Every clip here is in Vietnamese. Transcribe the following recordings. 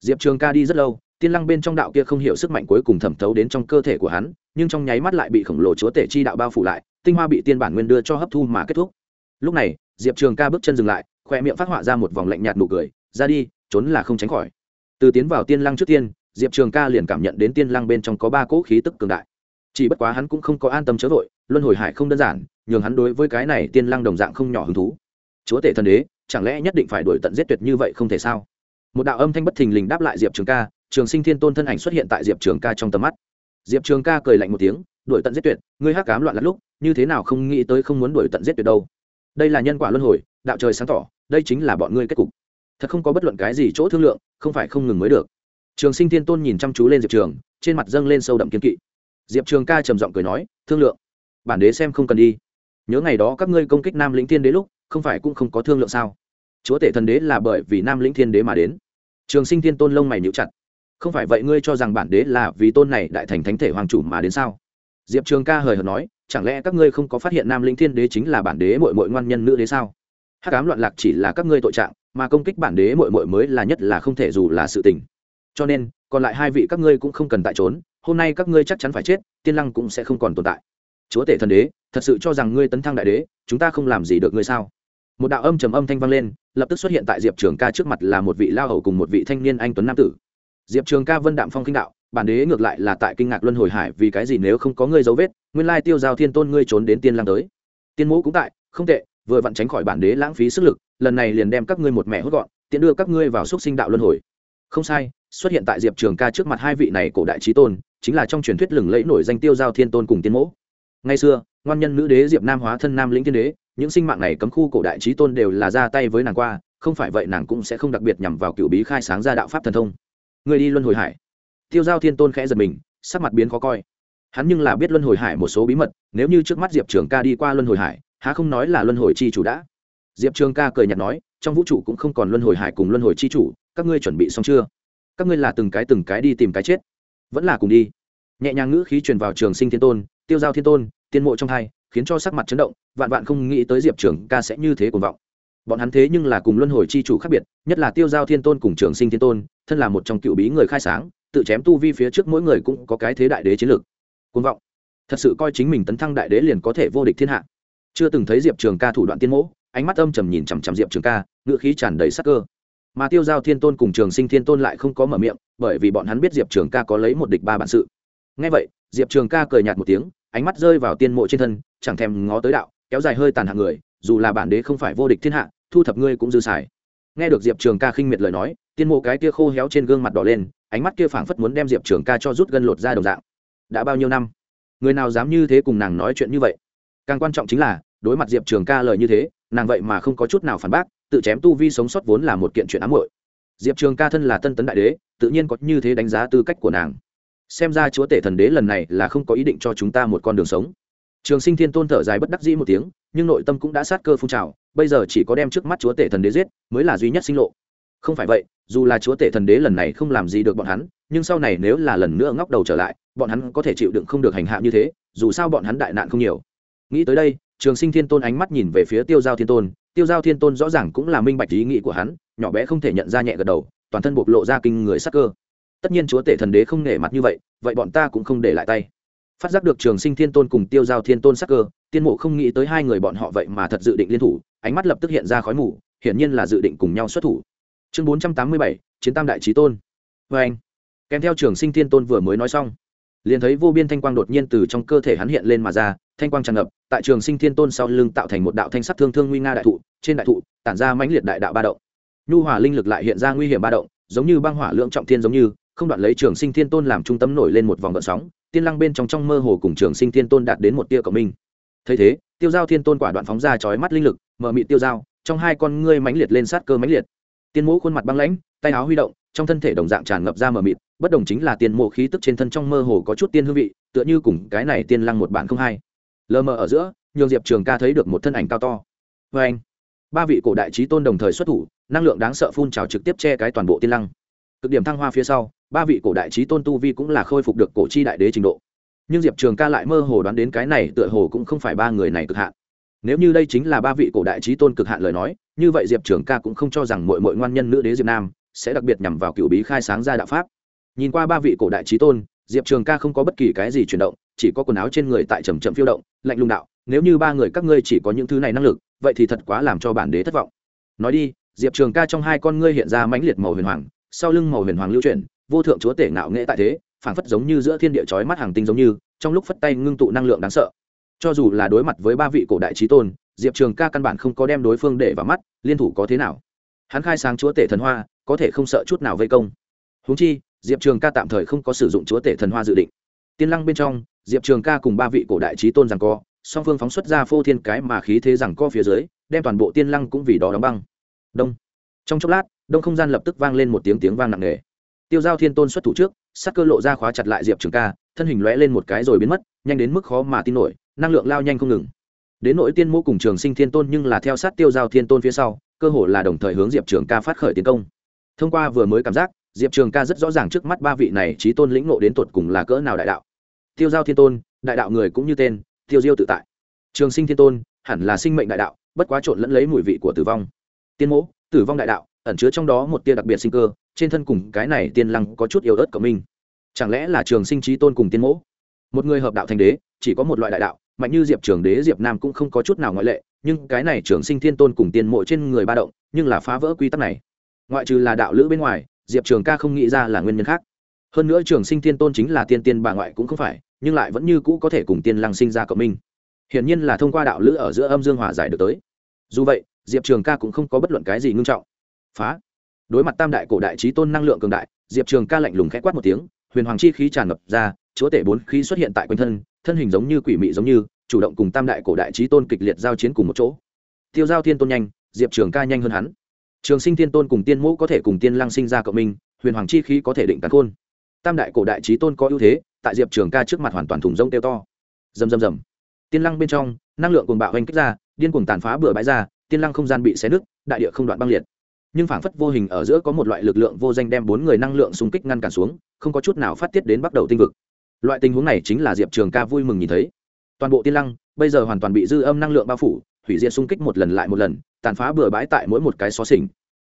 diệp trường ca đi rất lâu, tiên lăng bên trong đạo kia không hiểu sức mạnh cuối cùng thẩm thấu đến trong cơ thể của hắn, nhưng trong nháy mắt lại bị khổng lồ chúa tể chi đạo bao phủ lại, tinh hoa bị tiên bản nguyên đưa cho hấp thu mà kết thúc. Lúc này, diệp trường ca bước chân dừng lại khoe miệng phát họa ra một vòng lạnh nhạt nụ cười, ra đi, trốn là không tránh khỏi. Từ tiến vào tiên lăng trước tiên, diệp trường ca liền cảm nhận đến tiên lăng bên trong có ba cỗ khí tức cường đại. Chỉ bất quá hắn cũng không có an tâm chớ vội, luân hồi hải không đơn giản, nhường hắn đối với cái này tiên lăng đồng dạng không nhỏ hứng thú. Chúa tể thần đế, chẳng lẽ nhất định phải đuổi tận giết tuyệt như vậy không thể sao? Một đạo âm thanh bất thình lình đáp lại diệp trường ca, trường sinh thiên tôn thân ảnh xuất hiện tại diệp trường ca trong tầm mắt. Diệp trường ca cười lạnh một tiếng, đuổi tận giết tuyệt, ngươi hắc cám loạn lắm lúc, như thế nào không nghĩ tới không muốn đuổi tận giết tuyệt đâu. Đây là nhân quả luân hồi, đạo trời sáng tỏ, đây chính là bọn ngươi kết cục. Thật không có bất luận cái gì chỗ thương lượng, không phải không ngừng mới được. Trường sinh thiên tôn nhìn chăm chú lên diệp trường, trên mặt dâng lên sâu đậm kiên kỵ. Diệp trường ca trầm giọng cười nói, thương lượng, bản đế xem không cần đi. Nhớ ngày đó các ngươi công kích nam lĩnh thiên đế lúc, không phải cũng không có thương lượng sao? Chúa tể thần đế là bởi vì nam lĩnh thiên đế mà đến. Trường sinh thiên tôn lông mày nhíu chặt. Không phải vậy ngươi cho rằng bản đế là vì tôn này đại thành thánh thể hoàng chủ mà đến sao? Diệp trường ca hời hợt nói, chẳng lẽ các ngươi không có phát hiện nam linh thiên đế chính là bản đế mội mội ngoan nhân nữ đế sao? Hắc ám loạn lạc chỉ là các ngươi tội trạng, mà công kích bản đế mội mội mới là nhất là không thể dù là sự tình. Cho nên, còn lại hai vị các ngươi cũng không cần tại trốn, hôm nay các ngươi chắc chắn phải chết, tiên lăng cũng sẽ không còn tồn tại. Chúa tể thần đế, thật sự cho rằng ngươi tấn thăng đại đế, chúng ta không làm gì được ngươi sao? Một đạo âm trầm âm thanh vang lên, lập tức xuất hiện tại diệp trường ca trước mặt là một vị lao hầu cùng một vị thanh niên anh tuấn nam tử. Diệp trường ca vân đạm phong kinh đạo, bản đế ngược lại là tại kinh ngạc luân hồi hải vì cái gì nếu không có ngươi dấu vết, nguyên lai tiêu giao thiên tôn ngươi trốn đến tiên lang tới. Tiên mũ cũng tại, không tệ, vừa vặn tránh khỏi bản đế lãng phí sức lực, lần này liền đem các ngươi một mẹ hốt gọn, tiện đưa các ngươi vào xúc sinh đạo luân hồi. Không sai, xuất hiện tại diệp trường ca trước mặt hai vị này cổ đại trí tôn, chính là trong truyền thuyết lừng lẫy nổi danh tiêu giao thiên tôn cùng tiên mẫu. Ngày xưa, ngoan nhân nữ đế diệp nam hóa thân nam lĩnh thiên đế những sinh mạng này cấm khu cổ đại trí tôn đều là ra tay với nàng qua, không phải vậy nàng cũng sẽ không đặc biệt nhằm vào cựu bí khai sáng ra đạo pháp thần thông. Người đi luân hồi hải. Tiêu giao thiên tôn khẽ giật mình, sắc mặt biến khó coi. Hắn nhưng là biết luân hồi hải một số bí mật, nếu như trước mắt diệp trường ca đi qua luân hồi hải, há không nói là luân hồi chi chủ đã? Diệp trường ca cười nhạt nói, trong vũ trụ cũng không còn luân hồi hải cùng luân hồi chi chủ, các ngươi chuẩn bị xong chưa? Các ngươi là từng cái từng cái đi tìm cái chết. Vẫn là cùng đi. Nhẹ nhàng ngữ khí truyền vào trường sinh thiên tôn, tiêu giao thiên tôn, tiên mộ trong hai khiến cho sắc mặt chấn động, vạn vạn không nghĩ tới diệp trường ca sẽ như thế cuồng vọng. Bọn hắn thế nhưng là cùng luân hồi chi chủ khác biệt, nhất là tiêu giao thiên tôn cùng trường sinh thiên tôn, thân là một trong cựu bí người khai sáng, tự chém tu vi phía trước mỗi người cũng có cái thế đại đế chiến lược. Côn vọng. Thật sự coi chính mình tấn thăng đại đế liền có thể vô địch thiên hạ. Chưa từng thấy diệp trường ca thủ đoạn tiên mỗ, ánh mắt âm trầm nhìn chằm chằm diệp trường ca ngựa khí tràn đầy sắc cơ. Mà tiêu giao thiên tôn cùng trường sinh thiên tôn lại không có mở miệng, bởi vì bọn hắn biết diệp trường ca có lấy một địch ba bản sự. Ngay vậy, diệp trường ca cười nhạt một tiếng, ánh mắt rơi vào tiên mộ trên thân chẳng thèm ngó tới đạo, kéo dài hơi tàn hạng người, dù là bản đế không phải vô địch thiên hạ, thu thập ngươi cũng dư xài. Nghe được diệp trường ca khinh miệt lời nói, tiên mộ cái kia khô héo trên gương mặt đỏ lên, ánh mắt kia phảng phất muốn đem diệp trường ca cho rút gân lột ra đồng dạng. Đã bao nhiêu năm? Người nào dám như thế cùng nàng nói chuyện như vậy? Càng quan trọng chính là, đối mặt diệp trường ca lời như thế, nàng vậy mà không có chút nào phản bác, tự chém tu vi sống sót vốn là một kiện chuyện ám hội diệp trường ca thân là tân tấn đại đế, tự nhiên có như thế đánh giá tư cách của nàng. Xem ra chúa tể thần đế lần này là không có ý định cho chúng ta một con đường sống trường sinh thiên tôn thở dài bất đắc dĩ một tiếng, nhưng nội tâm cũng đã sát cơ phun trào, bây giờ chỉ có đem trước mắt chúa tể thần đế giết, mới là duy nhất sinh lộ. Không phải vậy, dù là chúa tể thần đế lần này không làm gì được bọn hắn, nhưng sau này nếu là lần nữa ngóc đầu trở lại, bọn hắn có thể chịu đựng không được hành hạ như thế, dù sao bọn hắn đại nạn không nhiều. Nghĩ tới đây, trường sinh thiên tôn ánh mắt nhìn về phía tiêu giao thiên tôn, tiêu giao thiên tôn rõ ràng cũng là minh bạch ý nghĩ của hắn, nhỏ bé không thể nhận ra nhẹ gật đầu, toàn thân bộc lộ ra kinh người sắc cơ. Tất nhiên chúa tể thần đế không nể mặt như vậy vậy bọn ta cũng không để lại tay phát giác được trường sinh thiên tôn cùng tiêu giao thiên tôn sắc cơ, tiên mộ không nghĩ tới hai người bọn họ vậy mà thật dự định liên thủ, ánh mắt lập tức hiện ra khói mù, hiển nhiên là dự định cùng nhau xuất thủ. Chương bốn trăm tám mươi bảy, chiến tam đại trí tôn. Vê anh, kèm theo trường sinh thiên tôn vừa mới nói xong, liền thấy vô biên thanh quang đột nhiên từ trong cơ thể hắn hiện lên mà ra, thanh quang tràn ngập, tại trường sinh thiên tôn sau lưng tạo thành một đạo thanh sắc thương thương nguy nga đại thụ, trên đại thụ tản ra mãnh liệt đại đạo ba động. Nhu hỏa linh lực lại hiện ra nguy hiểm ba động, giống như băng hỏa lượng trọng thiên giống như không đoạn lấy trường sinh thiên tôn làm trung tâm nổi lên một vòng gợn sóng, tiên lăng bên trong trong mơ hồ cùng trường sinh thiên tôn đạt đến một tia cộng minh. Thấy thế, tiêu giao thiên tôn quả đoạn phóng ra chói mắt linh lực, mở mị tiêu giao, trong hai con ngươi mãnh liệt lên sát cơ mãnh liệt. Tiên mũ khuôn mặt băng lãnh, tay áo huy động, trong thân thể đồng dạng tràn ngập ra mờ mịt, bất đồng chính là tiên mộ khí tức trên thân trong mơ hồ có chút tiên hương vị, tựa như cùng cái này tiên lăng một bản không hai. Lờ mờ ở giữa, nhường diệp trường ca thấy được một thân ảnh cao to. Vê anh, ba vị cổ đại trí tôn đồng thời xuất thủ, năng lượng đáng sợ phun trào trực tiếp che cái toàn bộ tiên lăng. Cực điểm thăng hoa phía sau ba vị cổ đại trí tôn tu vi cũng là khôi phục được cổ chi đại đế trình độ. Nhưng diệp trường ca lại mơ hồ đoán đến cái này tựa hồ cũng không phải ba người này cực hạn. Nếu như đây chính là ba vị cổ đại trí tôn cực hạn lời nói, như vậy diệp trường ca cũng không cho rằng mọi mọi ngoan nhân nữ đế diệp nam sẽ đặc biệt nhằm vào cựu bí khai sáng ra đạo pháp. Nhìn qua ba vị cổ đại trí tôn, diệp trường ca không có bất kỳ cái gì chuyển động, chỉ có quần áo trên người tại trầm trầm phiêu động, lạnh lùng đạo, nếu như ba người các ngươi chỉ có những thứ này năng lực, vậy thì thật quá làm cho bản đế thất vọng. Nói đi, diệp trường ca trong hai con ngươi hiện ra mãnh liệt màu huyền hoàng, sau lưng màu huyền hoàng lưu chuyển vô thượng chúa tể ngạo nghệ tại thế, phảng phất giống như giữa thiên địa chói mắt hàng tinh giống như, trong lúc phất tay ngưng tụ năng lượng đáng sợ. Cho dù là đối mặt với ba vị cổ đại trí tôn, diệp trường ca căn bản không có đem đối phương để vào mắt, liên thủ có thế nào? Hắn khai sáng chúa tể thần hoa, có thể không sợ chút nào vây công. Húng chi, diệp trường ca tạm thời không có sử dụng chúa tể thần hoa dự định. Tiên lăng bên trong, diệp trường ca cùng ba vị cổ đại trí tôn rằng co, song phương phóng xuất ra phô thiên cái mà khí thế rằng co phía dưới, đem toàn bộ tiên lăng cũng vì đó đóng băng. Đông. Trong chốc lát, đông không gian lập tức vang lên một tiếng tiếng vang nặng nề tiêu giao thiên tôn xuất thủ trước, sắc cơ lộ ra khóa chặt lại diệp trường ca, thân hình lóe lên một cái rồi biến mất, nhanh đến mức khó mà tin nổi, năng lượng lao nhanh không ngừng. Đến nỗi tiên mô cùng trường sinh thiên tôn nhưng là theo sát tiêu giao thiên tôn phía sau, cơ hội là đồng thời hướng diệp trường ca phát khởi tiến công. Thông qua vừa mới cảm giác, diệp trường ca rất rõ ràng trước mắt ba vị này trí tôn lĩnh ngộ đến tột cùng là cỡ nào đại đạo. Tiêu giao thiên tôn, đại đạo người cũng như tên, tiêu diêu tự tại. Trường sinh thiên tôn, hẳn là sinh mệnh đại đạo, bất quá trộn lẫn lấy mùi vị của tử vong. Tiên mỗ tử vong đại đạo, ẩn chứa trong đó một tia đặc biệt sinh cơ trên thân cùng cái này tiên lăng có chút yếu ớt của mình. Chẳng lẽ là trường sinh trí tôn cùng tiên mỗ? Một người hợp đạo thành đế, chỉ có một loại đại đạo, mạnh như diệp trường đế, diệp nam cũng không có chút nào ngoại lệ, nhưng cái này trường sinh thiên tôn cùng tiên mộ trên người ba động, nhưng là phá vỡ quy tắc này. Ngoại trừ là đạo lữ bên ngoài, diệp trường ca không nghĩ ra là nguyên nhân khác. Hơn nữa trường sinh thiên tôn chính là tiên tiên bà ngoại cũng không phải, nhưng lại vẫn như cũ có thể cùng tiên lăng sinh ra cộng minh. Hiển nhiên là thông qua đạo lữ ở giữa âm dương hòa giải được tới. Dù vậy, diệp trường ca cũng không có bất luận cái gì ngưng trọng. Phá đối mặt tam đại cổ đại trí tôn năng lượng cường đại, diệp trường ca lạnh lùng k h ẽ quát một tiếng, huyền hoàng chi khí tràn ngập ra, chúa tể bốn khí xuất hiện tại quanh thân thân hình giống như quỷ mị giống như, chủ động cùng tam đại cổ đại trí tôn kịch liệt giao chiến cùng một chỗ. Tiêu giao thiên tôn nhanh, diệp trường ca nhanh hơn hắn. Trường sinh thiên tôn cùng tiên mẫu có thể cùng tiên lăng sinh ra cộng minh, huyền hoàng chi khí có thể định cắn khôn. Tam đại cổ đại trí tôn có ưu thế, tại diệp trường ca trước mặt hoàn toàn thùng rông tiêu to. Dầm dầm dầm tiên lăng bên trong, năng lượng cuồng bạo hành kích ra, điên cuồng tàn phá bừa bãi ra, tiên lăng không gian bị xé nứt, đại địa không đoạn băng liệt nhưng phảng phất vô hình ở giữa có một loại lực lượng vô danh đem bốn người năng lượng xung kích ngăn cản xuống, không có chút nào phát tiết đến bắt đầu tinh vực. Loại tình huống này chính là diệp trường ca vui mừng nhìn thấy. Toàn bộ tiên lăng, bây giờ hoàn toàn bị dư âm năng lượng bao phủ, hủy diệt xung kích một lần lại một lần, tàn phá bừa bãi tại mỗi một cái xó xỉnh.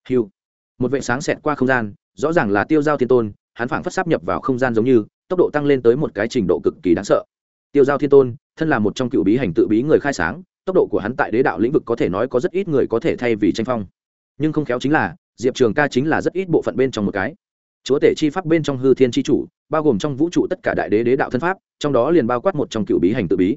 Hiu một vệ sáng xẹt qua không gian, rõ ràng là tiêu giao thiên tôn, hắn phảng phất sắp nhập vào không gian giống như, tốc độ tăng lên tới một cái trình độ cực kỳ đáng sợ. Tiêu giao thiên tôn, thân là một trong cựu bí hành tự bí người khai sáng, tốc độ của hắn tại đế đạo lĩnh vực có thể nói có rất ít người có thể thay vì tranh phong nhưng không khéo chính là, diệp trường ca chính là rất ít bộ phận bên trong một cái. Chúa tể chi pháp bên trong hư thiên chi chủ, bao gồm trong vũ trụ tất cả đại đế đế đạo thân pháp, trong đó liền bao quát một trong cựu bí hành tự bí.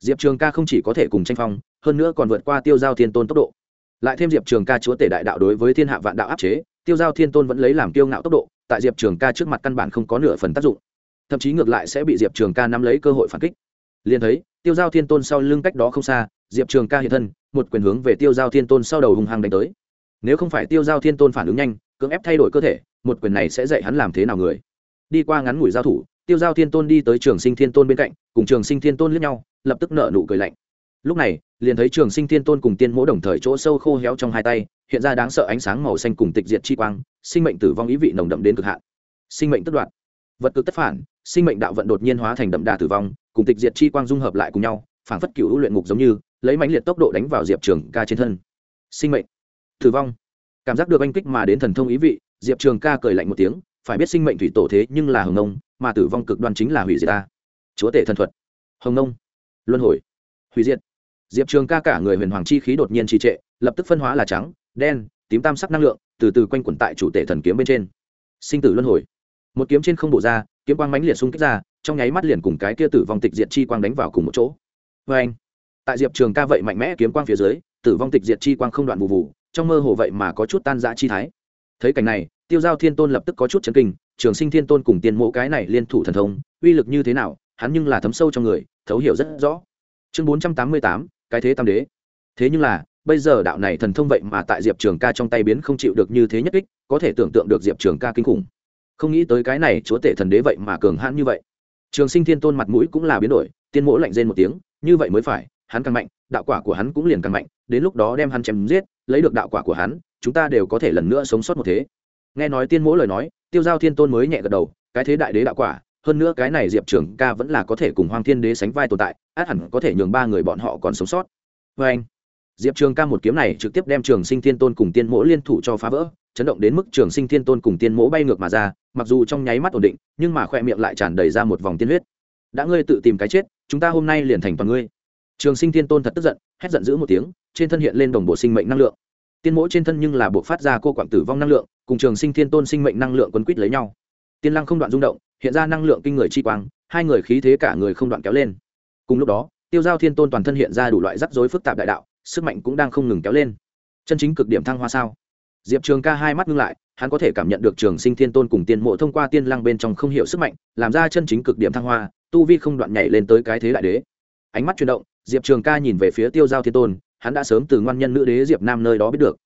Diệp trường ca không chỉ có thể cùng tranh phong, hơn nữa còn vượt qua tiêu giao thiên tôn tốc độ. Lại thêm diệp trường ca chúa tể đại đạo đối với thiên hạ vạn đạo áp chế, tiêu giao thiên tôn vẫn lấy làm kiêu ngạo tốc độ, tại diệp trường ca trước mặt căn bản không có nửa phần tác dụng. Thậm chí ngược lại sẽ bị diệp trường ca nắm lấy cơ hội phản kích. Liền thấy, tiêu giao thiên tôn sau lưng cách đó không xa, diệp trường ca hiện thân, một quyền hướng về tiêu giao thiên tôn sau đầu hung hăng đánh tới nếu không phải tiêu giao thiên tôn phản ứng nhanh, cưỡng ép thay đổi cơ thể, một quyền này sẽ dạy hắn làm thế nào người? Đi qua ngắn ngủi giao thủ, tiêu giao thiên tôn đi tới trường sinh thiên tôn bên cạnh, cùng trường sinh thiên tôn lướt nhau, lập tức nợ nụ cười lạnh. Lúc này, liền thấy trường sinh thiên tôn cùng tiên mỗ đồng thời chỗ sâu khô héo trong hai tay, hiện ra đáng sợ ánh sáng màu xanh cùng tịch diệt chi quang, sinh mệnh tử vong ý vị nồng đậm đến cực hạn. Sinh mệnh tất đoạn. Vật cực tất phản, sinh mệnh đạo vận đột nhiên hóa thành đậm đà tử vong, cùng tịch diệt chi quang dung hợp lại cùng nhau phản phất cựu luyện ngục giống như, lấy mãnh liệt tốc độ đánh vào diệp trường ca trên thân. Sinh mệnh tử vong. Cảm giác được anh kích mà đến thần thông ý vị, diệp trường ca cười lạnh một tiếng, phải biết sinh mệnh thủy tổ thế nhưng là hồng nông, mà tử vong cực đoan chính là hủy diệt ta. Chúa tể thần thuật. Hồng nông. Luân hồi. Hủy diệt. Diệp trường ca cả người huyền hoàng chi khí đột nhiên trì trệ, lập tức phân hóa là trắng, đen, tím tam sắc năng lượng, từ từ quanh quẩn tại chủ tể thần kiếm bên trên. Sinh tử luân hồi. Một kiếm trên không bộ ra, kiếm quang mãnh liệt xung kích ra, trong nháy mắt liền cùng cái kia tử vong tịch diệt chi quang đánh vào cùng một chỗ. Vê anh tại diệp trường ca vậy mạnh mẽ kiếm quang phía dưới, tử vong tịch diệt chi quang không đoạn vụ vụ trong mơ hồ vậy mà có chút tan dã chi thái. Thấy cảnh này, tiêu giao thiên tôn lập tức có chút chấn kinh, trường sinh thiên tôn cùng tiên mộ cái này liên thủ thần thông, uy lực như thế nào, hắn nhưng là thấm sâu trong người, thấu hiểu rất rõ. Chương bốn trăm tám mươi tám, cái thế tam đế. Thế nhưng là, bây giờ đạo này thần thông vậy mà tại diệp trường ca trong tay biến không chịu được như thế nhất kích, có thể tưởng tượng được diệp trường ca kinh khủng. Không nghĩ tới cái này chúa tể thần đế vậy mà cường hãn như vậy. Trường sinh thiên tôn mặt mũi cũng là biến đổi, tiên mỗ lạnh rên một tiếng, như vậy mới phải, hắn càng mạnh đạo quả của hắn cũng liền càng mạnh, đến lúc đó đem hắn chém giết, lấy được đạo quả của hắn, chúng ta đều có thể lần nữa sống sót một thế. Nghe nói tiên mỗi lời nói, tiêu giao thiên tôn mới nhẹ gật đầu, cái thế đại đế đạo quả, hơn nữa cái này diệp trường ca vẫn là có thể cùng hoàng thiên đế sánh vai tồn tại, át hẳn có thể nhường ba người bọn họ còn sống sót. Vê anh, diệp trường ca một kiếm này trực tiếp đem trường sinh thiên tôn cùng tiên mỗ liên thủ cho phá vỡ, chấn động đến mức trường sinh thiên tôn cùng tiên mỗ bay ngược mà ra, mặc dù trong nháy mắt ổn định, nhưng mà khoe miệng lại tràn đầy ra một vòng tiên huyết. Đã ngươi tự tìm cái chết, chúng ta hôm nay liền thành toàn ngươi trường sinh thiên tôn thật tức giận, hét giận dữ một tiếng, trên thân hiện lên đồng bộ sinh mệnh năng lượng. Tiên mỗ trên thân nhưng là buộc phát ra cô quạng tử vong năng lượng, cùng trường sinh thiên tôn sinh mệnh năng lượng quấn quýt lấy nhau. Tiên lăng không đoạn rung động, hiện ra năng lượng kinh người chi quang, hai người khí thế cả người không đoạn kéo lên. Cùng lúc đó, tiêu giao thiên tôn toàn thân hiện ra đủ loại rắc rối phức tạp đại đạo, sức mạnh cũng đang không ngừng kéo lên. Chân chính cực điểm thăng hoa sao? Diệp trường ca hai mắt ngưng lại, hắn có thể cảm nhận được trường sinh thiên tôn cùng tiên mộ thông qua tiên lăng bên trong không hiểu sức mạnh, làm ra chân chính cực điểm thăng hoa, tu vi không đoạn nhảy lên tới cái thế đại đế ánh mắt chuyển động, diệp trường ca nhìn về phía tiêu giao thiên tôn, hắn đã sớm từ ngoan nhân nữ đế diệp nam nơi đó biết được.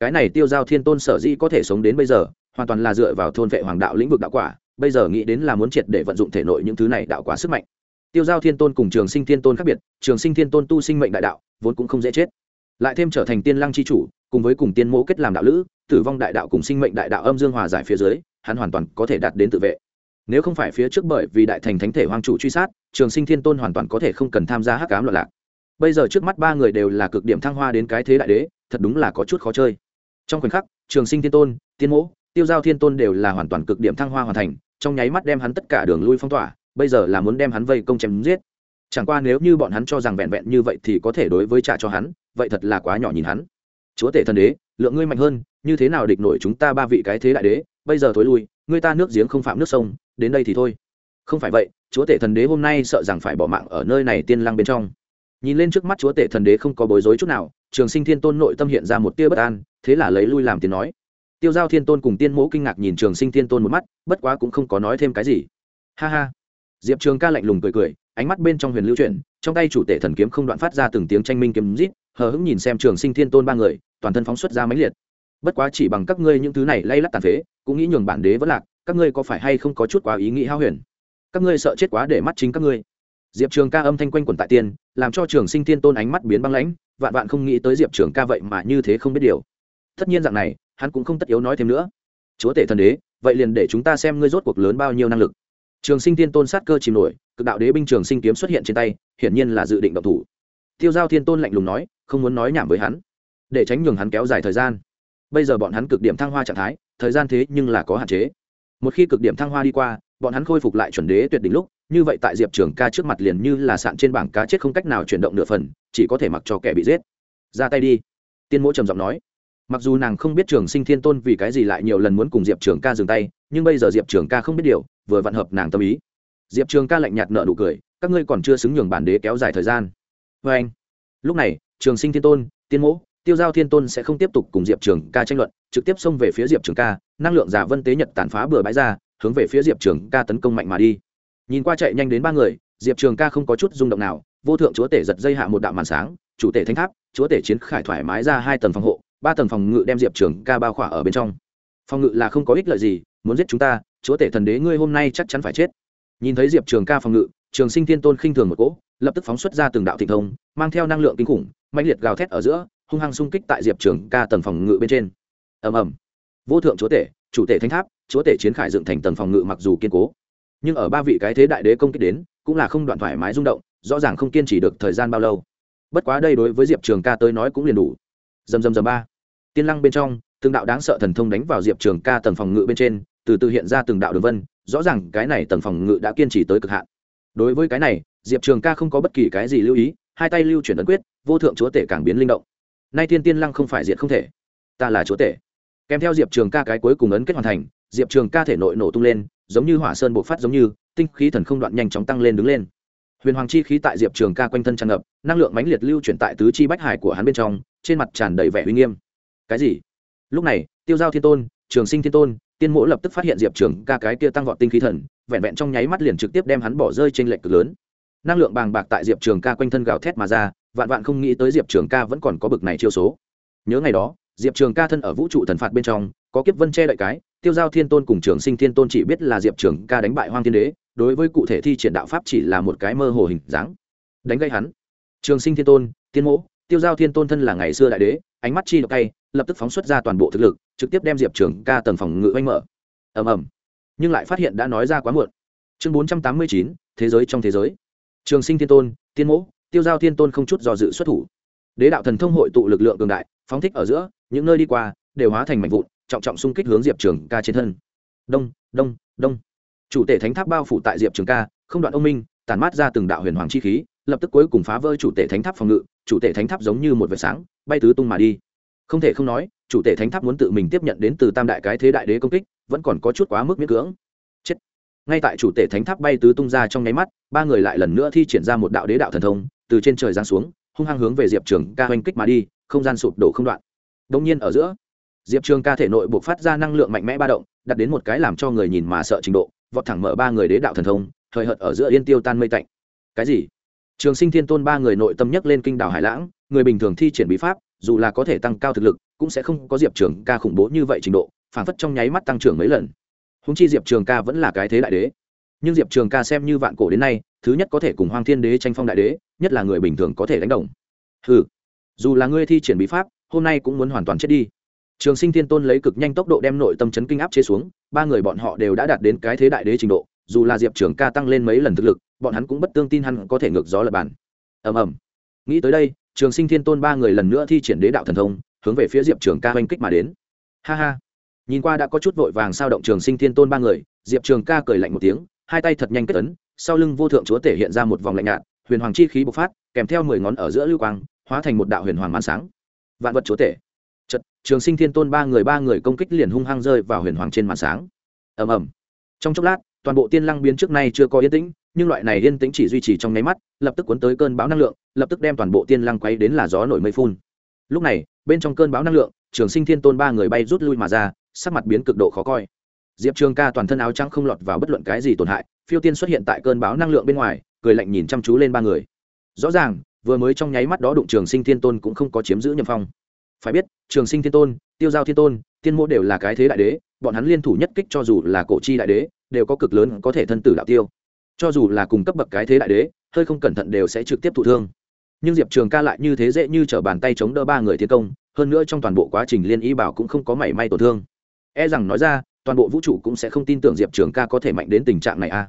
Cái này tiêu giao thiên tôn sở dĩ có thể sống đến bây giờ, hoàn toàn là dựa vào thôn vệ hoàng đạo lĩnh vực đạo quả, bây giờ nghĩ đến là muốn triệt để vận dụng thể nội những thứ này đạo quả sức mạnh. Tiêu giao thiên tôn cùng trường sinh thiên tôn khác biệt, trường sinh thiên tôn tu sinh mệnh đại đạo, vốn cũng không dễ chết. Lại thêm trở thành tiên lăng c h i chủ, cùng với cùng tiên mẫu kết làm đạo lữ, tử vong đại đạo cùng sinh mệnh đại đạo âm dương hòa giải phía dưới, hắn hoàn toàn có thể đạt đến tự vệ nếu không phải phía trước bởi vì đại thành thánh thể hoàng chủ truy sát trường sinh thiên tôn hoàn toàn có thể không cần tham gia hắc cám loạn lạc. Bây giờ trước mắt ba người đều là cực điểm thăng hoa đến cái thế đại đế thật đúng là có chút khó chơi. Trong khoảnh khắc trường sinh thiên tôn tiên mỗ, tiêu giao thiên tôn đều là hoàn toàn cực điểm thăng hoa hoàn thành trong nháy mắt đem hắn tất cả đường lui phong tỏa bây giờ là muốn đem hắn vây công chém giết. Chẳng qua nếu như bọn hắn cho rằng vẹn vẹn như vậy thì có thể đối với trả cho hắn vậy thật là quá nhỏ nhìn hắn. Chúa tể thần đế lượng ngươi mạnh hơn như thế nào địch nổi chúng ta ba vị cái thế đại đế bây giờ thối lui, người ta nước giếng không phạm nước sông, đến đây thì thôi. Không phải vậy, chúa tể thần đế hôm nay sợ rằng phải bỏ mạng ở nơi này tiên lăng bên trong. Nhìn lên trước mắt chúa tể thần đế không có bối rối chút nào, trường sinh thiên tôn nội tâm hiện ra một tia bất an, thế là lấy lui làm tiếng nói. Tiêu giao thiên tôn cùng tiên mẫu kinh ngạc nhìn trường sinh thiên tôn một mắt, bất quá cũng không có nói thêm cái gì. Ha ha. Diệp trường ca lạnh lùng cười cười, ánh mắt bên trong huyền lưu chuyển, trong tay chủ tể thần kiếm không đoạn phát ra từng tiếng tranh minh kiếm rít, hờ hững nhìn xem trường sinh thiên tôn ba người, toàn thân phóng xuất ra mãnh liệt bất quá chỉ bằng các ngươi những thứ này lay lắt tàn phế, cũng nghĩ nhường bản đế vẫn lạc, các ngươi có phải hay không có chút quá ý nghĩ hao huyền? Các ngươi sợ chết quá để mắt chính các ngươi. Diệp trường ca âm thanh quanh quẩn tại tiên, làm cho trường sinh thiên tôn ánh mắt biến băng lãnh, vạn vạn không nghĩ tới diệp trường ca vậy mà như thế không biết điều. Tất nhiên dạng này, hắn cũng không tất yếu nói thêm nữa. Chúa tể thần đế, vậy liền để chúng ta xem ngươi rốt cuộc lớn bao nhiêu năng lực. Trường sinh thiên tôn sát cơ chìm nổi, cực đạo đế binh trường sinh kiếm xuất hiện trên tay, hiển nhiên là dự định động thủ. Tiêu giao thiên tôn lạnh lùng nói, không muốn nói nhảm với hắn, để tránh nhường hắn kéo dài thời gian bây giờ bọn hắn cực điểm thăng hoa trạng thái, thời gian thế nhưng là có hạn chế. Một khi cực điểm thăng hoa đi qua, bọn hắn khôi phục lại chuẩn đế tuyệt đỉnh lúc, như vậy tại diệp trường ca trước mặt liền như là sạn trên bảng cá chết không cách nào chuyển động nửa phần, chỉ có thể mặc cho kẻ bị giết. Ra tay đi. Tiên mỗ trầm giọng nói. Mặc dù nàng không biết trường sinh thiên tôn vì cái gì lại nhiều lần muốn cùng diệp trường ca dừng tay, nhưng bây giờ diệp trường ca không biết điều, vừa vặn hợp nàng tâm ý. Diệp trường ca lạnh nhạt nợ nụ cười, các ngươi còn chưa xứng nhường bản đế kéo dài thời gian. Vê anh lúc này, trường sinh thiên tôn, tiên mỗ tiêu giao thiên tôn sẽ không tiếp tục cùng diệp trường ca tranh luận, trực tiếp xông về phía diệp trường ca, năng lượng giả vân tế nhật tàn phá bừa bãi ra, hướng về phía diệp trường ca tấn công mạnh mà đi. Nhìn qua chạy nhanh đến ba người, diệp trường ca không có chút rung động nào, vô thượng chúa tể giật dây hạ một đạo màn sáng, chủ tể thanh tháp, chúa tể chiến khải thoải mái ra hai tầng phòng hộ, ba tầng phòng ngự đem diệp trường ca bao khỏa ở bên trong. Phòng ngự là không có ích lợi gì, muốn giết chúng ta, chúa tể thần đế ngươi hôm nay chắc chắn phải chết. Nhìn thấy diệp trường ca phòng ngự, trường sinh thiên tôn khinh thường một cỗ, lập tức phóng xuất ra từng đạo thịnh thông, mang theo năng lượng kinh khủng mạnh liệt gào thét ở giữa hung hăng xung kích tại diệp trường ca tầng phòng ngự bên trên. Ầm ầm. Vô thượng chúa tể, chủ tể thánh tháp, chúa tể chiến khải dựng thành tầng phòng ngự mặc dù kiên cố, nhưng ở ba vị cái thế đại đế công kích đến, cũng là không đoạn thoải mái rung động, rõ ràng không kiên trì được thời gian bao lâu. Bất quá đây đối với diệp trường ca tới nói cũng liền đủ. Dầm dầm dầm ba. Tiên lăng bên trong, từng đạo đáng sợ thần thông đánh vào diệp trường ca tầng phòng ngự bên trên, từ từ hiện ra từng đạo đường vân, rõ ràng cái này tầng phòng ngự đã kiên trì tới cực hạn. Đối với cái này, diệp trường ca không có bất kỳ cái gì lưu ý, hai tay lưu chuyển ấn quyết, vô thượng chúa tể càng biến linh động nay tiên tiên lăng không phải diện không thể. Ta là chúa tể. Kèm theo diệp trường ca cái cuối cùng ấn kết hoàn thành, diệp trường ca thể nội nổ tung lên, giống như hỏa sơn bộc phát giống như, tinh khí thần không đoạn nhanh chóng tăng lên đứng lên. Huyền hoàng chi khí tại diệp trường ca quanh thân tràn ngập, năng lượng mãnh liệt lưu chuyển tại tứ chi bách hải của hắn bên trong, trên mặt tràn đầy vẻ uy nghiêm. Cái gì? Lúc này, tiêu giao thiên tôn, trường sinh thiên tôn, tiên mỗ lập tức phát hiện diệp trường ca cái kia tăng vọt tinh khí thần, vẹn vẹn trong nháy mắt liền trực tiếp đem hắn bỏ rơi trên lệnh cực lớn năng lượng bàng bạc tại diệp trường ca quanh thân gào thét mà ra, vạn vạn không nghĩ tới diệp trường ca vẫn còn có bực này chiêu số. Nhớ ngày đó, diệp trường ca thân ở vũ trụ thần phạt bên trong, có kiếp vân che đợi cái, tiêu giao thiên tôn cùng trường sinh thiên tôn chỉ biết là diệp trường ca đánh bại hoang thiên đế, đối với cụ thể thi triển đạo pháp chỉ là một cái mơ hồ hình dáng. Đánh gây hắn. Trường sinh thiên tôn, tiên mỗ, tiêu giao thiên tôn thân là ngày xưa đại đế, ánh mắt chi độc tay lập tức phóng xuất ra toàn bộ thực lực, trực tiếp đem diệp trường ca tầng phòng ngự oanh mở. Ầm ầm. Nhưng lại phát hiện đã nói ra quá muộn. Chương bốn trăm tám mươi chín, thế giới trong thế giới trường sinh thiên tôn, tiên mỗ, tiêu giao thiên tôn không chút do dự xuất thủ. Đế đạo thần thông hội tụ lực lượng cường đại, phóng thích ở giữa, những nơi đi qua, đều hóa thành mạnh vụn, trọng trọng xung kích hướng diệp trường ca trên thân. Đông đông đông. Chủ tể thánh tháp bao phủ tại diệp trường ca, không đoạn ông minh tàn mát ra từng đạo huyền hoàng chi khí, lập tức cuối cùng phá vỡ chủ tể thánh tháp phòng ngự, chủ tể thánh tháp giống như một vệt sáng, bay tứ tung mà đi. Không thể không nói, chủ tể thánh tháp muốn tự mình tiếp nhận đến từ tam đại cái thế đại đế công kích, vẫn còn có chút quá mức miễn cưỡng ngay tại chủ tể thánh tháp bay tứ tung ra trong nháy mắt, ba người lại lần nữa thi triển ra một đạo đế đạo thần thông, từ trên trời giáng xuống, hung hăng hướng về diệp trường ca oanh kích mà đi, không gian sụp đổ không đoạn. Đông nhiên ở giữa, diệp trường ca thể nội buộc phát ra năng lượng mạnh mẽ ba động, đặt đến một cái làm cho người nhìn mà sợ trình độ, vọt thẳng mở ba người đế đạo thần thông thời hợt ở giữa yên tiêu tan mây tạnh. Cái gì? Trường sinh thiên tôn ba người nội tâm nhắc lên kinh đảo hải lãng, người bình thường thi triển bí pháp, dù là có thể tăng cao thực lực, cũng sẽ không có diệp trường ca khủng bố như vậy trình độ phản phất trong nháy mắt tăng trưởng mấy lần húng chi diệp trường ca vẫn là cái thế đại đế. Nhưng diệp trường ca xem như vạn cổ đến nay, thứ nhất có thể cùng hoang thiên đế tranh phong đại đế, nhất là người bình thường có thể đánh đồng. Ừ dù là ngươi thi triển bí pháp, hôm nay cũng muốn hoàn toàn chết đi. Trường sinh thiên tôn lấy cực nhanh tốc độ đem nội tâm chấn kinh áp chế xuống, ba người bọn họ đều đã đạt đến cái thế đại đế trình độ, dù là diệp trường ca tăng lên mấy lần thực lực, bọn hắn cũng bất tương tin hắn có thể ngược gió lập bàn. Ầm ầm. Nghĩ tới đây, trường sinh thiên tôn ba người lần nữa thi triển đế đạo thần thông, hướng về phía diệp trường ca oanh kích mà đến. Ha ha nhìn qua đã có chút vội vàng sao động trường sinh thiên tôn ba người, diệp trường ca cười lạnh một tiếng, hai tay thật nhanh kết ấn, sau lưng vô thượng chúa thể hiện ra một vòng lạnh nhạt, huyền hoàng chi khí bộc phát, kèm theo mười ngón ở giữa lưu quang, hóa thành một đạo huyền hoàng màn sáng. Vạn vật chúa tể. Chật trường sinh thiên tôn ba người ba người công kích liền hung hăng rơi vào huyền hoàng trên màn sáng. Ầm ầm. Trong chốc lát, toàn bộ tiên lăng biến trước nay chưa có yên tĩnh, nhưng loại này yên tĩnh chỉ duy trì trong nháy mắt, lập tức cuốn tới cơn bão năng lượng, lập tức đem toàn bộ tiên lăng quay đến là gió nổi mây phun. Lúc này, bên trong cơn bão năng lượng trường sinh thiên tôn ba người bay rút lui mà ra, sắc mặt biến cực độ khó coi. Diệp trường ca toàn thân áo trắng không lọt vào bất luận cái gì tổn hại, phiêu tiên xuất hiện tại cơn bão năng lượng bên ngoài, cười lạnh nhìn chăm chú lên ba người. Rõ ràng, vừa mới trong nháy mắt đó đụng trường sinh thiên tôn cũng không có chiếm giữ nhầm phong. Phải biết, trường sinh thiên tôn, tiêu giao thiên tôn, tiên mô đều là cái thế đại đế, bọn hắn liên thủ nhất kích cho dù là cổ chi đại đế, đều có cực lớn có thể thân tử đạo tiêu. Cho dù là cùng cấp bậc cái thế đại đế, hơi không cẩn thận đều sẽ trực tiếp thụ thương. Nhưng diệp trường ca lại như thế dễ như t r ở bàn tay chống đỡ ba người tiến công hơn nữa trong toàn bộ quá trình liên ý bảo cũng không có mảy may tổn thương. E rằng nói ra, toàn bộ vũ trụ cũng sẽ không tin tưởng diệp trường ca có thể mạnh đến tình trạng này a à.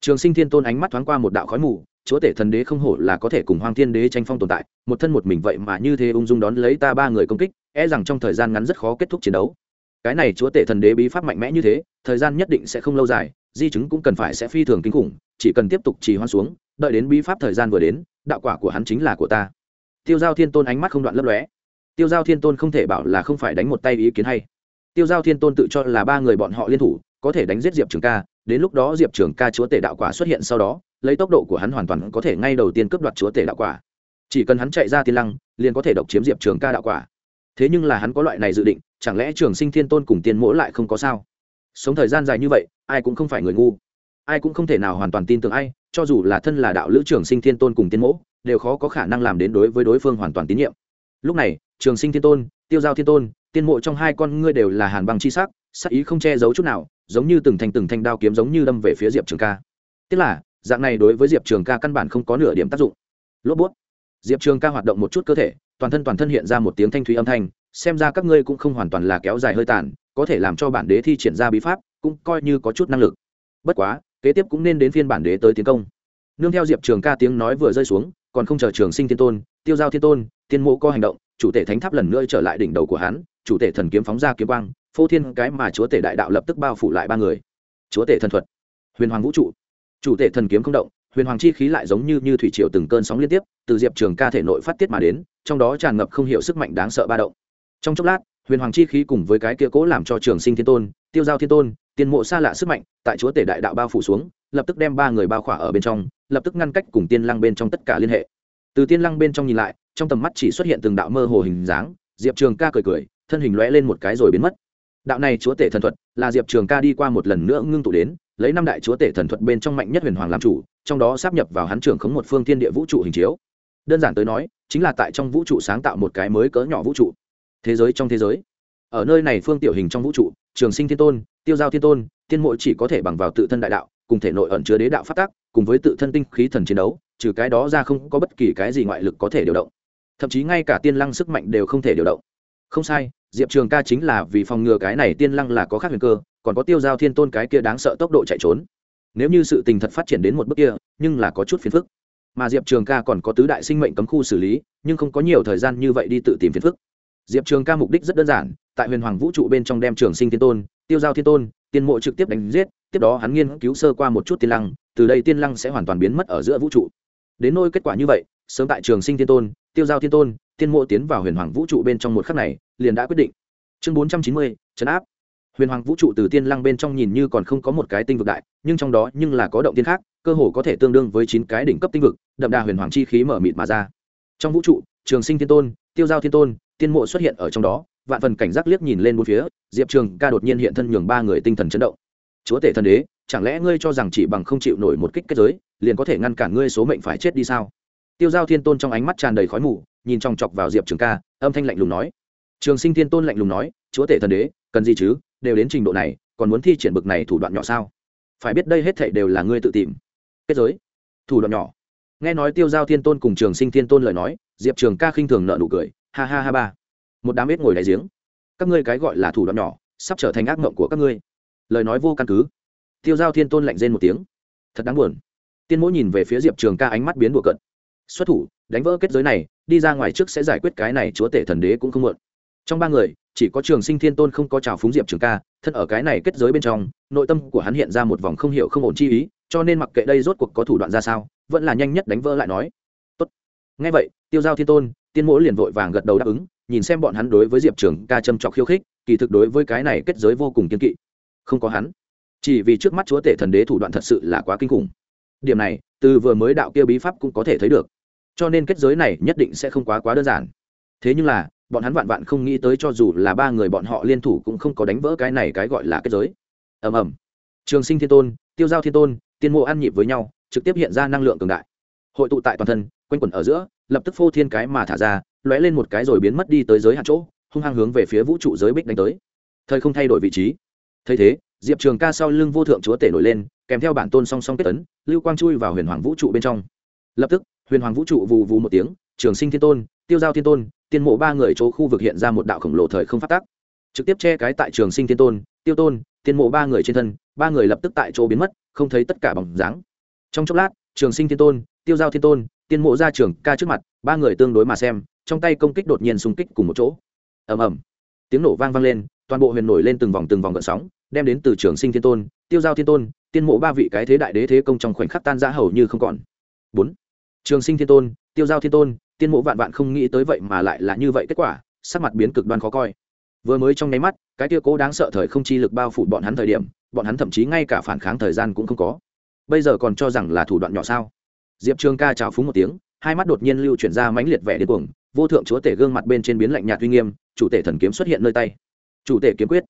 trường sinh thiên tôn ánh mắt thoáng qua một đạo khói mù, chúa tể thần đế không hổ là có thể cùng hoàng thiên đế tranh phong tồn tại, một thân một mình vậy mà như thế ung dung đón lấy ta ba người công kích e rằng trong thời gian ngắn rất khó kết thúc chiến đấu. Cái này chúa tể thần đế bí pháp mạnh mẽ như thế, thời gian nhất định sẽ không lâu dài, di chứng cũng cần phải sẽ phi thường kinh khủng, chỉ cần tiếp tục trì hoãn xuống, đợi đến bí pháp thời gian vừa đến, đạo quả của hắn chính là của ta. Tiêu giao thiên tôn ánh mắt không đoạn lấp lóe tiêu giao thiên tôn không thể bảo là không phải đánh một tay ý kiến hay. Tiêu giao thiên tôn tự cho là ba người bọn họ liên thủ, có thể đánh giết diệp trường ca, đến lúc đó diệp trường ca chúa tể đạo quả xuất hiện sau đó, lấy tốc độ của hắn hoàn toàn có thể ngay đầu tiên cướp đoạt chúa tể đạo quả. Chỉ cần hắn chạy ra tiên lăng, liền có thể độc chiếm diệp trường ca đạo quả. Thế nhưng là hắn có loại này dự định, chẳng lẽ trường sinh thiên tôn cùng tiên mỗ lại không có sao? Sống thời gian dài như vậy, ai cũng không phải người ngu. Ai cũng không thể nào hoàn toàn tin tưởng ai, cho dù là thân là đạo lữ trường sinh thiên tôn cùng tiên mỗ, đều khó có khả năng làm đến đối với đối phương hoàn toàn tín nhiệm lúc này, trường sinh thiên tôn, tiêu giao thiên tôn, tiên mộ trong hai con ngươi đều là hàn băng chi sắc sắc ý không che giấu chút nào, giống như từng thành từng thanh đao kiếm giống như đâm về phía diệp trường ca. Tức là, dạng này đối với diệp trường ca căn bản không có nửa điểm tác dụng. Lốp bút. Diệp trường ca hoạt động một chút cơ thể, toàn thân toàn thân hiện ra một tiếng thanh thúy âm thanh, xem ra các ngươi cũng không hoàn toàn là kéo dài hơi tàn, có thể làm cho bản đế thi triển ra bí pháp, cũng coi như có chút năng lực. Bất quá, kế tiếp cũng nên đến phiên bản đế tới tiến công. Nương theo diệp trường ca tiếng nói vừa rơi xuống, còn không chờ trường sinh thiên tôn, tiêu giao thiên tôn tiên mộ có hành động, chủ tể thánh tháp lần nữa trở lại đỉnh đầu của hắn, chủ tể thần kiếm phóng ra kiếm quang, phô thiên cái mà chúa tể đại đạo lập tức bao phủ lại ba người. Chúa tể thần thuật, huyền hoàng vũ trụ. Chủ tể thần kiếm không động, huyền hoàng chi khí lại giống như như thủy triều từng cơn sóng liên tiếp, từ diệp trường ca thể nội phát tiết mà đến, trong đó tràn ngập không hiểu sức mạnh đáng sợ ba động. Trong chốc lát, huyền hoàng chi khí cùng với cái kia cố làm cho trường sinh thiên tôn, tiêu giao thiên tôn tiền mộ xa lạ sức mạnh, tại chúa tể đại đạo bao phủ xuống, lập tức đem ba người bao khỏa ở bên trong, lập tức ngăn cách cùng tiên lăng bên trong tất cả liên hệ. Từ tiên lăng bên trong nhìn lại trong tầm mắt chỉ xuất hiện từng đạo mơ hồ hình dáng, diệp trường ca cười cười, thân hình lóe lên một cái rồi biến mất. Đạo này chúa tể thần thuật là diệp trường ca đi qua một lần nữa ngưng tụ đến, lấy năm đại chúa tể thần thuật bên trong mạnh nhất huyền hoàng làm chủ, trong đó sắp nhập vào hắn trưởng khống một phương thiên địa vũ trụ hình chiếu. Đơn giản tới nói, chính là tại trong vũ trụ sáng tạo một cái mới cỡ nhỏ vũ trụ. Thế giới trong thế giới. Ở nơi này phương tiểu hình trong vũ trụ, trường sinh thiên tôn, tiêu giao thiên tôn, tiên mội chỉ có thể bằng vào tự thân đại đạo, cùng thể nội ẩn chứa đế đạo phát tác, cùng với tự thân tinh khí thần chiến đấu, trừ cái đó ra không có bất kỳ cái gì ngoại lực có thể điều động thậm chí ngay cả tiên lăng sức mạnh đều không thể điều động. Không sai, diệp trường ca chính là vì phòng ngừa cái này tiên lăng là có khác huyền cơ, còn có tiêu giao thiên tôn cái kia đáng sợ tốc độ chạy trốn. Nếu như sự tình thật phát triển đến một bước kia, nhưng là có chút phiền phức. Mà diệp trường ca còn có tứ đại sinh mệnh cấm khu xử lý, nhưng không có nhiều thời gian như vậy đi tự tìm phiền phức. Diệp trường ca mục đích rất đơn giản, tại huyền hoàng vũ trụ bên trong đem trường sinh thiên tôn, tiêu giao thiên tôn, tiên mộ trực tiếp đánh giết, tiếp đó hắn nghiên cứu sơ qua một chút tiên lăng, từ đây tiên lăng sẽ hoàn toàn biến mất ở giữa vũ trụ. Đến nôi kết quả như vậy sớm tại trường sinh thiên tôn, tiêu giao thiên tôn, tiên mộ tiến vào huyền hoàng vũ trụ bên trong một khắc này, liền đã quyết định. Chương bốn trăm chín mươi, chấn áp. Huyền hoàng vũ trụ từ tiên lăng bên trong nhìn như còn không có một cái tinh vực đại, nhưng trong đó nhưng là có động tiên khác, cơ hồ có thể tương đương với chín cái đỉnh cấp tinh vực, đậm đà huyền hoàng chi khí mở mịt mà ra. Trong vũ trụ, trường sinh thiên tôn, tiêu giao thiên tôn, tiên mộ xuất hiện ở trong đó, vạn phần cảnh giác liếc nhìn lên bốn phía, diệp trường ca đột nhiên hiện thân nhường ba người tinh thần chấn động. Chúa tể thần đế, chẳng lẽ ngươi cho rằng chỉ bằng không chịu nổi một kích kết giới, liền có thể ngăn cản ngươi số mệnh phải chết đi sao? Tiêu giao thiên tôn trong ánh mắt tràn đầy khói mù, nhìn trong chọc vào diệp trường ca, âm thanh lạnh lùng nói. Trường sinh thiên tôn lạnh lùng nói, chúa tể thần đế, cần gì chứ? Đều đến trình độ này, còn muốn thi triển bực này thủ đoạn nhỏ sao? Phải biết đây hết thảy đều là ngươi tự tìm. Kết giới. Thủ đoạn nhỏ. Nghe nói tiêu giao thiên tôn cùng trường sinh thiên tôn lời nói, diệp trường ca khinh thường nợ nụ cười, ha ha ha ba. Một đám ếch ngồi đáy giếng. Các ngươi cái gọi là thủ đoạn nhỏ, sắp trở thành ác mộng của các ngươi. Lời nói vô căn cứ. Tiêu giao thiên tôn lạnh rên một tiếng. Thật đáng buồn. Tiên mỗi nhìn về phía diệp trường ca ánh mắt biến đùa cận xuất thủ, đánh vỡ kết giới này, đi ra ngoài trước sẽ giải quyết cái này, chúa tể thần đế cũng không muộn. Trong ba người, chỉ có trường sinh thiên tôn không có trào phúng diệp trường ca, thân ở cái này kết giới bên trong, nội tâm của hắn hiện ra một vòng không hiểu không ổn chi ý, cho nên mặc kệ đây rốt cuộc có thủ đoạn ra sao, vẫn là nhanh nhất đánh vỡ lại nói. Tốt. Ngay vậy, tiêu giao thiên tôn, tiên mỗ liền vội vàng gật đầu đáp ứng, nhìn xem bọn hắn đối với diệp trường ca châm trọc khiêu khích, kỳ thực đối với cái này kết giới vô cùng kiên kỵ. Không có hắn. Chỉ vì trước mắt chúa tể thần đế thủ đoạn thật sự là quá kinh khủng. Điểm này, từ vừa mới đạo kia bí pháp cũng có thể thấy được cho nên kết giới này nhất định sẽ không quá quá đơn giản. Thế nhưng là, bọn hắn vạn vạn không nghĩ tới cho dù là ba người bọn họ liên thủ cũng không có đánh vỡ cái này cái gọi là kết giới. Ầm ầm. Trường sinh thiên tôn, tiêu giao thiên tôn, tiên mộ ăn nhịp với nhau, trực tiếp hiện ra năng lượng cường đại. Hội tụ tại toàn thân, quanh quẩn ở giữa, lập tức phô thiên cái mà thả ra, lóe lên một cái rồi biến mất đi tới giới hạn chỗ, hung hăng hướng về phía vũ trụ giới bích đánh tới. Thời không thay đổi vị trí. Thấy thế, diệp trường ca sau lưng vô thượng chúa tể nổi lên, kèm theo bản tôn song song kết tấn, lưu quang chui vào huyền hoàng vũ trụ bên trong. Lập tức huyền hoàng vũ trụ vù vù một tiếng, trường sinh thiên tôn, tiêu giao thiên tôn, tiên mộ ba người chỗ khu vực hiện ra một đạo khổng lồ thời không phát tác trực tiếp che cái tại trường sinh thiên tôn, tiêu tôn, tiên mộ ba người trên thân, ba người lập tức tại chỗ biến mất, không thấy tất cả bằng dáng. Trong chốc lát, trường sinh thiên tôn, tiêu giao thiên tôn, tiên mộ ra trường ca trước mặt, ba người tương đối mà xem, trong tay công kích đột nhiên xung kích cùng một chỗ. Ầm ầm. Tiếng nổ vang vang lên, toàn bộ huyền nổi lên từng vòng từng vòng gợn sóng, đem đến từ trường sinh thiên tôn, tiêu giao thiên tôn, tiên mộ ba vị cái thế đại đế thế công trong khoảnh khắc tan ra hầu như không còn. Bốn trường sinh thiên tôn, tiêu giao thiên tôn, tiên mộ vạn vạn không nghĩ tới vậy mà lại là như vậy kết quả, sắc mặt biến cực đoan khó coi. Vừa mới trong nháy mắt, cái tia cố đáng sợ thời không chi lực bao phủ bọn hắn thời điểm, bọn hắn thậm chí ngay cả phản kháng thời gian cũng không có. Bây giờ còn cho rằng là thủ đoạn nhỏ sao? Diệp trường ca chào phúng một tiếng, hai mắt đột nhiên lưu chuyển ra mãnh liệt vẻ điên cuồng, vô thượng chúa tể gương mặt bên trên biến lạnh nhạt uy nghiêm, chủ tể thần kiếm xuất hiện nơi tay. Chủ tể kiếm quyết.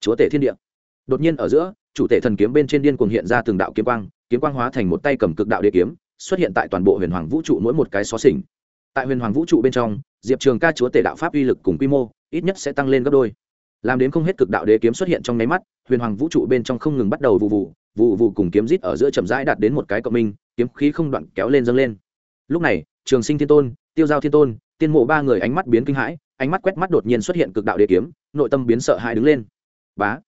Chúa tể thiên địa. Đột nhiên ở giữa, chủ tể thần kiếm bên trên điên cuồng hiện ra từng đạo kiếm quang kiếm quang hóa thành một tay cầm cực đạo đế kiếm xuất hiện tại toàn bộ huyền hoàng vũ trụ mỗi một cái xó xỉnh. Tại huyền hoàng vũ trụ bên trong, diệp trường ca chúa tể đạo pháp uy lực cùng quy mô, ít nhất sẽ tăng lên gấp đôi. Làm đến không hết cực đạo đế kiếm xuất hiện trong nháy mắt, huyền hoàng vũ trụ bên trong không ngừng bắt đầu vụ vụ vụ vụ cùng kiếm rít ở giữa chậm rãi đạt đến một cái cộng minh, kiếm khí không đoạn kéo lên dâng lên. Lúc này, trường sinh thiên tôn, tiêu giao thiên tôn, tiên mộ ba người ánh mắt biến kinh hãi, ánh mắt quét mắt đột nhiên xuất hiện cực đạo đế kiếm, nội tâm biến sợ hãi đứng lên. Bá!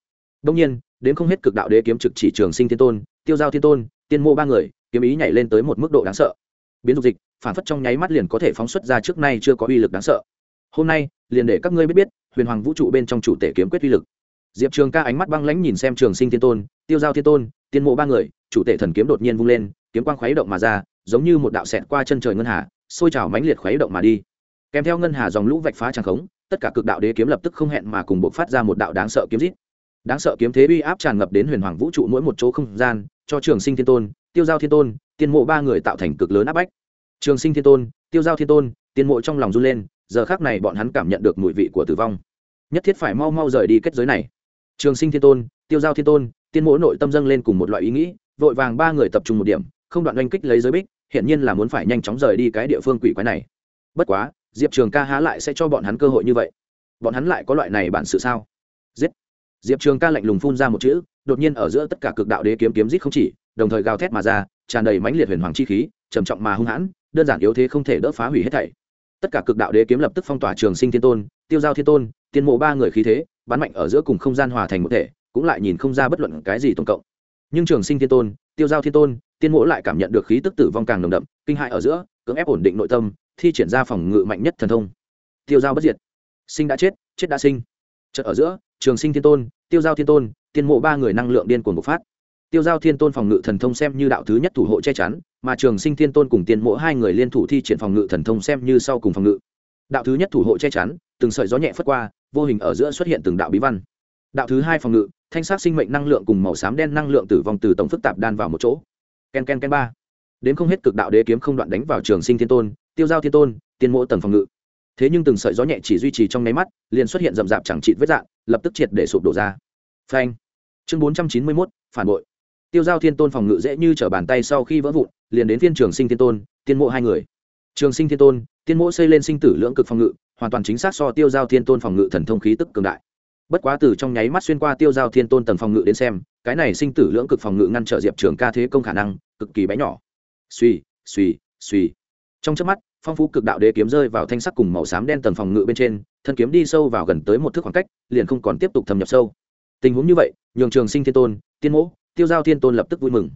Đông nhiên, đến không hết cực đạo đế kiếm trực chỉ trường sinh thiên tôn, tiêu giao thiên tôn, tiên mộ ba người kiếm ý nhảy lên tới một mức độ đáng sợ. Biến dục dịch, phản phất trong nháy mắt liền có thể phóng xuất ra trước nay chưa có uy lực đáng sợ. Hôm nay, liền để các ngươi biết biết, huyền hoàng vũ trụ bên trong chủ tể kiếm quyết uy lực. Diệp trường ca ánh mắt băng lãnh nhìn xem trường sinh thiên tôn, tiêu giao thiên tôn, tiên mộ ba người, chủ tể thần kiếm đột nhiên vung lên, kiếm quang khuấy động mà ra, giống như một đạo xẹt qua chân trời ngân hà xôi trào mãnh liệt khuấy động mà đi. Kèm theo ngân hà dòng lũ vạch phá tràng khống, tất cả cực đạo đế kiếm lập tức không hẹn mà cùng buộc phát ra một đạo đáng sợ kiếm rít. Đáng sợ kiếm thế uy áp tràn ngập đến huyền hoàng vũ trụ mỗi một chỗ không gian cho trường sinh thiên tôn, tiêu giao thiên tôn, tiên mộ ba người tạo thành cực lớn áp bách. Trường sinh thiên tôn, tiêu giao thiên tôn, tiên mộ trong lòng run lên, giờ khác này bọn hắn cảm nhận được mùi vị của tử vong. Nhất thiết phải mau mau rời đi kết giới này. Trường sinh thiên tôn, tiêu giao thiên tôn, tiên mộ nội tâm dâng lên cùng một loại ý nghĩ, vội vàng ba người tập trung một điểm, không đoạn oanh kích lấy giới bích, hiển nhiên là muốn phải nhanh chóng rời đi cái địa phương quỷ quái này. Bất quá, diệp trường ca há lại sẽ cho bọn hắn cơ hội như vậy. Bọn hắn lại có loại này bản sự sao? Giết. Diệp trường ca lạnh lùng phun ra một chữ đột nhiên ở giữa tất cả cực đạo đế kiếm kiếm rít không chỉ, đồng thời gào thét mà ra, tràn đầy mãnh liệt huyền hoàng chi khí, trầm trọng mà hung hãn, đơn giản yếu thế không thể đỡ phá hủy hết thảy. Tất cả cực đạo đế kiếm lập tức phong tỏa trường sinh thiên tôn, tiêu giao thiên tôn, tiên mộ ba người khí thế, bắn mạnh ở giữa cùng không gian hòa thành một thể, cũng lại nhìn không ra bất luận cái gì tổng cộng. Nhưng trường sinh thiên tôn, tiêu giao thiên tôn, tiên mộ lại cảm nhận được khí tức tử vong càng nồng đậm, kinh hại ở giữa, cưỡng ép ổn định nội tâm, thi triển ra phòng ngự mạnh nhất thần thông. Tiêu giao bất diệt. Sinh đã chết chết đã sinh. Chợt ở giữa, trường sinh thiên tôn, tiêu giao thiên tôn tiên mộ ba người năng lượng điên cuồng bộc phát. Tiêu giao thiên tôn phòng ngự thần thông xem như đạo thứ nhất thủ hộ che chắn, mà trường sinh thiên tôn cùng tiên mộ hai người liên thủ thi triển phòng ngự thần thông xem như sau cùng phòng ngự. Đạo thứ nhất thủ hộ che chắn, từng sợi gió nhẹ phất qua, vô hình ở giữa xuất hiện từng đạo bí văn. Đạo thứ hai phòng ngự, thanh sắc sinh mệnh năng lượng cùng màu xám đen năng lượng tử vong từ tổng phức tạp đan vào một chỗ. Ken ken ken ba. Đến không hết cực đạo đế kiếm không đoạn đánh vào trường sinh thiên tôn, tiêu giao thiên tôn, tiên mộ tầng phòng ngự. Thế nhưng từng sợi gió nhẹ chỉ duy trì trong nháy mắt, liền xuất hiện rậm rạp chẳng trị vết dạng, lập tức triệt để sụp đổ ra. Phanh chương bốn trăm chín mươi mốt, phản bội. Tiêu giao thiên tôn phòng ngự dễ như t r ở bàn tay sau khi vỡ vụn, liền đến phiên trường sinh thiên tôn, tiên mộ hai người. Trường sinh thiên tôn, tiên mộ xây lên sinh tử lưỡng cực phòng ngự, hoàn toàn chính xác so tiêu giao thiên tôn phòng ngự thần thông khí tức cường đại. Bất quá từ trong nháy mắt xuyên qua tiêu giao thiên tôn tầng phòng ngự đến xem, cái này sinh tử lưỡng cực phòng ngự ngăn trở diệp trường ca thế công khả năng, cực kỳ bé nhỏ. Suy suy suy trong trước mắt, phong phú cực đạo đế kiếm rơi vào thanh sắc cùng màu xám đen tầng phòng ngự bên trên, thân kiếm đi sâu vào gần tới một thước khoảng cách, liền không còn tiếp tục thâm nhập sâu. Tình huống như vậy nhường trường sinh thiên tôn, tiên mỗ, tiêu giao thiên tôn lập tức vui mừng.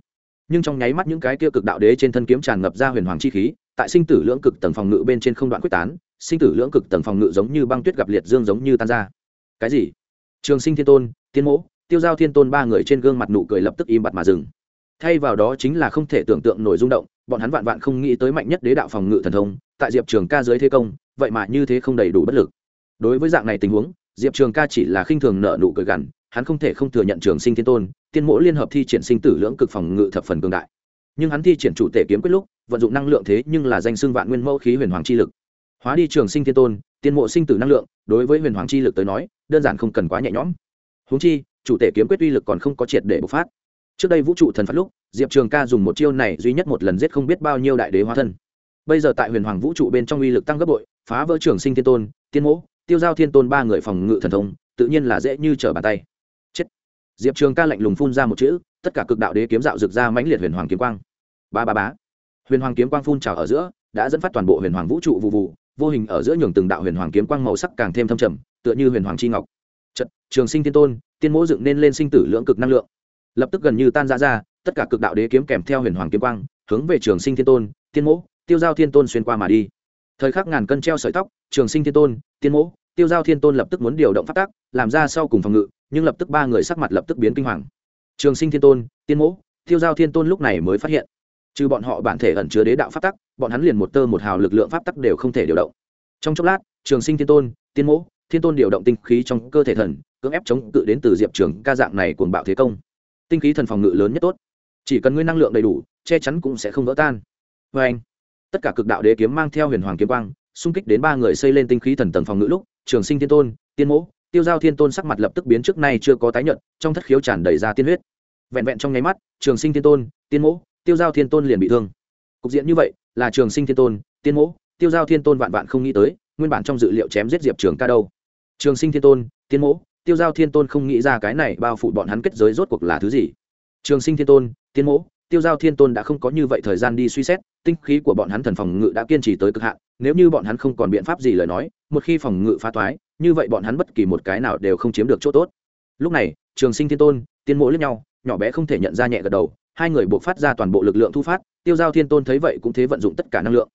Nhưng trong nháy mắt những cái kia cực đạo đế trên thân kiếm tràn ngập ra huyền hoàng chi khí, tại sinh tử lưỡng cực tầng phòng ngự bên trên không đoạn quyết tán, sinh tử lưỡng cực tầng phòng ngự giống như băng tuyết gặp liệt dương giống như tan ra. Cái gì? Trường sinh thiên tôn, tiên mỗ, tiêu giao thiên tôn ba người trên gương mặt nụ cười lập tức im bặt mà dừng. Thay vào đó chính là không thể tưởng tượng nổi rung động, bọn hắn vạn vạn không nghĩ tới mạnh nhất đế đạo phòng ngự thần thông, tại diệp trường ca dưới thế công, vậy mà như thế không đầy đủ bất lực. Đối với dạng này tình huống, diệp trường ca chỉ là khinh thường nợ nụ cười gằn hắn không thể không thừa nhận trường sinh thiên tôn, tiên mỗ liên hợp thi triển sinh tử lưỡng cực phòng ngự thập phần cường đại. Nhưng hắn thi triển chủ tể kiếm quyết lúc, vận dụng năng lượng thế nhưng là danh xưng vạn nguyên mẫu khí huyền hoàng chi lực. Hóa đi trường sinh thiên tôn, tiên mộ sinh tử năng lượng, đối với huyền hoàng chi lực tới nói, đơn giản không cần quá nhẹ nhõm. Húng chi, chủ tể kiếm quyết uy lực còn không có triệt để bộc phát. Trước đây vũ trụ thần phát lúc, diệp trường ca dùng một chiêu này duy nhất một lần giết không biết bao nhiêu đại đế hóa thân. Bây giờ tại huyền hoàng vũ trụ bên trong uy lực tăng gấp bội, phá vỡ trường sinh thiên tôn, tiên mỗ tiêu giao thiên tôn ba người phòng ngự thần thông, tự nhiên là dễ như trở bàn tay diệp trường ca lạnh lùng phun ra một chữ tất cả cực đạo đế kiếm dạo rực ra mãnh liệt huyền hoàng kiếm quang ba ba bá huyền hoàng kiếm quang phun trào ở giữa đã dẫn phát toàn bộ huyền hoàng vũ trụ vụ vụ vô hình ở giữa nhường từng đạo huyền hoàng kiếm quang màu sắc càng thêm thâm trầm tựa như huyền hoàng chi ngọc trận trường sinh thiên tôn tiên mỗ dựng nên lên sinh tử lưỡng cực năng lượng lập tức gần như tan ra ra tất cả cực đạo đế kiếm kèm theo huyền hoàng kiếm quang hướng về trường sinh thiên tôn tiên mỗ tiêu giao thiên tôn xuyên qua mà đi thời khắc ngàn cân treo sợi tóc trường sinh thiên tôn tiên mỗ tiêu giao thiên tôn lập tức muốn điều động phát tác làm ra sau cùng phòng ngự, nhưng lập tức ba người sắc mặt lập tức biến kinh hoàng. Trường sinh thiên tôn, tiên mỗ, tiêu giao thiên tôn lúc này mới phát hiện, trừ bọn họ bản thể ẩn chứa đế đạo pháp tắc, bọn hắn liền một tơ một hào lực lượng pháp tắc đều không thể điều động. Trong chốc lát, trường sinh thiên tôn, tiên mỗ, thiên tôn điều động tinh khí trong cơ thể thần, cưỡng ép chống cự đến từ diệp trường ca dạng này cuồng bạo thế công. Tinh khí thần phòng ngự lớn nhất tốt. Chỉ cần ngươi năng lượng đầy đủ, che chắn cũng sẽ không vỡ tan. Vê anh tất cả cực đạo đế kiếm mang theo huyền hoàng kiếm quang xung kích đến ba người xây lên tinh khí thần tầng phòng ngự lúc, trường sinh thiên tôn, tiên mỗ, tiêu giao thiên tôn sắc mặt lập tức biến trước nay chưa có tái nhận trong thất khiếu tràn đầy ra tiên huyết. Vẹn vẹn trong nháy mắt, trường sinh thiên tôn, tiên mỗ, tiêu giao thiên tôn liền bị thương. Cục diện như vậy, là trường sinh thiên tôn, tiên mỗ, tiêu giao thiên tôn vạn vạn không nghĩ tới, nguyên bản trong dự liệu chém giết diệp trường ca đâu. Trường sinh thiên tôn, tiên mỗ, tiêu giao thiên tôn không nghĩ ra cái này bao phủ bọn hắn kết giới rốt cuộc là thứ gì. Trường sinh thiên tôn, tiên mỗ tiêu giao thiên tôn đã không có như vậy thời gian đi suy xét, tinh khí của bọn hắn thần phòng ngự đã kiên trì tới cực hạn, nếu như bọn hắn không còn biện pháp gì lời nói, một khi phòng ngự phá thoái như vậy bọn hắn bất kỳ một cái nào đều không chiếm được chỗ tốt. Lúc này, trường sinh thiên tôn, tiên Mộ lẫn nhau, nhỏ bé không thể nhận ra nhẹ gật đầu, hai người buộc phát ra toàn bộ lực lượng thu phát, tiêu giao thiên tôn thấy vậy cũng thế vận dụng tất cả năng lượng.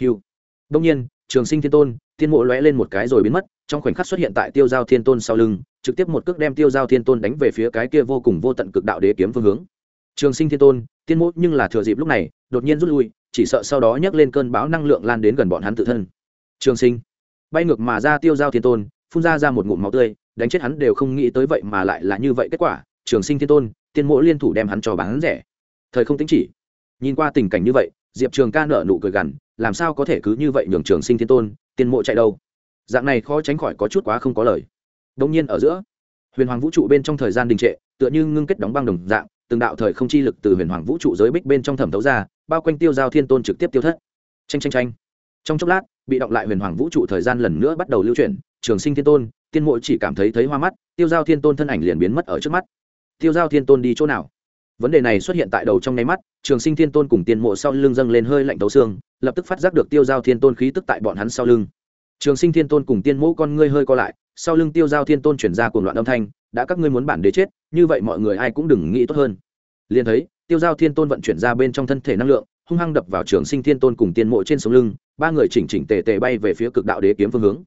Hiu đông nhiên, trường sinh thiên tôn, tiên mộ lóe lên một cái rồi biến mất, trong khoảnh khắc xuất hiện tại tiêu giao thiên tôn sau lưng, trực tiếp một cước đem tiêu giao thiên tôn đánh về phía cái kia vô cùng vô tận cực đạo đế kiếm phương hướng. Trường sinh thiên tôn tiên mộ nhưng là thừa dịp lúc này, đột nhiên rút lui, chỉ sợ sau đó nhấc lên cơn bão năng lượng lan đến gần bọn hắn tự thân. Trường sinh, bay ngược mà ra tiêu giao thiên tôn, phun ra ra một ngụm máu tươi, đánh chết hắn đều không nghĩ tới vậy mà lại là như vậy kết quả. Trường sinh thiên tôn, tiên mộ liên thủ đem hắn cho bán rẻ. Thời không tính chỉ. Nhìn qua tình cảnh như vậy, diệp trường ca nở nụ cười gằn, làm sao có thể cứ như vậy nhường trường sinh thiên tôn, tiên mộ chạy đâu? Dạng này khó tránh khỏi có chút quá không có lời. Đông nhiên ở giữa, huyền hoàng vũ trụ bên trong thời gian đình trệ, tựa như ngưng kết đóng băng đồng dạng từng đạo thời không chi lực từ huyền hoàng vũ trụ giới bích bên trong thẩm thấu ra, bao quanh tiêu giao thiên tôn trực tiếp tiêu thất. Tranh tranh tranh trong chốc lát, bị động lại huyền hoàng vũ trụ thời gian lần nữa bắt đầu lưu chuyển, trường sinh thiên tôn, tiên mộ chỉ cảm thấy thấy hoa mắt, tiêu giao thiên tôn thân ảnh liền biến mất ở trước mắt. Tiêu giao thiên tôn đi chỗ nào? Vấn đề này xuất hiện tại đầu trong nháy mắt, trường sinh thiên tôn cùng tiên mộ sau lưng dâng lên hơi lạnh tấu xương, lập tức phát giác được tiêu giao thiên tôn khí tức tại bọn hắn sau lưng. Trường sinh thiên tôn cùng tiên mộ con ngươi hơi co lại sau lưng tiêu giao thiên tôn chuyển ra cuồng loạn âm thanh, đã các ngươi muốn bản đế chết, như vậy mọi người ai cũng đừng nghĩ tốt hơn. Liền thấy, tiêu giao thiên tôn vận chuyển ra bên trong thân thể năng lượng, hung hăng đập vào trường sinh thiên tôn cùng tiên mộ trên sống lưng, ba người chỉnh chỉnh tề tề bay về phía cực đạo đế kiếm phương hướng.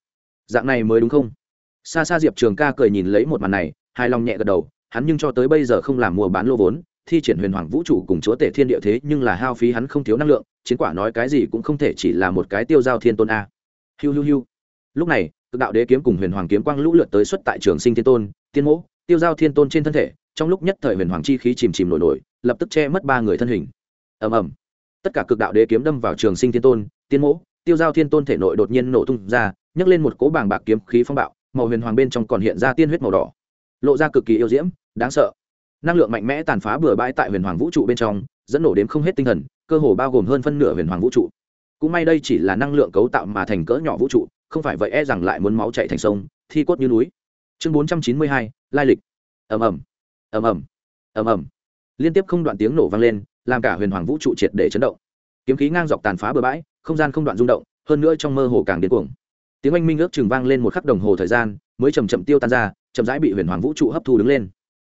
Dạng này mới đúng không? Xa xa diệp trường ca cười nhìn lấy một màn này, hài lòng nhẹ gật đầu, hắn nhưng cho tới bây giờ không làm mua bán lô vốn, thi triển huyền hoàng vũ trụ cùng chúa tể thiên địa thế nhưng là hao phí hắn không thiếu năng lượng, chiến quả nói cái gì cũng không thể chỉ là một cái tiêu giao thiên tôn a. Hiu hiu hiu. Lúc này cực đạo đế kiếm cùng huyền hoàng kiếm quang lũ lượt tới xuất tại trường sinh thiên tôn, tiên mỗ, tiêu giao thiên tôn trên thân thể, trong lúc nhất thời huyền hoàng chi khí chìm chìm nổi nổi, lập tức che mất ba người thân hình. Ầm ầm. Tất cả cực đạo đế kiếm đâm vào trường sinh thiên tôn, tiên mỗ, tiêu giao thiên tôn thể nội đột nhiên nổ tung ra, nhấc lên một cỗ bảng bạc kiếm khí phong bạo, màu huyền hoàng bên trong còn hiện ra tiên huyết màu đỏ. Lộ ra cực kỳ yêu diễm, đáng sợ. Năng lượng mạnh mẽ tàn phá bừa bãi tại huyền hoàng vũ trụ bên trong, dẫn nổ đếm không hết tinh thần, cơ hồ bao gồm hơn phân nửa huyền hoàng vũ trụ. Cũng may đây chỉ là năng lượng cấu tạo mà thành cỡ nhỏ vũ trụ không phải vậy e rằng lại muốn máu chạy thành sông, thi cốt như núi. Chương bốn trăm chín mươi hai, lai lịch. Ầm ầm. Ầm ầm. Ầm ầm. Liên tiếp không đoạn tiếng nổ vang lên, làm cả huyền hoàng vũ trụ triệt để chấn động. Kiếm khí ngang dọc tàn phá bừa bãi, không gian không đoạn rung động, hơn nữa trong mơ hồ càng điên cuồng. Tiếng oanh minh ước chừng vang lên một khắc đồng hồ thời gian, mới chầm chậm tiêu tan ra, chậm rãi bị huyền hoàng vũ trụ hấp thu đứng lên.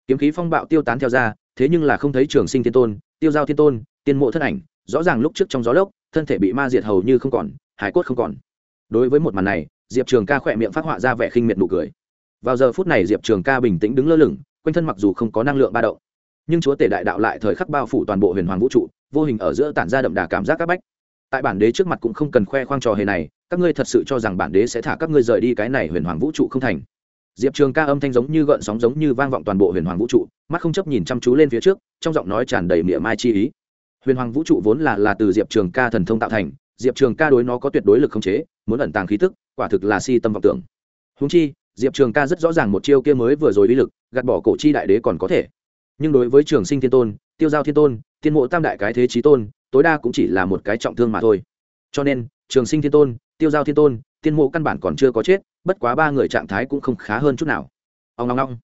Kiếm khí phong bạo tiêu tán theo ra, thế nhưng là không thấy trường sinh thiên tôn, tiêu giao thiên tôn, tiên mộ thân ảnh, rõ ràng lúc trước trong gió lốc, thân thể bị ma diệt hầu như không còn, hải cốt không còn đối với một màn này, diệp trường ca khỏe miệng phát họa ra vẻ khinh miệt nụ cười. Vào giờ phút này, diệp trường ca bình tĩnh đứng lơ lửng, quanh thân mặc dù không có năng lượng ba động, nhưng chúa tể đại đạo lại thời khắc bao phủ toàn bộ huyền hoàng vũ trụ, vô hình ở giữa tản ra đậm đà cảm giác các bách. Tại bản đế trước mặt cũng không cần khoe khoang trò hề này, các ngươi thật sự cho rằng bản đế sẽ thả các ngươi rời đi cái này huyền hoàng vũ trụ không thành. Diệp trường ca âm thanh giống như gợn sóng giống như vang vọng toàn bộ huyền hoàng vũ trụ, mắt không chấp nhìn chăm chú lên phía trước, trong giọng nói tràn đầy miệng mai chi ý. Huyền hoàng vũ trụ vốn là là từ diệp trường ca thần thông tạo thành diệp trường ca đối nó có tuyệt đối lực khống chế, muốn ẩn tàng khí tức, quả thực là si tâm vọng tưởng. Húng chi, diệp trường ca rất rõ ràng một chiêu kia mới vừa rồi uy lực, gạt bỏ cổ chi đại đế còn có thể. Nhưng đối với trường sinh thiên tôn, tiêu giao thiên tôn, tiên mộ tam đại cái thế trí tôn, tối đa cũng chỉ là một cái trọng thương mà thôi. Cho nên, trường sinh thiên tôn, tiêu giao thiên tôn, tiên mộ căn bản còn chưa có chết, bất quá ba người trạng thái cũng không khá hơn chút nào. Ông long long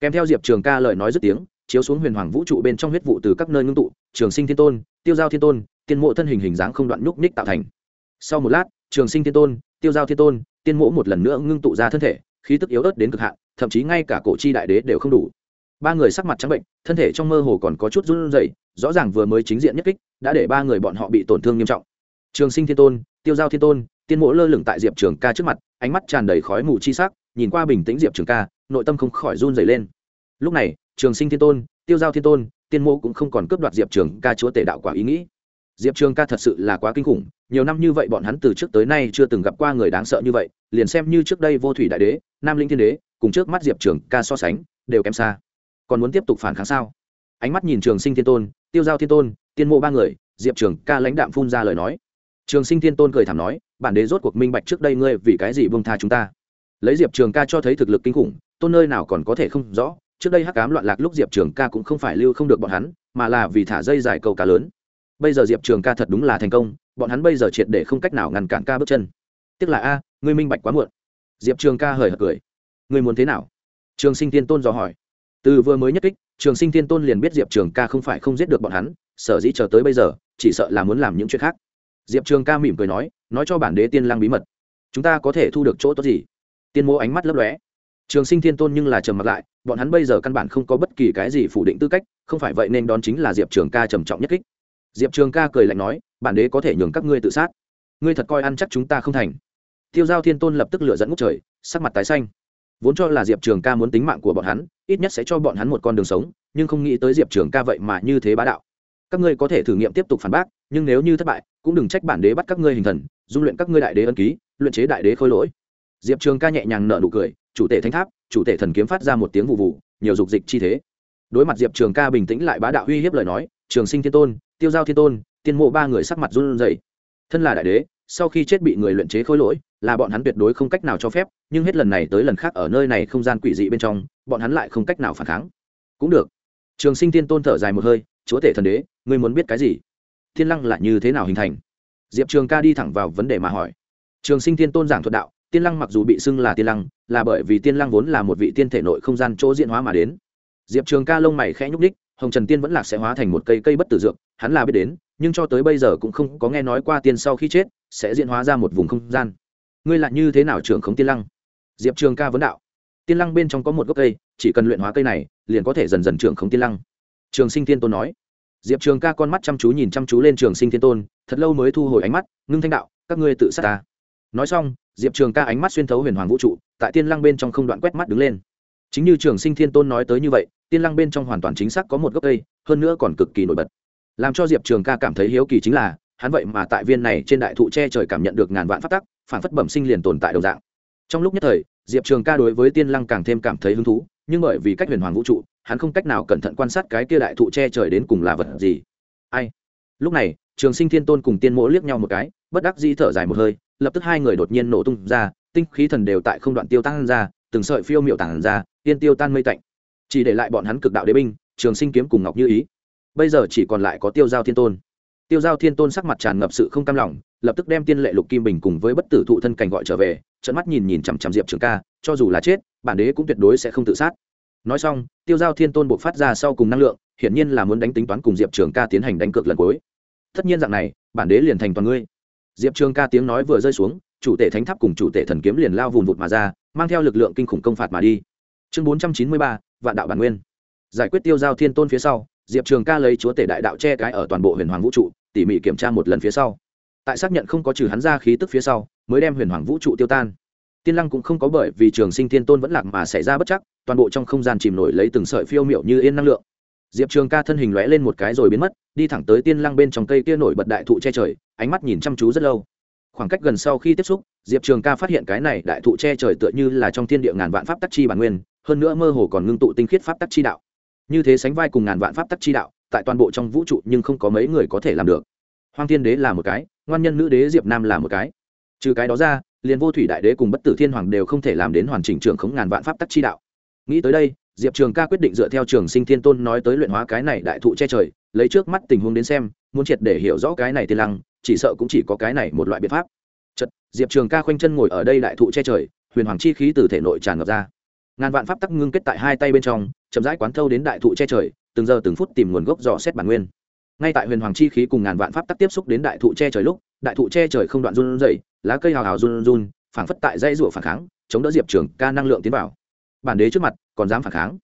kèm theo diệp trường ca lời nói dứt tiếng, chiếu xuống huyền hoàng vũ trụ bên trong huyết vụ từ các nơi ngưng tụ, trường sinh thiên tôn, tiêu giao thiên tôn tiên mộ thân hình hình dáng không đoạn nhúc nhích tạo thành. Sau một lát, trường sinh thiên tôn, tiêu giao thiên tôn, tiên mộ một lần nữa ngưng tụ ra thân thể, khí tức yếu ớt đến cực hạn, thậm chí ngay cả cổ chi đại đế đều không đủ. Ba người sắc mặt trắng bệnh, thân thể trong mơ hồ còn có chút run rẩy, rõ ràng vừa mới chính diện nhất kích, đã để ba người bọn họ bị tổn thương nghiêm trọng. Trường sinh thiên tôn, tiêu giao thiên tôn, tiên mộ lơ lửng tại diệp trường ca trước mặt, ánh mắt tràn đầy khói mù chi sắc, nhìn qua bình tĩnh diệp trường ca, nội tâm không khỏi run rẩy lên. Lúc này, trường sinh thiên tôn, tiêu giao thiên tôn, tiên mộ cũng không còn cướp đoạt diệp trường ca chúa tể đạo quả ý nghĩ diệp trường ca thật sự là quá kinh khủng, nhiều năm như vậy bọn hắn từ trước tới nay chưa từng gặp qua người đáng sợ như vậy, liền xem như trước đây vô thủy đại đế, nam linh thiên đế, cùng trước mắt diệp trường ca so sánh, đều kém xa. Còn muốn tiếp tục phản kháng sao? Ánh mắt nhìn trường sinh thiên tôn, tiêu giao thiên tôn, tiên mộ ba người, diệp trường ca lãnh đạm phun ra lời nói. Trường sinh thiên tôn cười thảm nói, bản đế rốt cuộc minh bạch trước đây ngươi vì cái gì bông tha chúng ta. Lấy diệp trường ca cho thấy thực lực kinh khủng, tôn nơi nào còn có thể không rõ, trước đây hắc cám loạn lạc lúc diệp trường ca cũng không phải lưu không được bọn hắn, mà là vì thả dây dài cầu cá lớn bây giờ diệp trường ca thật đúng là thành công, bọn hắn bây giờ triệt để không cách nào ngăn cản ca bước chân. Tức là, a, ngươi minh bạch quá muộn. Diệp trường ca hời hợt cười. Ngươi muốn thế nào? Trường sinh tiên tôn dò hỏi. Từ vừa mới nhất kích, trường sinh tiên tôn liền biết diệp trường ca không phải không giết được bọn hắn, sở dĩ chờ tới bây giờ, chỉ sợ là muốn làm những chuyện khác. Diệp trường ca mỉm cười nói nói cho bản đế tiên lang bí mật. Chúng ta có thể thu được chỗ tốt gì? Tiên mô ánh mắt lấp lóe. Trường sinh thiên tôn nhưng là trầm mặt lại, bọn hắn bây giờ căn bản không có bất kỳ cái gì phủ định tư cách, không phải vậy nên đón chính là diệp trường ca trầm trọng nhất kích diệp trường ca cười lạnh nói, bản đế có thể nhường các ngươi tự sát. Ngươi thật coi ăn chắc chúng ta không thành. Tiêu giao thiên tôn lập tức lựa dẫn ngốc trời, sắc mặt tái xanh. Vốn cho là diệp trường ca muốn tính mạng của bọn hắn, ít nhất sẽ cho bọn hắn một con đường sống, nhưng không nghĩ tới diệp trường ca vậy mà như thế bá đạo. Các ngươi có thể thử nghiệm tiếp tục phản bác, nhưng nếu như thất bại, cũng đừng trách bản đế bắt các ngươi hình thần, dung luyện các ngươi đại đế ân ký, luyện chế đại đế khôi lỗi. Diệp trường ca nhẹ nhàng nở nụ cười, chủ tể thánh tháp, chủ tể thần kiếm phát ra một tiếng vụ vụ nhiều dục dịch chi thế. Đối mặt diệp trường ca bình tĩnh lại bá đạo uy hiếp lời nói, trường sinh thiên tôn tiêu giao thiên tôn, tiên mộ ba người sắc mặt run rẩy. Thân là đại đế, sau khi chết bị người luyện chế khối lỗi, là bọn hắn tuyệt đối không cách nào cho phép, nhưng hết lần này tới lần khác ở nơi này không gian quỷ dị bên trong, bọn hắn lại không cách nào phản kháng. Cũng được. Trường sinh tiên tôn thở dài một hơi, chúa tể thần đế, ngươi muốn biết cái gì? Thiên lăng là như thế nào hình thành? Diệp trường ca đi thẳng vào vấn đề mà hỏi. Trường sinh tiên tôn giảng thuật đạo, tiên lăng mặc dù bị xưng là tiên lăng, là bởi vì tiên lăng vốn là một vị tiên thể nội không gian chỗ diễn hóa mà đến. Diệp trường ca lông mày khẽ nhúc ních hồng trần tiên vẫn lạc sẽ hóa thành một cây cây bất tử dược, hắn là biết đến, nhưng cho tới bây giờ cũng không có nghe nói qua tiên sau khi chết, sẽ diễn hóa ra một vùng không gian. Ngươi lại như thế nào trưởng khống tiên lăng? Diệp trường ca vấn đạo. Tiên lăng bên trong có một gốc cây, chỉ cần luyện hóa cây này, liền có thể dần dần trưởng khống tiên lăng. Trường sinh tiên tôn nói. Diệp trường ca con mắt chăm chú nhìn chăm chú lên trường sinh thiên tôn, thật lâu mới thu hồi ánh mắt, ngưng thanh đạo, các ngươi tự sát ta. Nói xong, diệp trường ca ánh mắt xuyên thấu huyền hoàng vũ trụ, tại tiên lăng bên trong không đoạn quét mắt đứng lên chính như trường sinh thiên tôn nói tới như vậy, tiên lăng bên trong hoàn toàn chính xác có một gốc cây, hơn nữa còn cực kỳ nổi bật. Làm cho diệp trường ca cảm thấy hiếu kỳ chính là, hắn vậy mà tại viên này trên đại thụ che trời cảm nhận được ngàn vạn phát tắc, phản phất bẩm sinh liền tồn tại đồng dạng. Trong lúc nhất thời, diệp trường ca đối với tiên lăng càng thêm cảm thấy hứng thú, nhưng bởi vì cách huyền hoàng vũ trụ, hắn không cách nào cẩn thận quan sát cái kia đại thụ che trời đến cùng là vật gì. Ai? Lúc này, trường sinh thiên tôn cùng tiên mỗ liếc nhau một cái, bất đắc dĩ thở dài một hơi, lập tức hai người đột nhiên nổ tung ra, tinh khí thần đều tại không đoạn tiêu tăng ra, từng sợi phiêu miệu tản ra tiên tiêu tan mây tạnh. Chỉ để lại bọn hắn cực đạo đế binh, trường sinh kiếm cùng ngọc như ý. Bây giờ chỉ còn lại có tiêu giao thiên tôn. Tiêu giao thiên tôn sắc mặt tràn ngập sự không cam lòng, lập tức đem tiên lệ lục kim bình cùng với bất tử thụ thân cảnh gọi trở về trận mắt nhìn nhìn chằm chằm diệp trường ca, cho dù là chết, bản đế cũng tuyệt đối sẽ không tự sát. Nói xong, tiêu giao thiên tôn buộc phát ra sau cùng năng lượng, hiển nhiên là muốn đánh tính toán cùng diệp trường ca tiến hành đánh cược lần cuối. Tất nhiên dạng này, bản đế liền thành toàn ngươi. Diệp trường ca tiếng nói vừa rơi xuống, chủ tể thánh tháp cùng chủ tể thần kiếm liền lao vùng vụt mà ra, mang theo lực lượng kinh khủng công phạt mà đi chương bốn trăm chín mươi ba, vạn đạo bản nguyên. Giải quyết tiêu giao thiên tôn phía sau, diệp trường ca lấy chúa tể đại đạo che cái ở toàn bộ huyền hoàng vũ trụ, tỉ mỉ kiểm tra một lần phía sau. Tại xác nhận không có trừ hắn ra khí tức phía sau, mới đem huyền hoàng vũ trụ tiêu tan. Tiên lăng cũng không có bởi vì trường sinh thiên tôn vẫn lạc mà xảy ra bất chắc, toàn bộ trong không gian chìm nổi lấy từng sợi phiêu miệu như yên năng lượng. Diệp trường ca thân hình lóe lên một cái rồi biến mất, đi thẳng tới tiên lăng bên trong cây kia nổi bật đại thụ che trời, ánh mắt nhìn chăm chú rất lâu. Khoảng cách gần sau khi tiếp xúc, diệp trường ca phát hiện cái này đại thụ che trời tựa như là trong thiên địa ngàn vạn pháp tắc chi bản nguyên hơn nữa mơ hồ còn ngưng tụ tinh khiết pháp tắc chi đạo. Như thế sánh vai cùng ngàn vạn pháp tắc chi đạo, tại toàn bộ trong vũ trụ nhưng không có mấy người có thể làm được. Hoàng thiên đế là một cái, ngoan nhân nữ đế diệp nam là một cái. Trừ cái đó ra, liền vô thủy đại đế cùng bất tử thiên hoàng đều không thể làm đến hoàn chỉnh trường khống ngàn vạn pháp tắc chi đạo. Nghĩ tới đây, diệp trường ca quyết định dựa theo trường sinh thiên tôn nói tới luyện hóa cái này đại thụ che trời, lấy trước mắt tình huống đến xem, muốn triệt để hiểu rõ cái này tiên lăng, chỉ sợ cũng chỉ có cái này một loại biện pháp. Chật diệp trường ca khoanh chân ngồi ở đây đại thụ che trời, huyền hoàng chi khí từ thể nội tràn ngập ra ngàn vạn pháp tắc ngưng kết tại hai tay bên trong, chậm rãi quán thâu đến đại thụ che trời, từng giờ từng phút tìm nguồn gốc dò xét bản nguyên. Ngay tại huyền hoàng chi khí cùng ngàn vạn pháp tắc tiếp xúc đến đại thụ che trời lúc, đại thụ che trời không đoạn run rẩy, lá cây hào hào run run, phảng phất tại dây rủa phản kháng, chống đỡ diệp trường ca năng lượng tiến vào. Bản đế trước mặt còn dám phản kháng.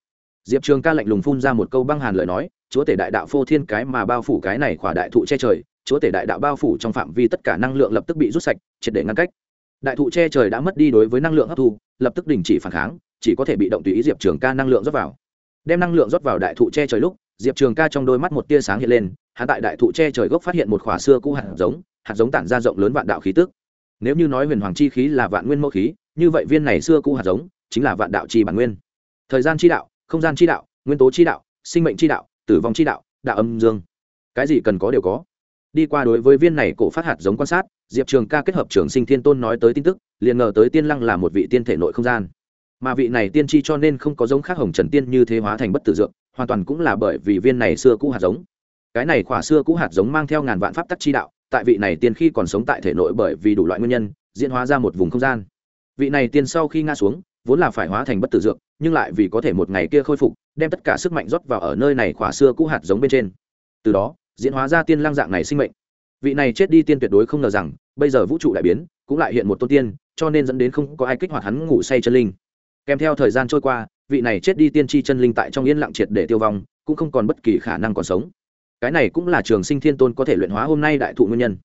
Diệp trường ca lạnh lùng phun ra một câu băng hàn lời nói, chúa tể đại đạo phô thiên cái mà bao phủ cái này khỏa đại thụ che trời, chúa tể đại đạo bao phủ trong phạm vi tất cả năng lượng lập tức bị rút sạch, triệt để ngăn cách đại thụ che trời đã mất đi đối với năng lượng hấp thu, lập tức đình chỉ phản kháng, chỉ có thể bị động tùy ý diệp trường ca năng lượng rót vào. Đem năng lượng rót vào đại thụ che trời lúc, diệp trường ca trong đôi mắt một tia sáng hiện lên hạ tại đại thụ che trời gốc phát hiện một khỏa xưa cũ hạt giống hạt giống tản ra rộng lớn vạn đạo khí tức. Nếu như nói huyền hoàng chi khí là vạn nguyên mẫu khí, như vậy viên này xưa cũ hạt giống chính là vạn đạo chi bản nguyên. Thời gian chi đạo, không gian chi đạo, nguyên tố chi đạo, sinh mệnh chi đạo, tử vong chi đạo đạo âm dương. Cái gì cần có đều có đi qua đối với viên này cổ phát hạt giống quan sát, diệp trường ca kết hợp trường sinh thiên tôn nói tới tin tức, liền ngờ tới tiên lăng là một vị tiên thể nội không gian. Mà vị này tiên tri cho nên không có giống khác hồng trần tiên như thế hóa thành bất tử dược, hoàn toàn cũng là bởi vì viên này xưa cũ hạt giống. Cái này khỏa xưa cũ hạt giống mang theo ngàn vạn pháp tắc chi đạo, tại vị này tiên khi còn sống tại thể nội bởi vì đủ loại nguyên nhân, diễn hóa ra một vùng không gian. Vị này tiên sau khi ngã xuống, vốn là phải hóa thành bất tử dược, nhưng lại vì có thể một ngày kia khôi phục, đem tất cả sức mạnh rót vào ở nơi này khỏa xưa cũ hạt giống bên trên. Từ đó diễn hóa ra tiên lang dạng này sinh mệnh. Vị này chết đi tiên tuyệt đối không ngờ rằng, bây giờ vũ trụ đại biến, cũng lại hiện một tôn tiên, cho nên dẫn đến không có ai kích hoạt hắn ngủ say chân linh. Kèm theo thời gian trôi qua, vị này chết đi tiên tri chân linh tại trong yên lặng triệt để tiêu vong, cũng không còn bất kỳ khả năng còn sống. Cái này cũng là trường sinh thiên tôn có thể luyện hóa hôm nay đại thụ nguyên nhân.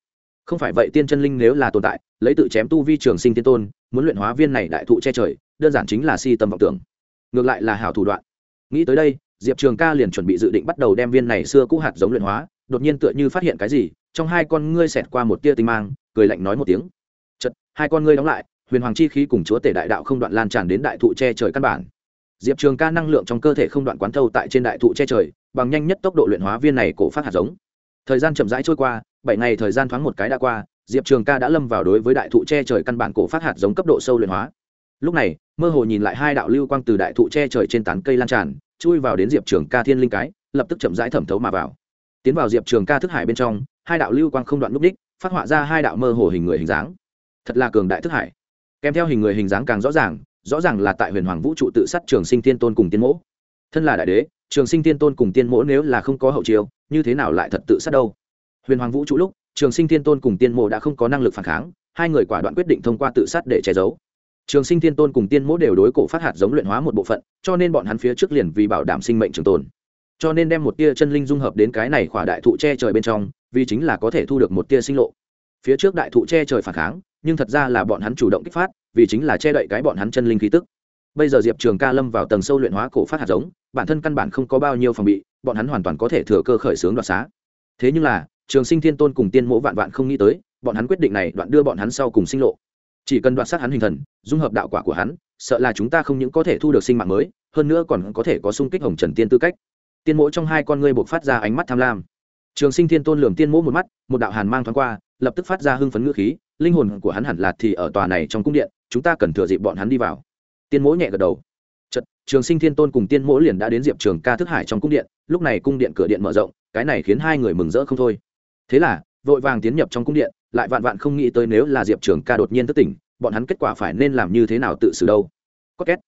Không phải vậy tiên chân linh nếu là tồn tại, lấy tự chém tu vi trường sinh thiên tôn, muốn luyện hóa viên này đại thụ che trời, đơn giản chính là si tâm vọng tưởng. Ngược lại là hảo thủ đoạn. Nghĩ tới đây, diệp trường ca liền chuẩn bị dự định bắt đầu đem viên này xưa cũ hạt giống luyện hóa đột nhiên tựa như phát hiện cái gì, trong hai con ngươi xẹt qua một tia tinh mang, cười lạnh nói một tiếng. Chật hai con ngươi đóng lại, huyền hoàng chi khí cùng chúa tể đại đạo không đoạn lan tràn đến đại thụ che trời căn bản. Diệp trường ca năng lượng trong cơ thể không đoạn quán thâu tại trên đại thụ che trời, bằng nhanh nhất tốc độ luyện hóa viên này cổ phát hạt giống. Thời gian chậm rãi trôi qua, bảy ngày thời gian thoáng một cái đã qua, diệp trường ca đã lâm vào đối với đại thụ che trời căn bản cổ phát hạt giống cấp độ sâu luyện hóa. Lúc này, mơ hồ nhìn lại hai đạo lưu quang từ đại thụ che trời trên tán cây lan tràn, chui vào đến diệp trường ca thiên linh cái, lập tức chậm rãi thẩm thấu mà vào tiến vào diệp trường ca thức hải bên trong, hai đạo lưu quang không đoạn núp đích phát họa ra hai đạo mơ hồ hình người hình dáng. Thật là cường đại thức hải. Kèm theo hình người hình dáng càng rõ ràng rõ ràng là tại huyền hoàng vũ trụ tự sát trường sinh tiên tôn cùng tiên mỗ. Thân là đại đế, trường sinh tiên tôn cùng tiên mỗ nếu là không có hậu chiều như thế nào lại thật tự sát đâu? Huyền hoàng vũ trụ lúc, trường sinh tiên tôn cùng tiên mỗ đã không có năng lực phản kháng, hai người quả đoạn quyết định thông qua tự sát để che giấu. Trường sinh tiên tôn cùng tiên mỗ đều đối cổ phát hạt giống luyện hóa một bộ phận, cho nên bọn hắn phía trước liền vì bảo đảm sinh mệnh trường tồn cho nên đem một tia chân linh dung hợp đến cái này khỏa đại thụ che trời bên trong, vì chính là có thể thu được một tia sinh lộ. Phía trước đại thụ che trời phản kháng, nhưng thật ra là bọn hắn chủ động kích phát, vì chính là che đậy cái bọn hắn chân linh khí tức. Bây giờ diệp trường ca lâm vào tầng sâu luyện hóa cổ phát hạt giống, bản thân căn bản không có bao nhiêu phòng bị, bọn hắn hoàn toàn có thể thừa cơ khởi xướng đoạt xá. Thế nhưng là, trường sinh thiên tôn cùng tiên mỗ vạn vạn không nghĩ tới, bọn hắn quyết định này đoạn đưa bọn hắn sau cùng sinh lộ. Chỉ cần đoạt sát hắn hình thần, dung hợp đạo quả của hắn, sợ là chúng ta không những có thể thu được sinh mạng mới, hơn nữa còn có thể có sung kích hồng trần tiên tư cách tiên mỗ trong hai con ngươi buộc phát ra ánh mắt tham lam. Trường sinh thiên tôn lường tiên mỗ một mắt một đạo hàn mang thoáng qua lập tức phát ra hưng phấn ngữ khí linh hồn của hắn hẳn là thì ở tòa này trong cung điện chúng ta cần thừa dịp bọn hắn đi vào. Tiên mỗ nhẹ gật đầu. Chật, trường sinh thiên tôn cùng tiên mỗ liền đã đến diệp trường ca thức hải trong cung điện lúc này cung điện cửa điện mở rộng cái này khiến hai người mừng rỡ không thôi. Thế là vội vàng tiến nhập trong cung điện lại vạn vạn không nghĩ tới nếu là diệp trường ca đột nhiên thức tỉnh bọn hắn kết quả phải nên làm như thế nào tự xử đâu. Có két.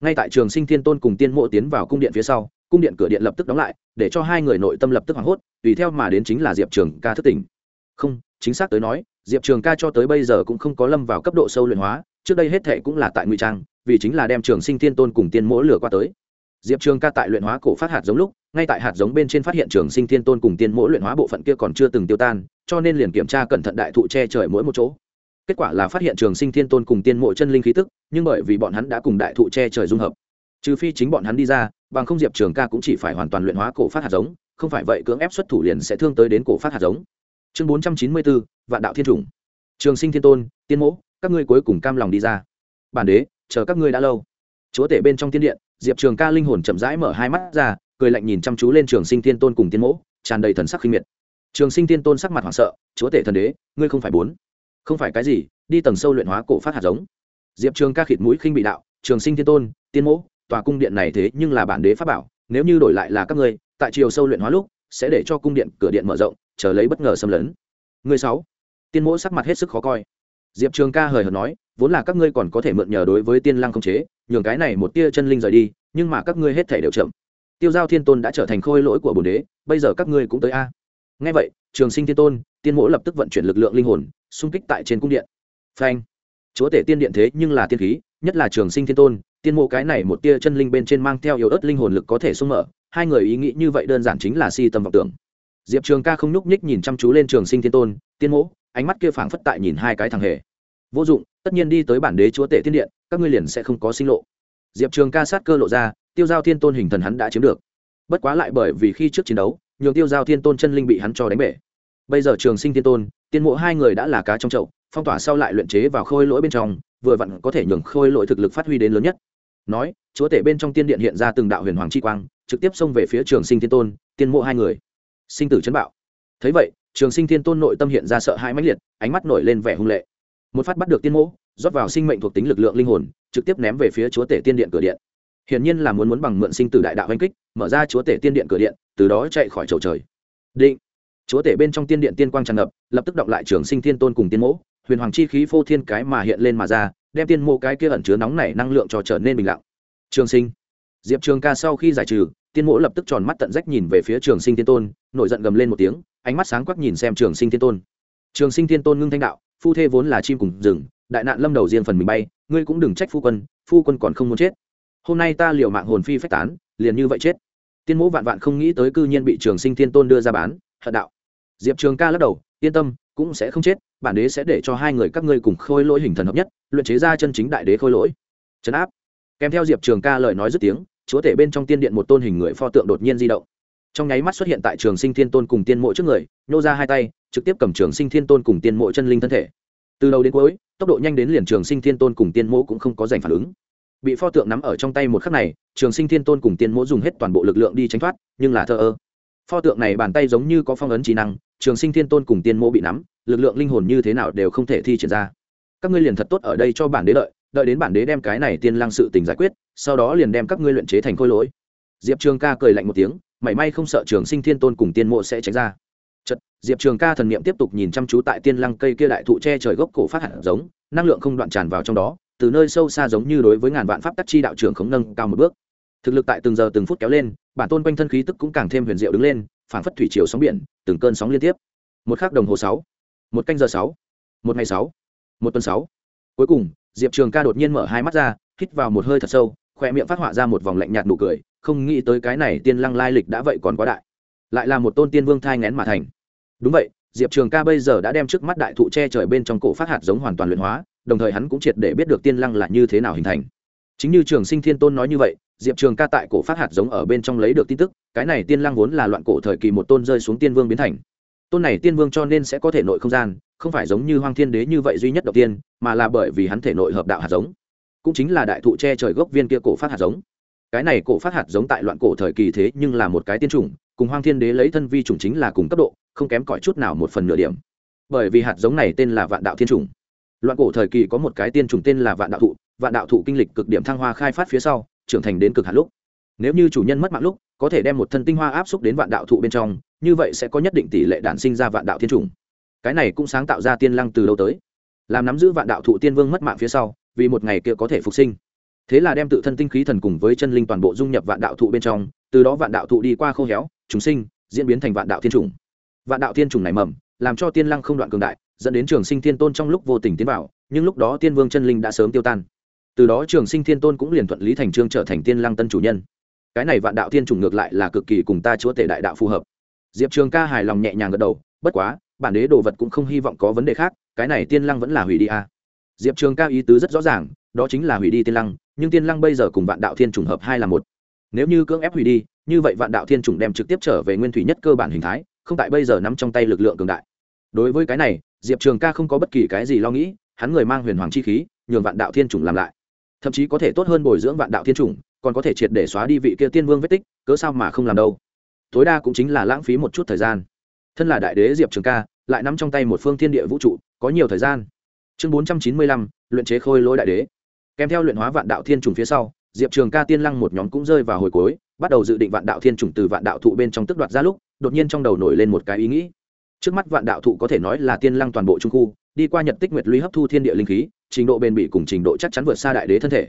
Ngay tại trường sinh thiên tôn cùng tiên mộ tiến vào cung điện phía sau cung điện cửa điện lập tức đóng lại, để cho hai người nội tâm lập tức hoảng hốt, tùy theo mà đến chính là diệp trường ca thất tỉnh. Không, chính xác tới nói, diệp trường ca cho tới bây giờ cũng không có lâm vào cấp độ sâu luyện hóa, trước đây hết thệ cũng là tại ngụy trang, vì chính là đem trường sinh thiên tôn cùng tiên mỗ lửa qua tới. Diệp trường ca tại luyện hóa cổ phát hạt giống lúc, ngay tại hạt giống bên trên phát hiện trường sinh thiên tôn cùng tiên mỗ luyện hóa bộ phận kia còn chưa từng tiêu tan, cho nên liền kiểm tra cẩn thận đại thụ che trời mỗi một chỗ. Kết quả là phát hiện trường sinh thiên tôn cùng tiên mộ chân linh khí tức, nhưng bởi vì bọn hắn đã cùng đại thụ che trời dung hợp, trừ phi chính bọn hắn đi ra bằng không diệp trường ca cũng chỉ phải hoàn toàn luyện hóa cổ phát hạt giống, không phải vậy cưỡng ép xuất thủ liền sẽ thương tới đến cổ phát hạt giống. Chương bốn trăm chín mươi bốn vạn đạo thiên chủng. Trường sinh thiên tôn, tiên mỗ, các ngươi cuối cùng cam lòng đi ra. Bản đế, chờ các ngươi đã lâu. Chúa tể bên trong tiên điện, diệp trường ca linh hồn chậm rãi mở hai mắt ra, cười lạnh nhìn chăm chú lên trường sinh thiên tôn cùng tiên mỗ, tràn đầy thần sắc khinh miệt. Trường sinh thiên tôn sắc mặt hoảng sợ, chúa tể thần đế, ngươi không phải bốn. Không phải cái gì, đi tầng sâu luyện hóa cổ phát hạt giống. Diệp trường ca khịt mũi khinh bị đạo, trường sinh thiên tôn, tiên mỗ tòa cung điện này thế nhưng là bản đế pháp bảo, nếu như đổi lại là các ngươi, tại chiều sâu luyện hóa lúc, sẽ để cho cung điện cửa điện mở rộng, chờ lấy bất ngờ xâm lấn. Người sáu. Tiên mỗ sắc mặt hết sức khó coi. Diệp trường ca hời hợt nói, vốn là các ngươi còn có thể mượn nhờ đối với tiên lăng không chế, nhường cái này một tia chân linh rời đi, nhưng mà các ngươi hết thể đều chậm. Tiêu giao thiên tôn đã trở thành khôi lỗi của bồn đế, bây giờ các ngươi cũng tới a. Ngay vậy, trường sinh thiên tôn, tiên mỗ lập tức vận chuyển lực lượng linh hồn, xung kích tại trên cung điện. Phanh. Chúa tể tiên điện thế nhưng là tiên khí, nhất là trường sinh thiên tôn tiên mộ cái này một tia chân linh bên trên mang theo yếu ớt linh hồn lực có thể sung mở, hai người ý nghĩ như vậy đơn giản chính là si tâm vọng tưởng. Diệp trường ca không nhúc nhích nhìn chăm chú lên trường sinh thiên tôn, tiên mộ, ánh mắt kia phảng phất tại nhìn hai cái thằng hề. Vô dụng, tất nhiên đi tới bản đế chúa tể tiên điện, các ngươi liền sẽ không có sinh lộ. Diệp trường ca sát cơ lộ ra, tiêu giao thiên tôn hình thần hắn đã chiếm được. Bất quá lại bởi vì khi trước chiến đấu, nhường tiêu giao thiên tôn chân linh bị hắn cho đánh bể. Bây giờ trường sinh thiên tôn, tiên mộ hai người đã là cá trong chậu, phong tỏa sau lại luyện chế vào khôi lỗi bên trong, vừa vặn có thể nhường khôi lỗi thực lực phát huy đến lớn nhất nói, chúa tể bên trong tiên điện hiện ra từng đạo huyền hoàng chi quang, trực tiếp xông về phía trường sinh thiên tôn, tiên mộ hai người. Sinh tử chấn bạo. Thấy vậy, trường sinh thiên tôn nội tâm hiện ra sợ hãi mãnh liệt, ánh mắt nổi lên vẻ hung lệ. Một phát bắt được tiên mộ, rót vào sinh mệnh thuộc tính lực lượng linh hồn, trực tiếp ném về phía chúa tể tiên điện cửa điện. Hiển nhiên là muốn muốn bằng mượn sinh tử đại đạo oanh kích, mở ra chúa tể tiên điện cửa điện, từ đó chạy khỏi chầu trời. Định. Chúa tể bên trong tiên điện tiên quang tràn ngập, lập tức động lại trường sinh thiên tôn cùng tiên mẫu huyền hoàng chi khí phô thiên cái mà hiện lên mà ra, đem tiên mộ cái kia ẩn chứa nóng nảy năng lượng cho trở nên bình lặng. Trường sinh. Diệp trường ca sau khi giải trừ, tiên mộ lập tức tròn mắt tận rách nhìn về phía trường sinh thiên tôn, nổi giận gầm lên một tiếng, ánh mắt sáng quắc nhìn xem trường sinh thiên tôn. Trường sinh thiên tôn ngưng thanh đạo, phu thê vốn là chim cùng rừng, đại nạn lâm đầu riêng phần mình bay, ngươi cũng đừng trách phu quân phu quân còn không muốn chết. Hôm nay ta liều mạng hồn phi phách tán, liền như vậy chết. Tiên mỗ vạn vạn không nghĩ tới cư nhiên bị trường sinh thiên tôn đưa ra bán, hận đạo. Diệp trường ca lắc đầu, yên tâm cũng sẽ không chết, bản đế sẽ để cho hai người các ngươi cùng khôi lỗi hình thần hợp nhất, luyện chế ra chân chính đại đế khôi lỗi. Trấn áp. Kèm theo diệp trường ca lời nói dứt tiếng, chúa tể bên trong tiên điện một tôn hình người pho tượng đột nhiên di động. Trong nháy mắt xuất hiện tại trường sinh thiên tôn cùng tiên mộ trước người nhô ra hai tay, trực tiếp cầm trường sinh thiên tôn cùng tiên mộ chân linh thân thể. Từ đầu đến cuối, tốc độ nhanh đến liền trường sinh thiên tôn cùng tiên mộ cũng không có giành phản ứng. Bị pho tượng nắm ở trong tay một khắc này, trường sinh thiên tôn cùng tiên mộ dùng hết toàn bộ lực lượng đi tránh thoát, nhưng là thơ ơ pho tượng này bàn tay giống như có phong ấn trí năng trường sinh thiên tôn cùng tiên mô bị nắm lực lượng linh hồn như thế nào đều không thể thi triển ra. Các ngươi liền thật tốt ở đây cho bản đế đợi đợi đến bản đế đem cái này tiên lăng sự tình giải quyết sau đó liền đem các ngươi luyện chế thành khôi lỗi. Diệp trường ca cười lạnh một tiếng mảy may không sợ trường sinh thiên tôn cùng tiên mộ sẽ tránh ra. Chật, diệp trường ca thần n i ệ m tiếp tục nhìn chăm chú tại tiên lăng cây kia đại thụ che trời gốc cổ phát hạt giống năng lượng không đoạn tràn vào trong đó từ nơi sâu xa giống như đối với ngàn vạn pháp tắc chi đạo trưởng khống nâng cao một bước. Thực lực tại từng giờ từng phút kéo lên bản tôn quanh thân khí tức cũng càng thêm huyền diệu đứng lên phản phất thủy chiều sóng biển, từng cơn sóng liên tiếp. Một khắc đồng hồ sáu, một canh giờ sáu, một ngày sáu, một tuần sáu. Cuối cùng, diệp trường ca đột nhiên mở hai mắt ra, hít vào một hơi thật sâu khoe miệng phát họa ra một vòng lạnh nhạt nụ cười, không nghĩ tới cái này tiên lăng lai lịch đã vậy còn quá đại. Lại là một tôn tiên vương thai ngén mà thành. Đúng vậy, diệp trường ca bây giờ đã đem trước mắt đại thụ che trời bên trong cổ phát hạt giống hoàn toàn luyện hóa, đồng thời hắn cũng triệt để biết được tiên lăng là như thế nào hình thành. Chính như trường sinh thiên tôn nói như vậy diệp trường ca tại cổ phát hạt giống ở bên trong lấy được tin tức, cái này tiên lang vốn là loạn cổ thời kỳ một tôn rơi xuống tiên vương biến thành. Tôn này tiên vương cho nên sẽ có thể nội không gian, không phải giống như hoang thiên đế như vậy duy nhất đầu tiên, mà là bởi vì hắn thể nội hợp đạo hạt giống. Cũng chính là đại thụ che trời gốc viên kia cổ phát hạt giống. Cái này cổ phát hạt giống tại loạn cổ thời kỳ thế nhưng là một cái tiên chủng, cùng hoang thiên đế lấy thân vi chủng chính là cùng cấp độ, không kém cỏi chút nào một phần nửa điểm. Bởi vì hạt giống này tên là vạn đạo thiên chủng. Loạn cổ thời kỳ có một cái tiên chủng tên là vạn đạo thụ, vạn đạo thụ kinh lịch cực điểm thăng hoa khai phát phía sau trưởng thành đến cực hạn lúc nếu như chủ nhân mất mạng lúc, có thể đem một thân tinh hoa áp xúc đến vạn đạo thụ bên trong, như vậy sẽ có nhất định tỷ lệ đản sinh ra vạn đạo thiên trùng. cái này cũng sáng tạo ra tiên lăng từ lâu tới làm nắm giữ vạn đạo thụ tiên vương mất mạng phía sau, vì một ngày kia có thể phục sinh thế là đem tự thân tinh khí thần cùng với chân linh toàn bộ dung nhập vạn đạo thụ bên trong, từ đó vạn đạo thụ đi qua khô héo chúng sinh, diễn biến thành vạn đạo thiên trùng. vạn đạo thiên trùng này mầm, làm cho tiên lăng không đoạn cường đại, dẫn đến trường sinh thiên tôn trong lúc vô tình tiến vào, nhưng lúc đó tiên vương chân linh đã sớm tiêu tan từ đó trường sinh thiên tôn cũng liền thuận lý thành trương trở thành tiên lăng tân chủ nhân. Cái này vạn đạo thiên chủng ngược lại là cực kỳ cùng ta chúa tể đại đạo phù hợp. Diệp trường ca hài lòng nhẹ nhàng gật đầu, bất quá, bản đế đồ vật cũng không hy vọng có vấn đề khác, cái này tiên lăng vẫn là hủy đi a à. diệp trường ca ý tứ rất rõ ràng, đó chính là hủy đi tiên lăng, nhưng tiên lăng bây giờ cùng vạn đạo thiên chủng hợp hai là một. Nếu như cưỡng ép hủy đi, như vậy vạn đạo thiên chủng đem trực tiếp trở về nguyên thủy nhất cơ bản hình thái, không tại bây giờ nắm trong tay lực lượng cường đại. Đối với cái này, diệp trường ca không có bất kỳ cái gì lo nghĩ, hắn người mang huyền hoàng chi khí, nhường vạn đạo thiên chủng làm lại thậm chí có thể tốt hơn bồi dưỡng vạn đạo thiên chủng, còn có thể triệt để xóa đi vị kia tiên vương vết tích, cớ sao mà không làm đâu. Tối đa cũng chính là lãng phí một chút thời gian. Thân là đại đế diệp trường ca, lại nắm trong tay một phương thiên địa vũ trụ, có nhiều thời gian. Chương bốn trăm chín mươi lăm, luyện chế khôi lỗi đại đế. Kèm theo luyện hóa vạn đạo thiên trùng phía sau, diệp trường ca tiên lăng một nhóm cũng rơi vào hồi cuối, bắt đầu dự định vạn đạo thiên trùng từ vạn đạo thụ bên trong tức đoạt ra lúc, đột nhiên trong đầu nổi lên một cái ý nghĩ. Trước mắt vạn đạo thụ có thể nói là tiên lăng toàn bộ trung khu, đi qua nhật tích nguyệt lũy hấp thu thiên địa linh khí trình độ bền bỉ cùng trình độ chắc chắn vượt xa đại đế thân thể.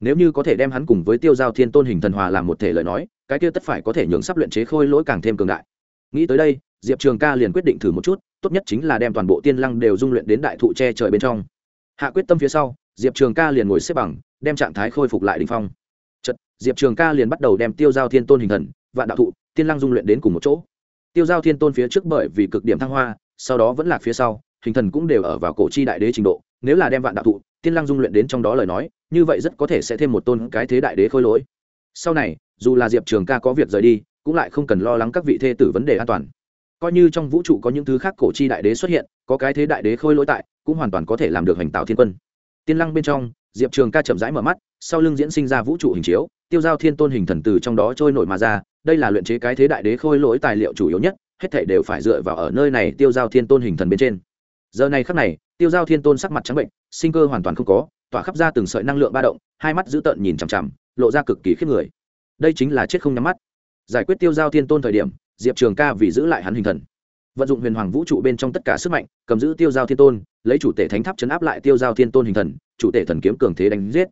Nếu như có thể đem hắn cùng với tiêu giao thiên tôn hình thần hòa làm một thể lời nói cái kia tất phải có thể nhường sắp luyện chế khôi lỗi càng thêm cường đại. Nghĩ tới đây diệp trường ca liền quyết định thử một chút tốt nhất chính là đem toàn bộ tiên lăng đều dung luyện đến đại thụ che trời bên trong. Hạ quyết tâm phía sau diệp trường ca liền ngồi xếp bằng đem trạng thái khôi phục lại đình phong. Chật, diệp trường ca liền bắt đầu đem tiêu giao thiên tôn hình thần vạn đạo thụ tiên lăng dung luyện đến cùng một chỗ. Tiêu giao thiên tôn phía trước bởi vì cực điểm thăng hoa sau đó vẫn là phía sau hình thần cũng đều ở vào cổ chi đại đế trình độ, nếu là đem vạn đạo thụ, tiên lăng dung luyện đến trong đó lời nói, như vậy rất có thể sẽ thêm một tôn cái thế đại đế khôi lỗi. Sau này, dù là diệp trường ca có việc rời đi, cũng lại không cần lo lắng các vị thê tử vấn đề an toàn. Coi như trong vũ trụ có những thứ khác cổ chi đại đế xuất hiện, có cái thế đại đế khôi lỗi tại, cũng hoàn toàn có thể làm được hành tạo thiên quân. Tiên lăng bên trong, diệp trường ca chậm rãi mở mắt, sau lưng diễn sinh ra vũ trụ hình chiếu, tiêu giao thiên tôn hình thần từ trong đó trôi nổi mà ra, đây là luyện chế cái thế đại đế khôi lỗi tài liệu chủ yếu nhất, hết thể đều phải dựa vào ở nơi này tiêu giao thiên tôn hình thần bên trên giờ này khắc này, tiêu giao thiên tôn sắc mặt trắng bệnh, sinh cơ hoàn toàn không có, tỏa khắp ra từng sợi năng lượng ba động, hai mắt dữ tợn nhìn chằm chằm, lộ ra cực kỳ khiếp người. Đây chính là chết không nhắm mắt. Giải quyết tiêu giao thiên tôn thời điểm, diệp trường ca vì giữ lại hắn hình thần. Vận dụng huyền hoàng vũ trụ bên trong tất cả sức mạnh, cầm giữ tiêu giao thiên tôn, lấy chủ tể thánh tháp chấn áp lại tiêu giao thiên tôn hình thần, chủ tể thần kiếm cường thế đánh giết.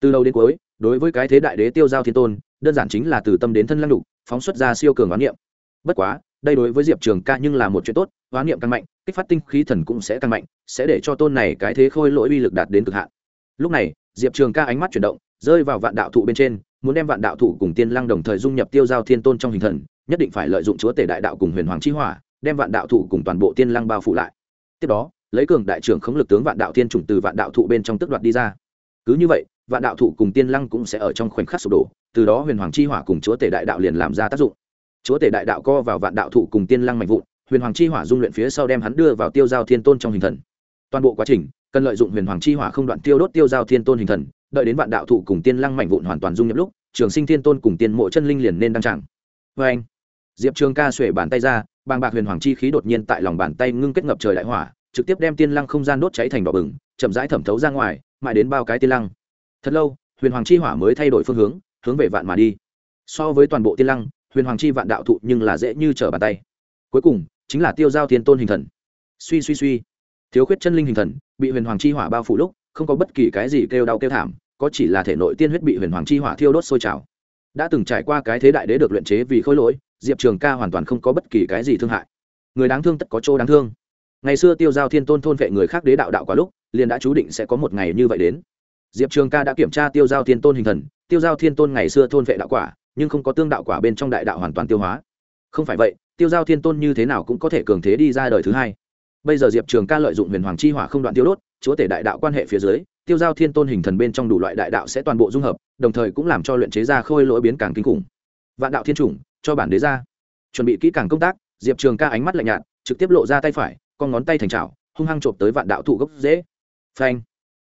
Từ đầu đến cuối, đối với cái thế đại đế tiêu giao thiên tôn, đơn giản chính là từ tâm đến thân lăng đục phóng xuất ra siêu cường oán niệm. Bất quá, đây đối với diệp trường ca nhưng là một chuyện tốt, oán niệm càng mạnh kích phát tinh khí thần cũng sẽ tăng mạnh, sẽ để cho tôn này cái thế khôi lỗi uy lực đạt đến cực hạn. Lúc này, diệp trường ca ánh mắt chuyển động, rơi vào vạn đạo thụ bên trên, muốn đem vạn đạo thụ cùng tiên lăng đồng thời dung nhập tiêu giao thiên tôn trong hình thần, nhất định phải lợi dụng chúa tể đại đạo cùng huyền hoàng chi hỏa, đem vạn đạo thụ cùng toàn bộ tiên lăng bao phủ lại. Tiếp đó, lấy cường đại trưởng khống lực tướng vạn đạo thiên chủng từ vạn đạo thụ bên trong tức đoạt đi ra. Cứ như vậy, vạn đạo thụ cùng tiên lăng cũng sẽ ở trong khoảnh khắc sụp đổ, từ đó huyền hoàng chi hỏa cùng chúa tể đại đạo liền làm ra tác dụng. Chúa tể đại đạo co vào vạn đạo thụ cùng tiên lăng mạnh vụn huyền hoàng chi hỏa dung luyện phía sau đem hắn đưa vào tiêu giao thiên tôn trong hình thần. Toàn bộ quá trình, cần lợi dụng huyền hoàng chi hỏa không đoạn tiêu đốt tiêu giao thiên tôn hình thần, đợi đến vạn đạo thụ cùng tiên lăng mạnh vụn hoàn toàn dung nhập lúc, trường sinh thiên tôn cùng tiên mộ chân linh liền nên đăng tràng. Vê anh, diệp trường ca xuể bàn tay ra, bàng bạc huyền hoàng chi khí đột nhiên tại lòng bàn tay ngưng kết ngập trời đại hỏa, trực tiếp đem tiên lăng không gian đốt cháy thành đỏ bừng, chậm rãi thẩm thấu ra ngoài, mãi đến bao cái tiên lăng. Thật lâu, huyền hoàng chi hỏa mới thay đổi phương hướng hướng về vạn mà đi. So với toàn bộ tiên lăng, huyền hoàng chi vạn đạo thụ nhưng là dễ như trở bàn tay. Cuối cùng chính là tiêu giao thiên tôn hình thần. Suy suy suy. Thiếu khuyết chân linh hình thần, bị huyền hoàng chi hỏa bao phủ lúc, không có bất kỳ cái gì kêu đau kêu thảm, có chỉ là thể nội tiên huyết bị huyền hoàng chi hỏa thiêu đốt sôi trào. Đã từng trải qua cái thế đại đế được luyện chế vì khối lỗi, diệp trường ca hoàn toàn không có bất kỳ cái gì thương hại. Người đáng thương tất có chỗ đáng thương. Ngày xưa tiêu giao thiên tôn thôn vệ người khác đế đạo đạo quá lúc, liền đã chú định sẽ có một ngày như vậy đến. Diệp trường ca đã kiểm tra tiêu giao thiên tôn hình thần, tiêu giao thiên tôn ngày xưa thôn vệ đạo quả, nhưng không có tương đạo quả bên trong đại đạo hoàn toàn tiêu hóa. Không phải vậy tiêu giao thiên tôn như thế nào cũng có thể cường thế đi ra đời thứ hai. Bây giờ diệp trường ca lợi dụng huyền hoàng chi hỏa không đoạn tiêu đốt, chúa tể đại đạo quan hệ phía dưới, tiêu giao thiên tôn hình thần bên trong đủ loại đại đạo sẽ toàn bộ dung hợp, đồng thời cũng làm cho luyện chế ra khôi lỗi biến càng kinh khủng. Vạn đạo thiên chủng, cho bản đế ra. Chuẩn bị kỹ càng công tác, diệp trường ca ánh mắt lạnh nhạt, trực tiếp lộ ra tay phải, con ngón tay thành trào hung hăng trộm tới vạn đạo thụ gốc dễ phanh.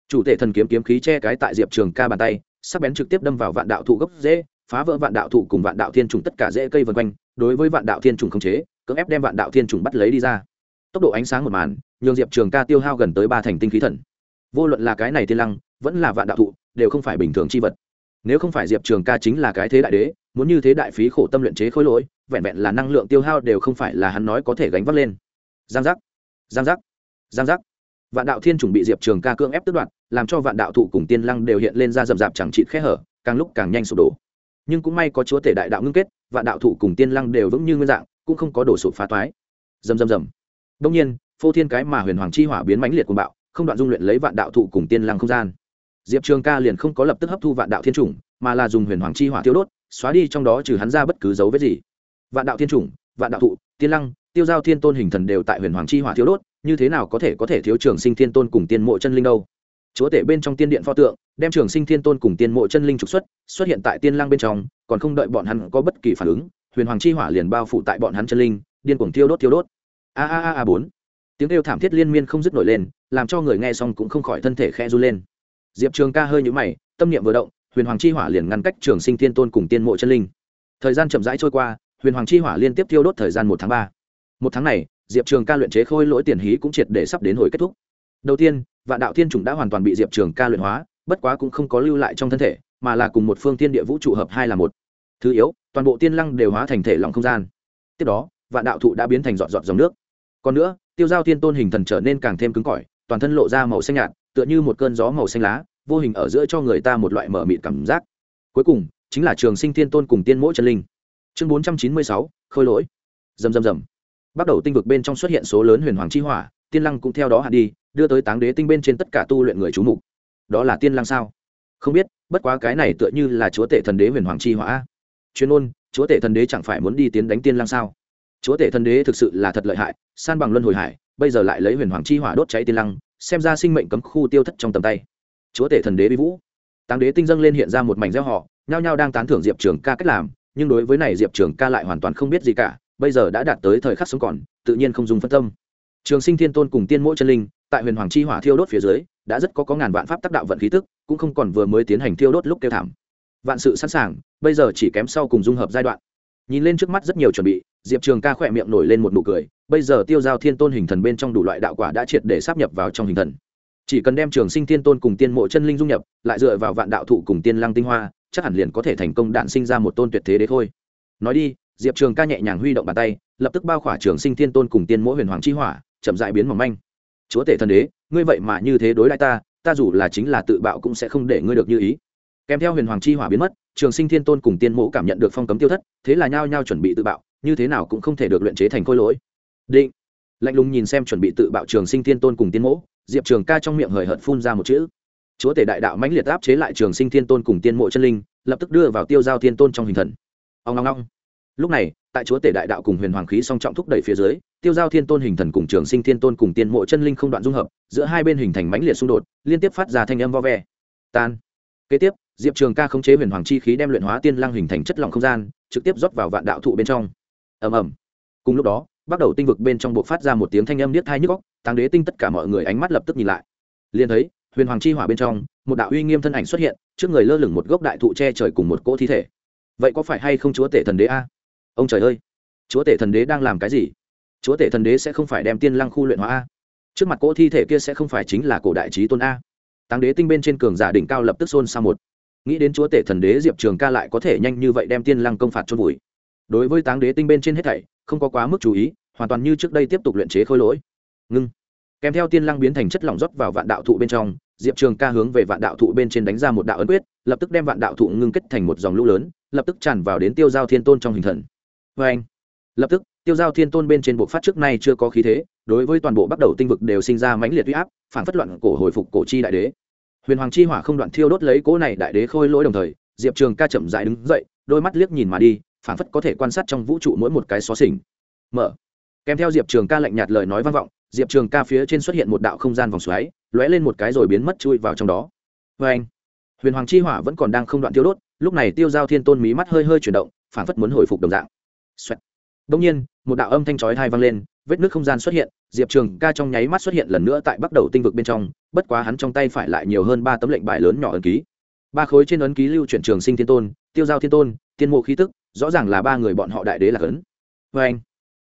Chủ tể thần kiếm kiếm khí che cái tại diệp trường ca bàn tay, sắc bén trực tiếp đâm vào vạn đạo thụ gốc dễ phá vỡ vạn đạo thụ cùng vạn đạo thiên trùng tất cả dễ cây vân quanh, đối với vạn đạo thiên trùng khống chế, cưỡng ép đem vạn đạo thiên trùng bắt lấy đi ra. Tốc độ ánh sáng một màn, nhường diệp trường ca tiêu hao gần tới ba thành tinh khí thần. Vô luận là cái này tiên lăng, vẫn là vạn đạo thụ đều không phải bình thường c h i vật. Nếu không phải diệp trường ca chính là cái thế đại đế, muốn như thế đại phí khổ tâm luyện chế khối lỗi, vẹn vẹn là năng lượng tiêu hao đều không phải là hắn nói có thể gánh vác lên. Giang giác giang giác giang giác. Vạn đạo thiên trùng bị diệp trường ca cưỡng ép tức đoạt, làm cho vạn đạo thụ cùng tiên lăng đều hiện lên ra rậm rạp chẳng chịt khe hở, càng lúc càng nhanh sụp đổ nhưng cũng may có chúa tể đại đạo ngưng kết vạn đạo thụ cùng tiên lăng đều vững như nguyên dạng, cũng không có đổ sụp phá toái. Rầm rầm rầm. Đông nhiên, phô thiên cái mà huyền hoàng chi hỏa biến mãnh liệt của bạo, không đoạn dung luyện lấy vạn đạo thụ cùng tiên lăng không gian. Diệp trường ca liền không có lập tức hấp thu vạn đạo thiên chủng, mà là dùng huyền hoàng chi hỏa tiêu đốt, xóa đi trong đó trừ hắn ra bất cứ dấu vết gì. Vạn đạo thiên chủng, vạn đạo thụ, tiên lăng, tiêu giao thiên tôn hình thần đều tại huyền hoàng chi hỏa tiêu đốt, như thế nào có thể có thể thiếu trường sinh thiên tôn cùng tiên mộ chân linh đâu? Chúa tể bên trong tiên điện pho tượng, đem trường sinh thiên tôn cùng tiên mộ chân linh trục xuất xuất hiện tại tiên lang bên trong, còn không đợi bọn hắn có bất kỳ phản ứng, huyền hoàng chi hỏa liền bao phủ tại bọn hắn chân linh, điên cuồng tiêu đốt tiêu đốt. A a a a bốn. Tiếng kêu thảm thiết liên miên không dứt nổi lên, làm cho người nghe xong cũng không khỏi thân thể khe run lên. Diệp trường ca hơi nhũ mày, tâm niệm vừa động, huyền hoàng chi hỏa liền ngăn cách trường sinh thiên tôn cùng tiên mộ chân linh. Thời gian chậm rãi trôi qua, huyền hoàng chi hỏa liên tiếp tiêu đốt thời gian một tháng ba. Một tháng này, diệp trường ca luyện chế khôi lỗi tiền hí cũng triệt để sắp đến hồi kết thúc. Đầu tiên vạn đạo thiên chủng đã hoàn toàn bị diệp trường ca luyện hóa, bất quá cũng không có lưu lại trong thân thể, mà là cùng một phương tiên địa vũ trụ hợp hai là một. Thứ yếu, toàn bộ tiên lăng đều hóa thành thể lòng không gian. Tiếp đó, vạn đạo thụ đã biến thành dọn dọn dòng nước. Còn nữa, tiêu giao tiên tôn hình thần trở nên càng thêm cứng cỏi, toàn thân lộ ra màu xanh nhạt, tựa như một cơn gió màu xanh lá, vô hình ở giữa cho người ta một loại mở mịt cảm giác. Cuối cùng, chính là trường sinh tiên tôn cùng tiên mỗi chân linh. Chương bốn trăm chín mươi sáu, khôi lỗi. Rầm rầm rầm. Bắt đầu tinh vực bên trong xuất hiện số lớn huyền hoàng chi hỏa, tiên lăng cũng theo đó hạ đi đưa tới táng đế tinh bên trên tất cả tu luyện người chú mục. Đó là tiên lăng sao? Không biết, bất quá cái này tựa như là chúa tể thần đế huyền hoàng chi hỏa. Chuyên ôn chúa tể thần đế chẳng phải muốn đi tiến đánh tiên lăng sao? Chúa tể thần đế thực sự là thật lợi hại, san bằng luân hồi hải, bây giờ lại lấy huyền hoàng chi hỏa đốt cháy tiên lăng xem ra sinh mệnh cấm khu tiêu thất trong tầm tay. Chúa tể thần đế bi vũ. Táng đế tinh dâng lên hiện ra một mảnh gieo họ, nhao nhao đang tán thưởng diệp trường ca cách làm, nhưng đối với này diệp trường ca lại hoàn toàn không biết gì cả, bây giờ đã đạt tới thời khắc sống còn, tự nhiên không dùng phân tâm. Trường sinh thiên tôn cùng tiên mỗi chân linh tại huyền hoàng chi hỏa thiêu đốt phía dưới, đã rất có có ngàn vạn pháp tác đạo vận khí tức, cũng không còn vừa mới tiến hành thiêu đốt lúc kêu thảm. Vạn sự sẵn sàng, bây giờ chỉ kém sau cùng dung hợp giai đoạn. Nhìn lên trước mắt rất nhiều chuẩn bị, diệp trường ca khỏe miệng nổi lên một nụ cười, bây giờ tiêu giao thiên tôn hình thần bên trong đủ loại đạo quả đã triệt để sắp nhập vào trong hình thần. Chỉ cần đem trường sinh thiên tôn cùng tiên mộ chân linh dung nhập, lại dựa vào vạn đạo thụ cùng tiên lăng tinh hoa, chắc hẳn liền có thể thành công đạn sinh ra một tôn tuyệt thế đấy thôi nói đi, diệp trường ca nhẹ nhàng huy động bàn tay, lập tức bao khỏa trường sinh thiên tôn cùng tiên mỗi huyền hoàng chi hỏa, chậm dại biến mỏng manh chúa tể thần đế, ngươi vậy mà như thế đối lại ta ta dù là chính là tự bạo cũng sẽ không để ngươi được như ý. Kèm theo huyền hoàng chi hỏa biến mất, trường sinh thiên tôn cùng tiên mẫu cảm nhận được phong cấm tiêu thất, thế là nhao nhao chuẩn bị tự bạo, như thế nào cũng không thể được luyện chế thành khôi lỗi. Định. Lạnh lùng nhìn xem chuẩn bị tự bạo trường sinh thiên tôn cùng tiên mẫu diệp trường ca trong miệng hời hợt phun ra một chữ. Chúa tể đại đạo mãnh liệt áp chế lại trường sinh thiên tôn cùng tiên mộ chân linh, lập tức đưa vào tiêu giao thiên tôn trong hình thần. Ông ngong ngong lúc này tại chúa tể đại đạo cùng huyền hoàng khí song trọng thúc đẩy phía dưới, tiêu giao thiên tôn hình thần cùng trường sinh thiên tôn cùng tiên mộ chân linh không đoạn dung hợp, giữa hai bên hình thành mãnh liệt xung đột, liên tiếp phát ra thanh âm vo ve. Tan. Kế tiếp, diệp trường ca khống chế huyền hoàng chi khí đem luyện hóa tiên lang hình thành chất lỏng không gian, trực tiếp rót vào vạn đạo thụ bên trong. Ầm ầm. Cùng lúc đó, bắt đầu tinh vực bên trong buộc phát ra một tiếng thanh âm niết thai nhức góc tăng đế tinh tất cả mọi người ánh mắt lập tức nhìn lại. Liền thấy, huyền hoàng chi hỏa bên trong, một đạo uy nghiêm thân ảnh xuất hiện, trước người lơ lửng một gốc đại thụ che trời cùng một cỗ thi thể. Vậy có phải hay không chúa tể thần đế a? Ông trời ơi, chúa tể thần đế đang làm cái gì? Chúa tể thần đế sẽ không phải đem tiên lăng khu luyện hóa a? Trước mặt cỗ thi thể kia sẽ không phải chính là cổ đại trí tôn a? Tàng đế tinh bên trên cường giả đỉnh cao lập tức xôn xa một. Nghĩ đến chúa tể thần đế diệp trường ca lại có thể nhanh như vậy đem tiên lăng công phạt cho vùi. Đối với táng đế tinh bên trên hết thảy, không có quá mức chú ý, hoàn toàn như trước đây tiếp tục luyện chế khôi lỗi. Ngưng. Kèm theo tiên lăng biến thành chất lỏng rót vào vạn đạo thụ bên trong, diệp trường ca hướng về vạn đạo thụ bên trên đánh ra một đạo ấn quyết, lập tức đem vạn đạo thụ ngưng kết thành một dòng lũ lớn, lập tức tràn vào đến tiêu giao thiên tôn trong hình thần vê anh. Lập tức, tiêu giao thiên tôn bên trên bộ phát trước nay chưa có khí thế, đối với toàn bộ bắt đầu tinh vực đều sinh ra mãnh liệt huy áp, phản phất loạn cổ hồi phục cổ chi đại đế. Huyền hoàng chi hỏa không đoạn thiêu đốt lấy cỗ này đại đế khôi lỗi đồng thời, diệp trường ca chậm dại đứng dậy, đôi mắt liếc nhìn mà đi, phản phất có thể quan sát trong vũ trụ mỗi một cái xó xỉnh. Mở. Kèm theo diệp trường ca lạnh nhạt lời nói vang vọng, diệp trường ca phía trên xuất hiện một đạo không gian vòng xoáy, lóe lên một cái rồi biến mất chui vào trong đó. Vê anh. Huyền hoàng chi hỏa vẫn còn đang không đoạn tiêu đốt, lúc này tiêu giao thiên tôn mí mắt hơi hơi chuyển động, phản phất muốn hồi phục đồng dạng. Xoẹt. đông nhiên, một đạo âm thanh chói tai vang lên, vết nước không gian xuất hiện, diệp trường ca trong nháy mắt xuất hiện lần nữa tại bắt đầu tinh vực bên trong, bất quá hắn trong tay phải lại nhiều hơn ba tấm lệnh bài lớn nhỏ ấn ký ba khối trên ấn ký lưu chuyển trường sinh thiên tôn, tiêu giao thiên tôn, tiên mộ khí tức, rõ ràng là ba người bọn họ đại đế là ấn Oen.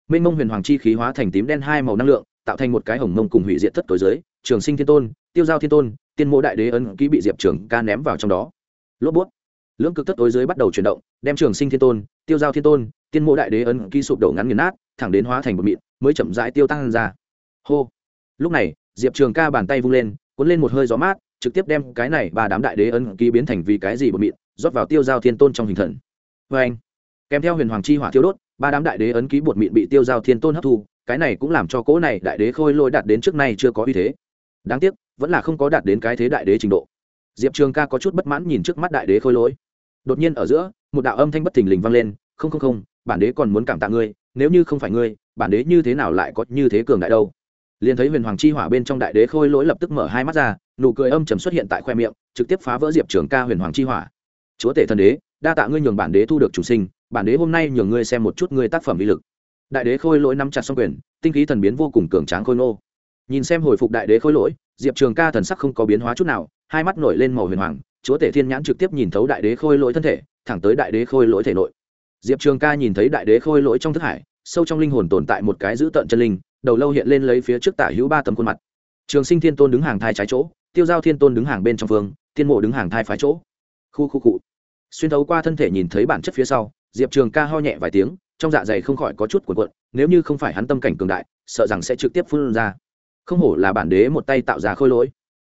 anh mông huyền hoàng chi khí hóa thành tím đen hai màu năng lượng, tạo thành một cái hồng mông cùng hủy diệt thất tối dưới. trường sinh thiên tôn, tiêu giao thiên tôn, tiên mộ đại đế ấn ký bị diệp trường ca ném vào trong đó lốp bút lưỡng cực thất tối dưới bắt đầu chuyển động, đem trường sinh thiên tôn, tiêu giao thiên tôn tiên mộ đại đế ấn ký sụp đổ ngắn nghiền nát, thẳng đến hóa thành một mịn, mới chậm rãi tiêu tăng ra. Hô. Lúc này, diệp trường ca bàn tay vung lên, cuốn lên một hơi gió mát, trực tiếp đem cái này ba đám đại đế ấn ký biến thành vì cái gì bột mịn, rót vào tiêu giao thiên tôn trong hình thần. Vê anh, kèm theo huyền hoàng chi hỏa thiêu đốt, ba đám đại đế ấn ký bột mịn bị tiêu giao thiên tôn hấp thu, cái này cũng làm cho cỗ này đại đế khôi lôi đạt đến trước nay chưa có uy thế. Đáng tiếc, vẫn là không có đạt đến cái thế đại đế trình độ. Diệp trường ca có chút bất mãn nhìn trước mắt đại đế khôi lỗi. Đột nhiên ở giữa, một đạo âm thanh bất thình lình vang lên, không không không bản đế còn muốn cảm tạ ngươi, nếu như không phải ngươi, bản đế như thế nào lại có như thế cường đại đâu? Liền thấy huyền hoàng chi hỏa bên trong đại đế khôi lỗi lập tức mở hai mắt ra, nụ cười âm trầm xuất hiện tại khoe miệng, trực tiếp phá vỡ diệp trường ca huyền hoàng chi hỏa. Chúa tể thần đế, đa tạ ngươi nhường bản đế thu được chủ sinh, bản đế hôm nay nhường ngươi xem một chút ngươi tác phẩm vi lực. Đại đế khôi lỗi nắm chặt xong quyền, tinh khí thần biến vô cùng cường tráng khôi nô nhìn xem hồi phục đại đế khôi lỗi, diệp trường ca thần sắc không có biến hóa chút nào, hai mắt nổi lên màu huyền hoàng, chúa tể thiên nhãn trực tiếp nhìn thấu đại đế khôi lỗi thân thể, thẳng tới đại đế khôi lỗi thể nội diệp trường ca nhìn thấy đại đế khôi lỗi trong thức hải, sâu trong linh hồn tồn tại một cái giữ tận chân linh, đầu lâu hiện lên lấy phía trước tả hữu ba tấm khuôn mặt. Trường sinh thiên tôn đứng hàng thai trái chỗ, tiêu giao thiên tôn đứng hàng bên trong phương thiên mộ đứng hàng thai phái chỗ. Khu khu cụ xuyên thấu qua thân thể nhìn thấy bản chất phía sau, diệp trường ca ho nhẹ vài tiếng, trong dạ dày không khỏi có chút cuộn cuộn, nếu như không phải hắn tâm cảnh cường đại, sợ rằng sẽ trực tiếp phun ra. Không hổ là bản đế một tay tạo ra khôi lỗi.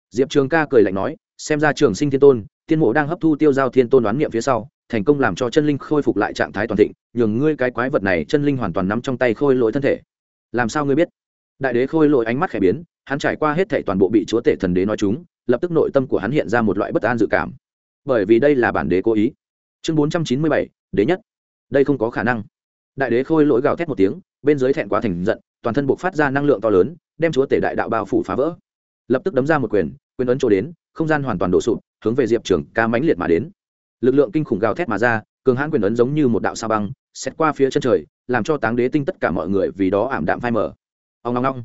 Diệp trường ca cười lạnh nói, xem ra trường sinh thiên tôn, tiên mộ đang hấp thu tiêu giao thiên tôn đoán niệm phía sau thành công làm cho chân linh khôi phục lại trạng thái toàn thịnh, nhường ngươi cái quái vật này chân linh hoàn toàn nắm trong tay khôi lỗi thân thể. Làm sao ngươi biết? Đại đế khôi lỗi ánh mắt khẽ biến, hắn trải qua hết thảy toàn bộ bị chúa tể thần đế nói chúng, lập tức nội tâm của hắn hiện ra một loại bất an dự cảm. Bởi vì đây là bản đế cố ý. Chương bốn trăm chín mươi bảy, đế nhất. Đây không có khả năng. Đại đế khôi lỗi gào thét một tiếng, bên dưới thẹn quá thành giận, toàn thân buộc phát ra năng lượng to lớn, đem chúa tể đại đạo bao phủ phá vỡ. Lập tức đấm ra một quyền quyền ấn chỗ đến, không gian hoàn toàn đổ sụp, hướng về diệp trường ca mãnh liệt mà đến lực lượng kinh khủng gào thét mà ra, cường hãn quyền ấn giống như một đạo sa băng xét qua phía chân trời, làm cho táng đế tinh tất cả mọi người vì đó ảm đạm phai mờ. Ông ngong ngong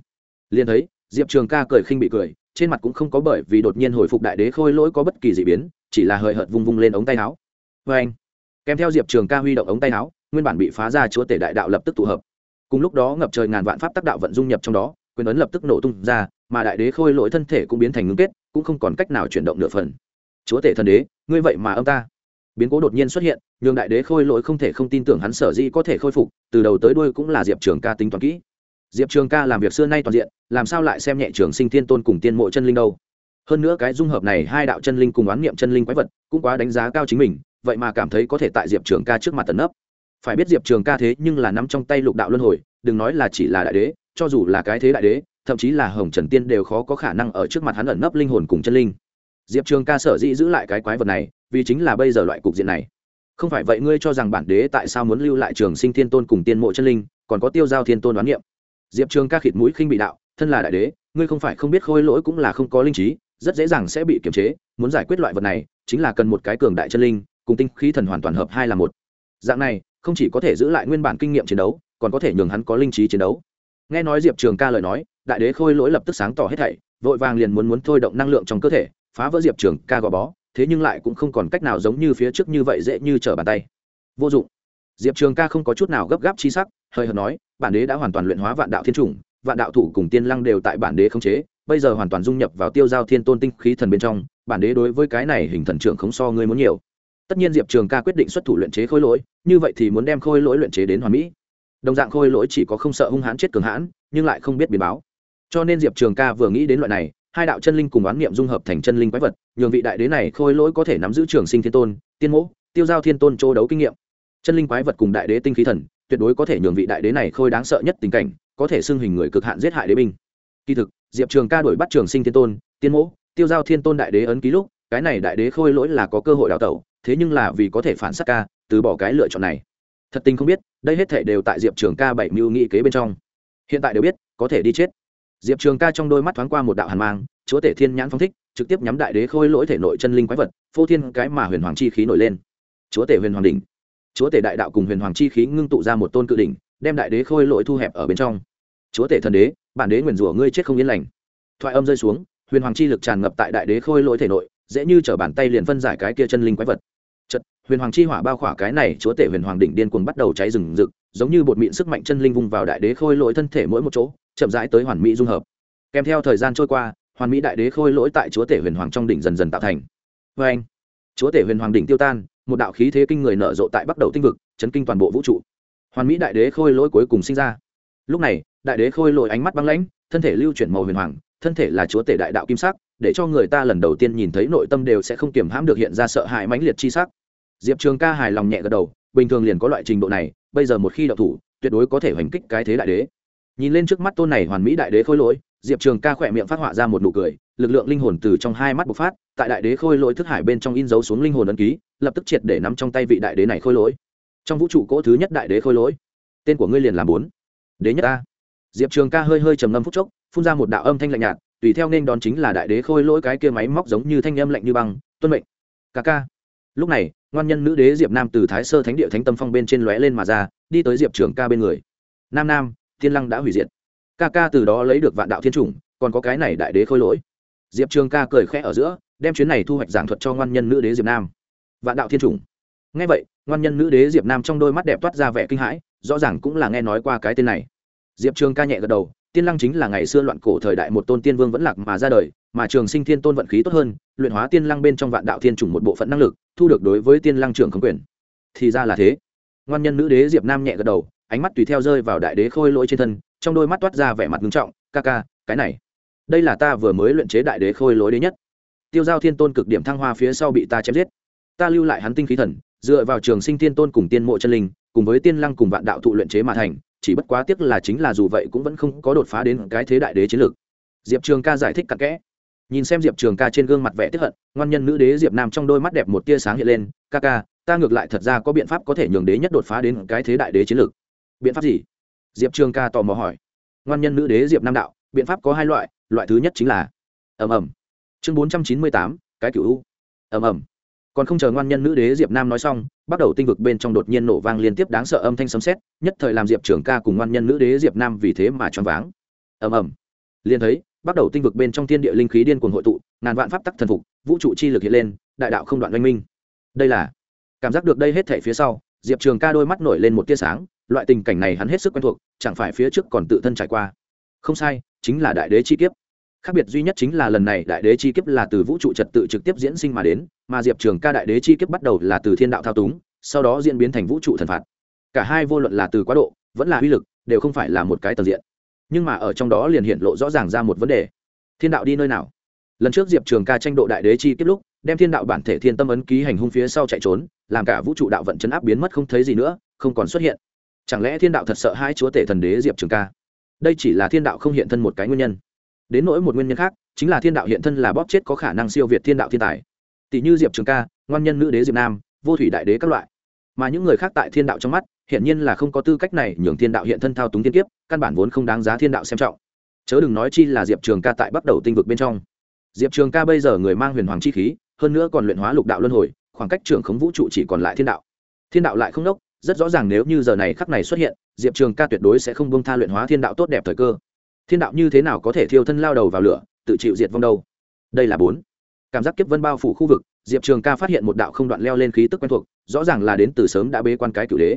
liền thấy, diệp trường ca cười khinh bị cười, trên mặt cũng không có bởi vì đột nhiên hồi phục đại đế khôi lỗi có bất kỳ dị biến, chỉ là hời hợt vung vung lên ống tay áo. Vê anh, kèm theo diệp trường ca huy động ống tay áo, nguyên bản bị phá ra chúa tể đại đạo lập tức tụ hợp. Cùng lúc đó ngập trời ngàn vạn pháp tác đạo vận dung nhập trong đó, quyền ấn lập tức nổ tung ra, mà đại đế khôi lỗi thân thể cũng biến thành ngưng kết, cũng không còn cách nào chuyển động nửa phần. Chúa tể thần đế, ngươi vậy mà ông ta biến cố đột nhiên xuất hiện, nhường đại đế khôi lỗi không thể không tin tưởng hắn sở dĩ có thể khôi phục, từ đầu tới đuôi cũng là diệp trường ca tính toán kỹ. Diệp trường ca làm việc xưa nay toàn diện, làm sao lại xem nhẹ trường sinh thiên tôn cùng tiên mộ chân linh đâu? Hơn nữa cái dung hợp này hai đạo chân linh cùng oán niệm chân linh quái vật, cũng quá đánh giá cao chính mình, vậy mà cảm thấy có thể tại diệp trường ca trước mặt tấn ấp phải biết diệp trường ca thế nhưng là nắm trong tay lục đạo luân hồi, đừng nói là chỉ là đại đế, cho dù là cái thế đại đế, thậm chí là hồng trần tiên đều khó có khả năng ở trước mặt hắn ẩn nấp linh hồn cùng chân linh diệp trường ca sở dĩ giữ lại cái quái vật này, vì chính là bây giờ loại cục diện này. Không phải vậy ngươi cho rằng bản đế tại sao muốn lưu lại trường sinh thiên tôn cùng tiên mộ chân linh, còn có tiêu giao thiên tôn đoán niệm? Diệp trường ca khịt mũi khinh bị đạo, thân là đại đế, ngươi không phải không biết khôi lỗi cũng là không có linh trí, rất dễ dàng sẽ bị kiềm chế, muốn giải quyết loại vật này, chính là cần một cái cường đại chân linh, cùng tinh khí thần hoàn toàn hợp hai là một. Dạng này, không chỉ có thể giữ lại nguyên bản kinh nghiệm chiến đấu, còn có thể nhường hắn có linh trí chiến đấu. Nghe nói diệp trường ca lời nói, đại đế khôi lỗi lập tức sáng tỏ hết thảy, vội vàng liền muốn muốn thôi động năng lượng trong cơ thể phá vỡ diệp trường ca gò bó, thế nhưng lại cũng không còn cách nào giống như phía trước như vậy dễ như trở bàn tay. Vô dụng. Diệp trường ca không có chút nào gấp gáp chi sắc, hơi hợt nói, bản đế đã hoàn toàn luyện hóa vạn đạo thiên chủng, vạn đạo thủ cùng tiên lăng đều tại bản đế khống chế, bây giờ hoàn toàn dung nhập vào tiêu giao thiên tôn tinh khí thần bên trong, bản đế đối với cái này hình thần trưởng không so ngươi muốn nhiều. Tất nhiên diệp trường ca quyết định xuất thủ luyện chế khôi lỗi, như vậy thì muốn đem khôi lỗi luyện chế đến hoàn mỹ. Đồng dạng khôi lỗi chỉ có không sợ hung hãn chết cường hãn, nhưng lại không biết biến báo. Cho nên diệp trường ca vừa nghĩ đến loại này hai đạo chân linh cùng oán niệm dung hợp thành chân linh quái vật, nhường vị đại đế này khôi lỗi có thể nắm giữ trường sinh thiên tôn, tiên mỗ, tiêu giao thiên tôn châu đấu kinh nghiệm. Chân linh quái vật cùng đại đế tinh khí thần, tuyệt đối có thể nhường vị đại đế này khôi đáng sợ nhất tình cảnh, có thể xưng hình người cực hạn giết hại đế binh. Kỳ thực, diệp trường ca đổi bắt trường sinh thiên tôn, tiên mỗ, tiêu giao thiên tôn đại đế ấn ký lúc, cái này đại đế khôi lỗi là có cơ hội đào tẩu, thế nhưng là vì có thể phản s á t ca, từ bỏ cái lựa chọn này. Thật tình không biết, đây hết thể đều tại diệp trường ca bảy mưu nghị kế bên trong. Hiện tại đều biết, có thể đi chết diệp trường ca trong đôi mắt thoáng qua một đạo hàn mang, chúa tể thiên nhãn phong thích, trực tiếp nhắm đại đế khôi lỗi thể nội chân linh quái vật, phô thiên cái mà huyền hoàng chi khí nổi lên. Chúa tể huyền hoàng đỉnh. Chúa tể đại đạo cùng huyền hoàng chi khí ngưng tụ ra một tôn cự đỉnh, đem đại đế khôi lỗi thu hẹp ở bên trong. Chúa tể thần đế, bản đế nguyền rủa ngươi chết không yên lành. Thoại âm rơi xuống, huyền hoàng chi lực tràn ngập tại đại đế khôi lỗi thể nội, dễ như t bàn tay liền phân giải cái kia chân linh quái vật. Chật huyền hoàng chi hỏa bao khỏa cái này, chúa tể huyền hoàng đỉnh điên cuồng bắt đầu cháy rừng rực, giống như bột mịn sức mạnh chân linh vung vào đại đế khôi lỗi thân thể mỗi một chỗ chậm rãi tới hoàn mỹ dung hợp. Kèm theo thời gian trôi qua, hoàn mỹ đại đế khôi lỗi tại chúa tể huyền hoàng trong đỉnh dần dần tạo thành. Vê anh, chúa tể huyền hoàng đỉnh tiêu tan, một đạo khí thế kinh người nở rộ tại bắt đầu tinh vực, chấn kinh toàn bộ vũ trụ. Hoàn mỹ đại đế khôi lỗi cuối cùng sinh ra. Lúc này, đại đế khôi lỗi ánh mắt băng lãnh, thân thể lưu chuyển màu huyền hoàng, thân thể là chúa tể đại đạo kim sắc, để cho người ta lần đầu tiên nhìn thấy nội tâm đều sẽ không kiềm hãm được hiện ra sợ hãi mãnh liệt chi sắc. Diệp trường ca hài lòng nhẹ gật đầu, bình thường liền có loại trình độ này, bây giờ một khi đậu thủ, tuyệt đối có thể hoành kích cái thế đại đế nhìn lên trước mắt tôn này hoàn mỹ đại đế khôi lỗi, diệp trường ca khỏe miệng phát họa ra một nụ cười, lực lượng linh hồn từ trong hai mắt bộc phát, tại đại đế khôi lỗi thức hải bên trong in dấu xuống linh hồn ấn ký, lập tức triệt để nắm trong tay vị đại đế này khôi lỗi. Trong vũ trụ cỗ thứ nhất đại đế khôi lỗi, tên của ngươi liền là bốn. Đế nhất ta diệp trường ca hơi hơi trầm ngâm phút chốc, phun ra một đạo âm thanh lạnh nhạt, tùy theo nên đón chính là đại đế khôi lỗi cái kia máy móc giống như thanh âm lạnh như băng, tuân mệnh. Ca ca. Lúc này, ngoan nhân nữ đế diệp nam từ thái sơ thánh địa thánh tâm phong bên trên lóe lên mà ra, đi tới diệp trường ca bên người. Nam nam thiên lăng đã hủy diệt. Ca ca từ đó lấy được vạn đạo thiên chủng, còn có cái này đại đế khôi lỗi. Diệp trường ca cười khẽ ở giữa, đem chuyến này thu hoạch giảng thuật cho ngoan nhân nữ đế diệp nam. Vạn đạo thiên chủng. Ngay vậy, ngoan nhân nữ đế diệp nam trong đôi mắt đẹp toát ra vẻ kinh hãi, rõ ràng cũng là nghe nói qua cái tên này. Diệp trường ca nhẹ gật đầu, tiên lăng chính là ngày xưa loạn cổ thời đại một tôn tiên vương vẫn lạc mà ra đời, mà trường sinh thiên tôn vận khí tốt hơn, luyện hóa tiên lăng bên trong vạn đạo thiên chủng một bộ phận năng lực, thu được đối với tiên lăng trưởng không quyền. Thì ra là thế. Ngoan nhân nữ đế diệp nam nhẹ gật đầu ánh mắt tùy theo rơi vào đại đế khôi lỗi trên thân, trong đôi mắt toát ra vẻ mặt nghiêm trọng, ca ca, cái này, đây là ta vừa mới luyện chế đại đế khôi lỗi đế nhất. Tiêu giao thiên tôn cực điểm thăng hoa phía sau bị ta chém giết. Ta lưu lại hắn tinh khí thần, dựa vào trường sinh thiên tôn cùng tiên mộ chân linh, cùng với tiên lăng cùng vạn đạo thụ luyện chế mà thành, chỉ bất quá tiếc là chính là dù vậy cũng vẫn không có đột phá đến cái thế đại đế chiến lược. Diệp trường ca giải thích cặn kẽ. Nhìn xem diệp trường ca trên gương mặt vẻ tiếp hận, ngoan nhân nữ đế diệp nam trong đôi mắt đẹp một tia sáng hiện lên, ca ca, ta ngược lại thật ra có biện pháp có thể nhường đế nhất đột phá đến cái thế đại đế chiến lược biện pháp gì? Diệp trường ca tò mò hỏi. Ngoan nhân nữ đế diệp nam đạo, biện pháp có hai loại loại thứ nhất chính là, ầm ầm. Chương bốn trăm chín mươi tám, cái cựu u. Ầm ầm. Còn không chờ ngoan nhân nữ đế diệp nam nói xong, bắt đầu tinh vực bên trong đột nhiên nổ vang liên tiếp đáng sợ âm thanh sấm sét, nhất thời làm diệp trường ca cùng ngoan nhân nữ đế diệp nam vì thế mà choáng váng. Ầm ầm. Liền thấy, bắt đầu tinh vực bên trong thiên địa linh khí điên cuồng hội tụ, ngàn vạn pháp tắc thần phục, vũ trụ chi lực hiện lên, đại đạo không đoạn oanh minh. Đây là, cảm giác được đây hết thể phía sau, diệp trường ca đôi mắt nổi lên một tia sáng loại tình cảnh này hắn hết sức quen thuộc, chẳng phải phía trước còn tự thân trải qua. Không sai, chính là đại đế chi kiếp. Khác biệt duy nhất chính là lần này đại đế chi kiếp là từ vũ trụ trật tự trực tiếp diễn sinh mà đến, mà diệp trường ca đại đế chi kiếp bắt đầu là từ thiên đạo thao túng, sau đó diễn biến thành vũ trụ thần phạt. Cả hai vô luận là từ quá độ, vẫn là uy lực, đều không phải là một cái tầng diện. Nhưng mà ở trong đó liền hiện lộ rõ ràng ra một vấn đề. Thiên đạo đi nơi nào? Lần trước diệp trường ca tranh độ đại đế chi kiếp lúc, đem thiên đạo bản thể thiên tâm ấn ký hành hung phía sau chạy trốn, làm cả vũ trụ đạo vận chấn áp biến mất không thấy gì nữa, không còn xuất hiện chẳng lẽ thiên đạo thật sợ hai chúa tể thần đế diệp trường ca? Đây chỉ là thiên đạo không hiện thân một cái nguyên nhân. Đến nỗi một nguyên nhân khác, chính là thiên đạo hiện thân là bóp chết có khả năng siêu việt thiên đạo thiên tài. Tỷ như diệp trường ca, ngoan nhân nữ đế diệp nam, vô thủy đại đế các loại. Mà những người khác tại thiên đạo trong mắt hiện nhiên là không có tư cách này nhường thiên đạo hiện thân thao túng thiên kiếp, căn bản vốn không đáng giá thiên đạo xem trọng. Chớ đừng nói chi là diệp trường ca tại bắt đầu tinh vực bên trong. Diệp trường ca bây giờ người mang huyền hoàng chi khí, hơn nữa còn luyện hóa lục đạo luân hồi, khoảng cách trưởng khống vũ trụ chỉ còn lại thiên đạo. Thiên đạo lại không đốc rất rõ ràng nếu như giờ này khắc này xuất hiện, diệp trường ca tuyệt đối sẽ không bông tha luyện hóa thiên đạo tốt đẹp thời cơ. Thiên đạo như thế nào có thể thiêu thân lao đầu vào lửa, tự chịu diệt vong đâu? Đây là bốn. Cảm giác kiếp vân bao phủ khu vực, diệp trường ca phát hiện một đạo không đoạn leo lên khí tức quen thuộc, rõ ràng là đến từ sớm đã bế quan cái cựu đế.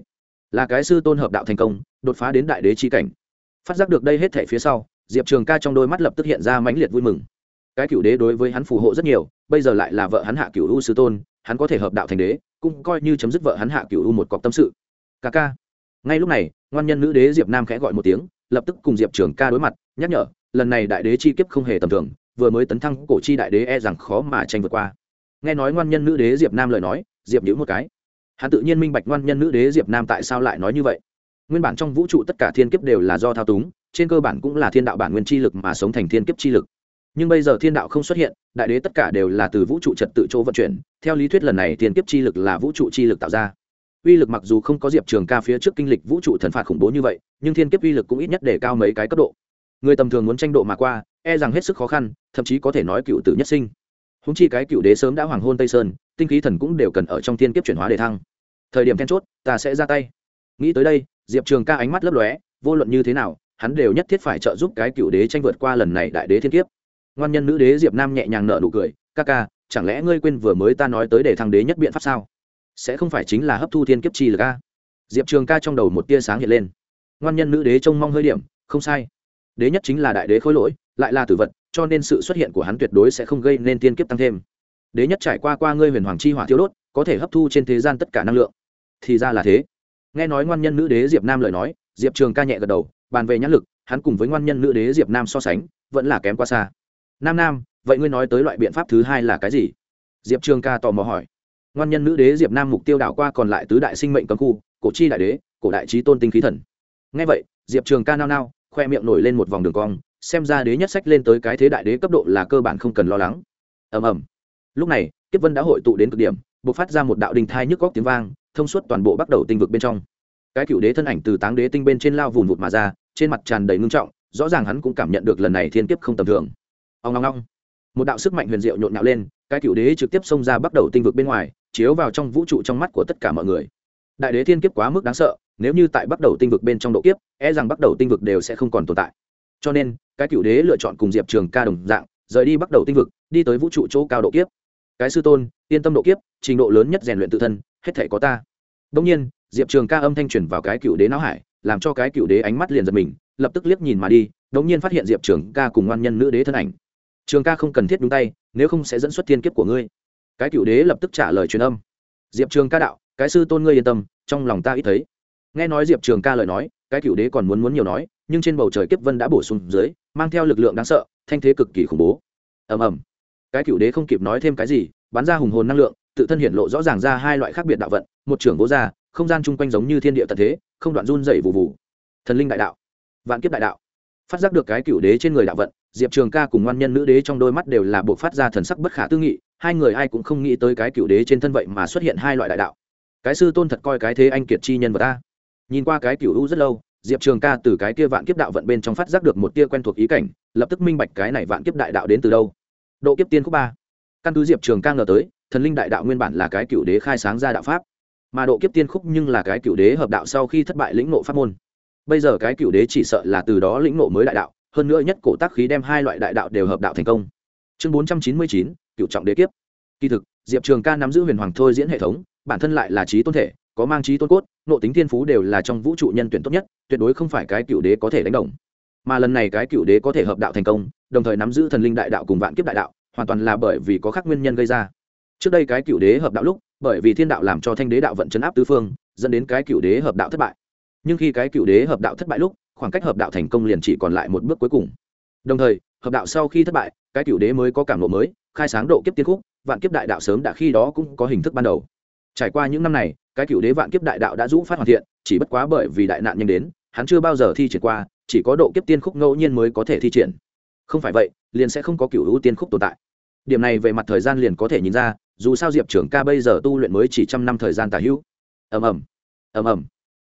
Là cái sư tôn hợp đạo thành công, đột phá đến đại đế chi cảnh. Phát giác được đây hết thể phía sau, diệp trường ca trong đôi mắt lập tức hiện ra mãnh liệt vui mừng. Cái cựu đế đối với hắn phù hộ rất nhiều, bây giờ lại là vợ hắn hạ cựu u sư tôn, hắn có thể hợp đạo thành đế cũng coi như chấm dứt vợ hắn hạ cựu u một cọc tâm sự. Ca ca. Ngay lúc này, ngoan nhân nữ đế diệp nam khẽ gọi một tiếng, lập tức cùng diệp trường ca đối mặt, nhắc nhở, lần này đại đế chi kiếp không hề tầm thường, vừa mới tấn thăng cổ chi đại đế e rằng khó mà tranh vượt qua. Nghe nói ngoan nhân nữ đế diệp nam lời nói, diệp nhữ một cái. Hắn tự nhiên minh bạch ngoan nhân nữ đế diệp nam tại sao lại nói như vậy. Nguyên bản trong vũ trụ tất cả thiên kiếp đều là do thao túng, trên cơ bản cũng là thiên đạo bản nguyên chi lực mà sống thành thiên kiếp chi lực nhưng bây giờ thiên đạo không xuất hiện, đại đế tất cả đều là từ vũ trụ trật tự chỗ vận chuyển. Theo lý thuyết lần này tiền kiếp chi lực là vũ trụ chi lực tạo ra. Uy lực mặc dù không có diệp trường ca phía trước kinh lịch vũ trụ thần phạt khủng bố như vậy, nhưng thiên kiếp uy lực cũng ít nhất để cao mấy cái cấp độ. Người tầm thường muốn tranh độ mà qua e rằng hết sức khó khăn, thậm chí có thể nói cựu tử nhất sinh. Húng chi cái cựu đế sớm đã hoàng hôn tây sơn, tinh khí thần cũng đều cần ở trong thiên kiếp chuyển hóa để thăng. Thời điểm then chốt, ta sẽ ra tay. Nghĩ tới đây, diệp trường ca ánh mắt lấp lóe, vô luận như thế nào, hắn đều nhất thiết phải trợ giúp cái cựu đế tranh vượt qua lần này đại đế thiên kiếp ngoan nhân nữ đế diệp nam nhẹ nhàng nở nụ cười, ca ca, chẳng lẽ ngươi quên vừa mới ta nói tới để thăng đế nhất biện pháp sao? Sẽ không phải chính là hấp thu thiên kiếp chi lực a? Diệp trường ca trong đầu một tia sáng hiện lên. Ngoan nhân nữ đế trông mong hơi điểm, không sai. Đế nhất chính là đại đế khối lỗi, lại là tử vật, cho nên sự xuất hiện của hắn tuyệt đối sẽ không gây nên thiên kiếp tăng thêm. Đế nhất trải qua qua ngươi huyền hoàng chi hỏa thiếu đốt, có thể hấp thu trên thế gian tất cả năng lượng. Thì ra là thế. Nghe nói ngoan nhân nữ đế diệp nam lời nói, diệp trường ca nhẹ gật đầu, bàn về nhãn lực, hắn cùng với ngoan nhân nữ đế diệp nam so sánh, vẫn là kém quá xa nam nam, vậy ngươi nói tới loại biện pháp thứ hai là cái gì? Diệp trường ca tò mò hỏi. Ngoan nhân nữ đế diệp nam mục tiêu đảo qua còn lại tứ đại sinh mệnh cấm khu, cổ chi đại đế, cổ đại trí tôn tinh khí thần. Ngay vậy, diệp trường ca nao nao, khoe miệng nổi lên một vòng đường cong, xem ra đế nhất sách lên tới cái thế đại đế cấp độ là cơ bản không cần lo lắng. Ầm ầm. Lúc này, kiếp vân đã hội tụ đến cực điểm b ộ c phát ra một đạo đình thai nhức góc tiếng vang, thông suốt toàn bộ bắt đầu tinh vực bên trong. Cái cựu đế thân ảnh từ táng đế tinh bên trên lao vùn vụt mà ra, trên mặt tràn đầy ngưng trọng, rõ ràng hắn cũng cảm nhận được lần này thiên kiếp không tầm thường ông ngong ngong một đạo sức mạnh huyền diệu nhộn nhạo lên, cái cựu đế trực tiếp xông ra bắt đầu tinh vực bên ngoài, chiếu vào trong vũ trụ trong mắt của tất cả mọi người. Đại đế thiên kiếp quá mức đáng sợ, nếu như tại bắt đầu tinh vực bên trong độ kiếp e rằng bắt đầu tinh vực đều sẽ không còn tồn tại. Cho nên, cái cựu đế lựa chọn cùng diệp trường ca đồng dạng, rời đi bắt đầu tinh vực, đi tới vũ trụ chỗ cao độ kiếp. Cái sư tôn, yên tâm độ kiếp, trình độ lớn nhất rèn luyện tự thân, hết thể có ta. Đông nhiên, diệp trường ca âm thanh truyền vào cái cựu đế não hải, làm cho cái cựu đế ánh mắt liền giật mình, lập tức liếc nhìn mà đi đống nhiên phát hiện diệp trường ca cùng ngoan nhân nữ đế thân ảnh trường ca không cần thiết đúng tay, nếu không sẽ dẫn xuất thiên kiếp của ngươi. Cái cựu đế lập tức trả lời truyền âm. Diệp trường ca đạo, cái sư tôn ngươi yên tâm, trong lòng ta ít thấy. Nghe nói diệp trường ca lời nói, cái cựu đế còn muốn muốn nhiều nói, nhưng trên bầu trời kiếp vân đã bổ sung dưới, mang theo lực lượng đáng sợ, thanh thế cực kỳ khủng bố. Ầm ầm. Cái cựu đế không kịp nói thêm cái gì, bắn ra hùng hồn năng lượng, tự thân hiện lộ rõ ràng ra hai loại khác biệt đạo vận, một trưởng vô ra không gian chung quanh giống như thiên địa tận thế, không đoạn run dày vụ vụ thần linh đại đạo, vạn kiếp đại đạo. Phát giác được cái cựu đế trên người đạo vận diệp trường ca cùng ngoan nhân nữ đế trong đôi mắt đều là buộc phát ra thần sắc bất khả tư nghị, hai người ai cũng không nghĩ tới cái cựu đế trên thân vậy mà xuất hiện hai loại đại đạo. Cái sư tôn thật coi cái thế anh kiệt chi nhân vật ta nhìn qua cái cựu u rất lâu, diệp trường ca từ cái kia vạn kiếp đạo vận bên trong phát giác được một tia quen thuộc ý cảnh, lập tức minh bạch cái này vạn kiếp đại đạo đến từ đâu. Độ kiếp tiên khúc ba. Căn cứ diệp trường ca ngờ tới, thần linh đại đạo nguyên bản là cái cựu đế khai sáng ra đạo pháp, mà độ kiếp tiên khúc nhưng là cái cựu đế hợp đạo sau khi thất bại lĩnh nộ pháp môn. Bây giờ cái cựu đế chỉ sợ là từ đó lĩnh nộ mới đại đạo hơn nữa nhất cổ tác khí đem hai loại đại đạo đều hợp đạo thành công. Chương bốn trăm chín mươi chín, cựu trọng đế kiếp. Kỳ thực, diệp trường ca nắm giữ huyền hoàng thôi diễn hệ thống, bản thân lại là trí tôn thể, có mang trí tôn cốt nộ tính thiên phú đều là trong vũ trụ nhân tuyển tốt nhất, tuyệt đối không phải cái cựu đế có thể đánh đồng. Mà lần này cái cựu đế có thể hợp đạo thành công, đồng thời nắm giữ thần linh đại đạo cùng vạn kiếp đại đạo, hoàn toàn là bởi vì có các nguyên nhân gây ra. Trước đây cái cựu đế hợp đạo lúc, bởi vì thiên đạo làm cho thanh đế đạo vận chấn áp tứ phương, dẫn đến cái cựu đế hợp đạo thất bại. Nhưng khi cái cựu đế hợp đạo thất bại lúc khoảng cách hợp đạo thành công liền chỉ còn lại một bước cuối cùng. Đồng thời, hợp đạo sau khi thất bại, cái cựu đế mới có cảm lộ mới, khai sáng độ kiếp tiên khúc, vạn kiếp đại đạo sớm đã khi đó cũng có hình thức ban đầu. Trải qua những năm này, cái cựu đế vạn kiếp đại đạo đã rũ phát hoàn thiện, chỉ bất quá bởi vì đại nạn nhanh đến, hắn chưa bao giờ thi triển qua, chỉ có độ kiếp tiên khúc ngẫu nhiên mới có thể thi triển. Không phải vậy, liền sẽ không có cựu ưu tiên khúc tồn tại. Điểm này về mặt thời gian liền có thể nhìn ra, dù sao diệp trưởng ca bây giờ tu luyện mới chỉ trăm năm thời gian tả hữu. Ầm ầm ầm ầm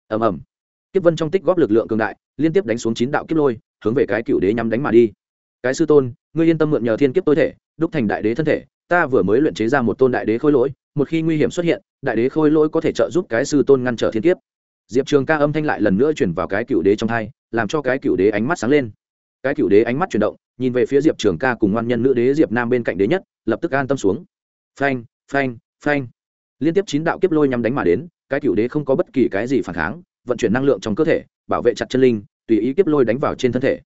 ầm ầm. Kiếp vân trong tích góp lực lượng cường đại liên tiếp đánh xuống chín đạo kiếp lôi, hướng về cái cựu đế nhắm đánh mà đi. Cái sư tôn, ngươi yên tâm mượn nhờ thiên kiếp tối thể, đúc thành đại đế thân thể, ta vừa mới luyện chế ra một tôn đại đế khôi lỗi, một khi nguy hiểm xuất hiện, đại đế khôi lỗi có thể trợ giúp cái sư tôn ngăn trở thiên kiếp. Diệp trường ca âm thanh lại lần nữa chuyển vào cái cựu đế trong thai làm cho cái cựu đế ánh mắt sáng lên. Cái cựu đế ánh mắt chuyển động, nhìn về phía diệp trường ca cùng ngoan nhân nữ đế diệp nam bên cạnh đế nhất, lập tức an tâm xuống. Phanh phanh phanh. Liên tiếp chín đạo kiếp lôi nhắm đánh mà đến, cái cựu đế không có bất kỳ cái gì phản kháng, vận chuyển năng lượng trong cơ thể bảo vệ chặt chân linh, tùy ý kiếp lôi đánh vào trên thân thể.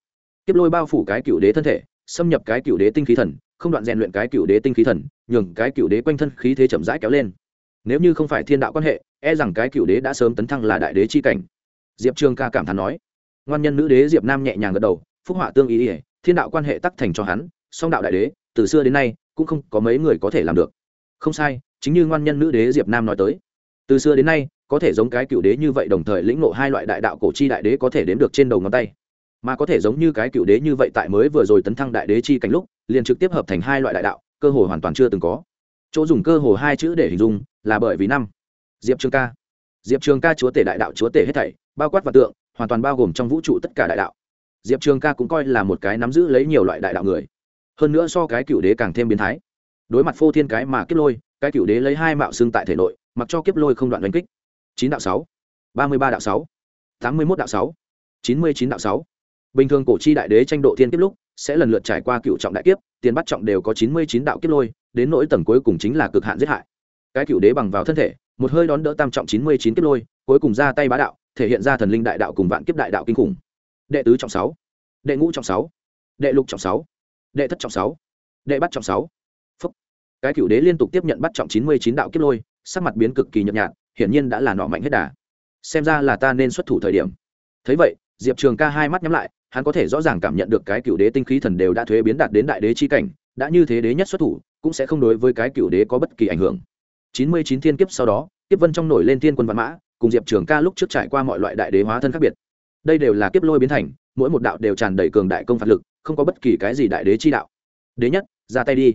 Kiếp lôi bao phủ cái cựu đế thân thể, xâm nhập cái cựu đế tinh khí thần, không đoạn rèn luyện cái cựu đế tinh khí thần, nhường cái cựu đế quanh thân khí thế chậm rãi kéo lên. Nếu như không phải thiên đạo quan hệ e rằng cái cựu đế đã sớm tấn thăng là đại đế chi cảnh. Diệp trường ca cảm thán nói. Ngoan nhân nữ đế diệp nam nhẹ nhàng gật đầu, phúc họa tương ý ỉa thiên đạo quan hệ tắc thành cho hắn, song đạo đại đế, từ xưa đến nay, cũng không có mấy người có thể làm được. Không sai, chính như ngoan nhân nữ đế diệp nam nói tới. Từ xưa đến nay có thể giống cái cựu đế như vậy đồng thời lĩnh ngộ hai loại đại đạo cổ chi đại đế có thể đếm được trên đầu ngón tay. Mà có thể giống như cái cựu đế như vậy tại mới vừa rồi tấn thăng đại đế chi cảnh lúc, liền trực tiếp hợp thành hai loại đại đạo, cơ hồ hoàn toàn chưa từng có. Chỗ dùng cơ hồ hai chữ để hình dung, là bởi vì năm. Diệp trường ca. Diệp trường ca chúa tể đại đạo chúa tể hết thảy, bao quát và tượng, hoàn toàn bao gồm trong vũ trụ tất cả đại đạo. Diệp trường ca cũng coi là một cái nắm giữ lấy nhiều loại đại đạo người. Hơn nữa so cái cựu đế càng thêm biến thái. Đối mặt phô thiên cái mà kiếp lôi, cái cựu đế lấy hai mạo xương tại thể nội, mặc cho kiếp lôi không đoạn đánh kích chín đạo sáu, ba mươi ba đạo sáu, tám mươi mốt đạo sáu, chín mươi chín đạo sáu. Bình thường cổ chi đại đế tranh độ thiên kiếp lúc, sẽ lần lượt trải qua cựu trọng đại kiếp, tiền bắt trọng đều có chín mươi chín đạo kiếp lôi, đến nỗi tầng cuối cùng chính là cực hạn giết hại. Cái cựu đế bằng vào thân thể, một hơi đón đỡ tam trọng chín mươi chín kiếp lôi, cuối cùng ra tay bá đạo, thể hiện ra thần linh đại đạo cùng vạn kiếp đại đạo kinh khủng. Đệ tứ trọng sáu, đệ ngũ trọng sáu, đệ lục trọng sáu, đệ thất trọng sáu, đệ bắt trọng sáu. Cái cựu đế liên tục tiếp nhận bắt trọng chín mươi chín đạo kiếp lôi, sắc mặt biến cực kỳ nhợt nhạt hiển nhiên đã là nọ mạnh hết đà. Xem ra là ta nên xuất thủ thời điểm. Thấy vậy, diệp trường ca hai mắt nhắm lại, hắn có thể rõ ràng cảm nhận được cái cựu đế tinh khí thần đều đã thuế biến đạt đến đại đế chi cảnh, đã như thế đế nhất xuất thủ, cũng sẽ không đối với cái cựu đế có bất kỳ ảnh hưởng. Chín mươi chín thiên kiếp sau đó, kiếp vân trong nổi lên thiên quân văn mã, cùng diệp trường ca lúc trước trải qua mọi loại đại đế hóa thân khác biệt. Đây đều là kiếp lôi biến thành, mỗi một đạo đều tràn đầy cường đại công phạt lực, không có bất kỳ cái gì đại đế chi đạo. Đế nhất, ra tay đi.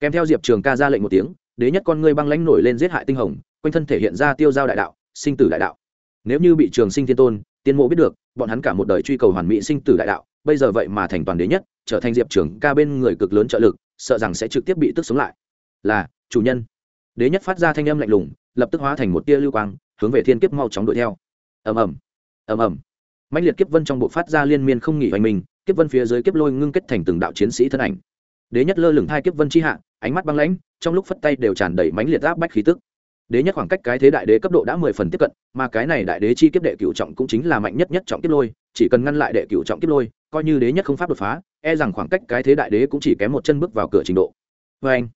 Kèm theo diệp trường ca ra lệnh một tiếng, đế nhất con ngươi băng lãnh nổi lên giết hại tinh hồng quanh thân thể hiện ra tiêu giao đại đạo, sinh tử đại đạo. Nếu như bị trường sinh thiên tôn, tiên mộ biết được, bọn hắn cả một đời truy cầu hoàn mỹ sinh tử đại đạo, bây giờ vậy mà thành toàn đế nhất, trở thành diệp trưởng ca bên người cực lớn trợ lực, sợ rằng sẽ trực tiếp bị tức sống lại. Là, chủ nhân. Đế nhất phát ra thanh âm lạnh lùng, lập tức hóa thành một tia lưu quang, hướng về thiên kiếp mau chóng đuổi theo. Ầm ầm. Ầm ầm. Mạnh liệt kiếp vân trong bộ phát ra liên miên không nghỉ hoành mình, kiếp vân phía dưới kiếp lôi ngưng kết thành từng đạo chiến sĩ thân ảnh. Đế nhất lơ lửng hai kiếp vân chi hạ, ánh mắt băng lãnh, trong lúc phất tay đều tràn đầy mãnh liệt áp bách khí tức đế nhất khoảng cách cái thế đại đế cấp độ đã mười phần tiếp cận, mà cái này đại đế chi kiếp đệ cựu trọng cũng chính là mạnh nhất nhất trọng kiếp lôi, chỉ cần ngăn lại đệ cựu trọng kiếp lôi, coi như đế nhất không pháp đột phá e rằng khoảng cách cái thế đại đế cũng chỉ kém một chân bước vào cửa trình độ. Vê anh,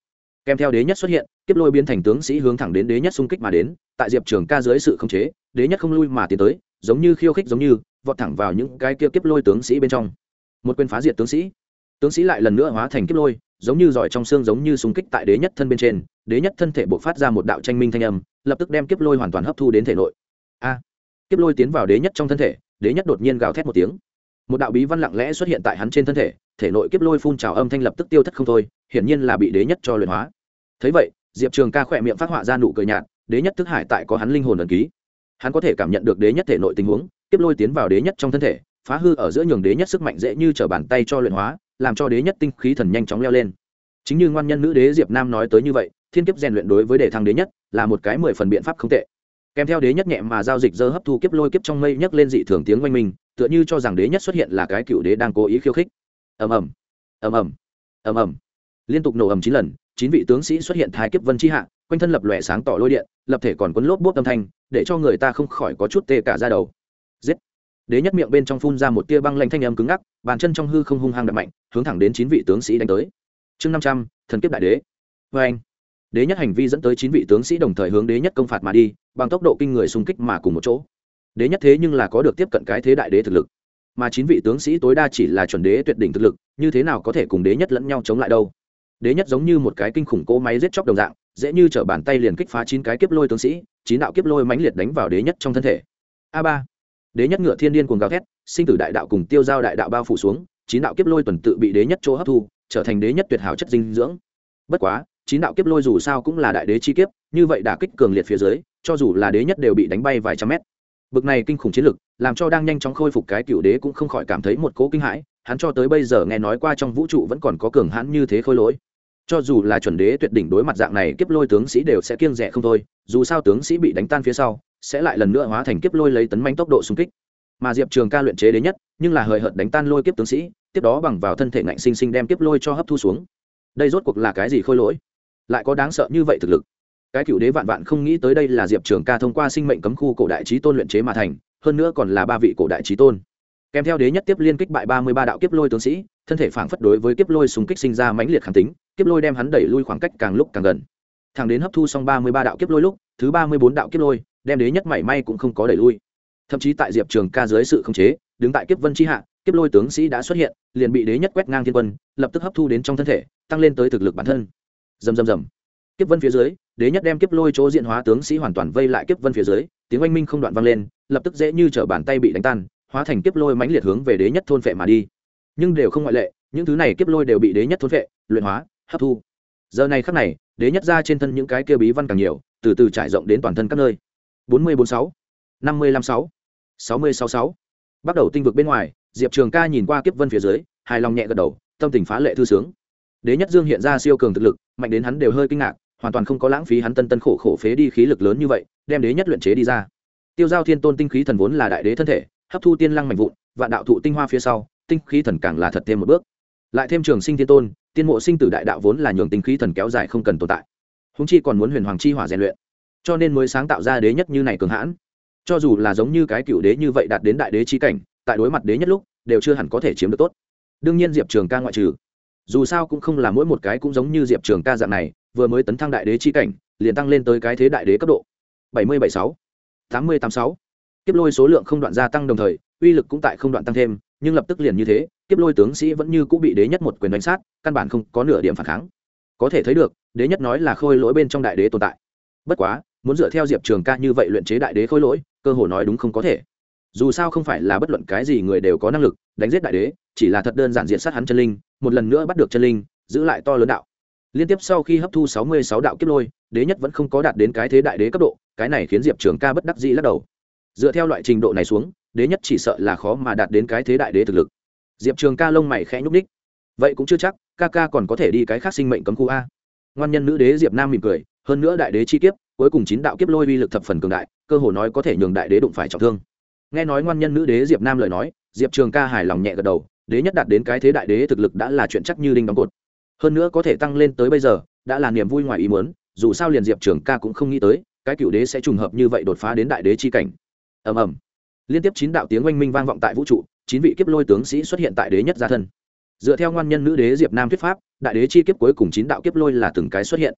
kèm theo đế nhất xuất hiện, kiếp lôi biến thành tướng sĩ hướng thẳng đến đế nhất xung kích mà đến, tại diệp trường ca dưới sự khống chế, đế nhất không lui mà tiến tới, giống như khiêu khích giống như, vọt thẳng vào những cái kia kiếp lôi tướng sĩ bên trong. Một quyền phá diệt tướng sĩ. Tướng sĩ lại lần nữa hóa thành kiếp lôi, giống như giỏi trong xương giống như súng kích tại đế nhất thân bên trên đế nhất thân thể buộc phát ra một đạo tranh minh thanh âm, lập tức đem kiếp lôi hoàn toàn hấp thu đến thể nội. A! Kiếp lôi tiến vào đế nhất trong thân thể, đế nhất đột nhiên gào thét một tiếng. Một đạo bí văn lặng lẽ xuất hiện tại hắn trên thân thể thể nội kiếp lôi phun trào âm thanh lập tức tiêu thất không thôi, hiển nhiên là bị đế nhất cho luyện hóa. Thấy vậy, diệp trường ca khỏe miệng phát họa ra nụ cười nhạt, đế nhất thức hải tại có hắn linh hồn ẩn ký. Hắn có thể cảm nhận được đế nhất thể nội tình huống, kiếp lôi tiến vào đế nhất trong thân thể, phá hư ở giữa nhường đế nhất sức mạnh dễ như t bàn tay cho luyện hóa, làm cho đế nhất tinh khí thần nhanh chóng leo lên. Chính như ngoan nhân nữ đế diệp nam nói tới như vậy thiên kiếp rèn luyện đối với đề thăng đế nhất là một cái mười phần biện pháp không tệ. Kèm theo đế nhất nhẹ mà giao dịch dơ hấp thu kiếp lôi kiếp trong mây nhấc lên dị thường tiếng oanh minh, tựa như cho rằng đế nhất xuất hiện là cái cựu đế đang cố ý khiêu khích. Ầm ầm ầm ầm ầm ầm. Liên tục nổ ầm chín lần, chín vị tướng sĩ xuất hiện thái kiếp vân chi hạ, quanh thân lập lòe sáng tỏ lôi điện, lập thể còn quấn lốp bốp âm thanh, để cho người ta không khỏi có chút tê cả ra đầu. Giết! Đế nhất miệng bên trong phun ra một tia băng lanh thanh âm cứng ngắc, bàn chân trong hư không hung hăng đập mạnh, hướng thẳng đến chín vị tướng sĩ đánh tới. Chương năm trăm, thần kiếp đại đế. Vê anh đế nhất hành vi dẫn tới chín vị tướng sĩ đồng thời hướng đế nhất công phạt mà đi, bằng tốc độ kinh người xung kích mà cùng một chỗ. Đế nhất thế nhưng là có được tiếp cận cái thế đại đế thực lực. Mà chín vị tướng sĩ tối đa chỉ là chuẩn đế tuyệt đỉnh thực lực, như thế nào có thể cùng đế nhất lẫn nhau chống lại đâu? Đế nhất giống như một cái kinh khủng cỗ máy giết chóc đồng dạng, dễ như t bàn tay liền kích phá chín cái kiếp lôi tướng sĩ, chín đạo kiếp lôi mãnh liệt đánh vào đế nhất trong thân thể. A ba. Đế nhất ngựa thiên điên cuồng gào thét, sinh tử đại đạo cùng tiêu giao đại đạo bao phủ xuống, chín đạo kiếp lôi tuần tự bị đế nhất chỗ hấp thu, trở thành đế nhất tuyệt hảo chất dinh dưỡng. Bất quá chín đạo kiếp lôi dù sao cũng là đại đế chi kiếp, như vậy đả kích cường liệt phía dưới, cho dù là đế nhất đều bị đánh bay vài trăm mét. Bực này kinh khủng chiến lực, làm cho đang nhanh chóng khôi phục cái cựu đế cũng không khỏi cảm thấy một cố kinh hãi, hắn cho tới bây giờ nghe nói qua trong vũ trụ vẫn còn có cường hãn như thế khôi lỗi. Cho dù là chuẩn đế tuyệt đỉnh đối mặt dạng này, kiếp lôi tướng sĩ đều sẽ kiêng rẻ không thôi, dù sao tướng sĩ bị đánh tan phía sau, sẽ lại lần nữa hóa thành kiếp lôi lấy tấn manh tốc độ xung kích. Mà diệp trường ca luyện chế đến nhất, nhưng là hời hợt đánh tan lôi kiếp tướng sĩ, tiếp đó bằng vào thân thể ngạnh sinh sinh đem kiếp lôi cho hấp thu xuống. Đây rốt cuộc là cái gì khôi lỗi? Lại có đáng sợ như vậy thực lực. Cái cựu đế vạn vạn không nghĩ tới đây là diệp trường ca thông qua sinh mệnh cấm khu cổ đại trí tôn luyện chế mà thành, hơn nữa còn là ba vị cổ đại trí tôn. Kèm theo đế nhất tiếp liên kích bại ba mươi ba đạo kiếp lôi tướng sĩ, thân thể phảng phất đối với kiếp lôi súng kích sinh ra mãnh liệt kháng tính, kiếp lôi đem hắn đẩy lui khoảng cách càng lúc càng gần. Thằng đến hấp thu xong ba mươi ba đạo kiếp lôi lúc, thứ ba mươi bốn đạo kiếp lôi, đem đế nhất mảy may cũng không có đẩy lui. Thậm chí tại diệp trường ca dưới sự khống chế, đứng tại kiếp vân tri hạ, kiếp lôi tướng sĩ đã xuất hiện, liền bị đế nhất quét ngang thiên quân, lập tức hấp thu đến trong thân thể, tăng lên tới thực lực bản thân dầm dầm dầm kiếp vân phía dưới, đế nhất đem kiếp lôi chỗ diện hóa tướng sĩ hoàn toàn vây lại kiếp vân phía dưới, tiếng oanh minh không đoạn vang lên, lập tức dễ như t bàn tay bị đánh tan, hóa thành kiếp lôi mãnh liệt hướng về đế nhất thôn phệ mà đi. Nhưng đều không ngoại lệ, những thứ này kiếp lôi đều bị đế nhất thôn vệ luyện hóa, hấp thu. Giờ này khắc này, đế nhất ra trên thân những cái kia bí văn càng nhiều, từ từ trải rộng đến toàn thân các nơi. Bốn mươi bốn sáu, năm mươi năm sáu sáu mươi sáu sáu. Bắt đầu tinh vực bên ngoài, diệp trường ca nhìn qua kiếp vân phía dưới, hài lòng nhẹ gật đầu, tâm tình phá lệ thư sướng đế nhất dương hiện ra siêu cường thực lực, mạnh đến hắn đều hơi kinh ngạc, hoàn toàn không có lãng phí hắn tân tân khổ khổ phế đi khí lực lớn như vậy, đem đế nhất luyện chế đi ra. Tiêu giao thiên tôn tinh khí thần vốn là đại đế thân thể, hấp thu tiên lăng mạnh vụn và đạo thụ tinh hoa phía sau, tinh khí thần càng là thật thêm một bước. Lại thêm trường sinh thiên tôn, tiên mộ sinh tử đại đạo vốn là nhường tinh khí thần kéo dài không cần tồn tại. Húng chi còn muốn huyền hoàng chi hỏa rèn luyện, cho nên mới sáng tạo ra đế nhất như này cường hãn. Cho dù là giống như cái cựu đế như vậy đạt đến đại đế chi cảnh, tại đối mặt đế nhất lúc, đều chưa hẳn có thể chiếm được tốt. Đương nhiên diệp trường ca ngoại trừ dù sao cũng không là mỗi một cái cũng giống như diệp trường ca dạng này, vừa mới tấn thăng đại đế chi cảnh, liền tăng lên tới cái thế đại đế cấp độ. Bảy mươi bảy sáu, tám mươi tám sáu. Kiếp lôi số lượng không đoạn gia tăng đồng thời, uy lực cũng tại không đoạn tăng thêm, nhưng lập tức liền như thế, kiếp lôi tướng sĩ vẫn như cũng bị đế nhất một quyền đánh sát, căn bản không có nửa điểm phản kháng. Có thể thấy được, đế nhất nói là khôi lỗi bên trong đại đế tồn tại. Bất quá, muốn dựa theo diệp trường ca như vậy luyện chế đại đế khôi lỗi, cơ hồ nói đúng không có thể. Dù sao không phải là bất luận cái gì người đều có năng lực đánh giết đại đế chỉ là thật đơn giản diện sát hắn chân linh, một lần nữa bắt được chân linh, giữ lại to lớn đạo. Liên tiếp sau khi hấp thu sáu mươi sáu đạo kiếp lôi, đế nhất vẫn không có đạt đến cái thế đại đế cấp độ, cái này khiến diệp trường ca bất đắc dĩ lắc đầu. Dựa theo loại trình độ này xuống, đế nhất chỉ sợ là khó mà đạt đến cái thế đại đế thực lực. Diệp trường ca lông mày khẽ nhúc ních vậy cũng chưa chắc, ca ca còn có thể đi cái khác sinh mệnh cấm khu a. Ngoan nhân nữ đế diệp nam mỉm cười, hơn nữa đại đế chi kiếp, cuối cùng chín đạo kiếp lôi uy lực thập phần cường đại, cơ hồ nói có thể nhường đại đế đụng phải trọng thương. Nghe nói ngoan nhân nữ đế diệp nam lời nói, diệp trường ca hài lòng nhẹ gật đầu đế nhất đạt đến cái thế đại đế thực lực đã là chuyện chắc như đinh đóng cột. Hơn nữa có thể tăng lên tới bây giờ, đã là niềm vui ngoài ý muốn, dù sao liền diệp trưởng ca cũng không nghĩ tới, cái cựu đế sẽ trùng hợp như vậy đột phá đến đại đế chi cảnh. Ầm ầm. Liên tiếp chín đạo tiếng oanh minh vang vọng tại vũ trụ, chín vị kiếp lôi tướng sĩ xuất hiện tại đế nhất gia thân. Dựa theo ngoan nhân nữ đế diệp nam thuyết pháp, đại đế chi kiếp cuối cùng chín đạo kiếp lôi là từng cái xuất hiện.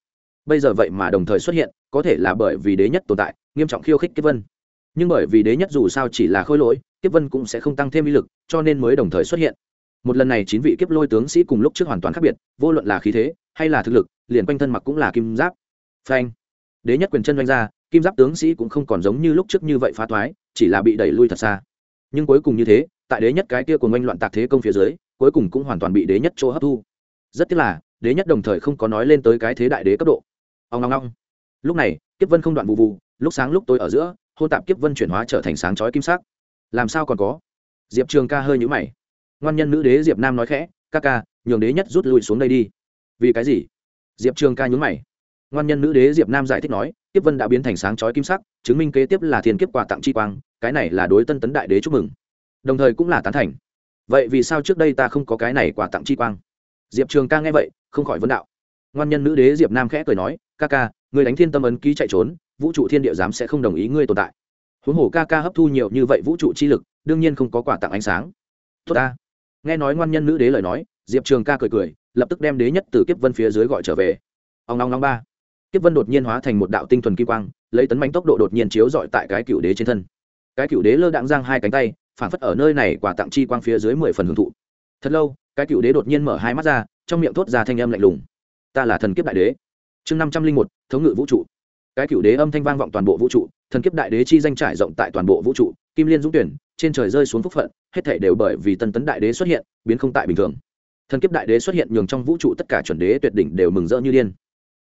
Bây giờ vậy mà đồng thời xuất hiện, có thể là bởi vì đế nhất tồn tại, nghiêm trọng khiêu khích kiếp vân. Nhưng bởi vì đế nhất dù sao chỉ là khôi lỗi kiếp vân cũng sẽ không tăng thêm uy lực, cho nên mới đồng thời xuất hiện. Một lần này chín vị kiếp lôi tướng sĩ cùng lúc trước hoàn toàn khác biệt, vô luận là khí thế, hay là thực lực, liền quanh thân mặc cũng là kim giáp. Phanh. Đế nhất quyền chân doanh ra, kim giáp tướng sĩ cũng không còn giống như lúc trước như vậy phá thoái, chỉ là bị đẩy lui thật xa. Nhưng cuối cùng như thế, tại đế nhất cái kia của ngoanh loạn tạc thế công phía dưới, cuối cùng cũng hoàn toàn bị đế nhất chỗ hấp thu. Rất tiếc là, đế nhất đồng thời không có nói lên tới cái thế đại đế cấp độ. Ông long long lúc này, kiếp vân không đoạn vụ vụ, lúc sáng lúc tối ở giữa, hôn tạp kiếp vân chuyển hóa trở thành sáng chói kim sắc làm sao còn có? Diệp trường ca hơi nhũ mày. Ngoan nhân nữ đế diệp nam nói khẽ, ca ca, nhường đế nhất rút lui xuống đây đi. Vì cái gì? Diệp trường ca nhún mày. Ngoan nhân nữ đế diệp nam giải thích nói, kiếp vân đã biến thành sáng chói kim sắc, chứng minh kế tiếp là thiên kiếp quà tặng chi quang, cái này là đối tân tấn đại đế chúc mừng. Đồng thời cũng là tán thành. Vậy vì sao trước đây ta không có cái này quà tặng chi quang? Diệp trường ca nghe vậy, không khỏi vấn đạo. Ngoan nhân nữ đế diệp nam khẽ cười nói, ca ca, người đánh thiên tâm ấn ký chạy trốn, vũ trụ thiên địa giám sẽ không đồng ý ngươi tồn tại huống hồ ca ca hấp thu nhiều như vậy vũ trụ chi lực, đương nhiên không có quà tặng ánh sáng. Tốt ta. Nghe nói ngoan nhân nữ đế lời nói, diệp trường ca cười cười, lập tức đem đế nhất từ kiếp vân phía dưới gọi trở về. Ông long long ba. Kiếp vân đột nhiên hóa thành một đạo tinh thuần kim quang, lấy tấn bánh tốc độ đột nhiên chiếu dọi tại cái cựu đế trên thân. Cái cựu đế lơ đạn giang hai cánh tay phản phất ở nơi này quả tặng chi quang phía dưới mười phần hưởng thụ. Thật lâu, cái cựu đế đột nhiên mở hai mắt ra, trong miệng thốt ra thanh âm lạnh lùng. Ta là thần kiếp đại đế. Chương năm trăm linh một, thống ngự vũ trụ. Cái cựu đế âm thanh vang vọng toàn bộ vũ trụ thần kiếp đại đế chi danh trải rộng tại toàn bộ vũ trụ, kim liên dũng tuyển, trên trời rơi xuống phúc phận, hết thể đều bởi vì tân tấn đại đế xuất hiện, biến không tại bình thường. Thần kiếp đại đế xuất hiện nhường trong vũ trụ tất cả chuẩn đế tuyệt đỉnh đều mừng rỡ như điên.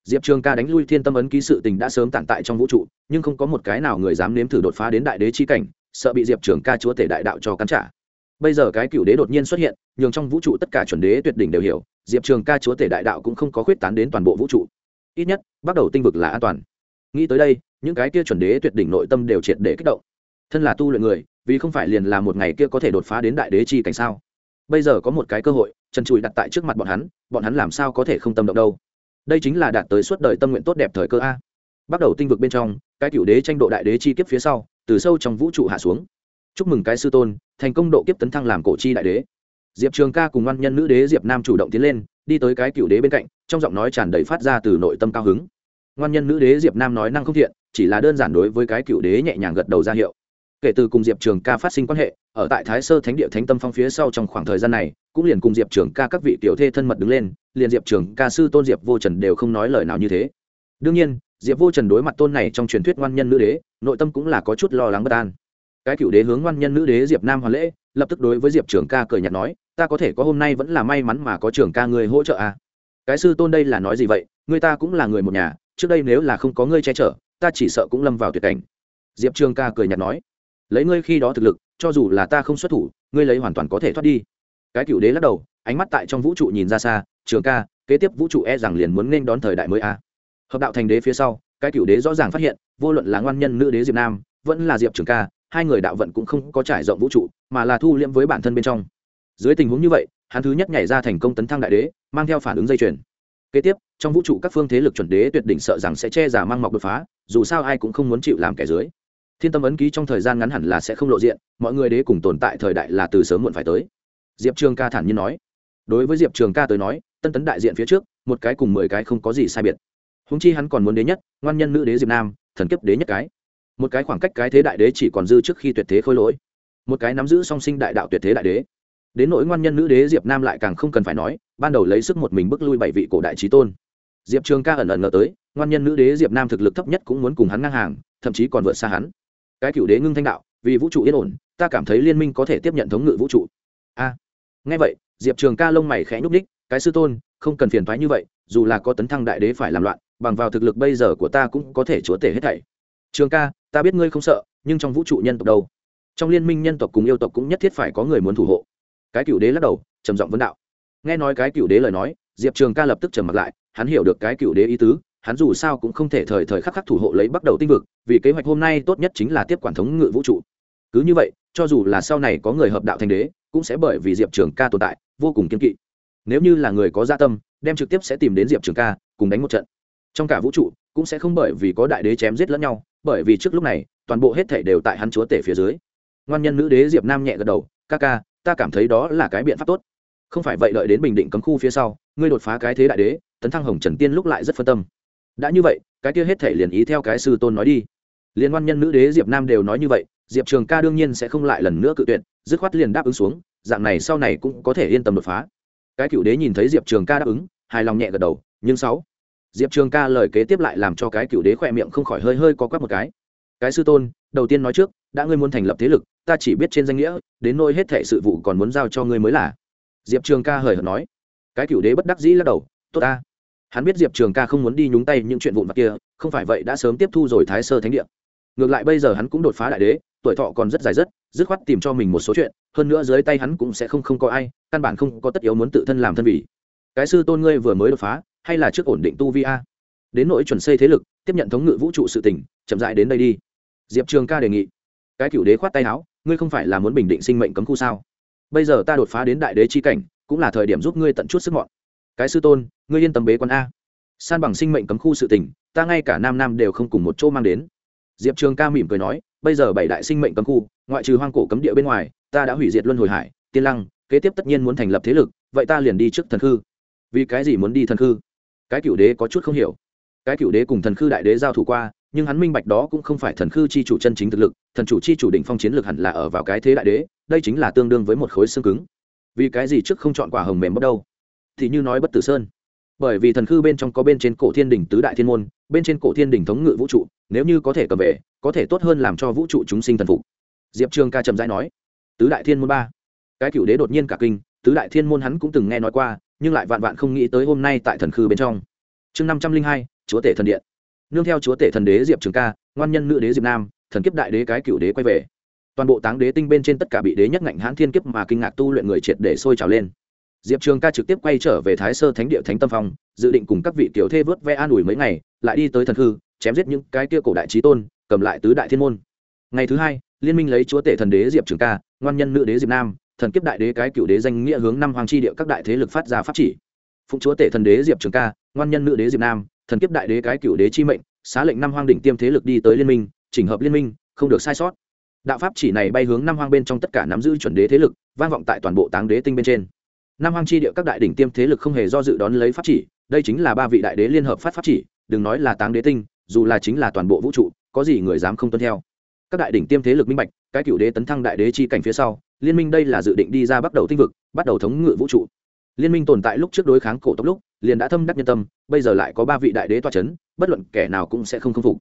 Diệp trường ca đánh lui thiên tâm ấn ký sự tình đã sớm tản tại trong vũ trụ, nhưng không có một cái nào người dám nếm thử đột phá đến đại đế chi cảnh, sợ bị diệp trường ca chúa tể đại đạo cho cắn trả. Bây giờ cái cựu đế đột nhiên xuất hiện, nhường trong vũ trụ tất cả chuẩn đế tuyệt đỉnh đều hiểu, diệp trường ca chúa tể đại đạo cũng không có khuyết tán đến toàn bộ vũ trụ. Ít nhất, bắt đầu tinh vực là an toàn nghĩ tới đây, những cái kia chuẩn đế tuyệt đỉnh nội tâm đều triệt để kích động. Thân là tu luyện người, vì không phải liền là một ngày kia có thể đột phá đến đại đế chi cảnh sao? Bây giờ có một cái cơ hội, trần trụi đặt tại trước mặt bọn hắn bọn hắn làm sao có thể không tâm động đâu? Đây chính là đạt tới suốt đời tâm nguyện tốt đẹp thời cơ a. Bắt đầu tinh vực bên trong, cái cựu đế tranh độ đại đế chi kiếp phía sau, từ sâu trong vũ trụ hạ xuống. Chúc mừng cái sư tôn, thành công độ kiếp tấn thăng làm cổ chi đại đế. Diệp trường ca cùng ngoan nhân nữ đế diệp nam chủ động tiến lên, đi tới cái cựu đế bên cạnh, trong giọng nói tràn đầy phát ra từ nội tâm cao hứng ngoan nhân nữ đế diệp nam nói năng không thiện, chỉ là đơn giản đối với cái cựu đế nhẹ nhàng gật đầu ra hiệu. Kể từ cùng diệp trường ca phát sinh quan hệ, ở tại thái sơ thánh địa thánh tâm phong phía sau trong khoảng thời gian này, cũng liền cùng diệp trường ca các vị tiểu thê thân mật đứng lên, liền diệp trường ca sư tôn diệp vô trần đều không nói lời nào như thế. Đương nhiên, diệp vô trần đối mặt tôn này trong truyền thuyết ngoan nhân nữ đế, nội tâm cũng là có chút lo lắng bất an. Cái cựu đế hướng ngoan nhân nữ đế diệp nam hoàn lễ, lập tức đối với diệp trường ca cười nhạt nói, ta có thể có hôm nay vẫn là may mắn mà có trường ca người hỗ trợ à. cái sư tôn đây là nói gì vậy? Người ta cũng là người một nhà trước đây nếu là không có ngươi che chở, ta chỉ sợ cũng lâm vào tuyệt cảnh. Diệp trường ca cười nhạt nói, lấy ngươi khi đó thực lực, cho dù là ta không xuất thủ, ngươi lấy hoàn toàn có thể thoát đi. Cái cựu đế lắc đầu, ánh mắt tại trong vũ trụ nhìn ra xa, trường ca, kế tiếp vũ trụ e rằng liền muốn nên đón thời đại mới a. Hợp đạo thành đế phía sau, cái cựu đế rõ ràng phát hiện, vô luận là ngoan nhân nữ đế diệp nam, vẫn là diệp trường ca, hai người đạo vận cũng không có trải rộng vũ trụ, mà là thu liễm với bản thân bên trong. Dưới tình huống như vậy, hắn thứ nhất nhảy ra thành công tấn thăng đại đế, mang theo phản ứng dây chuyền kế tiếp, trong vũ trụ các phương thế lực chuẩn đế tuyệt đỉnh sợ rằng sẽ che giả mang mọc đột phá, dù sao ai cũng không muốn chịu làm kẻ dưới. Thiên tâm ấn ký trong thời gian ngắn hẳn là sẽ không lộ diện, mọi người đế cùng tồn tại thời đại là từ sớm muộn phải tới. Diệp trường ca thản nhiên nói. Đối với diệp trường ca tới nói, tân tấn đại diện phía trước, một cái cùng mười cái không có gì sai biệt. Húng chi hắn còn muốn đế nhất, ngoan nhân nữ đế diệp nam, thần kiếp đế nhất cái. Một cái khoảng cách cái thế đại đế chỉ còn dư trước khi tuyệt thế khôi lỗi. Một cái nắm giữ song sinh đại đạo tuyệt thế đại đế. Đến nỗi ngoan nhân nữ đế diệp nam lại càng không cần phải nói ban đầu lấy sức một mình bước lui bảy vị cổ đại trí tôn. Diệp trường ca ẩn ẩn ngờ tới ngoan nhân nữ đế diệp nam thực lực thấp nhất cũng muốn cùng hắn ngang hàng thậm chí còn vượt xa hắn. Cái cựu đế ngưng thanh đạo vì vũ trụ yên ổn ta cảm thấy liên minh có thể tiếp nhận thống ngự vũ trụ. A. À, nghe vậy diệp trường ca lông mày khẽ nhúc ních cái sư tôn không cần phiền thoái như vậy dù là có tấn thăng đại đế phải làm loạn bằng vào thực lực bây giờ của ta cũng có thể chúa tể hết thảy. Trường ca ta biết ngươi không sợ nhưng trong vũ trụ nhân tộc đâu? Trong liên minh nhân tộc cùng yêu tộc cũng nhất thiết phải có người muốn thủ hộ. Cái cựu đế lắc đầu trầm giọng vấn đạo nghe nói cái cựu đế lời nói, diệp trường ca lập tức trầm mặt lại, hắn hiểu được cái cựu đế ý tứ, hắn dù sao cũng không thể thời thời khắc khắc thủ hộ lấy bắt đầu tinh vực, vì kế hoạch hôm nay tốt nhất chính là tiếp quản thống ngự vũ trụ. Cứ như vậy, cho dù là sau này có người hợp đạo thành đế, cũng sẽ bởi vì diệp trường ca tồn tại, vô cùng kiên kỵ. Nếu như là người có gia tâm, đem trực tiếp sẽ tìm đến diệp trường ca, cùng đánh một trận. Trong cả vũ trụ, cũng sẽ không bởi vì có đại đế chém giết lẫn nhau, bởi vì trước lúc này, toàn bộ hết thể đều tại hắn chúa tể phía dưới. Ngoan nhân nữ đế diệp nam nhẹ gật đầu, ca ca, ta cảm thấy đó là cái biện pháp tốt không phải vậy đợi đến bình định cấm khu phía sau, ngươi đột phá cái thế đại đế, tấn thăng hồng trần tiên lúc lại rất phân tâm. Đã như vậy, cái kia hết thể liền ý theo cái sư tôn nói đi. Liên quan nhân nữ đế diệp nam đều nói như vậy, diệp trường ca đương nhiên sẽ không lại lần nữa cự tuyệt, dứt khoát liền đáp ứng xuống, dạng này sau này cũng có thể yên tâm đột phá. Cái cựu đế nhìn thấy diệp trường ca đáp ứng, hài lòng nhẹ gật đầu, nhưng sáu. Diệp trường ca lời kế tiếp lại làm cho cái cựu đế khỏe miệng không khỏi hơi hơi có quắc một cái. Cái sư tôn, đầu tiên nói trước, đã ngươi muốn thành lập thế lực, ta chỉ biết trên danh nghĩa, đến nôi hết thệ sự vụ còn muốn giao cho ngươi mới là diệp trường ca hời hợt nói. Cái cựu đế bất đắc dĩ lắc đầu, tốt ta. Hắn biết diệp trường ca không muốn đi nhúng tay những chuyện vụn vặt kia, không phải vậy đã sớm tiếp thu rồi thái sơ thánh địa. Ngược lại bây giờ hắn cũng đột phá đại đế, tuổi thọ còn rất dài rất dứt khoát tìm cho mình một số chuyện, hơn nữa dưới tay hắn cũng sẽ không không có ai, căn bản không có tất yếu muốn tự thân làm thân vị. Cái sư tôn ngươi vừa mới đột phá, hay là trước ổn định tu vi a? Đến nỗi chuẩn xây thế lực, tiếp nhận thống ngự vũ trụ sự tỉnh chậm dại đến đây đi. Diệp trường ca đề nghị. Cái cựu đế khoát tay áo, ngươi không phải là muốn bình định sinh mệnh cấm khu sao? Bây giờ ta đột phá đến đại đế chi cảnh, cũng là thời điểm giúp ngươi tận chút sức mọn. Cái sư tôn, ngươi yên tâm bế quan a. San bằng sinh mệnh cấm khu sự tỉnh ta ngay cả nam nam đều không cùng một chỗ mang đến. Diệp trường ca mỉm cười nói, bây giờ bảy đại sinh mệnh cấm khu, ngoại trừ hoang cổ cấm địa bên ngoài, ta đã hủy diệt luân hồi hải, tiên lăng, kế tiếp tất nhiên muốn thành lập thế lực, vậy ta liền đi trước thần khư. Vì cái gì muốn đi thần khư? Cái cựu đế có chút không hiểu. Cái cựu đế cùng thần khư đại đế giao thủ qua, nhưng hắn minh bạch đó cũng không phải thần khư chi chủ chân chính thực lực, thần chủ chi chủ đỉnh phong chiến lược hẳn là ở vào cái thế đại đế đây chính là tương đương với một khối xương cứng. Vì cái gì trước không chọn quả hồng mềm bắt đâu? Thì như nói bất tử sơn. Bởi vì thần khư bên trong có bên trên cổ thiên đỉnh tứ đại thiên môn, bên trên cổ thiên đỉnh thống ngự vũ trụ, nếu như có thể cầm về, có thể tốt hơn làm cho vũ trụ chúng sinh thần phục. Diệp trường ca trầm rãi nói, tứ đại thiên môn ba. Cái cựu đế đột nhiên cả kinh, tứ đại thiên môn hắn cũng từng nghe nói qua, nhưng lại vạn vạn không nghĩ tới hôm nay tại thần khư bên trong. Chương năm trăm linh hai, chúa tể thần điện. Nương theo chúa tể thần đế diệp trường ca, ngoan nhân nữ đế diệp nam, thần kiếp đại đế cái cựu đế quay về toàn bộ táng đế tinh bên trên tất cả bị đế nhất ngạnh hãn thiên kiếp mà kinh ngạc tu luyện người triệt để sôi trào lên. Diệp trường ca trực tiếp quay trở về thái sơ thánh địa thánh tâm phong, dự định cùng các vị tiểu thê vớt ve an ủi mấy ngày, lại đi tới thần hư, chém giết những cái kia cổ đại trí tôn, cầm lại tứ đại thiên môn. Ngày thứ hai, liên minh lấy chúa tể thần đế diệp trường ca, ngoan nhân nữ đế diệp nam, thần kiếp đại đế cái cựu đế danh nghĩa hướng năm hoàng chi địa các đại thế lực phát ra pháp chỉ. Phụng chúa tể thần đế diệp trường ca, ngoan nhân nữ đế diệp nam, thần kiếp đại đế cái cựu đế chi mệnh, xá lệnh năm hoàng đỉnh tiêm thế lực đi tới liên minh, chỉnh hợp liên minh, không được sai sót đạo pháp chỉ này bay hướng năm hoang bên trong tất cả nắm giữ chuẩn đế thế lực, vang vọng tại toàn bộ táng đế tinh bên trên. Năm hoang chi địa các đại đỉnh tiêm thế lực không hề do dự đón lấy pháp chỉ, đây chính là ba vị đại đế liên hợp phát pháp chỉ, đừng nói là táng đế tinh, dù là chính là toàn bộ vũ trụ, có gì người dám không tuân theo. Các đại đỉnh tiêm thế lực minh bạch, cái cựu đế tấn thăng đại đế chi cảnh phía sau, liên minh đây là dự định đi ra bắt đầu tinh vực, bắt đầu thống ngự vũ trụ. Liên minh tồn tại lúc trước đối kháng cổ tốc lúc, liền đã thâm đắc nhân tâm, bây giờ lại có ba vị đại đế toa c h ấ n bất luận kẻ nào cũng sẽ không khâm phục.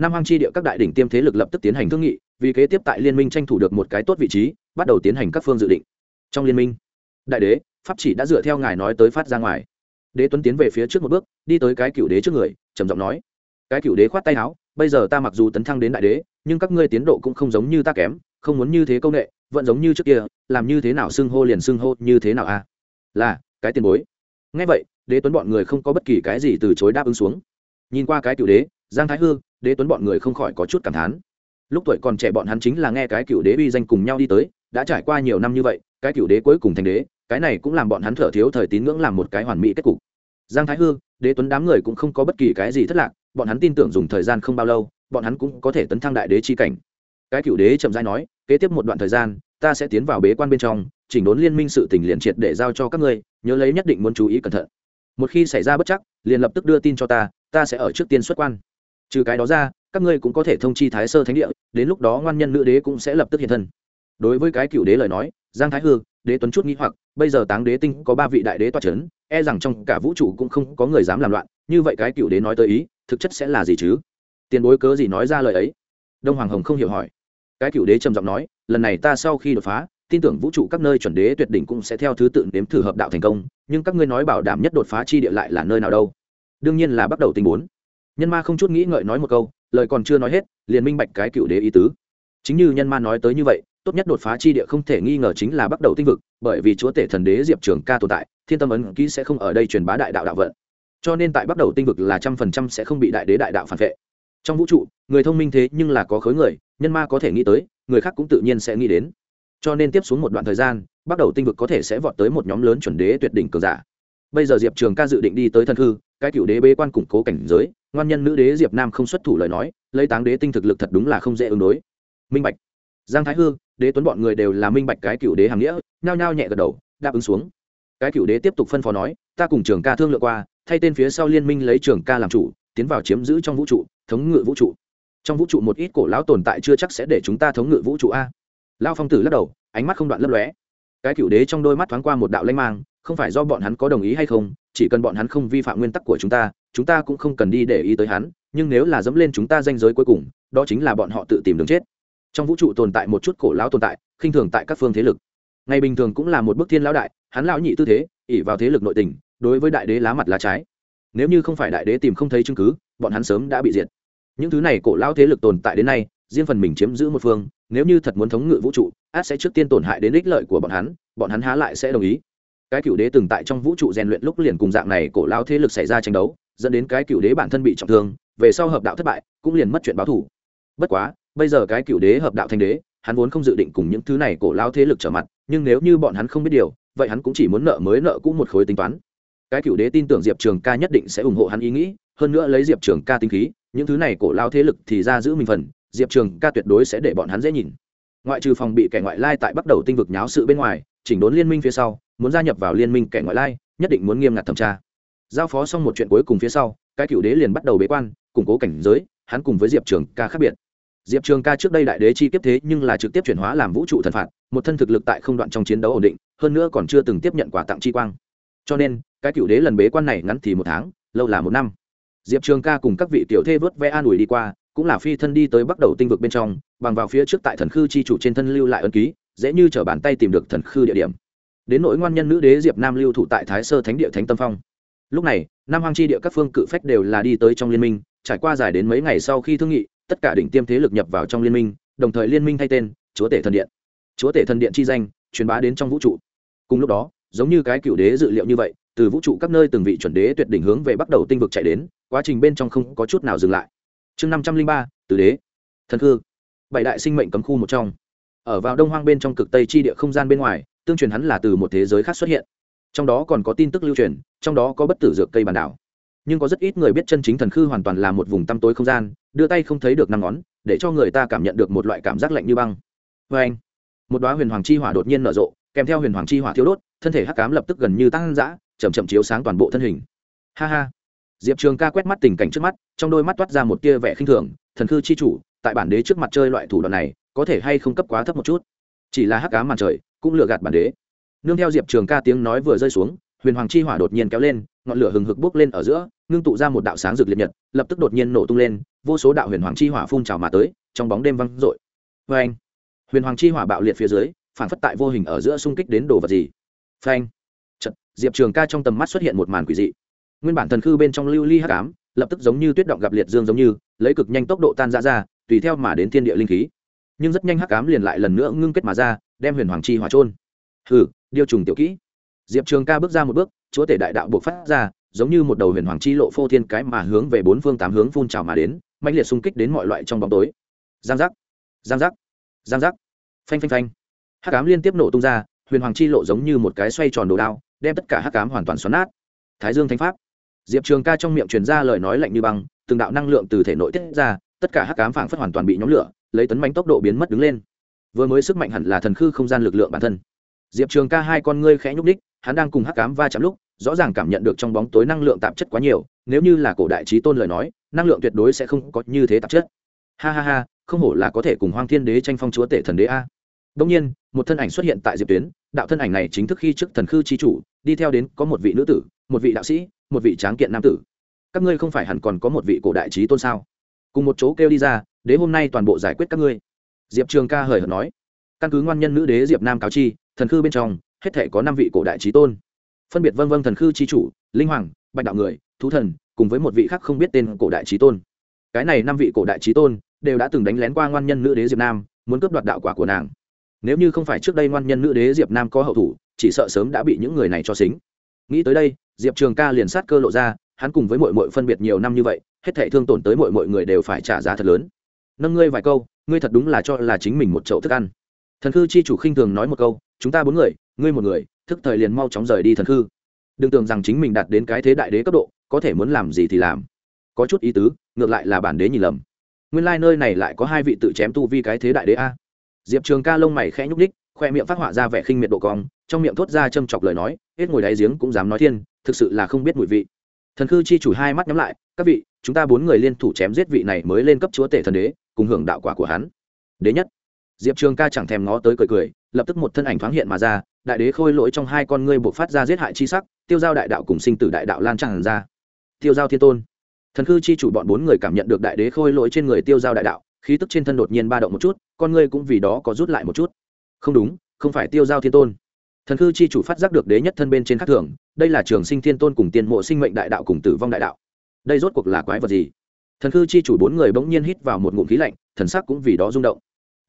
Năm hoang chi địa các đại đỉnh tiêm thế lực lập tức tiến hành thương nghị vì kế tiếp tại liên minh tranh thủ được một cái tốt vị trí, bắt đầu tiến hành các phương dự định. Trong liên minh, đại đế, pháp chỉ đã dựa theo ngài nói tới phát ra ngoài. Đế tuấn tiến về phía trước một bước, đi tới cái cựu đế trước người, trầm giọng nói, cái cựu đế khoát tay áo, bây giờ ta mặc dù tấn thăng đến đại đế, nhưng các ngươi tiến độ cũng không giống như ta kém, không muốn như thế công nghệ, vẫn giống như trước kia, làm như thế nào xưng hô liền xưng hô như thế nào a à? là, cái tiền bối. Ngay vậy, đế tuấn bọn người không có bất kỳ cái gì từ chối đáp ứng xuống. Nhìn qua cái cựu đế, giang thái hư, đế tuấn bọn người không khỏi có chút cảm thán lúc tuổi còn trẻ bọn hắn chính là nghe cái cựu đế uy danh cùng nhau đi tới, đã trải qua nhiều năm như vậy, cái cựu đế cuối cùng thành đế, cái này cũng làm bọn hắn thở thiếu thời tín ngưỡng làm một cái hoàn mỹ kết cục. Giang thái hư, đế tuấn đám người cũng không có bất kỳ cái gì thất lạc, bọn hắn tin tưởng dùng thời gian không bao lâu, bọn hắn cũng có thể tấn thăng đại đế chi cảnh. Cái cựu đế chậm rãi nói, kế tiếp một đoạn thời gian, ta sẽ tiến vào bế quan bên trong, chỉnh đốn liên minh sự tình liền triệt để giao cho các ngươi, nhớ lấy nhất định muốn chú ý cẩn thận. Một khi xảy ra bất chắc, liền lập tức đưa tin cho ta ta sẽ ở trước tiên xuất quan. Trừ cái đó ra các ngươi cũng có thể thông chi thái sơ thánh địa, đến lúc đó ngoan nhân nữ đế cũng sẽ lập tức hiện thân. Đối với cái cựu đế lời nói, giang thái hư, đế tuấn chút nghĩ hoặc, bây giờ táng đế tinh có ba vị đại đế toa c h ấ n e rằng trong cả vũ trụ cũng không có người dám làm loạn, như vậy cái cựu đế nói tới ý, thực chất sẽ là gì chứ? Tiền bối cớ gì nói ra lời ấy? Đông hoàng hồng không hiểu hỏi. Cái cựu đế trầm giọng nói, lần này ta sau khi đột phá, tin tưởng vũ trụ các nơi chuẩn đế tuyệt đỉnh cũng sẽ theo thứ tự nếm thử hợp đạo thành công, nhưng các ngươi nói bảo đảm nhất đột phá chi địa lại là nơi nào đâu? Đương nhiên là bắt đầu tình bốn nhân ma không chút nghĩ ngợi nói một câu, lời còn chưa nói hết, liền minh bạch cái cựu đế ý tứ. Chính như nhân ma nói tới như vậy, tốt nhất đột phá chi địa không thể nghi ngờ chính là bắt đầu tinh vực, bởi vì chúa tể thần đế diệp trường ca tồn tại, thiên tâm ấn ký sẽ không ở đây truyền bá đại đạo đạo vận. Cho nên tại bắt đầu tinh vực là trăm phần trăm sẽ không bị đại đế đại đạo phản vệ. Trong vũ trụ, người thông minh thế nhưng là có khối người, nhân ma có thể nghĩ tới, người khác cũng tự nhiên sẽ nghĩ đến. Cho nên tiếp xuống một đoạn thời gian, bắt đầu tinh vực có thể sẽ vọt tới một nhóm lớn chuẩn đế tuyệt đỉnh cường giả. Bây giờ diệp trường ca dự định đi tới thần hư cái cựu đế bế quan củng cố cảnh giới ngoan nhân nữ đế diệp nam không xuất thủ lời nói, lấy táng đế tinh thực lực thật đúng là không dễ ứng đối. Minh bạch. Giang thái hư, đế tuấn bọn người đều là minh bạch cái cựu đế hàm nghĩa, nhao nhao nhẹ gật đầu, đáp ứng xuống. Cái cựu đế tiếp tục phân phó nói, ta cùng trường ca thương lượng qua, thay tên phía sau liên minh lấy trường ca làm chủ, tiến vào chiếm giữ trong vũ trụ, thống ngự vũ trụ. Trong vũ trụ một ít cổ lão tồn tại chưa chắc sẽ để chúng ta thống ngự vũ trụ a. Lao phong tử lắc đầu, ánh mắt không đoạn lấp lóe. Cái cựu đế trong đôi mắt thoáng qua một đạo lanh mang không phải do bọn hắn có đồng ý hay không, chỉ cần bọn hắn không vi phạm nguyên tắc của chúng ta chúng ta cũng không cần đi để ý tới hắn, nhưng nếu là dẫm lên chúng ta danh giới cuối cùng, đó chính là bọn họ tự tìm đường chết. Trong vũ trụ tồn tại một chút cổ lão tồn tại, khinh thường tại các phương thế lực. Ngày bình thường cũng là một bức thiên lão đại, hắn lão nhị tư thế ỉ vào thế lực nội tình, đối với đại đế lá mặt lá trái. Nếu như không phải đại đế tìm không thấy chứng cứ, bọn hắn sớm đã bị diệt. Những thứ này cổ lão thế lực tồn tại đến nay, riêng phần mình chiếm giữ một phương, nếu như thật muốn thống ngự vũ trụ, át sẽ trước tiên tổn hại đến ích lợi của bọn hắn bọn hắn há lại sẽ đồng ý cái cựu đế từng tại trong vũ trụ rèn luyện lúc liền cùng dạng này cổ lao thế lực xảy ra tranh đấu, dẫn đến cái cựu đế bản thân bị trọng thương, về sau hợp đạo thất bại, cũng liền mất chuyện báo thủ bất quá, bây giờ cái cựu đế hợp đạo thanh đế, hắn vốn không dự định cùng những thứ này cổ lao thế lực trở mặt, nhưng nếu như bọn hắn không biết điều, vậy hắn cũng chỉ muốn nợ mới nợ cũng một khối tính toán. Cái cựu đế tin tưởng diệp trường ca nhất định sẽ ủng hộ hắn ý nghĩ, hơn nữa lấy diệp trường ca tinh khí, những thứ này cổ lao thế lực thì ra giữ mình phần, diệp trường ca tuyệt đối sẽ để bọn hắn dễ nhìn. Ngoại trừ phòng bị kẻ ngoại lai tại bắt đầu tinh vực nháo sự bên ngoài, chỉnh đốn liên minh phía sau muốn gia nhập vào liên minh kẻ ngoại lai, nhất định muốn nghiêm ngặt thẩm tra. Giao phó xong một chuyện cuối cùng phía sau, cái cựu đế liền bắt đầu bế quan, củng cố cảnh giới, hắn cùng với diệp trường ca khác biệt. Diệp trường ca trước đây đại đế chi tiếp thế nhưng là trực tiếp chuyển hóa làm vũ trụ thần phạt, một thân thực lực tại không đoạn trong chiến đấu ổn định, hơn nữa còn chưa từng tiếp nhận quà tặng chi quang. Cho nên, cái cựu đế lần bế quan này ngắn thì một tháng, lâu là một năm. Diệp trường ca cùng các vị tiểu thê vớt vẽ an ủi đi qua, cũng là phi thân đi tới bắt đầu tinh vực bên trong, bằng vào phía trước tại thần khư chi chủ trên thân lưu lại ân ký, dễ như t bàn tay tìm được thần khư địa điểm đến nỗi ngoan nhân nữ đế diệp nam lưu thủ tại thái sơ thánh địa thánh tâm phong. Lúc này, nam hoàng chi địa các phương cự phách đều là đi tới trong liên minh, trải qua dài đến mấy ngày sau khi thương nghị, tất cả đỉnh tiêm thế lực nhập vào trong liên minh, đồng thời liên minh thay tên, chúa tể thần điện. Chúa tể thần điện chi danh, truyền bá đến trong vũ trụ. Cùng lúc đó, giống như cái cựu đế dự liệu như vậy, từ vũ trụ các nơi từng vị chuẩn đế tuyệt đỉnh hướng về bắt đầu tinh vực chạy đến, quá trình bên trong không có chút nào dừng lại. Chương năm trăm linh ba từ đế. Thần hư bảy đại sinh mệnh cấm khu một trong. Ở vào đông hoang bên trong cực tây chi địa không gian bên ngoài tương truyền hắn là từ một thế giới khác xuất hiện. Trong đó còn có tin tức lưu truyền, trong đó có bất tử dược cây bản đảo. Nhưng có rất ít người biết chân chính thần khư hoàn toàn là một vùng tăm tối không gian, đưa tay không thấy được năm ngón, để cho người ta cảm nhận được một loại cảm giác lạnh như băng. Vê anh, một đoá huyền hoàng chi hỏa đột nhiên nở rộ, kèm theo huyền hoàng chi hỏa thiếu đốt, thân thể hắc cám lập tức gần như tăng giã chầm chậm chiếu sáng toàn bộ thân hình. Ha ha. Diệp trường ca quét mắt tình cảnh trước mắt, trong đôi mắt toát ra một tia vẻ khinh thường, thần khư chi chủ, tại bản đế trước mặt chơi loại thủ đoạn này, có thể hay không cấp quá thấp một chút? Chỉ là hắc cám màn trời cũng lừa gạt bản đế. Nương theo diệp trường ca tiếng nói vừa rơi xuống huyền hoàng chi hỏa đột nhiên kéo lên ngọn lửa hừng hực bốc lên ở giữa ngưng tụ ra một đạo sáng rực liệt nhật lập tức đột nhiên nổ tung lên vô số đạo huyền hoàng chi hỏa phun trào mà tới trong bóng đêm văng rội vê anh huyền hoàng chi hỏa bạo liệt phía dưới phản phất tại vô hình ở giữa xung kích đến đồ vật gì. Phanh! Chật, diệp trường ca trong tầm mắt xuất hiện một màn quỷ dị. Nguyên bản thần khư bên trong lưu ly hắc ám lập tức giống như tuyết động gặp liệt dương giống như lấy cực nhanh tốc độ tan ra ra tùy theo mà đến thiên địa linh khí. Nhưng rất nhanh hắc ám liền lại lần nữa ngưng kết mà ra đem huyền hoàng chi hỏa trôn hừ, điêu trùng tiểu kỹ. Diệp trường ca bước ra một bước, chúa tể đại đạo buộc phát ra, giống như một đầu huyền hoàng chi lộ phô thiên cái mà hướng về bốn phương tám hướng phun trào mà đến mạnh liệt xung kích đến mọi loại trong bóng tối. Giang giác giang giác giang giác. Phanh phanh phanh. Hắc ám liên tiếp nổ tung ra, huyền hoàng chi lộ giống như một cái xoay tròn đồ đao, đem tất cả hắc ám hoàn toàn xoắn nát. Thái dương thánh pháp. Diệp trường ca trong miệng truyền ra lời nói lạnh như băng, từng đạo năng lượng từ thể nội tiết ra, tất cả hắc ám phảng phất hoàn toàn bị nhóm lửa, lấy tấn bánh tốc độ biến mất đứng lên vừa mới sức mạnh hẳn là thần khư không gian lực lượng bản thân. Diệp trường ca hai con ngươi khẽ nhúc đích hắn đang cùng hắc ám va chạm lúc, rõ ràng cảm nhận được trong bóng tối năng lượng tạp chất quá nhiều, nếu như là cổ đại trí tôn lời nói, năng lượng tuyệt đối sẽ không có như thế tạp chất. Ha ha ha, không hổ là có thể cùng hoang thiên đế tranh phong chúa tể thần đế a. Đông nhiên, một thân ảnh xuất hiện tại diệp tuyến, đạo thân ảnh này chính thức khi trước thần khư chi chủ, đi theo đến có một vị nữ tử, một vị đạo sĩ, một vị tráng kiện nam tử. Các ngươi không phải hẳn còn có một vị cổ đại trí tôn sao? Cùng một chỗ kêu đi ra, đế hôm nay toàn bộ giải quyết các ngươi diệp trường ca hời hợt nói, căn cứ ngoan nhân nữ đế diệp nam cáo chi, thần khư bên trong, hết thể có năm vị cổ đại trí tôn. Phân biệt vân vân thần khư chi chủ, linh hoàng, bạch đạo người, thú thần, cùng với một vị khác không biết tên cổ đại trí tôn. Cái này năm vị cổ đại trí tôn đều đã từng đánh lén qua ngoan nhân nữ đế diệp nam, muốn cướp đoạt đạo quả của nàng. Nếu như không phải trước đây ngoan nhân nữ đế diệp nam có hậu thủ, chỉ sợ sớm đã bị những người này cho xính. Nghĩ tới đây, diệp trường ca liền sát cơ lộ ra, hắn cùng với muội mội phân biệt nhiều năm như vậy, hết thảy thương tổn tới muội muội người đều phải trả giá thật lớn. Nâng ngươi vài câu ngươi thật đúng là cho là chính mình một chậu thức ăn. Thần khư chi chủ khinh thường nói một câu, chúng ta bốn người, ngươi một người, thức thời liền mau chóng rời đi thần khư. Đừng tưởng rằng chính mình đạt đến cái thế đại đế cấp độ, có thể muốn làm gì thì làm. Có chút ý tứ, ngược lại là bản đế nhìn lầm. Nguyên lai、like、nơi này lại có hai vị tự chém tu vi cái thế đại đế a. Diệp trường ca lông mày khẽ nhúc ních khoe miệng phát họa ra vẻ khinh miệt độ cong, trong miệng thốt ra châm chọc lời nói, hết ngồi đáy giếng cũng dám nói thiên, thực sự là không biết mùi vị. Thần khư chi chủ hai mắt nhắm lại, các vị, chúng ta bốn người liên thủ chém giết vị này mới lên cấp chúa tể thần đế cùng hưởng đạo quả của hắn. Đế nhất. Diệp trường ca chẳng thèm ngó tới cười cười, lập tức một thân ảnh thoáng hiện mà ra, đại đế khôi lỗi trong hai con ngươi buộc phát ra giết hại chi sắc, tiêu giao đại đạo cùng sinh tử đại đạo lan tràn ra. Tiêu giao thiên tôn. Thần khư chi chủ bọn bốn người cảm nhận được đại đế khôi lỗi trên người tiêu giao đại đạo, khí tức trên thân đột nhiên ba động một chút, con ngươi cũng vì đó có rút lại một chút. Không đúng, không phải tiêu giao thiên tôn. Thần khư chi chủ phát giác được đế nhất thân bên trên khắc thường, đây là trường sinh thiên tôn cùng tiên mộ sinh mệnh đại đạo cùng tử vong đại đạo. Đây rốt cuộc là quái vật gì? Thần khư chi chủ bốn người bỗng nhiên hít vào một ngụm khí lạnh, thần sắc cũng vì đó rung động.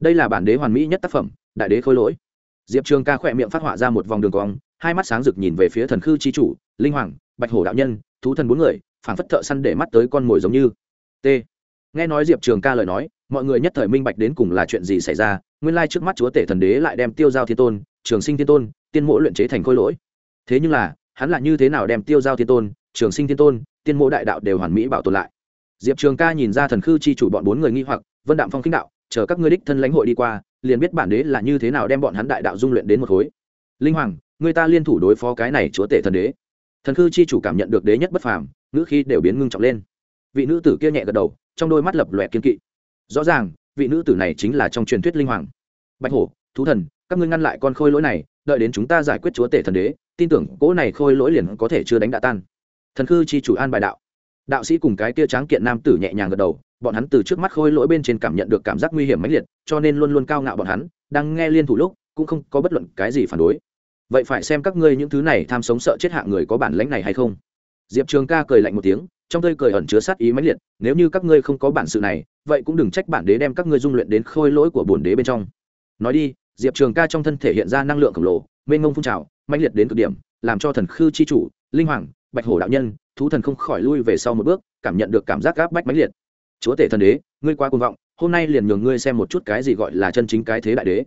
Đây là bản đế hoàn mỹ nhất tác phẩm, đại đế khôi lỗi. Diệp trường ca khỏe miệng phát họa ra một vòng đường cong, hai mắt sáng rực nhìn về phía thần khư chi chủ, linh hoàng, bạch hổ đạo nhân, thú thần bốn người, phảng phất thợ săn để mắt tới con mồi giống như. T. Nghe nói diệp trường ca lời nói, mọi người nhất thời minh bạch đến cùng là chuyện gì xảy ra, nguyên lai trước mắt chúa tể thần đế lại đem tiêu giao thiên tôn, trường sinh thiên tôn, tiên mỗ luyện chế thành khôi lỗi. Thế nhưng là, hắn là như thế nào đem tiêu giao thiên tôn, trường sinh thiên tôn, tiên mỗ đại đạo đều hoàn mỹ bảo tồn lại? Diệp trường ca nhìn ra thần khư chi chủ bọn bốn người nghi hoặc, vân đạm phong khinh đạo, chờ các ngươi đích thân lãnh hội đi qua, liền biết bản đế là như thế nào đem bọn hắn đại đạo dung luyện đến một khối. Linh hoàng, người ta liên thủ đối phó cái này chúa tể thần đế. Thần khư chi chủ cảm nhận được đế nhất bất phàm, ngữ khi đều biến ngưng trọng lên. Vị nữ tử kia nhẹ gật đầu, trong đôi mắt lập lòe kiên kỵ. Rõ ràng, vị nữ tử này chính là trong truyền thuyết linh hoàng. Bạch hổ, thú thần, các ngươi ngăn lại con khôi lỗi này, đợi đến chúng ta giải quyết chúa tể thần đế, tin tưởng cỗ này khôi lỗi liền có thể chưa đánh đã tan. Thần khư chi chủ an bài đạo đạo sĩ cùng cái tia tráng kiện nam tử nhẹ nhàng gật đầu, bọn hắn từ trước mắt khôi lỗi bên trên cảm nhận được cảm giác nguy hiểm mãnh liệt, cho nên luôn luôn cao ngạo bọn hắn, đang nghe liên thủ lúc, cũng không có bất luận cái gì phản đối. Vậy phải xem các ngươi những thứ này tham sống sợ chết hạ người có bản lãnh này hay không. Diệp trường ca cười lạnh một tiếng, trong tơi cười ẩn chứa sát ý mãnh liệt, nếu như các ngươi không có bản sự này, vậy cũng đừng trách bản đế đem các ngươi dung luyện đến khôi lỗi của bổn đế bên trong. Nói đi, diệp trường ca trong thân thể hiện ra năng lượng khổng lồ, mênh ngông phun trào, mãnh liệt đến cực điểm, làm cho thần khư chi chủ, linh hoàng, bạch hổ đạo nhân thú thần không khỏi lui về sau một bước, cảm nhận được cảm giác gáp bách mãnh liệt. Chúa tể thần đế, ngươi quá cuồng vọng, hôm nay liền nhường ngươi xem một chút cái gì gọi là chân chính cái thế đại đế.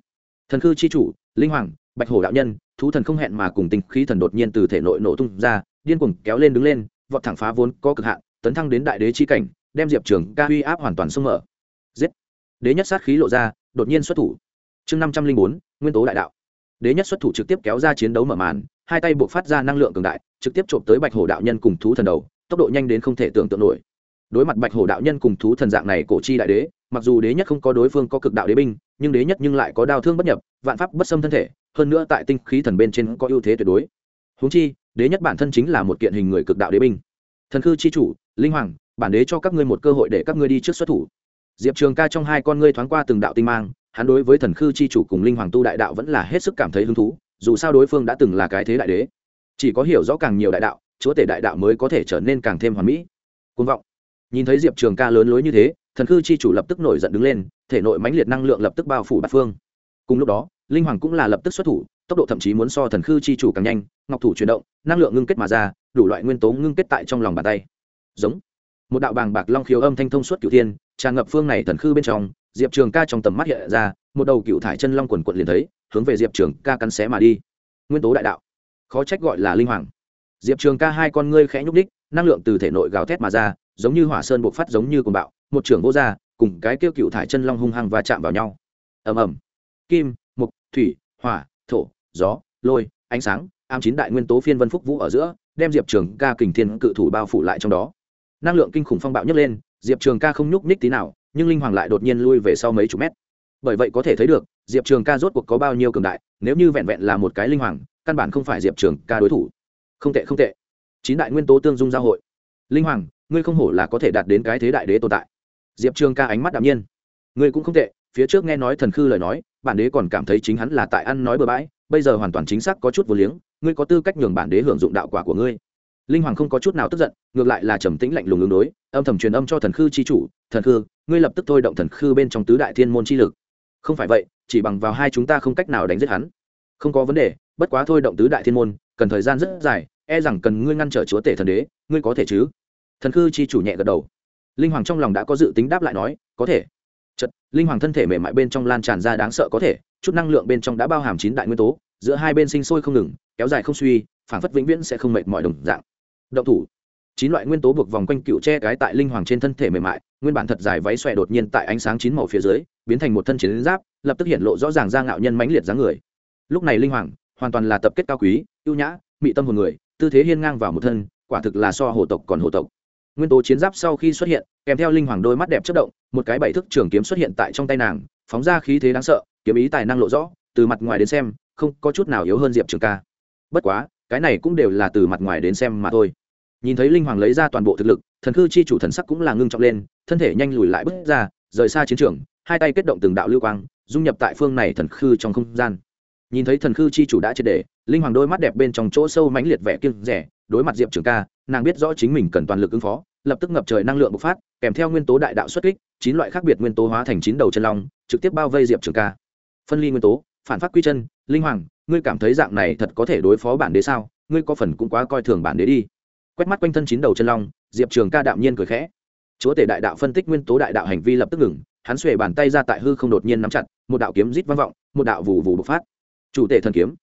Thần khư chi chủ, linh hoàng, bạch hổ đạo nhân, thú thần không hẹn mà cùng tinh khí thần đột nhiên từ thể nội nổ tung ra, điên cuồng kéo lên đứng lên, vọt thẳng phá vốn, có cực hạn, tấn thăng đến đại đế chi cảnh, đem diệp trường ca uy áp hoàn toàn sông mở. Giết! Đế nhất sát khí lộ ra, đột nhiên xuất thủ. Chương năm trăm linh bốn, nguyên tố đại đạo. Đế nhất xuất thủ trực tiếp kéo ra chiến đấu mở màn hai tay buộc phát ra năng lượng cường đại, trực tiếp trộm tới bạch hổ đạo nhân cùng thú thần đầu, tốc độ nhanh đến không thể tưởng tượng nổi. Đối mặt bạch hổ đạo nhân cùng thú thần dạng này cổ chi đại đế, mặc dù đế nhất không có đối phương có cực đạo đế binh, nhưng đế nhất nhưng lại có đau thương bất nhập, vạn pháp bất xâm thân thể, hơn nữa tại tinh khí thần bên trên có ưu thế tuyệt đối. Húng chi, đế nhất bản thân chính là một kiện hình người cực đạo đế binh. Thần khư chi chủ, linh hoàng, bản đế cho các ngươi một cơ hội để các ngươi đi trước xuất thủ. Diệp trường ca trong hai con ngươi thoáng qua từng đạo tinh mang, hắn đối với thần khư chi chủ cùng linh hoàng tu đại đạo vẫn là hết sức cảm thấy hứng thú dù sao đối phương đã từng là cái thế đại đế. Chỉ có hiểu rõ càng nhiều đại đạo, chúa tể đại đạo mới có thể trở nên càng thêm hoàn mỹ. Côn vọng. Nhìn thấy diệp trường ca lớn lối như thế, thần khư chi chủ lập tức nổi giận đứng lên, thể nội mãnh liệt năng lượng lập tức bao phủ bát phương. Cùng lúc đó, linh hoàng cũng là lập tức xuất thủ, tốc độ thậm chí muốn so thần khư chi chủ càng nhanh, ngọc thủ chuyển động, năng lượng ngưng kết mà ra, đủ loại nguyên tố ngưng kết tại trong lòng bàn tay. Giống. Một đạo bàng bạc long khiếu âm thanh thông suốt cửu thiên, tràn ngập phương này thần khư bên trong, diệp trường ca trong tầm mắt hiện ra một đầu cựu thải chân long quần quận liền thấy, hướng về diệp trường ca cắn xé mà đi. Nguyên tố đại đạo, khó trách gọi là linh hoàng. Diệp trường ca hai con ngươi khẽ nhúc đích năng lượng từ thể nội gào thét mà ra, giống như hỏa sơn buộc phát giống như cồn bạo, một trưởng vô gia cùng cái kêu cựu thải chân long hung hăng và chạm vào nhau. Ầm ầm. Kim, mục, thủy, hỏa, thổ, gió, lôi, ánh sáng am chín đại nguyên tố phiên vân phúc vũ ở giữa, đem diệp trường ca kình thiên cự thủ bao phủ lại trong đó. Năng lượng kinh khủng phong bạo nhấc lên, diệp trường ca không nhúc nhích tí nào, nhưng linh hoàng lại đột nhiên lui về sau mấy chục mét bởi vậy có thể thấy được, diệp trường ca rốt cuộc có bao nhiêu cường đại, nếu như vẹn vẹn là một cái linh hoàng, căn bản không phải diệp trường ca đối thủ. Không tệ không tệ. Chín đại nguyên tố tương dung giao hội. Linh hoàng, ngươi không hổ là có thể đạt đến cái thế đại đế tồn tại. Diệp trường ca ánh mắt đ ạ m nhiên. Ngươi cũng không tệ, phía trước nghe nói thần khư lời nói, bản đế còn cảm thấy chính hắn là tại ăn nói bừa bãi, bây giờ hoàn toàn chính xác có chút vô liếng, ngươi có tư cách nhường bản đế hưởng dụng đạo quả của ngươi. Linh hoàng không có chút nào tức giận, ngược lại là trầm tĩnh lạnh lùng ứng đối, âm thầm truyền âm cho thần khư chi chủ, thần khư, ngươi lập tức thôi động thần khư bên trong tứ đại thiên môn chi lực không phải vậy, chỉ bằng vào hai chúng ta không cách nào đánh giết hắn. Không có vấn đề, bất quá thôi động tứ đại thiên môn, cần thời gian rất dài e rằng cần ngươi ngăn trở chúa tể thần đế, ngươi có thể chứ? Thần khư chi chủ nhẹ gật đầu. Linh hoàng trong lòng đã có dự tính đáp lại nói, có thể. Chật linh hoàng thân thể mềm mại bên trong lan tràn ra đáng sợ có thể, chút năng lượng bên trong đã bao hàm chín đại nguyên tố, giữa hai bên sinh sôi không ngừng, kéo dài không suy phản phất vĩnh viễn sẽ không mệt mỏi đồng dạng. Động thủ chín loại nguyên tố buộc vòng quanh cựu che cái tại linh hoàng trên thân thể mềm mại, nguyên bản thật dài váy xòe đột nhiên tại ánh sáng chín màu phía dưới, biến thành một thân chiến giáp, lập tức hiện lộ rõ ràng ra ngạo nhân mãnh liệt dáng người. Lúc này linh hoàng, hoàn toàn là tập kết cao quý, ưu nhã, mị tâm hồn người, tư thế hiên ngang vào một thân, quả thực là so hồ tộc còn hồ tộc. Nguyên tố chiến giáp sau khi xuất hiện, kèm theo linh hoàng đôi mắt đẹp chất động, một cái bảy thức trường kiếm xuất hiện tại trong tay nàng, phóng ra khí thế đáng sợ, kiếm ý tài năng lộ rõ, từ mặt ngoài đến xem, không có chút nào yếu hơn diệp trường ca. Bất quá, cái này cũng đều là từ mặt ngoài đến xem mà thôi nhìn thấy linh hoàng lấy ra toàn bộ thực lực thần khư chi chủ thần sắc cũng là ngưng trọng lên thân thể nhanh lùi lại bước ra rời xa chiến trường hai tay kết động từng đạo lưu quang dung nhập tại phương này thần khư trong không gian. Nhìn thấy thần khư chi chủ đã triệt đề, linh hoàng đôi mắt đẹp bên trong chỗ sâu mãnh liệt vẻ kiêng rẻ đối mặt diệp trường ca nàng biết rõ chính mình cần toàn lực ứng phó lập tức ngập trời năng lượng bộc phát kèm theo nguyên tố đại đạo xuất kích chín loại khác biệt nguyên tố hóa thành chín đầu chân long trực tiếp bao vây diệp trường ca. Phân ly nguyên tố phản phát quy chân linh hoàng ngươi cảm thấy dạng này thật có thể đối phó bản đế sao? Ngươi có phần cũng quá coi thường bản đế đi quét mắt quanh thân chín đầu chân long, diệp trường ca đạm nhiên cười khẽ. Chúa tể đại đạo phân tích nguyên tố đại đạo hành vi lập tức ngừng, hắn xuề bàn tay ra tại hư không đột nhiên nắm chặt, một đạo kiếm rít vang vọng, một đạo vù vù bộc phát. Chủ tể thần kiếm.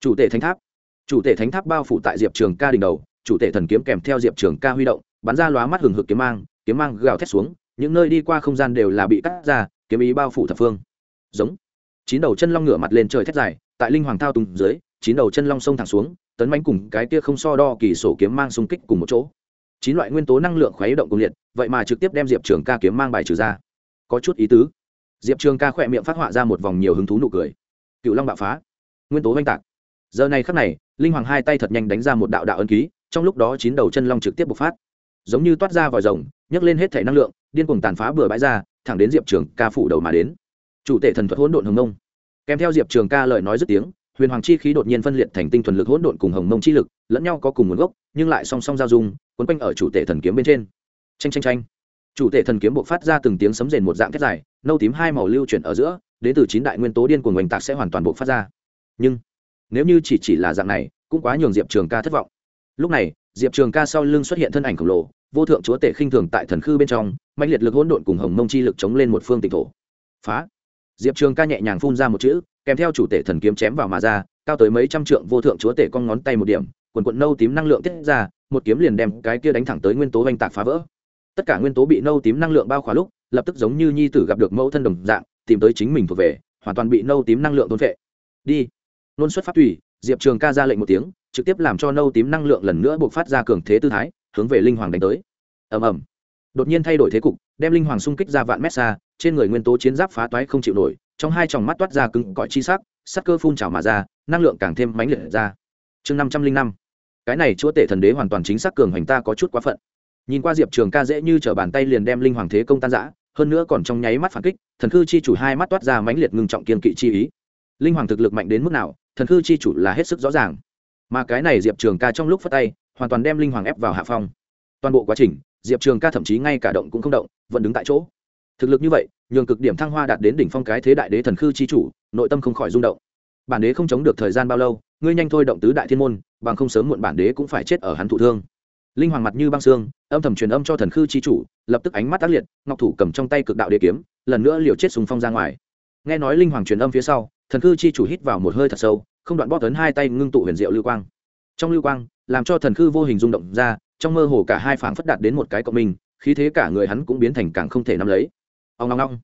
Chủ tể thánh tháp. Chủ tể thánh tháp bao phủ tại diệp trường ca đỉnh đầu, chủ tể thần kiếm kèm theo diệp trường ca huy động, bắn ra lóa mắt hừng hực kiếm mang kiếm mang gào thét xuống, những nơi đi qua không gian đều là bị cắt ra, kiếm ý bao phủ thập phương. Giống. Chín đầu chân long ngửa mặt lên trời thét dài, tại linh hoàng thao tùng dưới, chín đầu chân long sông thẳng xuống tấn bánh cùng cái kia không so đo kỳ sổ kiếm mang xung kích cùng một chỗ. Chín loại nguyên tố năng lượng khuấy động cùng liệt, vậy mà trực tiếp đem diệp trường ca kiếm mang bài trừ ra. Có chút ý tứ. Diệp trường ca khỏe miệng phát họa ra một vòng nhiều hứng thú nụ cười. Cựu long bạo phá. Nguyên tố oanh tạc. Giờ này khắc này, linh hoàng hai tay thật nhanh đánh ra một đạo đạo ân ký, trong lúc đó chín đầu chân long trực tiếp bộc phát. Giống như toát ra vòi rồng, nhấc lên hết thể năng lượng, điên cuồng tàn phá bừa bãi ra, thẳng đến diệp trường ca phủ đầu mà đến. Chủ tể thần thuật hỗn độn hồng nông kèm theo diệp trường ca lời nói dứt tiếng huyền hoàng chi khí đột nhiên phân liệt thành tinh thuần lực hỗn độn cùng hồng mông chi lực, lẫn nhau có cùng nguồn gốc, nhưng lại song song giao dung, quấn quanh ở chủ tể thần kiếm bên trên. Tranh tranh tranh chủ tể thần kiếm buộc phát ra từng tiếng sấm rền một dạng thét dài, nâu tím hai màu lưu chuyển ở giữa, đến từ chín đại nguyên tố điên của oanh tạc sẽ hoàn toàn buộc phát ra. Nhưng, nếu như chỉ chỉ là dạng này, cũng quá nhường diệp trường ca thất vọng. Lúc này, diệp trường ca sau lưng xuất hiện thân ảnh khổng lồ, vô thượng chúa tể khinh thường tại thần khư bên trong mạnh liệt lực hỗn độn cùng hồng mông chi lực chống lên một phương tịnh thổ. Phá diệp trường ca nhẹ nhàng phun ra một chữ, kèm theo chủ tể thần kiếm chém vào mà ra, cao tới mấy trăm trượng vô thượng chúa tể con ngón tay một điểm, quần quận nâu tím năng lượng tiết ra, một kiếm liền đem cái kia đánh thẳng tới nguyên tố oanh tạc phá vỡ. Tất cả nguyên tố bị nâu tím năng lượng bao khóa lúc, lập tức giống như nhi tử gặp được mẫu thân đồng dạng, tìm tới chính mình thuộc về, hoàn toàn bị nâu tím năng lượng tôn vệ đi. Nôn xuất pháp tùy, diệp trường ca ra lệnh một tiếng, trực tiếp làm cho nâu tím năng lượng lần nữa buộc phát ra cường thế tư thái, hướng về linh hoàng đánh tới. Ầm ầm đột nhiên thay đổi thế cục, đem linh hoàng xung kích ra vạn mét xa, trên người nguyên tố chiến giáp phá toái không chịu nổi, trong hai tròng mắt toát ra cứng cõi chi sắc sắc cơ phun trào mà ra, năng lượng càng thêm mãnh liệt ra. Chương năm trăm linh năm. Cái này chúa tể thần đế hoàn toàn chính xác cường hoành ta có chút quá phận. Nhìn qua diệp trường ca dễ như t r ở bàn tay liền đem linh hoàng thế công tan giã hơn nữa còn trong nháy mắt phản kích, thần khư chi chủ hai mắt toát ra mãnh liệt ngưng trọng kiên kỵ chi ý. Linh hoàng thực lực mạnh đến mức nào, thần khư chi chủ là hết sức rõ ràng. Mà cái này diệp trường ca trong lúc phát tay, hoàn toàn đem linh hoàng ép vào hạ phong. Toàn bộ quá trình diệp trường ca thậm chí ngay cả động cũng không động, vẫn đứng tại chỗ. Thực lực như vậy, nhường cực điểm thăng hoa đạt đến đỉnh phong cái thế đại đế thần khư chi chủ, nội tâm không khỏi rung động. Bản đế không chống được thời gian bao lâu, ngươi nhanh thôi động tứ đại thiên môn, bằng không sớm muộn bản đế cũng phải chết ở hắn thụ thương. Linh hoàng mặt như băng xương, âm thầm truyền âm cho thần khư chi chủ, lập tức ánh mắt tác liệt, ngọc thủ cầm trong tay cực đạo đế kiếm, lần nữa liều chết súng phong ra ngoài. Nghe nói linh hoàng truyền âm phía sau, thần khư chi chủ hít vào một hơi thật sâu, không đoạn bóp tấn hai tay ngưng tụ huyền diệu lưu quang. Trong lưu quang, làm cho thần khư vô hình rung động ra trong mơ hồ cả hai phảng phất đạt đến một cái cộng minh, khí thế cả người hắn cũng biến thành càng không thể nắm lấy. Ông long long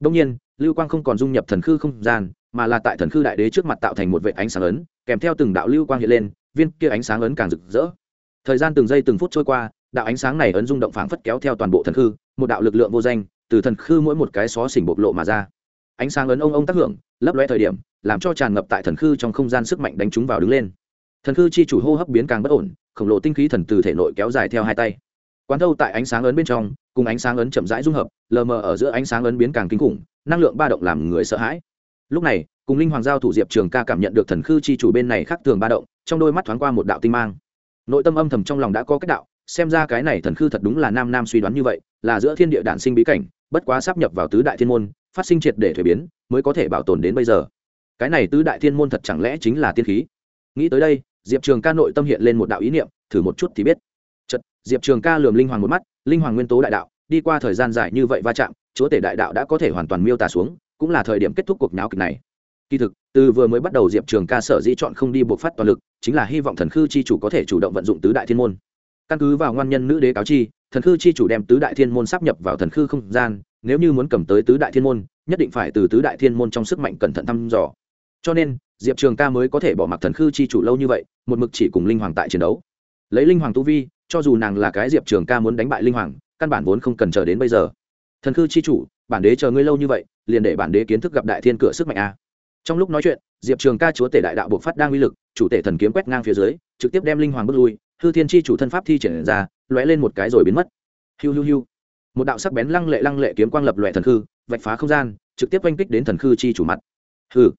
đông nhiên, lưu quang không còn dung nhập thần khư không gian, mà là tại thần khư đại đế trước mặt tạo thành một vệ ánh sáng ấn, kèm theo từng đạo lưu quang hiện lên, viên kia ánh sáng ấn càng rực rỡ. Thời gian từng giây từng phút trôi qua, đạo ánh sáng này ấn rung động phảng phất kéo theo toàn bộ thần khư, một đạo lực lượng vô danh, từ thần khư mỗi một cái xó xỉnh bộc lộ mà ra. Ánh sáng ấn ông ông tác hưởng, lấp lóe thời điểm, làm cho tràn ngập tại thần khư trong không gian sức mạnh đánh chúng vào đứng lên. Thần khư chi chủ hô hấp biến càng bất ổn khổng lồ tinh khí thần từ thể nội kéo dài theo hai tay. Quán thâu tại ánh sáng ấn bên trong, cùng ánh sáng ấn chậm rãi dung hợp, lờ mờ ở giữa ánh sáng ấn biến càng kinh khủng, năng lượng ba động làm người sợ hãi. Lúc này, cùng linh hoàng giao thủ diệp trường ca cảm nhận được thần khư chi chủ bên này khác thường ba động, trong đôi mắt thoáng qua một đạo tinh mang. Nội tâm âm thầm trong lòng đã có cách đạo, xem ra cái này thần khư thật đúng là nam nam suy đoán như vậy, là giữa thiên địa đản sinh bí cảnh, bất quá sắp nhập vào tứ đại thiên môn, phát sinh triệt để thuế biến, mới có thể bảo tồn đến bây giờ. Cái này tứ đại thiên môn thật chẳng lẽ chính là tiên khí? Nghĩ tới đây diệp trường ca nội tâm hiện lên một đạo ý niệm thử một chút thì biết. Chật, diệp trường ca lườm linh hoàng một mắt linh hoàng nguyên tố đại đạo đi qua thời gian dài như vậy va chạm chúa tể đại đạo đã có thể hoàn toàn miêu tả xuống cũng là thời điểm kết thúc cuộc náo kịch này. Kỳ thực từ vừa mới bắt đầu diệp trường ca sở dĩ chọn không đi buộc phát toàn lực chính là hy vọng thần khư chi chủ có thể chủ động vận dụng tứ đại thiên môn. Căn cứ vào ngoan nhân nữ đế cáo chi thần khư chi chủ đem tứ đại thiên môn sắp nhập vào thần khư không gian nếu như muốn cầm tới tứ đại thiên môn nhất định phải từ tứ đại thiên môn trong sức mạnh cẩn thận thăm dò. Cho nên diệp trường ca mới có thể bỏ mặc thần khư chi chủ lâu như vậy, một mực chỉ cùng linh hoàng tại chiến đấu. Lấy linh hoàng tu vi, cho dù nàng là cái diệp trường ca muốn đánh bại linh hoàng, căn bản vốn không cần chờ đến bây giờ. Thần khư chi chủ, bản đế chờ ngươi lâu như vậy, liền để bản đế kiến thức gặp đại thiên cửa sức mạnh a. Trong lúc nói chuyện, diệp trường ca chúa tể đại đạo buộc phát đang uy lực, chủ tể thần kiếm quét ngang phía dưới, trực tiếp đem linh hoàng bước lui, hư thiên chi chủ thân pháp thi triển ra, lóe lên một cái rồi biến mất. Hiu hiu hiu. Một đạo sắc bén lăng lệ lăng lệ kiếm quang lập lòe thần khư, vạch phá không gian, trực tiếp oanh kích đến thần khư chi chủ mặt. Hư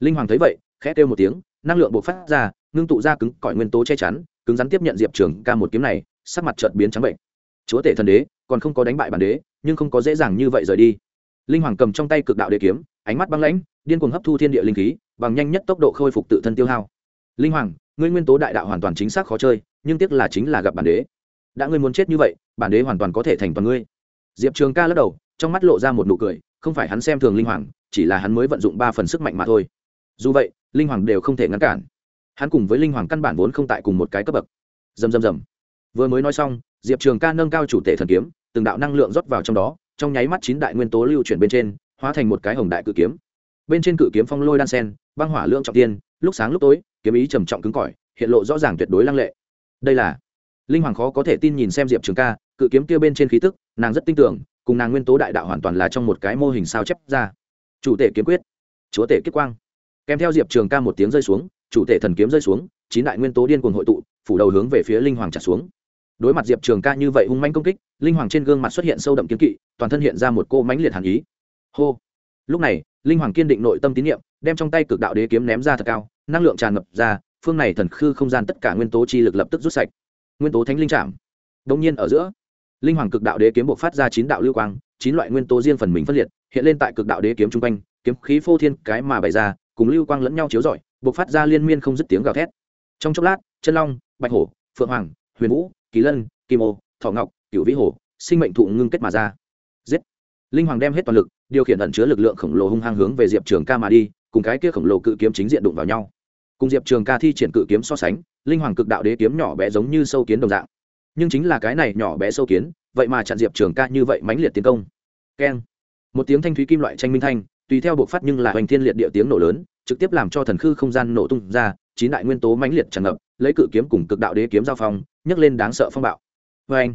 linh hoàng thấy vậy khẽ kêu một tiếng, năng lượng bộc phát ra, ngưng tụ ra cứng, cỏi nguyên tố che chắn, cứng rắn tiếp nhận diệp trường ca một kiếm này, sắc mặt trợt biến trắng bệnh. Chúa tể thần đế, còn không có đánh bại bản đế, nhưng không có dễ dàng như vậy rời đi. Linh hoàng cầm trong tay cực đạo đế kiếm, ánh mắt băng lãnh, điên cuồng hấp thu thiên địa linh khí, bằng nhanh nhất tốc độ khôi phục tự thân tiêu hao. Linh hoàng, ngươi nguyên tố đại đạo hoàn toàn chính xác khó chơi, nhưng tiếc là chính là gặp bản đế. Đã ngươi muốn chết như vậy, bản đế hoàn toàn có thể thành toàn ngươi. Diệp trường ca lắc đầu, trong mắt lộ ra một nụ cười, không phải hắn xem thường linh hoàng, chỉ là hắn mới vận dụng ba phần sức mạnh mà thôi. Dù vậy linh hoàng đều không thể ngăn cản. Hắn cùng với linh hoàng căn bản vốn không tại cùng một cái cấp bậc. Dầm dầm dầm vừa mới nói xong, diệp trường ca nâng cao chủ tể thần kiếm, từng đạo năng lượng rót vào trong đó, trong nháy mắt chín đại nguyên tố lưu chuyển bên trên, hóa thành một cái hồng đại cự kiếm. Bên trên cự kiếm phong lôi đan sen, băng hỏa lượng trọng tiên, lúc sáng lúc tối, kiếm ý trầm trọng cứng cỏi, hiện lộ rõ ràng tuyệt đối lăng lệ. Đây là linh hoàng khó có thể tin nhìn xem diệp trường ca, cự kiếm kia bên trên khí tức, nàng rất tin tưởng, cùng nàng nguyên tố đại đạo hoàn toàn là trong một cái mô hình sao chép ra. Chủ tể kiếm quyết, chúa tể kiếp quang kèm theo diệp trường ca một tiếng rơi xuống, chủ thể thần kiếm rơi xuống, chín đại nguyên tố điên cuồng hội tụ, phủ đầu hướng về phía linh hoàng trả xuống. Đối mặt diệp trường ca như vậy hung manh công kích, linh hoàng trên gương mặt xuất hiện sâu đậm kiếm kỵ, toàn thân hiện ra một cô mãnh liệt hàn ý. Hô! Lúc này, linh hoàng kiên định nội tâm tín nhiệm đem trong tay cực đạo đế kiếm ném ra thật cao, năng lượng tràn ngập ra, phương này thần khư không gian tất cả nguyên tố chi lực lập tức rút sạch. Nguyên tố thánh linh trạm đông nhiên ở giữa, linh hoàng cực đạo đế kiếm buộc phát ra chín đạo lưu quang, chín loại nguyên tố riêng phần mình phân liệt, hiện lên tại cực đạo đế kiếm chung quanh, kiếm khí phô thiên cái mà bày ra cùng lưu quang lẫn nhau chiếu rọi buộc phát ra liên miên không dứt tiếng gào thét. Trong chốc lát, chân long, bạch hổ, phượng hoàng, huyền vũ, kỳ lân, kim ô, thọ ngọc, cửu vĩ hổ, sinh mệnh thụ ngưng kết mà ra. Giết! Linh hoàng đem hết toàn lực, điều khiển ẩn chứa lực lượng khổng lồ hung hăng hướng về diệp trường ca mà đi, cùng cái kia khổng lồ cự kiếm chính diện đụng vào nhau. Cùng diệp trường ca thi triển cự kiếm so sánh, linh hoàng cực đạo đế kiếm nhỏ bé giống như sâu kiến đồng dạng. Nhưng chính là cái này nhỏ bé sâu kiến, vậy mà chặn diệp trường ca như vậy mãnh liệt tiến công. Keng! Một tiếng thanh thúy kim loại tranh minh thanh tùy theo buộc phát nhưng là hoành thiên liệt địa tiếng nổ lớn, trực tiếp làm cho thần khư không gian nổ tung ra, chín đại nguyên tố mãnh liệt tràn ngập, lấy cự kiếm cùng cực đạo đế kiếm giao phong, nhấc lên đáng sợ phong bạo. Vê anh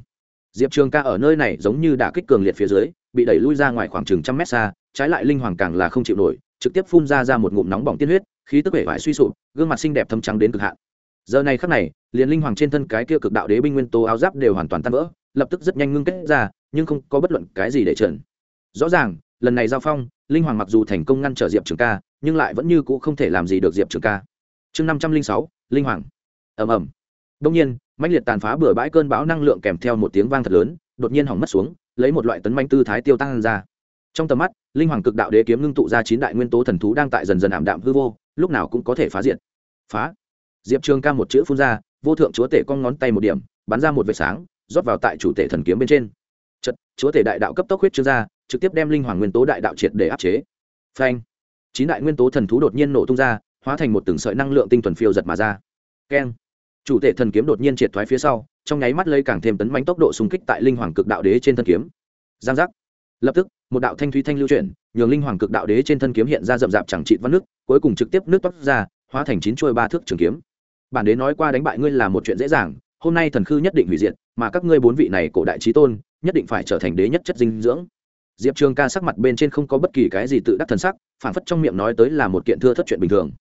diệp trường ca ở nơi này giống như đả kích cường liệt phía dưới, bị đẩy lui ra ngoài khoảng chừng trăm mét xa, trái lại linh hoàng càng là không chịu nổi, trực tiếp phun ra ra một ngụm nóng bỏng tiên huyết, khí tức vẻ vải suy sụp, gương mặt xinh đẹp thâm trắng đến cực hạn. Giờ này khắc này, liền linh hoàng trên thân cái kia cực đạo đế binh nguyên tố áo giáp đều hoàn toàn tan vỡ, lập tức rất nhanh ngưng kết ra, nhưng không có bất luận cái gì để trần. Rõ ràng, lần này giao phong linh hoàng mặc dù thành công ngăn trở diệp trường ca, nhưng lại vẫn như c ũ không thể làm gì được diệp trường ca. Chương năm trăm linh sáu, linh hoàng. Ầm ầm. đông nhiên, mãnh liệt tàn phá bừa bãi cơn bão năng lượng kèm theo một tiếng vang thật lớn, đột nhiên hỏng mất xuống, lấy một loại tấn manh tư thái tiêu tăng ra. Trong tầm mắt, linh hoàng cực đạo đế kiếm ngưng tụ ra chín đại nguyên tố thần thú đang tại dần dần ảm đạm hư vô, lúc nào cũng có thể phá diệt. Phá. Diệp trường ca một chữ phun ra, vô thượng chúa tể con ngón tay một điểm, bắn ra một vệt sáng, rót vào tại chủ tể thần kiếm bên trên. Chật chúa tể đại đạo cấp tốc huyết trương ra trực tiếp đem linh hoàng nguyên tố đại đạo triệt để áp chế. Phanh. Chín đại nguyên tố thần thú đột nhiên nổ tung ra, hóa thành một từng sợi năng lượng tinh thuần phiêu giật mà ra. Keng. Chủ thể thần kiếm đột nhiên triệt thoái phía sau, trong nháy mắt lấy càng thêm tấn bánh tốc độ xung kích tại linh hoàng cực đạo đế trên thân kiếm. Giang giác. Lập tức, một đạo thanh thúy thanh lưu chuyển, nhường linh hoàng cực đạo đế trên thân kiếm hiện ra rậm rạp chẳng trị văn nước, cuối cùng trực tiếp nước toát ra, hóa thành chín chuôi ba thước trường kiếm. Bản đế nói qua đánh bại ngươi là một chuyện dễ dàng, hôm nay thần khư nhất định hủy diệt, mà các ngươi bốn vị này cổ đại trí tôn, nhất định phải trở thành đế nhất chất dinh dưỡng diệp trường ca sắc mặt bên trên không có bất kỳ cái gì tự đắc thần sắc phản phất trong miệng nói tới là một kiện thưa thất chuyện bình thường.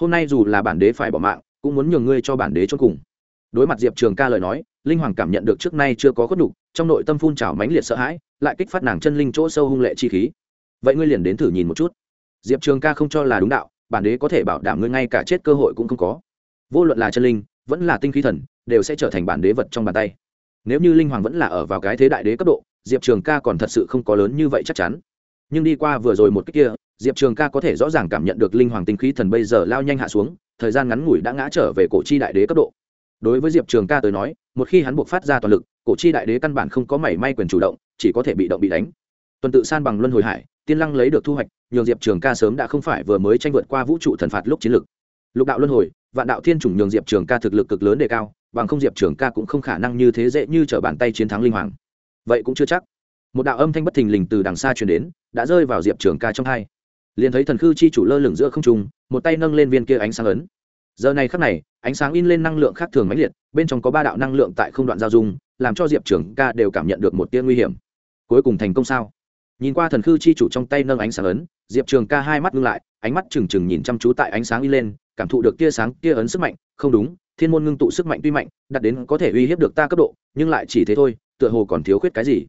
Hôm nay dù là bản đế phải bỏ mạng, cũng muốn nhường ngươi cho bản đế cho cùng. Đối mặt diệp trường ca lời nói, linh hoàng cảm nhận được trước nay chưa có khuất đục trong nội tâm phun trào mãnh liệt sợ hãi, lại kích phát nàng chân linh chỗ sâu hung lệ chi khí. Vậy ngươi liền đến thử nhìn một chút. Diệp trường ca không cho là đúng đạo, bản đế có thể bảo đảm ngươi ngay cả chết cơ hội cũng không có. Vô luận là chân linh, vẫn là tinh khí thần, đều sẽ trở thành bản đế vật trong bàn tay. Nếu như linh hoàng vẫn là ở vào cái thế đại đế cấp độ diệp trường ca còn thật sự không có lớn như vậy chắc chắn. Nhưng đi qua vừa rồi một cách kia, diệp trường ca có thể rõ ràng cảm nhận được linh hoàng tinh khí thần bây giờ lao nhanh hạ xuống, thời gian ngắn ngủi đã ngã trở về cổ chi đại đế cấp độ. Đối với diệp trường ca tới nói, một khi hắn buộc phát ra toàn lực, cổ chi đại đế căn bản không có mảy may quyền chủ động, chỉ có thể bị động bị đánh. Tuần tự san bằng luân hồi hải, tiên lăng lấy được thu hoạch, nhường diệp trường ca sớm đã không phải vừa mới tranh vượt qua vũ trụ thần phạt lúc chiến lực lục đạo luân hồi, vạn đạo thiên chủng nhường diệp trường ca thực lực cực lớn đề cao, bằng không diệp trường ca cũng không khả năng như thế dễ như t bàn tay chiến thắng linh hoàng vậy cũng chưa chắc. Một đạo âm thanh bất thình lình từ đằng xa truyền đến, đã rơi vào diệp trường ca trong hai. Liền thấy thần khư chi chủ lơ lửng giữa không trung, một tay nâng lên viên kia ánh sáng ấn. Giờ này khắc này, ánh sáng in lên năng lượng khác thường mãnh liệt, bên trong có ba đạo năng lượng tại không đoạn giao dung, làm cho diệp trường ca đều cảm nhận được một tia nguy hiểm. Cuối cùng thành công sao? Nhìn qua thần khư chi chủ trong tay nâng ánh sáng ấn, diệp trường ca hai mắt ngưng lại, ánh mắt trừng trừng nhìn chăm chú tại ánh sáng in lên, cảm thụ được tia sáng, tia ấn sức mạnh. Không đúng, thiên môn ngưng tụ sức mạnh tuy mạnh đặt đến có thể uy hiếp được ta cấp độ, nhưng lại chỉ thế thôi tựa hồ còn thiếu khuyết cái gì.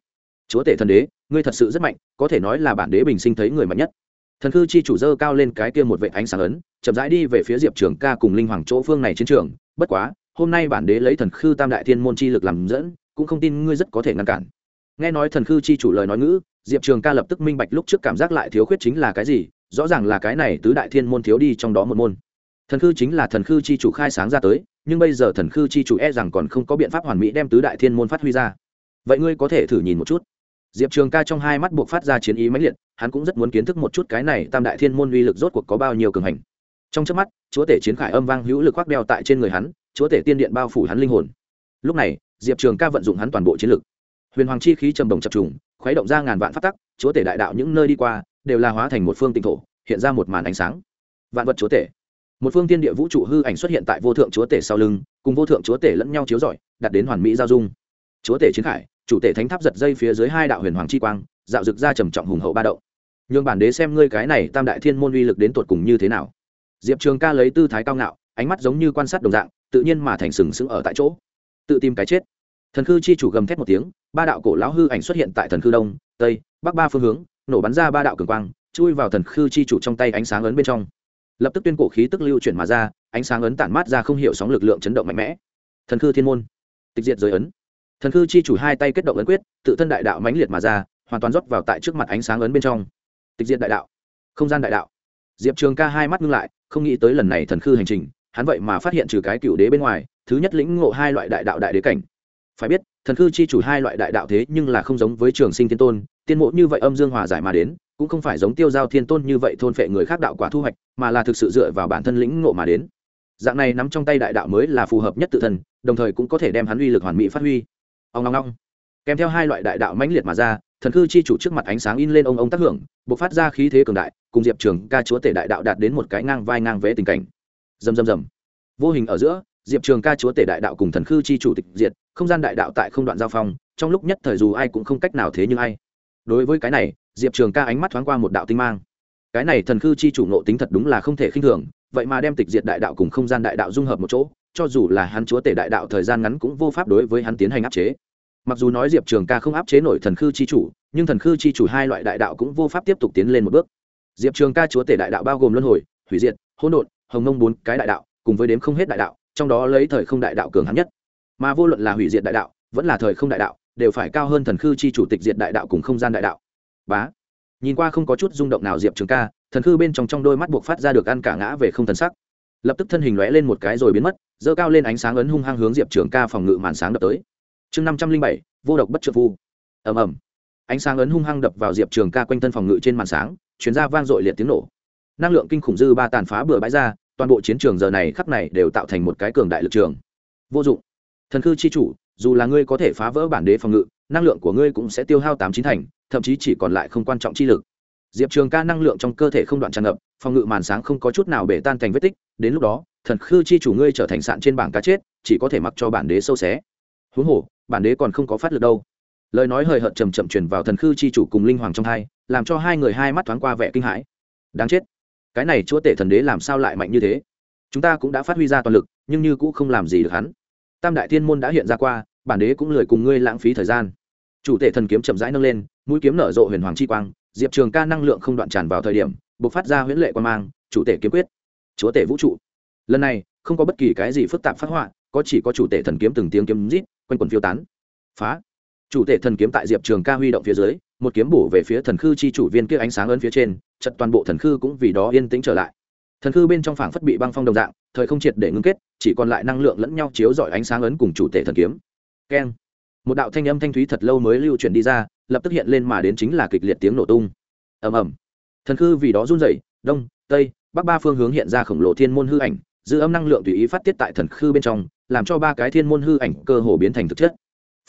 Chúa tể thần đế, ngươi thật sự rất mạnh, có thể nói là bản đế bình sinh thấy người mạnh nhất. Thần khư chi chủ dơ cao lên cái kia một vệ ánh sáng ấn, chậm rãi đi về phía diệp trường ca cùng linh hoàng chỗ phương này chiến trường. Bất quá, hôm nay bản đế lấy thần khư tam đại thiên môn chi lực làm dẫn, cũng không tin ngươi rất có thể ngăn cản. Nghe nói thần khư chi chủ lời nói ngữ, diệp trường ca lập tức minh bạch lúc trước cảm giác lại thiếu khuyết chính là cái gì, rõ ràng là cái này tứ đại thiên môn thiếu đi trong đó một môn. Thần khư chính là thần khư chi chủ khai sáng ra tới, nhưng bây giờ thần khư chi chủ e rằng còn không có biện pháp hoàn mỹ đem tứ đại thiên môn phát huy ra vậy ngươi có thể thử nhìn một chút. Diệp trường ca trong hai mắt buộc phát ra chiến ý mãnh liệt, hắn cũng rất muốn kiến thức một chút cái này tam đại thiên môn uy lực rốt cuộc có bao nhiêu cường hành. Trong trước mắt, chúa tể chiến khải âm vang hữu lực khoác đeo tại trên người hắn, chúa tể tiên điện bao phủ hắn linh hồn. Lúc này, diệp trường ca vận dụng hắn toàn bộ chiến lực. Huyền hoàng chi khí trầm đồng chập trùng, khuấy động ra ngàn vạn phát tắc, chúa tể đại đạo những nơi đi qua, đều là hóa thành một phương tinh thổ, hiện ra một màn ánh sáng. Vạn vật chúa tể. Một phương tiên địa vũ trụ hư ảnh xuất hiện tại vô thượng chúa tể sau lưng, cùng vô thượng chúa tể lẫn nhau chiếu rọi đặt đến hoàn mỹ giao dung. Chúa tể chiến khải chủ tể thánh tháp giật dây phía dưới hai đạo huyền hoàng chi quang, dạo rực ra trầm trọng hùng hậu ba động. Nhường bản đế xem ngươi cái này tam đại thiên môn uy lực đến tột cùng như thế nào. Diệp trường ca lấy tư thái cao ngạo, ánh mắt giống như quan sát đồng dạng, tự nhiên mà thành sừng sững ở tại chỗ. Tự tìm cái chết. Thần khư chi chủ gầm thét một tiếng, ba đạo cổ lão hư ảnh xuất hiện tại thần khư đông, tây, bắc ba phương hướng, nổ bắn ra ba đạo cường quang, chui vào thần khư chi chủ trong tay ánh sáng ấn bên trong. Lập tức tuyên cổ khí tức lưu chuyển mà ra, ánh sáng ấn tản mát ra không hiểu sóng lực lượng chấn động mạnh mẽ. Thần khư thiên môn. Tịch diệt giới ấn thần khư chi chủ hai tay kết động ấn quyết, tự thân đại đạo mãnh liệt mà ra, hoàn toàn rót vào tại trước mặt ánh sáng ấn bên trong. Tịch diện đại đạo, không gian đại đạo. Diệp trường ca hai mắt ngưng lại, không nghĩ tới lần này thần khư hành trình, hắn vậy mà phát hiện trừ cái cựu đế bên ngoài, thứ nhất lĩnh ngộ hai loại đại đạo đại đế cảnh. Phải biết, thần khư chi chủ hai loại đại đạo thế nhưng là không giống với trường sinh thiên tôn, tiên mộ như vậy âm dương hòa giải mà đến, cũng không phải giống tiêu giao thiên tôn như vậy thôn phệ người khác đạo quả thu hoạch, mà là thực sự dựa vào bản thân lĩnh ngộ mà đến. Dạng này nắm trong tay đại đạo mới là phù hợp nhất tự thân, đồng thời cũng có thể đem hắn uy lực hoàn mỹ phát huy ông long long kèm theo hai loại đại đạo mãnh liệt mà ra, thần khư chi chủ trước mặt ánh sáng in lên ông ông tác hưởng b ộ c phát ra khí thế cường đại, cùng diệp trường ca chúa tể đại đạo đạt đến một cái ngang vai ngang vẽ tình cảnh. Dầm dầm dầm vô hình ở giữa, diệp trường ca chúa tể đại đạo cùng thần khư chi chủ tịch diệt, không gian đại đạo tại không đoạn giao phong, trong lúc nhất thời dù ai cũng không cách nào thế nhưng ai. Đối với cái này, diệp trường ca ánh mắt thoáng qua một đạo tinh mang. Cái này thần khư chi chủ nộ tính thật đúng là không thể khinh thường, vậy mà đem tịch diệt đại đạo cùng không gian đại đạo dung hợp một chỗ cho dù là hắn chúa tể đại đạo thời gian ngắn cũng vô pháp đối với hắn tiến hành áp chế. Mặc dù nói diệp trường ca không áp chế nổi thần khư chi chủ, nhưng thần khư chi chủ hai loại đại đạo cũng vô pháp tiếp tục tiến lên một bước. Diệp trường ca chúa tể đại đạo bao gồm luân hồi, hủy diệt, hỗn độn, hồng mông bốn cái đại đạo, cùng với đếm không hết đại đạo, trong đó lấy thời không đại đạo cường hắn nhất. Mà vô luận là hủy diệt đại đạo, vẫn là thời không đại đạo, đều phải cao hơn thần khư chi chủ tịch diệt đại đạo cùng không gian đại đạo. Bá. Nhìn qua không có chút rung động nào diệp trường ca, thần khư bên trong trong đôi mắt buộc phát ra được ăn cả ngã về không thần sắc. Lập tức thân hình lóe lên một cái rồi biến mất dơ cao lên ánh sáng ấn hung hăng hướng diệp trường ca phòng ngự màn sáng đập tới. Chương năm trăm linh bảy, vô độc bất trợ phu. Ầm ầm. Ánh sáng ấn hung hăng đập vào diệp trường ca quanh thân phòng ngự trên màn sáng, chuyến ra vang dội liệt tiếng nổ. Năng lượng kinh khủng dư ba tàn phá bừa bãi ra, toàn bộ chiến trường giờ này khắp này đều tạo thành một cái cường đại lực trường. Vô dụng. Thần khư chi chủ, dù là ngươi có thể phá vỡ bản đế phòng ngự, năng lượng của ngươi cũng sẽ tiêu hao tám chín thành, thậm chí chỉ còn lại không quan trọng chi lực. Diệp trường ca năng lượng trong cơ thể không đoạn tràn ngập, phòng ngự màn sáng không có chút nào bể tan thành vết tích, đến lúc đó thần khư chi chủ ngươi trở thành sạn trên bảng cá chết, chỉ có thể mặc cho bản đế sâu xé. Huống hồ, bản đế còn không có phát lực đâu. Lời nói hời hợt chầm chậm truyền vào thần khư chi chủ cùng linh hoàng trong hai, làm cho hai người hai mắt thoáng qua vẻ kinh hãi. Đáng chết. Cái này chúa tể thần đế làm sao lại mạnh như thế? Chúng ta cũng đã phát huy ra toàn lực, nhưng như cũng không làm gì được hắn. Tam đại thiên môn đã hiện ra qua, bản đế cũng lười cùng ngươi lãng phí thời gian. Chủ tể thần kiếm chậm rãi nâng lên, mũi kiếm nở rộ huyền hoàng chi quang, diệp trường ca năng lượng không đoạn tràn vào thời điểm b ộ c phát ra huyễn lệ quan mang, chủ tể kiếm quyết. Chúa tể vũ trụ lần này, không có bất kỳ cái gì phức tạp phát họa, có chỉ có chủ tể thần kiếm từng tiếng kiếm rít, quanh quần phiêu tán. Phá. Chủ tể thần kiếm tại diệp trường ca huy động phía dưới, một kiếm bổ về phía thần khư chi chủ viên kia ánh sáng ấn phía trên, chật toàn bộ thần khư cũng vì đó yên tĩnh trở lại. Thần khư bên trong phảng phất bị băng phong đồng dạng, thời không triệt để ngưng kết, chỉ còn lại năng lượng lẫn nhau chiếu dọi ánh sáng ấn cùng chủ tể thần kiếm. Keng. Một đạo thanh âm thanh thúy thật lâu mới lưu chuyển đi ra, lập tức hiện lên mà đến chính là kịch liệt tiếng nổ tung. Ầm ầm. Thần khư vì đó run rẩy, đông, tây, bắc ba phương hướng hiện ra khổng lồ thiên môn hư ảnh dư âm năng lượng tùy ý phát tiết tại thần khư bên trong, làm cho ba cái thiên môn hư ảnh cơ hồ biến thành thực chất.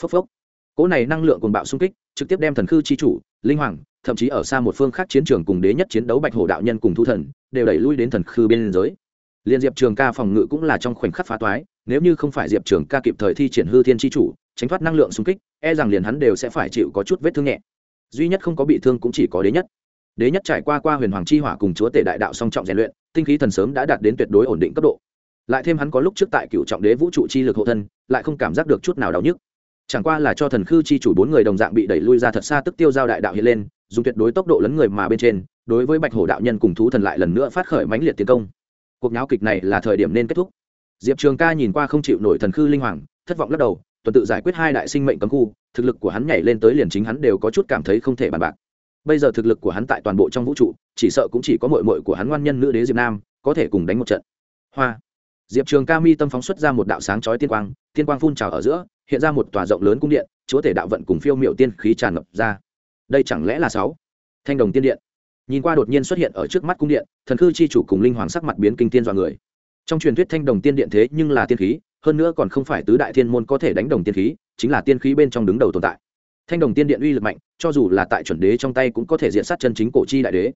Phốc phốc. Cỗ này năng lượng cùng bạo xung kích, trực tiếp đem thần khư chi chủ, linh hoàng, thậm chí ở xa một phương khác chiến trường cùng đế nhất chiến đấu bạch hổ đạo nhân cùng thu thần, đều đẩy lui đến thần khư bên giới. Liên diệp trường ca phòng ngự cũng là trong khoảnh khắc phá toái, nếu như không phải diệp trường ca kịp thời thi triển hư thiên chi chủ, tránh thoát năng lượng xung kích e rằng liền hắn đều sẽ phải chịu có chút vết thương nhẹ. Duy nhất không có bị thương cũng chỉ có đế nhất đế nhất trải qua qua huyền hoàng chi hỏa cùng chúa tể đại đạo song trọng rèn luyện, tinh khí thần sớm đã đạt đến tuyệt đối ổn định cấp độ. Lại thêm hắn có lúc trước tại cựu trọng đế vũ trụ chi lực hộ thân, lại không cảm giác được chút nào đau nhức. Chẳng qua là cho thần khư chi chủ bốn người đồng dạng bị đẩy lui ra thật xa tức tiêu giao đại đạo hiện lên, dùng tuyệt đối tốc độ lấn người mà bên trên, đối với bạch hổ đạo nhân cùng thú thần lại lần nữa phát khởi mãnh liệt tiến công. Cuộc nháo kịch này là thời điểm nên kết thúc. Diệp trường ca nhìn qua không chịu nổi thần khư linh hoàng, thất vọng lắc đầu, tuần tự giải quyết hai đại sinh mệnh cấm khu, thực lực của hắn nhảy lên tới liền chính hắn đều có chút cảm thấy không thể bàn bạc bây giờ thực lực của hắn tại toàn bộ trong vũ trụ, chỉ sợ cũng chỉ có mội mội của hắn ngoan nhân nữ đế diệp nam, có thể cùng đánh một trận. Hoa. Diệp trường ca mi tâm phóng xuất ra một đạo sáng chói tiên quang tiên quang phun trào ở giữa, hiện ra một tòa rộng lớn cung điện, chúa thể đạo vận cùng phiêu miệu tiên khí tràn ngập ra. Đây chẳng lẽ là sáu? Thanh đồng tiên điện. Nhìn qua đột nhiên xuất hiện ở trước mắt cung điện, thần khư chi chủ cùng linh hoàng sắc mặt biến kinh tiên dọa người. Trong truyền thuyết thanh đồng tiên điện thế nhưng là tiên khí, hơn nữa còn không phải tứ đại thiên môn có thể đánh đồng tiên khí, chính là tiên khí bên trong đứng đầu tồn tại thanh đồng tiên điện uy lực mạnh, cho dù là tại chuẩn đế trong tay cũng có thể diện sát chân chính cổ chi đại đế.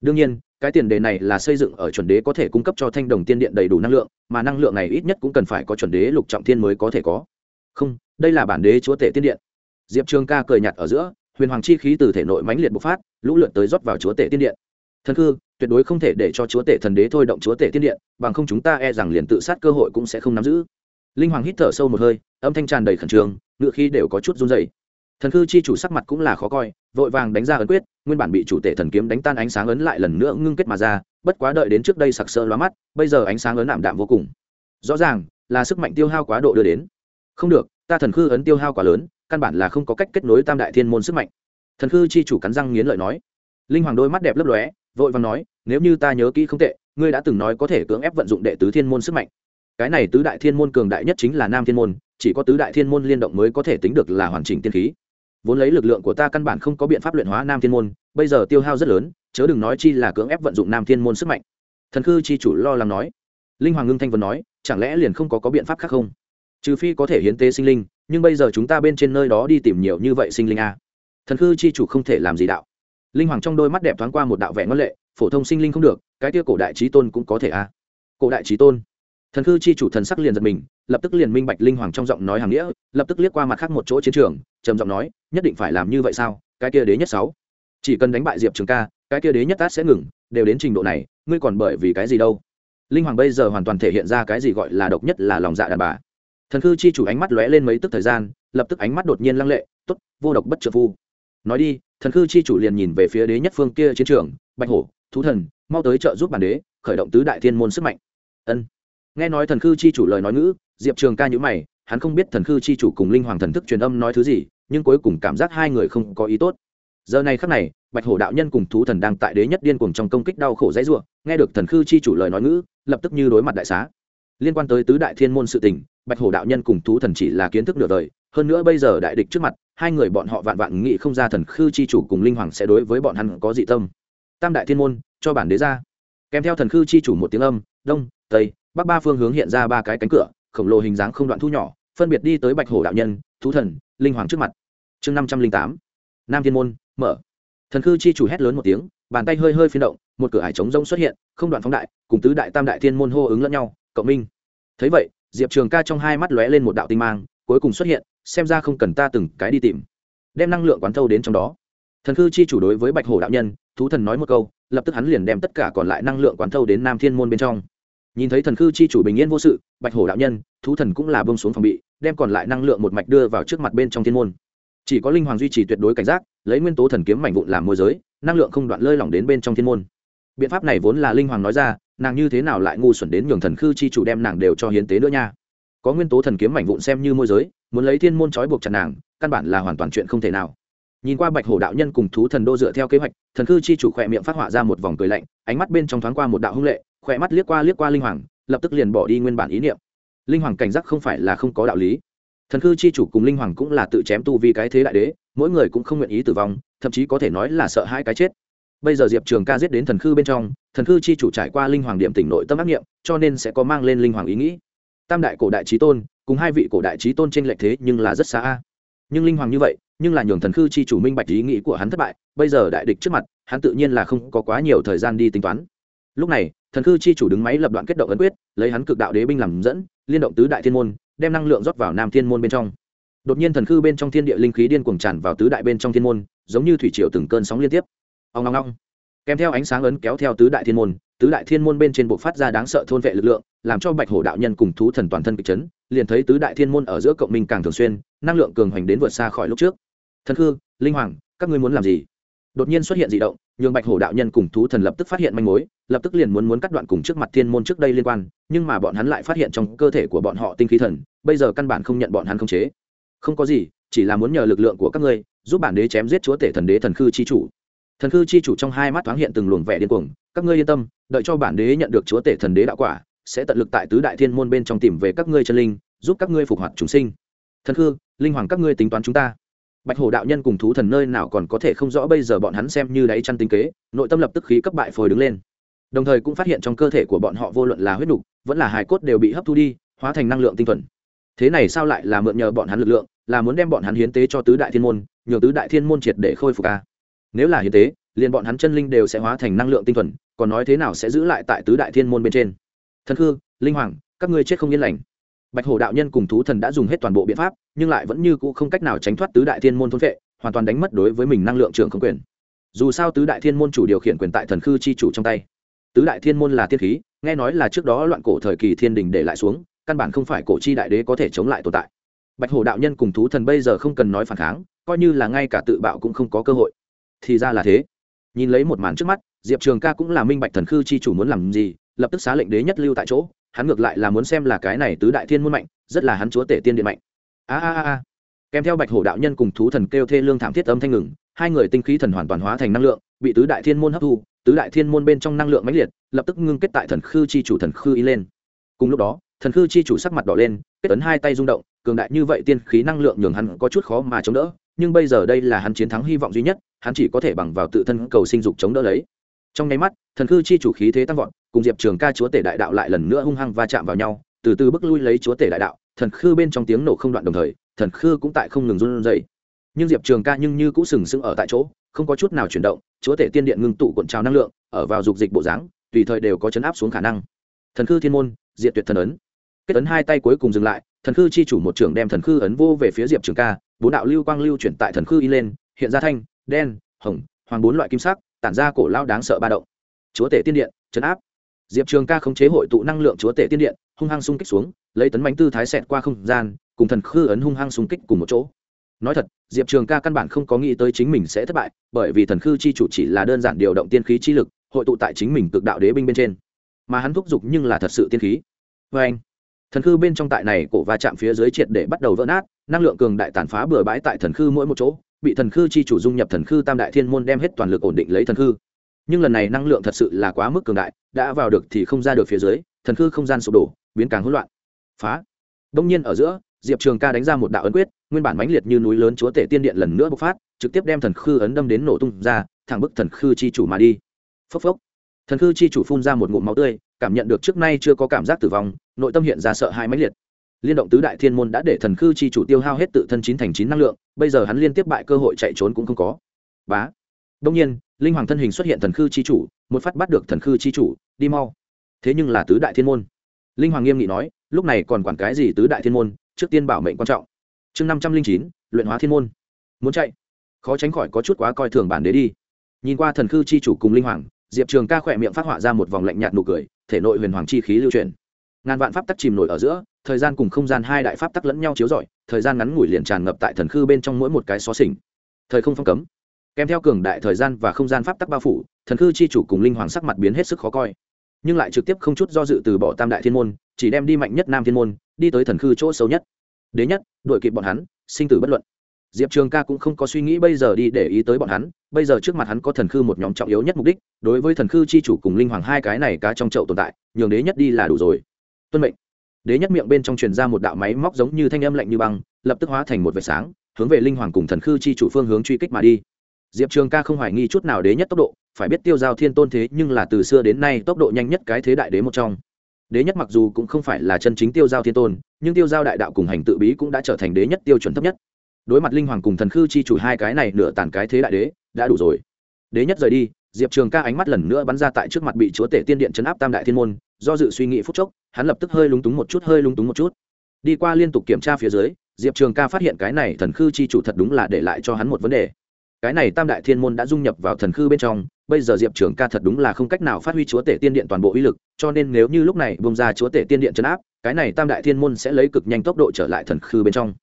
Đương nhiên, cái tiền đề này là xây dựng ở chuẩn đế có thể cung cấp cho thanh đồng tiên điện đầy đủ năng lượng, mà năng lượng này ít nhất cũng cần phải có chuẩn đế lục trọng thiên mới có thể có. Không, đây là bản đế chúa tể tiên điện. Diệp trường ca cười nhạt ở giữa, huyền hoàng chi khí từ thể nội mãnh liệt bộc phát, lũ lượt tới rót vào chúa tể tiên điện. Thần cư tuyệt đối không thể để cho chúa tể thần đế thôi động chúa tể tiên điện, bằng không chúng ta e rằng liền tự sát cơ hội cũng sẽ không nắm giữ. Linh hoàng hít thở sâu một hơi, âm thanh tràn đầy khẩn trương, ngựa khi đều có chút run dày thần cư chi chủ sắc mặt cũng là khó coi, vội vàng đánh ra ấn quyết, nguyên bản bị chủ tể thần kiếm đánh tan ánh sáng ấn lại lần nữa ngưng kết mà ra, bất quá đợi đến trước đây sặc sỡ lóa mắt, bây giờ ánh sáng ấn ảm đạm vô cùng. Rõ ràng, là sức mạnh tiêu hao quá độ đưa đến. Không được, ta thần khư ấn tiêu hao quá lớn, căn bản là không có cách kết nối tam đại thiên môn sức mạnh. Thần khư chi chủ cắn răng nghiến lợi nói. Linh hoàng đôi mắt đẹp lấp lóe, vội vàng nói, nếu như ta nhớ kỹ không tệ, ngươi đã từng nói có thể cưỡng ép vận dụng đệ tứ thiên môn sức mạnh. Cái này tứ đại thiên môn cường đại nhất chính là nam thiên môn, chỉ có tứ đại thiên môn liên động mới có thể tính được là hoàn chỉnh tiên khí vốn lấy lực lượng của ta căn bản không có biện pháp luyện hóa nam thiên môn bây giờ tiêu hao rất lớn chớ đừng nói chi là cưỡng ép vận dụng nam thiên môn sức mạnh. Thần khư chi chủ lo lắng nói. Linh hoàng ngưng thanh vân nói chẳng lẽ liền không có, có biện pháp khác không? Trừ phi có thể hiến tế sinh linh nhưng bây giờ chúng ta bên trên nơi đó đi tìm nhiều như vậy sinh linh a thần khư chi chủ không thể làm gì đạo. Linh hoàng trong đôi mắt đẹp thoáng qua một đạo vẻ ngân lệ phổ thông sinh linh không được cái kia cổ đại trí tôn cũng có thể a cổ đại trí tôn thần khư chi chủ thần sắc liền giật mình, lập tức liền minh bạch linh hoàng trong giọng nói hàng nghĩa, lập tức liếc qua mặt khác một chỗ chiến trường, trầm giọng nói, nhất định phải làm như vậy sao? Cái kia đế nhất sáu, chỉ cần đánh bại diệp trường ca, cái kia đế nhất tát sẽ ngừng, đều đến trình độ này, ngươi còn bởi vì cái gì đâu? Linh hoàng bây giờ hoàn toàn thể hiện ra cái gì gọi là độc nhất là lòng dạ đàn bà. Thần khư chi chủ ánh mắt lóe lên mấy tức thời gian, lập tức ánh mắt đột nhiên lăng lệ t ố t vô độc bất trợ phu. Nói đi, thần khư chi chủ liền nhìn về phía đế nhất phương kia chiến trường, bạch hổ, thú thần, mau tới trợ giúp bản đế, khởi động tứ đại thiên môn sức mạnh. Ân nghe nói thần khư chi chủ lời nói ngữ, diệp trường ca nhữ mày, hắn không biết thần khư chi chủ cùng linh hoàng thần thức truyền âm nói thứ gì, nhưng cuối cùng cảm giác hai người không có ý tốt. Giờ này khắc này, bạch hổ đạo nhân cùng thú thần đang tại đế nhất điên cùng trong công kích đau khổ dãy ruộng nghe được thần khư chi chủ lời nói ngữ, lập tức như đối mặt đại xá. Liên quan tới tứ đại thiên môn sự tình, bạch hổ đạo nhân cùng thú thần chỉ là kiến thức nửa đời, hơn nữa bây giờ đại địch trước mặt, hai người bọn họ vạn vạn nghĩ không ra thần khư chi chủ cùng linh hoàng sẽ đối với bọn hắn có dị tâm. Tam đại thiên môn, cho bản đế ra. Kèm theo thần khư chi chủ một tiếng âm, đông, tây bắc ba phương hướng hiện ra ba cái cánh cửa, khổng lồ hình dáng không đoạn thu nhỏ, phân biệt đi tới bạch hổ đạo nhân, thú thần, linh hoàng trước mặt. Chương năm trăm linh tám, nam thiên môn, mở. Thần khư chi chủ hét lớn một tiếng, bàn tay hơi hơi phiên động, một cửa hải trống rông xuất hiện, không đoạn phóng đại, cùng tứ đại tam đại thiên môn hô ứng lẫn nhau, cộng minh. Thấy vậy, diệp trường ca trong hai mắt lóe lên một đạo tinh mang, cuối cùng xuất hiện, xem ra không cần ta từng cái đi tìm. Đem năng lượng quán thâu đến trong đó. Thần khư chi chủ đối với bạch hổ đạo nhân, thú thần nói một câu, lập tức hắn liền đem tất cả còn lại năng lượng quán thâu đến nam thiên môn bên trong nhìn thấy thần khư chi chủ bình yên vô sự, bạch hổ đạo nhân, thú thần cũng là bông xuống phòng bị, đem còn lại năng lượng một mạch đưa vào trước mặt bên trong thiên môn. Chỉ có linh hoàng duy trì tuyệt đối cảnh giác, lấy nguyên tố thần kiếm mảnh vụn làm môi giới, năng lượng không đoạn lơi lỏng đến bên trong thiên môn. Biện pháp này vốn là linh hoàng nói ra, nàng như thế nào lại ngu xuẩn đến nhường thần khư chi chủ đem nàng đều cho hiến tế nữa nha? Có nguyên tố thần kiếm mảnh vụn xem như môi giới, muốn lấy thiên môn trói buộc chặt nàng, căn bản là hoàn toàn chuyện không thể nào. Nhìn qua bạch hổ đạo nhân cùng thú thần đô dựa theo kế hoạch, thần khư chi chủ khỏe miệng phát họa ra một vòng cười lạnh, ánh mắt bên trong thoáng qua một đạo hung lệ khỏe mắt liếc qua liếc qua linh hoàng, lập tức liền bỏ đi nguyên bản ý niệm. Linh hoàng cảnh giác không phải là không có đạo lý. Thần khư chi chủ cùng linh hoàng cũng là tự chém tu vì cái thế đại đế, mỗi người cũng không nguyện ý tử vong, thậm chí có thể nói là sợ hai cái chết. Bây giờ diệp trường ca giết đến thần khư bên trong, thần khư chi chủ trải qua linh hoàng điểm tỉnh nội tâm ác nghiệm, cho nên sẽ có mang lên linh hoàng ý nghĩ. Tam đại cổ đại trí tôn, cùng hai vị cổ đại trí tôn trên lệch thế nhưng là rất xa nhưng linh hoàng như vậy, nhưng là nhường thần khư chi chủ minh bạch ý nghĩ của hắn thất bại, bây giờ đại địch trước mặt, hắn tự nhiên là không có quá nhiều thời gian đi tính toán lúc này, thần khư chi chủ đứng máy lập đoạn kết động ấn quyết, lấy hắn cực đạo đế binh làm dẫn, liên động tứ đại thiên môn, đem năng lượng rót vào nam thiên môn bên trong. Đột nhiên thần khư bên trong thiên địa linh khí điên cuồng tràn vào tứ đại bên trong thiên môn, giống như thủy triều từng cơn sóng liên tiếp. Ông long long kèm theo ánh sáng ấn kéo theo tứ đại thiên môn, tứ đại thiên môn bên trên bộ phát ra đáng sợ thôn vệ lực lượng, làm cho bạch hổ đạo nhân cùng thú thần toàn thân kịch chấn, liền thấy tứ đại thiên môn ở giữa cộng minh càng thường xuyên, năng lượng cường hoành đến vượt xa khỏi lúc trước. Thần khư, linh hoàng, các ngươi muốn làm gì? Đột nhiên xuất hiện dị động, nhường bạch hổ đạo nhân cùng thú thần lập tức phát hiện manh mối, lập tức liền muốn muốn cắt đoạn cùng trước mặt thiên môn trước đây liên quan, nhưng mà bọn hắn lại phát hiện trong cơ thể của bọn họ tinh khí thần, bây giờ căn bản không nhận bọn hắn khống chế. Không có gì, chỉ là muốn nhờ lực lượng của các ngươi, giúp bản đế chém giết chúa tể thần đế thần khư chi chủ. Thần khư chi chủ trong hai mắt thoáng hiện từng luồng vẻ điên cuồng, các ngươi yên tâm, đợi cho bản đế nhận được chúa tể thần đế đạo quả, sẽ tận lực tại tứ đại thiên môn bên trong tìm về các ngươi chân linh, giúp các ngươi phục hoạt chúng sinh. Thần khư, linh hoàng các ngươi tính toán chúng ta bạch hổ đạo nhân cùng thú thần nơi nào còn có thể không rõ bây giờ bọn hắn xem như đáy chăn tinh kế, nội tâm lập tức khí cấp bại phồi đứng lên. Đồng thời cũng phát hiện trong cơ thể của bọn họ vô luận là huyết đục vẫn là hài cốt đều bị hấp thu đi, hóa thành năng lượng tinh thuần. Thế này sao lại là mượn nhờ bọn hắn lực lượng, là muốn đem bọn hắn hiến tế cho tứ đại thiên môn, nhờ tứ đại thiên môn triệt để khôi phục a nếu là hiến tế, liền bọn hắn chân linh đều sẽ hóa thành năng lượng tinh thuần, còn nói thế nào sẽ giữ lại tại tứ đại thiên môn bên trên? Thân khư, linh hoàng, các ngươi chết không yên lành bạch hổ đạo nhân cùng thú thần đã dùng hết toàn bộ biện pháp, nhưng lại vẫn như cũ không cách nào tránh thoát tứ đại thiên môn thôn vệ hoàn toàn đánh mất đối với mình năng lượng trường không quyền. Dù sao tứ đại thiên môn chủ điều khiển quyền tại thần khư chi chủ trong tay. Tứ đại thiên môn là thiên khí, nghe nói là trước đó loạn cổ thời kỳ thiên đình để lại xuống, căn bản không phải cổ chi đại đế có thể chống lại tồn tại. Bạch hổ đạo nhân cùng thú thần bây giờ không cần nói phản kháng, coi như là ngay cả tự bạo cũng không có cơ hội. Thì ra là thế. Nhìn lấy một màn trước mắt, diệp trường ca cũng là minh bạch thần khư chi chủ muốn làm gì, lập tức xá lệnh đế nhất lưu tại chỗ hắn ngược lại là muốn xem là cái này tứ đại thiên muôn mạnh, rất là hắn chúa tể tiên điện mạnh. A a a kèm theo bạch hổ đạo nhân cùng thú thần kêu thê lương thảm thiết âm thanh ngừng, hai người tinh khí thần hoàn toàn hóa thành năng lượng, bị tứ đại thiên môn hấp thu, tứ đại thiên môn bên trong năng lượng mãnh liệt, lập tức ngưng kết tại thần khư chi chủ thần khư y lên. Cùng lúc đó, thần khư chi chủ sắc mặt đỏ lên, kết ấn hai tay rung động, cường đại như vậy tiên khí năng lượng nhường hắn có chút khó mà chống đỡ, nhưng bây giờ đây là hắn chiến thắng hy vọng duy nhất, hắn chỉ có thể bằng vào tự thân cầu sinh dục chống đỡ lấy. Trong nháy mắt, thần khư chi chủ khí thế tăng vọt cùng diệp trường ca chúa tể đại đạo lại lần nữa hung hăng va chạm vào nhau, từ từ bước lui lấy chúa tể đại đạo, thần khư bên trong tiếng nổ không đoạn đồng thời, thần khư cũng tại không ngừng run dậy nhưng diệp trường ca nhưng như cũng sừng sững ở tại chỗ, không có chút nào chuyển động, chúa tể tiên điện ngưng tụ cuộn trào năng lượng, ở vào dục dịch bộ dáng, tùy thời đều có chấn áp xuống khả năng. Thần khư thiên môn, diệt tuyệt thần ấn. Kết ấn hai tay cuối cùng dừng lại, thần khư chi chủ một trưởng đem thần khư ấn vô về phía diệp trường ca, bốn đạo lưu quang lưu chuyển tại thần khư y lên, hiện ra thanh, đen, hồng, hoàng bốn loại kim sắc, tản ra cổ lao đáng sợ ba động. Chúa tể tiên điện, chấn áp diệp trường ca khống chế hội tụ năng lượng chúa tể tiên điện, hung hăng xung kích xuống, lấy tấn bánh tư thái xẹt qua không gian, cùng thần khư ấn hung hăng xung kích cùng một chỗ. Nói thật, diệp trường ca căn bản không có nghĩ tới chính mình sẽ thất bại, bởi vì thần khư chi chủ chỉ là đơn giản điều động tiên khí chi lực, hội tụ tại chính mình cực đạo đế binh bên trên. Mà hắn thúc giục nhưng là thật sự tiên khí. Vê anh, thần khư bên trong tại này cổ va chạm phía dưới triệt để bắt đầu vỡ nát, năng lượng cường đại tàn phá bừa bãi tại thần khư mỗi một chỗ, bị thần khư chi chủ dung nhập thần khư tam đại thiên môn đem hết toàn lực ổn định lấy thần khư nhưng lần này năng lượng thật sự là quá mức cường đại, đã vào được thì không ra được phía dưới, thần khư không gian sụp đổ, biến càng hỗn loạn. Phá. Đông nhiên ở giữa, diệp trường ca đánh ra một đạo ấn quyết, nguyên bản mãnh liệt như núi lớn chúa tể tiên điện lần nữa bộc phát, trực tiếp đem thần khư ấn đâm đến nổ tung ra, thẳng bức thần khư chi chủ mà đi. Phốc phốc. Thần khư chi chủ phun ra một ngụm máu tươi, cảm nhận được trước nay chưa có cảm giác tử vong, nội tâm hiện ra sợ hai mãnh liệt. Liên động tứ đại thiên môn đã để thần khư chi chủ tiêu hao hết tự thân chín thành chín năng lượng, bây giờ hắn liên tiếp bại cơ hội chạy trốn cũng không có. Bá. Đông nhiên linh hoàng thân hình xuất hiện thần khư chi chủ, một phát bắt được thần khư chi chủ, đi mau. Thế nhưng là tứ đại thiên môn. Linh hoàng nghiêm nghị nói, lúc này còn quản cái gì tứ đại thiên môn, trước tiên bảo mệnh quan trọng. Chương năm trăm linh chín, luyện hóa thiên môn. Muốn chạy. Khó tránh khỏi có chút quá coi thường bản đế đi. Nhìn qua thần khư chi chủ cùng linh hoàng, diệp trường ca khỏe miệng phát họa ra một vòng lạnh nhạt nụ cười, thể nội huyền hoàng chi khí lưu truyền ngàn vạn pháp tắc chìm nổi ở giữa, thời gian cùng không gian hai đại pháp tắc lẫn nhau chiếu rọi, thời gian ngắn ngủi liền tràn ngập tại thần khư bên trong mỗi một cái xó xỉnh. Thời không phong cấm kèm theo cường đại thời gian và không gian pháp tắc bao phủ, thần khư chi chủ cùng linh hoàng sắc mặt biến hết sức khó coi. Nhưng lại trực tiếp không chút do dự từ bỏ tam đại thiên môn, chỉ đem đi mạnh nhất nam thiên môn, đi tới thần khư chỗ xấu nhất. Đế nhất đội kịp bọn hắn, sinh tử bất luận. Diệp trường ca cũng không có suy nghĩ bây giờ đi để ý tới bọn hắn, bây giờ trước mặt hắn có thần khư một nhóm trọng yếu nhất mục đích, đối với thần khư chi chủ cùng linh hoàng hai cái này cá trong chậu tồn tại, nhường đế nhất đi là đủ rồi. Tuân mệnh. Đế nhất miệng bên trong truyền ra một đạo máy móc giống như thanh âm lạnh như băng, lập tức hóa thành một vệt sáng, hướng về linh hoàng cùng thần khư chi chủ phương hướng truy kích mà đi diệp trường ca không hoài nghi chút nào đế nhất tốc độ, phải biết tiêu giao thiên tôn thế nhưng là từ xưa đến nay tốc độ nhanh nhất cái thế đại đế một trong. Đế nhất mặc dù cũng không phải là chân chính tiêu giao thiên tôn, nhưng tiêu giao đại đạo cùng hành tự bí cũng đã trở thành đế nhất tiêu chuẩn thấp nhất. Đối mặt linh hoàng cùng thần khư chi chủ hai cái này nửa tàn cái thế đại đế, đã đủ rồi. Đế nhất rời đi, diệp trường ca ánh mắt lần nữa bắn ra tại trước mặt bị chúa tể tiên điện chấn áp tam đại thiên môn, do dự suy nghĩ phút chốc, hắn lập tức hơi lúng túng một chút, hơi lúng túng một chút. Đi qua liên tục kiểm tra phía dưới, diệp trường ca phát hiện cái này thần khư chi chủ thật đúng là để lại cho hắn một vấn đề cái này tam đại thiên môn đã dung nhập vào thần khư bên trong, bây giờ diệp trường ca thật đúng là không cách nào phát huy chúa tể tiên điện toàn bộ uy lực, cho nên nếu như lúc này bông ra chúa tể tiên điện chấn áp, cái này tam đại thiên môn sẽ lấy cực nhanh tốc độ trở lại thần khư bên trong.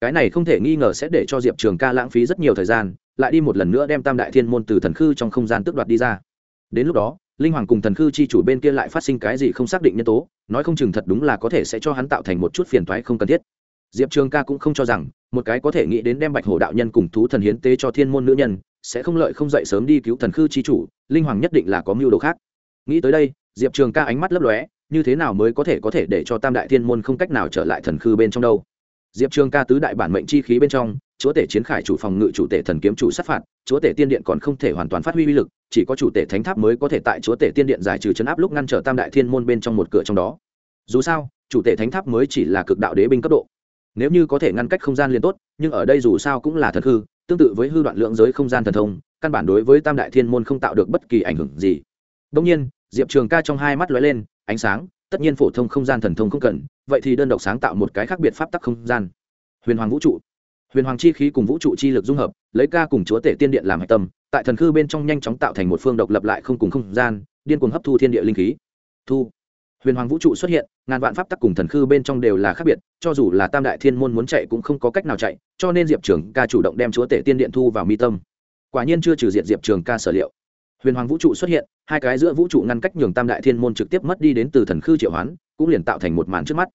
Cái này không thể nghi ngờ sẽ để cho diệp trường ca lãng phí rất nhiều thời gian, lại đi một lần nữa đem tam đại thiên môn từ thần khư trong không gian tước đoạt đi ra. Đến lúc đó, linh hoàng cùng thần khư chi chủ bên kia lại phát sinh cái gì không xác định nhân tố, nói không chừng thật đúng là có thể sẽ cho hắn tạo thành một chút phiền thoái không cần thiết diệp trường ca cũng không cho rằng, một cái có thể nghĩ đến đem bạch hổ đạo nhân cùng thú thần hiến tế cho thiên môn nữ nhân, sẽ không lợi không dậy sớm đi cứu thần khư chi chủ, linh hoàng nhất định là có mưu đồ khác. Nghĩ tới đây, diệp trường ca ánh mắt lấp lóe, như thế nào mới có thể có thể để cho tam đại thiên môn không cách nào trở lại thần khư bên trong đâu? Diệp trường ca tứ đại bản mệnh chi khí bên trong, chúa tể chiến khải chủ phòng ngự chủ tể thần kiếm chủ sát phạt, chúa tể tiên điện còn không thể hoàn toàn phát huy uy lực, chỉ có chủ tể thánh tháp mới có thể tại chúa tể tiên điện giải trừ chấn áp lúc ngăn trở tam đại thiên môn bên trong một cửa trong đó. Dù sao, chủ tể thánh tháp mới chỉ là cực đạo đế binh cấp độ nếu như có thể ngăn cách không gian liền tốt, nhưng ở đây dù sao cũng là thần hư, tương tự với hư đoạn lượng giới không gian thần thông, căn bản đối với tam đại thiên môn không tạo được bất kỳ ảnh hưởng gì. Đông nhiên, diệp trường ca trong hai mắt lóe lên, ánh sáng, tất nhiên phổ thông không gian thần thông không cần, vậy thì đơn độc sáng tạo một cái khác biệt pháp tắc không gian. Huyền hoàng vũ trụ. Huyền hoàng chi khí cùng vũ trụ chi lực dung hợp, lấy ca cùng chúa tể tiên điện làm hạch tâm, tại thần khư bên trong nhanh chóng tạo thành một phương độc lập lại không cùng không gian, điên cuồng hấp thu thiên địa linh khí. Thu huyền hoàng vũ trụ xuất hiện, ngàn vạn pháp tắc cùng thần khư bên trong đều là khác biệt, cho dù là tam đại thiên môn muốn chạy cũng không có cách nào chạy, cho nên diệp trường ca chủ động đem chúa tể tiên điện thu vào mi tâm. Quả nhiên chưa trừ diệt diệp trường ca sở liệu. Huyền hoàng vũ trụ xuất hiện, hai cái giữa vũ trụ ngăn cách nhường tam đại thiên môn trực tiếp mất đi đến từ thần khư triệu hoán, cũng liền tạo thành một màn trước mắt.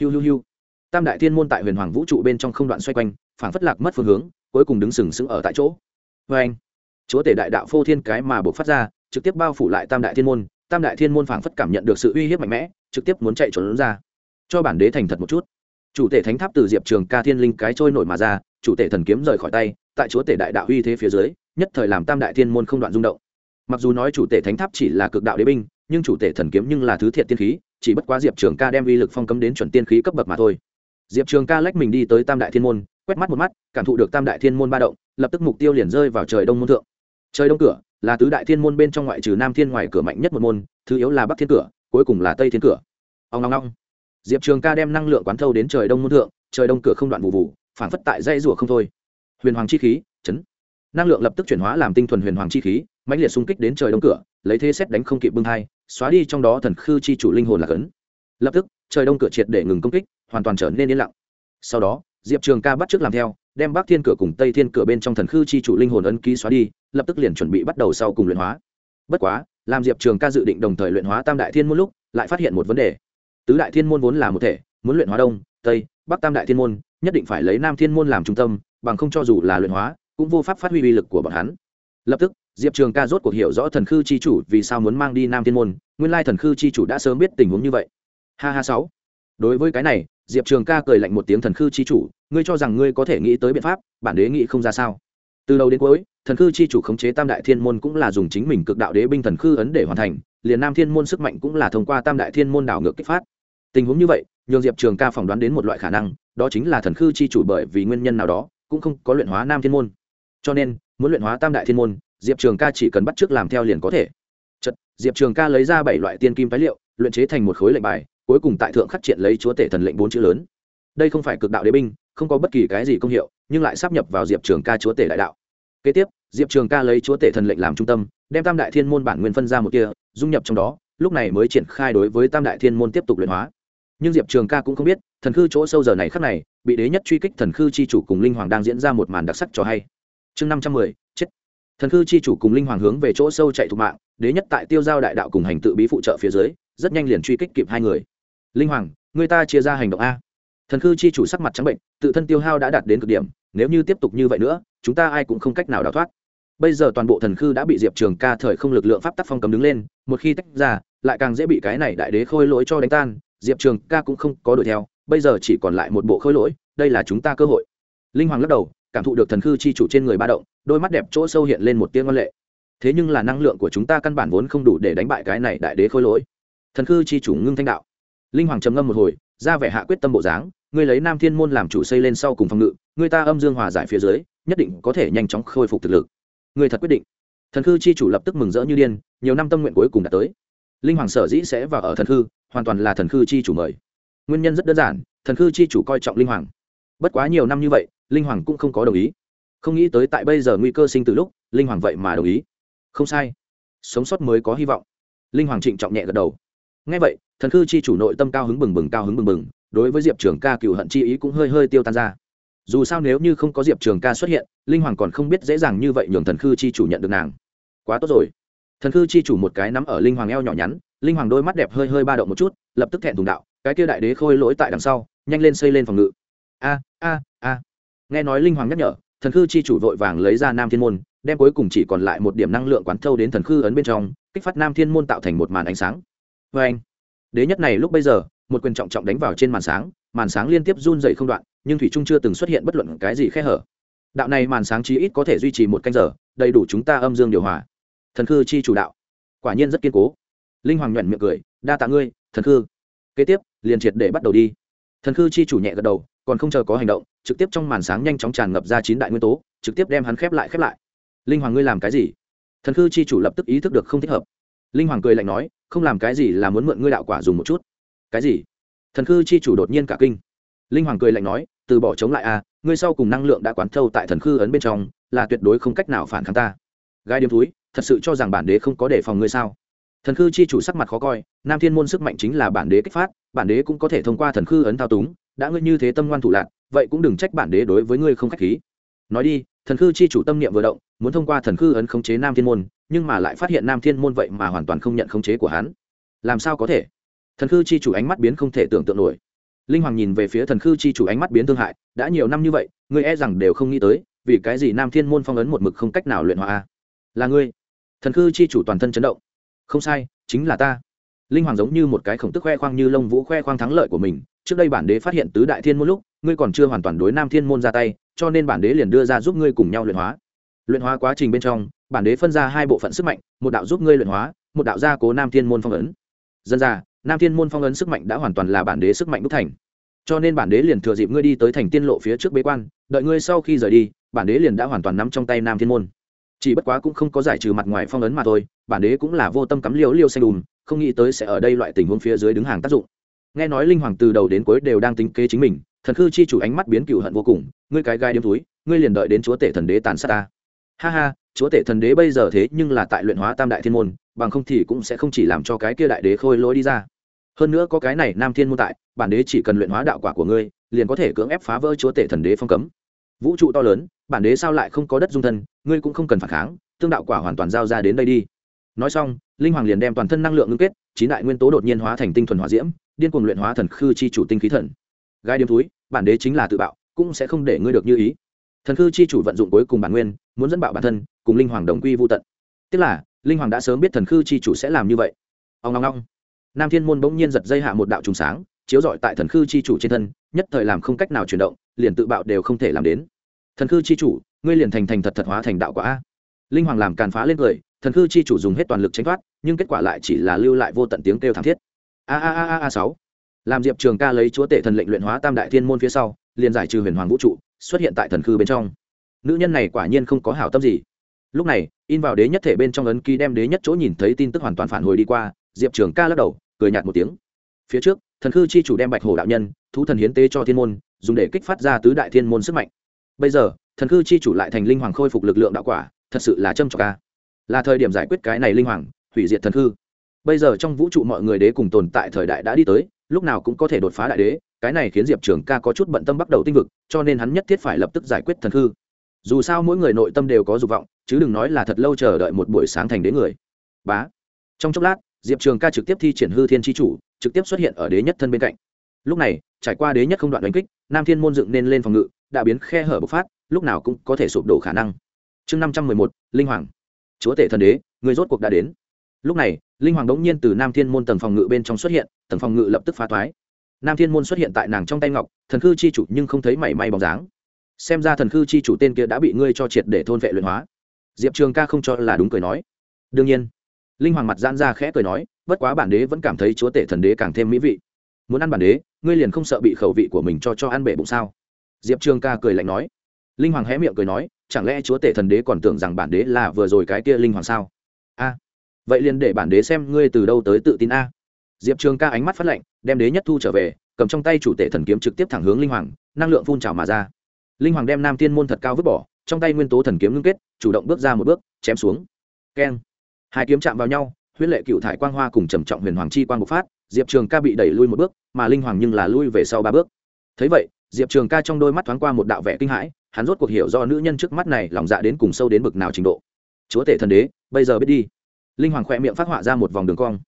Hiu hiu hiu. Tam đại thiên môn tại huyền hoàng vũ trụ bên trong không đoạn xoay quanh phản phất lạc mất phương hướng, cuối cùng đứng sừng sững ở tại chỗ. Vê anh chúa tể đại đạo phô thiên cái mà buộc phát ra, trực tiếp bao phủ lại tam đại thiên môn tam đại thiên môn phảng phất cảm nhận được sự uy hiếp mạnh mẽ, trực tiếp muốn chạy trốn ra. Cho bản đế thành thật một chút. Chủ tể thánh tháp từ diệp trường ca thiên linh cái trôi nổi mà ra, chủ tể thần kiếm rời khỏi tay, tại chúa tể đại đạo uy thế phía dưới, nhất thời làm tam đại thiên môn không đoạn rung động. Mặc dù nói chủ tể thánh tháp chỉ là cực đạo đế binh, nhưng chủ tể thần kiếm nhưng là thứ thiện tiên khí, chỉ bất quá diệp trường ca đem uy lực phong cấm đến chuẩn tiên khí cấp bậc mà thôi. Diệp trường ca lách mình đi tới tam đại thiên môn, quét mắt một mắt, cảm thụ được tam đại thiên môn ba động, lập tức mục tiêu liền rơi vào trời đông môn thượng. Trời đông cửa là tứ đại thiên môn bên trong ngoại trừ nam thiên ngoài cửa mạnh nhất một môn, thứ yếu là bắc thiên cửa, cuối cùng là tây thiên cửa. Ông long long diệp trường ca đem năng lượng quán thâu đến trời đông môn thượng, trời đông cửa không đoạn vụ vụ phản phất tại dây rủa không thôi. Huyền hoàng chi khí, chấn. Năng lượng lập tức chuyển hóa làm tinh thuần huyền hoàng chi khí, mãnh liệt xung kích đến trời đông cửa, lấy thế xét đánh không kịp bưng hai xóa đi trong đó thần khư chi chủ linh hồn là cấn. Lập tức, trời đông cửa triệt để ngừng công kích, hoàn toàn trở nên yên lặng. Sau đó, diệp trường ca bắt t làm theo, đem bắc thiên cửa cùng tây thiên cửa bên trong thần khư chi chủ linh hồn ấn ký xóa đi lập tức liền chuẩn bị bắt đầu sau cùng luyện hóa. Bất quá, làm diệp trường ca dự định đồng thời luyện hóa tam đại thiên môn lúc, lại phát hiện một vấn đề. Tứ đại thiên môn vốn là một thể, muốn luyện hóa đông, tây, bắc tam đại thiên môn, nhất định phải lấy nam thiên môn làm trung tâm, bằng không cho dù là luyện hóa, cũng vô pháp phát huy uy lực của bọn hắn. Lập tức, diệp trường ca rốt cuộc hiểu rõ thần khư chi chủ vì sao muốn mang đi nam thiên môn, nguyên lai thần khư chi chủ đã sớm biết tình huống như vậy. Ha ha sáu. Đối với cái này, diệp trường ca cười lạnh một tiếng thần khư chi chủ, ngươi cho rằng ngươi có thể nghĩ tới biện pháp, bản đế nghĩ không ra sao? Từ đầu đến cuối thần khư chi chủ khống chế tam đại thiên môn cũng là dùng chính mình cực đạo đế binh thần khư ấn để hoàn thành liền nam thiên môn sức mạnh cũng là thông qua tam đại thiên môn đảo ngược kích phát. Tình huống như vậy nhường diệp trường ca phỏng đoán đến một loại khả năng đó chính là thần khư chi chủ bởi vì nguyên nhân nào đó cũng không có luyện hóa nam thiên môn. Cho nên muốn luyện hóa tam đại thiên môn diệp trường ca chỉ cần bắt t làm theo liền có thể. Chật, diệp trường ca lấy ra bảy loại tiên kim phái liệu luyện chế thành một khối lệnh bài cuối cùng tại thượng khắc triện lấy chúa tể thần lệnh bốn chữ lớn. Đây không phải cực đạo đế binh không có bất kỳ cái gì công hiệu nhưng lại sắp nhập vào diệp trường ca chúa tể đại đạo. Kế tiếp, diệp trường ca lấy chúa tể thần lệnh làm trung tâm, đem tam đại thiên môn bản nguyên phân ra một kia, dung nhập trong đó, lúc này mới triển khai đối với tam đại thiên môn tiếp tục luyện hóa. Nhưng diệp trường ca cũng không biết, thần khư chỗ sâu giờ này khắc này, bị đế nhất truy kích thần khư chi chủ cùng linh hoàng đang diễn ra một màn đặc sắc cho hay. Chương năm trăm mười, chết. Thần khư chi chủ cùng linh hoàng hướng về chỗ sâu chạy thục mạng, đế nhất tại tiêu giao đại đạo cùng hành tự bí phụ trợ phía dưới, rất nhanh liền truy kích kịp hai người. Linh hoàng, người ta chia ra hành động a thần khư chi chủ sắc mặt trắng bệnh, tự thân tiêu hao đã đạt đến cực điểm, nếu như tiếp tục như vậy nữa, chúng ta ai cũng không cách nào đào thoát. Bây giờ toàn bộ thần khư đã bị diệp trường ca thời không lực lượng pháp tắc phong cầm đứng lên, một khi tách ra, lại càng dễ bị cái này đại đế khôi lỗi cho đánh tan, diệp trường ca cũng không có đuổi theo, bây giờ chỉ còn lại một bộ khôi lỗi, đây là chúng ta cơ hội. Linh hoàng lắc đầu, cảm thụ được thần khư chi chủ trên người ba động, đôi mắt đẹp chỗ sâu hiện lên một tiếng văn lệ. Thế nhưng là năng lượng của chúng ta căn bản vốn không đủ để đánh bại cái này đại đế khôi lỗi. Thần khư chi chủ ngưng thanh đạo. Linh hoàng trầm ngâm một hồi ra vẻ hạ quyết tâm bộ dáng, ngươi lấy nam thiên môn làm chủ xây lên sau cùng phòng ngự người ta âm dương hòa giải phía dưới, nhất định có thể nhanh chóng khôi phục thực lực. Người thật quyết định. Thần khư chi chủ lập tức mừng rỡ như điên, nhiều năm tâm nguyện cuối cùng đã tới. Linh hoàng sở dĩ sẽ vào ở thần khư, hoàn toàn là thần khư chi chủ mời. Nguyên nhân rất đơn giản, thần khư chi chủ coi trọng linh hoàng. Bất quá nhiều năm như vậy, linh hoàng cũng không có đồng ý. Không nghĩ tới tại bây giờ nguy cơ sinh từ lúc, linh hoàng vậy mà đồng ý. Không sai. Sống sót mới có hy vọng. Linh hoàng trịnh trọng nhẹ gật đầu. Ngay vậy thần khư chi chủ nội tâm cao hứng bừng bừng, cao hứng bừng bừng, đối với diệp trường ca cựu hận chi ý cũng hơi hơi tiêu tan ra. Dù sao nếu như không có diệp trường ca xuất hiện, linh hoàng còn không biết dễ dàng như vậy nhường thần khư chi chủ nhận được nàng. Quá tốt rồi. Thần khư chi chủ một cái nắm ở linh hoàng eo nhỏ nhắn, linh hoàng đôi mắt đẹp hơi hơi ba động một chút, lập tức thẹn thùng đạo, cái kia đại đế khôi lỗi tại đằng sau, nhanh lên xây lên phòng ngự. A a a. Nghe nói linh hoàng nhắc nhở, thần khư chi chủ vội vàng lấy ra nam thiên môn, đem cuối cùng chỉ còn lại một điểm năng lượng quán thâu đến thần khư ấn bên trong, kích phát nam thiên môn tạo thành một màn ánh sáng. Vê anh đế nhất này lúc bây giờ, một quyền trọng trọng đánh vào trên màn sáng màn sáng liên tiếp run dậy không đoạn, nhưng thủy trung chưa từng xuất hiện bất luận cái gì khe hở. Đạo này màn sáng chí ít có thể duy trì một canh giờ, đầy đủ chúng ta âm dương điều hòa. Thần khư chi chủ đạo. Quả nhiên rất kiên cố. Linh hoàng nhuận miệng cười, đa tạ ngươi, thần khư. Kế tiếp, liền triệt để bắt đầu đi. Thần khư chi chủ nhẹ gật đầu, còn không chờ có hành động, trực tiếp trong màn sáng nhanh chóng tràn ngập ra chín đại nguyên tố, trực tiếp đem hắn khép lại khép lại. Linh hoàng ngươi làm cái gì? Thần khư chi chủ lập tức ý thức được không thích hợp linh hoàng cười lạnh nói, không làm cái gì là muốn mượn ngươi đạo quả dùng một chút. Cái gì? Thần khư chi chủ đột nhiên cả kinh. Linh hoàng cười lạnh nói, từ bỏ chống lại a ngươi sau cùng năng lượng đã quán thâu tại thần khư ấn bên trong, là tuyệt đối không cách nào phản kháng ta. Gai điếm túi, thật sự cho rằng bản đế không có đề phòng ngươi sao? Thần khư chi chủ sắc mặt khó coi, nam thiên môn sức mạnh chính là bản đế kích phát, bản đế cũng có thể thông qua thần khư ấn thao túng, đã ngươi như thế tâm ngoan thủ lạc, vậy cũng đừng trách bản đế đối với ngươi không khách khí. Nói đi, thần khư chi chủ tâm niệm vừa động, muốn thông qua thần khư ấn khống chế nam thiên môn nhưng mà lại phát hiện nam thiên môn vậy mà hoàn toàn không nhận khống chế của hắn. Làm sao có thể? Thần khư chi chủ ánh mắt biến không thể tưởng tượng nổi. Linh hoàng nhìn về phía thần khư chi chủ ánh mắt biến thương hại, đã nhiều năm như vậy, ngươi e rằng đều không nghĩ tới, vì cái gì nam thiên môn phong ấn một mực không cách nào luyện hóa là ngươi. Thần khư chi chủ toàn thân chấn động. Không sai, chính là ta. Linh hoàng giống như một cái khổng tức khoe khoang như lông vũ khoe khoang thắng lợi của mình, trước đây bản đế phát hiện tứ đại thiên môn lúc, ngươi còn chưa hoàn toàn đối nam thiên môn ra tay, cho nên bản đế liền đưa ra giúp ngươi cùng nhau luyện hóa. Luyện hóa quá trình bên trong bản đế phân ra hai bộ phận sức mạnh, một đạo giúp ngươi luyện hóa, một đạo gia cố nam thiên môn phong ấn. Dân ra, nam thiên môn phong ấn sức mạnh đã hoàn toàn là bản đế sức mạnh đúc thành. Cho nên bản đế liền thừa dịp ngươi đi tới thành tiên lộ phía trước bế quan, đợi ngươi sau khi rời đi, bản đế liền đã hoàn toàn nắm trong tay nam thiên môn. Chỉ bất quá cũng không có giải trừ mặt ngoài phong ấn mà thôi, bản đế cũng là vô tâm cắm liều liêu xanh đùm, không nghĩ tới sẽ ở đây loại tình huống phía dưới đứng hàng tác dụng. Nghe nói linh hoàng từ đầu đến cuối đều đang tính kế chính mình, thần khư chi chủ ánh mắt biến cựu hận vô cùng, ngươi cái gai đêm túi ngươi liền đợi đến chúa tể thần đế tàn sát ta ha ha, chúa tể thần đế bây giờ thế nhưng là tại luyện hóa tam đại thiên môn, bằng không thì cũng sẽ không chỉ làm cho cái kia đại đế khôi lỗi đi ra. Hơn nữa có cái này nam thiên môn tại, bản đế chỉ cần luyện hóa đạo quả của ngươi, liền có thể cưỡng ép phá vỡ chúa tể thần đế phong cấm. Vũ trụ to lớn, bản đế sao lại không có đất dung thân, ngươi cũng không cần phản kháng, tương đạo quả hoàn toàn giao ra đến đây đi. Nói xong, linh hoàng liền đem toàn thân năng lượng ngưng kết, chín đại nguyên tố đột nhiên hóa thành tinh thuần hỏa diễm, điên cuồng luyện hóa thần khư chi chủ tinh khí thần. Gai điếm túi, bản đế chính là tự bạo, cũng sẽ không để ngươi được như ý thần khư chi chủ vận dụng cuối cùng bản nguyên, muốn dẫn bạo bản thân, cùng linh hoàng đồng quy vô tận. Tức là, linh hoàng đã sớm biết thần khư chi chủ sẽ làm như vậy. Ông long long nam thiên môn bỗng nhiên giật dây hạ một đạo trùng sáng, chiếu rọi tại thần khư chi chủ trên thân, nhất thời làm không cách nào chuyển động, liền tự bạo đều không thể làm đến. Thần khư chi chủ, ngươi liền thành thành thật thật hóa thành đạo quả. Linh hoàng làm càn phá lên cười, thần khư chi chủ dùng hết toàn lực tránh thoát, nhưng kết quả lại chỉ là lưu lại vô tận tiếng kêu thảm thiết. A a a a a sáu. Làm diệp trường ca lấy chúa tể thần lệnh luyện hóa tam đại thiên môn phía sau liền giải trừ huyền hoàng vũ trụ, xuất hiện tại thần khư bên trong. Nữ nhân này quả nhiên không có hảo tâm gì. Lúc này, in vào đế nhất thể bên trong ấn ký đem đế nhất chỗ nhìn thấy tin tức hoàn toàn phản hồi đi qua, diệp trường ca lắc đầu, cười nhạt một tiếng. Phía trước, thần khư chi chủ đem bạch hổ đạo nhân, thú thần hiến tế cho thiên môn, dùng để kích phát ra tứ đại thiên môn sức mạnh. Bây giờ, thần khư chi chủ lại thành linh hoàng khôi phục lực lượng đạo quả, thật sự là châm trọng ca là thời điểm giải quyết cái này linh hoàng, hủy diệt thần khư. Bây giờ trong vũ trụ mọi người đế cùng tồn tại thời đại đã đi tới lúc nào cũng có thể đột phá đại đế, cái này khiến diệp trường ca có chút bận tâm bắt đầu tinh vực, cho nên hắn nhất thiết phải lập tức giải quyết thần hư. dù sao mỗi người nội tâm đều có dục vọng, chứ đừng nói là thật lâu chờ đợi một buổi sáng thành đế người. Bá. Trong chốc lát, diệp trường ca trực tiếp thi triển hư thiên tri chủ, trực tiếp xuất hiện ở đế nhất thân bên cạnh. Lúc này, trải qua đế nhất không đoạn đánh kích, nam thiên môn dựng nên lên phòng ngự, đã biến khe hở bộc phát, lúc nào cũng có thể sụp đổ khả năng. Chương năm trăm mười một, linh hoàng. Chúa tể thần đế, người rốt cuộc đã đến lúc này, linh hoàng đống nhiên từ nam thiên môn tầng phòng ngự bên trong xuất hiện, tầng phòng ngự lập tức phá toái nam thiên môn xuất hiện tại nàng trong tay ngọc, thần khư chi chủ nhưng không thấy mảy may bóng dáng. Xem ra thần khư chi chủ tên kia đã bị ngươi cho triệt để thôn vệ luyện hóa. Diệp trường ca không cho là đúng cười nói. Đương nhiên, linh hoàng mặt giãn ra khẽ cười nói, bất quá bản đế vẫn cảm thấy chúa tể thần đế càng thêm mỹ vị. Muốn ăn bản đế, ngươi liền không sợ bị khẩu vị của mình cho cho ăn bể bụng sao? Diệp trường ca cười lạnh nói. Linh hoàng hé miệng cười nói, chẳng lẽ chúa tể thần đế còn tưởng rằng bản đế là vừa rồi cái kia linh hoàng sao? A vậy liền để bản đế xem ngươi từ đâu tới tự tin a. Diệp trường ca ánh mắt phát lạnh, đem đế nhất thu trở về, cầm trong tay chủ tể thần kiếm trực tiếp thẳng hướng linh hoàng, năng lượng phun trào mà ra. Linh hoàng đem nam tiên môn thật cao vứt bỏ, trong tay nguyên tố thần kiếm ngưng kết, chủ động bước ra một bước, chém xuống. Keng. Hai kiếm chạm vào nhau, huyết lệ cựu thải quang hoa cùng trầm trọng huyền hoàng chi quang bộc phát, diệp trường ca bị đẩy lui một bước, mà linh hoàng nhưng là lui về sau ba bước. Thấy vậy, diệp trường ca trong đôi mắt thoáng qua một đạo vẻ kinh hãi, hắn rốt cuộc hiểu do nữ nhân trước mắt này lòng dạ đến cùng sâu đến bực nào trình độ. Chúa tể thần đế, bây giờ biết đi linh hoàng khỏe miệng phát họa ra một vòng đường cong.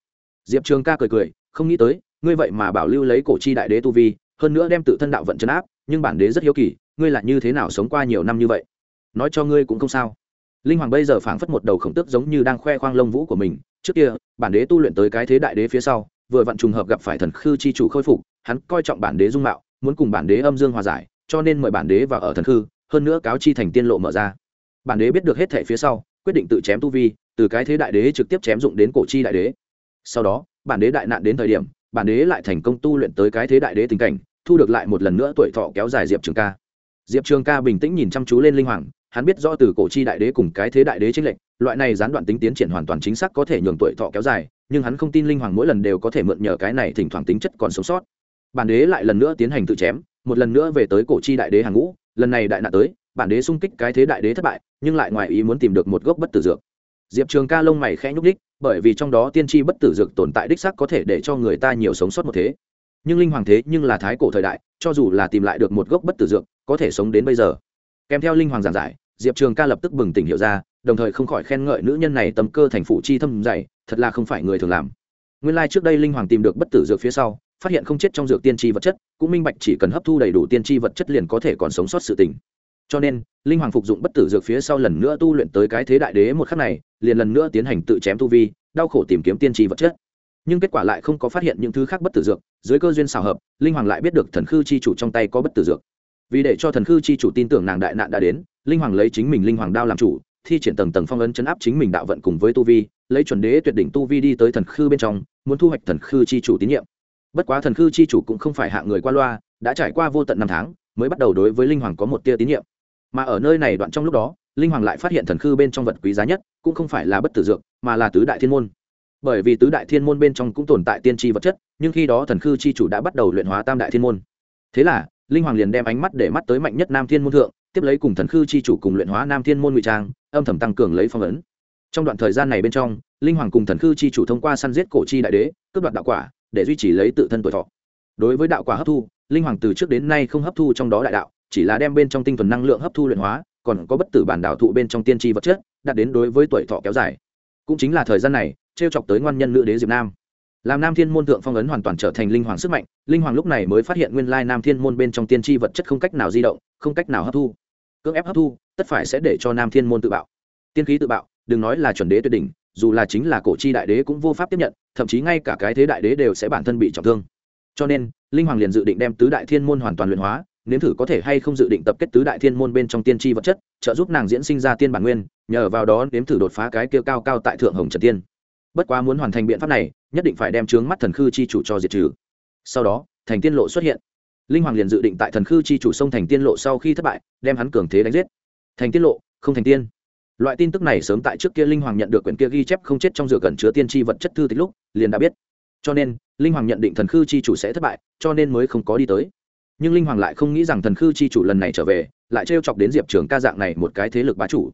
Diệp trường ca cười cười, không nghĩ tới, ngươi vậy mà bảo lưu lấy cổ chi đại đế tu vi, hơn nữa đem tự thân đạo vận chấn áp, nhưng bản đế rất hiếu kỳ, ngươi là như thế nào sống qua nhiều năm như vậy? Nói cho ngươi cũng không sao. Linh hoàng bây giờ phảng phất một đầu khổng tức giống như đang khoe khoang lông vũ của mình. Trước kia, bản đế tu luyện tới cái thế đại đế phía sau, vừa vặn trùng hợp gặp phải thần khư chi chủ khôi phục, hắn coi trọng bản đế dung mạo, muốn cùng bản đế âm dương hòa giải, cho nên mời bản đế vào ở thần khư, hơn nữa cáo chi thành tiên lộ mở ra. Bản đế biết được hết thể phía sau, quyết định tự chém tu vi từ cái thế đại đế trực tiếp chém dụng đến cổ chi đại đế. Sau đó bản đế đại nạn đến thời điểm bản đế lại thành công tu luyện tới cái thế đại đế tình cảnh thu được lại một lần nữa tuổi thọ kéo dài diệp trường ca. Diệp trường ca bình tĩnh nhìn chăm chú lên linh hoàng hắn biết rõ từ cổ chi đại đế cùng cái thế đại đế tranh lệnh, loại này gián đoạn tính tiến triển hoàn toàn chính xác có thể nhường tuổi thọ kéo dài nhưng hắn không tin linh hoàng mỗi lần đều có thể mượn nhờ cái này thỉnh thoảng tính chất còn sống sót. Bản đế lại lần nữa tiến hành tự chém một lần nữa về tới cổ chi đại đế hàng ngũ lần này đại nạn tới bản đế xung kích cái thế đại đế thất bại nhưng lại ngoài ý muốn tìm được một gốc bất tử dược diệp trường ca lông mày khẽ nhúc đích bởi vì trong đó tiên tri bất tử dược tồn tại đích sắc có thể để cho người ta nhiều sống sót một thế. Nhưng linh hoàng thế nhưng là thái cổ thời đại, cho dù là tìm lại được một gốc bất tử dược, có thể sống đến bây giờ. Kèm theo linh hoàng giảng giải, diệp trường ca lập tức bừng tỉnh hiểu ra, đồng thời không khỏi khen ngợi nữ nhân này tâm cơ thành phủ chi thâm dày, thật là không phải người thường làm. Nguyên lai、like、trước đây linh hoàng tìm được bất tử dược phía sau, phát hiện không chết trong dược tiên tri vật chất, cũng minh bạch chỉ cần hấp thu đầy đủ tiên tri vật chất liền có thể còn sống sót sự tình. Cho nên linh hoàng phục dụng bất tử dược phía sau lần nữa tu luyện tới cái thế đại đế một khắc này, liền lần nữa tiến hành tự chém tu vi, đau khổ tìm kiếm tiên tri vật chất. Nhưng kết quả lại không có phát hiện những thứ khác bất tử dược, dưới cơ duyên xào hợp, linh hoàng lại biết được thần khư chi chủ trong tay có bất tử dược. Vì để cho thần khư chi chủ tin tưởng nàng đại nạn đã đến, linh hoàng lấy chính mình linh hoàng đao làm chủ, thi triển tầng tầng phong ấn chấn áp chính mình đạo vận cùng với tu vi, lấy chuẩn đế tuyệt đỉnh tu vi đi tới thần khư bên trong, muốn thu hoạch thần khư chi chủ tín nhiệm. Bất quá thần khư chi chủ cũng không phải hạ người qua loa, đã trải qua vô tận năm tháng, mới bắt đầu đối với linh hoàng có một tia tín nhiệm mà ở nơi này đoạn trong lúc đó, linh hoàng lại phát hiện thần khư bên trong vật quý giá nhất, cũng không phải là bất tử dược, mà là tứ đại thiên môn. Bởi vì tứ đại thiên môn bên trong cũng tồn tại tiên tri vật chất, nhưng khi đó thần khư chi chủ đã bắt đầu luyện hóa tam đại thiên môn. Thế là, linh hoàng liền đem ánh mắt để mắt tới mạnh nhất nam thiên môn thượng, tiếp lấy cùng thần khư chi chủ cùng luyện hóa nam thiên môn ngụy trang, âm thầm tăng cường lấy phong ấn. Trong đoạn thời gian này bên trong, linh hoàng cùng thần khư chi chủ thông qua săn giết cổ chi đại đế, cướp đoạt đạo quả, để duy trì lấy tự thân tuổi thọ. Đối với đạo quả hấp thu, linh hoàng từ trước đến nay không hấp thu trong đó đại đạo chỉ là đem bên trong tinh thuần năng lượng hấp thu luyện hóa, còn có bất tử bản đảo thụ bên trong tiên tri vật chất, đạt đến đối với tuổi thọ kéo dài. Cũng chính là thời gian này t r e o chọc tới ngoan nhân nữ đế diệp nam. Làm nam thiên môn thượng phong ấn hoàn toàn trở thành linh hoàng sức mạnh, linh hoàng lúc này mới phát hiện nguyên lai nam thiên môn bên trong tiên tri vật chất không cách nào di động, không cách nào hấp thu. Cưỡng ép hấp thu, tất phải sẽ để cho nam thiên môn tự bạo. Tiên khí tự bạo, đừng nói là chuẩn đế tuyệt đỉnh, dù là chính là cổ chi đại đế cũng vô pháp tiếp nhận, thậm chí ngay cả cái thế đại đế đều sẽ bản thân bị trọng thương. Cho nên, linh hoàng liền dự định đem tứ đại thiên môn hoàn toàn luyện hóa nếm thử có thể hay không dự định tập kết tứ đại thiên môn bên trong tiên tri vật chất, trợ giúp nàng diễn sinh ra tiên bản nguyên, nhờ vào đó nếm thử đột phá cái kia cao cao tại thượng hồng trần tiên. Bất quá muốn hoàn thành biện pháp này, nhất định phải đem trướng mắt thần khư chi chủ cho diệt trừ. Sau đó, thành tiên lộ xuất hiện. Linh hoàng liền dự định tại thần khư chi chủ sông thành tiên lộ sau khi thất bại, đem hắn cường thế đánh giết. Thành tiên lộ, không thành tiên. Loại tin tức này sớm tại trước kia linh hoàng nhận được quyển kia ghi chép không chết trong rửa cần chứa tiên tri vật chất thư tích lúc, liền đã biết. Cho nên, linh hoàng nhận định thần khư chi chủ sẽ thất bại, cho nên mới không có đi tới nhưng linh hoàng lại không nghĩ rằng thần khư chi chủ lần này trở về, lại trêu chọc đến diệp trường ca dạng này một cái thế lực bá chủ.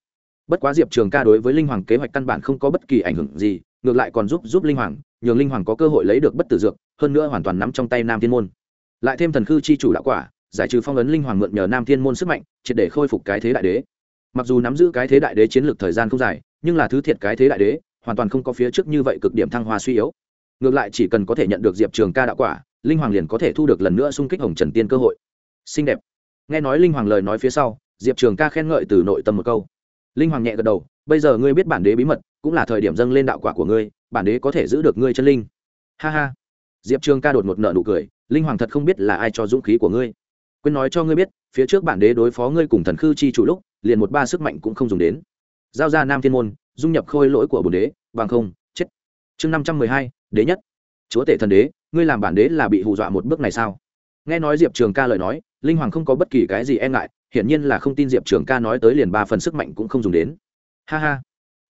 Bất quá diệp trường ca đối với linh hoàng kế hoạch căn bản không có bất kỳ ảnh hưởng gì, ngược lại còn giúp giúp linh hoàng, nhường linh hoàng có cơ hội lấy được bất tử dược, hơn nữa hoàn toàn nắm trong tay nam thiên môn. Lại thêm thần khư chi chủ đạo quả, giải trừ phong ấn linh hoàng mượn nhờ nam thiên môn sức mạnh, triệt để khôi phục cái thế đại đế. Mặc dù nắm giữ cái thế đại đế chiến lược thời gian không dài, nhưng là thứ thiệt cái thế đại đế, hoàn toàn không có phía trước như vậy cực điểm thăng hoa suy yếu. Ngược lại chỉ cần có thể nhận được diệp trường ca đạo quả linh hoàng liền có thể thu được lần nữa xung kích hồng trần tiên cơ hội. Xinh đẹp. Nghe nói linh hoàng lời nói phía sau, diệp trường ca khen ngợi từ nội tâm một câu. Linh hoàng nhẹ gật đầu, bây giờ ngươi biết bản đế bí mật, cũng là thời điểm dâng lên đạo quả của ngươi, bản đế có thể giữ được ngươi chân linh. Ha ha. Diệp trường ca đột một nợ nụ cười, linh hoàng thật không biết là ai cho dũng khí của ngươi. Quên nói cho ngươi biết, phía trước bản đế đối phó ngươi cùng thần khư chi chủ lúc, liền một ba sức mạnh cũng không dùng đến. Giao ra nam thiên môn, dung nhập khôi lỗi của bồn đế, bằng không, chết. Chương năm trăm mười hai, đế nhất. Chúa tể thần đế ngươi làm bản đế là bị hù dọa một bước này sao? Nghe nói diệp trường ca lời nói, linh hoàng không có bất kỳ cái gì e ngại, hiển nhiên là không tin diệp trường ca nói tới liền ba phần sức mạnh cũng không dùng đến. Ha ha.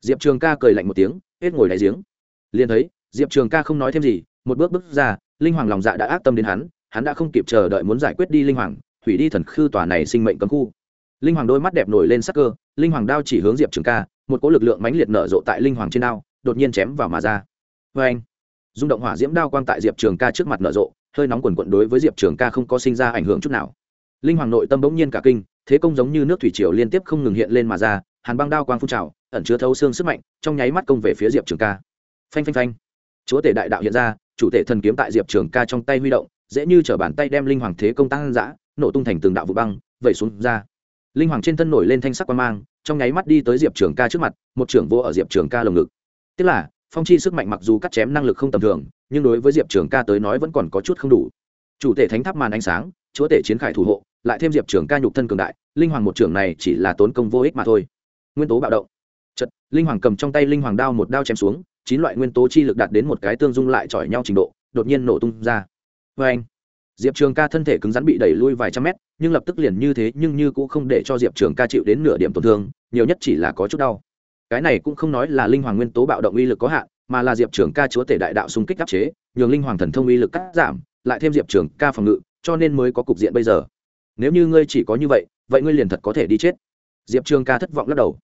Diệp trường ca cười lạnh một tiếng, hết ngồi đáy giếng. Liền thấy, diệp trường ca không nói thêm gì, một bước bước ra, linh hoàng lòng dạ đã ác tâm đến hắn hắn đã không kịp chờ đợi muốn giải quyết đi linh hoàng, hủy đi thần khư tòa này sinh mệnh cấm khu. Linh hoàng đôi mắt đẹp nổi lên sắc cơ, linh hoàng đao chỉ hướng diệp trường ca, một cỗ lực lượng mãnh liệt nở rộ tại linh hoàng trên đao, đột nhiên chém vào mà ra. Vê anh rung động hỏa diễm đao quang tại diệp trường ca trước mặt nở rộ, hơi nóng quần quận đối với diệp trường ca không có sinh ra ảnh hưởng chút nào. Linh hoàng nội tâm bỗng nhiên cả kinh, thế công giống như nước thủy triều liên tiếp không ngừng hiện lên mà ra, hàn băng đao quang phun trào, ẩn chứa thấu xương sức mạnh, trong nháy mắt công về phía diệp trường ca. Phanh phanh phanh. Chúa tể đại đạo hiện ra, chủ tể thần kiếm tại diệp trường ca trong tay huy động, dễ như t bàn tay đem linh hoàng thế công tăng giã nổ tung thành từng đạo vụ băng, vẩy xuống ra. Linh hoàng trên thân nổi lên thanh sắc quan mang, trong nháy mắt đi tới diệp trường ca trước mặt, một trưởng vô ở diệp trường ca lồng ngực. Tức là phong chi sức mạnh mặc dù cắt chém năng lực không tầm thường, nhưng đối với diệp trường ca tới nói vẫn còn có chút không đủ. Chủ tể thánh tháp màn ánh sáng, chúa tể chiến khải thủ hộ, lại thêm diệp trường ca nhục thân cường đại, linh hoàng một trưởng này chỉ là tốn công vô ích mà thôi. Nguyên tố bạo động. Chật linh hoàng cầm trong tay linh hoàng đao một đao chém xuống, chín loại nguyên tố chi lực đạt đến một cái tương dung lại chỏi nhau trình độ, đột nhiên nổ tung ra. Vê anh diệp trường ca thân thể cứng rắn bị đẩy lui vài trăm mét, nhưng lập tức liền như thế, nhưng như cũng không để cho diệp trường ca chịu đến nửa điểm tổn thương, nhiều nhất chỉ là có chút đau cái này cũng không nói là linh hoàng nguyên tố bạo động uy lực có hạn, mà là diệp trường ca chúa tể đại đạo xung kích áp chế, nhường linh hoàng thần thông uy lực cắt giảm, lại thêm diệp trường ca phòng ngự, cho nên mới có cục diện bây giờ. Nếu như ngươi chỉ có như vậy vậy ngươi liền thật có thể đi chết. Diệp trường ca thất vọng lắc đầu.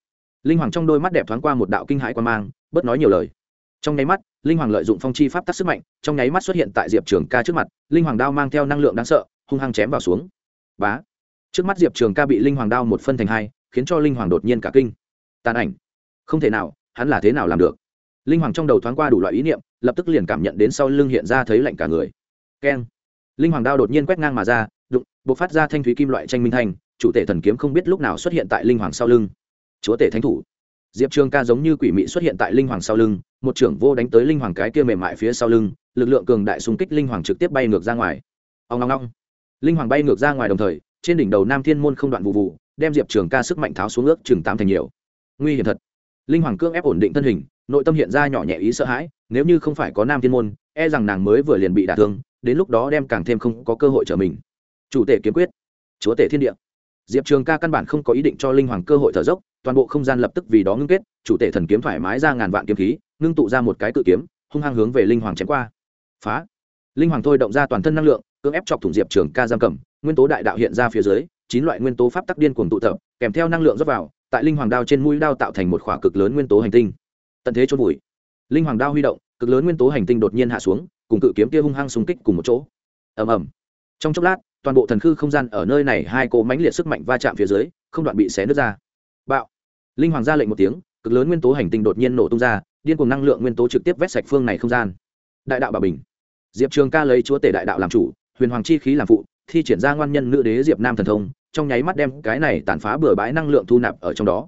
Linh hoàng trong đôi mắt đẹp thoáng qua một đạo kinh hãi quan mang, bớt nói nhiều lời. Trong nháy mắt, linh hoàng lợi dụng phong chi pháp tắc sức mạnh, trong nháy mắt xuất hiện tại diệp trường ca trước mặt, linh hoàng đao mang theo năng lượng đáng sợ, hung hăng chém vào xuống. Bá! Trước mắt diệp trường ca bị linh hoàng đao một phân thành hai, khiến cho linh hoàng đột nhiên cả kinh. Tàn ảnh! Không thể nào, hắn là thế nào làm được? Linh hoàng trong đầu thoáng qua đủ loại ý niệm, lập tức liền cảm nhận đến sau lưng hiện ra thấy lạnh cả người. Keng. Linh hoàng đao đột nhiên quét ngang mà ra, đụng b ộ c phát ra thanh thúy kim loại tranh minh thanh chủ tể thần kiếm không biết lúc nào xuất hiện tại linh hoàng sau lưng. Chúa tể thánh thủ. Diệp trường ca giống như quỷ mị xuất hiện tại linh hoàng sau lưng, một trưởng vô đánh tới linh hoàng cái kia mềm mại phía sau lưng, lực lượng cường đại xung kích linh hoàng trực tiếp bay ngược ra ngoài. Ông long long linh hoàng bay ngược ra ngoài đồng thời, trên đỉnh đầu nam thiên môn không đoạn vụ vụ, đem diệp trường ca sức mạnh tháo xuống ước chừng tám thành nhiều. Nguy hiểm thật linh hoàng cương ép ổn định thân hình, nội tâm hiện ra nhỏ nhẹ ý sợ hãi, nếu như không phải có nam thiên môn e rằng nàng mới vừa liền bị đả thương, đến lúc đó đem càng thêm không có cơ hội trở mình. Chủ tể kiếm quyết, chúa tể thiên địa. Diệp trường ca căn bản không có ý định cho linh hoàng cơ hội thở dốc, toàn bộ không gian lập tức vì đó ngưng kết, chủ tể thần kiếm thoải mái ra ngàn vạn kiếm khí, ngưng tụ ra một cái cự kiếm, hung hăng hướng về linh hoàng chém qua. Phá. Linh hoàng thôi động ra toàn thân năng lượng, cưỡng ép chọc thủng diệp trường ca giam cầm, nguyên tố đại đạo hiện ra phía dưới, chín loại nguyên tố pháp tắc điên cuồng tụ tập, kèm theo năng lượng dốc vào tại linh hoàng đao trên mũi đao tạo thành một khỏa cực lớn nguyên tố hành tinh. Tận thế chôn vùi. Linh hoàng đao huy động, cực lớn nguyên tố hành tinh đột nhiên hạ xuống, cùng cự kiếm kia hung hăng xung kích cùng một chỗ. Ầm ầm. Trong chốc lát, toàn bộ thần khư không gian ở nơi này hai cỗ mãnh liệt sức mạnh va chạm phía dưới, không đoạn bị xé nứt ra. Bạo. Linh hoàng ra lệnh một tiếng, cực lớn nguyên tố hành tinh đột nhiên nổ tung ra, điên cùng năng lượng nguyên tố trực tiếp vét sạch phương này không gian. Đại đạo bảo bình. Diệp trường ca lấy chúa tể đại đạo làm chủ, huyền hoàng chi khí làm phụ, thi triển ra ngoan nhân nữ đế diệp nam thần thông trong nháy mắt đem cái này tàn phá bừa bãi năng lượng thu nạp ở trong đó.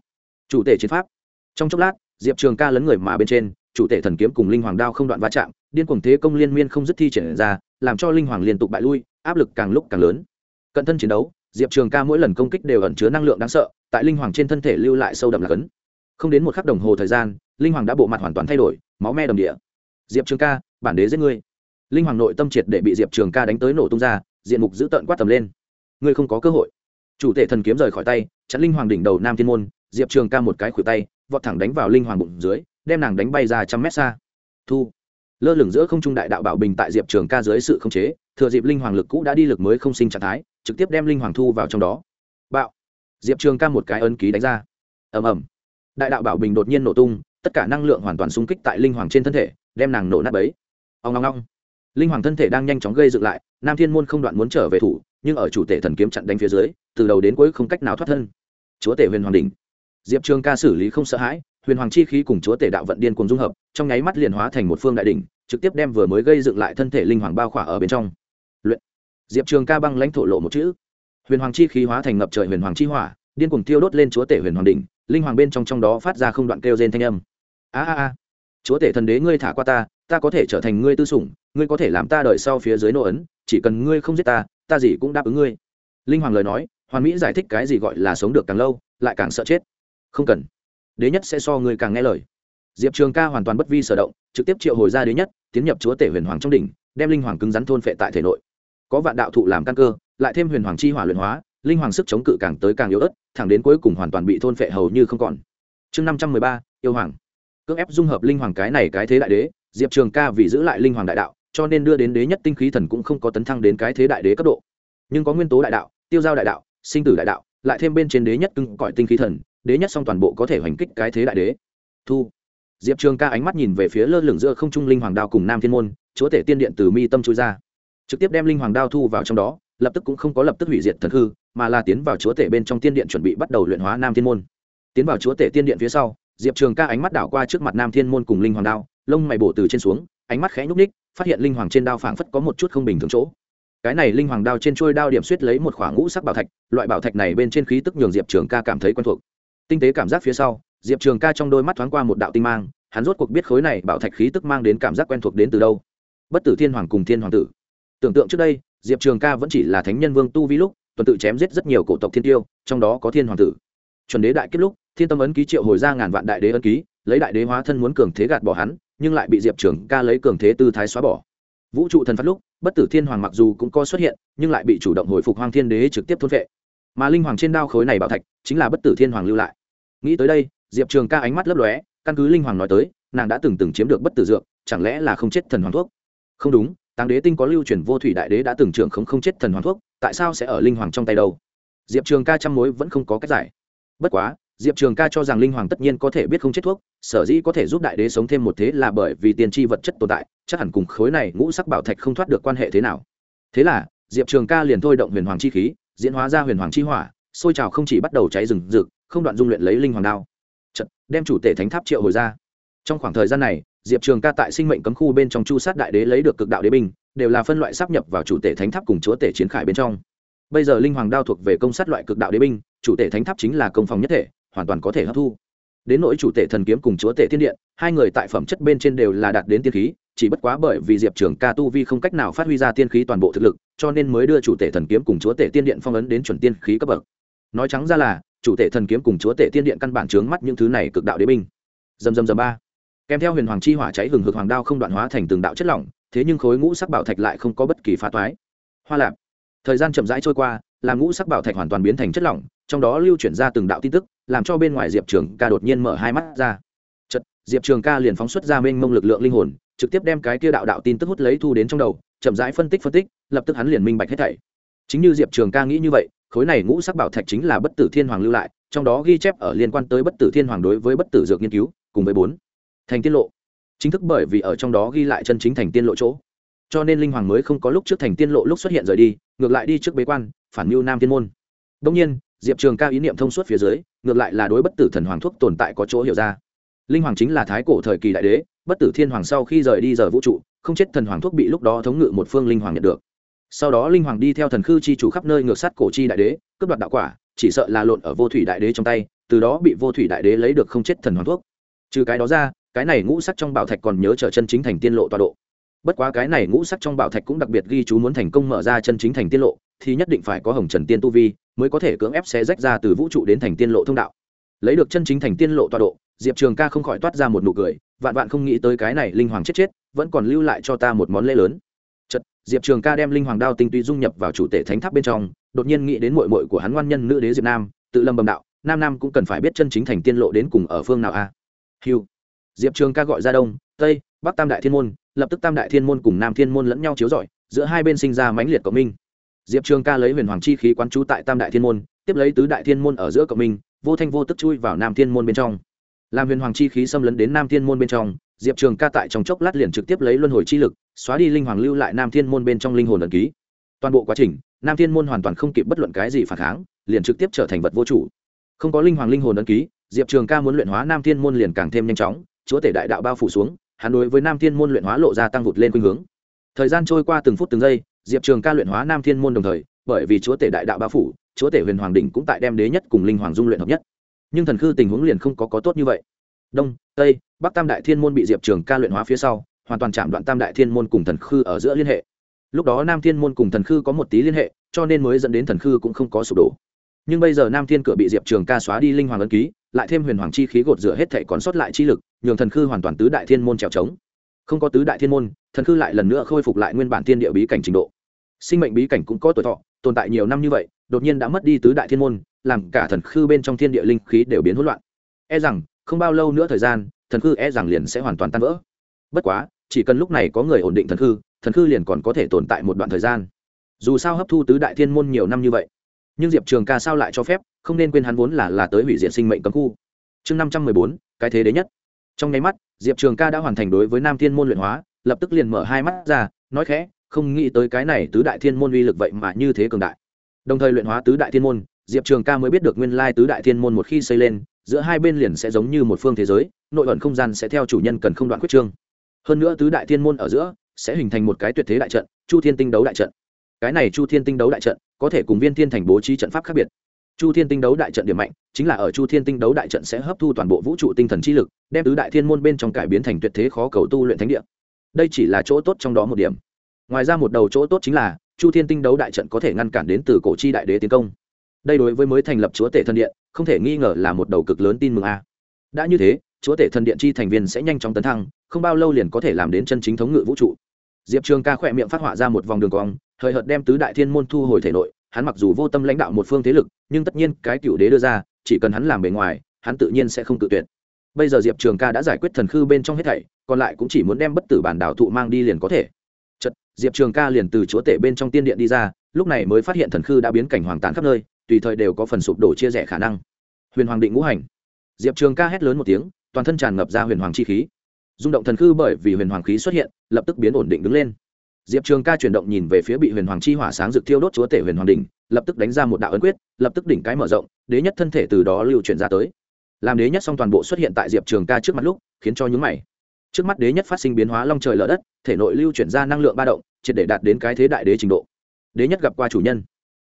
Chủ tể chiến pháp. Trong chốc lát, diệp trường ca lấn người mà bên trên, chủ tể thần kiếm cùng linh hoàng đao không đoạn va chạm, điên cuồng thế công liên miên không dứt thi triển ra, làm cho linh hoàng liên tục bại lui, áp lực càng lúc càng lớn. Cận thân chiến đấu, diệp trường ca mỗi lần công kích đều ẩn chứa năng lượng đáng sợ, tại linh hoàng trên thân thể lưu lại sâu đậm là cấn. Không đến một khắc đồng hồ thời gian, linh hoàng đã bộ mặt hoàn toàn thay đổi, máu me đầm địa. Diệp trường ca, bản đế giết ngươi. Linh hoàng nội tâm triệt để bị diệp trường ca đánh tới nổ tung ra, diện mục giữ tợn quát tầm lên. Ngươi không có cơ hội chủ tể thần kiếm rời khỏi tay chặn linh hoàng đỉnh đầu nam thiên môn diệp trường ca một cái khuỷu tay vọt thẳng đánh vào linh hoàng bụng dưới đem nàng đánh bay ra trăm mét xa. Thu. Lơ lửng giữa không trung đại đạo bảo bình tại diệp trường ca dưới sự khống chế thừa dịp linh hoàng lực cũ đã đi lực mới không sinh trạng thái trực tiếp đem linh hoàng thu vào trong đó. Bạo. Diệp trường ca một cái ấn ký đánh ra. Ầm ầm. Đại đạo bảo bình đột nhiên nổ tung tất cả năng lượng hoàn toàn xung kích tại linh hoàng trên thân thể đem nàng nổ nát bấy. Ông long long, linh hoàng thân thể đang nhanh chóng gây dựng lại nam thiên môn không đoạn muốn trở về thủ nhưng ở chủ tể thần kiếm chặn đánh phía dưới, từ đầu đến cuối không cách nào thoát thân. Chúa tể huyền hoàng đình diệp trường ca xử lý không sợ hãi, huyền hoàng chi khí cùng chúa tể đạo vận điên cùng dung hợp, trong nháy mắt liền hóa thành một phương đại đ ỉ n h trực tiếp đem vừa mới gây dựng lại thân thể linh hoàng bao khỏa ở bên trong. Luyện. Diệp trường ca băng lãnh thổ lộ một chữ. Huyền hoàng chi khí hóa thành ngập trời huyền hoàng chi hỏa, điên cùng tiêu đốt lên chúa tể huyền hoàng đình linh hoàng bên trong trong đó phát ra không đoạn kêu trên thanh âm. A a a. Chúa tể thần đế ngươi thả qua ta ta có thể trở thành ngươi tư sủng, ngươi có thể làm ta đợi sau phía dưới nô ấn, chỉ cần ngươi không giết ta ta gì cũng đáp ứng ngươi. Linh hoàng lời nói, hoàn mỹ giải thích cái gì gọi là sống được càng lâu, lại càng sợ chết. Không cần. Đế nhất sẽ so ngươi càng nghe lời. Diệp trường ca hoàn toàn bất vi sở động, trực tiếp triệu hồi ra đế nhất, tiến nhập chúa tể huyền hoàng trong đỉnh, đem linh hoàng cứng rắn thôn phệ tại thể nội. Có vạn đạo thụ làm căn cơ, lại thêm huyền hoàng chi hỏa luyện hóa, linh hoàng sức chống cự càng tới càng yếu ớt, thẳng đến cuối cùng hoàn toàn bị thôn phệ hầu như không còn. Chương năm trăm mười ba, yêu hoàng. Cưỡng ép dung hợp linh hoàng cái này cái thế đại đế, diệp trường ca vì giữ lại linh hoàng đại đạo cho nên đưa đến đế nhất tinh khí thần cũng không có tấn thăng đến cái thế đại đế cấp độ. Nhưng có nguyên tố đại đạo, tiêu giao đại đạo, sinh tử đại đạo, lại thêm bên trên đế nhất cưng cõi tinh khí thần, đế nhất song toàn bộ có thể hoành kích cái thế đại đế. Thu. Diệp trường ca ánh mắt nhìn về phía lơ lửng giữa không trung linh hoàng đao cùng nam thiên môn, chúa tể tiên điện từ mi tâm chui ra. Trực tiếp đem linh hoàng đao thu vào trong đó, lập tức cũng không có lập tức hủy diệt thần hư, mà là tiến vào chúa tể bên trong tiên điện chuẩn bị bắt đầu luyện hóa nam thiên môn. Tiến vào chúa tể tiên điện phía sau, diệp trường ca ánh mắt đảo qua trước mặt nam thiên môn cùng linh hoàng đao, lông mày bổ từ trên xuống, ánh mắt khẽ nhúc ních phát hiện linh hoàng trên đao phảng phất có một chút không bình thường chỗ. Cái này linh hoàng đao trên trôi đao điểm suýt lấy một khoảng ngũ sắc bảo thạch, loại bảo thạch này bên trên khí tức nhường diệp trường ca cảm thấy quen thuộc. Tinh tế cảm giác phía sau, diệp trường ca trong đôi mắt thoáng qua một đạo tinh mang, hắn rốt cuộc biết khối này bảo thạch khí tức mang đến cảm giác quen thuộc đến từ đâu. Bất tử thiên hoàng cùng thiên hoàng tử. Tưởng tượng trước đây, diệp trường ca vẫn chỉ là thánh nhân vương tu vi lúc, tuần tự chém giết rất nhiều cổ tộc thiên tiêu, trong đó có thiên hoàng tử. Chuẩn đế đại kết lúc, thiên tâm ấn ký triệu hồi ra ngàn vạn đại đế ấn ký, lấy đại đế hóa thân muốn cường thế gạt bỏ hắn nhưng lại bị diệp trường ca lấy cường thế tư thái xóa bỏ. Vũ trụ thần phát lúc, bất tử thiên hoàng mặc dù cũng có xuất hiện, nhưng lại bị chủ động hồi phục hoàng thiên đế trực tiếp thôn vệ. Mà linh hoàng trên đao khối này bảo thạch, chính là bất tử thiên hoàng lưu lại. Nghĩ tới đây, diệp trường ca ánh mắt lấp lóe, căn cứ linh hoàng nói tới, nàng đã từng từng chiếm được bất tử dược, chẳng lẽ là không chết thần hoàng thuốc? Không đúng tàng đế tinh có lưu truyền vô thủy đại đế đã từng trưởng không không chết thần hoàng thuốc, tại sao sẽ ở linh hoàng trong tay đâu? Diệp trường ca chăm mối vẫn không có cách giải. Bất quá diệp trường ca cho rằng linh hoàng tất nhiên có thể biết không chết thuốc sở dĩ có thể giúp đại đế sống thêm một thế là bởi vì tiền tri vật chất tồn tại chắc hẳn cùng khối này ngũ sắc bảo thạch không thoát được quan hệ thế nào. Thế là diệp trường ca liền thôi động huyền hoàng chi khí diễn hóa ra huyền hoàng chi hỏa xôi trào không chỉ bắt đầu cháy rừng rực không đoạn dung luyện lấy linh hoàng đao. Chật, đem chủ tể thánh tháp triệu hồi ra. Trong khoảng thời gian này diệp trường ca tại sinh mệnh cấm khu bên trong chu sát đại đế lấy được cực đạo đế binh đều là phân loại sắp nhập vào chủ tể thánh tháp cùng chúa tể chiến khải bên trong. Bây giờ linh hoàng đao thuộc về công sát loại cực đạo đế binh chủ tể thánh tháp chính là công phòng nhất thể hoàn toàn có thể hấp thu. Đến nỗi chủ tể thần kiếm cùng chúa tể thiên điện, hai người tại phẩm chất bên trên đều là đạt đến tiên khí, chỉ bất quá bởi vì diệp trường ca tu vi không cách nào phát huy ra tiên khí toàn bộ thực lực, cho nên mới đưa chủ tể thần kiếm cùng chúa tể tiên điện phong ấn đến chuẩn tiên khí cấp bậc. Nói trắng ra là, chủ tể thần kiếm cùng chúa tể tiên điện căn bản trướng mắt những thứ này cực đạo đế binh. Dầm dầm dầm ba. Kèm theo huyền hoàng chi hỏa cháy hừng hực hoàng đao không đoạn hóa thành từng đạo chất lỏng, thế nhưng khối ngũ sắc bảo thạch lại không có bất kỳ phá toái. Hoa lạp. Thời gian chậm rãi trôi qua, làm ngũ sắc bảo thạch hoàn toàn biến thành chất lỏng, trong đó lưu chuyển ra từng đạo tin tức làm cho bên ngoài diệp trường ca đột nhiên mở hai mắt ra. Chật diệp trường ca liền phóng xuất ra mênh mông lực lượng linh hồn, trực tiếp đem cái kia đạo đạo tin tức hút lấy thu đến trong đầu, chậm rãi phân tích phân tích, lập tức hắn liền minh bạch hết thảy. Chính như diệp trường ca nghĩ như vậy, khối này ngũ sắc bảo thạch chính là bất tử thiên hoàng lưu lại, trong đó ghi chép ở liên quan tới bất tử thiên hoàng đối với bất tử dược nghiên cứu, cùng với bốn thành tiên lộ. Chính thức bởi vì ở trong đó ghi lại chân chính thành tiên lộ chỗ. Cho nên linh hoàng mới không có lúc trước thành tiên lộ lúc xuất hiện rời đi, ngược lại đi trước bế quan, phản mưu nam thiên môn. Đông nhiên diệp trường ca ý niệm thông suốt phía dưới, ngược lại là đối bất tử thần hoàng thuốc tồn tại có chỗ hiểu ra. Linh hoàng chính là thái cổ thời kỳ đại đế, bất tử thiên hoàng sau khi rời đi giờ vũ trụ, không chết thần hoàng thuốc bị lúc đó thống ngự một phương linh hoàng nhận được. Sau đó linh hoàng đi theo thần khư chi chủ khắp nơi ngược sát cổ chi đại đế, cướp đoạt đạo quả, chỉ sợ là lộn ở vô thủy đại đế trong tay, từ đó bị vô thủy đại đế lấy được không chết thần hoàng thuốc. Trừ cái đó ra, cái này ngũ sắc trong bảo thạch còn nhớ trở chân chính thành tiên lộ tọa độ. Bất quá cái này ngũ sắc trong bảo thạch cũng đặc biệt ghi chú muốn thành công mở ra chân chính thành tiên lộ thì nhất định phải có hồng trần tiên tu vi, mới có thể cưỡng ép xé rách ra từ vũ trụ đến thành tiên lộ thông đạo. Lấy được chân chính thành tiên lộ tọa độ, diệp trường ca không khỏi toát ra một nụ cười, vạn vạn không nghĩ tới cái này linh hoàng chết chết, vẫn còn lưu lại cho ta một món lễ lớn. Chật diệp trường ca đem linh hoàng đao tinh tuy dung nhập vào chủ tể thánh tháp bên trong, đột nhiên nghĩ đến mội mội của hắn ngoan nhân nữ đế diệp nam, tự lâm bầm đạo, nam nam cũng cần phải biết chân chính thành tiên lộ đến cùng ở phương nào a? À? hiu diệp trường ca gọi ra đông, tây, bắc tam đại thiên môn, lập tức tam đại thiên môn cùng nam thiên môn lẫn nhau chiếu rọi, giữa hai bên sinh ra mãnh liệt cộng minh diệp trường ca lấy huyền hoàng chi khí quán trú tại tam đại thiên môn, tiếp lấy tứ đại thiên môn ở giữa cộng minh, vô thanh vô tức chui vào nam thiên môn bên trong. Làm huyền hoàng chi khí xâm lấn đến nam thiên môn bên trong, diệp trường ca tại trong chốc lát liền trực tiếp lấy luân hồi chi lực, xóa đi linh hoàng lưu lại nam thiên môn bên trong linh hồn ẩn ký. Toàn bộ quá trình, nam thiên môn hoàn toàn không kịp bất luận cái gì phản kháng, liền trực tiếp trở thành vật vô chủ. Không có linh hoàng linh hồn ấn ký, diệp trường ca muốn luyện hóa nam thiên môn liền càng thêm nhanh chóng, chúa tể đại đạo bao phủ xuống, hắn đối với nam thiên môn luyện hóa lộ ra tăng vụt lên khuynh hướng. Thời gian trôi qua từng phút từng giây diệp trường ca luyện hóa nam thiên môn đồng thời bởi vì chúa tể đại đạo Ba phủ chúa tể huyền hoàng đỉnh cũng tại đem đế nhất cùng linh hoàng dung luyện hợp nhất. Nhưng thần khư tình huống liền không có, có tốt như vậy. Đông tây bắc tam đại thiên môn bị diệp trường ca luyện hóa phía sau hoàn toàn chạm đoạn tam đại thiên môn cùng thần khư ở giữa liên hệ. Lúc đó nam thiên môn cùng thần khư có một tí liên hệ cho nên mới dẫn đến thần khư cũng không có sụp đổ. Nhưng bây giờ nam thiên cửa bị diệp trường ca xóa đi linh hoàng ấn ký lại thêm huyền hoàng chi khí gột rửa hết thể còn sót lại chi lực nhường thần khư hoàn toàn tứ đại thiên môn trèo trống không có tứ đại thiên môn, thần khư lại lần nữa khôi phục lại nguyên bản thiên địa bí cảnh trình độ. Sinh mệnh bí cảnh cũng có tuổi thọ, tồn tại nhiều năm như vậy, đột nhiên đã mất đi tứ đại thiên môn, làm cả thần khư bên trong thiên địa linh khí đều biến hỗn loạn. E rằng, không bao lâu nữa thời gian, thần khư e rằng liền sẽ hoàn toàn tan vỡ. Bất quá, chỉ cần lúc này có người ổn định thần khư thần khư liền còn có thể tồn tại một đoạn thời gian. Dù sao hấp thu tứ đại thiên môn nhiều năm như vậy, nhưng diệp trường ca sao lại cho phép, không nên quên hắn vốn là là tới hủy diện sinh mệnh cấm khu. Chương năm trăm mười bốn, cái thế đế nhất. Trong nháy mắt diệp trường ca đã hoàn thành đối với nam thiên môn luyện hóa, lập tức liền mở hai mắt ra, nói khẽ, không nghĩ tới cái này tứ đại thiên môn uy lực vậy mà như thế cường đại. Đồng thời luyện hóa tứ đại thiên môn, diệp trường ca mới biết được nguyên lai tứ đại thiên môn một khi xây lên, giữa hai bên liền sẽ giống như một phương thế giới, nội ẩn không gian sẽ theo chủ nhân cần không đoạn quyết trương. Hơn nữa tứ đại thiên môn ở giữa, sẽ hình thành một cái tuyệt thế đại trận, chu thiên tinh đấu đại trận. Cái này chu thiên tinh đấu đại trận có thể cùng viên thiên thành bố trí trận pháp khác biệt chu thiên tinh đấu đại trận điểm mạnh, chính là ở chu thiên tinh đấu đại trận sẽ hấp thu toàn bộ vũ trụ tinh thần chi lực, đem tứ đại thiên môn bên trong cải biến thành tuyệt thế khó cầu tu luyện thánh địa. Đây chỉ là chỗ tốt trong đó một điểm. Ngoài ra một đầu chỗ tốt chính là, chu thiên tinh đấu đại trận có thể ngăn cản đến từ cổ chi đại đế tiến công. Đây đối với mới thành lập chúa tể thân điện, không thể nghi ngờ là một đầu cực lớn tin mừng a. Đã như thế, chúa tể thần điện chi thành viên sẽ nhanh chóng tấn thăng, không bao lâu liền có thể làm đến chân chính thống ngự vũ trụ. Diệp trường ca khỏe miệng phát họa ra một vòng đường cong, hời hợt đem tứ đại thiên môn thu hồi thể nội hắn mặc dù vô tâm lãnh đạo một phương thế lực, nhưng tất nhiên cái cựu đế đưa ra, chỉ cần hắn làm bề ngoài, hắn tự nhiên sẽ không tự tuyệt. Bây giờ diệp trường ca đã giải quyết thần khư bên trong hết thảy, còn lại cũng chỉ muốn đem bất tử bản đảo thụ mang đi liền có thể. Chật diệp trường ca liền từ chúa tể bên trong tiên điện đi ra, lúc này mới phát hiện thần khư đã biến cảnh hoàng tàn khắp nơi, tùy thời đều có phần sụp đổ chia rẽ khả năng. Huyền hoàng định ngũ hành. Diệp trường ca hét lớn một tiếng, toàn thân tràn ngập ra huyền hoàng chi khí. Rung động thần khư bởi vì huyền hoàng khí xuất hiện, lập tức biến ổn định đứng lên diệp trường ca chuyển động nhìn về phía bị huyền hoàng chi hỏa sáng rực thiêu đốt chúa tể huyền hoàng đình, lập tức đánh ra một đạo ấn quyết, lập tức đỉnh cái mở rộng, đế nhất thân thể từ đó lưu chuyển ra tới. Làm đế nhất xong toàn bộ xuất hiện tại diệp trường ca trước mặt lúc, khiến cho những mày. Trước mắt đế nhất phát sinh biến hóa long trời lở đất, thể nội lưu chuyển ra năng lượng ba động, triệt để đạt đến cái thế đại đế trình độ. Đế nhất gặp qua chủ nhân.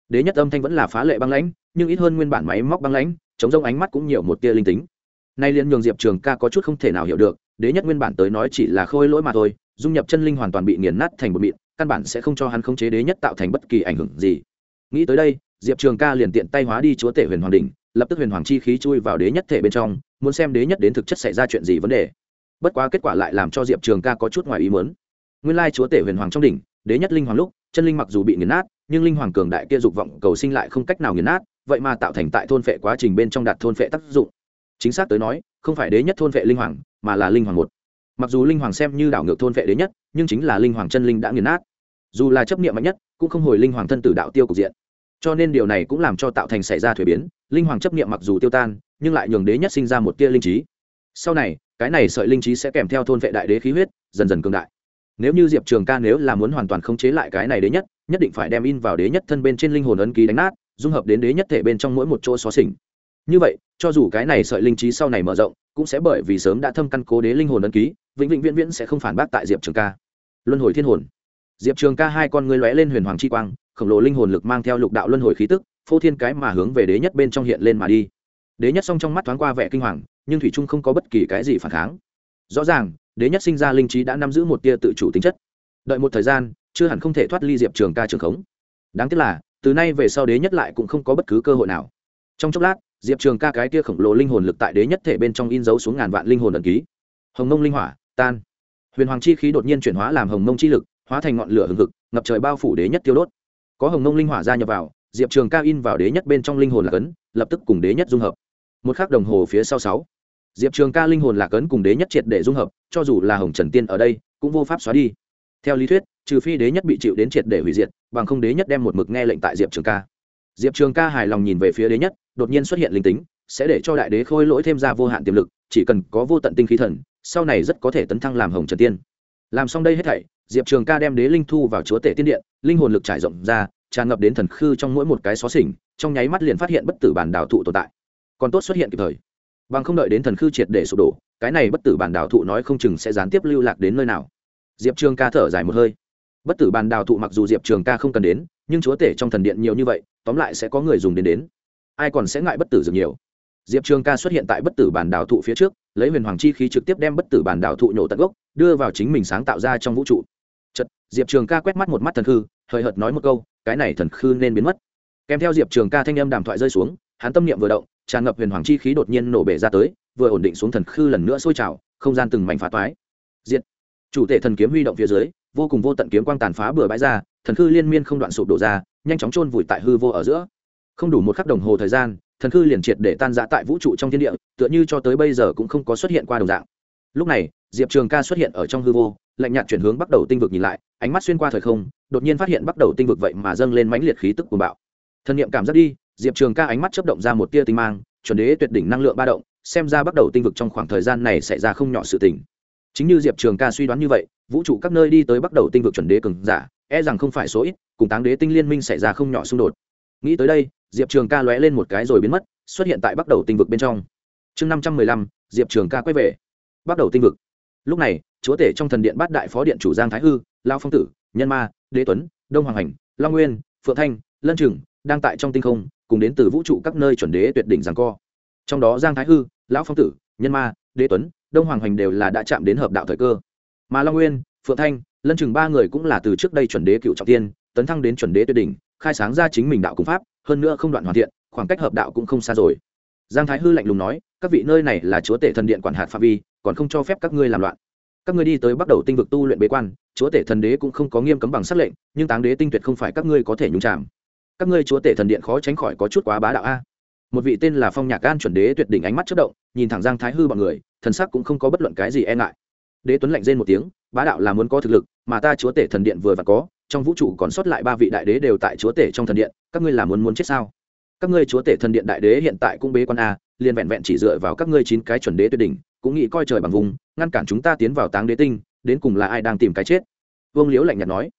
Đế nhất âm thanh vẫn là phá lệ băng lãnh, nhưng ít hơn nguyên bản máy móc băng lãnh, chống rông ánh mắt cũng nhiều một tia linh tính. Nay liên nhường diệp trường ca có chút không thể nào hiểu được, đế nhất nguyên bản tới nói chỉ là khôi lỗi mà thôi dung nhập chân linh hoàn toàn bị nghiền nát thành một mịn, căn bản sẽ không cho hắn khống chế đế nhất tạo thành bất kỳ ảnh hưởng gì. Nghĩ tới đây, diệp trường ca liền tiện tay hóa đi chúa tể huyền hoàng đình lập tức huyền hoàng chi khí chui vào đế nhất thể bên trong, muốn xem đế nhất đến thực chất xảy ra chuyện gì vấn đề. Bất quá kết quả lại làm cho diệp trường ca có chút ngoài ý muốn. Nguyên lai chúa tể huyền hoàng trong đỉnh, đế nhất linh hoàng lúc, chân linh mặc dù bị nghiền nát, nhưng linh hoàng cường đại kia dục vọng cầu sinh lại không cách nào nghiền nát, vậy mà tạo thành tại thôn phệ quá trình bên trong đạt thôn phệ tác dụng. Chính xác tới nói, không phải đế nhất thôn phệ linh hoàng, mà là linh hoàng một mặc dù linh hoàng xem như đảo ngược thôn vệ đế nhất, nhưng chính là linh hoàng chân linh đã nghiền nát. Dù là chấp niệm mạnh nhất, cũng không hồi linh hoàng thân tử đạo tiêu cục diện. Cho nên điều này cũng làm cho tạo thành xảy ra thuế biến, linh hoàng chấp niệm mặc dù tiêu tan, nhưng lại nhường đế nhất sinh ra một tia linh trí. Sau này, cái này sợi linh trí sẽ kèm theo thôn vệ đại đế khí huyết, dần dần cường đại. Nếu như diệp trường ca nếu là muốn hoàn toàn khống chế lại cái này đế nhất nhất định phải đem in vào đế nhất thân bên trên linh hồn ấn ký đánh nát, dung hợp đến đế nhất thể bên trong mỗi một chỗ xó xỉnh. Như vậy, cho dù cái này sợi linh trí sau này mở rộng, cũng sẽ bởi vì sớm đã thâm căn cố đế linh hồn ấn ký vĩnh vĩnh viễn viễn sẽ không phản bác tại diệp trường ca. Luân hồi thiên hồn. Diệp trường ca hai con ngươi lóe lên huyền hoàng chi quang, khổng lồ linh hồn lực mang theo lục đạo luân hồi khí tức, phô thiên cái mà hướng về đế nhất bên trong hiện lên mà đi. Đế nhất song trong mắt thoáng qua vẻ kinh hoàng, nhưng thủy trung không có bất kỳ cái gì phản kháng. Rõ ràng, đế nhất sinh ra linh trí đã nắm giữ một tia tự chủ tính chất. Đợi một thời gian, chưa hẳn không thể thoát ly diệp trường ca trường khống. Đáng tiếc là, từ nay về sau đế nhất lại cũng không có bất cứ cơ hội nào. Trong chốc lát, diệp trường ca cái tia khổng lồ linh hồn lực tại đế nhất thể bên trong in dấu xuống ngàn vạn linh hồn ẩn ký. Hồng mông linh hỏa tan. Huyền hoàng chi khí đột nhiên chuyển hóa làm hồng mông chi lực, hóa thành ngọn lửa hừng hực, ngập trời bao phủ đế nhất tiêu đốt. Có hồng mông linh hỏa ra nhập vào, diệp trường ca in vào đế nhất bên trong linh hồn lạc ấn, lập tức cùng đế nhất dung hợp. Một k h ắ c đồng hồ phía sau sáu. Diệp trường ca linh hồn lạc ấn cùng đế nhất triệt để dung hợp, cho dù là hồng trần tiên ở đây, cũng vô pháp xóa đi. Theo lý thuyết, trừ phi đế nhất bị chịu đến triệt để hủy diệt, bằng không đế nhất đem một mực nghe lệnh tại diệp trường ca. Diệp trường ca hài lòng nhìn về phía đế nhất, đột nhiên xuất hiện linh tính sẽ để cho đại đế khôi lỗi thêm ra vô hạn tiềm lực, chỉ cần có vô tận tinh khí thần, sau này rất có thể tấn thăng làm hồng trần tiên. Làm xong đây hết thảy, diệp trường ca đem đế linh thu vào chúa tể tiên điện, linh hồn lực trải rộng ra, tràn ngập đến thần khư trong mỗi một cái xó xỉnh, trong nháy mắt liền phát hiện bất tử bản đảo thụ tồn tại. Còn tốt xuất hiện kịp thời. Bằng không đợi đến thần khư triệt để sụp đổ, cái này bất tử bản đảo thụ nói không chừng sẽ gián tiếp lưu lạc đến nơi nào. Diệp trường ca thở dài một hơi. Bất tử bàn đào thụ mặc dù diệp trường ca không cần đến, nhưng chúa tể trong thần điện nhiều như vậy, tóm lại sẽ có người dùng đến đến. Ai còn sẽ ngại bất tử dược nhiều? Diệp trường ca xuất hiện tại bất tử bản đảo thụ phía trước lấy huyền hoàng chi khí trực tiếp đem bất tử bản đảo thụ nhổ tận gốc đưa vào chính mình sáng tạo ra trong vũ trụ. Chật, diệp trường ca quét mắt một mắt thần khư hời hợt nói một câu cái này thần khư nên biến mất. Kèm theo diệp trường ca thanh âm đàm thoại rơi xuống hắn tâm niệm vừa động tràn ngập huyền hoàng chi khí đột nhiên nổ bể ra tới vừa ổn định xuống thần khư lần nữa sôi trào không gian từng mảnh phá toái. Diệt. Chủ tể thần kiếm huy động phía dưới vô cùng vô tận kiếm quang tàn phá bừa bãi ra thần khư liên miên không đoạn sụp đổ ra nhanh chóng chôn vùi tại hư vô ở giữa. Không đủ một khắc đồng hồ thời gian thần khư liền triệt để tan rã tại vũ trụ trong thiên địa, tựa như cho tới bây giờ cũng không có xuất hiện qua đồng dạng. Lúc này, diệp trường ca xuất hiện ở trong hư vô, lạnh nhạt chuyển hướng bắt đầu tinh vực nhìn lại, ánh mắt xuyên qua thời không, đột nhiên phát hiện bắt đầu tinh vực vậy mà dâng lên mãnh liệt khí tức của bạo. Thần niệm cảm giác đi, diệp trường ca ánh mắt chấp động ra một tia tinh mang, chuẩn đế tuyệt đỉnh năng lượng ba động, xem ra bắt đầu tinh vực trong khoảng thời gian này xảy ra không nhỏ sự tình. Chính như diệp trường ca suy đoán như vậy, vũ trụ các nơi đi tới bắt đầu tinh vực chuẩn đế cường giả e rằng không phải số ít, cùng táng đế tinh liên minh xảy ra không nhỏ xung đột. Nghĩ tới đây diệp trường ca lóe lên một cái rồi biến mất, xuất hiện tại bắt đầu tinh vực bên trong. Chương năm trăm mười lăm, diệp trường ca quay về. Bắt đầu tinh vực. Lúc này, chúa tể trong thần điện bát đại phó điện chủ giang thái hư, lao phong tử, nhân ma, đế tuấn, đông hoàng hành, long nguyên, phượng thanh, lân trừng đang tại trong tinh không, cùng đến từ vũ trụ các nơi chuẩn đế tuyệt đỉnh giằng co. Trong đó giang thái hư, lão phong tử, nhân ma, đế tuấn, đông hoàng hoành đều là đã chạm đến hợp đạo thời cơ. Mà long nguyên, phượng thanh, lân chừng ba người cũng là từ trước đây chuẩn đế cựu trọng tiên, tấn thăng đến chuẩn đế tuyệt đỉnh, khai sáng ra chính mình đạo cung pháp hơn nữa không đoạn hoàn thiện, khoảng cách hợp đạo cũng không xa rồi. Giang thái hư lạnh lùng nói, các vị nơi này là chúa tể thần điện quản hạt phạm vi, còn không cho phép các ngươi làm loạn. Các ngươi đi tới bắt đầu tinh vực tu luyện bế quan, chúa tể thần đế cũng không có nghiêm cấm bằng sắc lệnh, nhưng táng đế tinh tuyệt không phải các ngươi có thể nhúng chạm các ngươi chúa tể thần điện khó tránh khỏi có chút quá bá đạo a. Một vị tên là phong nhạc an chuẩn đế tuyệt đỉnh ánh mắt chất động, nhìn thẳng giang thái hư bọn người, thần sắc cũng không có bất luận cái gì e ngại. Đế tuấn lạnh rên một tiếng, bá đạo là muốn có thực lực, mà ta chúa tể thần điện vừa và có, trong vũ trụ còn sót lại ba vị đại đế đều tại chúa tể trong thần điện các ngươi là muốn muốn chết sao? Các ngươi chúa tể thần điện đại đế hiện tại cũng bế quan a liền vẹn vẹn chỉ dựa vào các ngươi chín cái chuẩn đế tuyệt đỉnh, cũng nghĩ coi trời bằng vùng, ngăn cản chúng ta tiến vào táng đế tinh, đến cùng là ai đang tìm cái chết? Vương liễu lạnh nhạt nói.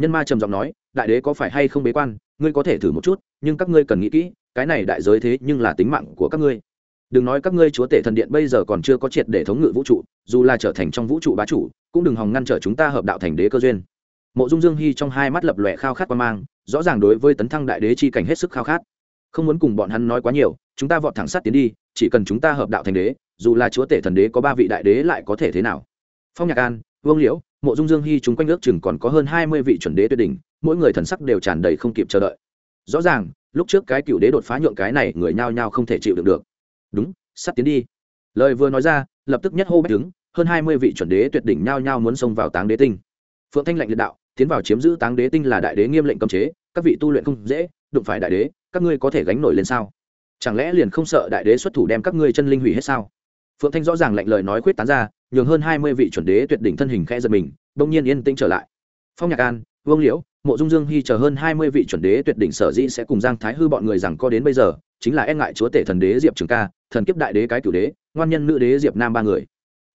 Nhân ma trầm giọng nói, đại đế có phải hay không bế quan? Ngươi có thể thử một chút, nhưng các ngươi cần nghĩ kỹ, cái này đại giới thế nhưng là tính mạng của các ngươi. Đừng nói các ngươi chúa tể thần điện bây giờ còn chưa có triệt để thống ngự vũ trụ, dù là trở thành trong vũ trụ bá chủ, cũng đừng hòng ngăn trở chúng ta hợp đạo thành đế cơ duyên. Mộ dung dương hy trong hai mắt lập lòe khao khát qua mang rõ ràng đối với tấn thăng đại đế chi cảnh hết sức khao khát. Không muốn cùng bọn hắn nói quá nhiều, chúng ta vọt thẳng sát tiến đi, chỉ cần chúng ta hợp đạo thành đế, dù là chúa tể thần đế có ba vị đại đế lại có thể thế nào? Phong nhạc an, vương liễu, mộ dung dương hy chúng quanh nước chừng còn có hơn hai mươi vị chuẩn đế tuyệt đỉnh, mỗi người thần sắc đều tràn đầy không kịp chờ đợi. Rõ ràng, lúc trước cái cựu đế đột phá nhượng cái này người nhao nhao không thể chịu được được. Đúng sắp tiến đi. Lời vừa nói ra, lập tức nhất hô bách đứng, hơn hai mươi vị chuẩn đế tuyệt đỉnh nhao nhao muốn xông vào táng đế tinh. Phượng thanh lạnh liệt đạo tiến vào chiếm giữ táng đế tinh là đại đế nghiêm lệnh cấm chế, các vị tu luyện không dễ, đụng phải đại đế, các ngươi có thể gánh nổi lên sao? Chẳng lẽ liền không sợ đại đế xuất thủ đem các ngươi chân linh hủy hết sao? Phượng thanh rõ ràng lệnh lời nói khuyết tán ra, nhường hơn hai mươi vị chuẩn đế tuyệt đỉnh thân hình khẽ giật mình, bỗng nhiên yên tĩnh trở lại. Phong nhạc an, vương liễu, mộ dung dương hy chờ hơn hai mươi vị chuẩn đế tuyệt đỉnh sở dĩ sẽ cùng giang thái hư bọn người rằng có đến bây giờ, chính là e ngại chúa tể thần đế diệp trường ca, thần kiếp đại đế cái cửu đế, ngoan nhân nữ đế diệp nam ba người.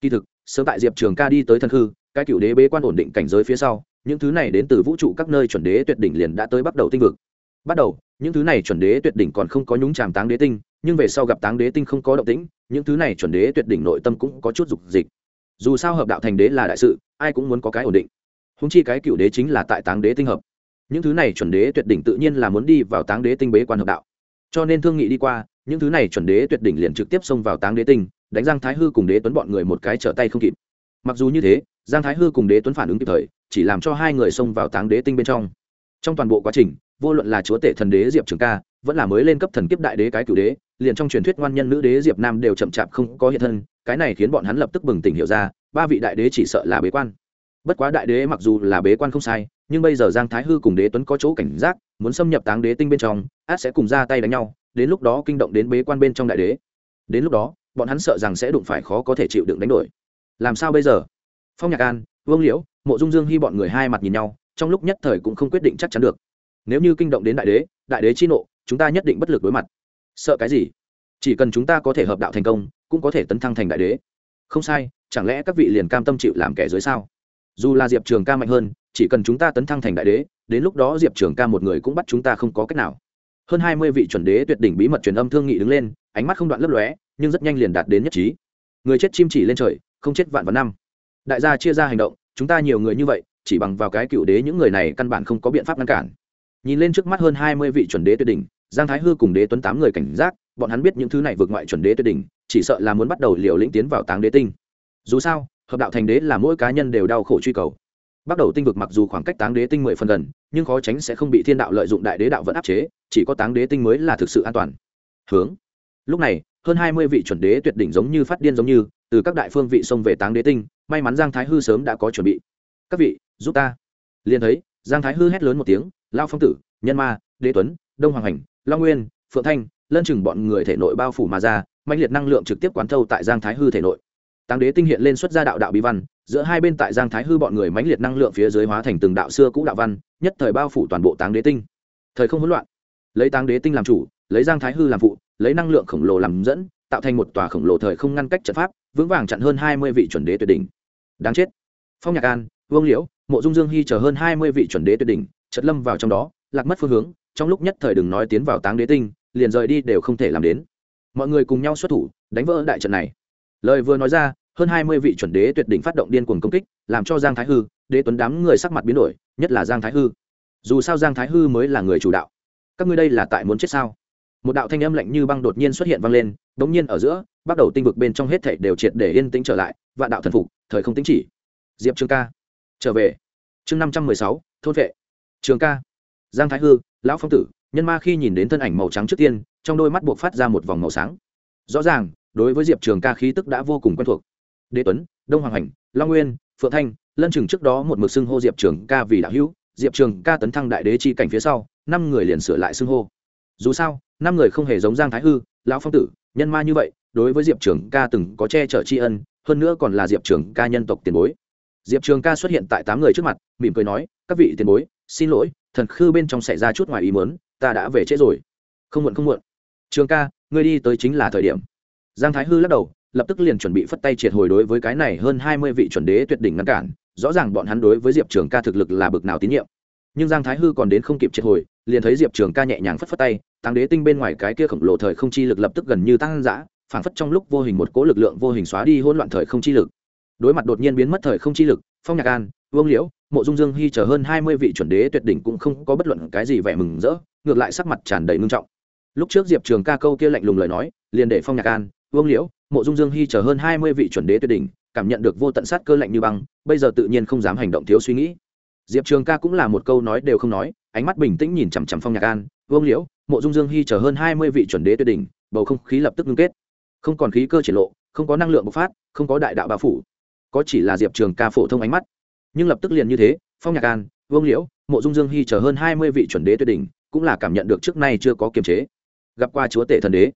Kỳ thực, sớm tại diệp trường ca đi tới thần hư, cái cựu đế bế quan ổn định cảnh giới phía sau những thứ này đến từ vũ trụ các nơi chuẩn đế tuyệt đỉnh liền đã tới bắt đầu tinh vực. Bắt đầu, những thứ này chuẩn đế tuyệt đỉnh còn không có nhúng tràm táng đế tinh, nhưng về sau gặp táng đế tinh không có động tĩnh, những thứ này chuẩn đế tuyệt đỉnh nội tâm cũng có chút dục dịch. Dù sao hợp đạo thành đế là đại sự, ai cũng muốn có cái ổn định. Húng chi cái cựu đế chính là tại táng đế tinh hợp. Những thứ này chuẩn đế tuyệt đỉnh tự nhiên là muốn đi vào táng đế tinh bế quan hợp đạo. Cho nên thương nghị đi qua, những thứ này chuẩn đế tuyệt đỉnh liền trực tiếp xông vào táng đế tinh, đánh giang thái hư cùng đế tuấn bọn người một cái trở tay không kịp. Mặc dù như thế giang thái hư cùng đế tuấn phản ứng kịp thời, chỉ làm cho hai người xông vào táng đế tinh bên trong. Trong toàn bộ quá trình, vô luận là chúa tể thần đế diệp trường ca, vẫn là mới lên cấp thần kiếp đại đế cái cựu đế, liền trong truyền thuyết ngoan nhân nữ đế diệp nam đều chậm chạp không có hiện thân, cái này khiến bọn hắn lập tức bừng tỉnh hiểu ra, ba vị đại đế chỉ sợ là bế quan. Bất quá đại đế mặc dù là bế quan không sai, nhưng bây giờ giang thái hư cùng đế tuấn có chỗ cảnh giác, muốn xâm nhập táng đế tinh bên trong, át sẽ cùng ra tay đánh nhau, đến lúc đó kinh động đến bế quan bên trong đại đế. Đến lúc đó, bọn hắn sợ rằng sẽ đụng phải khó có thể chịu đựng đánh đổi. Làm sao bây giờ? Phong nhạc an, vương liễu, mộ dung dương hy bọn người hai mặt nhìn nhau, trong lúc nhất thời cũng không quyết định chắc chắn được. Nếu như kinh động đến đại đế đại đế chi nộ, chúng ta nhất định bất lực đối mặt. Sợ cái gì? Chỉ cần chúng ta có thể hợp đạo thành công, cũng có thể tấn thăng thành đại đế. Không sai, chẳng lẽ các vị liền cam tâm chịu làm kẻ dưới sao? Dù là diệp trường ca mạnh hơn, chỉ cần chúng ta tấn thăng thành đại đế, đến lúc đó diệp trường ca một người cũng bắt chúng ta không có cách nào. Hơn hai mươi vị chuẩn đế tuyệt đỉnh bí mật truyền âm thương nghị đứng lên, ánh mắt không đoạn lấp lóe, nhưng rất nhanh liền đạt đến nhất trí. Người chết chim chỉ lên trời, không chết vạn vạn năm đại gia chia ra hành động, chúng ta nhiều người như vậy, chỉ bằng vào cái cựu đế những người này căn bản không có biện pháp ngăn cản. Nhìn lên trước mắt hơn hai mươi vị chuẩn đế tuyệt đỉnh, giang thái hư cùng đế tuấn tám người cảnh giác, bọn hắn biết những thứ này vượt ngoại chuẩn đế tuyệt đỉnh, chỉ sợ là muốn bắt đầu liều lĩnh tiến vào táng đế tinh. Dù sao, hợp đạo thành đế là mỗi cá nhân đều đau khổ truy cầu. Bắt đầu tinh vực mặc dù khoảng cách táng đế tinh mười phần gần, nhưng khó tránh sẽ không bị thiên đạo lợi dụng đại đế đạo vẫn áp chế, chỉ có táng đế tinh mới là thực sự an toàn. Hướng. Lúc này, hơn hai mươi vị chuẩn đế tuyệt đỉnh giống như phát điên giống như, từ các đại phương vị xông về táng đế tinh may mắn giang thái hư sớm đã có chuẩn bị. Các vị, giúp ta. Liền thấy, giang thái hư hét lớn một tiếng, lao phong tử, nhân ma, đế tuấn, đông hoàng hành, long nguyên, phượng thanh, lân chừng bọn người thể nội bao phủ mà ra mạnh liệt năng lượng trực tiếp quán thâu tại giang thái hư thể nội. Táng đế tinh hiện lên xuất ra đạo đạo bí văn, giữa hai bên tại giang thái hư bọn người mãnh liệt năng lượng phía dưới hóa thành từng đạo xưa cũ đạo văn, nhất thời bao phủ toàn bộ táng đế tinh. Thời không hỗn loạn. Lấy táng đế tinh làm chủ, lấy giang thái hư làm phụ, lấy năng lượng khổng lồ làm dẫn, tạo thành một tòa khổng lồ thời không ngăn cách trận pháp, vững vàng chặn hơn hai mươi vị chuẩn đế tuyệt đỉnh đáng chết. Phong nhạc an, vương liễu, mộ dung dương hy chờ hơn hai mươi vị chuẩn đế tuyệt đỉnh, chật lâm vào trong đó, lạc mất phương hướng, trong lúc nhất thời đừng nói tiến vào táng đế tinh, liền rời đi đều không thể làm đến. Mọi người cùng nhau xuất thủ, đánh vỡ đại trận này. Lời vừa nói ra, hơn hai mươi vị chuẩn đế tuyệt đỉnh phát động điên cuồng công kích, làm cho giang thái hư, đế tuấn đám người sắc mặt biến đổi, nhất là giang thái hư. Dù sao giang thái hư mới là người chủ đạo. Các ngươi đây là tại muốn chết sao? Một đạo thanh âm lạnh như băng đột nhiên xuất hiện vang lên đ ỗ n g nhiên ở giữa, bắt đầu tinh vực bên trong hết thảy đều triệt để yên tĩnh trở lại vạn đạo thần phục, thời không tính chỉ. Diệp trường ca. Trở về. Chương năm trăm mười sáu, thôn vệ. Trường ca. Giang thái hư, lão phong tử, nhân ma khi nhìn đến thân ảnh màu trắng trước tiên, trong đôi mắt buộc phát ra một vòng màu sáng. Rõ ràng, đối với diệp trường ca khí tức đã vô cùng quen thuộc. Đế tuấn, đông hoàng hành, long nguyên, phượng thanh, lân chừng trước đó một mực xưng hô diệp trường ca vì đạo hữu, diệp trường ca tấn thăng đại đế chi cảnh phía sau, năm người liền sửa lại xưng hô. Dù sao, năm người không hề giống giang thái hư, lão phong tử, nhân ma như vậy, đối với diệp trường ca từng có che chở tri ân hơn nữa còn là diệp trường ca nhân tộc tiền bối. Diệp trường ca xuất hiện tại tám người trước mặt, mỉm cười nói, các vị tiền bối, xin lỗi, thần khư bên trong xảy ra chút ngoài ý mớn ta đã về trễ rồi. Không muộn không muộn. Trường ca, ngươi đi tới chính là thời điểm. Giang thái hư lắc đầu, lập tức liền chuẩn bị phất tay triệt hồi đối với cái này hơn hai mươi vị chuẩn đế tuyệt đỉnh ngăn cản, rõ ràng bọn hắn đối với diệp trường ca thực lực là bực nào tín nhiệm. Nhưng giang thái hư còn đến không kịp triệt hồi, liền thấy diệp trường ca nhẹ nhàng phất phất tay tăng đế tinh bên ngoài cái kia khổng lồ thời không chi lực lập tức gần như tăng giã phảng phất trong lúc vô hình một cố lực lượng vô hình xóa đi hỗn loạn thời không chi lực. Đối mặt đột nhiên biến mất thời không chi lực, phong nhạc an, vương liễu, mộ dung dương hy chờ hơn hai mươi vị chuẩn đế tuyệt đỉnh cũng không có bất luận cái gì vẻ mừng rỡ, ngược lại sắc mặt tràn đầy ngưng trọng. Lúc trước diệp trường ca câu kia lạnh lùng lời nói, liền để phong nhạc an, vương liễu, mộ dung dương hy chờ hơn hai mươi vị chuẩn đế tuyệt đỉnh, cảm nhận được vô tận sát cơ lạnh như băng, bây giờ tự nhiên không dám hành động thiếu suy nghĩ. Diệp trường ca cũng là một câu nói đều không nói, ánh mắt bình tĩnh nhìn chằm chằm phong nhạc an, vương liễu, mộ dung dương hy chờ hơn hai mươi vị chuẩn đế tuyệt đỉnh, bầu không khí lập tức ngưng kết không còn khí cơ triển lộ, không có năng lượng bộc phát, không có đại đạo bao phủ. Có chỉ là diệp trường ca phổ thông ánh mắt. Nhưng lập tức liền như thế, phong nhạc an, vương liễu, mộ dung dương hy chờ hơn hai mươi vị chuẩn đế tuyệt đỉnh, cũng là cảm nhận được trước nay chưa có kiềm chế. Gặp qua chúa tể thần đế.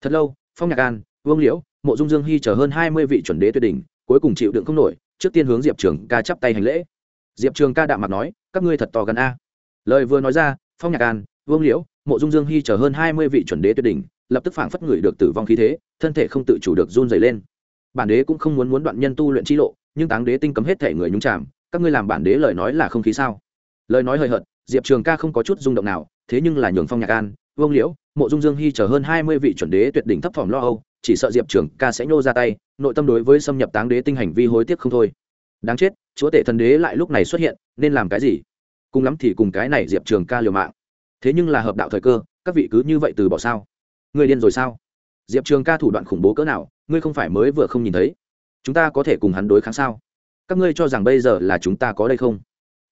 Thật lâu, phong nhạc an, vương liễu, mộ dung dương hy chờ hơn hai mươi vị chuẩn đế tuyệt đỉnh, cuối cùng chịu đựng không nổi, trước tiên hướng diệp trường ca chắp tay hành lễ. Diệp trường ca đạm mặt nói, các ngươi thật to gần a. Lời vừa nói ra, phong nhạc an, vương liễu, mộ dung dương hy chờ hơn hai mươi vị chuẩn đế tuyệt đỉnh lập tức phảng phất người được tử vong khí thế, thân thể không tự chủ được run dày lên. Bản đế cũng không muốn muốn đoạn nhân tu luyện chi lộ, nhưng táng đế tinh cấm hết thể người nhúng chạm các ngươi làm bản đế lời nói là không khí sao? Lời nói hơi hợt, diệp trường ca không có chút rung động nào, thế nhưng là nhường phong nhạc an, vương liễu, mộ dung dương hy chờ hơn hai mươi vị chuẩn đế tuyệt đỉnh thấp phẩm lo âu, chỉ sợ diệp trường ca sẽ nhô ra tay, nội tâm đối với xâm nhập táng đế tinh hành vi hối tiếc không thôi. Đáng chết, chúa tể thần đế lại lúc này xuất hiện, nên làm cái gì? Cùng lắm thì cùng cái này diệp trường ca liều mạng. Thế nhưng là hợp đạo thời cơ, các vị cứ như vậy từ bỏ sao? Người điên rồi sao? Diệp trường ca thủ đoạn khủng bố cỡ nào ngươi không phải mới vừa không nhìn thấy. Chúng ta có thể cùng hắn đối kháng sao? Các ngươi cho rằng bây giờ là chúng ta có đây không?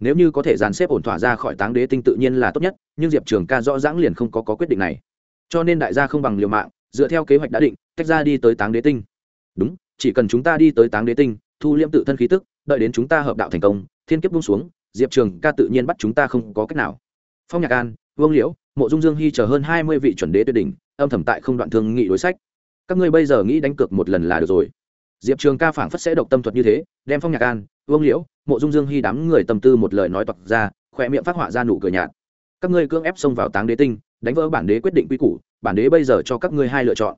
Nếu như có thể dàn xếp ổn thỏa ra khỏi táng đế tinh tự nhiên là tốt nhất nhưng diệp trường ca rõ rãng liền không có, có quyết định này. Cho nên đại gia không bằng liều mạng dựa theo kế hoạch đã định tách ra đi tới táng đế tinh. Đúng chỉ cần chúng ta đi tới táng đế tinh thu liêm tự thân khí tức đợi đến chúng ta hợp đạo thành công thiên kiếp bung xuống diệp trường ca tự nhiên bắt chúng ta không có cách nào. Phong nhạc an vương liễu mộ dung dương hy chờ hơn hai mươi vị chuẩn đế tuyệt đỉnh âm thầm tại không đoạn thương nghị đối sách. Các ngươi bây giờ nghĩ đánh cược một lần là được rồi. Diệp trường ca phảng phất sẽ độc tâm thuật như thế, đem phong nhạc an, vương liễu, mộ dung dương hy đám người tâm tư một lời nói toặc ra, khỏe miệng phát họa ra nụ cười nhạt. Các ngươi cưỡng ép xông vào táng đế tinh, đánh vỡ bản đế quyết định quy củ, bản đế bây giờ cho các ngươi hai lựa chọn.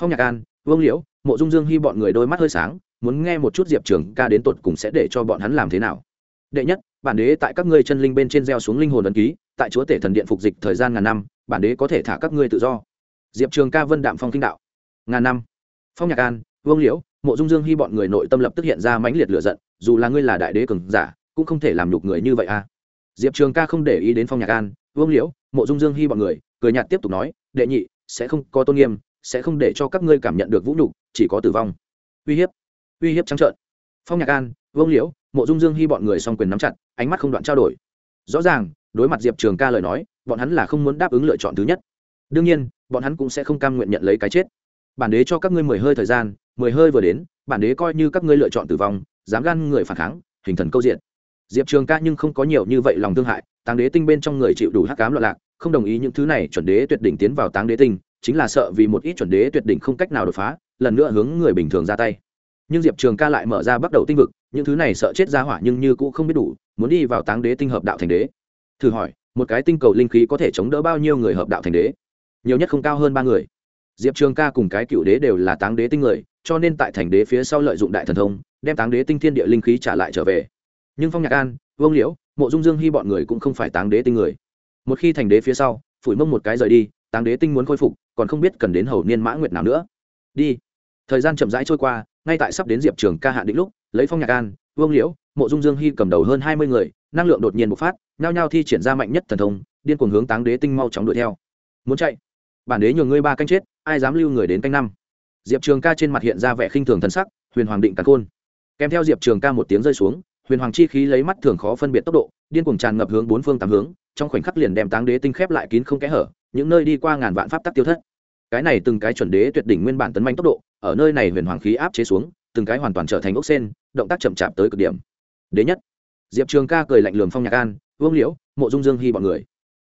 Phong nhạc an, vương liễu, mộ dung dương hy bọn người đôi mắt hơi sáng, muốn nghe một chút diệp trường ca đến tột cùng sẽ để cho bọn hắn làm thế nào. Đệ nhất, bản đế tại các ngươi chân linh bên trên gieo xuống linh hồn ấn ký, tại chúa tể thần điện phục dịch thời gian ngàn năm, bản đế có thể thả các ngươi tự do diệp trường ca vân đạm phong kinh đạo. Ngàn năm. Phong nhạc an, vương liễu, mộ dung dương hy bọn người nội tâm lập tức hiện ra mãnh liệt lửa giận, dù là ngươi là đại đế cường giả, cũng không thể làm nhục người như vậy a à. diệp trường ca không để ý đến phong nhạc an, vương liễu, mộ dung dương hy bọn người, cười nhạt tiếp tục nói, đệ nhị, sẽ không có tôn nghiêm, sẽ không để cho các ngươi cảm nhận được vũ nhục, chỉ có tử vong. Uy hiếp. Uy hiếp trắng trợn. Phong nhạc an, vương liễu, mộ dung dương hy bọn người song quyền nắm chặt, ánh mắt không đoạn trao đổi. Rõ ràng, đối mặt diệp trường ca lời nói, bọn hắn là không muốn đáp ứng lựa chọn thứ nhất đương nhiên, bọn hắn cũng sẽ không cam nguyện nhận lấy cái chết. Bản đế cho các ngươi mười hơi thời gian, mười hơi vừa đến, bản đế coi như các ngươi lựa chọn tử vong, dám gan người phản kháng, hình thần câu diện. Diệp trường ca nhưng không có nhiều như vậy lòng thương hại, táng đế tinh bên trong người chịu đủ hắc cám loạn lạc, không đồng ý những thứ này, chuẩn đế tuyệt đỉnh tiến vào táng đế tinh, chính là sợ vì một ít chuẩn đế tuyệt đỉnh không cách nào đột phá, lần nữa hướng người bình thường ra tay. Nhưng diệp trường ca lại mở ra bắt đầu tinh vực, những thứ này sợ chết ra hỏa nhưng như cũng không biết đủ, muốn đi vào táng đế tinh hợp đạo thành đế. Thử hỏi, một cái tinh cầu linh khí có thể chống đỡ bao nhiêu người hợp đạo thành đế? Nhiều nhất không cao hơn ba người. Diệp trường ca cùng cái cựu đế đều là táng đế tinh người, cho nên tại thành đế phía sau lợi dụng đại thần thông, đem táng đế tinh thiên địa linh khí trả lại trở về. Nhưng phong nhạc an, vương liễu, mộ dung dương hy bọn người cũng không phải táng đế tinh người. Một khi thành đế phía sau, phủi mông một cái rời đi, táng đế tinh muốn khôi phục, còn không biết cần đến hầu niên mã nguyệt nào nữa. Đi. Thời gian chậm rãi trôi qua, ngay tại sắp đến diệp trường ca hạ định lúc, lấy phong nhạc an, vương liễu, mộ dung dương hy cầm đầu hơn hai mươi người, năng lượng đột nhiên bộc phát, nhao nhao thi triển ra mạnh nhất thần thông, điên cuồng hướng táng đế tinh mau chóng đuổi theo. Muốn chạy bản đế nhường ngươi ba canh chết, ai dám lưu người đến canh năm? Diệp trường ca trên mặt hiện ra vẻ khinh thường thân sắc, huyền hoàng định cắn khôn. Kèm theo diệp trường ca một tiếng rơi xuống, huyền hoàng chi khí lấy mắt thường khó phân biệt tốc độ, điên cuồng tràn ngập hướng bốn phương tám hướng, trong khoảnh khắc liền đem táng đế tinh khép lại kín không kẽ hở, những nơi đi qua ngàn vạn pháp tắc tiêu thất. Cái này từng cái chuẩn đế tuyệt đỉnh nguyên bản tấn manh tốc độ, ở nơi này huyền hoàng khí áp chế xuống, từng cái hoàn toàn trở thành ốc sen, động tác chậm chạp tới cực điểm. Đế nhất. Diệp trường ca cười lạnh lường phong nhạc an, vương liễu, mộ dung dương hy bọn người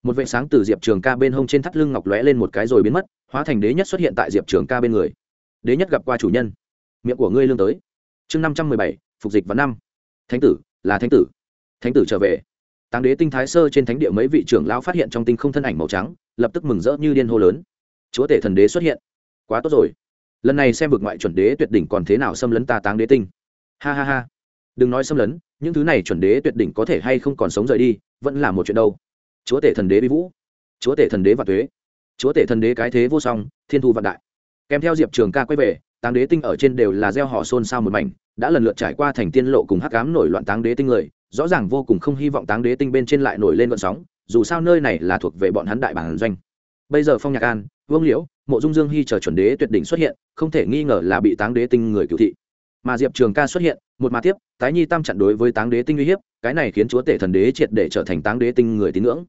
một vệ sáng từ diệp trường ca bên hông trên thắt lưng ngọc lóe lên một cái rồi biến mất, hóa thành đế nhất xuất hiện tại diệp trường ca bên người. Đế nhất gặp qua chủ nhân. Miệng của ngươi lương tới. Chương năm trăm mười bảy, phục dịch và năm. Thánh tử, là thánh tử. Thánh tử trở về. Táng đế tinh thái sơ trên thánh địa mấy vị trưởng lão phát hiện trong tinh không thân ảnh màu trắng, lập tức mừng rỡ như điên hô lớn. Chúa tể thần đế xuất hiện. Quá tốt rồi. Lần này xem vực ngoại chuẩn đế tuyệt đỉnh còn thế nào xâm lấn ta táng đế tinh. Ha ha ha. Đừng nói xâm lấn, những thứ này chuẩn đế tuyệt đỉnh có thể hay không còn sống rời đi, vẫn là một chuyện đâu chúa tể thần đế vi vũ. Chúa tể thần đế và thuế chúa tể thần đế cái thế vô song, thiên thu vạn đại. Kèm theo diệp trường ca quay về, táng đế tinh ở trên đều là gieo họ xôn xao một mảnh, đã lần lượt trải qua thành tiên lộ cùng hắc cám nổi loạn táng đế tinh người, rõ ràng vô cùng không hy vọng táng đế tinh bên trên lại nổi lên vận sóng, dù sao nơi này là thuộc về bọn hắn đại bản doanh. Bây giờ phong nhạc an, vương liễu, mộ dung dương hy chờ chuẩn đế tuyệt đỉnh xuất hiện, không thể nghi ngờ là bị táng đế tinh người cựu thị. Mà diệp trường ca xuất hiện, một mà tiếp, tái nhi tam chặn đối với táng đế tinh uy hiếp, cái này khiến chúa tể thần đế triệt để trở thành táng đế tinh người tín ngưỡng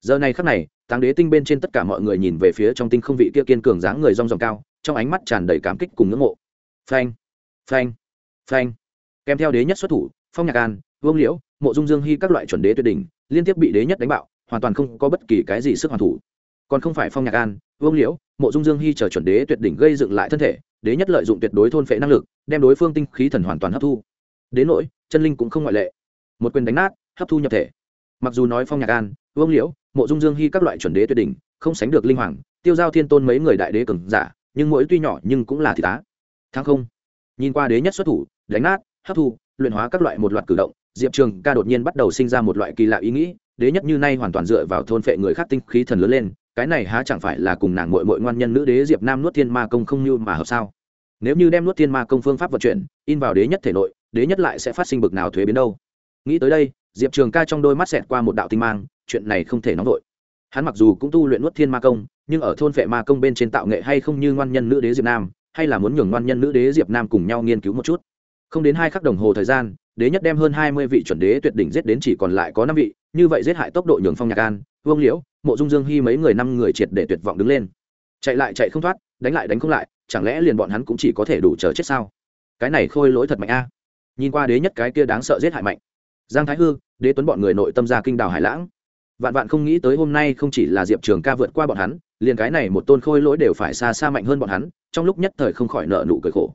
giờ này khắc này, táng đế tinh bên trên tất cả mọi người nhìn về phía trong tinh không vị kia kiên cường dáng người rong ròng cao, trong ánh mắt tràn đầy cảm kích cùng ngưỡng mộ. Phanh phanh phanh. Kèm theo đế nhất xuất thủ, phong nhạc an, vương liễu, mộ dung dương hy các loại chuẩn đế tuyệt đỉnh, liên tiếp bị đế nhất đánh bạo, hoàn toàn không có bất kỳ cái gì sức hoàn thủ. Còn không phải phong nhạc an, vương liễu, mộ dung dương hy chờ chuẩn đế tuyệt đỉnh gây dựng lại thân thể, đế nhất lợi dụng tuyệt đối thôn phệ năng lực, đem đối phương tinh khí thần hoàn toàn hấp thu. Đến nỗi, chân linh cũng không ngoại lệ. Một quyền đánh nát, hấp thu nhập thể. Mặc dù nói phong nhạc an, vương liễu mộ dung dương hy các loại chuẩn đế tuyệt đỉnh, không sánh được linh hoàng, tiêu giao thiên tôn mấy người đại đế cường giả, nhưng mỗi tuy nhỏ nhưng cũng là thị tá. Thang không? Nhìn qua đế nhất xuất thủ, đánh nát, hấp thu, luyện hóa các loại một loạt cử động, diệp trường ca đột nhiên bắt đầu sinh ra một loại kỳ lạ ý nghĩ, đế nhất như nay hoàn toàn dựa vào thôn phệ người khác tinh khí thần lớn lên, cái này há chẳng phải là cùng nàng mội mội ngoan nhân nữ đế diệp nam nuốt thiên ma công không như mà hợp sao? Nếu như đem nuốt thiên ma công phương pháp vận chuyển, in vào đế nhất thể nội, đế nhất lại sẽ phát sinh bực nào thuế biến đâu? Nghĩ tới đây diệp trường ca trong đôi mắt xẹt qua một đạo tinh mang, chuyện này không thể nóng vội. Hắn mặc dù cũng tu luyện nuốt thiên ma công, nhưng ở thôn vệ ma công bên trên tạo nghệ hay không như ngoan nhân nữ đế diệp nam, hay là muốn nhường ngoan nhân nữ đế diệp nam cùng nhau nghiên cứu một chút. Không đến hai khắc đồng hồ thời gian, đế nhất đem hơn hai mươi vị chuẩn đế tuyệt đỉnh giết đến chỉ còn lại có năm vị, như vậy giết hại tốc độ nhường phong nhạc an, vương liễu, mộ dung dương hy mấy người năm người triệt để tuyệt vọng đứng lên. Chạy lại chạy không thoát, đánh lại đánh không lại, chẳng lẽ liền bọn hắn cũng chỉ có thể đủ chờ chết sao? Cái này khôi lỗi thật mạnh a. Nhìn qua đế nhất cái kia đáng sợ giết hại mạnh giang thái hư, đế tuấn bọn người nội tâm ra kinh đào hải lãng. Vạn vạn không nghĩ tới hôm nay không chỉ là diệp trường ca vượt qua bọn hắn, liền cái này một tôn khôi lỗi đều phải xa xa mạnh hơn bọn hắn, trong lúc nhất thời không khỏi nợ nụ cười khổ.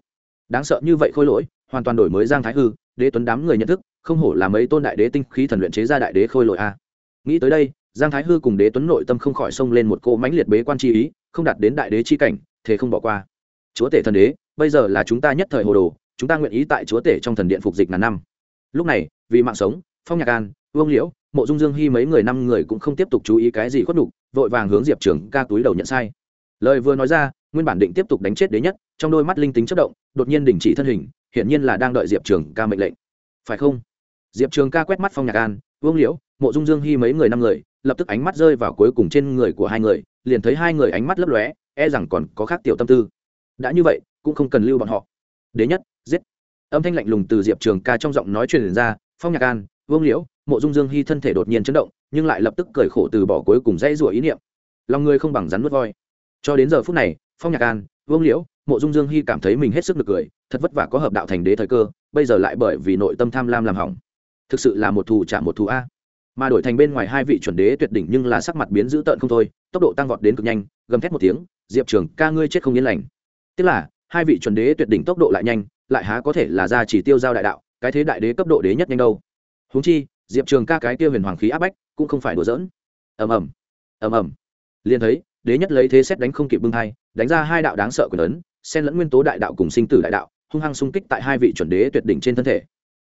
Đáng sợ như vậy khôi lỗi, hoàn toàn đổi mới giang thái hư, đế tuấn đám người nhận thức, không hổ là mấy tôn đại đế tinh khí thần luyện chế ra đại đế khôi lỗi a. Nghĩ tới đây, giang thái hư cùng đế tuấn nội tâm không khỏi xông lên một cỗ mãnh liệt bế quan chi ý, không đạt đến đại đế chi cảnh, thế không bỏ qua. Chúa tể thần đế, bây giờ là chúng ta nhất thời hồ đồ, chúng ta nguyện ý tại chúa tể trong thần điện phục dịch ngàn năm lúc này, vì mạng sống, phong nhạc an, vương liễu, mộ dung dương hy mấy người năm người cũng không tiếp tục chú ý cái gì khuất đục vội vàng hướng diệp trường ca túi đầu nhận sai. Lời vừa nói ra, nguyên bản định tiếp tục đánh chết đế nhất, trong đôi mắt linh tính chất động, đột nhiên đình chỉ thân hình, hiển nhiên là đang đợi diệp trường ca mệnh lệnh. Phải không? Diệp trường ca quét mắt phong nhạc an, vương liễu, mộ dung dương hy mấy người năm người, lập tức ánh mắt rơi vào cuối cùng trên người của hai người, liền thấy hai người ánh mắt lấp lóe e rằng còn có khác tiểu tâm tư. Đã như vậy, cũng không cần lưu bọn họ. Đế nhất âm thanh lạnh lùng từ diệp trường ca trong giọng nói truyền ra, phong nhạc an, vương liễu. Mộ dung dương hy thân thể đột nhiên chấn động, nhưng lại lập tức cởi khổ từ bỏ cuối cùng dãy rủa ý niệm. Lòng người không bằng rắn nuốt voi. Cho đến giờ phút này, phong nhạc an, vương liễu, mộ dung dương hy cảm thấy mình hết sức được cười, thật vất vả có hợp đạo thành đế thời cơ, bây giờ lại bởi vì nội tâm tham lam làm hỏng. Thực sự là một thù trả một thù a. Mà đổi thành bên ngoài hai vị chuẩn đế tuyệt đỉnh nhưng là sắc mặt biến dữ tợn không thôi, tốc độ tăng vọt đến cực nhanh, gầm thét một tiếng, diệp trường ca ngươi chết không yên lành. Tức là, hai vị chuẩn đế tuyệt đỉnh tốc độ lại nhanh lại há có thể là ra chỉ tiêu giao đại đạo, cái thế đại đế cấp độ đế nhất nhanh đâu. Huống chi, diệp trường ca cái tiêu huyền hoàng khí áp bách cũng không phải đùa giỡn. Ầm ầm ầm ầm. Liền thấy, đế nhất lấy thế xét đánh không kịp bưng hai đánh ra hai đạo đáng sợ quyền ấn, xen lẫn nguyên tố đại đạo cùng sinh tử đại đạo, hung hăng xung kích tại hai vị chuẩn đế tuyệt đỉnh trên thân thể.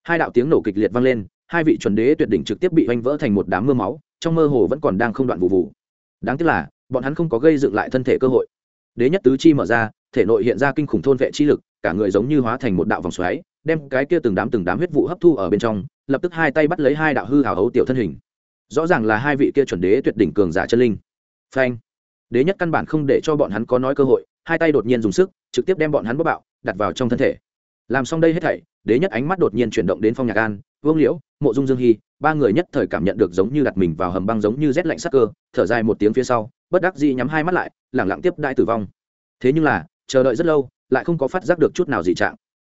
Hai đạo tiếng nổ kịch liệt vang lên, hai vị chuẩn đế tuyệt đỉnh trực tiếp bị oanh vỡ thành một đám mưa máu, trong mơ hồ vẫn còn đang không đoạn vụ vụ. Đáng tiếc là, bọn hắn không có gây dựng lại thân thể cơ hội. Đế nhất tứ chi mở ra, thể nội hiện ra kinh khủng thôn vệ chi lực cả người giống như hóa thành một đạo vòng xoáy, đem cái kia từng đám từng đám huyết vụ hấp thu ở bên trong, lập tức hai tay bắt lấy hai đạo hư hào hấu tiểu thân hình. Rõ ràng là hai vị kia chuẩn đế tuyệt đỉnh cường giả chân linh. Phanh. Đế nhất căn bản không để cho bọn hắn có nói cơ hội, hai tay đột nhiên dùng sức, trực tiếp đem bọn hắn bóc bạo, đặt vào trong thân thể. Làm xong đây hết thảy, đế nhất ánh mắt đột nhiên chuyển động đến phong nhạc an, vương liễu, mộ dung dương hy, ba người nhất thời cảm nhận được giống như đặt mình vào hầm băng giống như rét lạnh sắc cơ, thở dài một tiếng phía sau, bất đắc dĩ nhắm hai mắt lại lẳng lặng tiếp đại tử vong. Thế nhưng là, chờ đợi rất lâu lại không có phát giác được chút nào dị trạng.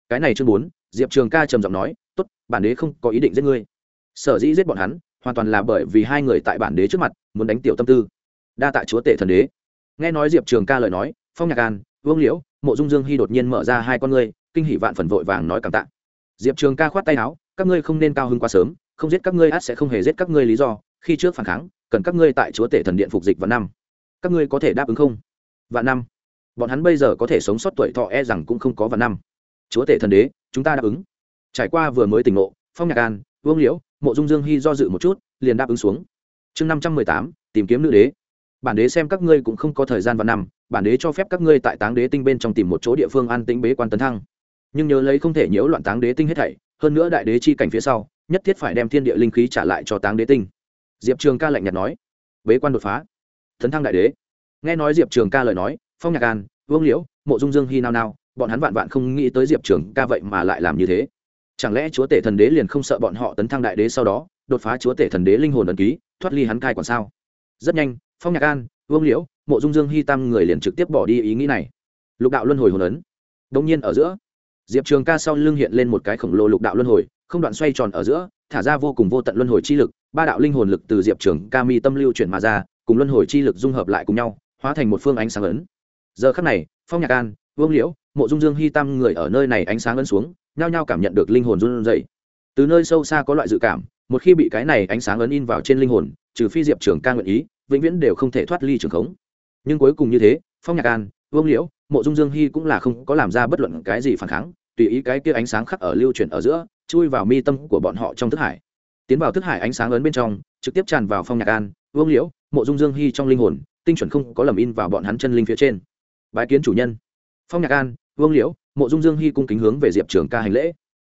Cái này chương bốn, diệp trường ca trầm giọng nói, tốt, bản đế không có ý định giết ngươi. Sở dĩ giết bọn hắn, hoàn toàn là bởi vì hai người tại bản đế trước mặt, muốn đánh tiểu tâm tư. Đa tạ chúa tể thần đế. Nghe nói diệp trường ca lời nói, phong nhạc an, vương liễu, mộ dung dương hy đột nhiên mở ra hai con ngươi, kinh hỷ vạn phần vội vàng nói cảm tạ. Diệp trường ca khoát tay áo, các ngươi không nên cao hơn quá sớm, không giết các ngươi át sẽ không hề giết các ngươi lý do, khi trước phản kháng, cần các ngươi tại chúa tể thần điện phục dịch vạn năm. Các ngươi có thể đáp ứng không? Vạn năm bọn hắn bây giờ có thể sống sót tuổi thọ e rằng cũng không có vạn năm. Chúa tể thần đế, chúng ta đáp ứng. Trải qua vừa mới tỉnh ngộ, phong nhạc an, vương liễu, mộ dung dương hy do dự một chút, liền đáp ứng xuống. Chương năm trăm mười tám, tìm kiếm nữ đế. Bản đế xem các ngươi cũng không có thời gian vạn năm, bản đế cho phép các ngươi tại táng đế tinh bên trong tìm một chỗ địa phương an tĩnh bế quan tấn thăng. Nhưng nhớ lấy không thể nhiễu loạn táng đế tinh hết thảy, hơn nữa đại đế chi cảnh phía sau, nhất thiết phải đem thiên địa linh khí trả lại cho táng đế tinh. Diệp trường ca lạnh nhạt nói. Bế quan đột phá. Tấn thăng đại đế. Nghe nói diệp trường ca lời nói phong nhạc an, vương liễu, mộ dung dương hy nao nao, bọn hắn vạn vạn không nghĩ tới diệp trường ca vậy mà lại làm như thế. Chẳng lẽ chúa tể thần đế liền không sợ bọn họ tấn thăng đại đế sau đó, đột phá chúa tể thần đế linh hồn ẩn ký, thoát ly hắn cai còn sao? Rất nhanh, phong nhạc an, vương liễu, mộ dung dương hy tam người liền trực tiếp bỏ đi ý nghĩ này. Lục đạo luân hồi hồn ấn. Đông nhiên ở giữa, diệp trường ca sau lưng hiện lên một cái khổng lồ lục đạo luân hồi, không đoạn xoay tròn ở giữa, thả ra vô cùng vô tận luân hồi chi lực, ba đạo linh hồn lực từ diệp trường ca mi tâm lưu chuyển mà ra, cùng luân hồi chi lực dung hợp lại cùng nhau, hóa thành một phương ánh sáng ấn giờ khắc này, phong nhạc an, vương liễu, mộ dung dương hy tam người ở nơi này ánh sáng ấn xuống, nhao nhao cảm nhận được linh hồn run dày từ nơi sâu xa có loại dự cảm, một khi bị cái này ánh sáng ấn in vào trên linh hồn, trừ phi diệp trường ca nguyện ý, vĩnh viễn đều không thể thoát ly trường khống. Nhưng cuối cùng như thế, phong nhạc an, vương liễu, mộ dung dương hy cũng là không có làm ra bất luận cái gì phản kháng, tùy ý cái kia ánh sáng khắc ở lưu chuyển ở giữa, chui vào mi tâm của bọn họ trong thức hải. Tiến vào thức hải ánh sáng ấn bên trong, trực tiếp tràn vào phong nhạc an, vương liễu, mộ dung dương hy trong linh hồn, tinh chuẩn không có lầm in vào bọn hắn chân linh phía trên bái kiến chủ nhân. Phong nhạc an, vương liễu, mộ dung dương hy cung kính hướng về diệp trường ca hành lễ.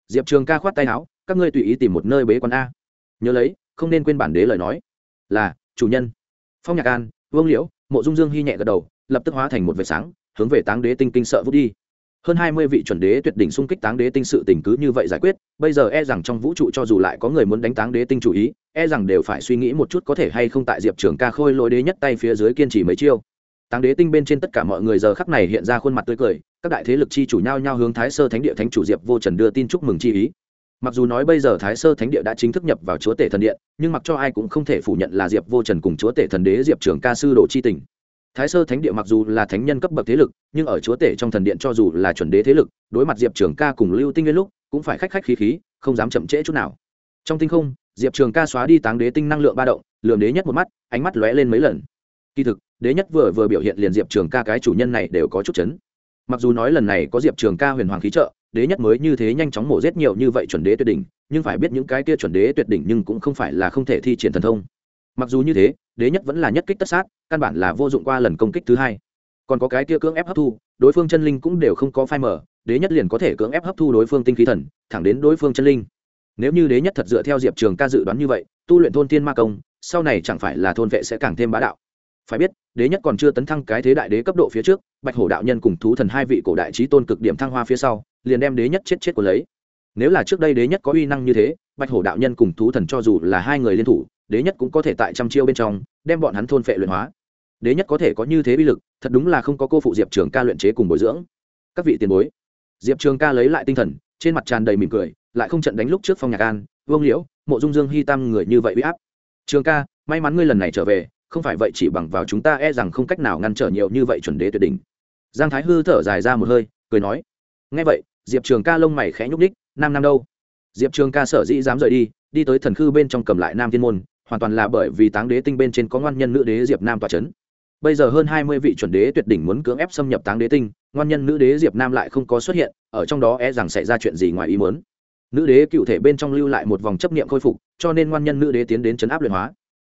Diệp trường ca khoát tay áo, các ngươi tùy ý tìm một nơi bế quan a. Nhớ lấy, không nên quên bản đế lời nói. Là, chủ nhân. Phong nhạc an, vương liễu, mộ dung dương hy nhẹ gật đầu, lập tức hóa thành một vệt sáng, hướng về táng đế tinh kinh sợ vút đi. Hơn hai mươi vị chuẩn đế tuyệt đỉnh xung kích táng đế tinh sự tình cứ như vậy giải quyết, bây giờ e rằng trong vũ trụ cho dù lại có người muốn đánh táng đế tinh chủ ý e rằng đều phải suy nghĩ một chút có thể hay không tại diệp trường ca khôi lỗi đế nhất tay phía dưới kiên trì mấy chiêu táng đế tinh bên trên tất cả mọi người giờ khắc này hiện ra khuôn mặt tươi cười, các đại thế lực chi chủ nhau nhau hướng thái sơ thánh địa thánh chủ diệp vô trần đưa tin chúc mừng chi ý. Mặc dù nói bây giờ thái sơ thánh địa đã chính thức nhập vào chúa tể thần điện, nhưng mặc cho ai cũng không thể phủ nhận là diệp vô trần cùng chúa tể thần đế diệp trưởng ca sư đồ chi tình. Thái sơ thánh địa mặc dù là thánh nhân cấp bậc thế lực, nhưng ở chúa tể trong thần điện cho dù là chuẩn đế thế lực, đối mặt diệp trưởng ca cùng lưu tinh nguyên lúc, cũng phải khách khách khí khí, không dám chậm trễ chút nào. Trong tinh không, diệp trường ca xóa đi táng đế tinh năng lượng ba động, lườm đế nhất một mắt, ánh mắt lóe lên mấy lần. Kỳ thực đế nhất vừa vừa biểu hiện liền diệp trường ca cái chủ nhân này đều có chút chấn. Mặc dù nói lần này có diệp trường ca huyền hoàng khí trợ, đế nhất mới như thế nhanh chóng mổ giết nhiều như vậy chuẩn đế tuyệt đỉnh, nhưng phải biết những cái kia chuẩn đế tuyệt đỉnh nhưng cũng không phải là không thể thi triển thần thông. Mặc dù như thế, đế nhất vẫn là nhất kích tất sát, căn bản là vô dụng qua lần công kích thứ hai. Còn có cái kia cưỡng ép hấp thu, đối phương chân linh cũng đều không có phai mở đế nhất liền có thể cưỡng ép hấp thu đối phương tinh khí thần, thẳng đến đối phương chân linh. Nếu như đế nhất thật dựa theo diệp trường ca dự đoán như vậy, tu luyện thôn tiên ma công, sau này chẳng phải là thôn vệ sẽ càng thêm bá đạo phải biết, đế nhất còn chưa tấn thăng cái thế đại đế cấp độ phía trước, bạch hổ đạo nhân cùng thú thần hai vị cổ đại trí tôn cực điểm thăng hoa phía sau, liền đem đế nhất chết chết của lấy. Nếu là trước đây đế nhất có uy năng như thế, bạch hổ đạo nhân cùng thú thần cho dù là hai người liên thủ, đế nhất cũng có thể tại trăm chiêu bên trong, đem bọn hắn thôn phệ luyện hóa. Đế nhất có thể có như thế uy lực, thật đúng là không có cô phụ diệp trường ca luyện chế cùng bồi dưỡng. Các vị tiền bối. Diệp trường ca lấy lại tinh thần, trên mặt tràn đầy mỉm cười, lại không trận đánh lúc trước phong nhạc an, vương liễu, mộ dung dương hy tam người như vậy uy áp. Trường ca, may mắn ngươi lần này trở về không phải vậy chỉ bằng vào chúng ta e rằng không cách nào ngăn trở nhiều như vậy chuẩn đế tuyệt đỉnh. Giang thái hư thở dài ra một hơi, cười nói ngay vậy, diệp trường ca lông mày khẽ nhúc ních nam nam đâu? Diệp trường ca sở dĩ dám rời đi đi tới thần khư bên trong cầm lại nam thiên môn, hoàn toàn là bởi vì táng đế tinh bên trên có ngoan nhân nữ đế diệp nam tòa c h ấ n bây giờ hơn hai mươi vị chuẩn đế tuyệt đỉnh muốn cưỡng ép xâm nhập táng đế tinh, ngoan nhân nữ đế diệp nam lại không có xuất hiện, ở trong đó e rằng xảy ra chuyện gì ngoài ý muốn. Nữ đế cựu thể bên trong lưu lại một vòng chấp niệm khôi phục, cho nên ngoan nhân nữ đế tiến đến chấn áp luyện hóa.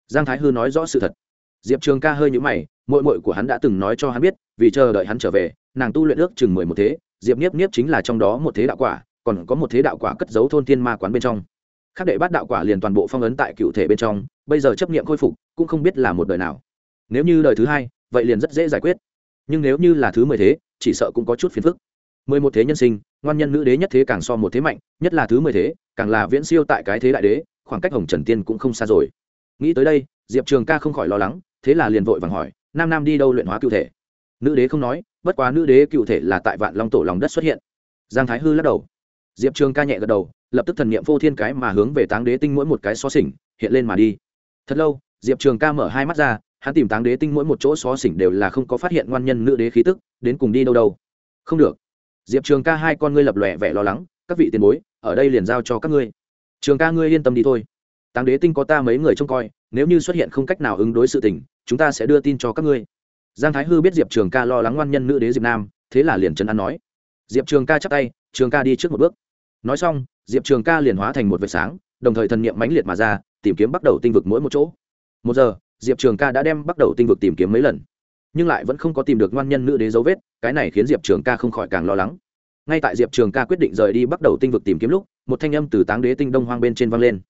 Giang thái hư nói rõ sự thật diệp trường ca hơi nhũ mày mội mội của hắn đã từng nói cho hắn biết, vì chờ đợi hắn trở về, nàng tu luyện ước chừng mười một thế, diệp niếp niếp chính là trong đó một thế đạo quả, còn có một thế đạo quả cất giấu thôn thiên ma quán bên trong. Khác đệ bát đạo quả liền toàn bộ phong ấn tại cựu thể bên trong, bây giờ chấp nghiệm khôi phục, cũng không biết là một đời nào. Nếu như đời thứ hai, vậy liền rất dễ giải quyết. Nhưng nếu như là thứ mười thế, chỉ sợ cũng có chút phiền phức. Mười một thế nhân sinh, ngoan nhân nữ đế nhất thế càng so một thế mạnh, nhất là thứ mười thế, càng là viễn siêu tại cái thế đại đế, khoảng cách hồng trần tiên cũng không xa rồi. Nghĩ tới đây diệp trường ca không khỏi lo lắng, thế là liền vội vàng hỏi, nam nam đi đâu luyện hóa cựu thể? Nữ đế không nói, bất quá nữ đế cựu thể là tại vạn long tổ lòng đất xuất hiện. Giang thái hư lắc đầu. Diệp trường ca nhẹ gật đầu, lập tức thần niệm vô thiên cái mà hướng về táng đế tinh mỗi một cái xó xỉnh, hiện lên mà đi. Thật lâu, diệp trường ca mở hai mắt ra, hắn tìm táng đế tinh mỗi một chỗ xó xỉnh đều là không có phát hiện ngoan nhân nữ đế khí tức, đến cùng đi đâu đâu. Không được. Diệp trường ca hai con ngươi lập lòe vẻ lo lắng, các vị tiền bối, ở đây liền giao cho các ngươi. Trường ca ngươi yên tâm đi thôi táng đế tinh có ta mấy người trông coi, nếu như xuất hiện không cách nào ứng đối sự tình, chúng ta sẽ đưa tin cho các ngươi. Giang thái hư biết diệp trường ca lo lắng ngoan nhân nữ đế diệp nam, thế là liền trấn an nói. Diệp trường ca chắp tay, trường ca đi trước một bước. Nói xong, diệp trường ca liền hóa thành một vệt sáng, đồng thời thần niệm mãnh liệt mà ra, tìm kiếm bắt đầu tinh vực mỗi một chỗ. Một giờ, diệp trường ca đã đem bắt đầu tinh vực tìm kiếm mấy lần, nhưng lại vẫn không có tìm được ngoan nhân nữ đế dấu vết, cái này khiến diệp trường ca không khỏi càng lo lắng. Ngay tại diệp trường ca quyết định rời đi bắt đầu tinh vực tìm kiếm lúc, một thanh âm từ táng đế tinh đông hoang bên trên vang lên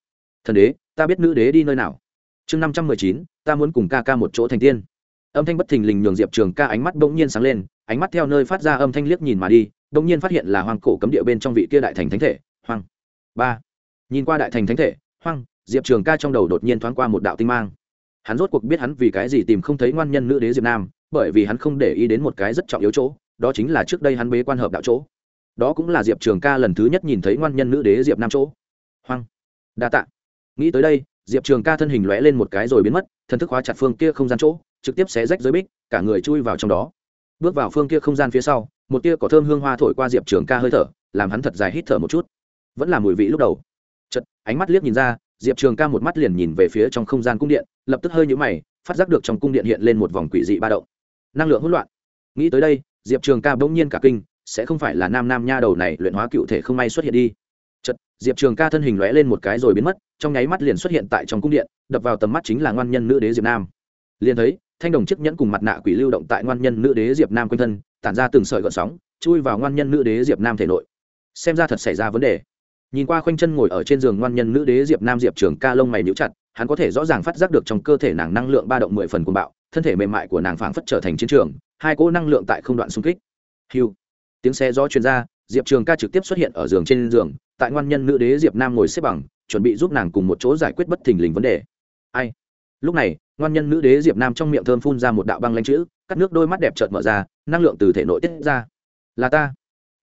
thần đế, ta biết nữ đế đi nơi nào. Chương năm trăm mười chín, ta muốn cùng ca ca một chỗ thành tiên. Âm thanh bất thình lình nhường diệp trường ca ánh mắt bỗng nhiên sáng lên, ánh mắt theo nơi phát ra âm thanh liếc nhìn mà đi, bỗng nhiên phát hiện là hoàng cổ cấm địa bên trong vị kia đại thành thánh thể, hoang. Ba. Nhìn qua đại thành thánh thể, hoang, diệp trường ca trong đầu đột nhiên thoáng qua một đạo tinh mang. Hắn rốt cuộc biết hắn vì cái gì tìm không thấy ngoan nhân nữ đế diệp nam, bởi vì hắn không để ý đến một cái rất trọng yếu chỗ, đó chính là trước đây hắn bế quan hợp đạo chỗ. Đó cũng là diệp trường ca lần thứ nhất nhìn thấy ngoan nhân nữ đế diệp nam chỗ. Hoang. Đa t ạ nghĩ tới đây, diệp trường ca thân hình lóe lên một cái rồi biến mất, thần thức hóa chặt phương kia không gian chỗ, trực tiếp xé rách giới bích, cả người chui vào trong đó. Bước vào phương kia không gian phía sau, một tia có thơm hương hoa thổi qua diệp trường ca hơi thở, làm hắn thật dài hít thở một chút. Vẫn là mùi vị lúc đầu. Chật ánh mắt liếc nhìn ra, diệp trường ca một mắt liền nhìn về phía trong không gian cung điện, lập tức hơi nhũ mày, phát giác được trong cung điện hiện lên một vòng quỷ dị ba động. Năng lượng hỗn loạn. Nghĩ tới đây, diệp trường ca bỗng nhiên cả kinh, sẽ không phải là nam nam nha đầu này luyện hóa cựu thể không may xuất hiện đi diệp trường ca thân hình lóe lên một cái rồi biến mất, trong nháy mắt liền xuất hiện tại trong cung điện, đập vào tầm mắt chính là ngoan nhân nữ đế diệp nam. Liền thấy, thanh đồng chiếc nhẫn cùng mặt nạ quỷ lưu động tại ngoan nhân nữ đế diệp nam quanh thân, tản ra từng sợi gợn sóng, chui vào ngoan nhân nữ đế diệp nam thể nội. Xem ra thật xảy ra vấn đề. Nhìn qua khoanh chân ngồi ở trên giường ngoan nhân nữ đế diệp nam, diệp trường ca lông mày níu chặt, hắn có thể rõ ràng phát giác được trong cơ thể nàng năng lượng ba động mười phần cuồng bạo, thân thể mềm mại của nàng phảng phất trở thành chiến trường, hai cỗ năng lượng tại không đoạn xung kích. Hiu. Tiếng xe gió truyền ra diệp trường ca trực tiếp xuất hiện ở giường trên giường, tại ngoan nhân nữ đế diệp nam ngồi xếp bằng, chuẩn bị giúp nàng cùng một chỗ giải quyết bất thình lình vấn đề. Ai? Lúc này, ngoan nhân nữ đế diệp nam trong miệng thơm phun ra một đạo băng lanh chữ, cắt nước đôi mắt đẹp trợt mở ra, năng lượng từ thể nội tiết ra. Là ta.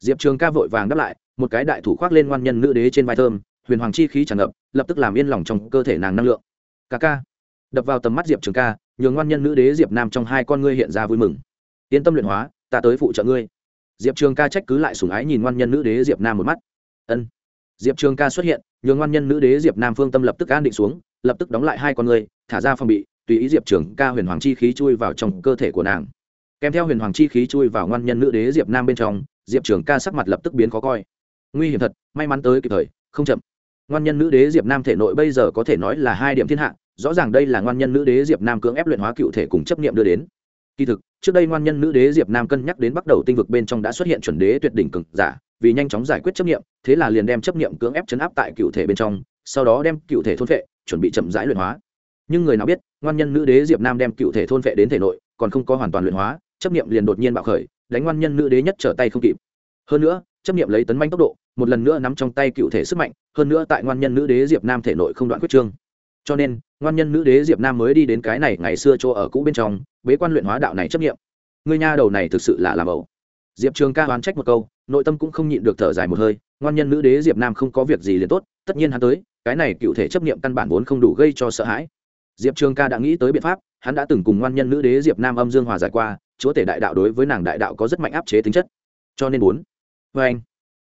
Diệp trường ca vội vàng đáp lại, một cái đại thủ khoác lên ngoan nhân nữ đế trên vai thơm, huyền hoàng chi khí tràn ngập, lập tức làm yên lòng trong cơ thể nàng năng lượng. Ca ca. Đập vào tầm mắt diệp trường ca, nhường ngoan nhân nữ đế diệp nam trong hai con ngươi hiện ra vui mừng. Yên tâm luyện hóa, ta tới phụ trợ ngươi diệp trường ca trách cứ lại sủng ái nhìn ngoan nhân nữ đế diệp nam một mắt. Ân. Diệp trường ca xuất hiện nhường ngoan nhân nữ đế diệp nam phương tâm lập tức an định xuống lập tức đóng lại hai con người, thả ra phòng bị tùy ý diệp trường ca huyền hoàng chi khí chui vào trong cơ thể của nàng. Kèm theo huyền hoàng chi khí chui vào ngoan nhân nữ đế diệp nam bên trong diệp trường ca sắc mặt lập tức biến khó coi. Nguy hiểm thật may mắn tới kịp thời không chậm. Ngoan nhân nữ đế diệp nam thể nội bây giờ có thể nói là hai điểm thiên hạ rõ ràng đây là ngoan nhân nữ đế diệp nam cưỡng ép luyện hóa cựu thể cùng chấp nghiệm đưa đến kỳ thực, trước đây ngoan nhân nữ đế diệp nam cân nhắc đến bắt đầu tinh vực bên trong đã xuất hiện chuẩn đế tuyệt đỉnh cực giả, vì nhanh chóng giải quyết chấp nghiệm thế là liền đem chấp nghiệm cưỡng ép chấn áp tại cựu thể bên trong, sau đó đem cựu thể thôn vệ chuẩn bị chậm rãi luyện hóa. Nhưng người nào biết, ngoan nhân nữ đế diệp nam đem cựu thể thôn vệ đến thể nội, còn không có hoàn toàn luyện hóa, chấp nghiệm liền đột nhiên bạo khởi, đánh ngoan nhân nữ đế nhất trở tay không kịp. Hơn nữa, chấp nghiệm lấy tấn manh tốc độ, một lần nữa nắm trong tay cựu thể sức mạnh, hơn nữa tại ngoan nhân nữ đế diệp nam thể nội không đoạn quyết trương. Cho nên ngoan nhân nữ đế diệp nam mới đi đến cái này ngày xưa chỗ ở cũ bên trong, bế quan luyện hóa đạo này chấp nghiệm người nha đầu này thực sự là làm ẩu. Diệp trường ca oán trách một câu, nội tâm cũng không nhịn được thở dài một hơi, ngoan nhân nữ đế diệp nam không có việc gì liền tốt, tất nhiên hắn tới, cái này cựu thể chấp nghiệm căn bản vốn không đủ gây cho sợ hãi. Diệp trường ca đã nghĩ tới biện pháp, hắn đã từng cùng ngoan nhân nữ đế diệp nam âm dương hòa giải qua, chúa tể đại đạo đối với nàng đại đạo có rất mạnh áp chế tính chất. Cho nên bốn vê anh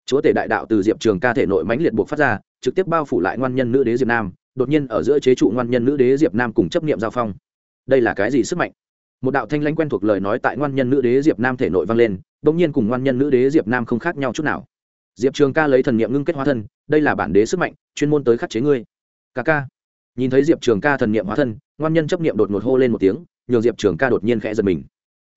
chúa tể đại đạo từ diệp trường ca thể nội mãnh liệt buộc phát ra, trực tiếp bao phủ lại ngoan nhân nữ đế diệp nam đột nhiên ở giữa chế trụ ngoan nhân nữ đế diệp nam cùng chấp nghiệm giao phong. Đây là cái gì sức mạnh? Một đạo thanh lãnh quen thuộc lời nói tại ngoan nhân nữ đế diệp nam thể nội vang lên đ ỗ n g nhiên cùng ngoan nhân nữ đế diệp nam không khác nhau chút nào. Diệp trường ca lấy thần n i ệ m ngưng kết hóa thân, đây là bản đế sức mạnh, chuyên môn tới khắc chế ngươi. Ca ca. Nhìn thấy diệp trường ca thần n i ệ m hóa thân, ngoan nhân chấp n i ệ m đột ngột hô lên một tiếng, nhường diệp trường ca đột nhiên khẽ giật mình.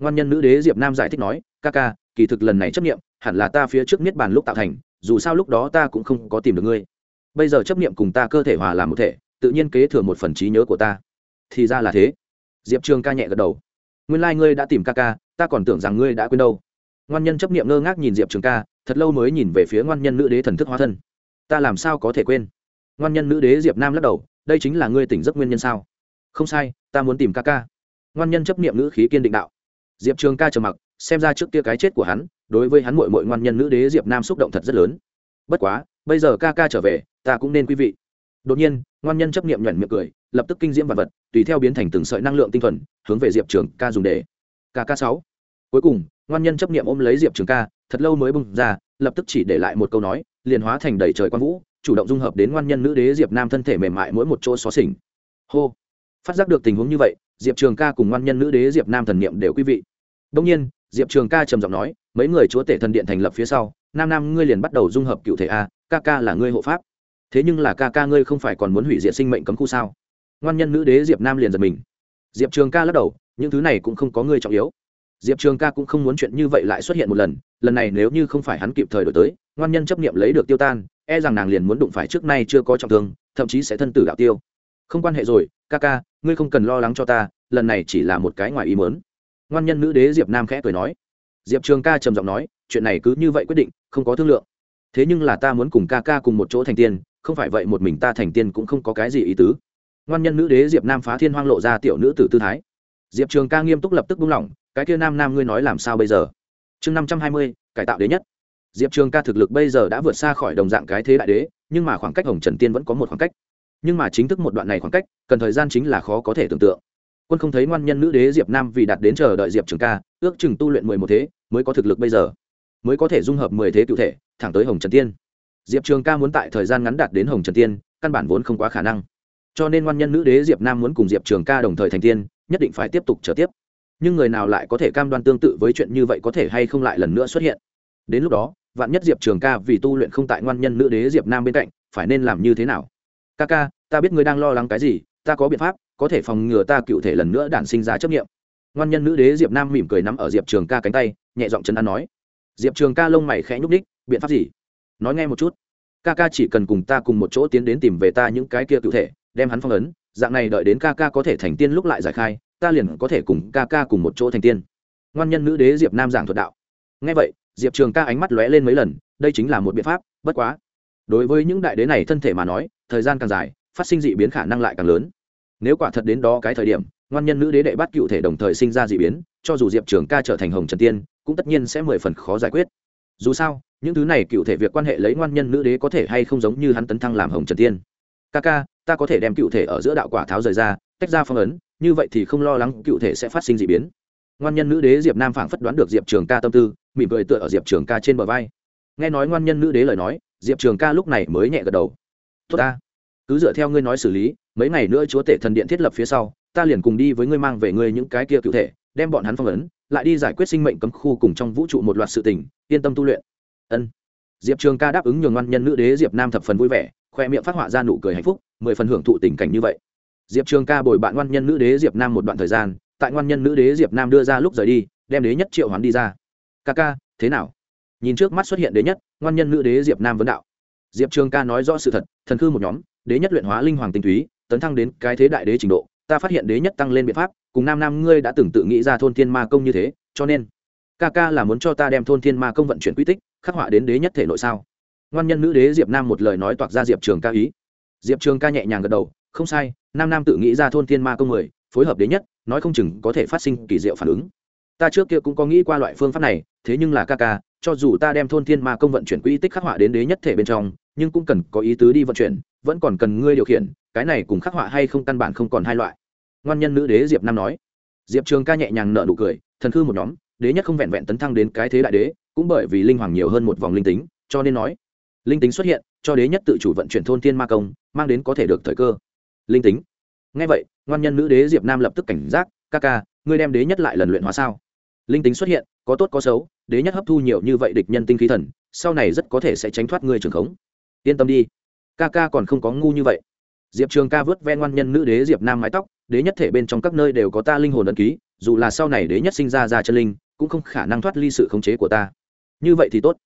Ngoan nhân nữ đế diệp nam giải thích nói, ca ca, kỳ thực lần này chấp nghiệm hẳn là ta phía trước niết bàn lúc tạo thành, dù sao lúc đó ta cũng không có tìm được ngươi bây giờ chấp niệm cùng ta cơ thể hòa làm một thể, tự nhiên kế thừa một phần trí nhớ của ta. Thì ra là thế. Diệp trường ca nhẹ gật đầu. Nguyên lai、like、ngươi đã tìm ca ca, ta còn tưởng rằng ngươi đã quên đâu. Ngoan nhân chấp niệm ngơ ngác nhìn diệp trường ca, thật lâu mới nhìn về phía ngoan nhân nữ đế thần thức hóa thân. Ta làm sao có thể quên? Ngoan nhân nữ đế diệp nam lắc đầu, đây chính là ngươi tỉnh giấc nguyên nhân sao? Không sai, ta muốn tìm ca ca. Ngoan nhân chấp niệm nữ khí kiên định đạo. Diệp trường ca trầm mặc, xem ra trước kia cái chết của hắn, đối với hắn mội mội ngoan nhân nữ đế diệp nam xúc động thật rất lớn. Bất quá bây giờ ca ca trở về, ta cũng nên quý vị. Đột nhiên, ngoan nhân chấp nghiệm nhuẩn miệng cười, lập tức kinh diễm vật vật, tùy theo biến thành từng sợi năng lượng tinh thuần, hướng về diệp trường ca dùng để. Kk sáu. Cuối cùng, ngoan nhân chấp nghiệm ôm lấy diệp trường ca, thật lâu mới bung ra, lập tức chỉ để lại một câu nói, liền hóa thành đầy trời quan vũ, chủ động dung hợp đến ngoan nhân nữ đế diệp nam thân thể mềm mại mỗi một chỗ xó xỉnh. Hô. Phát giác được tình huống như vậy, diệp trường ca cùng ngoan nhân nữ đế diệp nam thần niệm đều quý vị. Đông nhiên, diệp trường ca trầm giọng nói, mấy người chúa tể thần điện thành lập phía sau, nam nam ngươi liền bắt đầu dung hợp cựu thể a ca ca là ngươi hộ pháp. Thế nhưng là ca ca ngươi không phải còn muốn hủy diệt sinh mệnh cấm khu sao? Ngoan nhân nữ đế diệp nam liền giật mình. Diệp trường ca lắc đầu, những thứ này cũng không có ngươi trọng yếu. Diệp trường ca cũng không muốn chuyện như vậy lại xuất hiện một lần lần này nếu như không phải hắn kịp thời đổi tới, ngoan nhân chấp nghiệm lấy được tiêu tan e rằng nàng liền muốn đụng phải trước nay chưa có trọng thương, thậm chí sẽ thân tử đạo tiêu. Không quan hệ rồi, ca ca, ngươi không cần lo lắng cho ta, lần này chỉ là một cái ngoài ý mớn ngoan nhân nữ đế diệp nam khẽ cười nói. Diệp trường ca trầm giọng nói, chuyện này cứ như vậy quyết định, không có thương lượng thế nhưng là ta muốn cùng ca ca cùng một chỗ thành tiên, không phải vậy một mình ta thành tiên cũng không có cái gì ý tứ. Ngoan nhân nữ đế diệp nam phá thiên hoang lộ ra tiểu nữ tử tư thái. Diệp trường ca nghiêm túc lập tức buông lỏng, cái kia nam nam ngươi nói làm sao bây giờ? Chương năm trăm hai mươi, cải tạo đế nhất. Diệp trường ca thực lực bây giờ đã vượt xa khỏi đồng dạng cái thế đại đế, nhưng mà khoảng cách hồng trần tiên vẫn có một khoảng cách. Nhưng mà chính thức một đoạn này khoảng cách, cần thời gian chính là khó có thể tưởng tượng. Quân không thấy ngoan nhân nữ đế diệp nam vì đạt đến chờ đợi diệp trường ca, ước chừng tu luyện mười một thế, mới có thực lực bây giờ. Mới có thể dung hợp mười thế cụ thể thẳng tới hồng trần tiên. Diệp trường ca muốn tại thời gian ngắn đạt đến hồng trần tiên, căn bản vốn không quá khả năng. Cho nên ngoan nhân nữ đế diệp nam muốn cùng diệp trường ca đồng thời thành tiên, nhất định phải tiếp tục trở tiếp. Nhưng người nào lại có thể cam đoan tương tự với chuyện như vậy có thể hay không lại lần nữa xuất hiện? Đến lúc đó, vạn nhất diệp trường ca vì tu luyện không tại ngoan nhân nữ đế diệp nam bên cạnh, phải nên làm như thế nào? Ca ca, ta biết ngươi đang lo lắng cái gì, ta có biện pháp, có thể phòng ngừa ta cựu thể lần nữa đản sinh ra chấp nghiệm ngoan nhân nữ đế diệp nam mỉm cười nắm ở diệp trường ca cánh tay, nhẹ giọng chấn an nói. Diệp trường ca lông mày khẽ nhúc ních biện pháp gì? Nói nghe một chút. Ca ca chỉ cần cùng ta cùng một chỗ tiến đến tìm về ta những cái kia cụ thể, đem hắn phong ấn, dạng này đợi đến ca ca có thể thành tiên lúc lại giải khai, ta liền có thể cùng ca ca cùng một chỗ thành tiên. Ngoan nhân nữ đế diệp nam giảng thuật đạo. Nghe vậy, diệp trường ca ánh mắt lóe lên mấy lần, đây chính là một biện pháp, bất quá. Đối với những đại đế này thân thể mà nói, thời gian càng dài, phát sinh dị biến khả năng lại càng lớn. Nếu quả thật đến đó cái thời điểm, ngoan nhân nữ đế đệ bắt cựu thể đồng thời sinh ra dị biến, cho dù diệp trường ca trở thành hồng trần tiên, cũng tất nhiên sẽ mười phần khó giải quyết. Dù sao những thứ này cựu thể việc quan hệ lấy ngoan nhân nữ đế có thể hay không giống như hắn tấn thăng làm hồng trần tiên? Ca ca ta có thể đem cựu thể ở giữa đạo quả tháo rời ra, tách ra phong ấn, như vậy thì không lo lắng cựu thể sẽ phát sinh d ị biến. Ngoan nhân nữ đế diệp nam phảng phất đoán được diệp trường ca tâm tư, mỉm cười tựa ở diệp trường ca trên bờ vai. Nghe nói ngoan nhân nữ đế lời nói, diệp trường ca lúc này mới nhẹ gật đầu. Tốt ta, cứ dựa theo ngươi nói xử lý, mấy ngày nữa chúa tể thần điện thiết lập phía sau, ta liền cùng đi với ngươi mang về ngươi những cái kia cựu thể, đem bọn hắn phong ấn, lại đi giải quyết sinh mệnh cấm khu cùng trong vũ trụ một loạt sự tình, yên tâm tu luyện ân. Diệp trường ca đáp ứng nhường ngoan nhân nữ đế diệp nam thập phần vui vẻ, khoe miệng phát họa ra nụ cười hạnh phúc, mười phần hưởng thụ tình cảnh như vậy. Diệp trường ca bồi bạn ngoan nhân nữ đế diệp nam một đoạn thời gian, tại ngoan nhân nữ đế diệp nam đưa ra lúc rời đi, đem đế nhất triệu hoán đi ra. Ca ca, thế nào? Nhìn trước mắt xuất hiện đế nhất, ngoan nhân nữ đế diệp nam vấn đạo. Diệp trường ca nói rõ sự thật, thần khư một nhóm, đế nhất luyện hóa linh hoàng tinh túy, tấn thăng đến cái thế đại đế trình độ, ta phát hiện đế nhất tăng lên biện pháp, cùng nam nam ngươi đã từng tự nghĩ ra thôn thiên ma công như thế, cho nên, ca ca là muốn cho ta đem thôn thiên ma công vận chuyển quy tích khắc họa đến đế nhất thể nội sao? Ngoan nhân nữ đế diệp nam một lời nói toạc ra diệp trường ca ý. Diệp trường ca nhẹ nhàng gật đầu, không sai, nam nam tự nghĩ ra thôn thiên ma công mười, phối hợp đế nhất, nói không chừng có thể phát sinh kỳ diệu phản ứng. Ta trước kia cũng có nghĩ qua loại phương pháp này, thế nhưng là ca ca, cho dù ta đem thôn thiên ma công vận chuyển quỹ tích khắc họa đến đế nhất thể bên trong, nhưng cũng cần có ý tứ đi vận chuyển, vẫn còn cần ngươi điều khiển, cái này cùng khắc họa hay không căn bản không còn hai loại. Ngoan nhân nữ đế diệp nam nói. Diệp trường ca nhẹ nhàng nợ nụ cười, thần khư một nhóm, đế nhất không vẹn vẹn tấn thăng đến cái thế đại đế cũng bởi vì linh hoàng nhiều hơn một vòng linh tính, cho nên nói, linh tính xuất hiện, cho đế nhất tự chủ vận chuyển thôn thiên ma công, mang đến có thể được thời cơ. Linh tính. Ngay vậy, ngoan nhân nữ đế diệp nam lập tức cảnh giác, ca ca, ngươi đem đế nhất lại lần luyện hóa sao? Linh tính xuất hiện, có tốt có xấu, đế nhất hấp thu nhiều như vậy địch nhân tinh khí thần, sau này rất có thể sẽ tránh thoát ngươi trường khống. Yên tâm đi. Ca ca còn không có ngu như vậy. Diệp trường ca vớt ven ngoan nhân nữ đế diệp nam mái tóc, đế nhất thể bên trong các nơi đều có ta linh hồn ấn ký, dù là sau này đế nhất sinh ra ra chân linh, cũng không khả năng thoát ly sự khống chế của ta như vậy thì tốt.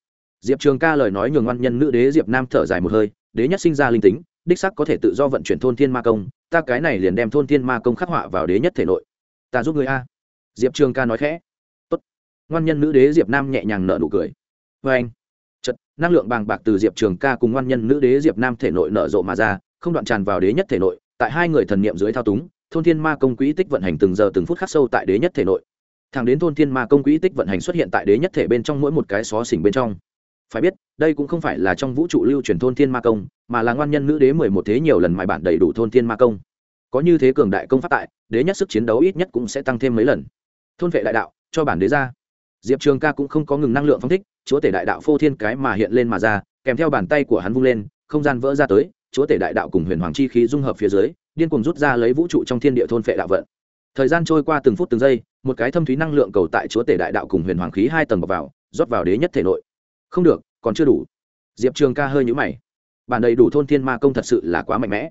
Diệp trường ca lời nói nhường ngoan nhân nữ đế diệp nam thở dài một hơi, đế nhất sinh ra linh tính, đích sắc có thể tự do vận chuyển thôn thiên ma công, ta cái này liền đem thôn thiên ma công khắc họa vào đế nhất thể nội. Ta giúp người a. Diệp trường ca nói khẽ. Tốt. Ngoan nhân nữ đế diệp nam nhẹ nhàng nở nụ cười. Vê anh chật năng lượng bàng bạc từ diệp trường ca cùng ngoan nhân nữ đế diệp nam thể nội nở rộ mà ra, không đoạn tràn vào đế nhất thể nội, tại hai người thần niệm dưới thao túng, thôn thiên ma công quỹ tích vận hành từng giờ từng phút khắc sâu tại đế nhất thể nội thẳng đến thôn thiên ma công quỹ tích vận hành xuất hiện tại đế nhất thể bên trong mỗi một cái xó xỉnh bên trong. Phải biết, đây cũng không phải là trong vũ trụ lưu truyền thôn thiên ma công, mà là ngoan nhân nữ đế mười một thế nhiều lần mài bản đầy đủ thôn thiên ma công. Có như thế cường đại công pháp tại, đế nhất sức chiến đấu ít nhất cũng sẽ tăng thêm mấy lần. Thôn vệ đại đạo, cho bản đế ra. Diệp trường ca cũng không có ngừng năng lượng phong thích, chúa tể đại đạo phô thiên cái mà hiện lên mà ra, kèm theo bàn tay của hắn vung lên, không gian vỡ ra tới, chúa tể đại đạo cùng huyền hoàng chi khí dung hợp phía dưới, điên cùng rút ra lấy vũ trụ trong thiên địa thôn phệ đạo vận. Thời gian trôi qua từng phút từng giây một cái thâm thúy năng lượng cầu tại chúa tể đại đạo cùng huyền hoàng khí hai tầng bọc vào, rót vào đế nhất thể nội. Không được, còn chưa đủ. Diệp trường ca hơi nhũ mày. Bản đầy đủ thôn thiên ma công thật sự là quá mạnh mẽ.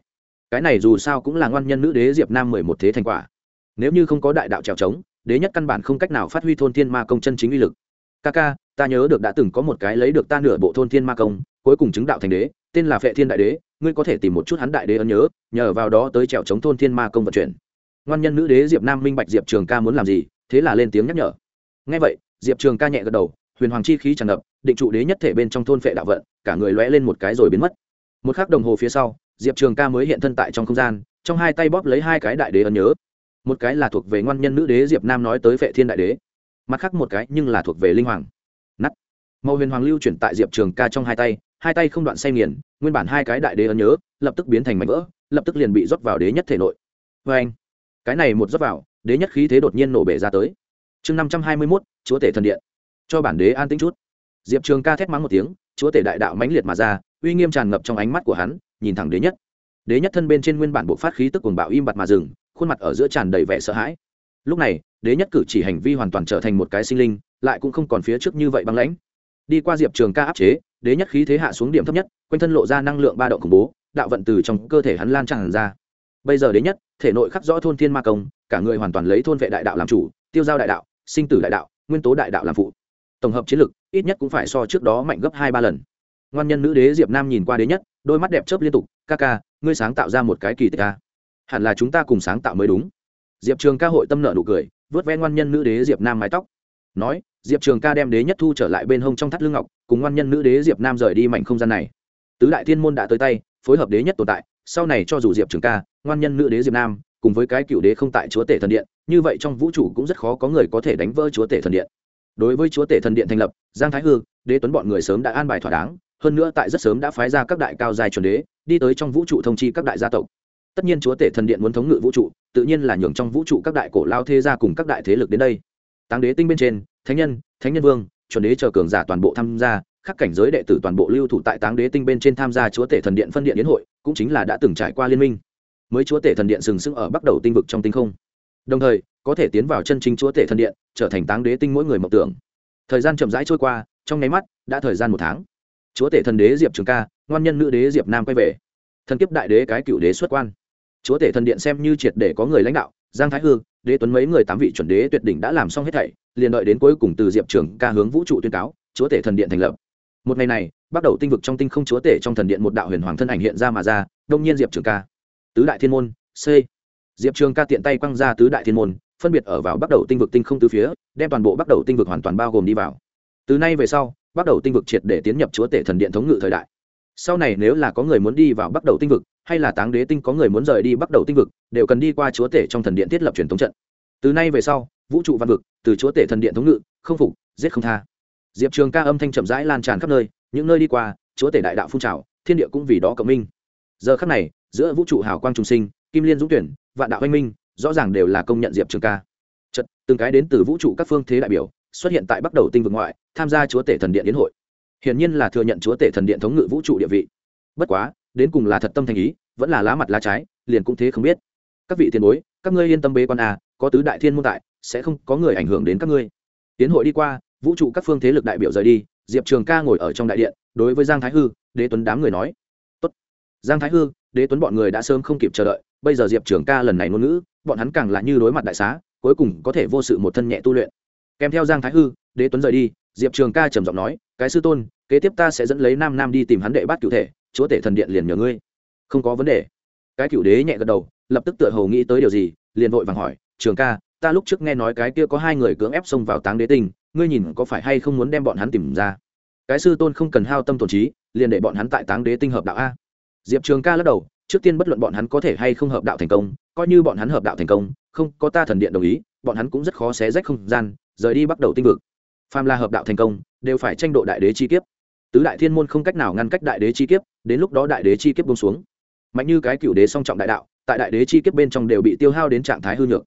Cái này dù sao cũng là ngoan nhân nữ đế diệp nam mười một thế thành quả. Nếu như không có đại đạo trèo trống, đế nhất căn bản không cách nào phát huy thôn thiên ma công chân chính uy lực. Ca ca, ta nhớ được đã từng có một cái lấy được ta nửa bộ thôn thiên ma công, cuối cùng chứng đạo thành đế, tên là phệ thiên đại đế, ngươi có thể tìm một chút hắn đại đế ấn nhớ, nhờ vào đó tới trèo chống thôn thiên ma công vận chuyển ngoan nhân nữ đế diệp nam minh bạch diệp trường ca muốn làm gì, thế là lên tiếng nhắc nhở. Ngay vậy, diệp trường ca nhẹ gật đầu, huyền hoàng chi khí tràn ngập, định trụ đế nhất thể bên trong thôn phệ đạo vận, cả người lóe lên một cái rồi biến mất. Một k h ắ c đồng hồ phía sau, diệp trường ca mới hiện thân tại trong không gian, trong hai tay bóp lấy hai cái đại đế ấn nhớ. Một cái là thuộc về ngoan nhân nữ đế diệp nam nói tới vệ thiên đại đế, mặt khác một cái nhưng là thuộc về linh hoàng. Nắt màu huyền hoàng lưu chuyển tại diệp trường ca trong hai tay hai tay không đoạn say nghiền, nguyên bản hai cái đại đế ấn nhớ lập tức biến thành mảnh vỡ, lập tức liền bị rót vào đế nhất thể nội. Vê anh cái này một dốc vào, đế nhất khí thế đột nhiên nổ bể ra tới. Chương năm trăm hai mươi mốt, chúa tể thần điện. Cho bản đế an tĩnh chút. Diệp trường ca thét mắng một tiếng, chúa tể đại đạo mãnh liệt mà ra, uy nghiêm tràn ngập trong ánh mắt của hắn, nhìn thẳng đế nhất. Đế nhất thân bên trên nguyên bản bộ phát khí tức cuồng bạo im bặt mà dừng, khuôn mặt ở giữa tràn đầy vẻ sợ hãi. Lúc này, đế nhất cử chỉ hành vi hoàn toàn trở thành một cái sinh linh, lại cũng không còn phía trước như vậy băng lãnh. Đi qua diệp trường ca áp chế, đế nhất khí thế hạ xuống điểm thấp nhất, quanh thân lộ ra năng lượng ba độ khủng bố, đạo vận từ trong cơ thể hắn lan tràn ra bây giờ đế nhất, thể nội khắc rõ thôn thiên ma công, cả người hoàn toàn lấy thôn vệ đại đạo làm chủ, tiêu giao đại đạo, sinh tử đại đạo, nguyên tố đại đạo làm phụ. Tổng hợp chiến lực, ít nhất cũng phải so trước đó mạnh gấp hai ba lần. Ngoan nhân nữ đế diệp nam nhìn qua đế nhất, đôi mắt đẹp chớp liên tục, ca ca, ngươi sáng tạo ra một cái kỳ tích ca hẳn là chúng ta cùng sáng tạo mới đúng. Diệp trường ca hội tâm nợ nụ cười vớt ven ngoan nhân nữ đế diệp nam mái tóc. Nói, diệp trường ca đem đế nhất thu trở lại bên hông trong thắt lưng ngọc, cùng ngoan nhân nữ đế diệp nam rời đi mảnh không gian này. Tứ đại thiên môn đã tới tay, phối hợp đế nhất tồn tại sau này cho dù diệp trường ca, ngoan nhân nữ đế diệp nam, cùng với cái cựu đế không tại chúa tể thần điện, như vậy trong vũ trụ cũng rất khó có người có thể đánh vỡ chúa tể thần điện. Đối với chúa tể thần điện thành lập, giang thái hư, đế tuấn bọn người sớm đã an bài thỏa đáng, hơn nữa tại rất sớm đã phái ra các đại cao dài chuẩn đế, đi tới trong vũ trụ thông chi các đại gia tộc. Tất nhiên chúa tể thần điện muốn thống ngự vũ trụ, tự nhiên là nhường trong vũ trụ các đại cổ lao thế gia cùng các đại thế lực đến đây. Táng đế tinh bên trên, thánh nhân thánh nhân vương, chuẩn đế chờ cường giả toàn bộ tham gia, khắc cảnh giới đệ tử toàn bộ lưu thủ tại táng đế tinh bên trên tham gia chúa tể thần điện phân điện đến hội cũng chính là đã từng trải qua liên minh. Mới chúa tể thần điện sừng sững ở bắt đầu tinh vực trong tinh không. Đồng thời, có thể tiến vào chân chính chúa tể thần điện, trở thành táng đế tinh mỗi người mộng tưởng. Thời gian chậm rãi trôi qua, trong nháy mắt, đã thời gian một tháng. Chúa tể thần đế diệp trường ca, ngoan nhân nữ đế diệp nam quay về. Thần kiếp đại đế cái cựu đế xuất quan. Chúa tể thần điện xem như triệt để có người lãnh đạo, giang thái hư, đế tuấn mấy người tám vị chuẩn đế tuyệt đỉnh đã làm xong hết thảy, liền đợi đến cuối cùng từ diệp trường ca hướng vũ trụ tuyên cáo, chúa tể thần điện thành lập. Một ngày này bắt đầu tinh vực trong tinh không chúa tể trong thần điện một đạo huyền hoàng thân ảnh hiện ra mà ra, đông nhiên diệp trường ca. Tứ đại thiên môn, c. Diệp trường ca tiện tay quăng ra tứ đại thiên môn, phân biệt ở vào bắt đầu tinh vực tinh không từ phía, đem toàn bộ bắt đầu tinh vực hoàn toàn bao gồm đi vào. Từ nay về sau, bắt đầu tinh vực triệt để tiến nhập chúa tể thần điện thống ngự thời đại. Sau này nếu là có người muốn đi vào bắt đầu tinh vực, hay là táng đế tinh có người muốn rời đi bắt đầu tinh vực, đều cần đi qua chúa tể trong thần điện thiết lập truyền thống trận. Từ nay về sau, vũ trụ văn vực, từ chúa tể thần điện thống ngự, không phục, giết không tha. Diệp trường ca âm thanh chậm rãi lan tràn khắp nơi những nơi đi qua chúa tể đại đạo phun trào thiên địa cũng vì đó cộng minh. Giờ khắc này giữa vũ trụ hào quang trung sinh kim liên dũng tuyển vạn đạo anh minh rõ ràng đều là công nhận diệp trường ca. Chật, từng cái đến từ vũ trụ các phương thế đại biểu xuất hiện tại bắt đầu tinh vực ngoại tham gia chúa tể thần điện đến hội. Hiển nhiên là thừa nhận chúa tể thần điện thống ngự vũ trụ địa vị. Bất quá đến cùng là thật tâm thành ý vẫn là lá mặt lá trái liền cũng thế không biết. Các vị tiền bối các ngươi yên tâm bế quan à có tứ đại thiên môn tại sẽ không có người ảnh hưởng đến các ngươi. Tiến hội đi qua vũ trụ các phương thế lực đại biểu rời đi diệp trường ca ngồi ở trong đại điện, đối với giang thái hư, đế tuấn đám người nói. Tốt. giang thái hư, đế tuấn bọn người đã sớm không kịp chờ đợi, bây giờ diệp trường ca lần này ngôn ngữ, bọn hắn càng là như đối mặt đại xá, cuối cùng có thể vô sự một thân nhẹ tu luyện. Kèm theo giang thái hư, đế tuấn rời đi. Diệp trường ca trầm giọng nói, cái sư tôn, kế tiếp ta sẽ dẫn lấy nam nam đi tìm hắn đệ bát cựu thể, chúa tể thần điện liền nhờ ngươi. Không có vấn đề. Cái cựu đế nhẹ gật đầu, lập tức tựa hầu nghĩ tới điều gì, liền vội vàng hỏi, trường ca, ta lúc trước nghe nói cái kia có hai người cưỡng ép xông vào táng đế tinh ngươi nhìn có phải hay không muốn đem bọn hắn tìm ra? Cái sư tôn không cần hao tâm tổn trí, liền để bọn hắn tại táng đế tinh hợp đạo a. Diệp trường ca lắc đầu, trước tiên bất luận bọn hắn có thể hay không hợp đạo thành công, coi như bọn hắn hợp đạo thành công, không, có ta thần điện đồng ý, bọn hắn cũng rất khó xé rách không gian, rời đi bắt đầu tinh vực. Phàm là hợp đạo thành công, đều phải tranh độ đại đế chi kiếp. Tứ đại thiên môn không cách nào ngăn cách đại đế chi kiếp, đến lúc đó đại đế chi kiếp bông xuống. Mạnh như cái cựu đế song trọng đại đạo, tại đại đế chi kiếp bên trong đều bị tiêu hao đến trạng thái hư nhược.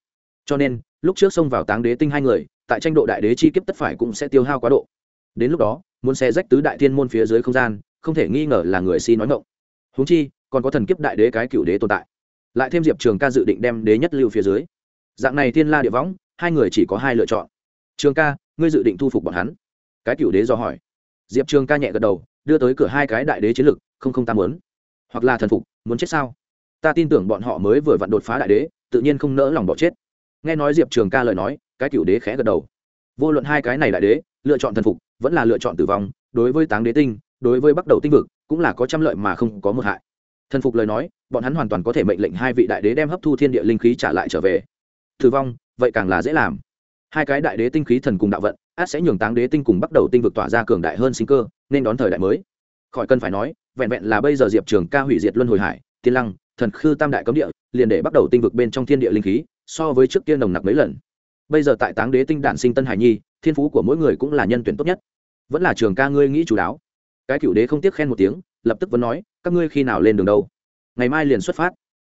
Cho nên, lúc trước xông vào táng đế tinh hai người tại tranh độ đại đế chi kiếp tất phải cũng sẽ tiêu hao quá độ. Đến lúc đó, muốn xe rách tứ đại thiên môn phía dưới không gian, không thể nghi ngờ là người si nói ngộng húng chi, còn có thần kiếp đại đế cái cựu đế tồn tại. Lại thêm diệp trường ca dự định đem đế nhất lưu phía dưới. Dạng này thiên la địa võng, hai người chỉ có hai lựa chọn. Trường ca, ngươi dự định thu phục bọn hắn? Cái cựu đế do hỏi. Diệp trường ca nhẹ gật đầu, đưa tới cửa hai cái đại đế chiến lực, không không tam muốn. Hoặc là thần phục, muốn chết sao? Ta tin tưởng bọn họ mới vừa vặn đột phá đại đế, tự nhiên không nỡ lòng bỏ chết nghe nói diệp trường ca lời nói, cái cựu đế khẽ gật đầu. Vô luận hai cái này đại đế, lựa chọn thần phục, vẫn là lựa chọn tử vong, đối với táng đế tinh, đối với bắt đầu tinh vực, cũng là có trăm lợi mà không có một hại. Thần phục lời nói, bọn hắn hoàn toàn có thể mệnh lệnh hai vị đại đế đem hấp thu thiên địa linh khí trả lại trở về. Tử vong, vậy càng là dễ làm. Hai cái đại đế tinh khí thần cùng đạo vận, át sẽ nhường táng đế tinh cùng bắt đầu tinh vực tỏa ra cường đại hơn sinh cơ, nên đón thời đại mới. Khỏi cần phải nói, vẹn vẹn là bây giờ diệp trường ca hủy diệt luân hồi hải, tiên lăng, thần khư tam đại cấm địa, liền để bắt đầu tinh vực bên trong thiên địa linh khí so với trước kia nồng nặc mấy lần. Bây giờ tại táng đế tinh đản sinh tân hải nhi, thiên phú của mỗi người cũng là nhân tuyển tốt nhất. Vẫn là trường ca ngươi nghĩ chú đáo. Cái cựu đế không tiếc khen một tiếng, lập tức vẫn nói, các ngươi khi nào lên đường đâu? Ngày mai liền xuất phát.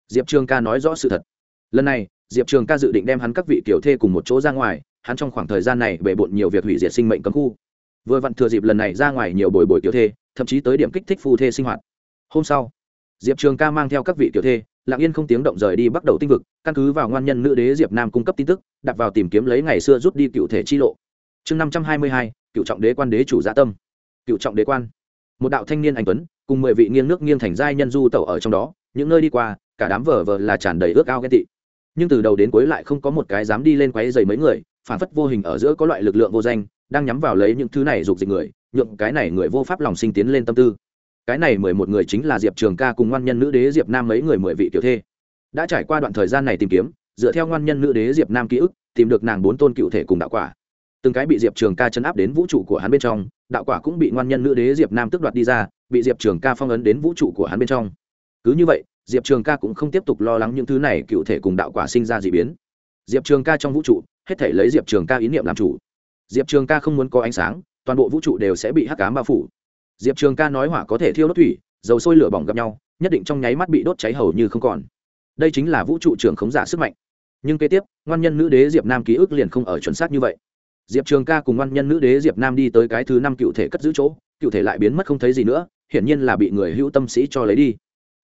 Diệp trường ca nói rõ sự thật. Lần này, diệp trường ca dự định đem hắn các vị tiểu thê cùng một chỗ ra ngoài, hắn trong khoảng thời gian này bề bộn nhiều việc hủy diệt sinh mệnh cấm khu. Vừa vặn thừa dịp lần này ra ngoài nhiều bồi bồi tiểu thê, thậm chí tới điểm kích thích phu thê sinh hoạt. Hôm sau, diệp trường ca mang theo các vị tiểu thê lặng yên không tiếng động rời đi bắt đầu tinh vực, căn cứ vào ngoan nhân nữ đế diệp nam cung cấp tin tức, đặt vào tìm kiếm lấy ngày xưa rút đi cựu thể chi lộ. Chương năm trăm hai mươi hai, cựu trọng đế quan đế chủ gia dạ tâm. Cựu trọng đế quan. Một đạo thanh niên anh tuấn, cùng mười vị nghiêng nước nghiêng thành giai nhân du tẩu ở trong đó, những nơi đi qua, cả đám vờ vờ là tràn đầy ước ao ghen tị. Nhưng từ đầu đến cuối lại không có một cái dám đi lên quấy dày mấy người, phản phất vô hình ở giữa có loại lực lượng vô danh, đang nhắm vào lấy những thứ này dục dịch người, nhượng cái này người vô pháp lòng sinh tiến lên tâm tư cái này mười một người chính là diệp trường ca cùng ngoan nhân nữ đế diệp nam mấy người mười vị tiểu thê. Đã trải qua đoạn thời gian này tìm kiếm, dựa theo ngoan nhân nữ đế diệp nam ký ức, tìm được nàng bốn tôn cựu thể cùng đạo quả. Từng cái bị diệp trường ca chấn áp đến vũ trụ của hắn bên trong, đạo quả cũng bị ngoan nhân nữ đế diệp nam tước đoạt đi ra, bị diệp trường ca phong ấn đến vũ trụ của hắn bên trong. Cứ như vậy, diệp trường ca cũng không tiếp tục lo lắng những thứ này cựu thể cùng đạo quả sinh ra d ị biến. Diệp trường ca trong vũ trụ, hết thể lấy diệp trường ca ý niệm làm chủ. Diệp trường ca không muốn có ánh sáng, toàn bộ vũ trụ đều sẽ bị hắc cám bao phủ diệp trường ca nói hỏa có thể thiêu đốt thủy, dầu sôi lửa bỏng gặp nhau, nhất định trong nháy mắt bị đốt cháy hầu như không còn. Đây chính là vũ trụ trưởng khống giả sức mạnh. Nhưng kế tiếp, ngoan nhân nữ đế diệp nam ký ức liền không ở chuẩn xác như vậy. Diệp trường ca cùng ngoan nhân nữ đế diệp nam đi tới cái thứ năm cựu thể cất giữ chỗ, cựu thể lại biến mất không thấy gì nữa, hiển nhiên là bị người hữu tâm sĩ cho lấy đi.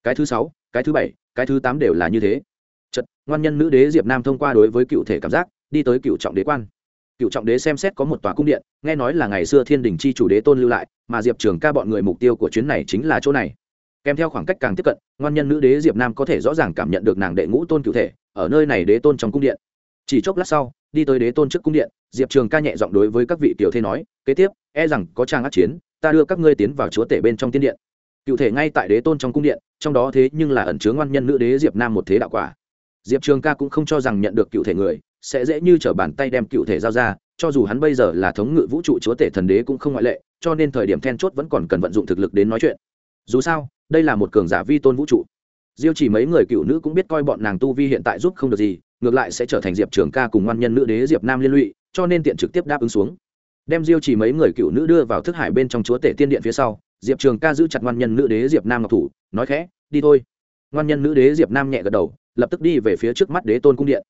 Cái thứ sáu, cái thứ bảy, cái thứ tám đều là như thế. Chật ngoan nhân nữ đế diệp nam thông qua đối với cựu thể cảm giác, đi tới cựu trọng đế quan cựu trọng đế xem xét có một tòa cung điện, nghe nói là ngày xưa thiên đình chi chủ đế tôn lưu lại, mà diệp trường ca bọn người mục tiêu của chuyến này chính là chỗ này. Kèm theo khoảng cách càng tiếp cận, ngoan nhân nữ đế diệp nam có thể rõ ràng cảm nhận được nàng đệ ngũ tôn cựu thể, ở nơi này đế tôn trong cung điện. Chỉ chốc lát sau, đi tới đế tôn trước cung điện, diệp trường ca nhẹ giọng đối với các vị tiểu thê nói, kế tiếp e rằng có trang át chiến, ta đưa các ngươi tiến vào chúa tể bên trong tiên điện. Cựu thể ngay tại đế tôn trong cung điện, trong đó thế nhưng là ẩn chứa ngoan nhân nữ đế diệp nam một thế đạo quả. Diệp trường ca cũng không cho rằng nhận được cựu thể người sẽ dễ như trở bàn tay đem cựu thể giao ra, cho dù hắn bây giờ là thống ngự vũ trụ chúa tể thần đế cũng không ngoại lệ, cho nên thời điểm then chốt vẫn còn cần vận dụng thực lực đến nói chuyện. Dù sao, đây là một cường giả vi tôn vũ trụ. Diêu chỉ mấy người cựu nữ cũng biết coi bọn nàng tu vi hiện tại giúp không được gì, ngược lại sẽ trở thành diệp trường ca cùng ngoan nhân nữ đế diệp nam liên lụy, cho nên tiện trực tiếp đáp ứng xuống. Đem diêu chỉ mấy người cựu nữ đưa vào thức hải bên trong chúa tể tiên điện phía sau, diệp trường ca giữ chặt ngoan nhân nữ đế diệp nam ngọc thủ, nói khẽ, đi thôi. Ngoan nhân nữ đế diệp nam nhẹ gật đầu, lập tức đi về phía trước mắt đế tôn cung điện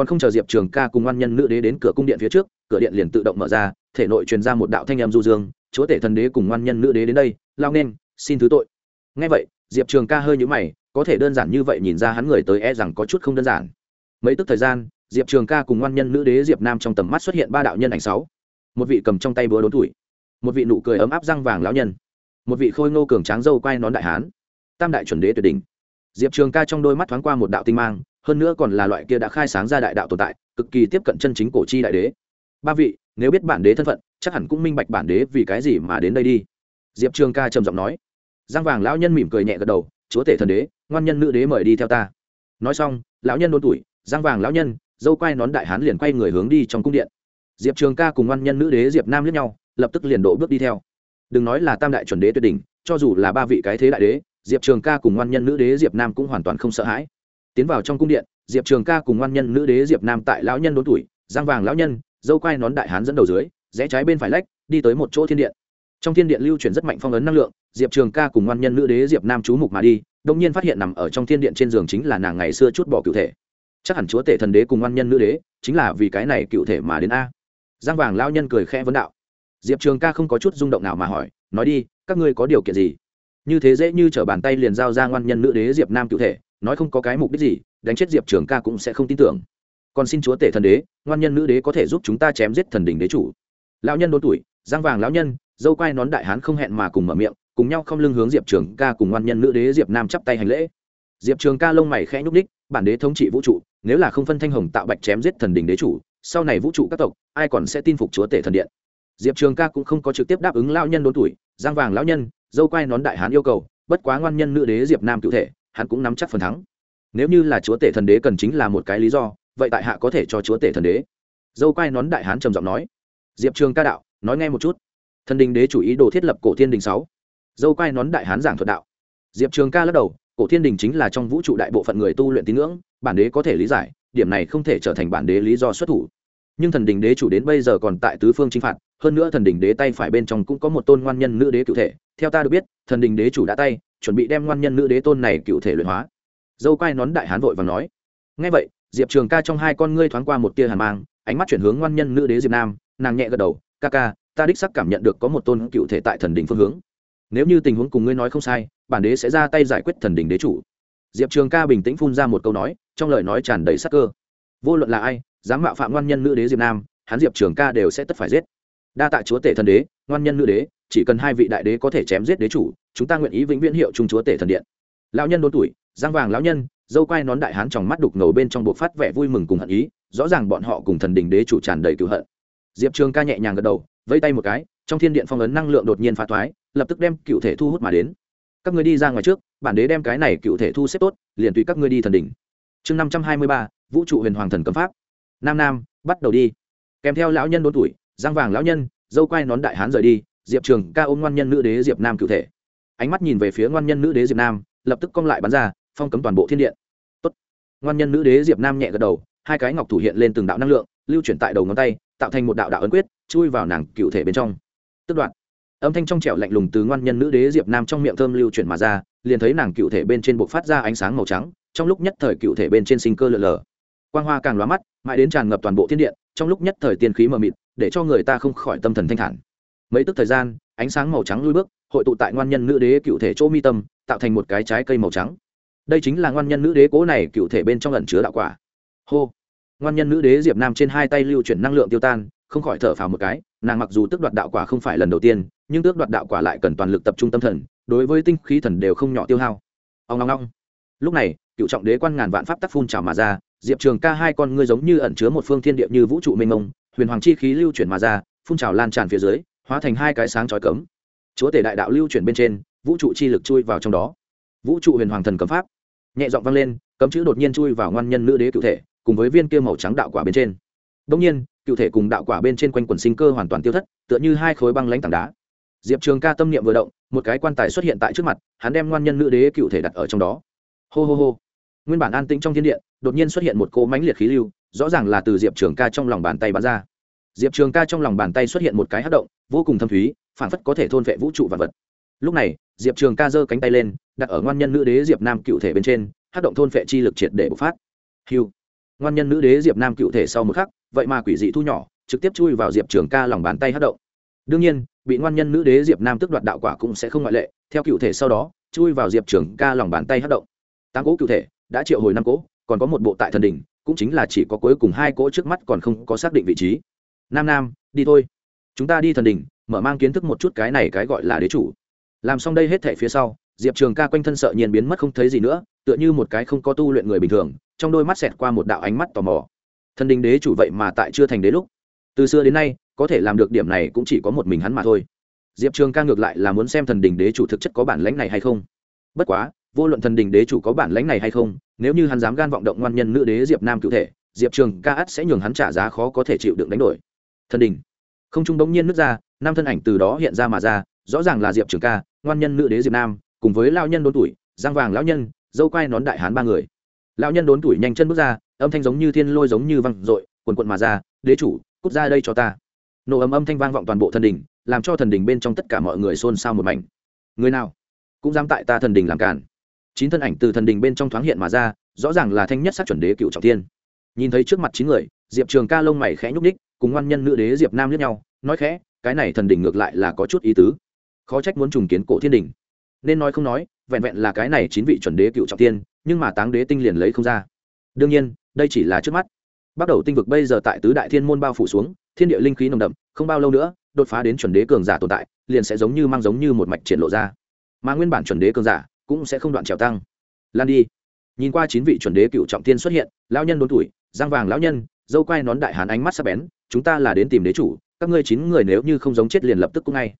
còn không chờ diệp trường ca cùng ngoan nhân nữ đế đến cửa cung điện phía trước, cửa điện liền tự động mở ra, thể nội truyền ra một đạo thanh em du dương, chúa tể thần đế cùng ngoan nhân nữ đế đến đây, lao nên, xin thứ tội. Ngay vậy, diệp trường ca hơi nhũ mày, có thể đơn giản như vậy nhìn ra hắn người tới e rằng có chút không đơn giản. Mấy tức thời gian, diệp trường ca cùng ngoan nhân nữ đế diệp nam trong tầm mắt xuất hiện ba đạo nhân ảnh sáu. Một vị cầm trong tay búa đốn tuổi, một vị nụ cười ấm áp răng vàng lão nhân, một vị khôi ngô cường tráng dâu quai nón đại hán, tam đại chuẩn đế tuyệt đỉnh. Diệp trường ca trong đôi mắt thoáng qua một đạo tinh mang hơn nữa còn là loại kia đã khai sáng ra đại đạo tồn tại, cực kỳ tiếp cận chân chính cổ chi đại đế. Ba vị, nếu biết bản đế thân phận, chắc hẳn cũng minh bạch bản đế vì cái gì mà đến đây đi. Diệp trường ca trầm giọng nói. Giang vàng lão nhân mỉm cười nhẹ gật đầu, chúa tể thần đế, ngoan nhân nữ đế mời đi theo ta. Nói xong, lão nhân đôn tuổi giang vàng lão nhân, dâu quai nón đại hán liền quay người hướng đi trong cung điện. Diệp trường ca cùng ngoan nhân nữ đế diệp nam lướt nhau, lập tức liền độ bước đi theo. Đừng nói là tam đại chuẩn đế tuyệt đỉnh, cho dù là ba vị cái thế đại đế, diệp trường ca cùng ngoan nhân nữ đế diệp nam cũng hoàn toàn không sợ hãi tiến vào trong cung điện, diệp trường ca cùng ngoan nhân nữ đế diệp nam tại lão nhân đốn tuổi, giang vàng lão nhân, dâu quai nón đại hán dẫn đầu dưới, rẽ trái bên phải lách, đi tới một chỗ thiên điện. Trong thiên điện lưu chuyển rất mạnh phong ấn năng lượng, diệp trường ca cùng ngoan nhân nữ đế diệp nam chú mục mà đi đông nhiên phát hiện nằm ở trong thiên điện trên giường chính là nàng ngày xưa chút bỏ cựu thể. Chắc hẳn chúa tể thần đế cùng ngoan nhân nữ đế, chính là vì cái này cựu thể mà đến a. Giang vàng lão nhân cười khẽ vấn đạo. Diệp trường ca không có chút rung động nào mà hỏi, nói đi, các ngươi có điều kiện gì? Như thế dễ như t r ở bàn tay liền giao ra ngoan nhân nữ đế diệp nam cựu thể nói không có cái mục đích gì, đánh chết diệp trường ca cũng sẽ không tin tưởng. Còn xin chúa tể thần đế, ngoan nhân nữ đế có thể giúp chúng ta chém giết thần đình đế chủ. Lão nhân đốn tuổi, giang vàng lão nhân, dâu quai nón đại hán không hẹn mà cùng mở miệng, cùng nhau không lưng hướng diệp trường ca cùng ngoan nhân nữ đế diệp nam chắp tay hành lễ. Diệp trường ca lông mày khẽ nhúc ních bản đế thống trị vũ trụ, nếu là không phân thanh hồng tạo bạch chém giết thần đình đế chủ, sau này vũ trụ các tộc, ai còn sẽ tin phục chúa tể thần điện? Diệp trường ca cũng không có trực tiếp đáp ứng lão nhân đốn tuổi, giang vàng lão nhân, dâu quai nón đại hán yêu cầu, bất quá ngoan nhân nữ đế diệp nam cụ thể hắn cũng nắm chắc phần thắng. Nếu như là chúa tể thần đế cần chính là một cái lý do, vậy tại hạ có thể cho chúa tể thần đế. Dâu quai nón đại hán trầm giọng nói. Diệp trường ca đạo, nói nghe một chút. Thần đình đế chủ ý đồ thiết lập cổ thiên đình sáu. Dâu quai nón đại hán giảng thuật đạo. Diệp trường ca lắc đầu, cổ thiên đình chính là trong vũ trụ đại bộ phận người tu luyện tín ngưỡng, bản đế có thể lý giải, điểm này không thể trở thành bản đế lý do xuất thủ nhưng thần đình đế chủ đến bây giờ còn tại tứ phương chinh phạt, hơn nữa thần đình đế tay phải bên trong cũng có một tôn ngoan nhân nữ đế cựu thể. Theo ta được biết, thần đình đế chủ đã tay, chuẩn bị đem ngoan nhân nữ đế tôn này cựu thể luyện hóa. Dâu quai nón đại hán vội và nói ngay vậy, diệp trường ca trong hai con ngươi thoáng qua một tia hàn mang, ánh mắt chuyển hướng ngoan nhân nữ đế diệp nam, nàng nhẹ gật đầu, ca ca, ta đích sắc cảm nhận được có một tôn cựu thể tại thần đình phương hướng. Nếu như tình huống cùng ngươi nói không sai, bản đế sẽ ra tay giải quyết thần đình đế chủ. Diệp trường ca bình tĩnh phun ra một câu nói, trong lời nói tràn đầy sắc cơ. Vô luận là ai dám mạo phạm ngoan nhân nữ đế diệp nam, hắn diệp trường ca đều sẽ tất phải giết. Đa tạ chúa tể thần đế, ngoan nhân nữ đế, chỉ cần hai vị đại đế có thể chém giết đế chủ, chúng ta nguyện ý vĩnh viễn hiệu trung chúa tể thần điện. Lão nhân đốn tuổi, giang vàng lão nhân, dâu quai nón đại hán trong mắt đục ngầu bên trong buộc phát vẻ vui mừng cùng hận ý, rõ ràng bọn họ cùng thần đình đế chủ tràn đầy cựu hận. Diệp trường ca nhẹ nhàng gật đầu, vẫy tay một cái, trong thiên điện phong ấn năng lượng đột nhiên phá thoái lập tức đem cựu thể thu hút mà đến. Các ngươi đi ra ngoài trước, bản đế đem cái này cựu thể thu xếp tốt, liền tùy các ngươi đi thần đỉnh chương năm trăm hai mươi ba, vũ trụ huyền hoàng thần cấm pháp nam nam, bắt đầu đi. Kèm theo lão nhân đốn tuổi, giang vàng lão nhân, dâu quai nón đại hán rời đi, diệp trường ca ôm ngoan nhân nữ đế diệp nam cựu thể. Ánh mắt nhìn về phía ngoan nhân nữ đế diệp nam, lập tức cong lại bắn ra, phong cấm toàn bộ thiên điện. Tốt. ngoan nhân nữ đế diệp nam nhẹ gật đầu, hai cái ngọc thủ hiện lên từng đạo năng lượng, lưu chuyển tại đầu ngón tay, tạo thành một đạo đạo ấn quyết, chui vào nàng cựu thể bên trong. Tức đoạn. Âm thanh trong trẻo lạnh lùng từ ngoan nhân nữ đế diệp nam trong miệng thơm lưu chuyển mà ra, liền thấy nàng cựu thể bên trên bộ phát ra ánh sáng màu trắng, trong lúc nhất thời cựu thể bên trên sinh cơ lờ lờ quang hoa càng lóa mắt, mãi đến tràn ngập toàn bộ thiên điện, trong lúc nhất thời tiên khí mờ mịt, để cho người ta không khỏi tâm thần thanh thản. Mấy tức thời gian, ánh sáng màu trắng lui bước, hội tụ tại ngoan nhân nữ đế cựu thể chỗ mi tâm, tạo thành một cái trái cây màu trắng. Đây chính là ngoan nhân nữ đế cố này cựu thể bên trong lần chứa đạo quả. Hô! Ngoan nhân nữ đế diệp nam trên hai tay lưu chuyển năng lượng tiêu tan, không khỏi thở phào một cái, nàng mặc dù tước đoạt đạo quả không phải lần đầu tiên, nhưng tước đoạt đạo quả lại cần toàn lực tập trung tâm thần, đối với tinh khí thần đều không nhỏ tiêu hao. Ông long long lúc này cựu trọng đế quan ngàn vạn pháp tắc phun trào mà ra, diệp trường ca hai con ngươi giống như ẩn chứa một phương thiên địa như vũ trụ mênh mông, huyền hoàng chi khí lưu chuyển mà ra, phun trào lan tràn phía dưới, hóa thành hai cái sáng chói cấm. Chúa tể đại đạo lưu chuyển bên trên, vũ trụ chi lực chui vào trong đó. Vũ trụ huyền hoàng thần cấm pháp, nhẹ giọng vang lên, cấm chữ đột nhiên chui vào ngoan nhân nữ đế cựu thể, cùng với viên kia màu trắng đạo quả bên trên. Đông nhiên cựu thể cùng đạo quả bên trên quanh quần sinh cơ hoàn toàn tiêu thất, tựa như hai khối băng lãnh tảng đá. Diệp trường ca tâm niệm vừa động, một cái quan tài xuất hiện tại trước mặt, hắn đem ngoan nhân nữ đế cựu thể đặt ở trong đó. Hô hô hô nguyên bản an tĩnh trong thiên điện, đột nhiên xuất hiện một cỗ mãnh liệt khí lưu, rõ ràng là từ diệp trường ca trong lòng bàn tay bắn ra. Diệp trường ca trong lòng bàn tay xuất hiện một cái hát động, vô cùng thâm thúy phản phất có thể thôn vệ vũ trụ và vật. Lúc này, diệp trường ca giơ cánh tay lên, đặt ở ngoan nhân nữ đế diệp nam cựu thể bên trên hát động thôn vệ chi lực triệt để bộc phát. Hiu ngoan nhân nữ đế diệp nam cựu thể sau một khắc, vậy mà quỷ dị thu nhỏ, trực tiếp chui vào diệp trường ca lòng bàn tay hát động. Đương nhiên, bị ngoan nhân nữ đế diệp nam tức đoạt đạo quả cũng sẽ không ngoại lệ, theo cựu thể sau đó, chui vào diệp trường ca lòng bàn tay hát động. Tám cỗ cựu thể đã triệu hồi năm cỗ, còn có một bộ tại thần đỉnh, cũng chính là chỉ có cuối cùng hai cỗ trước mắt còn không có xác định vị trí. Nam nam, đi thôi. Chúng ta đi thần đỉnh, mở mang kiến thức một chút cái này cái gọi là đế chủ. Làm xong đây hết thể phía sau, diệp trường ca quanh thân sợ nhiên biến mất không thấy gì nữa, tựa như một cái không có tu luyện người bình thường, trong đôi mắt xẹt qua một đạo ánh mắt tò mò. Thần đình đế chủ vậy mà tại chưa thành đế lúc. Từ xưa đến nay, có thể làm được điểm này cũng chỉ có một mình hắn mà thôi. Diệp trường ca ngược lại là muốn xem thần đình đế chủ thực chất có bản lãnh này hay không. Bất quá vô luận thần đình đế chủ có bản lãnh này hay không, nếu như hắn dám gan vọng động ngoan nhân nữ đế diệp nam cụ thể, diệp trường ca ắt sẽ nhường hắn trả giá khó có thể chịu đựng đánh đổi. Thần đình. Không trung bỗng nhiên nước ra, năm thân ảnh từ đó hiện ra mà ra, rõ ràng là diệp trường ca, ngoan nhân nữ đế diệp nam, cùng với lao nhân đốn tuổi, giang vàng lão nhân, dâu quai nón đại hán ba người. Lão nhân đốn tuổi nhanh chân bước ra, âm thanh giống như thiên lôi giống như văng r ộ i quần quận mà ra, đế chủ, cút ra đây cho ta. Nổ ấm âm thanh vang vọng toàn bộ thần đình, làm cho thần đình bên trong tất cả mọi người xôn xao một mảnh. Người nào? Cũng dám tại ta thần đình làm cản chín thân ảnh từ thần đình bên trong thoáng hiện mà ra, rõ ràng là thanh nhất sát chuẩn đế cựu trọng thiên. Nhìn thấy trước mặt chín người, diệp trường ca lông mày khẽ nhúc ních cùng ngoan nhân nữ đế diệp nam lướt nhau, nói khẽ, cái này thần đình ngược lại là có chút ý tứ. Khó trách muốn trùng kiến cổ thiên đình. Nên nói không nói, vẹn vẹn là cái này chín vị chuẩn đế cựu trọng tiên nhưng mà táng đế tinh liền lấy không ra. Đương nhiên, đây chỉ là trước mắt. Bắt đầu tinh vực bây giờ tại tứ đại thiên môn bao phủ xuống, thiên địa linh khí nồng đậm, không bao lâu nữa, đột phá đến chuẩn đế cường giả tồn tại, liền sẽ giống như mang giống như một mạch triển lộ ra. Mà nguyên bản chuẩn đế cường giả cũng sẽ không đoạn trèo tăng. Lan đi. Nhìn qua chín vị chuẩn đế cựu trọng tiên xuất hiện, lão nhân đốn tuổi, giang vàng lão nhân, dâu quai nón đại hán ánh mắt sắc bén, chúng ta là đến tìm đế chủ, các ngươi chín người nếu như không giống chết liền lập tức cũng ngay.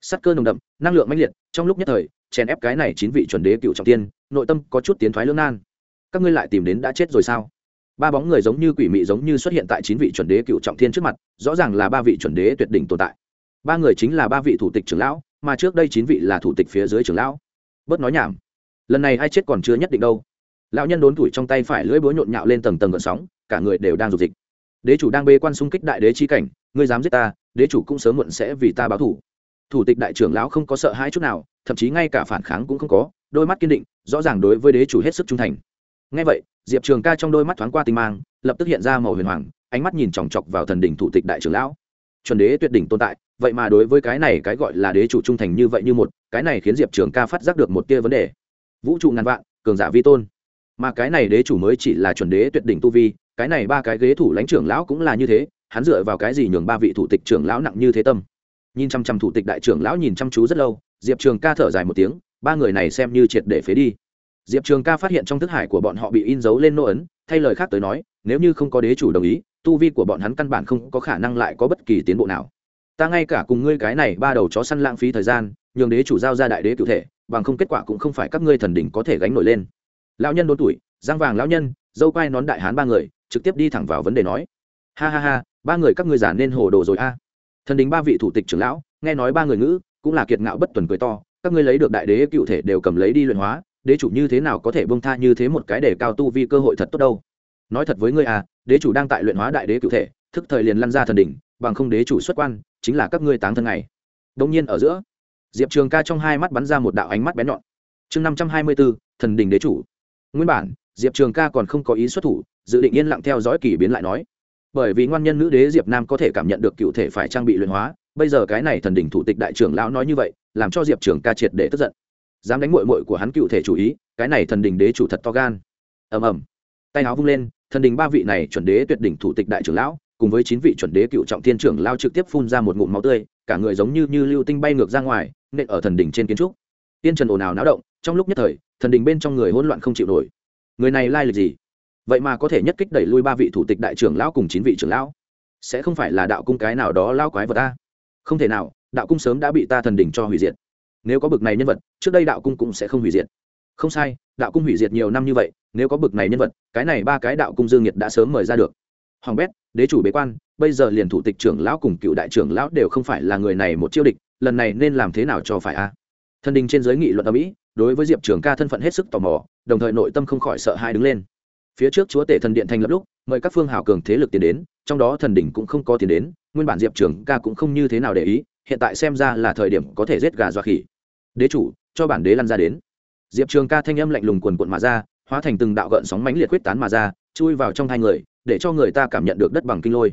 Sắc cơ nồng đậm, năng lượng mãnh liệt, trong lúc nhất thời, chèn ép cái này chín vị chuẩn đế cựu trọng tiên, nội tâm có chút tiến thoái lưỡng nan. Các ngươi lại tìm đến đã chết rồi sao? Ba bóng người giống như quỷ mị giống như xuất hiện tại chín vị chuẩn đế cựu trọng thiên trước mặt, rõ ràng là ba vị chuẩn đế tuyệt đỉnh tồn tại. Ba người chính là ba vị thủ tịch trưởng lão, mà trước đây chín vị là thủ tịch phía dưới trưởng lão bớt nói nhảm. Lần này ai chết còn chưa nhất định đâu. Lão nhân đốn tuổi trong tay phải lưỡi búa nhộn nhạo lên tầng tầng gợn sóng, cả người đều đang dục dịch. Đế chủ đang bê quan xung kích đại đế chi cảnh, ngươi dám giết ta, đế chủ cũng sớm muộn sẽ vì ta báo thủ. Thủ tịch đại trưởng lão không có sợ hãi chút nào, thậm chí ngay cả phản kháng cũng không có, đôi mắt kiên định, rõ ràng đối với đế chủ hết sức trung thành. Ngay vậy, diệp trường ca trong đôi mắt thoáng qua tinh mang, lập tức hiện ra màu huyền hoàng, ánh mắt nhìn chòng chọc vào thần đỉnh thủ tịch đại trưởng lão chuẩn đế tuyệt đỉnh tồn tại, vậy mà đối với cái này cái gọi là đế chủ trung thành như vậy như một, cái này khiến diệp trường ca phát giác được một tia vấn đề. Vũ trụ ngàn vạn, cường giả vi tôn. Mà cái này đế chủ mới chỉ là chuẩn đế tuyệt đỉnh tu vi, cái này ba cái ghế thủ lãnh trưởng lão cũng là như thế, hắn dựa vào cái gì nhường ba vị thủ tịch trưởng lão nặng như thế tâm? Nhìn chăm chăm thủ tịch đại trưởng lão nhìn chăm chú rất lâu, diệp trường ca thở dài một tiếng, ba người này xem như triệt để phế đi. Diệp trường ca phát hiện trong thức hải của bọn họ bị in dấu lên nô ấn thay lời khác tới nói, nếu như không có đế chủ đồng ý, tu vi của bọn hắn căn bản không có khả năng lại có bất kỳ tiến bộ nào. Ta ngay cả cùng ngươi cái này ba đầu chó săn lãng phí thời gian, nhường đế chủ giao ra đại đế cụ thể, bằng không kết quả cũng không phải các ngươi thần đỉnh có thể gánh nổi lên. Lão nhân đốn tuổi, giang vàng lão nhân, dâu quai nón đại hán ba người, trực tiếp đi thẳng vào vấn đề nói. Ha ha ha, ba người các ngươi giả nên hồ đồ rồi a. Thần đỉnh ba vị thủ tịch trưởng lão, nghe nói ba người ngữ, cũng là kiệt ngạo bất tuần cười to, các ngươi lấy được đại đế cựu thể đều cầm lấy đi luyện hóa đế chủ như thế nào có thể bông tha như thế một cái để cao tu vi cơ hội thật tốt đâu? Nói thật với ngươi à đế chủ đang tại luyện hóa đại đế cựu thể, thức thời liền lăn ra thần đỉnh, bằng không đế chủ xuất quan, chính là các ngươi táng thân này đông nhiên ở giữa, diệp trường ca trong hai mắt bắn ra một đạo ánh mắt bén nhọn. Chương năm trăm hai mươi bốn thần đỉnh đế chủ. Nguyên bản, diệp trường ca còn không có ý xuất thủ, dự định yên lặng theo dõi k ỳ biến lại nói. Bởi vì ngoan nhân nữ đế diệp nam có thể cảm nhận được cựu thể phải trang bị luyện hóa, bây giờ cái này thần đỉnh thủ tịch đại trưởng lão nói như vậy, làm cho diệp trường ca triệt để tức giận dám đánh mội mội của hắn cựu thể chủ ý, cái này thần đình đế chủ thật to gan. Ầm ầm. Tay áo vung lên, thần đình ba vị này chuẩn đế tuyệt đỉnh thủ tịch đại trưởng lão, cùng với chín vị chuẩn đế cựu trọng thiên trưởng lao trực tiếp phun ra một ngụm máu tươi, cả người giống như như lưu tinh bay ngược ra ngoài, nện ở thần đình trên kiến trúc. Tiên trần ồn ào náo động, trong lúc nhất thời, thần đình bên trong người hỗn loạn không chịu nổi. Người này lai lịch gì? Vậy mà có thể nhất kích đẩy lui ba vị thủ tịch đại trưởng lão cùng chín vị trưởng lão. Sẽ không phải là đạo cung cái nào đó lao quái vật ta không thể nào, đạo cung sớm đã bị ta thần đình cho hủy diệt nếu có bực này nhân vật, trước đây đạo cung cũng sẽ không hủy diệt. Không sai, đạo cung hủy diệt nhiều năm như vậy, nếu có bực này nhân vật, cái này ba cái đạo cung dương nhiệt đã sớm mời ra được. Hoàng bét, đế chủ bế quan, bây giờ liền thủ tịch trưởng lão cùng cựu đại trưởng lão đều không phải là người này một chiêu địch, lần này nên làm thế nào cho phải a? À? thân đình trên giới nghị luận ở mỹ, đối với diệp trường ca thân phận hết sức tò mò, đồng thời nội tâm không khỏi sợ hai đứng lên. Phía trước chúa tể thần điện thành lập lúc, mời các phương hào cường thế lực tiến đến, trong đó thần đỉnh cũng không có tiền đến, nguyên bản diệp trường ca cũng không như thế nào để ý, hiện tại xem ra là thời điểm có thể giết gà dọa khỉ đế chủ, cho bản đế lăn ra đến. Diệp trường ca thanh âm lạnh lùng quần quận mà ra, hóa thành từng đạo gợn sóng mãnh liệt quyết tán mà ra, chui vào trong hai người, để cho người ta cảm nhận được đất bằng kinh lôi.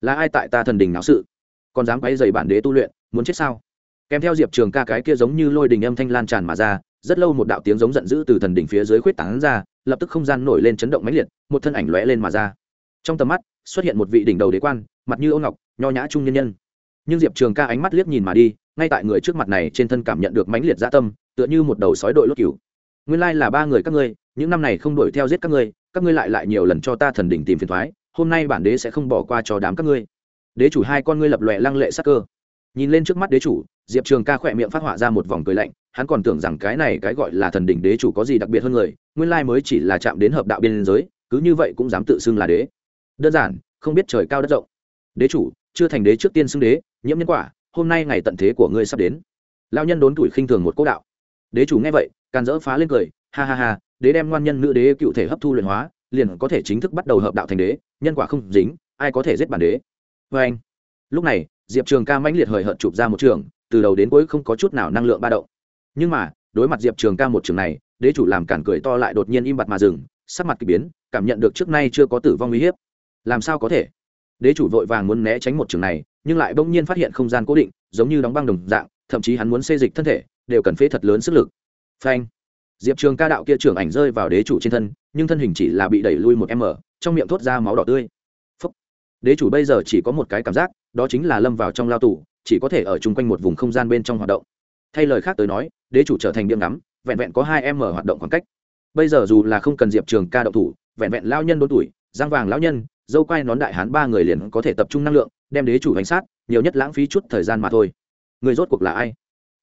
Là ai tại ta thần đình náo sự? Còn dám quay dày bản đế tu luyện, muốn chết sao? Kèm theo diệp trường ca cái kia giống như lôi đình âm thanh lan tràn mà ra, rất lâu một đạo tiếng giống giận dữ từ thần đỉnh phía dưới khuyết tán ra, lập tức không gian nổi lên chấn động mãnh liệt, một thân ảnh lóe lên mà ra. Trong tầm mắt, xuất hiện một vị đỉnh đầu đế quan, mặt như ô ngọc, nho nhã trung nhân nhân. Nhưng diệp trường ca ánh mắt liếc nhìn mà đi ngay tại người trước mặt này trên thân cảm nhận được mãnh liệt dã tâm, tựa như một đầu sói đội lốt cừu. nguyên lai là ba người các ngươi, những năm này không đuổi theo giết các ngươi các ngươi lại lại nhiều lần cho ta thần đỉnh tìm phiền thoái, hôm nay bản đế sẽ không bỏ qua cho đám các ngươi. Đế chủ hai con ngươi lập lòe lăng lệ sắc cơ. Nhìn lên trước mắt đế chủ, diệp trường ca khỏe miệng phát họa ra một vòng cười lạnh, hắn còn tưởng rằng cái này cái gọi là thần đỉnh đế chủ có gì đặc biệt hơn người, nguyên lai mới chỉ là chạm đến hợp đạo biên giới, cứ như vậy cũng dám tự xưng là đế. Đơn giản, không biết trời cao đất rộng. Đế chủ, chưa thành đế trước tiên xưng đế, nhiễm nhân quả hôm nay ngày tận thế của ngươi sắp đến. Lao nhân đốn tuổi khinh thường một cố đạo. Đế chủ nghe vậy, càn dỡ phá lên cười, ha ha ha, đế đem ngoan nhân nữ đế cựu thể hấp thu luyện hóa, liền có thể chính thức bắt đầu hợp đạo thành đế, nhân quả không dính, ai có thể giết bản đế? Vê anh, lúc này, diệp trường ca mãnh liệt hời hợt chụp ra một trường, từ đầu đến cuối không có chút nào năng lượng ba động. Nhưng mà, đối mặt diệp trường ca một trường này, đế chủ làm cản cười to lại đột nhiên im bặt mà dừng, sắc mặt k ỳ biến, cảm nhận được trước nay chưa có tử vong uy hiếp. Làm sao có thể? Đế chủ vội vàng muốn né tránh một trường này nhưng lại bỗng nhiên phát hiện không gian cố định, giống như đóng băng đồng dạng, thậm chí hắn muốn xê dịch thân thể, đều cần phế thật lớn sức lực. Phanh! Diệp trường ca đạo kia trưởng ảnh rơi vào đế chủ trên thân, nhưng thân hình chỉ là bị đẩy lui một m trong miệng thốt ra máu đỏ tươi. Phúc. đế chủ bây giờ chỉ có một cái cảm giác, đó chính là lâm vào trong lao tù, chỉ có thể ở chung quanh một vùng không gian bên trong hoạt động. Thay lời khác tới nói, đế chủ trở thành điểm ngắm, vẹn vẹn có hai m hoạt động khoảng cách. Bây giờ dù là không cần diệp trường ca động thủ, vẹn vẹn lao nhân đôi tuổi giang vàng lão nhân, dâu quai nón đại hán ba người liền có thể tập trung năng lượng, đem đế chủ hành sát, nhiều nhất lãng phí chút thời gian mà thôi. Người rốt cuộc là ai?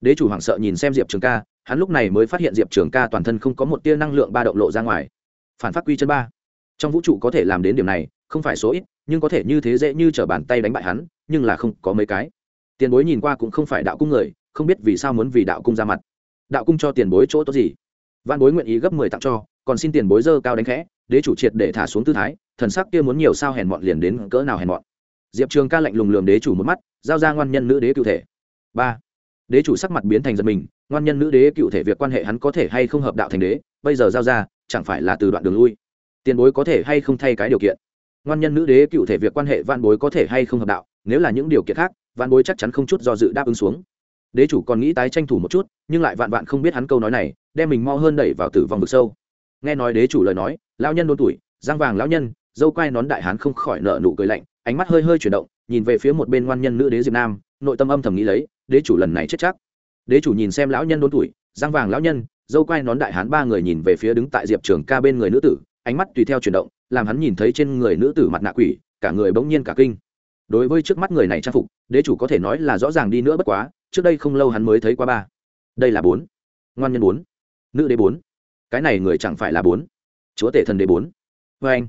Đế chủ hoảng sợ nhìn xem diệp trường ca, hắn lúc này mới phát hiện diệp trường ca toàn thân không có một tia năng lượng ba động lộ ra ngoài. Phản phát quy chân ba. Trong vũ trụ có thể làm đến điểm này, không phải số ít, nhưng có thể như thế dễ như t r ở bàn tay đánh bại hắn, nhưng là không có mấy cái. Tiền bối nhìn qua cũng không phải đạo cung người, không biết vì sao muốn vì đạo cung ra mặt. Đạo cung cho tiền bối chỗ tốt gì? Văn bối nguyện ý gấp mười tặng cho, còn xin tiền bối dơ cao đánh khẽ đế chủ triệt để thả xuống tư thái, thần sắc kia muốn nhiều sao hèn mọn liền đến cỡ nào hèn mọn. Diệp trường ca lạnh lùng lường đế chủ một mắt, giao ra ngoan nhân nữ đế cựu thể. Ba, đế chủ sắc mặt biến thành giật mình, ngoan nhân nữ đế cựu thể việc quan hệ hắn có thể hay không hợp đạo thành đế, bây giờ giao ra, chẳng phải là từ đoạn đường lui. Tiền bối có thể hay không thay cái điều kiện? Ngoan nhân nữ đế cựu thể việc quan hệ van bối có thể hay không hợp đạo, nếu là những điều kiện khác van bối chắc chắn không chút do dự đáp ứng xuống. Đế chủ còn nghĩ tái tranh thủ một chút, nhưng lại vạn vạn không biết hắn câu nói này, đem mình mo hơn đẩy vào tử vong vực sâu nghe nói đế chủ lời nói lao nhân đôn tuổi giang vàng lão nhân, dâu quai nón đại hán không khỏi nợ nụ cười lạnh, ánh mắt hơi hơi chuyển động, nhìn về phía một bên ngoan nhân nữ đế diệp nam, nội tâm âm thầm nghĩ lấy, đế chủ lần này chết chắc. Đế chủ nhìn xem lão nhân đôn tuổi giang vàng lão nhân, dâu quai nón đại hán ba người nhìn về phía đứng tại diệp trường ca bên người nữ tử, ánh mắt tùy theo chuyển động, làm hắn nhìn thấy trên người nữ tử mặt nạ quỷ, cả người bỗng nhiên cả kinh. Đối với trước mắt người này trang phục, đế chủ có thể nói là rõ ràng đi nữa bất quá, trước đây không lâu hắn mới thấy qua ba. Đây là bốn. Ngoan nhân bốn. Nữ đế bốn cái này người chẳng phải là bốn. Chúa tể thần đế bốn. Vê anh,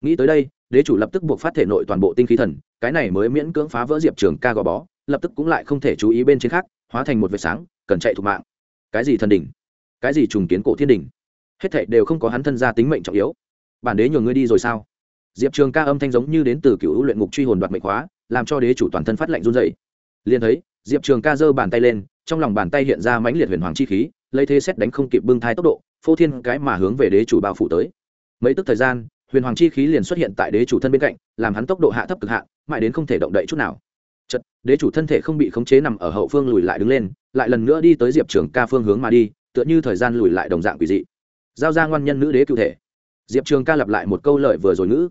nghĩ tới đây, đế chủ lập tức buộc phát thể nội toàn bộ tinh khí thần, cái này mới miễn cưỡng phá vỡ diệp trường ca gò bó, lập tức cũng lại không thể chú ý bên trên khác, hóa thành một vệt sáng, cần chạy thục mạng. Cái gì thần đỉnh? Cái gì trùng kiến cổ thiên đỉnh? Hết thảy đều không có hắn thân gia tính mệnh trọng yếu. Bản đế nhường ngươi đi rồi sao? Diệp trường ca âm thanh giống như đến từ cựu luyện ngục truy hồn đoạt mệnh hóa, làm cho đế chủ toàn thân phát lạnh run dậy liền thấy, diệp trường ca giơ bàn tay lên, trong lòng bàn tay hiện ra mãnh liệt huyền hoàng chi khí, lấy thế xét đánh không kịp bưng thai tốc độ phô thiên cái mà hướng về đế chủ bao phủ tới. Mấy tức thời gian, huyền hoàng chi khí liền xuất hiện tại đế chủ thân bên cạnh, làm hắn tốc độ hạ thấp cực hạ mãi đến không thể động đậy chút nào. Chật đế chủ thân thể không bị khống chế nằm ở hậu phương lùi lại đứng lên, lại lần nữa đi tới diệp trường ca phương hướng mà đi, tựa như thời gian lùi lại đồng dạng quỷ dị. Giao ra ngoan nhân nữ đế cụ thể. Diệp trường ca lặp lại một câu lợi vừa rồi ngữ.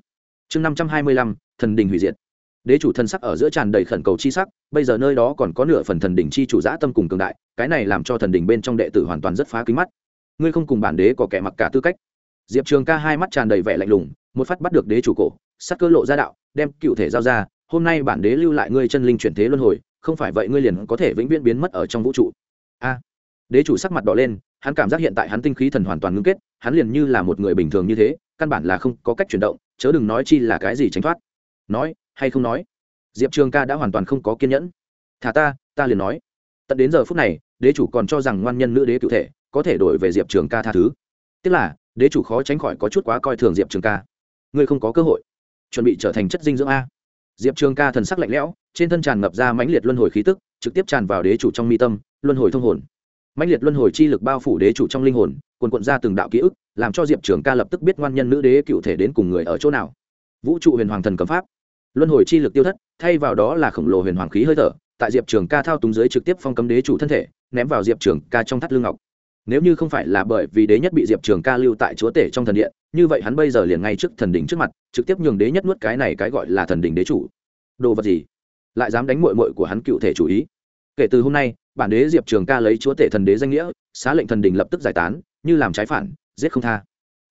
Chương năm trăm hai mươi lăm, thần đình hủy diệt. Đế chủ thân sắc ở giữa tràn đầy khẩn cầu chi sắc, bây giờ nơi đó còn có nửa phần thần đình chi chủ giã tâm cùng cường đại, cái này làm cho thần đình bên trong đệ tử hoàn toàn rất phá kính mắt ngươi không cùng bản đế có kẻ mặc cả tư cách. Diệp trường ca hai mắt tràn đầy vẻ lạnh lùng, một phát bắt được đế chủ cổ, sắc cơ lộ ra đạo, đem cựu thể giao ra, hôm nay bản đế lưu lại ngươi chân linh chuyển thế luân hồi, không phải vậy ngươi liền có thể vĩnh viễn biến mất ở trong vũ trụ. A. Đế chủ sắc mặt đỏ lên, hắn cảm giác hiện tại hắn tinh khí thần hoàn toàn ngưng kết, hắn liền như là một người bình thường như thế, căn bản là không có cách chuyển động, chớ đừng nói chi là cái gì tránh thoát. Nói, hay không nói? Diệp trường ca đã hoàn toàn không có kiên nhẫn. Thả ta ta liền nói. Tận đến giờ phút này, đế chủ còn cho rằng ngoan nhân nữ đế cựu thể có thể đổi về diệp trường ca tha thứ. Tức là, đế chủ khó tránh khỏi có chút quá coi thường diệp trường ca. Ngươi không có cơ hội. Chuẩn bị trở thành chất dinh dưỡng a. Diệp trường ca thần sắc lạnh lẽo, trên thân tràn ngập ra mãnh liệt luân hồi khí tức, trực tiếp tràn vào đế chủ trong mi tâm, luân hồi thông hồn. Mãnh liệt luân hồi chi lực bao phủ đế chủ trong linh hồn quần quận ra từng đạo ký ức, làm cho diệp trường ca lập tức biết ngoan nhân nữ đế cựu thể đến cùng người ở chỗ nào. Vũ trụ huyền hoàng thần cấm pháp. Luân hồi chi lực tiêu thất, thay vào đó là khổng lồ huyền hoàng khí hơi thở, tại diệp trường ca thao túng dưới trực tiếp phong cấm đế chủ thân thể, ném vào diệp trường ca trong thắt lưng ngọc nếu như không phải là bởi vì đế nhất bị diệp trường ca lưu tại chúa tể trong thần điện, như vậy hắn bây giờ liền ngay trước thần đình trước mặt, trực tiếp nhường đế nhất nuốt cái này cái gọi là thần đình đế chủ. Đồ vật gì? Lại dám đánh mội mội của hắn cựu thể chủ ý. Kể từ hôm nay, bản đế diệp trường ca lấy chúa tể thần đế danh nghĩa, xá lệnh thần đình lập tức giải tán, như làm trái phản, giết không tha.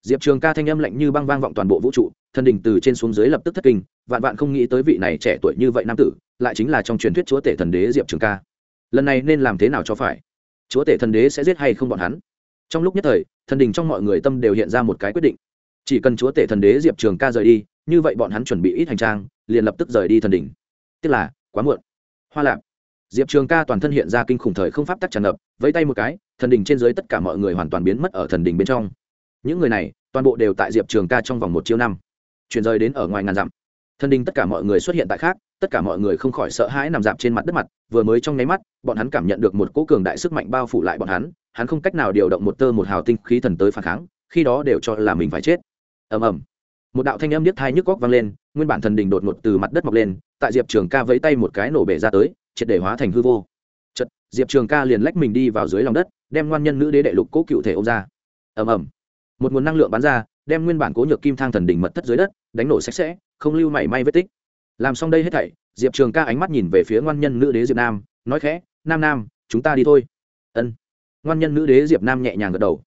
Diệp trường ca thanh âm lạnh như băng vang vọng toàn bộ vũ trụ, thần đình từ trên xuống dưới lập tức thất kinh, vạn vạn không nghĩ tới vị này trẻ tuổi như vậy nam tử, lại chính là trong truyền thuyết chúa tể thần đế diệp trường ca. Lần này nên làm thế nào cho phải? Chúa tể thần đế sẽ giết hay không bọn hắn? Trong lúc nhất thời, thần đình trong mọi người tâm đều hiện ra một cái quyết định. Chỉ cần chúa tể thần đế diệp trường ca rời đi, như vậy bọn hắn chuẩn bị ít hành trang, liền lập tức rời đi thần đình. Tức là, quá muộn. Hoa lạp. Diệp trường ca toàn thân hiện ra kinh khủng thời không pháp tắc tràn ngập, vẫy tay một cái, thần đình trên dưới tất cả mọi người hoàn toàn biến mất ở thần đình bên trong. Những người này, toàn bộ đều tại diệp trường ca trong vòng một chiêu năm. Chuyển rời đến ở ngoài ngàn dặm. Thần đình tất cả mọi người xuất hiện tại khác tất cả mọi người không khỏi sợ hãi nằm dạp trên mặt đất mặt, vừa mới trong nháy mắt, bọn hắn cảm nhận được một cỗ cường đại sức mạnh bao phủ lại bọn hắn hắn không cách nào điều động một tơ một hào tinh khí thần tới phản kháng, khi đó đều cho là mình phải chết. Ầm ầm. Một đạo thanh âm niết thai nhức góc vang lên, nguyên bản thần đình đột ngột từ mặt đất mọc lên, tại diệp trường ca vẫy tay một cái nổ bể ra tới, triệt để hóa thành hư vô. Chật diệp trường ca liền lách mình đi vào dưới lòng đất, đem ngoan nhân nữ đế đệ lục cố cựu thể ô m ra. Ầm ầm. Một nguồn năng lượng bắn ra, đem nguyên bản cố nhược kim thang thần đỉnh mật thất dưới đất, đánh nổ sạch sẽ, không lưu mảy may vết tích làm xong đây hết thảy, diệp trường ca ánh mắt nhìn về phía ngoan nhân nữ đế diệp nam, nói khẽ, nam nam, chúng ta đi thôi. Ân. Ngoan nhân nữ đế diệp nam nhẹ nhàng gật đầu.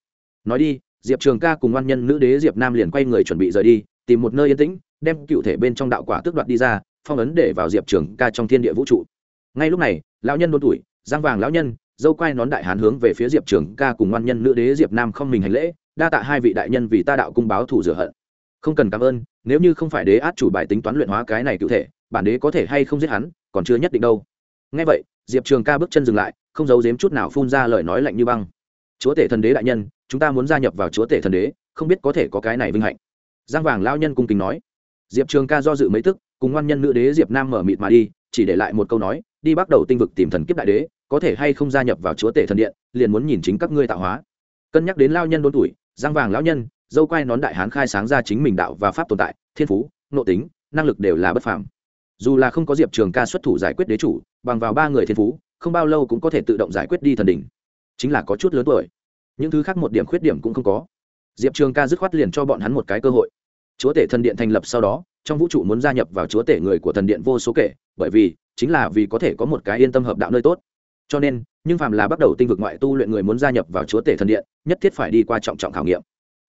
Nói đi, diệp trường ca cùng ngoan nhân nữ đế diệp nam liền quay người chuẩn bị rời đi, tìm một nơi yên tĩnh, đem cựu thể bên trong đạo quả tước đoạt đi ra, phong ấn để vào diệp trường ca trong thiên địa vũ trụ. Ngay lúc này, lão nhân đôn tuổi, giang vàng lão nhân, dâu quai nón đại hán hướng về phía diệp trường ca cùng ngoan nhân nữ đế diệp nam không mình hành lễ, đa tạ hai vị đại nhân vì ta đạo cung báo thủ rửa hận không cần cảm ơn, nếu như không phải đế át chủ bài tính toán luyện hóa cái này cụ thể, bản đế có thể hay không giết hắn, còn chưa nhất định đâu. Ngay vậy, diệp trường ca bước chân dừng lại, không giấu giếm chút nào phun ra lời nói lạnh như băng. Chúa tể thần đế đại nhân, chúng ta muốn gia nhập vào chúa tể thần đế, không biết có thể có cái này vinh hạnh. Giang vàng lao nhân cung kính nói. Diệp trường ca do dự mấy tức, cùng ngoan nhân nữ đế diệp nam mở mịt mà đi, chỉ để lại một câu nói, đi bắt đầu tinh vực tìm thần kiếp đại đế, có thể hay không gia nhập vào chúa tể thần điện, liền muốn nhìn chính các ngươi tạo hóa. Cân nhắc đến lao nhân đốn tuổi, giang vàng lão nhân dâu quai nón đại hán khai sáng ra chính mình đạo và pháp tồn tại, thiên phú nộ tính, năng lực đều là bất phàm. Dù là không có diệp trường ca xuất thủ giải quyết đế chủ, bằng vào ba người thiên phú, không bao lâu cũng có thể tự động giải quyết đi thần đỉnh. Chính là có chút lớn tuổi. Những thứ khác một điểm khuyết điểm cũng không có. Diệp trường ca dứt khoát liền cho bọn hắn một cái cơ hội. Chúa tể thần điện thành lập sau đó, trong vũ trụ muốn gia nhập vào chúa tể người của thần điện vô số kể, bởi vì, chính là vì có thể có một cái yên tâm hợp đạo nơi tốt. Cho nên, nhưng phàm là bắt đầu tinh vực ngoại tu luyện người muốn gia nhập vào chúa tể thần điện, nhất thiết phải đi qua trọng trọng khảo nghiệm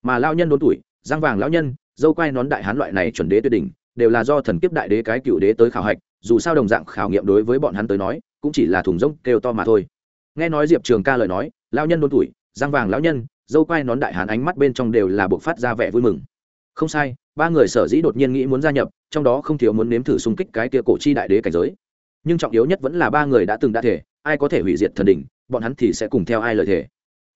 mà lao nhân đốn tuổi, giang vàng lão nhân, dâu quai nón đại hán loại này chuẩn đế tuyệt đỉnh, đều là do thần kiếp đại đế cái cựu đế tới khảo hạch, dù sao đồng dạng khảo nghiệm đối với bọn hắn tới nói, cũng chỉ là thùng rông kêu to mà thôi. Nghe nói diệp trường ca lời nói lao nhân đốn tuổi, giang vàng lão nhân, dâu quai nón đại hán ánh mắt bên trong đều là buộc phát ra vẻ vui mừng. Không sai, ba người sở dĩ đột nhiên nghĩ muốn gia nhập, trong đó không thiếu muốn nếm thử xung kích cái tia cổ chi đại đế cảnh giới. Nhưng trọng yếu nhất vẫn là ba người đã từng đã thể, ai có thể hủy diệt thần đỉnh, bọn hắn thì sẽ cùng theo ai lời thể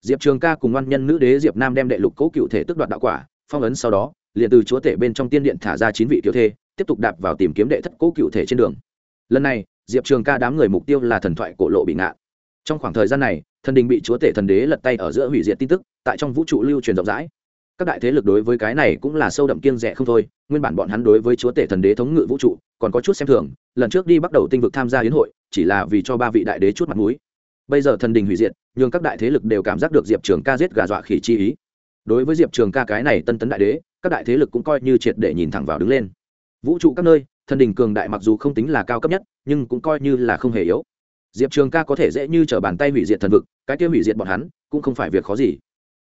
diệp trường ca cùng ngoan nhân nữ đế diệp nam đem đệ lục cố cựu thể tức đoạt đạo quả, phong ấn sau đó, liền từ chúa tể bên trong tiên điện thả ra chín vị kiểu thê, tiếp tục đạp vào tìm kiếm đệ thất cố cựu thể trên đường. Lần này, diệp trường ca đám người mục tiêu là thần thoại cổ lộ bị ngạn trong khoảng thời gian này, thần đình bị chúa tể thần đế lật tay ở giữa hủy diệt tin tức, tại trong vũ trụ lưu truyền rộng rãi. Các đại thế lực đối với cái này cũng là sâu đậm kiên rẻ không thôi, nguyên bản bọn hắn đối với chúa tể thần đế thống ngự vũ trụ, còn có chút xem thường, lần trước đi bắt đầu tinh vực tham gia hiến hội, chỉ là vì cho ba vị đại đế chút mặt mũi bây giờ thần đình hủy diệt nhưng các đại thế lực đều cảm giác được diệp trường ca giết gà dọa khỉ chi ý. Đối với diệp trường ca cái này tân tấn đại đế, các đại thế lực cũng coi như triệt để nhìn thẳng vào đứng lên. Vũ trụ các nơi, thần đình cường đại mặc dù không tính là cao cấp nhất, nhưng cũng coi như là không hề yếu. Diệp trường ca có thể dễ như t r ở bàn tay hủy diệt thần vực, cái kia hủy diệt bọn hắn, cũng không phải việc khó gì.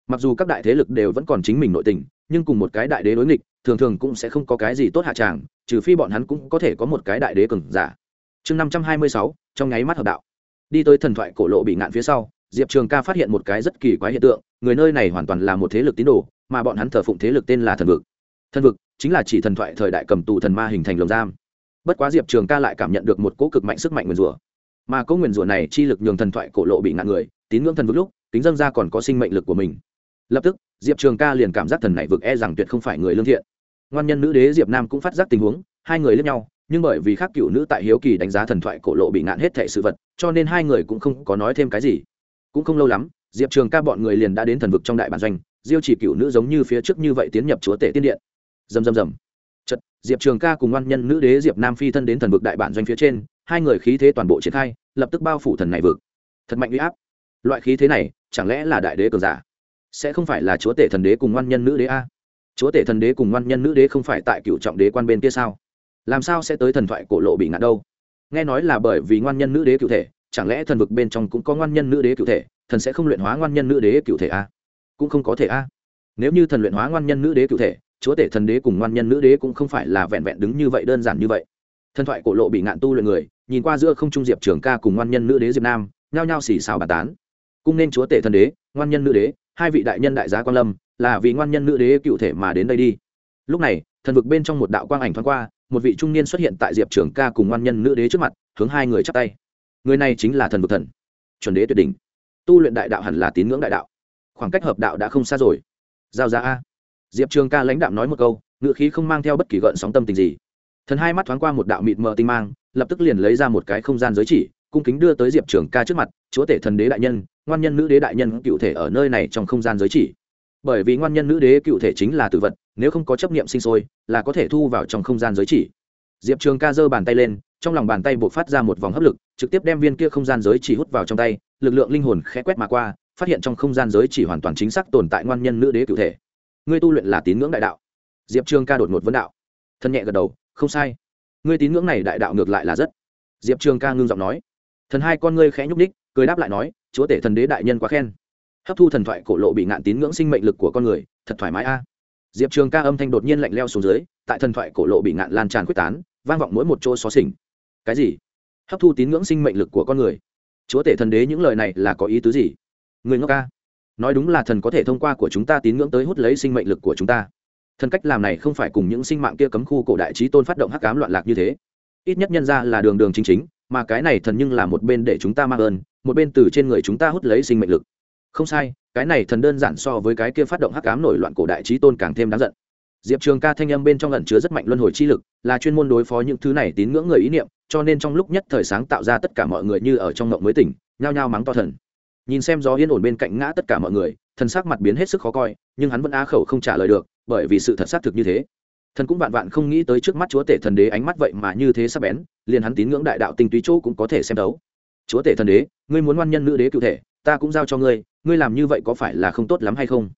Mặc dù các đại thế lực đều vẫn còn chính mình nội tình, nhưng cùng một cái đại đế đối nghịch, thường thường cũng sẽ không có cái gì tốt hạ tràng, trừ phi bọn hắn cũng có thể có một cái đại đế cường giả. Chương năm trăm hai mươi sáu, trong nháy mắt hợp đạo đi tới thần thoại cổ lộ bị ngạn phía sau, diệp trường ca phát hiện một cái rất kỳ quái hiện tượng, người nơi này hoàn toàn là một thế lực tín đồ, mà bọn hắn thờ phụng thế lực tên là thần vực. Thần vực chính là chỉ thần thoại thời đại cầm tù thần ma hình thành lồng giam. Bất quá diệp trường ca lại cảm nhận được một cỗ cực mạnh sức mạnh nguyền rủa. Mà cỗ nguyền rủa này chi lực nhường thần thoại cổ lộ bị ngạn người, tín ngưỡng thần vực lúc tính dân ra còn có sinh mệnh lực của mình. Lập tức, diệp trường ca liền cảm giác thần này vực e rằng tuyệt không phải người lương thiện. Ngoan nhân nữ đế diệp nam cũng phát giác tình huống, hai người lẫn nhau nhưng bởi vì khác cựu nữ tại hiếu kỳ đánh giá thần thoại cổ lộ bị ngạn hết thệ sự vật, cho nên hai người cũng không có nói thêm cái gì. Cũng không lâu lắm, diệp trường ca bọn người liền đã đến thần vực trong đại bản doanh, diêu chỉ cựu nữ giống như phía trước như vậy tiến nhập chúa tể tiên điện. Dầm dầm dầm chật diệp trường ca cùng ngoan nhân nữ đế diệp nam phi thân đến thần vực đại bản doanh phía trên, hai người khí thế toàn bộ triển khai, lập tức bao phủ thần này vực. Thật mạnh u y áp. Loại khí thế này, chẳng lẽ là đại đế cường giả? Sẽ không phải là chúa tể thần đế cùng ngoan nhân nữ đế a? Chúa tể thần đế cùng ngoan nhân nữ đế không phải tại cựu trọng đế quan bên kia sao? Làm sao sẽ tới thần thoại cổ lộ bị ngạn đâu? Nghe nói là bởi vì ngoan nhân nữ đế cựu thể, chẳng lẽ thần vực bên trong cũng có ngoan nhân nữ đế cựu thể? Thần sẽ không luyện hóa ngoan nhân nữ đế cựu thể a cũng không có thể a nếu như thần luyện hóa ngoan nhân nữ đế cựu thể, chúa tể thần đế cùng ngoan nhân nữ đế cũng không phải là vẹn vẹn đứng như vậy, đơn giản như vậy. Thần thoại cổ lộ bị ngạn tu luyện người, nhìn qua giữa không trung diệp trường ca cùng ngoan nhân nữ đế diệp nam, nhao nhao xì xào bàn tán. Cung nên chúa tể thần đế, ngoan nhân nữ đế, hai vị đại nhân đại gia quan lâm, là vì ngoan nhân nữ đế cựu thể mà đến đây đi. Lúc này, thần vực bên trong một đạo quang ảnh thoáng qua một vị trung niên xuất hiện tại diệp trường ca cùng ngoan nhân nữ đế trước mặt, hướng hai người chắp tay. Người này chính là thần vực thần, chuẩn đế tuyệt đỉnh. Tu luyện đại đạo hẳn là tín ngưỡng đại đạo. Khoảng cách hợp đạo đã không xa rồi. Giao ra a. Diệp trường ca lãnh đạo nói một câu ngựa khí không mang theo bất kỳ gợn sóng tâm tình gì. Thần hai mắt thoáng qua một đạo mịt mờ tinh mang, lập tức liền lấy ra một cái không gian giới chỉ, cung kính đưa tới diệp trường ca trước mặt, chúa tể thần đế đại nhân, ngoan nhân nữ đế đại nhân cựu thể ở nơi này trong không gian giới chỉ. Bởi vì ngoan nhân nữ đế cựu thể chính là tử vật nếu không có chấp nghiệm sinh sôi, là có thể thu vào trong không gian giới chỉ. Diệp trường ca giơ bàn tay lên, trong lòng bàn tay buộc phát ra một vòng hấp lực, trực tiếp đem viên kia không gian giới chỉ hút vào trong tay, lực lượng linh hồn khẽ quét mà qua, phát hiện trong không gian giới chỉ hoàn toàn chính xác tồn tại ngoan nhân nữ đế cụ thể. Ngươi tu luyện là tín ngưỡng đại đạo. Diệp trường ca đột ngột vấn đạo. Thân nhẹ gật đầu, không sai. Ngươi tín ngưỡng này đại đạo ngược lại là rất. Diệp trường ca ngưng giọng nói. Thần hai con ngươi khẽ nhúc ních cười đáp lại nói, chúa tể thần đế đại nhân quá khen. Hấp thu thần thoại cổ lộ bị ngạn tín ngưỡng sinh mệnh lực của con người, thật thoải mái a diệp trường ca âm thanh đột nhiên lạnh leo xuống dưới, tại thần thoại cổ lộ bị ngạn lan tràn quyết tán, vang vọng mỗi một chỗ xó xỉnh. Cái gì? Hấp thu tín ngưỡng sinh mệnh lực của con người. Chúa tể thần đế những lời này là có ý tứ gì? Người ngốc ca. Nói đúng là thần có thể thông qua của chúng ta tín ngưỡng tới hút lấy sinh mệnh lực của chúng ta. Thần cách làm này không phải cùng những sinh mạng kia cấm khu cổ đại trí tôn phát động hắc cám loạn lạc như thế. Ít nhất nhân ra là đường đường chính chính, mà cái này thần nhưng là một bên để chúng ta mang ơn, một bên từ trên người chúng ta hút lấy sinh mệnh lực không sai, cái này thần đơn giản so với cái kia phát động hắc cám nổi loạn cổ đại trí tôn càng thêm đáng giận. Diệp trường ca thanh âm bên trong lẩn chứa rất mạnh luân hồi chi lực, là chuyên môn đối phó những thứ này tín ngưỡng người ý niệm, cho nên trong lúc nhất thời sáng tạo ra tất cả mọi người như ở trong ngộng mới tỉnh, nhao nhao mắng to thần. Nhìn xem gió yên ổn bên cạnh ngã tất cả mọi người, thần sắc mặt biến hết sức khó coi, nhưng hắn vẫn á khẩu không trả lời được, bởi vì sự thật xác thực như thế. Thần cũng vạn vạn không nghĩ tới trước mắt chúa tể thần đế ánh mắt vậy mà như thế sắp bén, liền hắn tín ngưỡng đại đạo tinh túy chỗ cũng có thể xem đấu chúa tể thần đế, ngươi muốn ngoan nhân nữ đế cụ thể, ta cũng giao cho ngươi ngươi làm như vậy có phải là không tốt lắm hay không?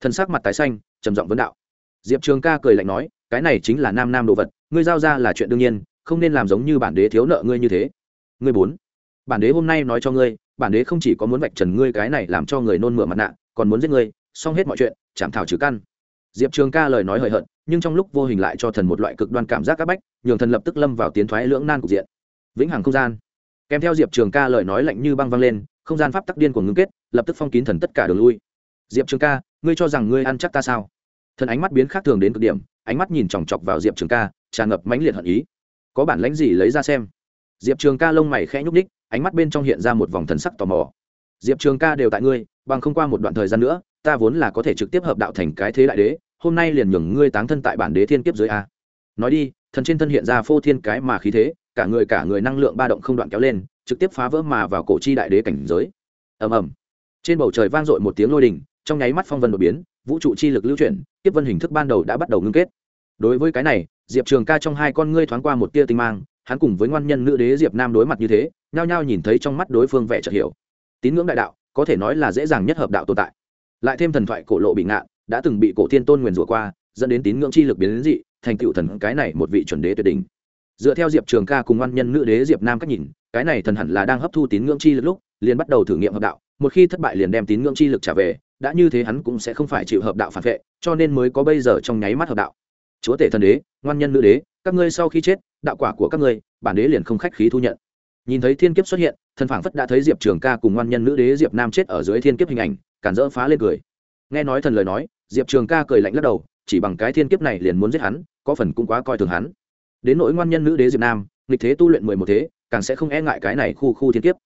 Thần sắc mặt tái xanh, trầm giọng vấn đạo. Diệp trường ca cười lạnh nói, cái này chính là nam nam đồ vật, ngươi giao ra là chuyện đương nhiên, không nên làm giống như bản đế thiếu nợ ngươi như thế. Ngươi bốn, bản đế hôm nay nói cho ngươi, bản đế không chỉ có muốn vạch trần ngươi cái này làm cho người nôn mửa mặt nạ, còn muốn giết ngươi, xong hết mọi chuyện chạm thảo trừ căn. Diệp trường ca lời nói hời hợt, nhưng trong lúc vô hình lại cho thần một loại cực đoan cảm giác áp bách, nhường thần lập tức lâm vào tiến thoái lưỡng nan cục diện. Vĩnh hằng không gian. Kèm theo diệp trường ca lời nói lạnh như băng văng lên, không gian pháp tắc điên của ngưng kết lập tức phong kín thần tất cả đường lui. Diệp trường ca, ngươi cho rằng ngươi ăn chắc ta sao? Thần ánh mắt biến khác thường đến cực điểm, ánh mắt nhìn chòng chọc vào diệp trường ca, tràn ngập mãnh liệt hận ý. Có bản lãnh gì lấy ra xem? Diệp trường ca lông mày khẽ nhúc ních ánh mắt bên trong hiện ra một vòng thần sắc tò mò. Diệp trường ca đều tại ngươi, bằng không qua một đoạn thời gian nữa, ta vốn là có thể trực tiếp hợp đạo thành cái thế đại đế, hôm nay liền nhường ngươi táng thân tại bản đế thiên kiếp dưới a. Nói đi, thần trên thân hiện ra phô thiên cái mà khí thế, cả người cả người năng lượng ba động không đoạn kéo lên, trực tiếp phá vỡ mà vào cổ chi đại đế cảnh giới. Ầm ầm trên bầu trời vang dội một tiếng lôi đình, trong nháy mắt phong vân đột biến, vũ trụ chi lực lưu chuyển, tiếp vân hình thức ban đầu đã bắt đầu ngưng kết. Đối với cái này, diệp trường ca trong hai con ngươi thoáng qua một tia tinh mang, hắn cùng với ngoan nhân nữ đế diệp nam đối mặt như thế, nhao nhao nhìn thấy trong mắt đối phương vẻ chợt hiểu. Tín ngưỡng đại đạo, có thể nói là dễ dàng nhất hợp đạo tồn tại. Lại thêm thần thoại cổ lộ bị ngạn, đã từng bị cổ thiên tôn nguyền rủa qua, dẫn đến tín ngưỡng chi lực biến đến dị, thành tựu thần cái này một vị chuẩn đế tuyệt đỉnh. Dựa theo diệp trường ca cùng ngoan nhân nữ đế diệp nam cách nhìn, cái này thần hẳn là đang hấp thu tín ngưỡng chi lực lúc, liền bắt đầu thử nghiệm hợp đạo một khi thất bại liền đem tín ngưỡng chi lực trả về, đã như thế hắn cũng sẽ không phải chịu hợp đạo phản vệ, cho nên mới có bây giờ trong nháy mắt hợp đạo. Chúa tể thần đế, ngoan nhân nữ đế, các ngươi sau khi chết, đạo quả của các ngươi, bản đế liền không khách khí thu nhận. Nhìn thấy thiên kiếp xuất hiện, thần phảng phất đã thấy diệp trường ca cùng ngoan nhân nữ đế diệp nam chết ở dưới thiên kiếp hình ảnh, cản dỡ phá lên cười. Nghe nói thần lời nói, diệp trường ca cười lạnh lắc đầu, chỉ bằng cái thiên kiếp này liền muốn giết hắn, có phần cũng quá coi thường hắn. Đến nỗi ngoan nhân nữ đế diệp nam, nghịch thế tu luyện mười một thế, càng sẽ không e ngại cái này khu khu thiên kiếp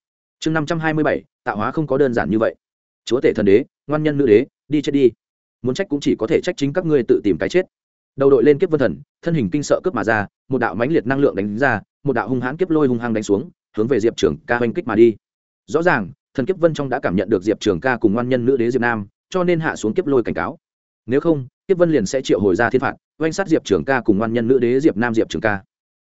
chương năm trăm hai mươi bảy tạo hóa không có đơn giản như vậy. Chúa tể thần đế ngoan nhân nữ đế đi chết đi. Muốn trách cũng chỉ có thể trách chính các ngươi tự tìm cái chết. Đầu đội lên kiếp vân thần thân hình kinh sợ cướp mà ra một đạo mãnh liệt năng lượng đánh ra một đạo hung hãn kiếp lôi hung hăng đánh xuống hướng về diệp trường ca oanh kích mà đi. Rõ ràng thần kiếp vân trong đã cảm nhận được diệp trường ca cùng ngoan nhân nữ đế diệp nam cho nên hạ xuống kiếp lôi cảnh cáo. Nếu không kiếp vân liền sẽ triệu hồi ra thiên phạt oanh sát diệp trường ca cùng ngoan nhân nữ đế diệp nam diệp trường ca.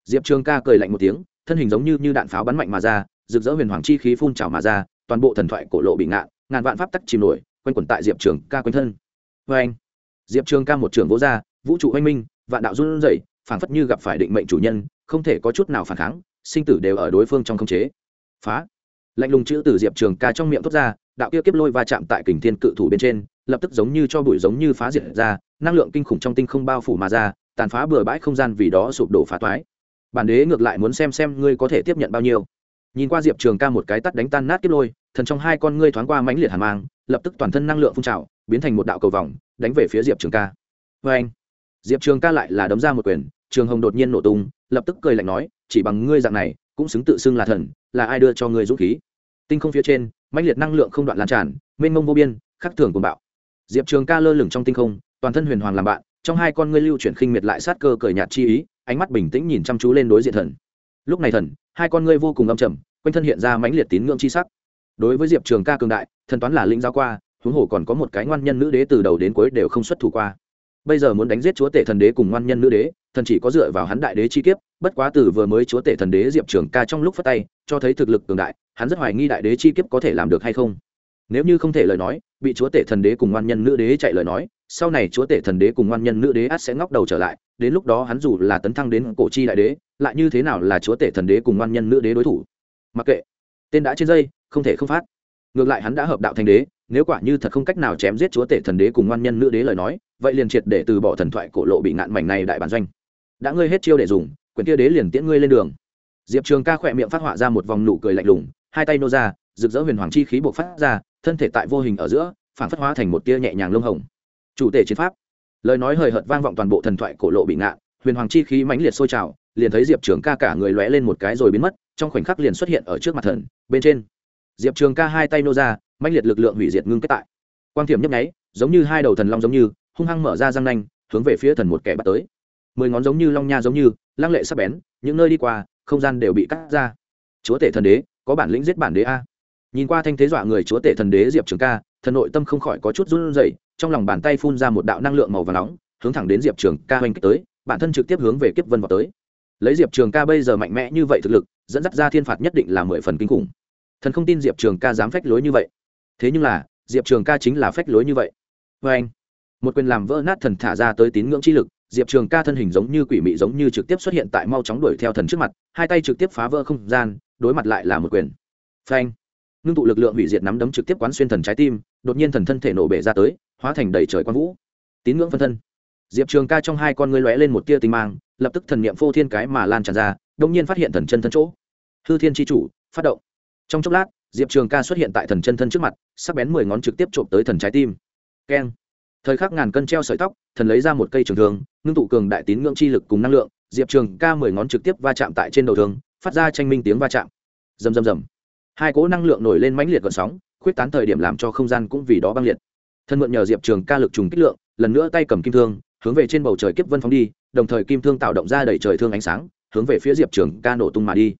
Diệp trường ca cười lạnh một tiếng thân hình giống như, như đạn pháo bắn mạnh mà ra rực rỡ huyền hoàng chi khí phun trào mà ra, toàn bộ thần thoại cổ lộ bị ngạn, ngàn vạn pháp tắc chìm nổi, quanh quẩn tại diệp trường ca quanh thân. Vê anh, diệp trường ca một trường vỗ ra, vũ trụ oanh minh, vạn đạo run rẩy, phảng phất như gặp phải định mệnh chủ nhân, không thể có chút nào phản kháng, sinh tử đều ở đối phương trong khống chế. Phá. Lạnh lùng chữ từ diệp trường ca trong miệng thốt ra, đạo kia kiếp lôi va chạm tại kình thiên cự thủ bên trên, lập tức giống như cho bụi giống như phá diệt ra, năng lượng kinh khủng trong tinh không bao phủ mà ra, tàn phá bừa bãi không gian vì đó sụp đổ phá toái. Bản đế ngược lại muốn xem xem ngươi có thể tiếp nhận bao nhiêu nhìn qua diệp trường ca một cái tắt đánh tan nát kiếp lôi, thần trong hai con ngươi thoáng qua mãnh liệt hàn mang, lập tức toàn thân năng lượng phun trào, biến thành một đạo cầu vòng, đánh về phía diệp trường ca. Vê anh diệp trường ca lại là đấm ra một quyền, trường hồng đột nhiên nổ tung, lập tức cười lạnh nói, chỉ bằng ngươi dạng này, cũng xứng tự xưng là thần, là ai đưa cho ngươi dũng khí? Tinh không phía trên, mãnh liệt năng lượng không đoạn lan tràn, mênh mông vô biên, khắc thường cuồng bạo. Diệp trường ca lơ lửng trong tinh không, toàn thân huyền hoàng làm bạn, trong hai con ngươi lưu chuyển khinh miệt lại sát cơ cởi nhạt chi ý, ánh mắt bình tĩnh nhìn chăm chú lên đối diện thần lúc này thần, hai con ngươi vô cùng âm trầm, quanh thân hiện ra mãnh liệt tín ngưỡng chi sắc. Đối với diệp trường ca cường đại, thần toán là lĩnh giao qua, huống hồ còn có một cái ngoan nhân nữ đế từ đầu đến cuối đều không xuất thủ qua. Bây giờ muốn đánh giết chúa tể thần đế cùng ngoan nhân nữ đế, thần chỉ có dựa vào hắn đại đế chi kiếp, bất quá từ vừa mới chúa tể thần đế diệp trường ca trong lúc phát tay, cho thấy thực lực cường đại, hắn rất hoài nghi đại đế chi kiếp có thể làm được hay không. Nếu như không thể lời nói, bị chúa tể thần đế cùng ngoan nhân nữ đế chạy lời nói, sau này chúa tể thần đế cùng ngoan nhân nữ đế ắt sẽ ngóc đầu trở lại đến lúc đó hắn dù là tấn thăng đến cổ chi đại đế, lại như thế nào là chúa tể thần đế cùng ngoan nhân nữ đế đối thủ? Mặc kệ, tên đã trên dây, không thể không phát. Ngược lại hắn đã hợp đạo thành đế, nếu quả như thật không cách nào chém giết chúa tể thần đế cùng ngoan nhân nữ đế lời nói, vậy liền triệt để từ bỏ thần thoại cổ lộ bị ngạn mảnh này đại bản doanh. Đã ngươi hết chiêu để dùng quyền kia đế liền tiễn ngươi lên đường. Diệp trường ca khỏe miệng phát họa ra một vòng nụ cười lạnh lùng, hai tay nô ra, rực rỡ huyền hoàng chi khí buộc phát ra, thân thể tại vô hình ở giữa, phản phất hóa thành một tia nhẹ nhàng lông hồng. Chủ tể chiến pháp lời nói hời hợt vang vọng toàn bộ thần thoại cổ lộ bị ngạn huyền hoàng chi khí mãnh liệt sôi trào, liền thấy diệp trường ca cả người lóe lên một cái rồi biến mất, trong khoảnh khắc liền xuất hiện ở trước mặt thần, bên trên. Diệp trường ca hai tay nô ra, mãnh liệt lực lượng hủy diệt ngưng kết tại. Quang thiểm nhấp nháy, giống như hai đầu thần long giống như, hung hăng mở ra răng nanh, hướng về phía thần một kẻ bắt tới. Mười ngón giống như long nha giống như, lăng lệ sắp bén, những nơi đi qua, không gian đều bị cắt ra. Chúa tể thần đế, có bản lĩnh giết bản đế a nhìn qua thanh thế dọa người chúa tể thần đế diệp trường ca, thần nội tâm không khỏi có chút run rẩy, trong lòng bàn tay phun ra một đạo năng lượng màu và nóng, hướng thẳng đến diệp trường ca hoành kích tới, bản thân trực tiếp hướng về kiếp vân vào tới. Lấy diệp trường ca bây giờ mạnh mẽ như vậy thực lực, dẫn dắt ra thiên phạt nhất định là mười phần kinh khủng. Thần không tin diệp trường ca dám phách lối như vậy. Thế nhưng là, diệp trường ca chính là phách lối như vậy. Vê anh, một quyền làm vỡ nát thần thả ra tới tín ngưỡng chi lực, diệp trường ca thân hình giống như quỷ mị giống như trực tiếp xuất hiện tại mau chóng đuổi theo thần trước mặt, hai tay trực tiếp phá vỡ không gian, đối mặt lại là một quyền. Phanh ngưng tụ lực lượng hủy diệt nắm đấm trực tiếp quán xuyên thần trái tim, đột nhiên thần thân thể nổ bể ra tới, hóa thành đầy trời quang vũ. Tín ngưỡng phân thân. Diệp trường ca trong hai con ngươi lóe lên một tia tinh mang, lập tức thần niệm phô thiên cái mà lan tràn ra đông nhiên phát hiện thần chân thân chỗ. Hư thiên tri chủ, phát động. Trong chốc lát, diệp trường ca xuất hiện tại thần chân thân trước mặt, sắc bén mười ngón trực tiếp trộm tới thần trái tim. Keng. Thời khắc ngàn cân treo sợi tóc, thần lấy ra một cây trường thương, ngưng tụ cường đại tín ngưỡng chi lực cùng năng lượng, diệp trường ca mười ngón trực tiếp va chạm tại trên đầu thương, phát ra tranh minh tiếng va chạm. Rầm rầm rầm hai cỗ năng lượng nổi lên mãnh liệt gợn sóng, khuyết tán thời điểm làm cho không gian cũng vì đó băng liệt. Thân mượn nhờ diệp trường ca lực trùng kích lượng, lần nữa tay cầm kim thương, hướng về trên bầu trời kiếp vân phóng đi, đồng thời kim thương tạo động ra đẩy trời thương ánh sáng, hướng về phía diệp trường ca nổ tung mà đi.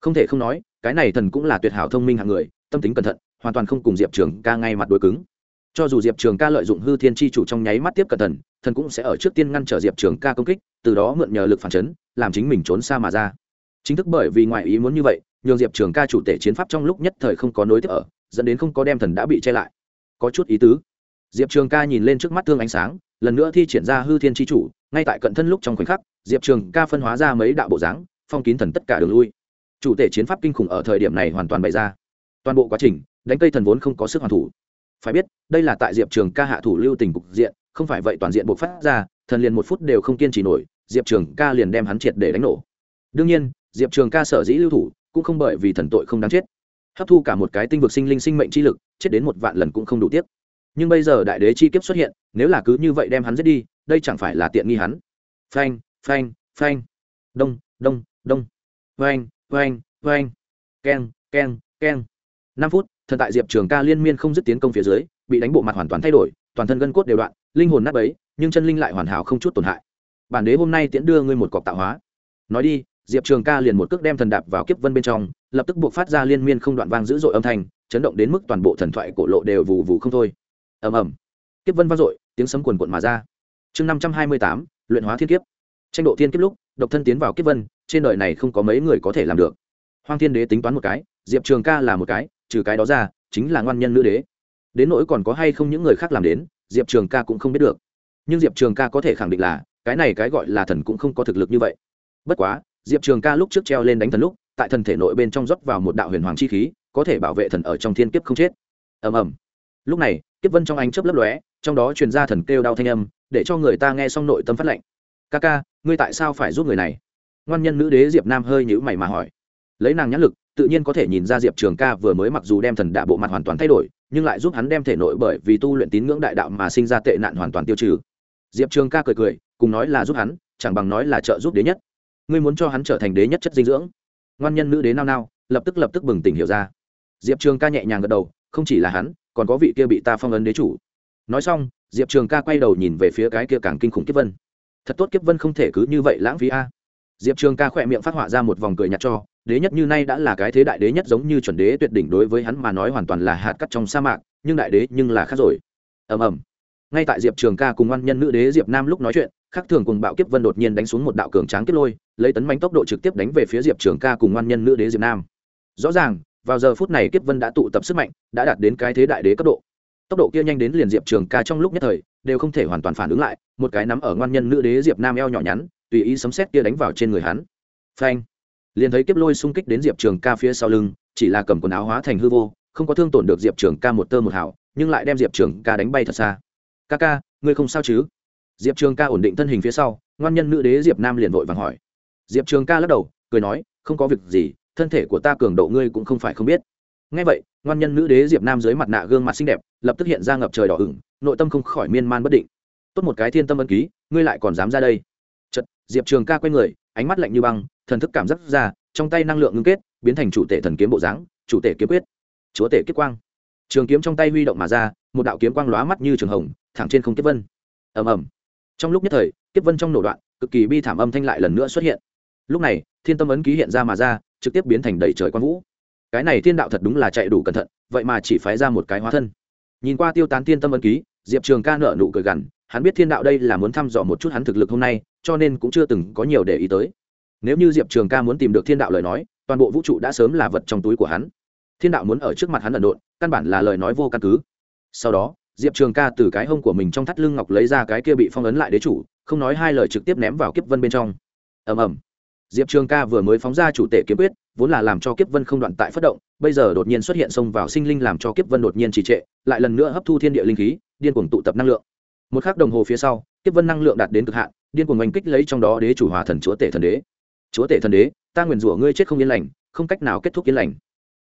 Không thể không nói, cái này thần cũng là tuyệt hảo thông minh hạng người, tâm tính cẩn thận, hoàn toàn không cùng diệp trường ca ngay mặt đối cứng. Cho dù diệp trường ca lợi dụng hư thiên tri chủ trong nháy mắt tiếp cận thần thần cũng sẽ ở trước tiên ngăn trở diệp trường ca công kích, từ đó mượn nhờ lực phản chấn, làm chính mình trốn xa mà ra chính thức bởi vì ngoại ý muốn như vậy, nhường diệp trường ca chủ tể chiến pháp trong lúc nhất thời không có nối tiếp ở, dẫn đến không có đem thần đã bị che lại. Có chút ý tứ. Diệp trường ca nhìn lên trước mắt thương ánh sáng, lần nữa thi triển ra hư thiên tri chủ, ngay tại cận thân lúc trong khoảnh khắc, diệp trường ca phân hóa ra mấy đạo bộ dáng, phong kín thần tất cả đường lui. Chủ tể chiến pháp kinh khủng ở thời điểm này hoàn toàn bày ra. Toàn bộ quá trình, đánh cây thần vốn không có sức hoàn thủ. Phải biết, đây là tại diệp trường ca hạ thủ lưu tình cục diện, không phải vậy toàn diện buộc phát ra, thần liền một phút đều không kiên trì nổi, diệp trường ca liền đem hắn triệt để đánh nổ. Đương nhiên diệp trường ca sở dĩ lưu thủ, cũng không bởi vì thần tội không đáng chết. Hấp thu cả một cái tinh vực sinh linh sinh mệnh chi lực, chết đến một vạn lần cũng không đủ tiếc. Nhưng bây giờ đại đế chi kiếp xuất hiện, nếu là cứ như vậy đem hắn giết đi, đây chẳng phải là tiện nghi hắn. Phanh phanh phanh. Đông đông đông. Phanh phanh phanh. Keng keng keng. Năm phút, thần tại diệp trường ca liên miên không dứt tiến công phía dưới, bị đánh bộ mặt hoàn toàn thay đổi, toàn thân gân cốt đều đoạn, linh hồn nát bấy, nhưng chân linh lại hoàn hảo không chút tổn hại. Bản đế hôm nay tiễn đưa ngươi một cọc tạo hóa. Nói đi diệp trường ca liền một cước đem thần đạp vào kiếp vân bên trong, lập tức buộc phát ra liên miên không đoạn vang dữ dội âm thanh, chấn động đến mức toàn bộ thần thoại cổ lộ đều vù vù không thôi. Ầm ầm. Kiếp vân vang dội, tiếng sấm quần quận mà ra. Chương năm trăm hai mươi tám, luyện hóa thiên kiếp. Tranh độ thiên kiếp lúc, độc thân tiến vào kiếp vân, trên đời này không có mấy người có thể làm được. Hoang thiên đế tính toán một cái, diệp trường ca là một cái, trừ cái đó ra, chính là ngoan nhân nữ đế. Đến nỗi còn có hay không những người khác làm đến, diệp trường ca cũng không biết được. Nhưng diệp trường ca có thể khẳng định là, cái này cái gọi là thần cũng không có thực lực như vậy. Bất quá diệp trường ca lúc trước treo lên đánh thần lúc, tại thần thể nội bên trong rót vào một đạo huyền hoàng chi khí, có thể bảo vệ thần ở trong thiên kiếp không chết. Ầm ầm. Lúc này, kiếp vân trong ánh chớp lấp lóe, trong đó truyền ra thần kêu đau thanh âm, để cho người ta nghe xong nội tâm phát lệnh. Ca ca, ngươi tại sao phải giúp người này? Ngoan nhân nữ đế diệp nam hơi nhữ mày mà hỏi. Lấy nàng nhãn lực, tự nhiên có thể nhìn ra diệp trường ca vừa mới mặc dù đem thần đạ bộ mặt hoàn toàn thay đổi, nhưng lại giúp hắn đem thể nội bởi vì tu luyện tín ngưỡng đại đạo mà sinh ra tệ nạn hoàn toàn tiêu trừ. Diệp trường ca cười cười, cùng nói là giúp hắn, chẳng bằng nói là trợ giúp đế nhất ngươi muốn cho hắn trở thành đế nhất chất dinh dưỡng. Ngoan nhân nữ đế nao nao, lập tức lập tức bừng tỉnh hiểu ra. Diệp trường ca nhẹ nhàng gật đầu, không chỉ là hắn, còn có vị kia bị ta phong ấn đế chủ. Nói xong, diệp trường ca quay đầu nhìn về phía cái kia càng kinh khủng kiếp vân. Thật tốt kiếp vân không thể cứ như vậy lãng phí a. Diệp trường ca khỏe miệng phát họa ra một vòng cười nhặt cho, đế nhất như nay đã là cái thế đại đế nhất giống như chuẩn đế tuyệt đỉnh đối với hắn mà nói hoàn toàn là hạt cắt trong sa mạc, nhưng đại đế nhưng là khác rồi. Ầm ầm ngay tại diệp trường ca cùng ngoan nhân nữ đế diệp nam lúc nói chuyện khắc thường cùng bạo kiếp vân đột nhiên đánh xuống một đạo cường tráng kiếp lôi lấy tấn bánh tốc độ trực tiếp đánh về phía diệp trường ca cùng ngoan nhân nữ đế diệp nam. Rõ ràng vào giờ phút này kiếp vân đã tụ tập sức mạnh đã đạt đến cái thế đại đế cấp độ. Tốc độ kia nhanh đến liền diệp trường ca trong lúc nhất thời đều không thể hoàn toàn phản ứng lại một cái nắm ở ngoan nhân nữ đế diệp nam eo nhỏ nhắn tùy ý sấm xét kia đánh vào trên người hắn. Phanh! Liền thấy kiếp lôi xung kích đến diệp trường ca phía sau lưng chỉ là cầm quần áo hóa thành hư vô không có thương tổn được diệp trường ca một tơ một hào, nhưng lại đem diệp trường ca đánh bay thật xa ca ca, ngươi không sao chứ? Diệp trường ca ổn định thân hình phía sau, ngoan nhân nữ đế diệp nam liền vội vàng hỏi. Diệp trường ca lắc đầu, cười nói, không có việc gì, thân thể của ta cường độ ngươi cũng không phải không biết. Ngay vậy, ngoan nhân nữ đế diệp nam dưới mặt nạ gương mặt xinh đẹp, lập tức hiện ra ngập trời đỏ ửng, nội tâm không khỏi miên man bất định. Tốt một cái thiên tâm ân ký, ngươi lại còn dám ra đây? Chật diệp trường ca quay người, ánh mắt lạnh như băng, thần thức cảm giác ra, trong tay năng lượng ngưng kết, biến thành chủ tể thần kiếm bộ dáng, chủ tể kiếm quyết. Chúa tể kiếp quang trường kiếm trong tay huy động mà ra, một đạo kiếm quang lóa mắt như trường hồng, thẳng trên không kiếp vân. Ầm ầm. Trong lúc nhất thời, kiếp vân trong nổ đoạn, cực kỳ bi thảm âm thanh lại lần nữa xuất hiện. Lúc này, thiên tâm ấn ký hiện ra mà ra, trực tiếp biến thành đầy trời quang vũ. Cái này thiên đạo thật đúng là chạy đủ cẩn thận, vậy mà chỉ phái ra một cái hóa thân. Nhìn qua tiêu tán thiên tâm ấn ký, diệp trường ca nợ nụ cười gằn, hắn biết thiên đạo đây là muốn thăm dò một chút hắn thực lực hôm nay, cho nên cũng chưa từng có nhiều để ý tới. Nếu như diệp trường ca muốn tìm được thiên đạo lời nói, toàn bộ vũ trụ đã sớm là vật trong túi của hắn thiên đạo muốn ở trước mặt hắn ẩn độn, căn bản là lời nói vô căn cứ. Sau đó, diệp trường ca từ cái hông của mình trong thắt lưng ngọc lấy ra cái kia bị phong ấn lại đế chủ, không nói hai lời trực tiếp ném vào kiếp vân bên trong. Ầm ầm. Diệp trường ca vừa mới phóng ra chủ tể kiếm quyết, vốn là làm cho kiếp vân không đoạn tại phát động, bây giờ đột nhiên xuất hiện xông vào sinh linh làm cho kiếp vân đột nhiên trì trệ, lại lần nữa hấp thu thiên địa linh khí, điên cuồng tụ tập năng lượng. Một k h ắ c đồng hồ phía sau, kiếp vân năng lượng đạt đến cực hạn, điên cuồng oanh kích lấy trong đó đế chủ hòa thần chúa tể thần đế. Chúa tể thần đế, ta nguyền rủa ngươi chết không yên lành, không cách nào kết thúc yên lành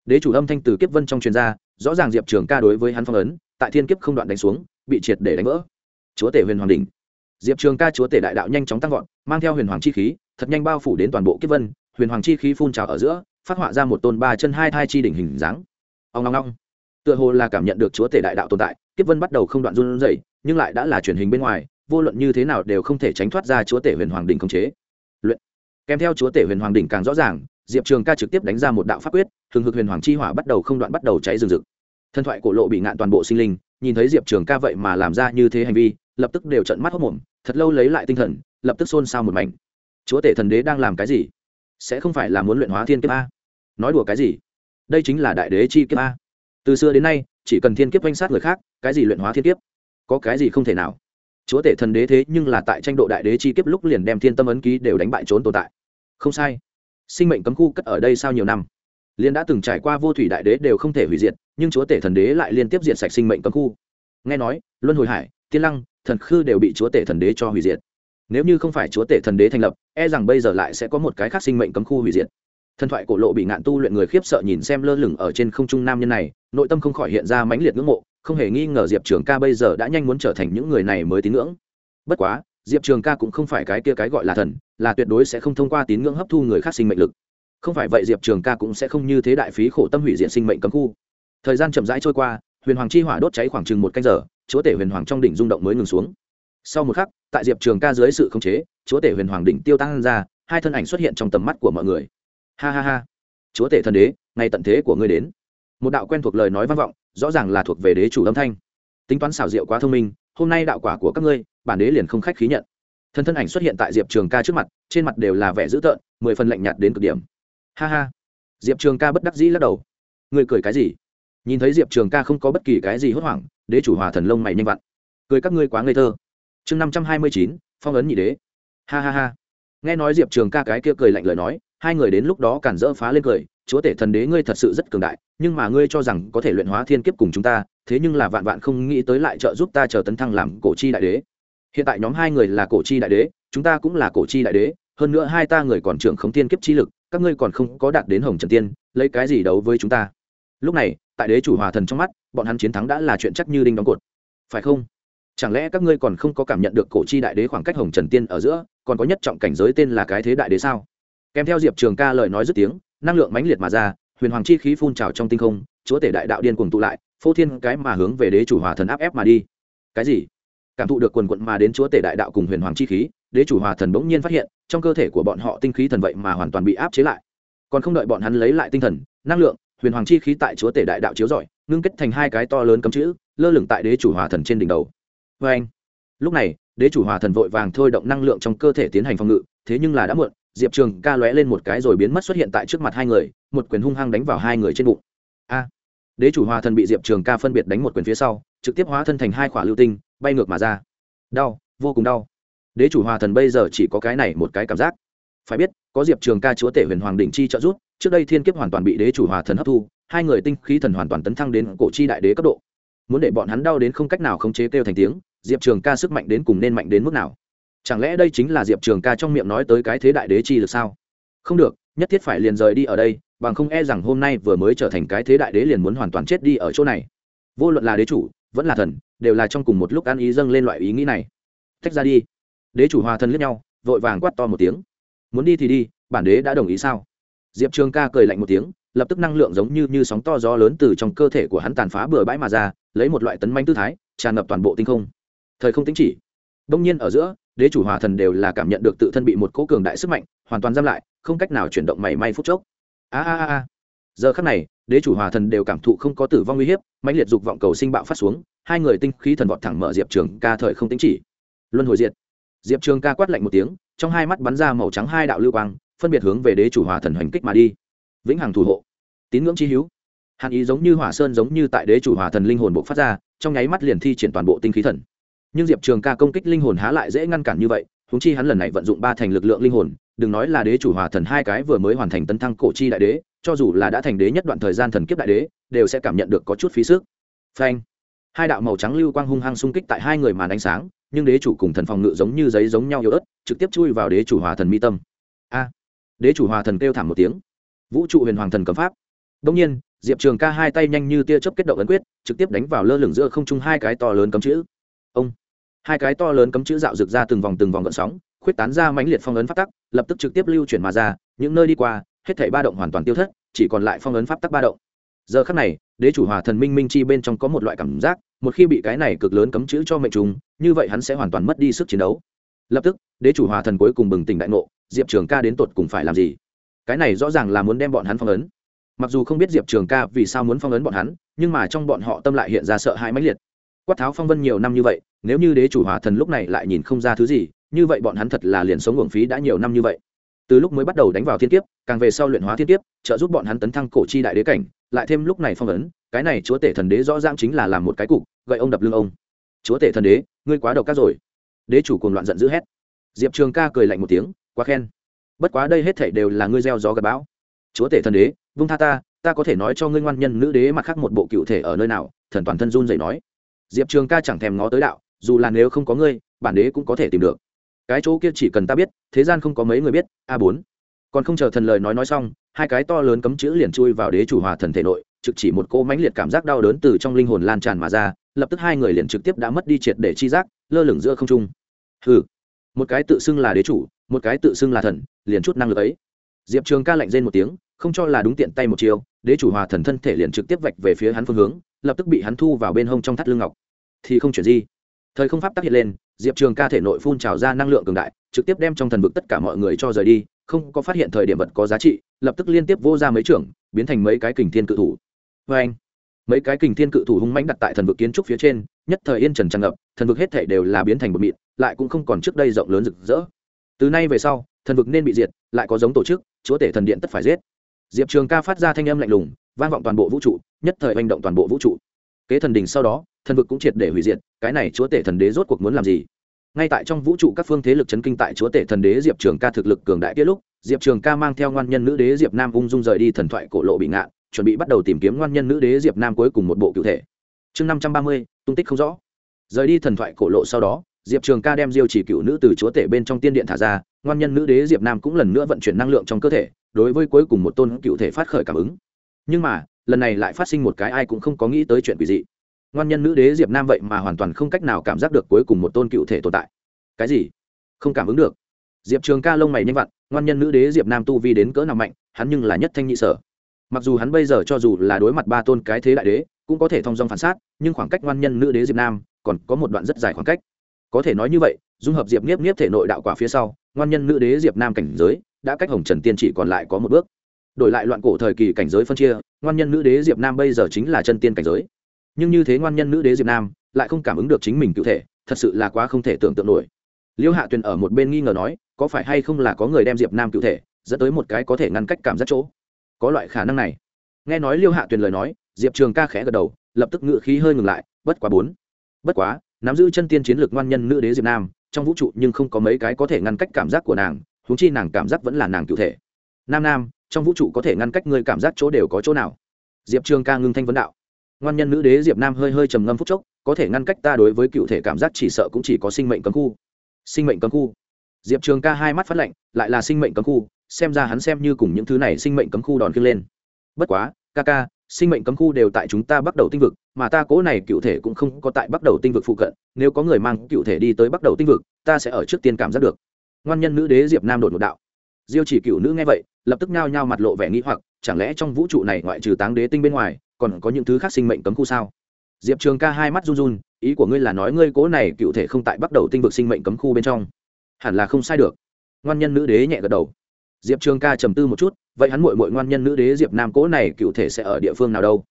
đế chủ âm thanh từ kiếp vân trong truyền ra, rõ ràng diệp trường ca đối với hắn phong ấn, tại thiên kiếp không đoạn đánh xuống, bị triệt để đánh vỡ. Chúa tể huyền hoàng đình diệp trường ca chúa tể đại đạo nhanh chóng tăng vọt, mang theo huyền hoàng chi khí, thật nhanh bao phủ đến toàn bộ kiếp vân, huyền hoàng chi khí phun trào ở giữa, phát họa ra một tôn ba chân hai thai chi đỉnh hình dáng. Ông ngong ngong tựa hồ là cảm nhận được chúa tể đại đạo tồn tại, kiếp vân bắt đầu không đoạn run rẩy, nhưng lại đã là truyền hình bên ngoài, vô luận như thế nào đều không thể tránh thoát ra chúa tể huyền hoàng đỉnh khống chế. Luyện. Kèm theo chúa tể huyền hoàng đỉnh càng rõ ràng diệp trường ca trực tiếp đánh ra một đạo pháp quyết thường hực huyền hoàng chi hỏa bắt đầu không đoạn bắt đầu cháy rừng rực. Thân thoại cổ lộ bị ngạn toàn bộ sinh linh, nhìn thấy diệp trường ca vậy mà làm ra như thế hành vi, lập tức đều trận mắt hốc mồm thật lâu lấy lại tinh thần, lập tức xôn xao một mảnh. Chúa tể thần đế đang làm cái gì? Sẽ không phải là muốn luyện hóa thiên kiếp a? Nói đùa cái gì? Đây chính là đại đế chi kiếp a. Từ xưa đến nay, chỉ cần thiên kiếp quanh sát người khác, cái gì luyện hóa thiên kiếp? Có cái gì không thể nào? Chúa tể thần đế thế nhưng là tại tranh độ đại đế chi kiếp lúc liền đem thiên tâm ấn ký đều đánh bại trốn tồn tại. Không sai sinh mệnh cấm khu cất ở đây sau nhiều năm. Liên đã từng trải qua vô thủy đại đế đều không thể hủy diệt, nhưng chúa tể thần đế lại liên tiếp diệt sạch sinh mệnh cấm khu. Nghe nói, luân hồi hải, tiên lăng, thần khư đều bị chúa tể thần đế cho hủy diệt. Nếu như không phải chúa tể thần đế thành lập e rằng bây giờ lại sẽ có một cái khác sinh mệnh cấm khu hủy diệt. Thần thoại cổ lộ bị ngạn tu luyện người khiếp sợ nhìn xem lơ lửng ở trên không trung nam nhân này, nội tâm không khỏi hiện ra mãnh liệt ngưỡng mộ, không hề nghi ngờ diệp trường ca bây giờ đã nhanh muốn trở thành những người này mới tín ngưỡng. Bất quá diệp trường ca cũng không phải cái kia cái gọi là thần, là tuyệt đối sẽ không thông qua tín ngưỡng hấp thu người khác sinh mệnh lực. Không phải vậy diệp trường ca cũng sẽ không như thế đại phí khổ tâm hủy diện sinh mệnh cấm khu. Thời gian chậm rãi trôi qua, huyền hoàng chi hỏa đốt cháy khoảng chừng một canh giờ, chúa tể huyền hoàng trong đỉnh rung động mới ngừng xuống. Sau một khắc, tại diệp trường ca dưới sự khống chế, chúa tể huyền hoàng đỉnh tiêu tăng ra, hai thân ảnh xuất hiện trong tầm mắt của mọi người. Ha ha ha. Chúa tể thần đế ngày tận thế của ngươi đến. Một đạo quen thuộc lời nói vang vọng, rõ ràng là thuộc về đế chủ âm thanh. Tính toán xảo diệu quá thông minh, hôm nay đạo quả của các ngươi bản đế liền không khách khí nhận. Thân thân ảnh xuất hiện tại diệp trường ca trước mặt, trên mặt đều là vẻ dữ tợn, mười phần lạnh nhạt đến cực điểm. Ha ha. Diệp trường ca bất đắc dĩ lắc đầu. Ngươi cười cái gì? Nhìn thấy diệp trường ca không có bất kỳ cái gì hốt hoảng, đế chủ hòa thần lông mày nhanh vặn. Cười các ngươi quá ngây thơ. Chương năm trăm hai mươi chín, phong ấn nhị đế. Ha ha ha. Nghe nói diệp trường ca cái kia cười lạnh lời nói, hai người đến lúc đó cản dỡ phá lên cười, chúa tể thần đế ngươi thật sự rất cường đại, nhưng mà ngươi cho rằng có thể luyện hóa thiên kiếp cùng chúng ta, thế nhưng là vạn vạn không nghĩ tới lại trợ giúp ta chờ tấn thăng làm cổ chi đại đế hiện tại nhóm hai người là cổ chi đại đế, chúng ta cũng là cổ chi đại đế, hơn nữa hai ta người còn trưởng không thiên kiếp chi lực, các ngươi còn không có đạt đến hồng trần tiên, lấy cái gì đấu với chúng ta? Lúc này, tại đế chủ hòa thần trong mắt, bọn hắn chiến thắng đã là chuyện chắc như đinh đóng cột. Phải không? Chẳng lẽ các ngươi còn không có cảm nhận được cổ chi đại đế khoảng cách hồng trần tiên ở giữa, còn có nhất trọng cảnh giới tên là cái thế đại đế sao? Kèm theo diệp trường ca lời nói dứt tiếng, năng lượng mãnh liệt mà ra, huyền hoàng chi khí phun trào trong tinh không, chúa tể đại đạo điên cùng tụ lại, phô thiên cái mà hướng về đế chủ hòa thần áp ép mà đi. Cái gì? Cảm thụ được quần quận mà đến chúa tể đại đạo cùng huyền hoàng chi khí, đế chủ hòa thần bỗng nhiên phát hiện, trong cơ thể của bọn họ tinh khí thần vậy mà hoàn toàn bị áp chế lại. Còn không đợi bọn hắn lấy lại tinh thần, năng lượng, huyền hoàng chi khí tại chúa tể đại đạo chiếu rọi, ngưng kết thành hai cái to lớn cấm chữ, lơ lửng tại đế chủ hòa thần trên đỉnh đầu. Vê anh, lúc này, đế chủ hòa thần vội vàng thôi động năng lượng trong cơ thể tiến hành phòng ngự, thế nhưng là đã muộn, diệp trường ca lóe lên một cái rồi biến mất xuất hiện tại trước mặt hai người, một quyền hung hăng đánh vào hai người trên bụng. A, đế chủ hòa thần bị diệp trường ca phân biệt đánh một quyền phía sau, trực tiếp hóa thân thành hai khỏa lưu tinh bay ngược mà ra. Đau, vô cùng đau. Đế chủ hòa thần bây giờ chỉ có cái này một cái cảm giác. Phải biết, có diệp trường ca chúa tể huyền hoàng đỉnh chi trợ giúp, trước đây thiên kiếp hoàn toàn bị đế chủ hòa thần hấp thu, hai người tinh khí thần hoàn toàn tấn thăng đến cổ chi đại đế cấp độ. Muốn để bọn hắn đau đến không cách nào khống chế kêu thành tiếng, diệp trường ca sức mạnh đến cùng nên mạnh đến mức nào? Chẳng lẽ đây chính là diệp trường ca trong miệng nói tới cái thế đại đế chi được sao? Không được, nhất thiết phải liền rời đi ở đây, bằng không e rằng hôm nay vừa mới trở thành cái thế đại đế liền muốn hoàn toàn chết đi ở chỗ này. Vô luận là đế chủ vẫn là thần, đều là trong cùng một lúc ăn ý dâng lên loại ý nghĩ này. Tách ra đi. Đế chủ hòa thân liếc nhau, vội vàng quát to một tiếng. Muốn đi thì đi, bản đế đã đồng ý sao? Diệp trường ca cười lạnh một tiếng, lập tức năng lượng giống như như sóng to gió lớn từ trong cơ thể của hắn tàn phá bừa bãi mà ra, lấy một loại tấn manh tư thái, tràn ngập toàn bộ tinh không. Thời không tính chỉ. Đông nhiên ở giữa, đế chủ hòa thần đều là cảm nhận được tự thân bị một cỗ cường đại sức mạnh, hoàn toàn giam lại, không cách nào chuyển động mảy may phút chốc. A a a. Giờ khắc này đế chủ hòa thần đều cảm thụ không có tử vong uy hiếp, mãnh liệt dục vọng cầu sinh bạo phát xuống, hai người tinh khí thần vọt thẳng mở diệp trường ca thời không tính chỉ. Luân hồi diệt. Diệp trường ca quát lạnh một tiếng, trong hai mắt bắn ra màu trắng hai đạo lưu quang, phân biệt hướng về đế chủ hòa thần hoành kích mà đi. Vĩnh hằng thủ hộ. Tín ngưỡng chi hữu. Hàn ý giống như hỏa sơn giống như tại đế chủ hòa thần linh hồn bộ phát ra, trong nháy mắt liền thi triển toàn bộ tinh khí thần. Nhưng diệp trường ca công kích linh hồn há lại dễ ngăn cản như vậy húng chi hắn lần này vận dụng ba thành lực lượng linh hồn, đừng nói là đế chủ hòa thần hai cái vừa mới hoàn thành tấn thăng cổ chi đại đế cho dù là đã thành đế nhất đoạn thời gian thần kiếp đại đế, đều sẽ cảm nhận được có chút phí sức. Phanh. Hai đạo màu trắng lưu quang hung hăng xung kích tại hai người màn ánh sáng, nhưng đế chủ cùng thần phòng ngự giống như giấy giống nhau yếu ớt, trực tiếp chui vào đế chủ hòa thần mi tâm. A. Đế chủ hòa thần kêu thảm một tiếng. Vũ trụ huyền hoàng thần cấm pháp. Đông nhiên, diệp trường ca hai tay nhanh như tia chớp kết động ấn quyết, trực tiếp đánh vào lơ lửng giữa không trung hai cái to lớn cấm chữ. Ông. Hai cái to lớn cấm chữ dạo rực ra từng vòng từng vòng gợn sóng, khuyết tán ra mãnh liệt phong ấn pháp tắc, lập tức trực tiếp lưu chuyển mà ra, những nơi đi qua hết thảy ba động hoàn toàn tiêu thất, chỉ còn lại phong ấn pháp tắc ba động. Giờ khắc này, đế chủ hòa thần minh minh chi bên trong có một loại cảm giác, một khi bị cái này cực lớn cấm chữ cho mệnh trùng, như vậy hắn sẽ hoàn toàn mất đi sức chiến đấu. Lập tức, đế chủ hòa thần cuối cùng bừng tỉnh đại ngộ, diệp trường ca đến tột cùng phải làm gì? Cái này rõ ràng là muốn đem bọn hắn phong ấn. Mặc dù không biết diệp trường ca vì sao muốn phong ấn bọn hắn, nhưng mà trong bọn họ tâm lại hiện ra sợ hãi mãnh liệt. Quát tháo phong vân nhiều năm như vậy, nếu như đế chủ hòa thần lúc này lại nhìn không ra thứ gì, như vậy bọn hắn thật là liền sống uổng phí đã nhiều năm như vậy từ lúc mới bắt đầu đánh vào thiên kiếp, càng về sau luyện hóa thiên kiếp, trợ giúp bọn hắn tấn thăng cổ chi đại đế cảnh, lại thêm lúc này phong ấn, cái này chúa tể thần đế rõ ràng chính là làm một cái cục, gậy ông đập lưng ông. Chúa tể thần đế, ngươi quá độc các rồi. Đế chủ cùng loạn giận dữ hét. Diệp trường ca cười lạnh một tiếng, quá khen. Bất quá đây hết thảy đều là ngươi gieo gió gặp bão. Chúa tể thần đế, vung tha ta ta có thể nói cho ngươi ngoan nhân nữ đế mặt khác một bộ cựu thể ở nơi nào, thần toàn thân run dậy nói. Diệp trường ca chẳng thèm ngó tới đạo, dù là nếu không có ngươi, bản đế cũng có thể tìm được cái chỗ kia chỉ cần ta biết, thế gian không có mấy người biết, a bốn. Còn không chờ thần lời nói nói xong, hai cái to lớn cấm chữ liền chui vào đế chủ hòa thần thể nội, trực chỉ một cô mãnh liệt cảm giác đau đớn từ trong linh hồn lan tràn mà ra, lập tức hai người liền trực tiếp đã mất đi triệt để chi giác, lơ lửng giữa không trung. Hừ. Một cái tự xưng là đế chủ, một cái tự xưng là thần, liền chút năng lực ấy. Diệp trường ca lạnh rên một tiếng, không cho là đúng tiện tay một chiều đế chủ hòa thần thân thể liền trực tiếp vạch về phía hắn phương hướng, lập tức bị hắn thu vào bên hông trong thắt lưng ngọc. Thì không chuyển gì thời không pháp tác hiện lên, diệp trường ca thể nội phun trào ra năng lượng cường đại, trực tiếp đem trong thần vực tất cả mọi người cho rời đi, không có phát hiện thời điểm vật có giá trị, lập tức liên tiếp vô ra mấy trưởng, biến thành mấy cái kình thiên cự thủ. Vê anh mấy cái kình thiên cự thủ hung mãnh đặt tại thần vực kiến trúc phía trên, nhất thời yên trần tràn ngập, thần vực hết thể đều là biến thành bột mịn, lại cũng không còn trước đây rộng lớn rực rỡ. Từ nay về sau, thần vực nên bị diệt, lại có giống tổ chức, chúa tể thần điện tất phải giết. Diệp trường ca phát ra thanh âm lạnh lùng, vang vọng toàn bộ vũ trụ, nhất thời hành động toàn bộ vũ trụ kế thần đình sau đó, thần vực cũng triệt để hủy diệt, cái này chúa tể thần đế rốt cuộc muốn làm gì? Ngay tại trong vũ trụ các phương thế lực chấn kinh tại chúa tể thần đế diệp trường ca thực lực cường đại kia lúc, diệp trường ca mang theo ngoan nhân nữ đế diệp nam ung dung rời đi thần thoại cổ lộ bị ngạn, chuẩn bị bắt đầu tìm kiếm ngoan nhân nữ đế diệp nam cuối cùng một bộ cụ thể. Chương năm trăm ba mươi, tung tích không rõ. Rời đi thần thoại cổ lộ sau đó, diệp trường ca đem diêu chỉ cựu nữ từ chúa tể bên trong tiên điện thả ra, ngoan nhân nữ đế diệp nam cũng lần nữa vận chuyển năng lượng trong cơ thể, đối với cuối cùng một tôn cựu thể phát khởi cảm ứng. Nhưng mà lần này lại phát sinh một cái ai cũng không có nghĩ tới chuyện quỷ dị. Ngoan nhân nữ đế diệp nam vậy mà hoàn toàn không cách nào cảm giác được cuối cùng một tôn cựu thể tồn tại. Cái gì? Không cảm ứng được. Diệp trường ca lông mày nhanh vặn, ngoan nhân nữ đế diệp nam tu vi đến cỡ nào mạnh, hắn nhưng là nhất thanh nhị sở. Mặc dù hắn bây giờ cho dù là đối mặt ba tôn cái thế đại đế, cũng có thể thông dong phản xác nhưng khoảng cách ngoan nhân nữ đế diệp nam còn có một đoạn rất dài khoảng cách. Có thể nói như vậy, dung hợp diệp niếp niếp thể nội đạo quả phía sau, ngoan nhân nữ đế diệp nam cảnh giới, đã cách hồng trần tiên chỉ còn lại có một bước đổi lại loạn cổ thời kỳ cảnh giới phân chia, ngoan nhân nữ đế diệp nam bây giờ chính là chân tiên cảnh giới. Nhưng như thế ngoan nhân nữ đế diệp nam, lại không cảm ứng được chính mình cụ thể, thật sự là quá không thể tưởng tượng nổi. Liêu hạ tuyền ở một bên nghi ngờ nói, có phải hay không là có người đem diệp nam cụ thể, dẫn tới một cái có thể ngăn cách cảm giác chỗ? Có loại khả năng này. Nghe nói liêu hạ tuyền lời nói, diệp trường ca khẽ gật đầu, lập tức ngự khí hơi ngừng lại, bất quá bốn. Bất quá, nắm giữ chân tiên chiến lược ngoan nhân nữ đế diệp nam, trong vũ trụ nhưng không có mấy cái có thể ngăn cách cảm giác của nàng húng chi nàng cảm giác vẫn là nàng cụ thể. Nam nam trong vũ trụ có thể ngăn cách người cảm giác chỗ đều có chỗ nào? Diệp trường ca ngưng thanh vấn đạo. Ngoan nhân nữ đế diệp nam hơi hơi trầm ngâm phúc chốc, có thể ngăn cách ta đối với cựu thể cảm giác chỉ sợ cũng chỉ có sinh mệnh cấm khu. Sinh mệnh cấm khu. Diệp trường ca hai mắt phát lạnh, lại là sinh mệnh cấm khu, xem ra hắn xem như cùng những thứ này sinh mệnh cấm khu đòn khiêng lên. Bất quá, ca ca, sinh mệnh cấm khu đều tại chúng ta bắt đầu tinh vực, mà ta cố này cựu thể cũng không có tại bắt đầu tinh vực phụ cận, nếu có người mang cựu thể đi tới bắt đầu tinh vực, ta sẽ ở trước tiên cảm giác được. Ngoan nhân nữ đế diệp nam đột một đạo. Diêu chỉ cựu nữ nghe vậy lập tức nhao nhao mặt lộ vẻ nghĩ hoặc, chẳng lẽ trong vũ trụ này ngoại trừ táng đế tinh bên ngoài, còn có những thứ khác sinh mệnh cấm khu sao? Diệp trường ca hai mắt run run, ý của ngươi là nói ngươi cố này cựu thể không tại bắt đầu tinh vực sinh mệnh cấm khu bên trong. Hẳn là không sai được. Ngoan nhân nữ đế nhẹ gật đầu. Diệp trường ca trầm tư một chút, vậy hắn mội mội ngoan nhân nữ đế diệp nam cố này cựu thể sẽ ở địa phương nào đâu?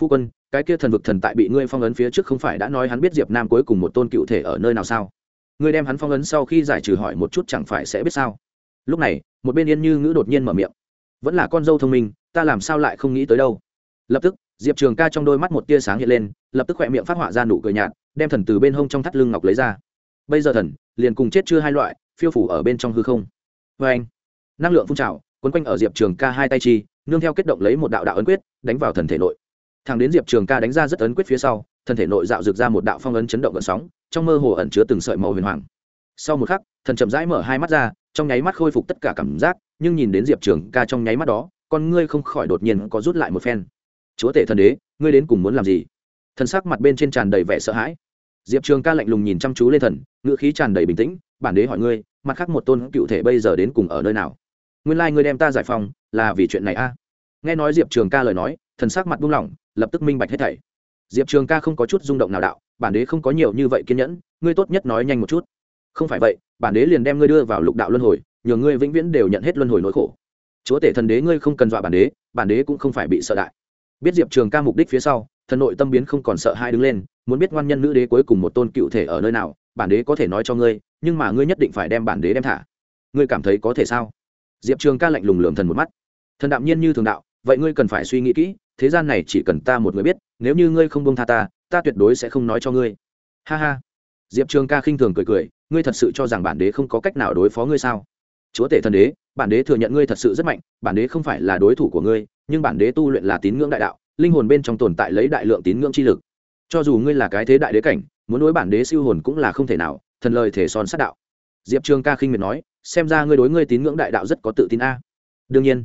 Phu quân, cái kia thần vực thần tại bị ngươi phong ấn phía trước không phải đã nói hắn biết diệp nam cuối cùng một tôn cựu thể ở nơi nào sao? Ngươi đem hắn phong ấn sau khi giải trừ hỏi một chút chẳng phải sẽ biết sao? Lúc này một bên yên như ngữ đột nhiên mở miệng. Vẫn là con dâu thông minh, ta làm sao lại không nghĩ tới đâu? Lập tức, diệp trường ca trong đôi mắt một tia sáng hiện lên, lập tức khỏe miệng phát họa ra nụ cười nhạt, đem thần từ bên hông trong thắt lưng ngọc lấy ra. Bây giờ thần, liền cùng chết chưa hai loại, phiêu phủ ở bên trong hư không. Vê anh, năng lượng phun trào, quấn quanh ở diệp trường ca hai tay chi, nương theo kết động lấy một đạo đạo ấn quyết, đánh vào thần thể nội. Thằng đến diệp trường ca đánh ra rất ấn quyết phía sau, thần thể nội dạo rực ra một đạo phong ấn chấn động gợn sóng, trong mơ hồ ẩn chứa từng sợi màu huyền hoàng. Sau một khắc, thần chậm rãi mở hai mắt ra trong nháy mắt khôi phục tất cả cảm giác, nhưng nhìn đến diệp trường ca trong nháy mắt đó, con ngươi không khỏi đột nhiên có rút lại một phen. Chúa tể thần đế, ngươi đến cùng muốn làm gì? Thần sắc mặt bên trên tràn đầy vẻ sợ hãi. Diệp trường ca lạnh lùng nhìn chăm chú lên thần, ngữ khí tràn đầy bình tĩnh, bản đế hỏi ngươi, mặt khác một tôn cựu thể bây giờ đến cùng ở nơi nào? Nguyên lai、like、ngươi đem ta giải phòng là vì chuyện này a? Nghe nói diệp trường ca lời nói, thần sắc mặt buông lỏng, lập tức minh bạch hết thảy. Diệp trường ca không có chút rung động nào đạo, bản đế không có nhiều như vậy kiên nhẫn, ngươi tốt nhất nói nhanh một chút không phải vậy, bản đế liền đem ngươi đưa vào lục đạo luân hồi, nhờ ngươi vĩnh viễn đều nhận hết luân hồi nỗi khổ. Chúa tể thần đế ngươi không cần dọa bản đế bản đế cũng không phải bị sợ đại. Biết diệp trường ca mục đích phía sau, thần nội tâm biến không còn sợ hai đứng lên, muốn biết ngoan nhân nữ đế cuối cùng một tôn cựu thể ở nơi nào, bản đế có thể nói cho ngươi, nhưng mà ngươi nhất định phải đem bản đế đem thả. Ngươi cảm thấy có thể sao? Diệp trường ca lạnh lùng lường thần một mắt. Thần đạm nhiên như thường đạo, vậy ngươi cần phải suy nghĩ kỹ, thế gian này chỉ cần ta một người biết, nếu như ngươi không bông tha ta ta tuyệt đối sẽ không nói cho ngươi. Ha ha. Diệp trường ca khinh thường cười cười ngươi thật sự cho rằng bản đế không có cách nào đối phó ngươi sao? Chúa tể thần đế, bản đế thừa nhận ngươi thật sự rất mạnh, bản đế không phải là đối thủ của ngươi, nhưng bản đế tu luyện là tín ngưỡng đại đạo, linh hồn bên trong tồn tại lấy đại lượng tín ngưỡng chi lực. Cho dù ngươi là cái thế đại đế cảnh, muốn đối bản đế siêu hồn cũng là không thể nào, thần lời thể son sát đạo. Diệp trường ca khinh miệt nói, xem ra ngươi đối ngươi tín ngưỡng đại đạo rất có tự tin a. Đương nhiên,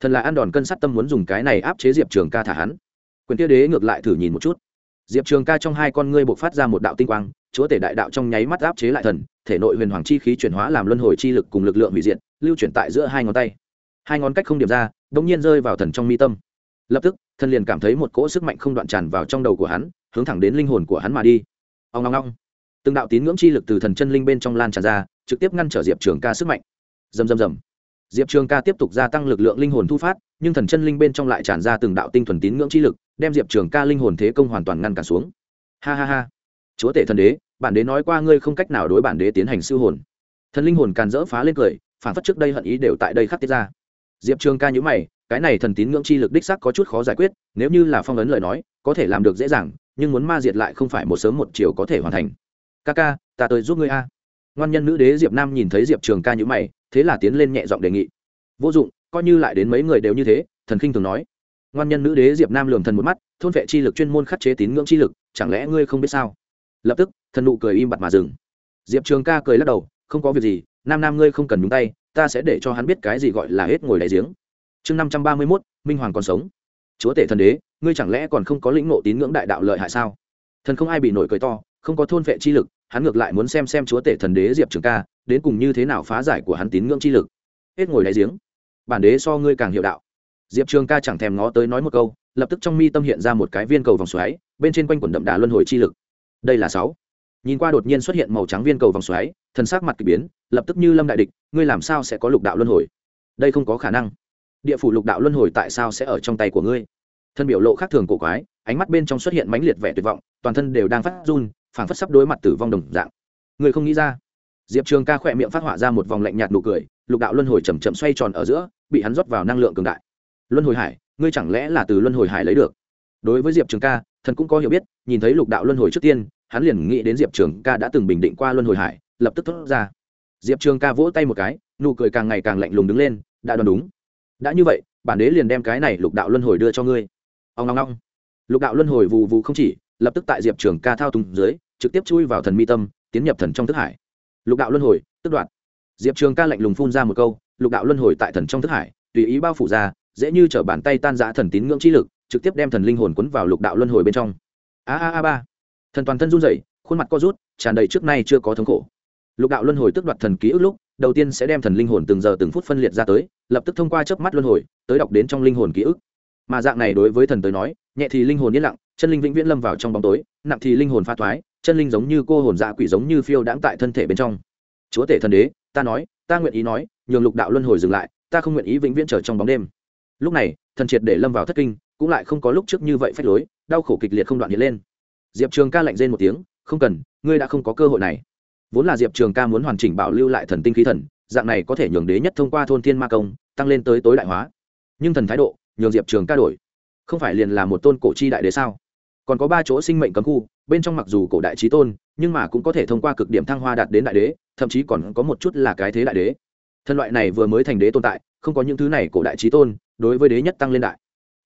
thần là ăn đòn cân sát tâm muốn dùng cái này áp chế diệp trường ca thả hắn. Quyền tiêu đế ngược lại thử nhìn một chút diệp trường ca trong hai con ngươi buộc phát ra một đạo tinh quang, chúa tể đại đạo trong nháy mắt áp chế lại thần, thể nội huyền hoàng chi khí chuyển hóa làm luân hồi chi lực cùng lực lượng hủy diệt, lưu chuyển tại giữa hai ngón tay. Hai ngón cách không điểm ra đ ỗ n g nhiên rơi vào thần trong mi tâm. Lập tức, thần liền cảm thấy một cỗ sức mạnh không đoạn tràn vào trong đầu của hắn, hướng thẳng đến linh hồn của hắn mà đi. Ông ngong ngong từng đạo tín ngưỡng chi lực từ thần chân linh bên trong lan tràn ra, trực tiếp ngăn trở diệp trường ca sức mạnh. Dầm dầm dầm diệp trường ca tiếp tục gia tăng lực lượng linh hồn thu phát, nhưng thần chân linh bên trong lại tràn ra từng đạo tinh thuần tín ngưỡng chi lực đem diệp trường ca linh hồn thế công hoàn toàn ngăn cản xuống. Ha ha ha. Chúa tể thần đế, bản đế nói qua ngươi không cách nào đối bản đế tiến hành siêu hồn. Thần linh hồn càn dỡ phá lên cười, phản phất trước đây hận ý đều tại đây khắc tiết ra. Diệp trường ca nhữ mày, cái này thần tín ngưỡng chi lực đích sắc có chút khó giải quyết, nếu như là phong ấn lời nói, có thể làm được dễ dàng, nhưng muốn ma diệt lại không phải một sớm một chiều có thể hoàn thành. Ca ca, ta tới giúp ngươi a. Ngoan nhân nữ đế diệp nam nhìn thấy diệp trường ca nhữ mày, thế là tiến lên nhẹ giọng đề nghị. Vô dụng, coi như lại đến mấy người đều như thế, thần khinh thường nói ngoan nhân nữ đế diệp nam lường thần một mắt, thôn vệ chi lực chuyên môn khắc chế tín ngưỡng chi lực, chẳng lẽ ngươi không biết sao? Lập tức, thần nụ cười im bặt mà dừng. Diệp trường ca cười lắc đầu, không có việc gì, nam nam ngươi không cần nhúng tay, ta sẽ để cho hắn biết cái gì gọi là hết ngồi đại giếng. Chương năm trăm ba mươi mốt, minh hoàng còn sống. Chúa tể thần đế, ngươi chẳng lẽ còn không có lĩnh ngộ tín ngưỡng đại đạo lợi hại sao? Thần không ai bị nổi cười to, không có thôn vệ chi lực, hắn ngược lại muốn xem xem chúa tể thần đế diệp trường ca, đến cùng như thế nào phá giải của hắn tín ngưỡng chi lực. Hết ngồi đại giếng. Bản đế so ngươi càng hiệu đạo diệp trường ca chẳng thèm ngó tới nói một câu, lập tức trong mi tâm hiện ra một cái viên cầu vòng xoáy, bên trên quanh quần đậm đà luân hồi chi lực. Đây là sáu. Nhìn qua đột nhiên xuất hiện màu trắng viên cầu vòng xoáy, thần sắc mặt k ỳ biến, lập tức như lâm đại địch, ngươi làm sao sẽ có lục đạo luân hồi? Đây không có khả năng. Địa phủ lục đạo luân hồi tại sao sẽ ở trong tay của ngươi? Thân biểu lộ khác thường cổ quái, ánh mắt bên trong xuất hiện mãnh liệt vẻ tuyệt vọng, toàn thân đều đang phát run, phảng phất sắp đối mặt tử vong đồng dạng. Người không nghĩ ra? Diệp trường ca khỏe miệng phát họa ra một vòng lạnh nhạt nụ cười, lục đạo luân hồi chầm chậm xoay tròn ở giữa, bị hắn rót vào năng lượng cường đại luân hồi hải, ngươi chẳng lẽ là từ luân hồi hải lấy được? Đối với diệp trường ca, thần cũng có hiểu biết, nhìn thấy lục đạo luân hồi trước tiên, hắn liền nghĩ đến diệp trường ca đã từng bình định qua luân hồi hải, lập tức thốt ra. Diệp trường ca vỗ tay một cái, nụ cười càng ngày càng lạnh lùng đứng lên, đã đoán đúng. Đã như vậy, bản đế liền đem cái này lục đạo luân hồi đưa cho ngươi. Ông long long lục đạo luân hồi vù vù không chỉ, lập tức tại diệp trường ca thao tùng dưới, trực tiếp chui vào thần mi tâm, tiến nhập thần trong thức hải. Lục đạo luân hồi, tức đoạn diệp trường ca lạnh lùng phun ra một câu, lục đạo luân hồi tại thần trong thức hải, tùy ý bao phủ ra dễ như t bàn tay tan giã thần tín ngưỡng trí lực, trực tiếp đem thần linh hồn quấn vào lục đạo luân hồi bên trong. A a a ba. Thần toàn thân run rẩy, khuôn mặt co rút, tràn đầy trước nay chưa có thống khổ. Lục đạo luân hồi tức đoạt thần ký ức lúc, đầu tiên sẽ đem thần linh hồn từng giờ từng phút phân liệt ra tới, lập tức thông qua chớp mắt luân hồi, tới đọc đến trong linh hồn ký ức. Mà dạng này đối với thần tới nói, nhẹ thì linh hồn yên lặng, chân linh vĩnh viễn lâm vào trong bóng tối, nặng thì linh hồn pha thoái, chân linh giống như cô hồn dạ quỷ giống như phiêu đãng tại thân thể bên trong. Chúa tể thần đế, ta nói, ta nguyện ý nói, nhường lục đạo luân hồi dừng lại, ta không nguyện ý vĩnh viễn trở trong bóng đêm lúc này, thần triệt để lâm vào thất kinh, cũng lại không có lúc trước như vậy phách lối, đau khổ kịch liệt không đoạn hiện lên. Diệp trường ca lạnh rên một tiếng, không cần, ngươi đã không có cơ hội này. Vốn là diệp trường ca muốn hoàn chỉnh bảo lưu lại thần tinh khí thần, dạng này có thể nhường đế nhất thông qua thôn thiên ma công, tăng lên tới tối đại hóa. Nhưng thần thái độ, nhường diệp trường ca đổi. Không phải liền là một tôn cổ chi đại đế sao? Còn có ba chỗ sinh mệnh cấm khu, bên trong mặc dù cổ đại trí tôn, nhưng mà cũng có thể thông qua cực điểm thăng hoa đạt đến đại đế, thậm chí còn có một chút là cái thế đại đế. Thân loại này vừa mới thành đế tồn tại, không có những thứ này cổ đại trí tôn đối với đế nhất tăng lên đại.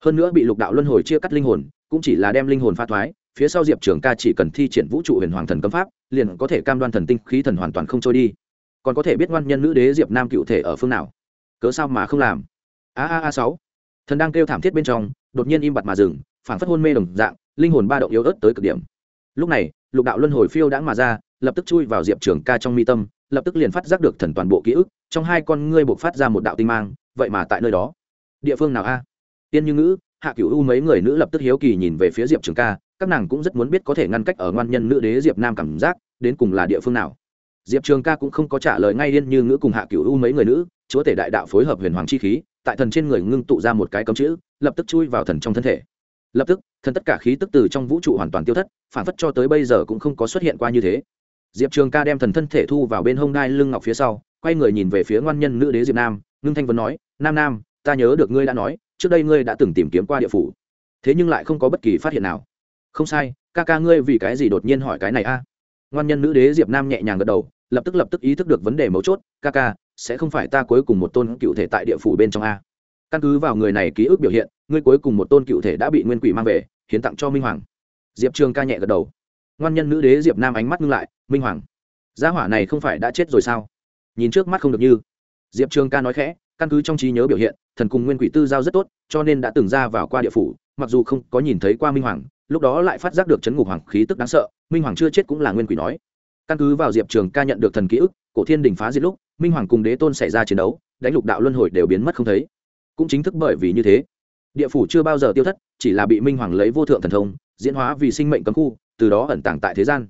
Hơn nữa bị lục đạo luân hồi chia cắt linh hồn, cũng chỉ là đem linh hồn pha thoái, phía sau diệp trường ca chỉ cần thi triển vũ trụ huyền hoàng thần cấm pháp, liền có thể cam đoan thần tinh khí thần hoàn toàn không trôi đi. Còn có thể biết ngoan nhân nữ đế diệp nam cựu thể ở phương nào. Cớ sao mà không làm? A a a sáu. Thần đang kêu thảm thiết bên trong, đột nhiên im bặt mà dừng phản phất hôn mê đồng dạng, linh hồn ba động yếu ớt tới cực điểm. Lúc này, lục đạo luân hồi phiêu đãng mà ra, lập tức chui vào diệp trường ca trong mi tâm, lập tức liền phát giác được thần toàn bộ ký ức, trong hai con ngươi buộc phát ra một đạo tinh mang, vậy mà tại nơi đó địa phương nào a? Tiên như ngữ, hạ cửu u mấy người nữ lập tức hiếu kỳ nhìn về phía diệp trường ca, các nàng cũng rất muốn biết có thể ngăn cách ở ngoan nhân nữ đế diệp nam cảm giác, đến cùng là địa phương nào. Diệp trường ca cũng không có trả lời ngay điên như ngữ cùng hạ cửu u mấy người nữ, chúa tể đại đạo phối hợp huyền hoàng chi khí, tại thần trên người ngưng tụ ra một cái cấm chữ, lập tức chui vào thần trong thân thể. Lập tức, thần tất cả khí tức từ trong vũ trụ hoàn toàn tiêu thất, phản phất cho tới bây giờ cũng không có xuất hiện qua như thế. Diệp trường ca đem thần thân thể thu vào bên hông đai lưng ngọc phía sau, quay người nhìn về phía ngoan nhân nữ đế diệp nam, ngưng thanh vân nói, nam nam ta nhớ được ngươi đã nói, trước đây ngươi đã từng tìm kiếm qua địa phủ. Thế nhưng lại không có bất kỳ phát hiện nào. Không sai, ca ca ngươi vì cái gì đột nhiên hỏi cái này a? Ngoan nhân nữ đế diệp nam nhẹ nhàng gật đầu, lập tức lập tức ý thức được vấn đề mấu chốt, ca ca, sẽ không phải ta cuối cùng một tôn cựu thể tại địa phủ bên trong a? Căn cứ vào người này ký ức biểu hiện, ngươi cuối cùng một tôn cựu thể đã bị nguyên quỷ mang về, hiến tặng cho minh hoàng. Diệp trường ca nhẹ gật đầu. Ngoan nhân nữ đế diệp nam ánh mắt ngưng lại, minh hoàng, gia hỏa này không phải đã chết rồi sao? Nhìn trước mắt không được như. Diệp trường ca nói khẽ căn cứ trong trí nhớ biểu hiện, thần cùng nguyên quỷ tư giao rất tốt, cho nên đã từng ra vào qua địa phủ, mặc dù không có nhìn thấy qua minh hoàng, lúc đó lại phát giác được chấn ngục hoàng khí tức đáng sợ, minh hoàng chưa chết cũng là nguyên quỷ nói. Căn cứ vào diệp trường ca nhận được thần ký ức, cổ thiên đình phá diệt lúc, minh hoàng cùng đế tôn xảy ra chiến đấu, đánh lục đạo luân hồi đều biến mất không thấy. Cũng chính thức bởi vì như thế, địa phủ chưa bao giờ tiêu thất, chỉ là bị minh hoàng lấy vô thượng thần thông, diễn hóa vì sinh mệnh cấm khu, từ đó ẩn tàng tại thế gian.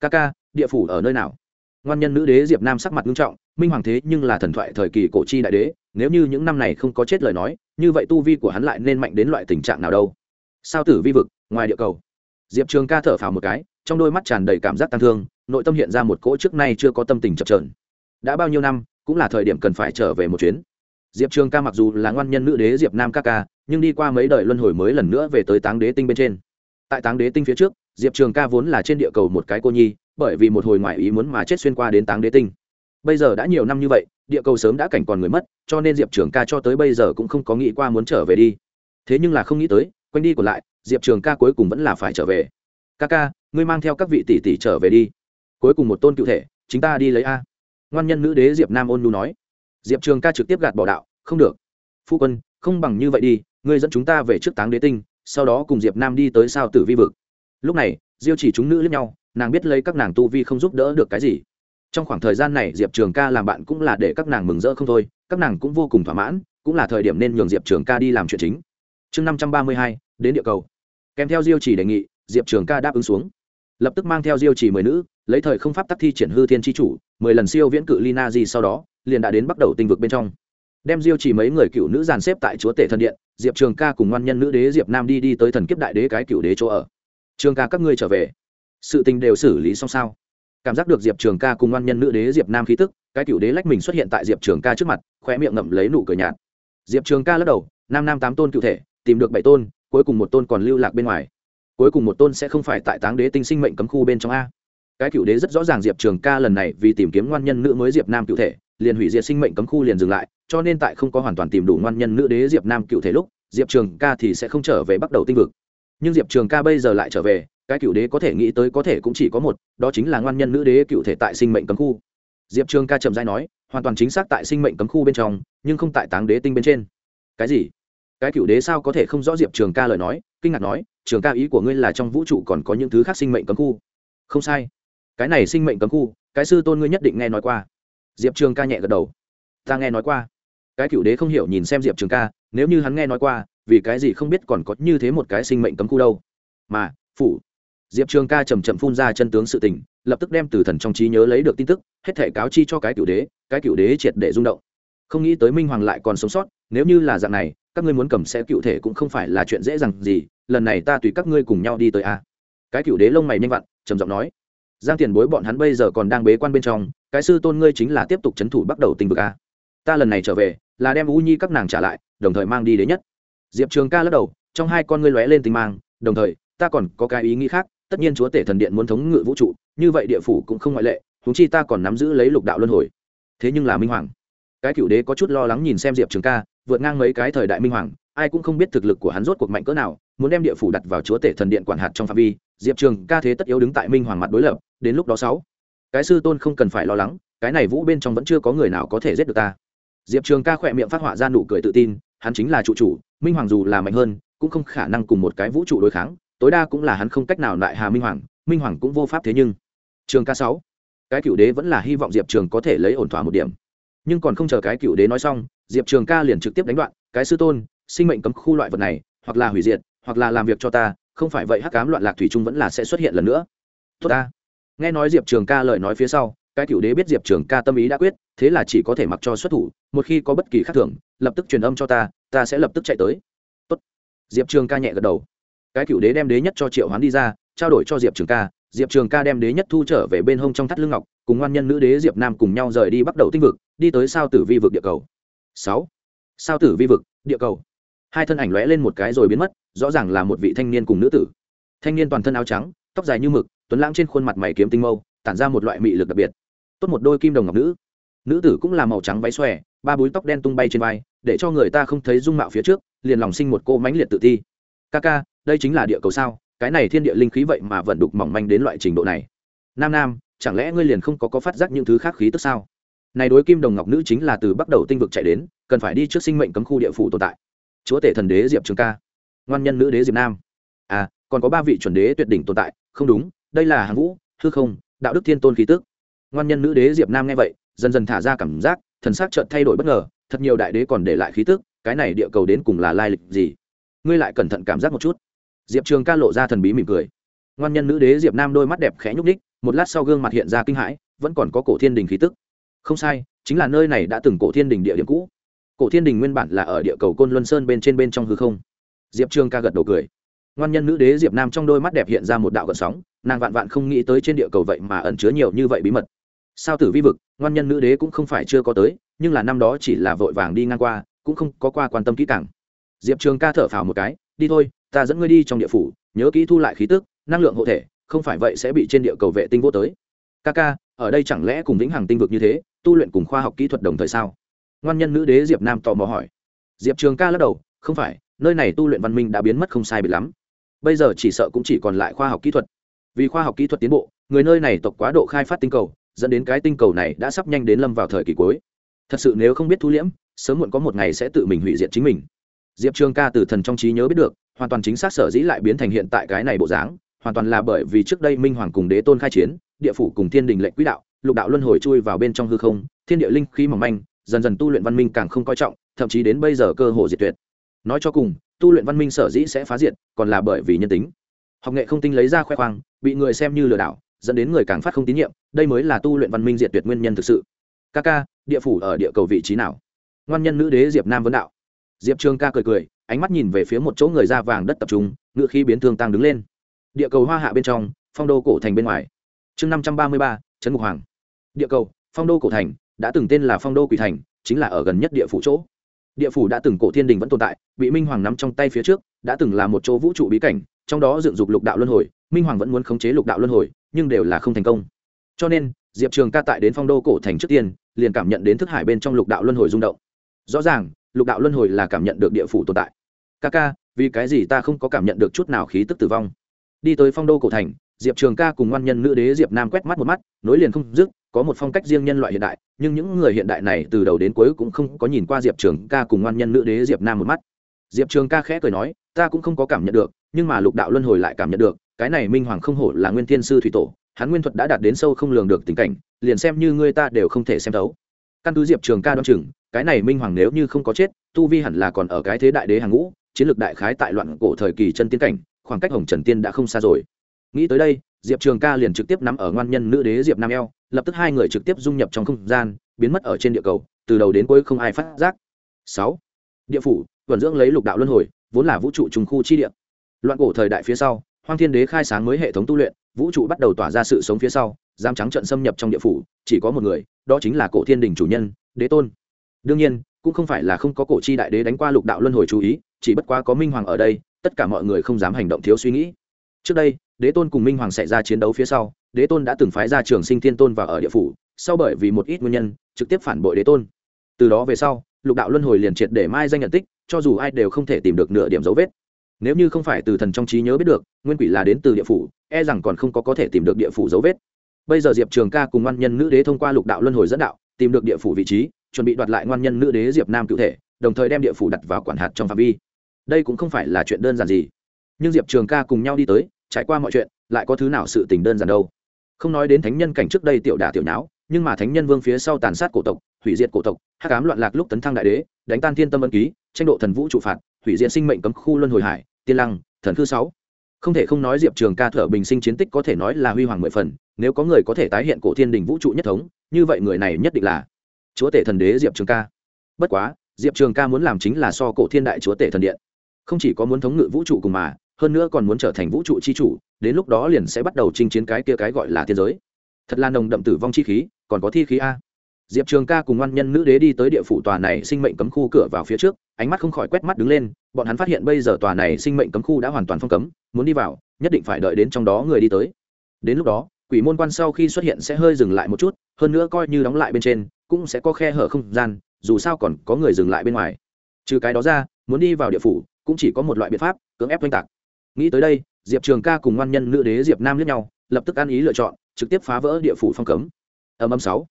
Ca ca, địa phủ ở nơi nào? Ngoan nhân nữ đế diệp nam sắc mặt nghiêm trọng, minh hoàng thế nhưng là thần thoại thời kỳ cổ chi đại đế, nếu như những năm này không có chết lời nói, như vậy tu vi của hắn lại nên mạnh đến loại tình trạng nào đâu? Sao tử vi vực, ngoài địa cầu. Diệp trường ca thở phào một cái, trong đôi mắt tràn đầy cảm giác tăng thương, nội tâm hiện ra một cỗ trước nay chưa có tâm tình chập trờn đã bao nhiêu năm, cũng là thời điểm cần phải trở về một chuyến. Diệp trường ca mặc dù là ngoan nhân nữ đế diệp nam ca ca, nhưng đi qua mấy đời luân hồi mới lần nữa về tới táng đế tinh bên trên. Tại táng đế tinh phía trước, diệp trường ca vốn là trên địa cầu một cái cô nhi bởi vì một hồi ngoại ý muốn mà chết xuyên qua đến táng đế tinh. Bây giờ đã nhiều năm như vậy, địa cầu sớm đã cảnh còn người mất, cho nên diệp trường ca cho tới bây giờ cũng không có nghĩ qua muốn trở về đi. Thế nhưng là không nghĩ tới, quanh đi còn lại, diệp trường ca cuối cùng vẫn là phải trở về. Ca ca, ngươi mang theo các vị tỷ tỷ trở về đi. Cuối cùng một tôn cựu thể chúng ta đi lấy a. Ngoan nhân nữ đế diệp nam ôn nu nói. Diệp trường ca trực tiếp gạt bỏ đạo, không được. Phu quân, không bằng như vậy đi, ngươi dẫn chúng ta về trước táng đế tinh, sau đó cùng diệp nam đi tới sao tử vi vực. Lúc này, diêu chỉ chúng nữ lẫn nhau nàng biết lấy các nàng tu vi không giúp đỡ được cái gì. Trong khoảng thời gian này, diệp trường ca làm bạn cũng là để các nàng mừng rỡ không thôi, các nàng cũng vô cùng thỏa mãn, cũng là thời điểm nên nhường diệp trường ca đi làm chuyện chính. Chương năm trăm ba mươi hai, đến địa cầu. Kèm theo diêu chỉ đề nghị, diệp trường ca đáp ứng xuống. Lập tức mang theo diêu chỉ mười nữ, lấy thời không pháp tắc thi triển hư thiên tri chủ, mười lần siêu viễn cự lina di sau đó, liền đã đến bắt đầu tinh vực bên trong. Đem diêu chỉ mấy người cựu nữ dàn xếp tại chúa tể thần điện, diệp trường ca cùng ngoan nhân nữ đế diệp nam đi đi tới thần kiếp đại đế cái cựu đế chỗ ở. Trường ca, các ngươi trở về sự tình đều xử lý xong sao? Cảm giác được diệp trường ca cùng ngoan nhân nữ đế diệp nam khí tức, cái cựu đế lách mình xuất hiện tại diệp trường ca trước mặt khoe miệng ngậm lấy nụ cười nhạt. Diệp trường ca lắc đầu, nam nam tám tôn cựu thể, tìm được bảy tôn, cuối cùng một tôn còn lưu lạc bên ngoài. Cuối cùng một tôn sẽ không phải tại táng đế tinh sinh mệnh cấm khu bên trong a. Cái cựu đế rất rõ ràng diệp trường ca lần này vì tìm kiếm ngoan nhân nữ mới diệp nam cựu thể, liền hủy diệt sinh mệnh cấm khu liền dừng lại, cho nên tại không có hoàn toàn tìm đủ ngoan nhân nữ đế diệp nam cựu thể lúc, diệp trường ca thì sẽ không trở về bắt đầu tinh vực. Nhưng diệp trường ca bây giờ lại trở về cái cựu đế có thể nghĩ tới có thể cũng chỉ có một, đó chính là ngoan nhân nữ đế cựu thể tại sinh mệnh cấm khu. Diệp trường ca trầm dai nói, hoàn toàn chính xác tại sinh mệnh cấm khu bên trong, nhưng không tại táng đế tinh bên trên. Cái gì? Cái cựu đế sao có thể không rõ diệp trường ca lời nói? Kinh ngạc nói, trường ca ý của ngươi là trong vũ trụ còn có những thứ khác sinh mệnh cấm khu. Không sai. Cái này sinh mệnh cấm khu, cái sư tôn ngươi nhất định nghe nói qua. Diệp trường ca nhẹ gật đầu. Ta nghe nói qua. Cái cựu đế không hiểu nhìn xem diệp trường ca, nếu như hắn nghe nói qua, vì cái gì không biết còn có như thế một cái sinh mệnh cấm khu đâu? Mà, phủ diệp trường ca chầm chậm phun ra chân tướng sự tình, lập tức đem từ thần trong trí nhớ lấy được tin tức, hết thể cáo chi cho cái cựu đế, cái cựu đế triệt để rung động. Không nghĩ tới minh hoàng lại còn sống sót, nếu như là dạng này, các ngươi muốn cầm sẽ cựu thể cũng không phải là chuyện dễ dàng gì, lần này ta tùy các ngươi cùng nhau đi tới a. Cái cựu đế lông mày nhanh vặn, trầm giọng nói. Giang tiền bối bọn hắn bây giờ còn đang bế quan bên trong, cái sư tôn ngươi chính là tiếp tục c h ấ n thủ bắt đầu tình vực a. Ta lần này trở về, là đem u nhi các nàng trả lại, đồng thời mang đi đến nhất. Diệp trường ca lắc đầu, trong hai con ngươi lóe lên tình mang, đồng thời, ta còn có cái ý nghĩ khác tất nhiên chúa tể thần điện muốn thống ngự vũ trụ, như vậy địa phủ cũng không ngoại lệ húng chi ta còn nắm giữ lấy lục đạo luân hồi. Thế nhưng là minh hoàng. Cái cựu đế có chút lo lắng nhìn xem diệp trường ca, vượt ngang mấy cái thời đại minh hoàng, ai cũng không biết thực lực của hắn rốt cuộc mạnh cỡ nào, muốn đem địa phủ đặt vào chúa tể thần điện quản hạt trong phạm vi, diệp trường ca thế tất yếu đứng tại minh hoàng mặt đối lập, đến lúc đó sáu. Cái sư tôn không cần phải lo lắng, cái này vũ bên trong vẫn chưa có người nào có thể giết được ta. Diệp trường ca khỏe miệng phát họa ra nụ cười tự tin, hắn chính là trụ chủ, minh hoàng dù là mạnh hơn, cũng không khả năng cùng một cái vũ trụ đối kháng tối đa cũng là hắn không cách nào lại hà minh hoàng minh hoàng cũng vô pháp thế nhưng. Trường ca sáu, cái cựu đế vẫn là hy vọng diệp trường có thể lấy ổn thỏa một điểm. Nhưng còn không chờ cái cựu đế nói xong, diệp trường ca liền trực tiếp đánh đoạn, cái sư tôn, sinh mệnh cấm khu loại vật này, hoặc là hủy diệt, hoặc là làm việc cho ta, không phải vậy hắc cám loạn lạc thủy trung vẫn là sẽ xuất hiện lần nữa. Tốt ta. Nghe nói diệp trường ca lời nói phía sau, cái cựu đế biết diệp trường ca tâm ý đã quyết, thế là chỉ có thể mặc cho xuất thủ, một khi có bất kỳ khác thường, lập tức truyền âm cho ta ta sẽ lập tức chạy tới. Tốt. diệp trường ca nhẹ gật đầu cái cựu đế đem đế nhất cho triệu hoán đi ra, trao đổi cho diệp trường ca. Diệp trường ca đem đế nhất thu trở về bên hông trong thắt lưng ngọc, cùng ngoan nhân nữ đế diệp nam cùng nhau rời đi bắt đầu tinh vực, đi tới sao tử vi vực địa cầu. Sáu. Sao tử vi vực địa cầu. Hai thân ảnh lóe lên một cái rồi biến mất, rõ ràng là một vị thanh niên cùng nữ tử. Thanh niên toàn thân áo trắng, tóc dài như mực, tuấn lãng trên khuôn mặt mày kiếm tinh mâu, tản ra một loại mị lực đặc biệt. Tốt một đôi kim đồng ngọc nữ. Nữ tử cũng là màu trắng váy xòe, ba búi tóc đen tung bay trên vai, để cho người ta không thấy dung mạo phía trước, liền lòng sinh một cô mãnh liệt tự thi. ca ca đây chính là địa cầu sao? Cái này thiên địa linh khí vậy mà vẫn đục mỏng manh đến loại trình độ này. Nam nam, chẳng lẽ ngươi liền không có có phát giác những thứ khác khí tức sao? Này đối kim đồng ngọc nữ chính là từ bắt đầu tinh vực chạy đến, cần phải đi trước sinh mệnh cấm khu địa phủ tồn tại. Chúa tể thần đế diệp trường ca. Ngoan nhân nữ đế diệp nam. À còn có ba vị chuẩn đế tuyệt đỉnh tồn tại. Không đúng, đây là hàng vũ, hư không, đạo đức thiên tôn khí tức. Ngoan nhân nữ đế diệp nam nghe vậy, dần dần thả ra cảm giác, thần sắc chợt thay đổi bất ngờ, thật nhiều đại đế còn để lại khí tức, cái này địa cầu đến cùng là lai lịch gì? Ngươi lại cẩn thận cảm giác một chút diệp trường ca lộ ra thần bí mỉm cười. Ngoan nhân nữ đế diệp nam đôi mắt đẹp khẽ nhúc ních một lát sau gương mặt hiện ra kinh hãi, vẫn còn có cổ thiên đình khí tức. Không sai, chính là nơi này đã từng cổ thiên đình địa điểm cũ. Cổ thiên đình nguyên bản là ở địa cầu côn luân sơn bên trên bên trong hư không. Diệp trường ca gật đầu cười. Ngoan nhân nữ đế diệp nam trong đôi mắt đẹp hiện ra một đạo gợn sóng, nàng vạn vạn không nghĩ tới trên địa cầu vậy mà ẩn chứa nhiều như vậy bí mật. Sao tử vi vực, ngoan nhân nữ đế cũng không phải chưa có tới, nhưng là năm đó chỉ là vội vàng đi ngang qua, cũng không có qua quan tâm kỹ càng. Diệp trường ca thở phào một cái, đi thôi ta dẫn ngươi đi trong địa phủ, nhớ kỹ thu lại khí tức, năng lượng hộ thể, không phải vậy sẽ bị trên địa cầu vệ tinh vô tới. Ca ca, ở đây chẳng lẽ cùng vĩnh hằng tinh vực như thế, tu luyện cùng khoa học kỹ thuật đồng thời sao? Ngoan nhân nữ đế diệp nam tò mò hỏi. Diệp trường ca lắc đầu, không phải, nơi này tu luyện văn minh đã biến mất không sai bị lắm. Bây giờ chỉ sợ cũng chỉ còn lại khoa học kỹ thuật. Vì khoa học kỹ thuật tiến bộ, người nơi này tộc quá độ khai phát tinh cầu, dẫn đến cái tinh cầu này đã sắp nhanh đến lâm vào thời kỳ cuối. Thật sự nếu không biết thu liễm, sớm muộn có một ngày sẽ tự mình hủy diệt chính mình. Diệp trường ca từ thần trong trí nhớ biết được hoàn toàn chính xác sở dĩ lại biến thành hiện tại cái này bộ dáng, hoàn toàn là bởi vì trước đây minh hoàng cùng đế tôn khai chiến, địa phủ cùng thiên đình lệnh quỹ đạo, lục đạo luân hồi chui vào bên trong hư không, thiên địa linh khí mỏng manh, dần dần tu luyện văn minh càng không coi trọng, thậm chí đến bây giờ cơ hồ diệt tuyệt. Nói cho cùng, tu luyện văn minh sở dĩ sẽ phá diệt, còn là bởi vì nhân tính. Học nghệ không tinh lấy ra khoe khoang, bị người xem như lừa đảo, dẫn đến người càng phát không tín nhiệm, đây mới là tu luyện văn minh diệt tuyệt nguyên nhân thực sự. Ca ca địa phủ ở địa cầu vị trí nào? Ngoan nhân nữ đế diệp nam vấn đạo. Diệp trường ca cười cười ánh mắt nhìn về phía một chỗ người da vàng đất tập trung, ngựa khí biến thương tăng đứng lên. Địa cầu hoa hạ bên trong, phong đô cổ thành bên ngoài. Chương năm trăm ba mươi ba, trấn ngục hoàng. Địa cầu, phong đô cổ thành, đã từng tên là phong đô quỷ thành, chính là ở gần nhất địa phủ chỗ. Địa phủ đã từng cổ thiên đình vẫn tồn tại, bị minh hoàng nắm trong tay phía trước, đã từng là một chỗ vũ trụ bí cảnh, trong đó dựng dục lục đạo luân hồi, minh hoàng vẫn muốn khống chế lục đạo luân hồi, nhưng đều là không thành công. Cho nên, diệp trường ca tại đến phong đô cổ thành trước tiên, liền cảm nhận đến thức hải bên trong lục đạo luân hồi rung động. Rõ ràng, lục đạo luân hồi là cảm nhận được địa phủ tồn tại ca ca, vì cái gì ta không có cảm nhận được chút nào khí tức tử vong? Đi tới phong đô cổ thành, diệp trường ca cùng ngoan nhân nữ đế diệp nam quét mắt một mắt, nối liền không dứt, có một phong cách riêng nhân loại hiện đại, nhưng những người hiện đại này từ đầu đến cuối cũng không có nhìn qua diệp trường ca cùng ngoan nhân nữ đế diệp nam một mắt. Diệp trường ca khẽ cười nói, ta cũng không có cảm nhận được, nhưng mà lục đạo luân hồi lại cảm nhận được, cái này minh hoàng không hổ là nguyên thiên sư thủy tổ, hắn nguyên thuật đã đạt đến sâu không lường được tình cảnh, liền xem như người ta đều không thể xem thấu. Căn cứ diệp trường ca đoan chừng, cái này minh hoàng nếu như không có chết, tu vi hẳn là còn ở cái thế đại đế hàng ngũ chiến lược đại khái tại loạn cổ thời kỳ chân tiến cảnh, khoảng cách hồng trần tiên đã không xa rồi. Nghĩ tới đây, diệp trường ca liền trực tiếp nắm ở ngoan nhân nữ đế diệp nam eo, lập tức hai người trực tiếp dung nhập trong không gian, biến mất ở trên địa cầu, từ đầu đến cuối không ai phát giác. Sáu, địa phủ vận dưỡng lấy lục đạo luân hồi, vốn là vũ trụ trùng khu chi địa. Loạn cổ thời đại phía sau, hoang thiên đế khai sáng mới hệ thống tu luyện, vũ trụ bắt đầu tỏa ra sự sống phía sau, giam trắng trận xâm nhập trong địa phủ, chỉ có một người, đó chính là cổ thiên đình chủ nhân, đế tôn. Đương nhiên cũng không phải là không có cổ chi đại đế đánh qua lục đạo luân hồi chú ý, chỉ bất quá có minh hoàng ở đây, tất cả mọi người không dám hành động thiếu suy nghĩ. Trước đây, đế tôn cùng minh hoàng xảy ra chiến đấu phía sau, đế tôn đã từng phái ra trường sinh thiên tôn vào ở địa phủ, sau bởi vì một ít nguyên nhân, trực tiếp phản bội đế tôn. Từ đó về sau, lục đạo luân hồi liền triệt để mai danh nhận tích, cho dù ai đều không thể tìm được nửa điểm dấu vết. Nếu như không phải từ thần trong trí nhớ biết được, nguyên quỷ là đến từ địa phủ e rằng còn không có có thể tìm được địa phủ dấu vết. Bây giờ diệp trường ca cùng ngoan nhân nữ đế thông qua lục đạo luân hồi dẫn đạo, tìm được địa phủ vị trí chuẩn bị đoạt lại ngoan nhân nữ đế diệp nam cựu thể, đồng thời đem địa phủ đặt vào quản hạt trong phạm vi. Đây cũng không phải là chuyện đơn giản gì. Nhưng diệp trường ca cùng nhau đi tới, trải qua mọi chuyện, lại có thứ nào sự tình đơn giản đâu? Không nói đến thánh nhân cảnh trước đây tiểu đả tiểu nháo, nhưng mà thánh nhân vương phía sau tàn sát cổ tộc, hủy diệt cổ tộc, hắc ám loạn lạc lúc tấn thăng đại đế, đánh tan thiên tâm ân ký, tranh độ thần vũ trụ phạt, hủy diệt sinh mệnh cấm khu luân hồi hải, tiên lăng, thần khư sáu. Không thể không nói diệp trường ca thở bình sinh chiến tích có thể nói là huy hoàng mười phần, nếu có người có thể tái hiện cổ thiên đình vũ trụ nhất thống, như vậy người này nhất định là chúa tể thần đế diệp trường ca. Bất quá, diệp trường ca muốn làm chính là so cổ thiên đại chúa tể thần điện. Không chỉ có muốn thống ngự vũ trụ cùng mà, hơn nữa còn muốn trở thành vũ trụ chi chủ, đến lúc đó liền sẽ bắt đầu chinh chiến cái kia cái gọi là thiên giới. Thật là nồng đậm tử vong chi khí, còn có thi khí a. Diệp trường ca cùng ngoan nhân nữ đế đi tới địa phủ tòa này sinh mệnh cấm khu cửa vào phía trước, ánh mắt không khỏi quét mắt đứng lên, bọn hắn phát hiện bây giờ tòa này sinh mệnh cấm khu đã hoàn toàn phong cấm, muốn đi vào, nhất định phải đợi đến trong đó người đi tới. Đến lúc đó, quỷ môn quan sau khi xuất hiện sẽ hơi dừng lại một chút, hơn nữa coi như đóng lại bên trên cũng sẽ có khe hở không gian, dù sao còn có người dừng lại bên ngoài. Trừ cái đó ra, muốn đi vào địa phủ cũng chỉ có một loại biện pháp, cưỡng ép oanh tạc. Nghĩ tới đây, diệp trường ca cùng ngoan nhân nữ đế diệp nam lướt nhau, lập tức ăn ý lựa chọn, trực tiếp phá vỡ địa phủ phong cấm. Âm âm sáu.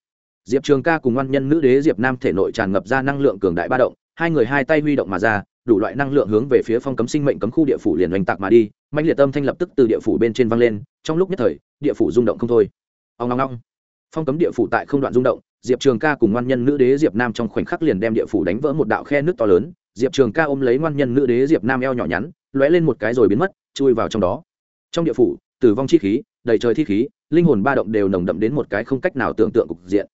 Diệp trường ca cùng ngoan nhân nữ đế diệp nam thể nội tràn ngập ra năng lượng cường đại ba động, hai người hai tay huy động mà ra, đủ loại năng lượng hướng về phía phong cấm sinh mệnh cấm khu địa phủ liền oanh tạc mà đi mạnh liệt tâm thanh lập tức từ địa phủ bên trên văng lên, trong lúc nhất thời, địa phủ rung động không thôi. Ông long long phong cấm địa phủ tại không đoạn rung động diệp trường ca cùng ngoan nhân nữ đế diệp nam trong khoảnh khắc liền đem địa phủ đánh vỡ một đạo khe nước to lớn. Diệp trường ca ôm lấy ngoan nhân nữ đế diệp nam eo nhỏ nhắn, lóe lên một cái rồi biến mất, chui vào trong đó. Trong địa phủ, tử vong chi khí, đầy trời thi khí, linh hồn ba động đều nồng đậm đến một cái không cách nào tưởng tượng cục diện.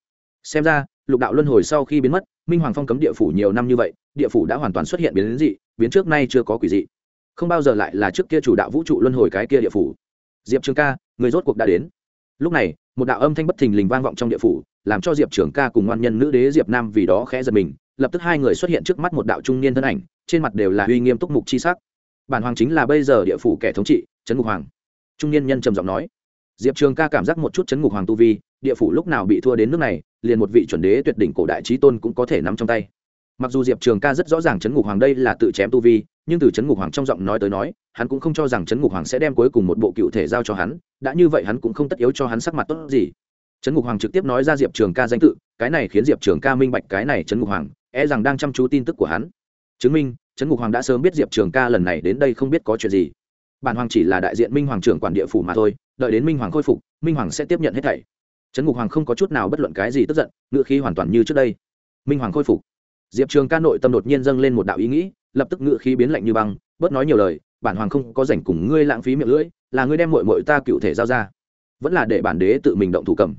Xem ra, lục đạo luân hồi sau khi biến mất, minh hoàng phong cấm địa phủ nhiều năm như vậy, địa phủ đã hoàn toàn xuất hiện biến đến dị, biến trước nay chưa có quỷ dị. Không bao giờ lại là trước kia chủ đạo vũ trụ luân hồi cái kia địa phủ. Diệp trường ca, người rốt cuộc đã đến lúc này, một đạo âm thanh bất thình lình vang vọng trong địa phủ, làm cho diệp trường ca cùng ngoan nhân nữ đế diệp nam vì đó khẽ giật mình, lập tức hai người xuất hiện trước mắt một đạo trung niên thân ảnh, trên mặt đều là uy nghiêm túc mục chi sắc. Bản hoàng chính là bây giờ địa phủ kẻ thống trị, trấn ngục hoàng. Trung niên nhân trầm giọng nói. Diệp trường ca cảm giác một chút chấn ngục hoàng tu vi, địa phủ lúc nào bị thua đến nước này, liền một vị chuẩn đế tuyệt đỉnh cổ đại trí tôn cũng có thể nắm trong tay. Mặc dù diệp trường ca rất rõ ràng chấn ngục hoàng đây là tự chém tu vi nhưng từ chấn ngục hoàng trong giọng nói tới nói, hắn cũng không cho rằng chấn ngục hoàng sẽ đem cuối cùng một bộ cựu thể giao cho hắn, đã như vậy hắn cũng không tất yếu cho hắn sắc mặt tốt gì. Chấn ngục hoàng trực tiếp nói ra diệp trường ca danh tự, cái này khiến diệp trường ca minh bạch cái này chấn ngục hoàng e rằng đang chăm chú tin tức của hắn. Chứng minh, chấn ngục hoàng đã sớm biết diệp trường ca lần này đến đây không biết có chuyện gì. Bản hoàng chỉ là đại diện minh hoàng trưởng quản địa phủ mà thôi, đợi đến minh hoàng khôi phục, minh hoàng sẽ tiếp nhận hết thảy. Trấn ngục hoàng không có chút nào bất luận cái gì tức giận ngựa khí hoàn toàn như trước đây. Minh hoàng khôi phục. Diệp trường ca nội tâm đột nhiên dâng lên một đạo ý nghĩ lập tức ngựa khí biến lạnh như băng, bớt nói nhiều lời, bản hoàng không có rảnh cùng ngươi lãng phí miệng lưỡi, là ngươi đem mội mội ta cựu thể giao ra, vẫn là để bản đế tự mình động thủ cầm.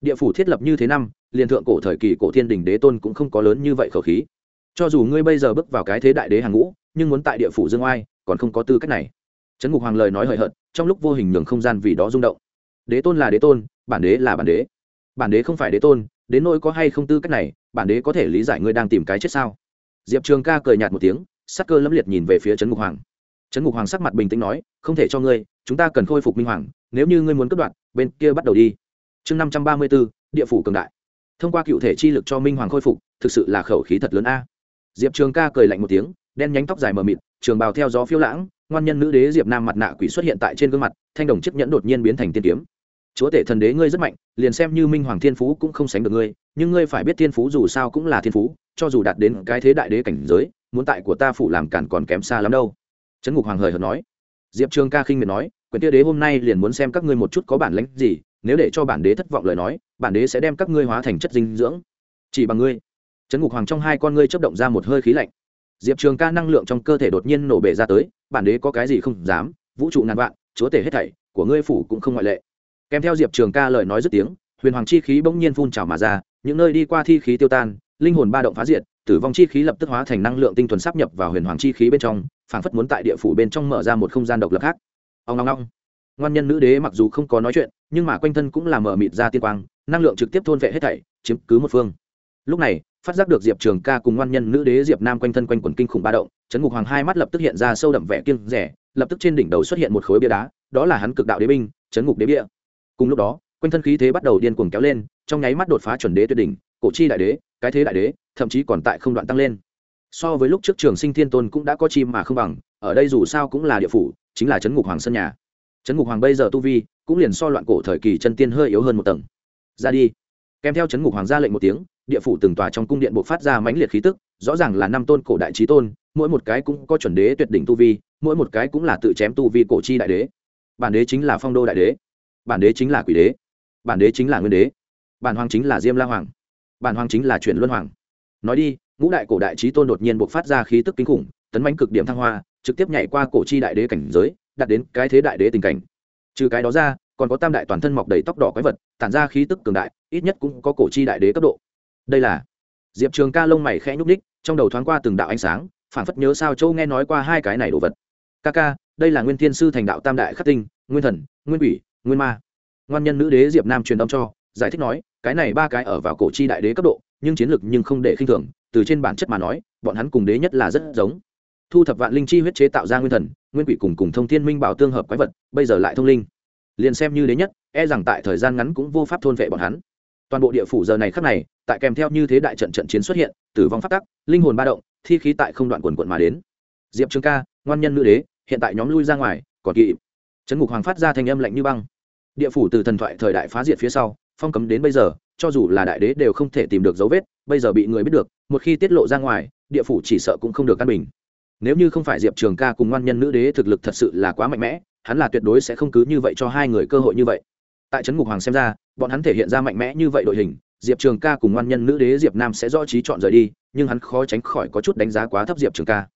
Địa phủ thiết lập như thế năm, liền thượng cổ thời kỳ cổ thiên đình đế tôn cũng không có lớn như vậy khẩu khí. Cho dù ngươi bây giờ bước vào cái thế đại đế hàng ngũ, nhưng muốn tại địa phủ dương oai, còn không có tư cách này. Trấn ngục hoàng lời nói hời hợt, trong lúc vô hình nhường không gian vì đó rung động. Đế tôn là đế tôn, bản đế là bản đế. Bản đế không phải đế tôn, đến nỗi có hay không tư cách này, bản đế có thể lý giải ngươi đang tìm cái chết sao? Diệp trường ca cười nhạt một tiếng sắc cơ lâm liệt nhìn về phía trấn ngục hoàng. Trấn ngục hoàng sắc mặt bình tĩnh nói, không thể cho ngươi, chúng ta cần khôi phục minh hoàng, nếu như ngươi muốn cất đoạn, bên kia bắt đầu đi. Chương năm trăm ba mươi b ố địa phủ cường đại. Thông qua cựu thể chi lực cho minh hoàng khôi phục, thực sự là khẩu khí thật lớn a. Diệp trường ca cười lạnh một tiếng, đen nhánh tóc dài mờ mịt, trường bào theo gió phiêu lãng, ngoan nhân nữ đế diệp nam mặt nạ quỷ xuất hiện tại trên gương mặt, thanh đồng chiếc nhẫn đột nhiên biến thành tiên kiếm. Chúa tể thần đế ngươi rất mạnh, liền xem như minh hoàng thiên phú cũng không sánh được ngươi, nhưng ngươi phải biết thiên phú dù sao cũng là thiên phú, cho dù đạt đến cái thế đại đế cảnh giới muốn tại của ta phủ làm cản còn kém xa lắm đâu. Trấn ngục hoàng hời hợt nói. Diệp trường ca khinh miệt nói quyền tia đế hôm nay liền muốn xem các ngươi một chút có bản lãnh gì, nếu để cho bản đế thất vọng lời nói, bản đế sẽ đem các ngươi hóa thành chất dinh dưỡng. Chỉ bằng ngươi. Trấn ngục hoàng trong hai con ngươi chấp động ra một hơi khí lạnh. Diệp trường ca năng lượng trong cơ thể đột nhiên nổ bể ra tới, bản đế có cái gì không dám, vũ trụ ngàn vạn, chúa tể hết thảy, của ngươi phủ cũng không ngoại lệ. Kèm theo diệp trường ca lời nói dứt tiếng, huyền hoàng chi khí bỗng nhiên phun trào mà ra, những nơi đi qua thi khí tiêu tan, linh hồn ba động phá diệt tử vong chi khí lập tức hóa thành năng lượng tinh thuần sắp nhập vào huyền hoàng chi khí bên trong, phảng phất muốn tại địa phủ bên trong mở ra một không gian độc lập khác. Ông long long ngoan nhân nữ đế mặc dù không có nói chuyện, nhưng mà quanh thân cũng là mở mịt ra tiên quang, năng lượng trực tiếp thôn vệ hết thảy, chiếm cứ một phương. Lúc này, phát giác được diệp trường ca cùng ngoan nhân nữ đế diệp nam quanh thân quanh quần kinh khủng ba động chấn ngục hoàng hai mắt lập tức hiện ra sâu đậm vẻ kiêng rẻ lập tức trên đỉnh đầu xuất hiện một khối bia đá, đó là hắn cực đạo đế binh chấn ngục đế bia. Cùng lúc đó, quanh thân khí thế bắt đầu điên cuồng kéo lên, trong nháy mắt đột phá chuẩn đế tuyệt đỉnh, cổ chi đại đế, cái thế đại đế thậm chí còn tại không đoạn tăng lên. So với lúc trước trường sinh thiên tôn cũng đã có chim mà không bằng, ở đây dù sao cũng là địa phủ, chính là chấn ngục hoàng sân nhà. Chấn ngục hoàng bây giờ tu vi cũng liền so loạn cổ thời kỳ chân tiên hơi yếu hơn một tầng. Ra đi. Kèm theo chấn ngục hoàng ra lệnh một tiếng, địa phủ từng tòa trong cung điện buộc phát ra mãnh liệt khí tức, rõ ràng là năm tôn cổ đại trí tôn, mỗi một cái cũng có chuẩn đế tuyệt đỉnh tu vi, mỗi một cái cũng là tự chém tu vi cổ chi đại đế. Bản đế chính là phong đô đại đế. Bản đế chính là quỷ đế. Bản đế chính là nguyên đế. Bản hoàng chính là diêm la hoàng. Bản hoàng chính là chuyển luân hoàng nói đi, ngũ đại cổ đại trí tôn đột nhiên buộc phát ra khí tức kinh khủng, tấn bánh cực điểm thăng hoa, trực tiếp nhảy qua cổ chi đại đế cảnh giới đặt đến cái thế đại đế tình cảnh. Trừ cái đó ra, còn có tam đại toàn thân mọc đầy tóc đỏ quái vật, tản ra khí tức cường đại, ít nhất cũng có cổ chi đại đế cấp độ. Đây là diệp trường ca lông mày khẽ nhúc ních trong đầu thoáng qua từng đạo ánh sáng phản phất nhớ sao châu nghe nói qua hai cái này đồ vật. Ca ca, đây là nguyên thiên sư thành đạo tam đại khắc tinh, nguyên thần, nguyên ủy nguyên ma. Ngoan nhân nữ đế diệp nam truyền âm cho, giải thích nói, cái này ba cái ở vào cổ chi đại đế cấp độ nhưng chiến lược nhưng không để khinh thường, từ trên bản chất mà nói, bọn hắn cùng đế nhất là rất giống. Thu thập vạn linh chi huyết chế tạo ra nguyên thần, nguyên quỷ cùng cùng thông thiên minh bảo tương hợp quái vật, bây giờ lại thông linh. Liền xem như đế nhất e rằng tại thời gian ngắn cũng vô pháp thôn vệ bọn hắn. Toàn bộ địa phủ giờ này khắc này, tại kèm theo như thế đại trận trận chiến xuất hiện, tử vong phát tắc, linh hồn ba động, thi khí tại không đoạn quần quận mà đến. Diệp trường ca, ngoan nhân nữ đế, hiện tại nhóm lui ra ngoài, còn kỵ trấn ngục hoàng phát ra thanh âm lạnh như băng. Địa phủ từ thần thoại thời đại phá diệt phía sau, phong cấm đến bây giờ cho dù là đại đế đều không thể tìm được dấu vết, bây giờ bị người biết được, một khi tiết lộ ra ngoài, địa phủ chỉ sợ cũng không được căn bình. Nếu như không phải diệp trường ca cùng ngoan nhân nữ đế thực lực thật sự là quá mạnh mẽ, hắn là tuyệt đối sẽ không cứ như vậy cho hai người cơ hội như vậy. Tại trấn ngục hoàng xem ra, bọn hắn thể hiện ra mạnh mẽ như vậy đội hình, diệp trường ca cùng ngoan nhân nữ đế diệp nam sẽ rõ trí chọn rời đi, nhưng hắn khó tránh khỏi có chút đánh giá quá thấp diệp trường ca.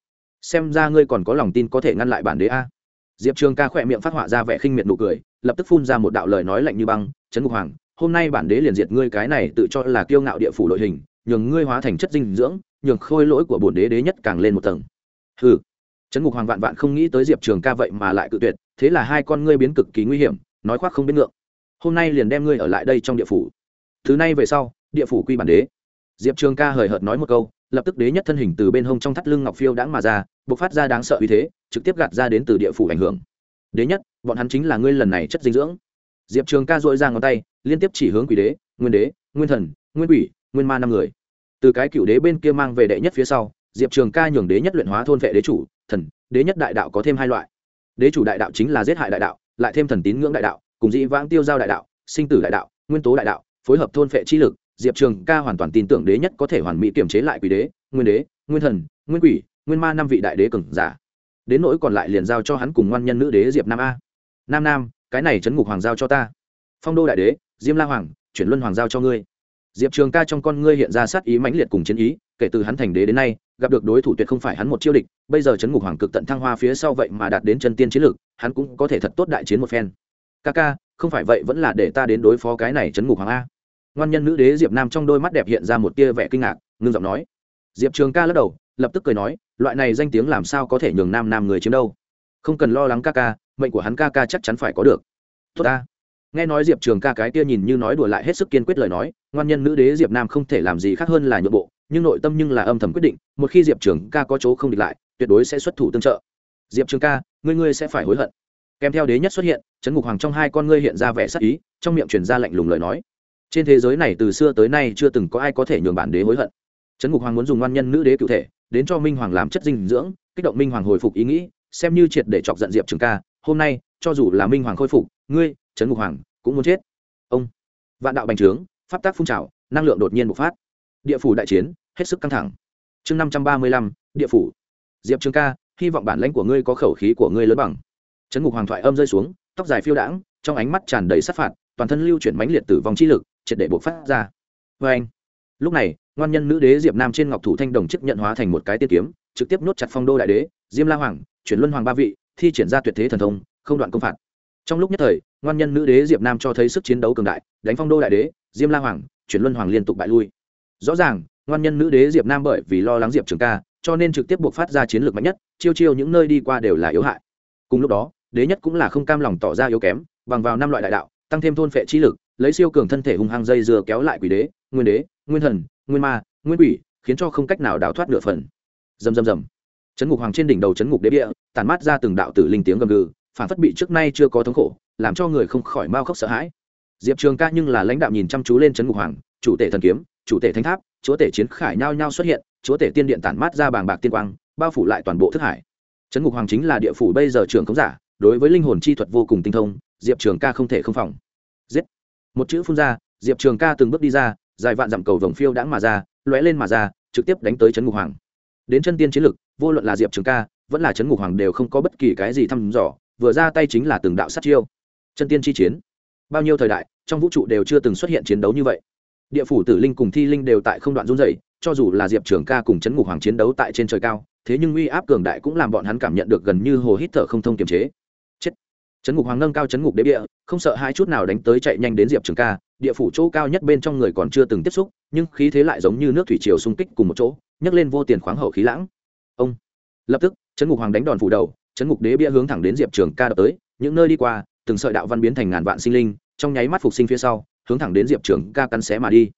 Xem ra ngươi còn có lòng tin có thể ngăn lại bản đế a? Diệp trường ca khỏe miệng phát họa ra vẻ khinh miệt nụ cười, lập tức phun ra một đạo lời nói lạnh như băng, trấn ngục hoàng hôm nay bản đế liền diệt ngươi cái này tự cho là kiêu ngạo địa phủ đội hình, nhường ngươi hóa thành chất dinh dưỡng, nhường khôi lỗi của bổn đế đế nhất càng lên một tầng. Hừ. Trấn ngục hoàng vạn vạn không nghĩ tới diệp trường ca vậy mà lại cự tuyệt, thế là hai con ngươi biến cực kỳ nguy hiểm, nói khoác không biết ngượng. Hôm nay liền đem ngươi ở lại đây trong địa phủ. Thứ này về sau, địa phủ quy bản đế. Diệp trường ca hời hợt nói một câu, lập tức đế nhất thân hình từ bên hông trong thắt lưng ngọc phiêu đãng mà ra b ộ c phát ra đáng sợ uy thế, trực tiếp gạt ra đến từ địa phủ ảnh hưởng. Đế nhất, bọn hắn chính là ngươi lần này chất dinh dưỡng. Diệp trường ca dội ra ngón tay liên tiếp chỉ hướng quỷ đế, nguyên đế, nguyên thần, nguyên quỷ, nguyên ma năm người. Từ cái cựu đế bên kia mang về đệ nhất phía sau, diệp trường ca nhường đế nhất luyện hóa thôn vệ đế chủ, thần, đế nhất đại đạo có thêm hai loại. Đế chủ đại đạo chính là giết hại đại đạo, lại thêm thần tín ngưỡng đại đạo, cùng dĩ vãng tiêu giao đại đạo, sinh tử đại đạo, nguyên tố đại đạo, phối hợp thôn phệ chi lực, diệp trường ca hoàn toàn tin tưởng đế nhất có thể hoàn mỹ kiểm chế lại quỷ đế, nguyên đế, nguyên thần, nguyên quỷ, nguyên ma năm vị đại đế cường giả. Đến nỗi còn lại liền giao cho hắn cùng ngoan nhân nữ đế diệp nam a. Nam nam, cái này chấn ngục hoàng giao cho ta. Phong đô đại đế diêm la hoàng, chuyển luân hoàng giao cho ngươi. Diệp trường ca trong con ngươi hiện ra sát ý mãnh liệt cùng chiến ý, kể từ hắn thành đế đến nay, gặp được đối thủ tuyệt không phải hắn một chiêu địch, bây giờ chấn ngục hoàng cực tận thăng hoa phía sau vậy mà đạt đến chân tiên chiến lực hắn cũng có thể thật tốt đại chiến một phen. Ca ca, không phải vậy vẫn là để ta đến đối phó cái này chấn ngục hoàng a. Ngoan nhân nữ đế diệp nam trong đôi mắt đẹp hiện ra một tia vẻ kinh ngạc, ngưng giọng nói. Diệp trường ca lắc đầu, lập tức cười nói, loại này danh tiếng làm sao có thể nhường nam nam người chiếm đâu? Không cần lo lắng ca ca, mệnh của hắn ca ca chắc chắn phải có được. Tốt ta nghe nói diệp trường ca cái kia nhìn như nói đùa lại hết sức kiên quyết lời nói, ngoan nhân nữ đế diệp nam không thể làm gì khác hơn là nhượng bộ, nhưng nội tâm nhưng là âm thầm quyết định, một khi diệp trường ca có chỗ không địch lại, tuyệt đối sẽ xuất thủ tương trợ. Diệp trường ca, ngươi ngươi sẽ phải hối hận. Kèm theo đế nhất xuất hiện, trấn ngục hoàng trong hai con ngươi hiện ra vẻ sắc ý, trong miệng truyền ra lạnh lùng lời nói. Trên thế giới này từ xưa tới nay chưa từng có ai có thể nhường bản đế hối hận. Trấn ngục hoàng muốn dùng ngoan nhân nữ đế cụ thể, đến cho minh hoàng làm chất dinh dưỡng, kích động minh hoàng hồi phục ý nghĩ, xem như triệt để chọc giận diệp trường ca. Hôm nay, cho dù là minh hoàng khôi phục, ngươi trấn ngục hoàng, cũng muốn chết. Ông, vạn đạo bành trướng, pháp tác phun trào, năng lượng đột nhiên bộc phát. Địa phủ đại chiến, hết sức căng thẳng. Chương năm trăm ba mươi lăm, địa phủ. Diệp trường ca, hy vọng bản lãnh của ngươi có khẩu khí của ngươi lớn bằng. Trấn ngục hoàng thoại âm rơi xuống, tóc dài phiêu đãng, trong ánh mắt tràn đầy sát phạt, toàn thân lưu chuyển mãnh liệt tử vong chi lực, triệt để bộc phát ra. Vê anh, lúc này, ngoan nhân nữ đế diệp nam trên ngọc thủ thanh đồng chức nhận hóa thành một cái tiên kiếm, trực tiếp nốt chặt phong đô đại đế, diêm la hoàng, chuyển luân hoàng ba vị, thi triển ra tuyệt thế thần thông, không đoạn công phạt. Trong lúc nhất thời ngoan nhân nữ đế diệp nam cho thấy sức chiến đấu cường đại, đánh phong đô đại đế, diêm la hoàng, chuyển luân hoàng liên tục bại lui. Rõ ràng, ngoan nhân nữ đế diệp nam bởi vì lo lắng diệp trường ca, cho nên trực tiếp buộc phát ra chiến lược mạnh nhất, chiêu chiêu những nơi đi qua đều là yếu hại. Cùng lúc đó, đế nhất cũng là không cam lòng tỏ ra yếu kém, bằng vào năm loại đại đạo, tăng thêm thôn phệ chi lực, lấy siêu cường thân thể hung hăng dây dừa kéo lại quỷ đế, nguyên đế, nguyên thần, nguyên ma, nguyên quỷ, khiến cho không cách nào đào thoát nửa phần. Dầm dầm dầm chấn ngục hoàng trên đỉnh đầu chấn ngục đế địa tàn mát ra từng đạo tử linh tiếng gầm gừ, phản phất bị trước nay chưa có thống khổ làm cho người không khỏi mau khóc sợ hãi. Diệp trường ca nhưng là lãnh đạo nhìn chăm chú lên trấn ngục hoàng, chủ tể thần kiếm, chủ tể thánh tháp, chúa tể chiến khải nhao nhao xuất hiện, chúa tể tiên điện tản mát ra bàng bạc tiên quang, bao phủ lại toàn bộ thức hải. Trấn ngục hoàng chính là địa phủ bây giờ trường khống giả, đối với linh hồn chi thuật vô cùng tinh thông, diệp trường ca không thể không phòng. Giết! Một chữ phun ra, diệp trường ca từng bước đi ra, dài vạn dặm cầu vồng phiêu đãng mà ra, lóe lên mà ra, trực tiếp đánh tới trấn ngục hoàng. Đến chân tiên chiến lực, vô luận là diệp trường ca, vẫn là trấn ngục hoàng đều không có bất kỳ cái gì thăm dò, vừa ra tay chính là từng đạo sát chiêu chân tiên chi chiến. Bao nhiêu thời đại, trong vũ trụ đều chưa từng xuất hiện chiến đấu như vậy. Địa phủ tử linh cùng thi linh đều tại không đoạn run dày cho dù là diệp trường ca cùng chấn ngục hoàng chiến đấu tại trên trời cao, thế nhưng uy áp cường đại cũng làm bọn hắn cảm nhận được gần như hồ hít thở không thông kiềm chế. Chết. Chấn ngục hoàng nâng cao chấn ngục đế địa, không sợ hai chút nào đánh tới chạy nhanh đến diệp trường ca, địa phủ chỗ cao nhất bên trong người còn chưa từng tiếp xúc, nhưng khí thế lại giống như nước thủy triều xung kích cùng một chỗ, nhấc lên vô tiền khoáng hậu khí lãng. Ông. Lập tức, chấn ngục hoàng đánh đòn phủ đầu, chấn ngục đế bia hướng thẳng đến diệp trường ca đập tới, những nơi đi qua từng sợi đạo văn biến thành ngàn vạn sinh linh, trong nháy mắt phục sinh phía sau, hướng thẳng đến diệp trường ca cắn xé mà đi.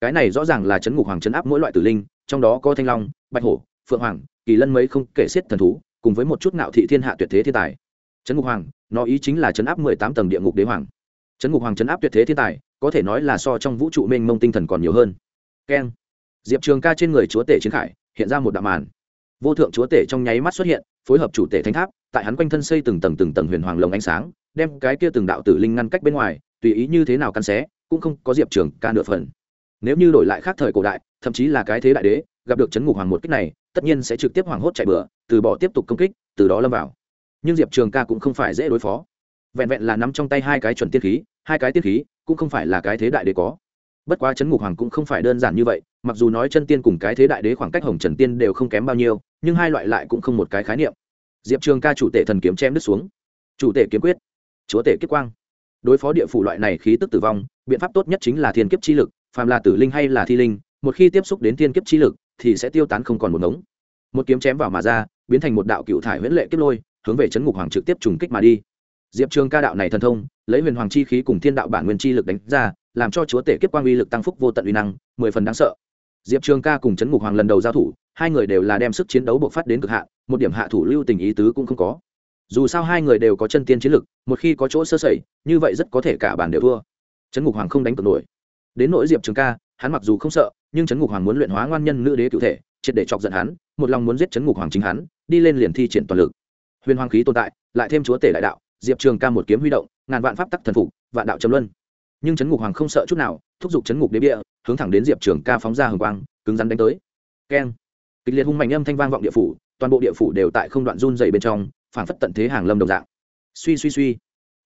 Cái này rõ ràng là chấn ngục hoàng chấn áp mỗi loại tử linh, trong đó có thanh long, bạch hổ, phượng hoàng, kỳ lân mấy không kể xiết thần thú, cùng với một chút ngạo thị thiên hạ tuyệt thế thiên tài. Chấn ngục hoàng, nó ý chính là chấn áp mười tám tầng địa ngục đế hoàng. Chấn ngục hoàng chấn áp tuyệt thế thiên tài, có thể nói là so trong vũ trụ mênh mông tinh thần còn nhiều hơn. Keng. Diệp trường ca trên người chúa tể chiến khải, hiện ra một đạo màn. Vô thượng chúa tể trong nháy mắt xuất hiện phối hợp chủ tể thánh tháp, tại hắn quanh thân xây từng tầng từng tầng huyền hoàng lồng ánh sáng, đem cái kia từng đạo tử linh ngăn cách bên ngoài, tùy ý như thế nào căn xé, cũng không có diệp trường ca nửa phần. Nếu như đổi lại khác thời cổ đại, thậm chí là cái thế đại đế, gặp được chấn ngục hoàng một kích này, tất nhiên sẽ trực tiếp hoảng hốt chạy bừa, từ bỏ tiếp tục công kích, từ đó lâm vào. Nhưng diệp trường ca cũng không phải dễ đối phó. Vẹn vẹn là nắm trong tay hai cái chuẩn tiên khí, hai cái tiên khí, cũng không phải là cái thế đại đế có bất quá chấn ngục hoàng cũng không phải đơn giản như vậy, mặc dù nói chân tiên cùng cái thế đại đế khoảng cách hồng trần tiên đều không kém bao nhiêu, nhưng hai loại lại cũng không một cái khái niệm. Diệp trường ca chủ tể thần kiếm chém đứt xuống. Chủ tể kiếm quyết, chúa tể kiếp quang. Đối phó địa phủ loại này khí tức tử vong, biện pháp tốt nhất chính là thiên kiếp chi lực, phàm là tử linh hay là thi linh, một khi tiếp xúc đến thiên kiếp chi lực thì sẽ tiêu tán không còn một ngống. Một kiếm chém vào mà ra, biến thành một đạo cựu thải huyễn lệ kiếp lôi, hướng về chấn ngục hoàng trực tiếp trùng kích mà đi. Diệp trường ca đạo này thần thông, lấy huyền hoàng chi khí cùng thiên đạo bản nguyên chi lực đánh ra làm cho chúa tể kiếp quang uy lực tăng phúc vô tận uy năng, mười phần đáng sợ. Diệp trường ca cùng Trấn ngục hoàng lần đầu giao thủ, hai người đều là đem sức chiến đấu bộc phát đến cực hạn, một điểm hạ thủ lưu tình ý tứ cũng không có. Dù sao hai người đều có chân tiên chiến lực, một khi có chỗ sơ sẩy, như vậy rất có thể cả bản đều thua. Trấn ngục hoàng không đánh cược nổi. Đến nỗi diệp trường ca, hắn mặc dù không sợ, nhưng trấn ngục hoàng muốn luyện hóa ngoan nhân nữ đế cụ thể, triệt để chọc giận hắn, một lòng muốn giết trấn ngục hoàng chính hắn, đi lên liền thi triển toàn lực. Huyền hoàng khí tồn tại, lại thêm chúa tể đại đạo, diệp trường ca một kiếm huy động, ngàn vạn pháp tắc thần phục, vạn đạo trầm luân nhưng trấn ngục hoàng không sợ chút nào thúc giục trấn ngục đế bịa, hướng thẳng đến diệp trường ca phóng ra hồng quang cứng rắn đánh tới. Keng. Kịch liệt hung mạnh âm thanh vang vọng địa phủ toàn bộ địa phủ đều tại không đoạn run dày bên trong phản phất tận thế hàng lâm đồng dạng. Suy suy suy.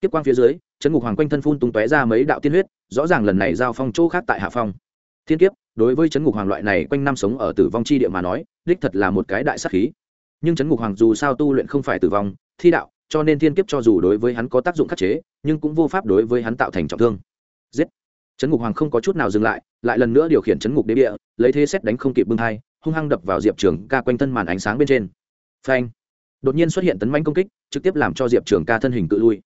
Tiếp quang phía dưới chấn ngục hoàng quanh thân phun tung tóe ra mấy đạo tiên huyết rõ ràng lần này giao phong chỗ khác tại hạ phong. Thiên kiếp đối với chấn ngục hoàng loại này quanh năm sống ở tử vong chi địa mà nói đích thật là một cái đại sắc khí. Nhưng chấn ngục hoàng dù sao tu luyện không phải tử vong thi đạo cho nên thiên kiếp cho dù đối với hắn có tác dụng khắc chế nhưng cũng vô pháp đối với hắn tạo thành trọng thương giết. Chấn ngục hoàng không có chút nào dừng lại lại lần nữa điều khiển chấn ngục đế địa, lấy thế xét đánh không kịp bưng thai, hung hăng đập vào diệp trường ca quanh thân màn ánh sáng bên trên. Phanh! Đột nhiên xuất hiện tấn manh công kích, trực tiếp làm cho diệp trường ca thân hình cự lui.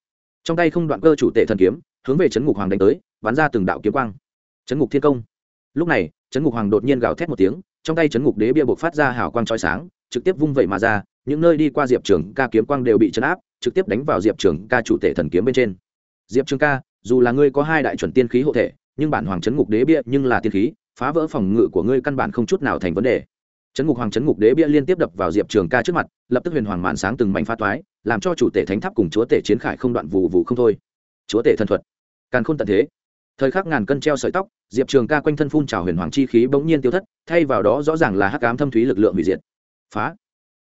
Trong tay không đoạn cơ chủ tệ thần kiếm, hướng về trấn ngục hoàng đánh tới, bắn ra từng đạo kiếm quang. Trấn ngục thiên công! Lúc này, trấn ngục hoàng đột nhiên gào thét một tiếng, trong tay trấn ngục đế bia buộc phát ra hào quang trói sáng, trực tiếp vung vẩy mà ra, những nơi đi qua diệp trường ca kiếm quang đều bị chấn áp, trực tiếp đánh vào diệp trường ca chủ tệ thần kiếm bên trên. Diệp trường ca dù là ngươi có hai đại chuẩn tiên khí hộ thể, nhưng bản hoàng chấn ngục đế bia nhưng là tiên khí, phá vỡ phòng ngự của ngươi căn bản không chút nào thành vấn đề. Chấn ngục hoàng chấn ngục đế bia liên tiếp đập vào diệp trường ca trước mặt, lập tức huyền hoàng mạn sáng từng mảnh pha toái, làm cho chủ tể thánh tháp cùng chúa tể chiến khải không đoạn vụ vụ không thôi. Chúa tể thần thuật. Càn khôn tận thế. Thời khắc ngàn cân treo sợi tóc, diệp trường ca quanh thân phun trào huyền hoàng chi khí bỗng nhiên tiêu thất, thay vào đó rõ ràng là hắc ám thâm thúy lực lượng hủy diệt. Phá.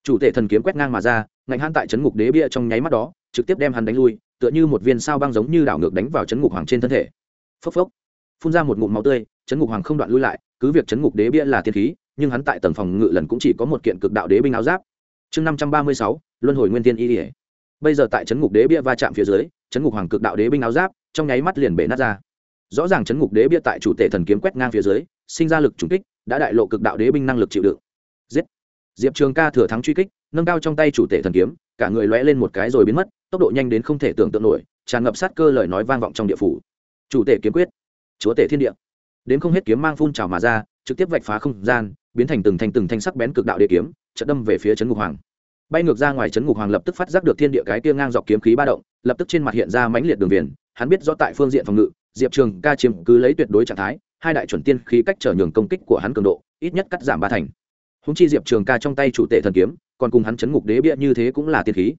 Chủ tể thần kiếm quét ngang mà ra, ngạnh han tại chấn ngục đế bia trong nháy mắt đó, trực tiếp đem hắn đánh lui tựa như một viên sao băng giống như đảo ngược đánh vào chấn ngục hoàng trên thân thể. Phốc phốc. Phun ra một ngụm máu tươi, chấn ngục hoàng không đoạn lui lại, cứ việc chấn ngục đế bia là thiên khí, nhưng hắn tại tầng phòng ngự lần cũng chỉ có một kiện cực đạo đế binh áo giáp. Chương năm trăm ba mươi sáu, luân hồi nguyên tiên y ỉa bây giờ tại chấn ngục đế bia va chạm phía dưới, chấn ngục hoàng cực đạo đế binh áo giáp trong nháy mắt liền bể nát ra. Rõ ràng chấn ngục đế bia tại chủ tể thần kiếm quét ngang phía dưới, sinh ra lực trùng kích, đã đại lộ cực đạo đế binh năng lực chịu đựng. Giết. Diệp trường ca thừa thắng truy kích, nâng cao trong tay chủ tể thần kiếm, cả người lóe lên một cái rồi biến mất tốc độ nhanh đến không thể tưởng tượng nổi, tràn ngập sát cơ lời nói vang vọng trong địa phủ. Chủ tể kiếm quyết, chúa tể thiên địa. Đến không hết kiếm mang phun trào mà ra, trực tiếp vạch phá không gian, biến thành từng thành từng thanh sắc bén cực đạo địa kiếm trận đâm về phía trấn ngục hoàng. Bay ngược ra ngoài chấn ngục hoàng lập tức phát giác được thiên địa cái kia ngang dọc kiếm khí ba động, lập tức trên mặt hiện ra mãnh liệt đường viền, hắn biết rõ tại phương diện phòng ngự, diệp trường ca chiếm cứ lấy tuyệt đối trạng thái, hai đại chuẩn tiên khí cách trở nhường công kích của hắn cường độ, ít nhất cắt giảm ba thành. Húng chi diệp trường ca trong tay chủ tể thần kiếm, còn cùng hắn chấn ngục đế bia như thế cũng là tiên khí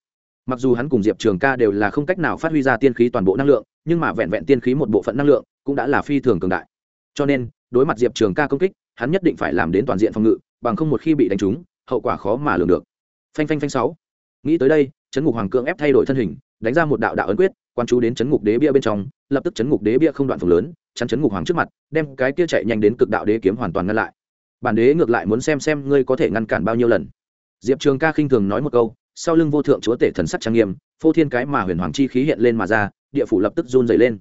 mặc dù hắn cùng diệp trường ca đều là không cách nào phát huy ra tiên khí toàn bộ năng lượng, nhưng mà vẹn vẹn tiên khí một bộ phận năng lượng cũng đã là phi thường cường đại. Cho nên, đối mặt diệp trường ca công kích, hắn nhất định phải làm đến toàn diện phòng ngự, bằng không một khi bị đánh trúng, hậu quả khó mà lường được. Phanh phanh phanh sáu. Nghĩ tới đây, chấn ngục hoàng cưỡng ép thay đổi thân hình, đánh ra một đạo đạo ấn quyết quan chú đến chấn ngục đế bia bên trong, lập tức chấn ngục đế bia không đoạn phần lớn, chắn chấn ngục hoàng trước mặt, đem cái kia chạy nhanh đến cực đạo đế kiếm hoàn toàn ngăn lại. Bản đế ngược lại muốn xem xem ngươi có thể ngăn cản bao nhiêu lần. Diệp trường ca khinh thường nói một câu sau lưng vô thượng chúa tể thần sắc trang nghiêm, phô thiên cái mà huyền hoàng chi khí hiện lên mà ra, địa phủ lập tức run dày lên.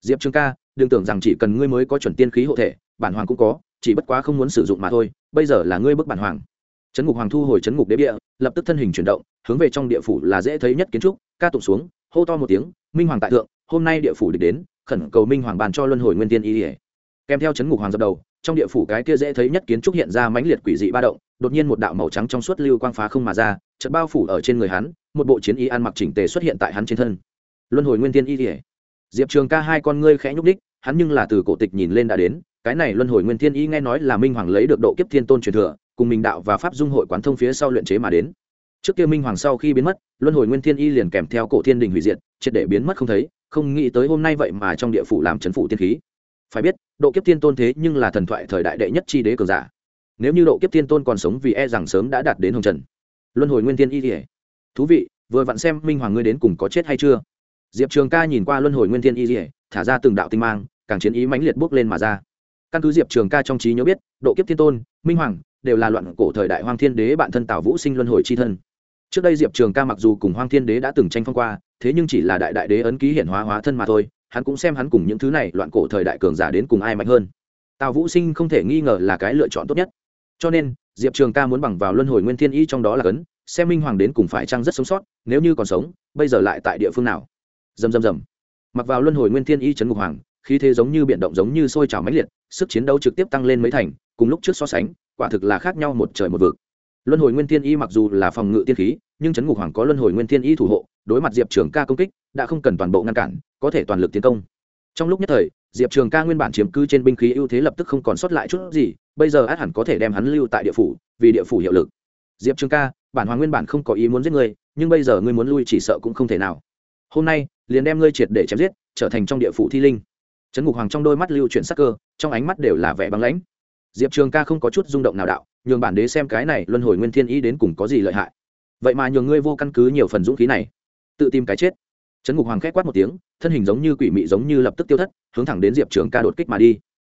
Diệp trường ca, đừng tưởng rằng chỉ cần ngươi mới có chuẩn tiên khí hộ thể, bản hoàng cũng có, chỉ bất quá không muốn sử dụng mà thôi, bây giờ là ngươi bức bản hoàng. Trấn ngục hoàng thu hồi trấn ngục đế địa lập tức thân hình chuyển động, hướng về trong địa phủ là dễ thấy nhất kiến trúc, ca tụng xuống, hô to một tiếng, minh hoàng tại thượng, hôm nay địa phủ địch đến, khẩn cầu minh hoàng bàn cho luân hồi nguyên tiên y ỉa kèm theo trấn ngục hoàng dập đầu, trong địa phủ cái kia dễ thấy nhất kiến trúc hiện ra mãnh liệt quỷ dị ba động đột nhiên một đạo màu trắng trong suốt lưu quang phá không mà ra, chợt bao phủ ở trên người hắn, một bộ chiến y ăn mặc chỉnh tề xuất hiện tại hắn trên thân. Luân hồi nguyên tiên y ỉa diệp trường ca hai con ngươi khẽ nhúc đích hắn nhưng là từ cổ tịch nhìn lên đã đến, cái này luân hồi nguyên thiên y nghe nói là minh hoàng lấy được độ kiếp thiên tôn truyền thừa, cùng mình đạo và pháp dung hội quán thông phía sau luyện chế mà đến. Trước kia minh hoàng sau khi biến mất, luân hồi nguyên thiên y liền kèm theo cổ thiên đình hủy diệt, triệt để biến mất không thấy, không nghĩ tới hôm nay vậy mà trong địa phủ làm trấn phủ tiên khí. Phải biết, độ kiếp thiên tôn thế nhưng là thần thoại thời đại đệ nhất chi đế cường giả nếu như độ kiếp thiên tôn còn sống vì e rằng sớm đã đạt đến hồng trần. Luân hồi nguyên thiên y thì thú vị, vừa vặn xem minh hoàng ngươi đến cùng có chết hay chưa? Diệp trường ca nhìn qua luân hồi nguyên thiên y thì thả ra từng đạo tinh mang, càng chiến ý mãnh liệt bước lên mà ra. Căn cứ diệp trường ca trong trí nhớ biết, độ kiếp thiên tôn, minh hoàng đều là loạn cổ thời đại hoang thiên đế bạn thân tào vũ sinh luân hồi c h i thân. Trước đây diệp trường ca mặc dù cùng hoang thiên đế đã từng tranh phong qua, thế nhưng chỉ là đại đại đế ấn ký hiển hóa hóa thân mà thôi, hắn cũng xem hắn cùng những thứ này loạn cổ thời đại cường giả đến cùng ai mạnh hơn. Tào vũ sinh không thể nghi ngờ là cái lựa chọn tốt nhất cho nên, diệp trường ca muốn bằng vào luân hồi nguyên thiên y trong đó là cấn, xem minh hoàng đến cùng phải chăng rất sống sót, nếu như còn sống, bây giờ lại tại địa phương nào? Dầm dầm dầm mặc vào luân hồi nguyên thiên y trấn ngục hoàng, khí thế giống như biển động giống như sôi trào mãnh liệt, sức chiến đấu trực tiếp tăng lên mấy thành, cùng lúc trước so sánh, quả thực là khác nhau một trời một vực. Luân hồi nguyên thiên y mặc dù là phòng ngự tiên khí, nhưng trấn ngục hoàng có luân hồi nguyên thiên y thủ hộ, đối mặt diệp trường ca công kích, đã không cần toàn bộ ngăn cản, có thể toàn lực tiến công. Trong lúc nhất thời, diệp trường ca nguyên bản chiếm cư trên binh khí ưu thế lập tức không còn sót lại chút gì bây giờ át hẳn có thể đem hắn lưu tại địa phủ, vì địa phủ hiệu lực. Diệp trường ca, bản hoàng nguyên bản không có ý muốn giết ngươi, nhưng bây giờ ngươi muốn lui chỉ sợ cũng không thể nào. Hôm nay, liền đem ngươi triệt để chém giết, trở thành trong địa phủ thi linh. Trấn ngục hoàng trong đôi mắt lưu chuyển sắc cơ, trong ánh mắt đều là vẻ băng lãnh. Diệp trường ca không có chút rung động nào đạo, nhường bản đế xem cái này luân hồi nguyên thiên ý đến cùng có gì lợi hại. Vậy mà nhường ngươi vô căn cứ nhiều phần dũng khí này. Tự tìm cái chết. Trấn ngục hoàng k h é c quát một tiếng, thân hình giống như quỷ mị giống như lập tức tiêu thất, hướng thẳng đến diệp trường ca đột kích mà đi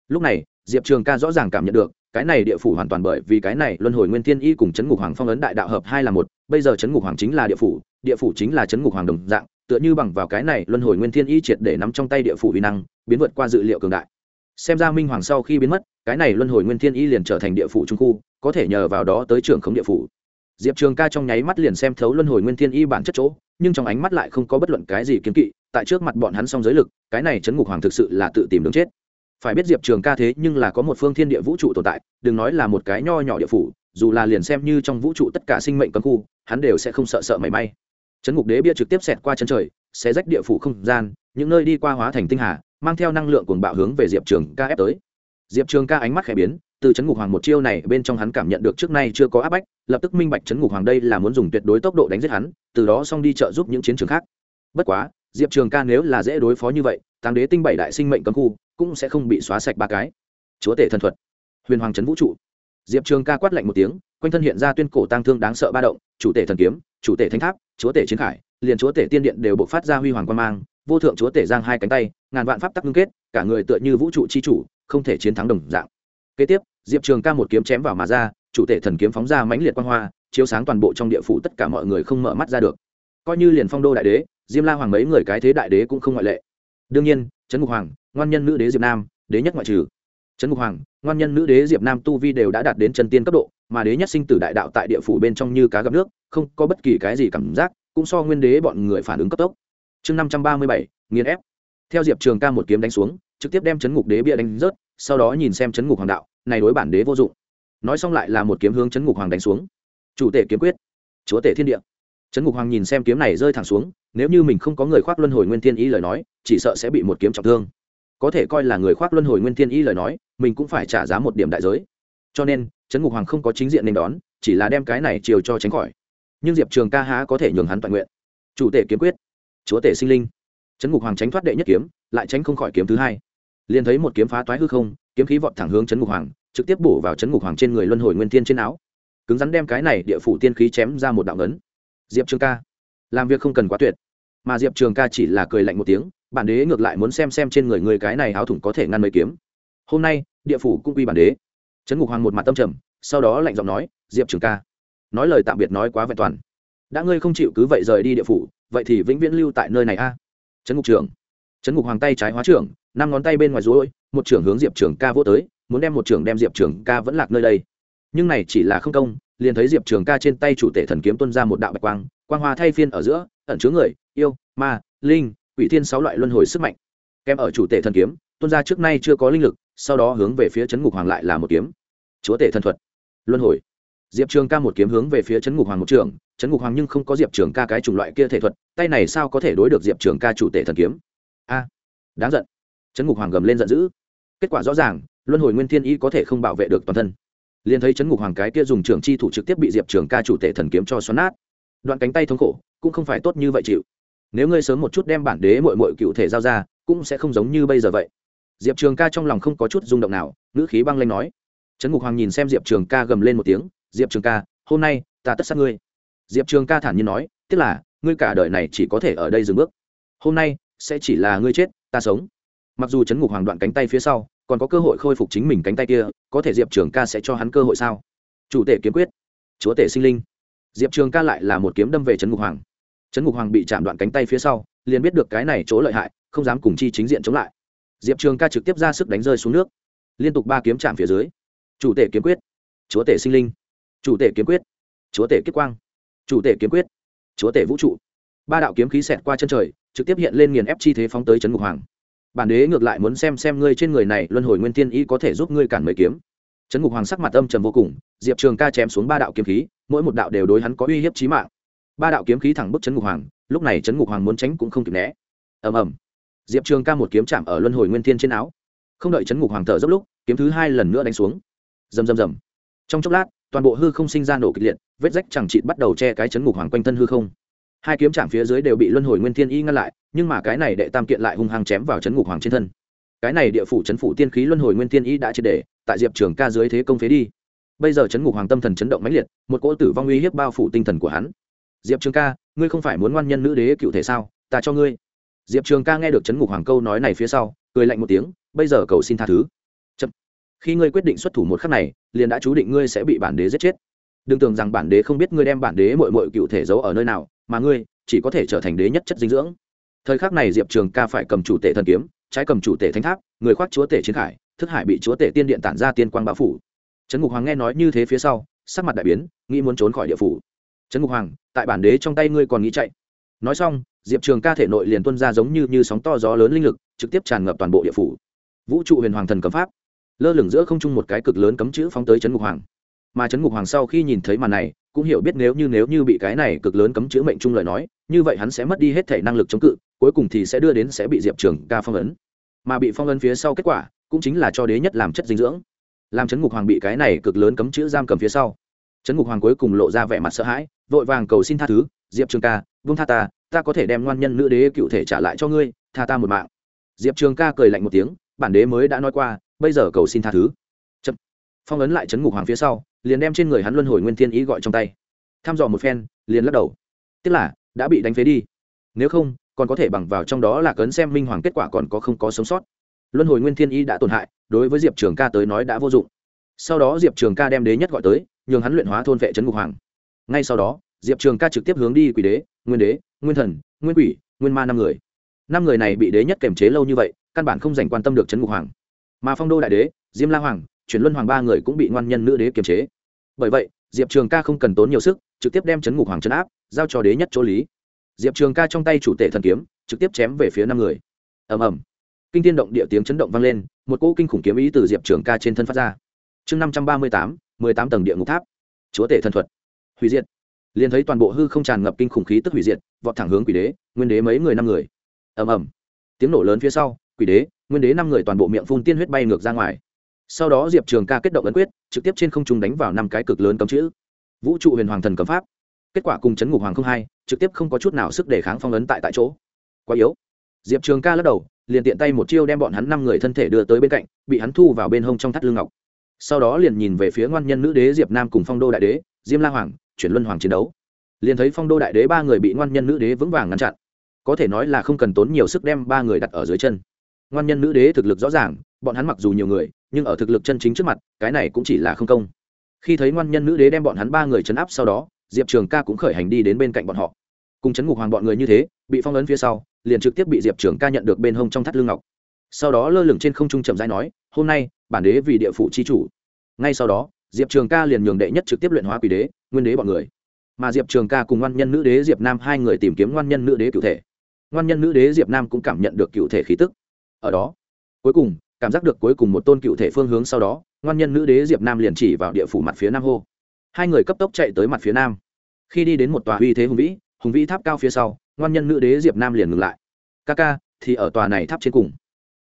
lúc này, diệp trường ca rõ ràng cảm nhận được, cái này địa phủ hoàn toàn bởi vì cái này luân hồi nguyên thiên y cùng chấn ngục hoàng phong ấn đại đạo hợp hai là một, bây giờ chấn ngục hoàng chính là địa phủ địa phủ chính là chấn ngục hoàng đồng dạng, tựa như bằng vào cái này luân hồi nguyên thiên y triệt để nắm trong tay địa phủ uy năng, biến vượt qua dự liệu cường đại. Xem ra minh hoàng sau khi biến mất, cái này luân hồi nguyên thiên y liền trở thành địa phủ trung khu, có thể nhờ vào đó tới trưởng khống địa phủ. Diệp trường ca trong nháy mắt liền xem thấu luân hồi nguyên thiên y bản chất chỗ, nhưng trong ánh mắt lại không có bất luận cái gì kiến kỵ, tại trước mặt bọn hắn song giới lực, cái này chấn ngục hoàng thực sự là tự tìm đường chết phải biết diệp trường ca thế nhưng là có một phương thiên địa vũ trụ tồn tại, đừng nói là một cái nho nhỏ địa phủ, dù là liền xem như trong vũ trụ tất cả sinh mệnh cấm khu, hắn đều sẽ không sợ sợ mảy may. Trấn ngục đế bia trực tiếp xẹt qua chân trời sẽ rách địa phủ không gian, những nơi đi qua hóa thành tinh hà, mang theo năng lượng cuồng bạo hướng về diệp trường ca ép tới. Diệp trường ca ánh mắt khẽ biến, từ Trấn ngục hoàng một chiêu này bên trong hắn cảm nhận được trước nay chưa có áp bách, lập tức minh bạch Trấn ngục hoàng đây là muốn dùng tuyệt đối tốc độ đánh giết hắn, từ đó xong đi trợ giúp những chiến trường khác. Bất quá, diệp trường ca nếu là dễ đối phó như vậy tàng đế tinh bảy đại sinh mệnh cấm khu cũng sẽ không bị xóa sạch ba cái. Chúa tể thần thuật. Huyền hoàng trấn vũ trụ. Diệp trường ca quát lạnh một tiếng, quanh thân hiện ra tuyên cổ tăng thương đáng sợ ba động, chủ tể thần kiếm, chủ tể thánh tháp, chúa tể chiến khải, liền chúa tể tiên điện đều bộc phát ra huy hoàng quan mang, vô thượng chúa tể giang hai cánh tay, ngàn vạn pháp tắc ngưng kết, cả người tựa như vũ trụ chi chủ, không thể chiến thắng đồng dạng. Kế tiếp, diệp trường ca một kiếm chém vào mà ra, chủ tể thần kiếm phóng ra mãnh liệt quang hoa, chiếu sáng toàn bộ trong địa phủ tất cả mọi người không mở mắt ra được. Coi như liền phong đô đại đế, diêm la hoàng mấy người cái thế đại đế cũng không ngoại lệ. Đương nhiên trấn ngục hoàng, ngoan nhân nữ đế diệp nam, đế nhất ngoại trừ. Trấn ngục hoàng, ngoan nhân nữ đế diệp nam tu vi đều đã đạt đến chân tiên cấp độ, mà đế nhất sinh tử đại đạo tại địa phủ bên trong như cá gặp nước, không có bất kỳ cái gì cảm giác, cũng so nguyên đế bọn người phản ứng cấp tốc. Chương năm trăm ba mươi bảy, nghiền ép. Theo diệp trường ca một kiếm đánh xuống, trực tiếp đem chấn ngục đế bia đánh rớt, sau đó nhìn xem chấn ngục hoàng đạo, này đối bản đế vô dụng. Nói xong lại là một kiếm hướng chấn ngục hoàng đánh xuống. Chủ tể kiếm quyết. Chúa tể thiên địa. Trấn ngục hoàng nhìn xem kiếm này rơi thẳng xuống, nếu như mình không có người khoác luân hồi nguyên thiên ý lời nói chỉ sợ sẽ bị một kiếm trọng thương. Có thể coi là người khoác luân hồi nguyên thiên y lời nói, mình cũng phải trả giá một điểm đại giới. Cho nên, trấn ngục hoàng không có chính diện nên đón, chỉ là đem cái này chiều cho tránh khỏi. Nhưng diệp trường ca há có thể nhường hắn toàn nguyện. Chủ tể kiếm quyết. Chúa tể sinh linh. Trấn ngục hoàng tránh thoát đệ nhất kiếm, lại tránh không khỏi kiếm thứ hai. Liền thấy một kiếm phá toái hư không, kiếm khí vọt thẳng hướng trấn ngục hoàng, trực tiếp bổ vào trấn ngục hoàng trên người luân hồi nguyên tiên trên áo. Cứng rắn đem cái này địa phủ tiên khí chém ra một đạo ngấn. Diệp trường ca. Làm việc không cần quá tuyệt. Mà diệp trường ca chỉ là cười lạnh một tiếng bản đế ngược lại muốn xem xem trên người người cái này áo thủng có thể ngăn mấy kiếm. Hôm nay, địa phủ cũng quy bản đế. Trấn ngục hoàng một mặt tâm trầm, sau đó lạnh giọng nói, diệp trường ca, nói lời tạm biệt nói quá vẹn toàn. Đã ngươi không chịu cứ vậy rời đi địa phủ, vậy thì vĩnh viễn lưu tại nơi này a. Trấn ngục trưởng. Trấn ngục hoàng tay trái hóa trưởng, năm ngón tay bên ngoài rối một trưởng hướng diệp trường ca vô tới, muốn đem một trưởng đem diệp trường ca vẫn lạc nơi đây. Nhưng này chỉ là không công, liền thấy diệp trường ca trên tay chủ tể thần kiếm tuân ra một đạo bạch quang quang hoa thay phiên ở giữa, ẩn chứa người, yêu, ma, linh quỷ thiên sáu loại luân hồi sức mạnh. Kèm ở chủ tể thần kiếm tuân ra trước nay chưa có linh lực, sau đó hướng về phía trấn ngục hoàng lại là một kiếm. Chúa tể thần thuật. Luân hồi. Diệp trường ca một kiếm hướng về phía trấn ngục hoàng một trường trấn ngục hoàng nhưng không có diệp trường ca cái chủng loại kia thể thuật, tay này sao có thể đối được diệp trường ca chủ tể thần kiếm? A, đáng giận. Trấn ngục hoàng gầm lên giận dữ. Kết quả rõ ràng, luân hồi nguyên thiên y có thể không bảo vệ được toàn thân. Liền thấy trấn ngục hoàng cái kia dùng trường chi thủ trực tiếp bị diệp trường ca chủ tể thần kiếm cho xoắn nát. Đoạn cánh tay thống khổ, cũng không phải tốt như vậy chịu nếu ngươi sớm một chút đem bản đế mội mội cựu thể giao ra, cũng sẽ không giống như bây giờ vậy. Diệp trường ca trong lòng không có chút rung động nào, ngữ khí băng lanh nói. Trấn ngục hoàng nhìn xem diệp trường ca gầm lên một tiếng, diệp trường ca, hôm nay ta tất sát ngươi. Diệp trường ca thản nhiên nói, tức là, ngươi cả đời này chỉ có thể ở đây dừng bước. Hôm nay sẽ chỉ là ngươi chết, ta sống. Mặc dù Trấn ngục hoàng đoạn cánh tay phía sau, còn có cơ hội khôi phục chính mình cánh tay kia, có thể diệp trường ca sẽ cho hắn cơ hội sao? Chủ tể kiếm quyết, chúa tể sinh linh. Diệp trường ca lại là một kiếm đâm về trấn ngục hoàng trấn ngục hoàng bị chạm đoạn cánh tay phía sau, liền biết được cái này chỗ lợi hại, không dám cùng chi chính diện chống lại. Diệp trường ca trực tiếp ra sức đánh rơi xuống nước. Liên tục ba kiếm chạm phía dưới. Chủ tể kiếm quyết. Chúa tể sinh linh. Chủ tể kiếm quyết. Chúa tể kết quang. Chủ tể kiếm quyết. Chúa tể vũ trụ. Ba đạo kiếm khí xẹt qua chân trời, trực tiếp hiện lên nghiền ép chi thế phóng tới trấn ngục hoàng. Bản đế ngược lại muốn xem xem ngươi trên người này luân hồi nguyên tiên y có thể giúp ngươi cản mấy kiếm. Trấn ngục hoàng sắc mặt âm trầm vô cùng, diệp trường ca chém xuống ba đạo kiếm khí, mỗi một đạo đều đối hắn có uy hiếp trí mạng ba đạo kiếm khí thẳng bức chấn ngục hoàng, lúc này chấn ngục hoàng muốn tránh cũng không kịp né. Ầm ầm. Diệp trường ca một kiếm chạm ở luân hồi nguyên thiên trên áo. Không đợi chấn ngục hoàng thở dốc lúc, kiếm thứ hai lần nữa đánh xuống. Rầm rầm rầm. Trong chốc lát, toàn bộ hư không sinh ra nổ kịch liệt, vết rách chẳng chịt bắt đầu che cái chấn ngục hoàng quanh thân hư không. Hai kiếm chạm phía dưới đều bị luân hồi nguyên thiên y ngăn lại, nhưng mà cái này đệ tam kiện lại hung hăng chém vào chấn ngục hoàng trên thân. Cái này địa phủ chấn phủ tiên khí luân hồi nguyên thiên y đã triệt để, tại diệp trường ca dưới thế công phế đi. Bây giờ chấn ngục hoàng tâm thần chấn động mãnh liệt, một cỗ tử vong uy hiếp bao phủ tinh thần của hắn diệp trường ca, ngươi không phải muốn ngoan nhân nữ đế cựu thể sao? Ta cho ngươi. Diệp trường ca nghe được chấn ngục hoàng câu nói này phía sau, cười lạnh một tiếng, bây giờ cầu xin tha thứ. Khi ngươi quyết định xuất thủ một khắc này, liền đã chú định ngươi sẽ bị bản đế giết chết. Đừng tưởng rằng bản đế không biết ngươi đem bản đế mội mội cựu thể giấu ở nơi nào, mà ngươi chỉ có thể trở thành đế nhất chất dinh dưỡng. Thời khắc này diệp trường ca phải cầm chủ tể thần kiếm, trái cầm chủ tể thánh tháp, người khoác chúa tể chiến khải, thức hải bị chúa tể tiên điện tản ra tiên quang bão phủ. Trấn ngục hoàng nghe nói như thế phía sau, sắc mặt đại biến, nghĩ muốn trốn khỏi địa phủ trấn ngục hoàng tại bản đế trong tay ngươi còn nghĩ chạy. Nói xong diệp trường ca thể nội liền tuân ra giống như, như sóng to gió lớn linh lực trực tiếp tràn ngập toàn bộ địa phủ. Vũ trụ huyền hoàng thần cấm pháp. Lơ lửng giữa không trung một cái cực lớn cấm chữ phóng tới trấn ngục hoàng. Mà trấn ngục hoàng sau khi nhìn thấy màn này cũng hiểu biết nếu như nếu như bị cái này cực lớn cấm chữ mệnh trung lời nói như vậy hắn sẽ mất đi hết thể năng lực chống cự cuối cùng thì sẽ đưa đến sẽ bị diệp trường ca phong ấn. Mà bị phong ấn phía sau kết quả cũng chính là cho đế nhất làm chất dinh dưỡng. Làm trấn ngục hoàng bị cái này cực lớn cấm chữ giam cầm phía sau trấn ngục hoàng cuối cùng lộ ra vẻ mặt sợ hãi, vội vàng cầu xin tha thứ, diệp trường ca vung tha ta ta có thể đem ngoan nhân nữ đế cựu thể trả lại cho ngươi, tha ta một mạng. Diệp trường ca cười lạnh một tiếng, bản đế mới đã nói qua, bây giờ cầu xin tha thứ. Chậm. phong ấn lại chấn ngục hoàng phía sau, liền đem trên người hắn luân hồi nguyên thiên ý gọi trong tay. Thăm dò một phen, liền lắc đầu. Tức là, đã bị đánh phế đi. Nếu không, còn có thể bằng vào trong đó là cấn xem minh hoàng kết quả còn có không có sống sót. Luân hồi nguyên thiên ý đã tổn hại, đối với diệp trường ca tới nói đã vô dụng. Sau đó diệp trường ca đem đế nhất gọi tới nhường hắn luyện hóa thôn vệ trấn ngục hoàng. Ngay sau đó, diệp trường ca trực tiếp hướng đi quỷ đế, nguyên đế, nguyên thần, nguyên quỷ, nguyên ma năm người. Năm người này bị đế nhất kềm chế lâu như vậy, căn bản không dành quan tâm được trấn ngục hoàng. Mà phong đô đại đế, diêm la hoàng, chuyển luân hoàng ba người cũng bị ngoan nhân nữ đế kiềm chế. Bởi vậy, diệp trường ca không cần tốn nhiều sức, trực tiếp đem chấn ngục hoàng chấn áp, giao cho đế nhất chỗ lý. Diệp trường ca trong tay chủ tể thần kiếm, trực tiếp chém về phía năm người. Ầm ầm. Kinh tiên động địa tiếng chấn động vang lên, một cỗ kinh khủng kiếm ý từ diệp trường ca trên thân phát ra. Chương năm trăm ba mươi tám mười tám tầng địa ngục tháp. Chúa tể thần thuật. Hủy diệt. Liền thấy toàn bộ hư không tràn ngập kinh khủng khí tức hủy diệt, vọt thẳng hướng quỷ đế, nguyên đế mấy người năm người. Ầm ầm. Tiếng nổ lớn phía sau, quỷ đế, nguyên đế năm người toàn bộ miệng phun tiên huyết bay ngược ra ngoài. Sau đó diệp trường ca kết động ấn quyết, trực tiếp trên không trung đánh vào năm cái cực lớn cấm chữ. Vũ trụ huyền hoàng thần cấm pháp. Kết quả cùng chấn ngục hoàng không hai, trực tiếp không có chút nào sức để kháng phong ấn tại tại chỗ. Quá yếu. Diệp trường ca lắc đầu, liền tiện tay một chiêu đem bọn hắn năm người thân thể đưa tới bên cạnh, bị hắn thu vào bên hông trong thắt lưng ngọc sau đó liền nhìn về phía ngoan nhân nữ đế diệp nam cùng phong đô đại đế, diêm la hoàng, chuyển luân hoàng chiến đấu. Liền thấy phong đô đại đế ba người bị ngoan nhân nữ đế vững vàng ngăn chặn. Có thể nói là không cần tốn nhiều sức đem ba người đặt ở dưới chân. Ngoan nhân nữ đế thực lực rõ ràng, bọn hắn mặc dù nhiều người, nhưng ở thực lực chân chính trước mặt, cái này cũng chỉ là không công. Khi thấy ngoan nhân nữ đế đem bọn hắn ba người chấn áp sau đó, diệp trường ca cũng khởi hành đi đến bên cạnh bọn họ. Cùng chấn ngục hoàng bọn người như thế, bị phong ấn phía sau, liền trực tiếp bị diệp trường ca nhận được bên hông trong thắt lưng ngọc. Sau đó lơ lửng trên không trung chậm rãi nói, hôm nay bản đế vì địa phủ chi chủ. Ngay sau đó, diệp trường ca liền nhường đệ nhất trực tiếp luyện hóa quỷ đế, nguyên đế bọn người. Mà diệp trường ca cùng ngoan nhân nữ đế diệp nam hai người tìm kiếm ngoan nhân nữ đế cựu thể. Ngoan nhân nữ đế diệp nam cũng cảm nhận được cựu thể khí tức. Ở đó, cuối cùng, cảm giác được cuối cùng một tôn cựu thể phương hướng sau đó, ngoan nhân nữ đế diệp nam liền chỉ vào địa phủ mặt phía nam hô. Hai người cấp tốc chạy tới mặt phía nam. Khi đi đến một tòa uy thế hùng vĩ hùng vĩ tháp cao phía sau, ngoan nhân nữ đế diệp nam liền ngừng lại. Ca ca, thì ở tòa này tháp trên cùng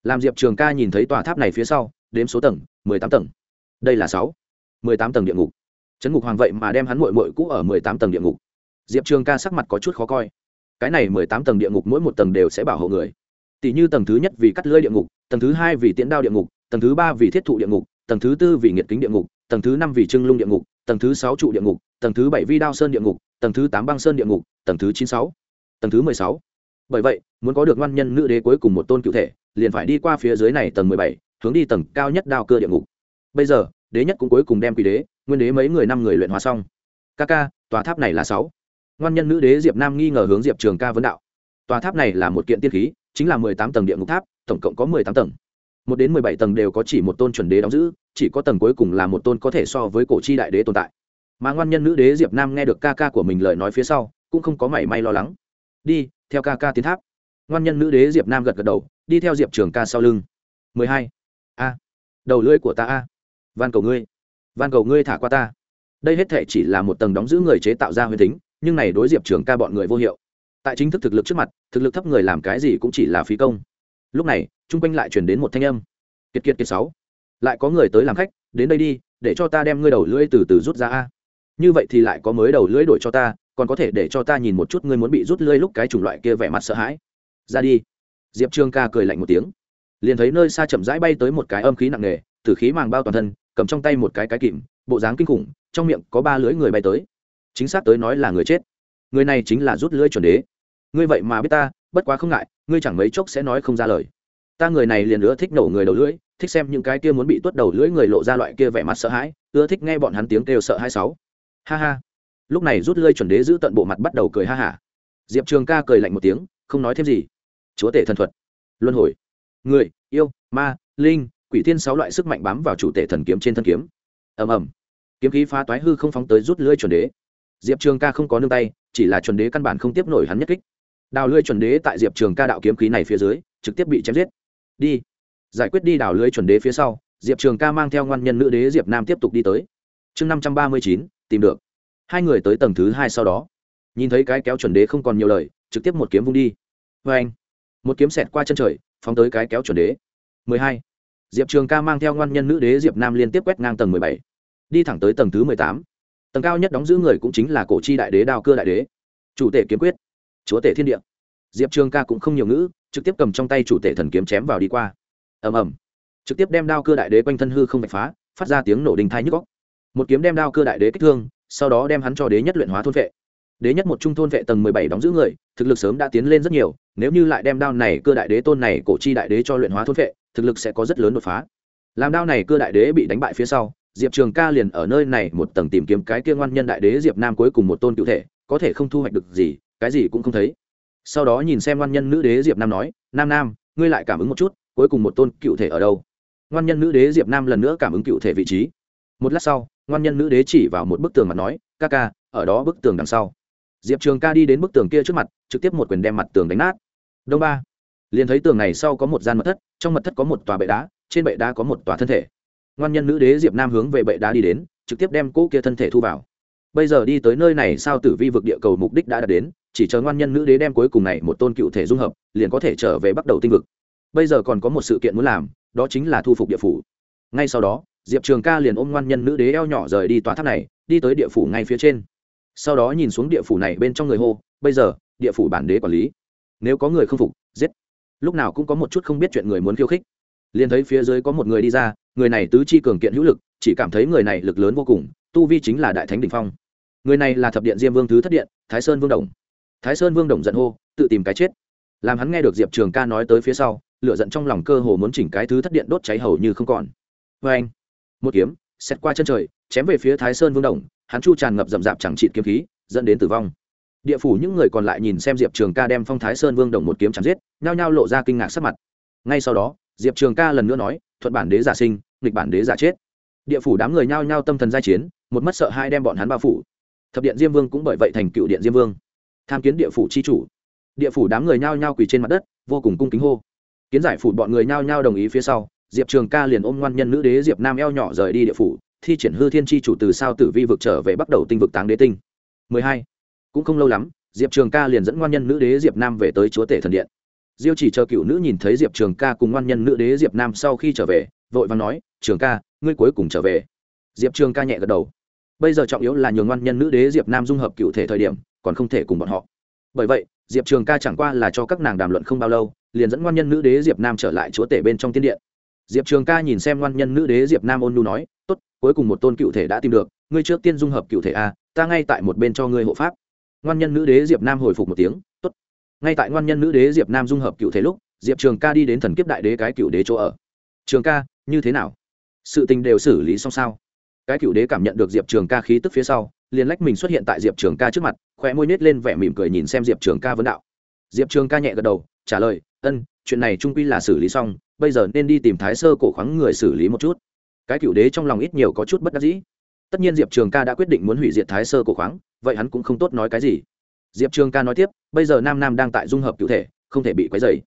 làm diệp trường ca nhìn thấy tòa tháp này phía sau đếm số tầng mười tám tầng đây là sáu mười tám tầng địa ngục trấn ngục hoàng vậy mà đem hắn mội mội cũ ở mười tám tầng địa ngục diệp trường ca sắc mặt có chút khó coi cái này mười tám tầng địa ngục mỗi một tầng đều sẽ bảo hộ người tỷ như tầng thứ nhất vì cắt lưỡi địa ngục tầng thứ hai vì tiễn đao địa ngục tầng thứ ba vì thiết thụ địa ngục tầng thứ tư vì nghiệt kính địa ngục tầng thứ năm vì trưng lung địa ngục tầng thứ sáu trụ địa ngục tầng thứ bảy vi đao sơn địa ngục tầng thứ tám băng sơn địa ngục tầng thứ chín sáu tầng thứ mười sáu bởi vậy, muốn có được ngoan nhân nữ đế cuối cùng một tôn cựu thể, liền phải đi qua phía dưới này tầng mười bảy, hướng đi tầng cao nhất đao cơ địa ngục. Bây giờ, đế nhất cũng cuối cùng đem quỷ đế, nguyên đế mấy người năm người luyện hóa xong. Ca ca, tòa tháp này là sáu. Ngoan nhân nữ đế diệp nam nghi ngờ hướng diệp trường ca vấn đạo. Tòa tháp này là một kiện tiên khí, chính là mười tám tầng địa ngục tháp, tổng cộng có mười tám tầng. Một đến mười bảy tầng đều có chỉ một tôn chuẩn đế đóng giữ, chỉ có tầng cuối cùng là một tôn có thể so với cổ chi đại đế tồn tại. Mà ngoan nhân nữ đế diệp nam nghe được ca ca của mình lời nói phía sau, cũng không có mảy may lo lắng đi, theo ca ca tiến tháp. Ngoan nhân nữ đế diệp nam gật gật đầu, đi theo diệp trường ca sau lưng. Mười hai. A. Đầu lưỡi của ta a. Van cầu ngươi. Van cầu ngươi thả qua ta. Đây hết thể chỉ là một tầng đóng giữ người chế tạo ra huyền tính nhưng này đối diệp trường ca bọn người vô hiệu. Tại chính thức thực lực trước mặt, thực lực thấp người làm cái gì cũng chỉ là phí công. Lúc này, chung quanh lại chuyển đến một thanh âm. Kiệt kiệt kiệt sáu. Lại có người tới làm khách, đến đây đi, để cho ta đem ngươi đầu lưỡi từ từ rút ra a. Như vậy thì lại có mới đầu lưỡi đổi cho ta còn có thể để cho ta nhìn một chút ngươi muốn bị rút lưỡi lúc cái chủng loại kia vẻ mặt sợ hãi. Ra đi. Diệp trương ca cười lạnh một tiếng. Liền thấy nơi xa chậm rãi bay tới một cái âm khí nặng nề, tử khí màng bao toàn thân, cầm trong tay một cái cái kìm, bộ dáng kinh khủng, trong miệng có ba lưỡi người bay tới. Chính xác tới nói là người chết. Người này chính là rút lưỡi chuẩn đế. Ngươi vậy mà biết ta, bất quá không ngại, ngươi chẳng mấy chốc sẽ nói không ra lời. Ta người này liền ưa thích nổ người đầu lưỡi, thích xem những cái kia muốn bị tuốt đầu lưỡi người lộ ra loại kia vẻ mặt sợ hãi, ưa thích nghe bọn hắn tiếng kêu sợ hai sáu. Ha ha lúc này rút lưỡi chuẩn đế giữ tận bộ mặt bắt đầu cười ha hả. Diệp trường ca cười lạnh một tiếng, không nói thêm gì. Chúa tể thần thuật. Luân hồi. Người, yêu, ma, linh, quỷ thiên sáu loại sức mạnh bám vào chủ tể thần kiếm trên thân kiếm. Ầm ầm. Kiếm khí phá toái hư không phóng tới rút lưỡi chuẩn đế. Diệp trường ca không có nương tay, chỉ là chuẩn đế căn bản không tiếp nổi hắn nhất kích. Đào lưỡi chuẩn đế tại diệp trường ca đạo kiếm khí này phía dưới, trực tiếp bị chém giết. Đi. Giải quyết đi đào lưỡi chuẩn đế phía sau, diệp trường ca mang theo ngoan nhân nữ đế diệp nam tiếp tục đi tới. Chương năm trăm ba mươi chín, tìm được hai người tới tầng thứ hai sau đó, nhìn thấy cái kéo chuẩn đế không còn nhiều lời, trực tiếp một kiếm vung đi. Vê anh, một kiếm xẹt qua chân trời, phóng tới cái kéo chuẩn đế. Mười hai, diệp trường ca mang theo ngoan nhân nữ đế diệp nam liên tiếp quét ngang tầng mười bảy, đi thẳng tới tầng thứ mười tám. Tầng cao nhất đóng giữ người cũng chính là cổ chi đại đế đào cơ đại đế. Chủ tể kiếm quyết, chúa tể thiên địa. Diệp trường ca cũng không nhiều ngữ, trực tiếp cầm trong tay chủ tể thần kiếm chém vào đi qua. Ầm ầm. Trực tiếp đem đao cơ đại đế quanh thân hư không vạch phá, phát ra tiếng nổ đình thai nhức góc một kiếm đem đao cơ đại đế kích thương sau đó đem hắn cho đế nhất luyện hóa thôn vệ. Đế nhất một trung thôn vệ tầng mười bảy đóng giữ người, thực lực sớm đã tiến lên rất nhiều, nếu như lại đem đao này cơ đại đế tôn này cổ chi đại đế cho luyện hóa thôn vệ, thực lực sẽ có rất lớn đột phá. Làm đao này cơ đại đế bị đánh bại phía sau, diệp trường ca liền ở nơi này một tầng tìm kiếm cái kia ngoan nhân đại đế diệp nam cuối cùng một tôn cựu thể, có thể không thu hoạch được gì, cái gì cũng không thấy. Sau đó nhìn xem ngoan nhân nữ đế diệp nam nói, nam nam, ngươi lại cảm ứng một chút, cuối cùng một tôn cựu thể ở đâu? Ngoan nhân nữ đế diệp nam lần nữa cảm ứng cựu thể vị trí. Một lát sau ngoan nhân nữ đế chỉ vào một bức tường mà nói, ca ca, ở đó bức tường đằng sau. Diệp trường ca đi đến bức tường kia trước mặt, trực tiếp một quyền đem mặt tường đánh nát. Đông ba, liền thấy tường này sau có một gian mật thất, trong mật thất có một tòa bệ đá, trên bệ đá có một tòa thân thể. Ngoan nhân nữ đế diệp nam hướng về bệ đá đi đến, trực tiếp đem cỗ kia thân thể thu vào. Bây giờ đi tới nơi này sao tử vi vực địa cầu mục đích đã đạt đến, chỉ chờ ngoan nhân nữ đế đem cuối cùng này một tôn cựu thể dung hợp, liền có thể trở về bắt đầu tinh vực. Bây giờ còn có một sự kiện muốn làm, đó chính là thu phục địa phủ. Ngay sau đó diệp trường ca liền ôm ngoan nhân nữ đế eo nhỏ rời đi tòa tháp này, đi tới địa phủ ngay phía trên. Sau đó nhìn xuống địa phủ này bên trong người hô, bây giờ, địa phủ bản đế quản lý. Nếu có người không phục, giết. Lúc nào cũng có một chút không biết chuyện người muốn khiêu khích. Liền thấy phía dưới có một người đi ra, người này tứ chi cường kiện hữu lực, chỉ cảm thấy người này lực lớn vô cùng, tu vi chính là đại thánh đình phong. Người này là thập điện diêm vương thứ thất điện, thái sơn vương đồng. Thái sơn vương đồng giận hô, tự tìm cái chết. Làm hắn nghe được diệp trường ca nói tới phía sau, lửa giận trong lòng cơ hồ muốn chỉnh cái thứ thất điện đốt cháy hầu như không còn. Vê anh một kiếm xét qua chân trời, chém về phía thái sơn vương đồng, hắn chu tràn ngập rậm rạp chẳng trị kiếm khí, dẫn đến tử vong. Địa phủ những người còn lại nhìn xem diệp trường ca đem phong thái sơn vương đồng một kiếm chém giết, nhao nhao lộ ra kinh ngạc sắc mặt. Ngay sau đó, diệp trường ca lần nữa nói, thuận bản đế giả sinh, nghịch bản đế giả chết. Địa phủ đám người nhao nhao tâm thần giai chiến, một mất sợ hai đem bọn hắn bao phủ. Thập điện diêm vương cũng bởi vậy thành cựu điện diêm vương. Tham kiến địa phủ c h i chủ. Địa phủ đám người nhao nhao quỳ trên mặt đất, vô cùng cung kính hô. Kiến giải phủ bọn người nhao nhao đồng ý phía sau diệp trường ca liền ôm ngoan nhân nữ đế diệp nam eo nhỏ rời đi địa phủ, thi triển hư thiên tri chủ từ sao tử vi vực trở về bắt đầu tinh vực táng đế tinh. 12. cũng không lâu lắm, diệp trường ca liền dẫn ngoan nhân nữ đế diệp nam về tới chúa tể thần điện. Diêu chỉ chờ cựu nữ nhìn thấy diệp trường ca cùng ngoan nhân nữ đế diệp nam sau khi trở về, vội vàng nói, trường ca, ngươi cuối cùng trở về. Diệp trường ca nhẹ gật đầu. Bây giờ trọng yếu là nhường ngoan nhân nữ đế diệp nam dung hợp cựu thể thời điểm, còn không thể cùng bọn họ. Bởi vậy, diệp trường ca chẳng qua là cho các nàng đàm luận không bao lâu, liền dẫn ngoan nhân nữ đế diệp nam trở lại chúa tể bên trong tiên điện diệp trường ca nhìn xem ngoan nhân nữ đế diệp nam ôn nhu nói, tốt, cuối cùng một tôn cựu thể đã tìm được, ngươi trước tiên dung hợp cựu thể a, ta ngay tại một bên cho ngươi hộ pháp. Ngoan nhân nữ đế diệp nam hồi phục một tiếng, tốt. Ngay tại ngoan nhân nữ đế diệp nam dung hợp cựu thể lúc, diệp trường ca đi đến thần kiếp đại đế cái cựu đế chỗ ở. Trường ca, như thế nào? Sự tình đều xử lý xong sao? Cái cựu đế cảm nhận được diệp trường ca khí tức phía sau, liền lách mình xuất hiện tại diệp trường ca trước mặt, khóe môi nết lên vẻ mỉm cười nhìn xem diệp trường ca vấn đạo. Diệp trường ca nhẹ gật đầu, trả lời, ân, chuyện này trung quy là xử lý xong bây giờ nên đi tìm thái sơ cổ khoáng người xử lý một chút. Cái cựu đế trong lòng ít nhiều có chút bất đắc dĩ. Tất nhiên diệp trường ca đã quyết định muốn hủy diệt thái sơ cổ khoáng, vậy hắn cũng không tốt nói cái gì. Diệp trường ca nói tiếp, bây giờ nam nam đang tại dung hợp cựu thể, không thể bị quấy dày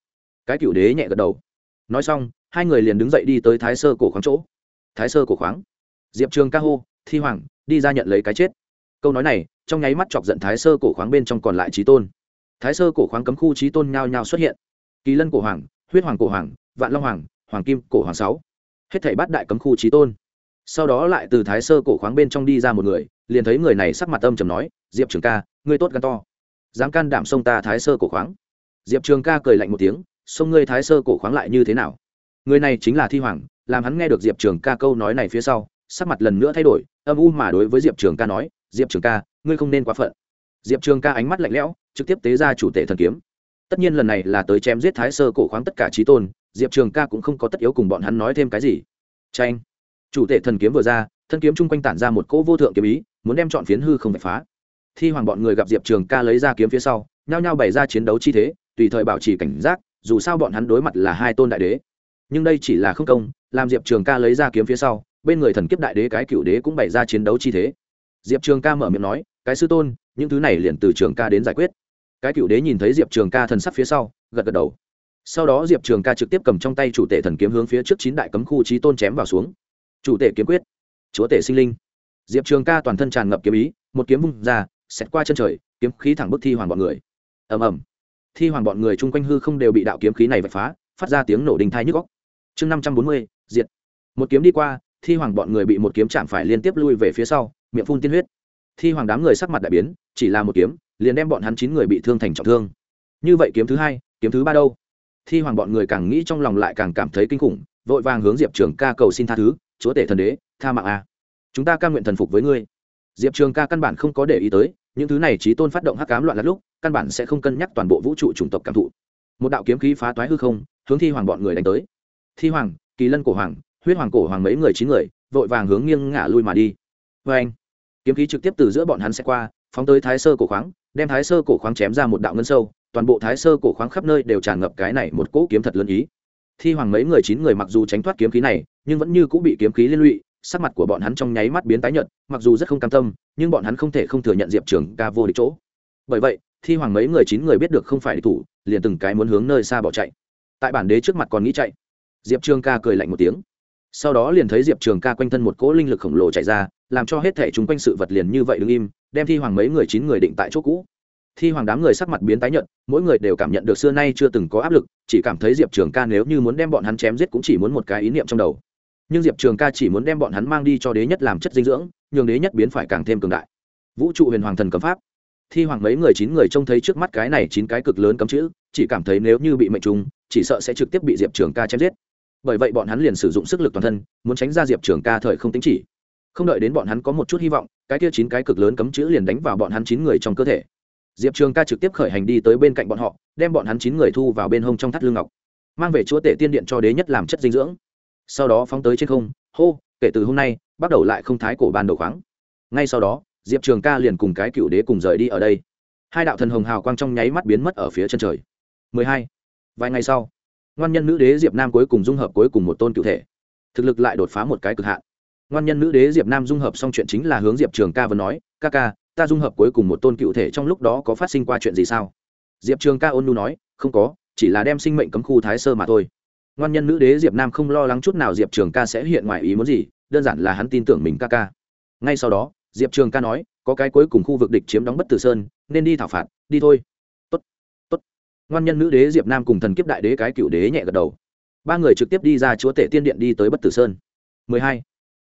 cái cựu đế nhẹ gật đầu. Nói xong, hai người liền đứng dậy đi tới thái sơ cổ khoáng chỗ. Thái sơ cổ khoáng. Diệp trường ca hô, thi hoàng, đi ra nhận lấy cái chết. Câu nói này, trong nháy mắt chọc giận thái sơ cổ khoáng bên trong còn lại trí tôn. Thái sơ cổ khoáng cấm khu trí tôn nhao nhao xuất hiện. Kỳ lân cổ hoàng, huyết hoàng cổ hoàng vạn long hoàng hoàng kim, cổ hoàng sáu. Hết thảy bát đại cấm khu trí tôn. Sau đó lại từ thái sơ cổ khoáng bên trong đi ra một người, liền thấy người này sắc mặt âm trầm nói, diệp trường ca, ngươi tốt gan to. Dám can đảm xông ta thái sơ cổ khoáng? Diệp trường ca cười lạnh một tiếng, xông ngươi thái sơ cổ khoáng lại như thế nào? Người này chính là thi hoàng, làm hắn nghe được diệp trường ca câu nói này phía sau, sắc mặt lần nữa thay đổi, âm u mà đối với diệp trường ca nói, diệp trường ca, ngươi không nên quá phận. Diệp trường ca ánh mắt lạnh lẽo, trực tiếp tế ra chủ tể thần kiếm tất nhiên lần này là tới chém giết thái sơ cổ khoáng tất cả trí tôn, diệp trường ca cũng không có tất yếu cùng bọn hắn nói thêm cái gì. Tranh chủ tể thần kiếm vừa ra, thân kiếm chung quanh tản ra một cỗ vô thượng kiếm ý, muốn đem chọn phiến hư không phải phá. Thi hoàng bọn người gặp diệp trường ca lấy ra kiếm phía sau, nhao nhao bày ra chiến đấu chi thế, tùy thời bảo trì cảnh giác, dù sao bọn hắn đối mặt là hai tôn đại đế. Nhưng đây chỉ là không công, làm diệp trường ca lấy ra kiếm phía sau, bên người thần kiếp đại đế cái cựu đế cũng bày ra chiến đấu chi thế. Diệp trường ca mở miệng nói, cái sư tôn, những thứ này liền từ trường ca đến giải quyết cái cựu đế nhìn thấy diệp trường ca thần sắc phía sau, gật gật đầu. Sau đó diệp trường ca trực tiếp cầm trong tay chủ tể thần kiếm hướng phía trước chín đại cấm khu trí tôn chém vào xuống. Chủ tể kiếm quyết, chúa tể sinh linh. Diệp trường ca toàn thân tràn ngập kiếm ý, một kiếm vung ra, xẹt qua chân trời, kiếm khí thẳng bức thi hoàng bọn người. Ầm ầm. Thi hoàng bọn người chung quanh hư không đều bị đạo kiếm khí này vạch phá, phát ra tiếng nổ đình thai nhức góc chương năm trăm bốn mươi, diệt. Một kiếm đi qua, thi hoàng bọn người bị một kiếm chạm phải liên tiếp lui về phía sau, miệng phun tiên huyết. Thi hoàng đám người sắc mặt đại biến, chỉ là một kiếm liền đem bọn hắn chín người bị thương thành trọng thương. Như vậy kiếm thứ hai, kiếm thứ ba đâu? Thi hoàng bọn người càng nghĩ trong lòng lại càng cảm thấy kinh khủng, vội vàng hướng diệp trường ca cầu xin tha thứ, chúa tể thần đế, tha mạng a. Chúng ta ca nguyện thần phục với ngươi. Diệp trường ca căn bản không có để ý tới, những thứ này trí tôn phát động hắc cám loạn lát lúc, căn bản sẽ không cân nhắc toàn bộ vũ trụ chủng tộc cảm thụ. Một đạo kiếm khí phá toái hư không, hướng thi hoàng bọn người đánh tới. Thi hoàng, kỳ lân cổ hoàng, huyết hoàng cổ hoàng mấy người chín người, vội vàng hướng nghiêng ngả lui mà đi. Vê anh kiếm khí trực tiếp từ giữa bọn hắn sẽ qua, phóng tới thái sơ cổ khoáng đem thái sơ cổ khoáng chém ra một đạo ngân sâu, toàn bộ thái sơ cổ khoáng khắp nơi đều tràn ngập cái này một cỗ kiếm thật lớn ý. Thi hoàng mấy người chín người mặc dù tránh thoát kiếm khí này, nhưng vẫn như cũng bị kiếm khí liên lụy, sắc mặt của bọn hắn trong nháy mắt biến tái nhợt, mặc dù rất không cam tâm, nhưng bọn hắn không thể không thừa nhận diệp trường ca vô địch chỗ. Bởi vậy, thi hoàng mấy người chín người biết được không phải địch thủ, liền từng cái muốn hướng nơi xa bỏ chạy. Tại bản đế trước mặt còn nghĩ chạy. Diệp trường ca cười lạnh một tiếng. Sau đó liền thấy diệp trường ca quanh thân một cỗ linh lực khổng lồ chạy ra, làm cho hết thể chúng quanh sự vật liền như vậy đứng im đem thi hoàng mấy người chín người định tại chỗ cũ. Thi hoàng đám người sắc mặt biến tái nhợt, mỗi người đều cảm nhận được xưa nay chưa từng có áp lực, chỉ cảm thấy diệp trường ca nếu như muốn đem bọn hắn chém giết cũng chỉ muốn một cái ý niệm trong đầu. Nhưng diệp trường ca chỉ muốn đem bọn hắn mang đi cho đế nhất làm chất dinh dưỡng, nhường đế nhất biến phải càng thêm cường đại. Vũ trụ huyền hoàng thần cấm pháp. Thi hoàng mấy người chín người trông thấy trước mắt cái này chín cái cực lớn cấm chữ, chỉ cảm thấy nếu như bị mệnh trùng, chỉ sợ sẽ trực tiếp bị diệp trường ca chém giết. Bởi vậy bọn hắn liền sử dụng sức lực toàn thân, muốn tránh ra diệp trường ca thời không tính chỉ không đợi đến bọn hắn có một chút hy vọng, cái kia chín cái cực lớn cấm chữ liền đánh vào bọn hắn chín người trong cơ thể. Diệp trường ca trực tiếp khởi hành đi tới bên cạnh bọn họ, đem bọn hắn chín người thu vào bên hông trong thắt lưng ngọc, mang về chúa tể tiên điện cho đế nhất làm chất dinh dưỡng. Sau đó phóng tới trên không, hô, kể từ hôm nay, bắt đầu lại không thái cổ ban đầu khoáng. Ngay sau đó, diệp trường ca liền cùng cái cựu đế cùng rời đi ở đây. Hai đạo thần hồng hào quang trong nháy mắt biến mất ở phía chân trời. 12. vài ngày sau, ngoan nhân nữ đế diệp nam cuối cùng dung hợp cuối cùng một tôn cựu thể. Thực lực lại đột phá một cái cực hạn ngoan nhân nữ đế diệp nam dung hợp xong chuyện chính là hướng diệp trường ca vừa nói ca ca ta dung hợp cuối cùng một tôn cựu thể trong lúc đó có phát sinh qua chuyện gì sao? Diệp trường ca ôn nu nói không có chỉ là đem sinh mệnh cấm khu thái sơ mà thôi. Ngoan nhân nữ đế diệp nam không lo lắng chút nào diệp trường ca sẽ hiện ngoài ý muốn gì đơn giản là hắn tin tưởng mình ca ca. Ngay sau đó diệp trường ca nói có cái cuối cùng khu vực địch chiếm đóng bất tử sơn nên đi thảo phạt đi thôi. Tốt, tốt. ngoan nhân nữ đế diệp nam cùng thần kiếp đại đế cái cựu đế nhẹ gật đầu. Ba người trực tiếp đi ra chúa tể tiên điện đi tới bất tử sơn. 12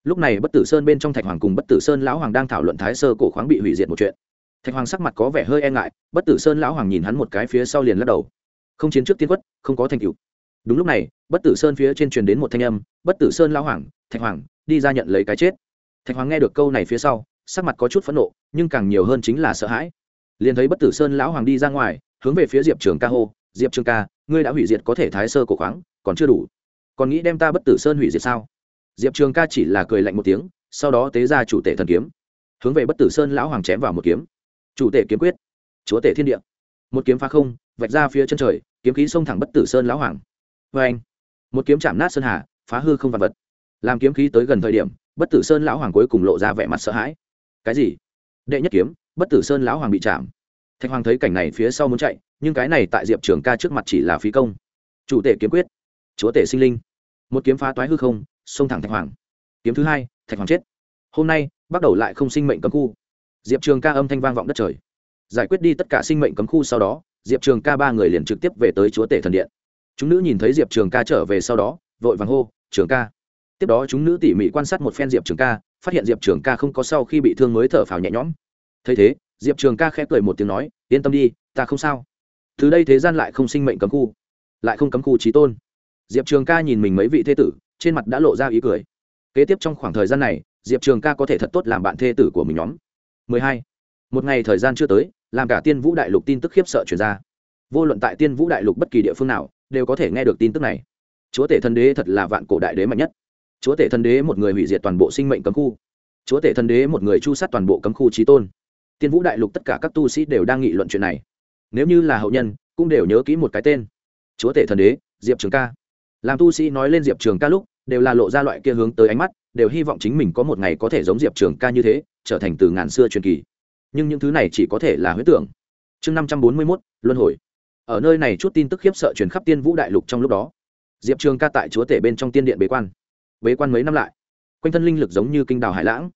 lúc này bất tử sơn bên trong thạch hoàng cùng bất tử sơn lão hoàng đang thảo luận thái sơ cổ khoáng bị hủy diệt một chuyện. Thạch hoàng sắc mặt có vẻ hơi e ngại, bất tử sơn lão hoàng nhìn hắn một cái phía sau liền lắc đầu. Không chiến trước tiên quất, không có thành tựu. Đúng lúc này, bất tử sơn phía trên truyền đến một thanh âm, bất tử sơn lão hoàng, thạch hoàng, đi ra nhận lấy cái chết. Thạch hoàng nghe được câu này phía sau, sắc mặt có chút phẫn nộ, nhưng càng nhiều hơn chính là sợ hãi. Liền thấy bất tử sơn lão hoàng đi ra ngoài, hướng về phía diệp trường ca hô, diệp trường ca, ngươi đã hủy diệt có thể thái sơ cổ khoáng, còn chưa đủ. Còn nghĩ đem ta bất tử sơn hủy diệt sao? Diệp trường ca chỉ là cười lạnh một tiếng, sau đó tế ra chủ tể thần kiếm. Hướng về bất tử sơn lão hoàng chém vào một kiếm. Chủ tể kiếm quyết. Chúa tể thiên địa. Một kiếm phá không, vạch ra phía chân trời, kiếm khí xông thẳng bất tử sơn lão hoàng. Vê anh, một kiếm chạm nát sơn hà, phá hư không vật vật. Làm kiếm khí tới gần thời điểm, bất tử sơn lão hoàng cuối cùng lộ ra vẻ mặt sợ hãi. Cái gì? Đệ nhất kiếm, bất tử sơn lão hoàng bị chạm. Thạch hoàng thấy cảnh này phía sau muốn chạy, nhưng cái này tại diệp trường ca trước mặt chỉ là phí công. Chủ tể kiếm quyết. Chúa tể sinh linh. Một kiếm phá toái hư không xông thẳng thạch hoàng. Kiếm thứ hai, thạch hoàng chết. Hôm nay, bắt đầu lại không sinh mệnh cấm khu. Diệp trường ca âm thanh vang vọng đất trời. Giải quyết đi tất cả sinh mệnh cấm khu sau đó, diệp trường ca ba người liền trực tiếp về tới chúa tể thần điện. Chúng nữ nhìn thấy diệp trường ca trở về sau đó, vội vàng hô, trường ca. Tiếp đó chúng nữ tỉ mỉ quan sát một phen diệp trường ca, phát hiện diệp trường ca không có sau khi bị thương mới thở phào nhẹ nhõm. Thấy thế, diệp trường ca khẽ cười một tiếng nói, yên tâm đi, ta không sao. Từ đây thế gian lại không sinh mệnh cấm khu, lại không cấm khu trí tôn. Diệp trường ca nhìn mình mấy vị thế tử trên mặt đã lộ ra ý cười. Kế tiếp trong khoảng thời gian này, diệp trường ca có thể thật tốt làm bạn thê tử của mình nhóm. 12. một ngày thời gian chưa tới, làm cả tiên vũ đại lục tin tức khiếp sợ chuyển ra. Vô luận tại tiên vũ đại lục bất kỳ địa phương nào, đều có thể nghe được tin tức này. Chúa tể thần đế thật là vạn cổ đại đế mạnh nhất. Chúa tể thần đế một người hủy diệt toàn bộ sinh mệnh cấm khu. Chúa tể thần đế một người chu sát toàn bộ cấm khu trí tôn. Tiên vũ đại lục tất cả các tu sĩ đều đang nghị luận chuyện này. Nếu như là hậu nhân, cũng đều nhớ kỹ một cái tên. Chúa tể thần đế, diệp trường ca. Làm tu sĩ nói lên diệp trường ca lúc đều là lộ ra loại kia hướng tới ánh mắt, đều hy vọng chính mình có một ngày có thể giống diệp trường ca như thế, trở thành từ ngàn xưa truyền kỳ. Nhưng những thứ này chỉ có thể là huyết tưởng. Chương năm trăm bốn mươi mốt, luân hồi. Ở nơi này chút tin tức khiếp sợ truyền khắp tiên vũ đại lục trong lúc đó, diệp trường ca tại chúa tể bên trong tiên điện bế quan. Bế quan mấy năm lại, quanh thân linh lực giống như kinh đào hải lãng,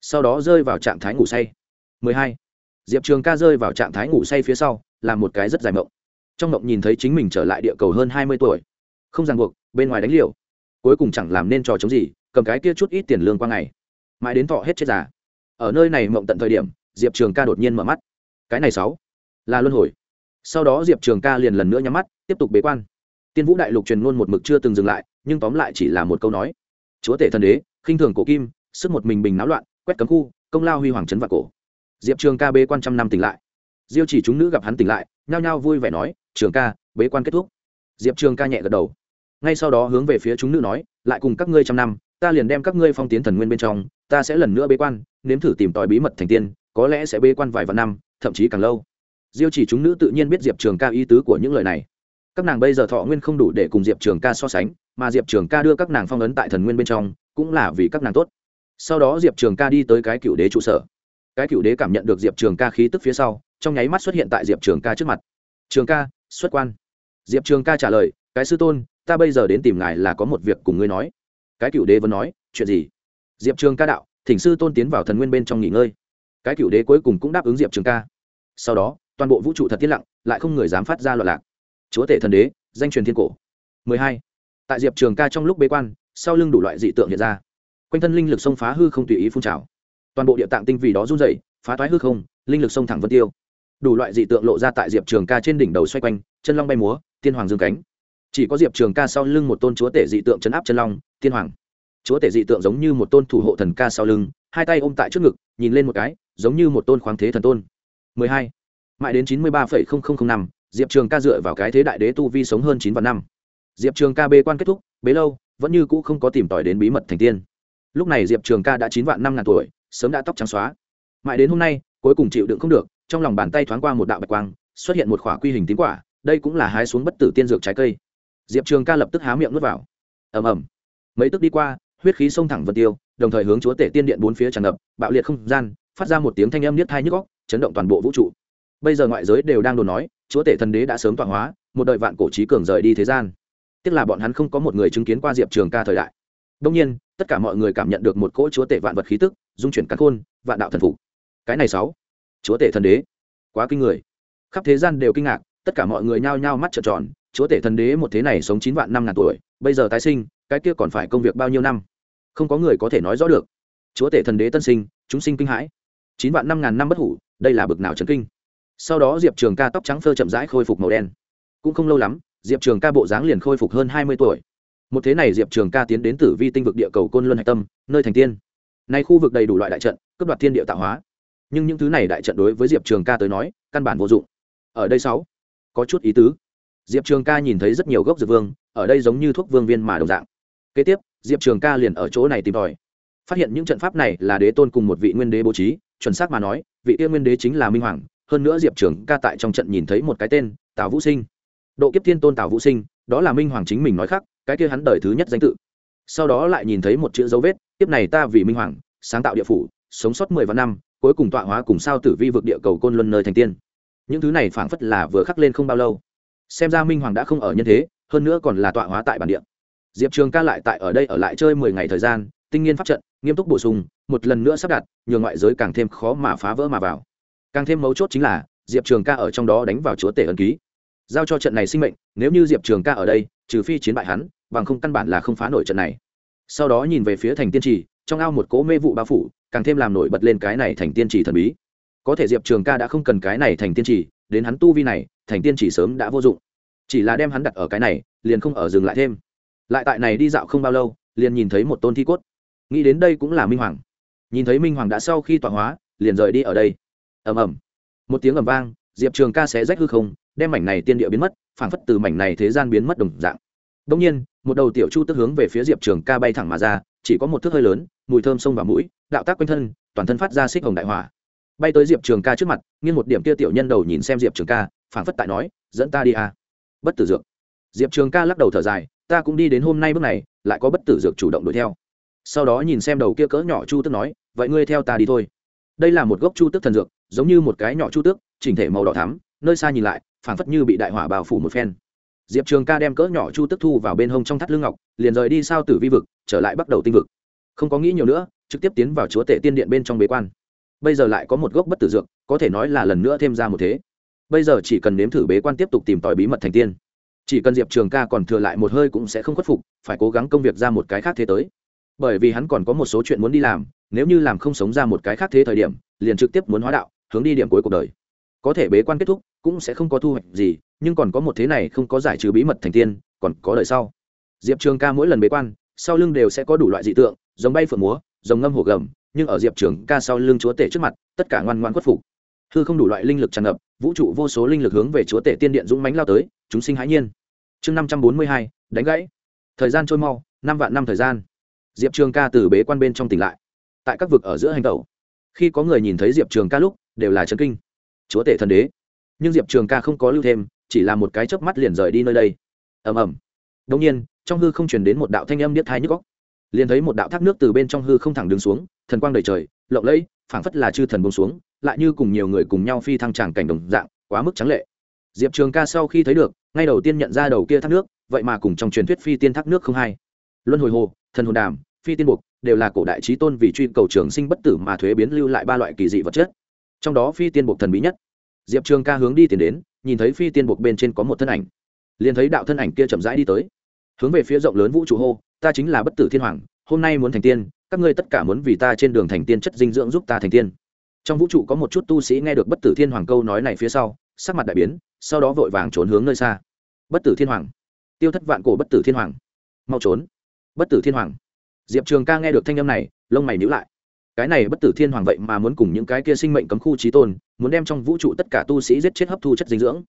sau đó rơi vào trạng thái ngủ say. 12. diệp trường ca rơi vào trạng thái ngủ say phía sau là một cái rất dài mộng. Trong mộng nhìn thấy chính mình trở lại địa cầu hơn hai mươi tuổi. Không ràng buộc, bên ngoài đánh liều cuối cùng chẳng làm nên trò chống gì, cầm cái kia chút ít tiền lương qua ngày. Mãi đến thọ hết chết già. Ở nơi này mộng tận thời điểm, diệp trường ca đột nhiên mở mắt. Cái này sáu, là luân hồi. Sau đó diệp trường ca liền lần nữa nhắm mắt, tiếp tục bế quan. Tiên vũ đại lục truyền ngôn một mực chưa từng dừng lại, nhưng tóm lại chỉ là một câu nói. Chúa tể thần đế, khinh thường cổ kim, sức một mình bình náo loạn, quét cấm khu, công lao huy hoàng trấn và cổ. Diệp trường ca bế quan trăm năm tỉnh lại. Diêu chỉ chúng nữ gặp hắn tỉnh lại, nhao nhao vui vẻ nói, trường ca, bế quan kết thúc. Diệp trường ca nhẹ gật đầu ngay sau đó hướng về phía chúng nữ nói, lại cùng các ngươi trăm năm, ta liền đem các ngươi phong tiến thần nguyên bên trong, ta sẽ lần nữa bế quan, nếm thử tìm tòi bí mật thành tiên, có lẽ sẽ bế quan vài vạn năm, thậm chí càng lâu. Diêu chỉ chúng nữ tự nhiên biết diệp trường ca ý tứ của những lời này. Các nàng bây giờ thọ nguyên không đủ để cùng diệp trường ca so sánh, mà diệp trường ca đưa các nàng phong ấn tại thần nguyên bên trong, cũng là vì các nàng tốt. Sau đó diệp trường ca đi tới cái cựu đế trụ sở. Cái cựu đế cảm nhận được diệp trường ca khí tức phía sau, trong nháy mắt xuất hiện tại diệp trường ca trước mặt. Trường ca, xuất quan. Diệp trường ca trả lời, cái sư tôn ta bây giờ đến tìm ngài là có một việc cùng ngươi nói. Cái cựu đế vẫn nói, chuyện gì? Diệp trường ca đạo, thỉnh sư tôn tiến vào thần nguyên bên trong nghỉ ngơi. Cái cựu đế cuối cùng cũng đáp ứng diệp trường ca. Sau đó, toàn bộ vũ trụ thật t lặng, lại không người dám phát ra loạn lạc. Chúa tể thần đế, danh truyền thiên cổ. 12. tại diệp trường ca trong lúc bế quan, sau lưng đủ loại dị tượng hiện ra. Quanh thân linh lực sông phá hư không tùy ý phun trào. Toàn bộ địa tạng tinh vì đó run dày phá toái hư không, linh lực sông thẳng vân tiêu. Đủ loại dị tượng lộ ra tại diệp trường ca trên đỉnh đầu xoay quanh, chân long bay múa, tiên hoàng dương cánh chỉ có diệp trường ca sau lưng một tôn chúa tể dị tượng chấn áp chân long tiên hoàng. Chúa tể dị tượng giống như một tôn thủ hộ thần ca sau lưng hai tay ôm tại trước ngực nhìn lên một cái giống như một tôn khoáng thế thần tôn. 12. mãi đến 93,0005, diệp trường ca dựa vào cái thế đại đế tu vi sống hơn chín vạn năm. Diệp trường ca bê quan kết thúc bế lâu vẫn như cũ không có tìm tòi đến bí mật thành tiên. Lúc này diệp trường ca đã chín vạn năm ngàn tuổi sớm đã tóc trắng xóa. Mãi đến hôm nay cuối cùng chịu đựng không được trong lòng bàn tay thoáng qua một đạo bạch quang xuất hiện một khỏa quy hình tím quả đây cũng là hái xuống bất tử tiên dược trái cây diệp trường ca lập tức há miệng nuốt vào. Ầm ầm. Mấy tức đi qua, huyết khí xông thẳng vân tiêu, đồng thời hướng chúa tể tiên điện bốn phía tràn ngập, bạo liệt không gian, phát ra một tiếng thanh âm niết thai nhức góc chấn động toàn bộ vũ trụ. Bây giờ ngoại giới đều đang đồn nói, chúa tể thần đế đã sớm tọa hóa, một đợi vạn cổ trí cường rời đi thế gian. Tức là bọn hắn không có một người chứng kiến qua diệp trường ca thời đại. Đông nhiên, tất cả mọi người cảm nhận được một cỗ chúa tể vạn vật khí tức, dung chuyển cắn khôn, vạn đạo thần phục. Cái này sáu. Chúa tể thần đế. Quá kinh người. Khắp thế gian đều kinh ngạc tất cả mọi người nhao nhao mắt trợn tròn, chúa tể thần đế một thế này sống chín vạn năm ngàn tuổi, bây giờ tái sinh, cái kia còn phải công việc bao nhiêu năm? Không có người có thể nói rõ được. Chúa tể thần đế tân sinh, chúng sinh kinh hãi. Chín vạn năm ngàn năm bất hủ, đây là bực nào trấn kinh. Sau đó diệp trường ca tóc trắng phơ chậm rãi khôi phục màu đen. Cũng không lâu lắm, diệp trường ca bộ dáng liền khôi phục hơn hai mươi tuổi. Một thế này diệp trường ca tiến đến tử vi tinh vực địa cầu côn luân hạch tâm, nơi thành tiên. Nay khu vực đầy đủ loại đại trận cấp đoạt thiên địa tạo hóa. Nhưng những thứ này đại trận đối với diệp trường ca tới nói, căn bản vô dụng. Ở đây sáu có chút ý tứ. Diệp trường ca nhìn thấy rất nhiều gốc dược vương, ở đây giống như thuốc vương viên mà đồng dạng. Kế tiếp, diệp trường ca liền ở chỗ này tìm tòi. Phát hiện những trận pháp này là đế tôn cùng một vị nguyên đế bố trí, chuẩn xác mà nói, vị tiên nguyên đế chính là minh hoàng, hơn nữa diệp trường ca tại trong trận nhìn thấy một cái tên, tào vũ sinh. Độ kiếp thiên tôn tào vũ sinh, đó là minh hoàng chính mình nói khác, cái kia hắn đời thứ nhất danh tự. Sau đó lại nhìn thấy một chữ dấu vết tiếp này ta vì minh hoàng, sáng tạo địa phủ, sống sót mười vạn năm, cuối cùng tọa hóa cùng sao tử vi vực địa cầu côn luân nơi thành tiên những thứ này phảng phất là vừa khắc lên không bao lâu. Xem ra minh hoàng đã không ở nhân thế, hơn nữa còn là tọa hóa tại bản địa. Diệp trường ca lại tại ở đây ở lại chơi mười ngày thời gian, tinh nghiên pháp trận, nghiêm túc bổ sung, một lần nữa sắp đặt nhường ngoại giới càng thêm khó mà phá vỡ mà vào. Càng thêm mấu chốt chính là, diệp trường ca ở trong đó đánh vào chúa tể ân ký. Giao cho trận này sinh mệnh, nếu như diệp trường ca ở đây, trừ phi chiến bại hắn, bằng không căn bản là không phá nổi trận này. Sau đó nhìn về phía thành tiên trì, trong ao một cố mê vụ bao phủ, càng thêm làm nổi bật lên cái này thành tiên trì thần bí có thể diệp trường ca đã không cần cái này thành tiên trì đến hắn tu vi này, thành tiên trì sớm đã vô dụng. Chỉ là đem hắn đặt ở cái này, liền không ở dừng lại thêm. Lại tại này đi dạo không bao lâu, liền nhìn thấy một tôn thi cốt. Nghĩ đến đây cũng là minh hoàng. Nhìn thấy minh hoàng đã sau khi tọa hóa, liền rời đi ở đây. Ầm ầm. Một tiếng ầm vang, diệp trường ca sẽ rách hư không, đem mảnh này tiên địa biến mất, phảng phất từ mảnh này thế gian biến mất đồng dạng. Đông nhiên, một đầu tiểu chu tức hướng về phía diệp trường ca bay thẳng mà ra, chỉ có một thước hơi lớn, mùi thơm sông vào mũi, đạo tác quanh thân, toàn thân phát ra xích hồng đại hỏa bay tới diệp trường ca trước mặt nghiêng một điểm kia tiểu nhân đầu nhìn xem diệp trường ca phảng phất tại nói dẫn ta đi à. bất tử dược diệp trường ca lắc đầu thở dài ta cũng đi đến hôm nay bước này lại có bất tử dược chủ động đuổi theo sau đó nhìn xem đầu kia cỡ nhỏ chu tức nói vậy ngươi theo ta đi thôi đây là một gốc chu tức thần dược giống như một cái nhỏ chu tước chỉnh thể màu đỏ thắm nơi xa nhìn lại phảng phất như bị đại hỏa bào phủ một phen diệp trường ca đem cỡ nhỏ chu tức thu vào bên hông trong thắt lưng ngọc liền rời đi sao tử vi vực trở lại bắt đầu tinh vực không có nghĩ nhiều nữa trực tiếp tiến vào chúa tể tiên điện bên trong bế quan bây giờ lại có một gốc bất tử dược, có thể nói là lần nữa thêm ra một thế. Bây giờ chỉ cần nếm thử bế quan tiếp tục tìm tòi bí mật thành tiên. Chỉ cần diệp trường ca còn thừa lại một hơi cũng sẽ không khuất phục, phải cố gắng công việc ra một cái khác thế tới. Bởi vì hắn còn có một số chuyện muốn đi làm, nếu như làm không sống ra một cái khác thế thời điểm, liền trực tiếp muốn hóa đạo, hướng đi điểm cuối cuộc đời. Có thể bế quan kết thúc, cũng sẽ không có thu hoạch gì, nhưng còn có một thế này không có giải trừ bí mật thành tiên, còn có đời sau. Diệp trường ca mỗi lần bế quan, sau lưng đều sẽ có đủ loại dị tượng, giống bay phượng múa, giống ngâm hổ gầm nhưng ở diệp trường ca sau lưng chúa tể trước mặt, tất cả ngoan ngoan khuất phục. Hư không đủ loại linh lực tràn ngập, vũ trụ vô số linh lực hướng về chúa tể tiên điện dũng mánh lao tới, chúng sinh hãi nhiên. Chương năm trăm bốn mươi hai, đánh gãy. Thời gian trôi mau, năm vạn năm thời gian. Diệp trường ca từ bế quan bên trong tỉnh lại. Tại các vực ở giữa hành tẩu, khi có người nhìn thấy diệp trường ca lúc, đều là trấn kinh. Chúa tể thần đế. Nhưng diệp trường ca không có lưu thêm, chỉ là một cái chớp mắt liền rời đi nơi đây. Ầm ầm. Đông nhiên, trong hư không chuyển đến một đạo thanh âm niết thái nhức góc liền thấy một đạo thác nước từ bên trong hư không thẳng đứng xuống, thần quang đầy trời, lộng lẫy, phảng phất là chư thần bông xuống, lại như cùng nhiều người cùng nhau phi thăng tràng cảnh đồng dạng, quá mức trắng lệ. Diệp trường ca sau khi thấy được, ngay đầu tiên nhận ra đầu kia thác nước, vậy mà cùng trong truyền thuyết phi tiên thác nước không hay. Luân hồi hồ, thần hồn đàm, phi tiên buộc đều là cổ đại trí tôn vì truy cầu trường sinh bất tử mà thuế biến lưu lại ba loại kỳ dị vật chất. Trong đó phi tiên buộc thần bí nhất. Diệp trường ca hướng đi tiền đến, nhìn thấy phi tiên buộc bên trên có một thân ảnh. Liền thấy đạo thân ảnh kia chậm rãi đi tới. Hướng về phía rộng lớn vũ trụ hô ta chính là bất tử thiên hoàng, hôm nay muốn thành tiên, các ngươi tất cả muốn vì ta trên đường thành tiên chất dinh dưỡng giúp ta thành tiên. Trong vũ trụ có một chút tu sĩ nghe được bất tử thiên hoàng câu nói này phía sau, sắc mặt đại biến, sau đó vội vàng trốn hướng nơi xa. Bất tử thiên hoàng. Tiêu thất vạn cổ bất tử thiên hoàng. Mau trốn. Bất tử thiên hoàng. Diệp trường ca nghe được thanh âm này, lông mày nhữ lại. Cái này bất tử thiên hoàng vậy mà muốn cùng những cái kia sinh mệnh cấm khu trí tôn, muốn đem trong vũ trụ tất cả tu sĩ giết chết hấp thu chất dinh dưỡng.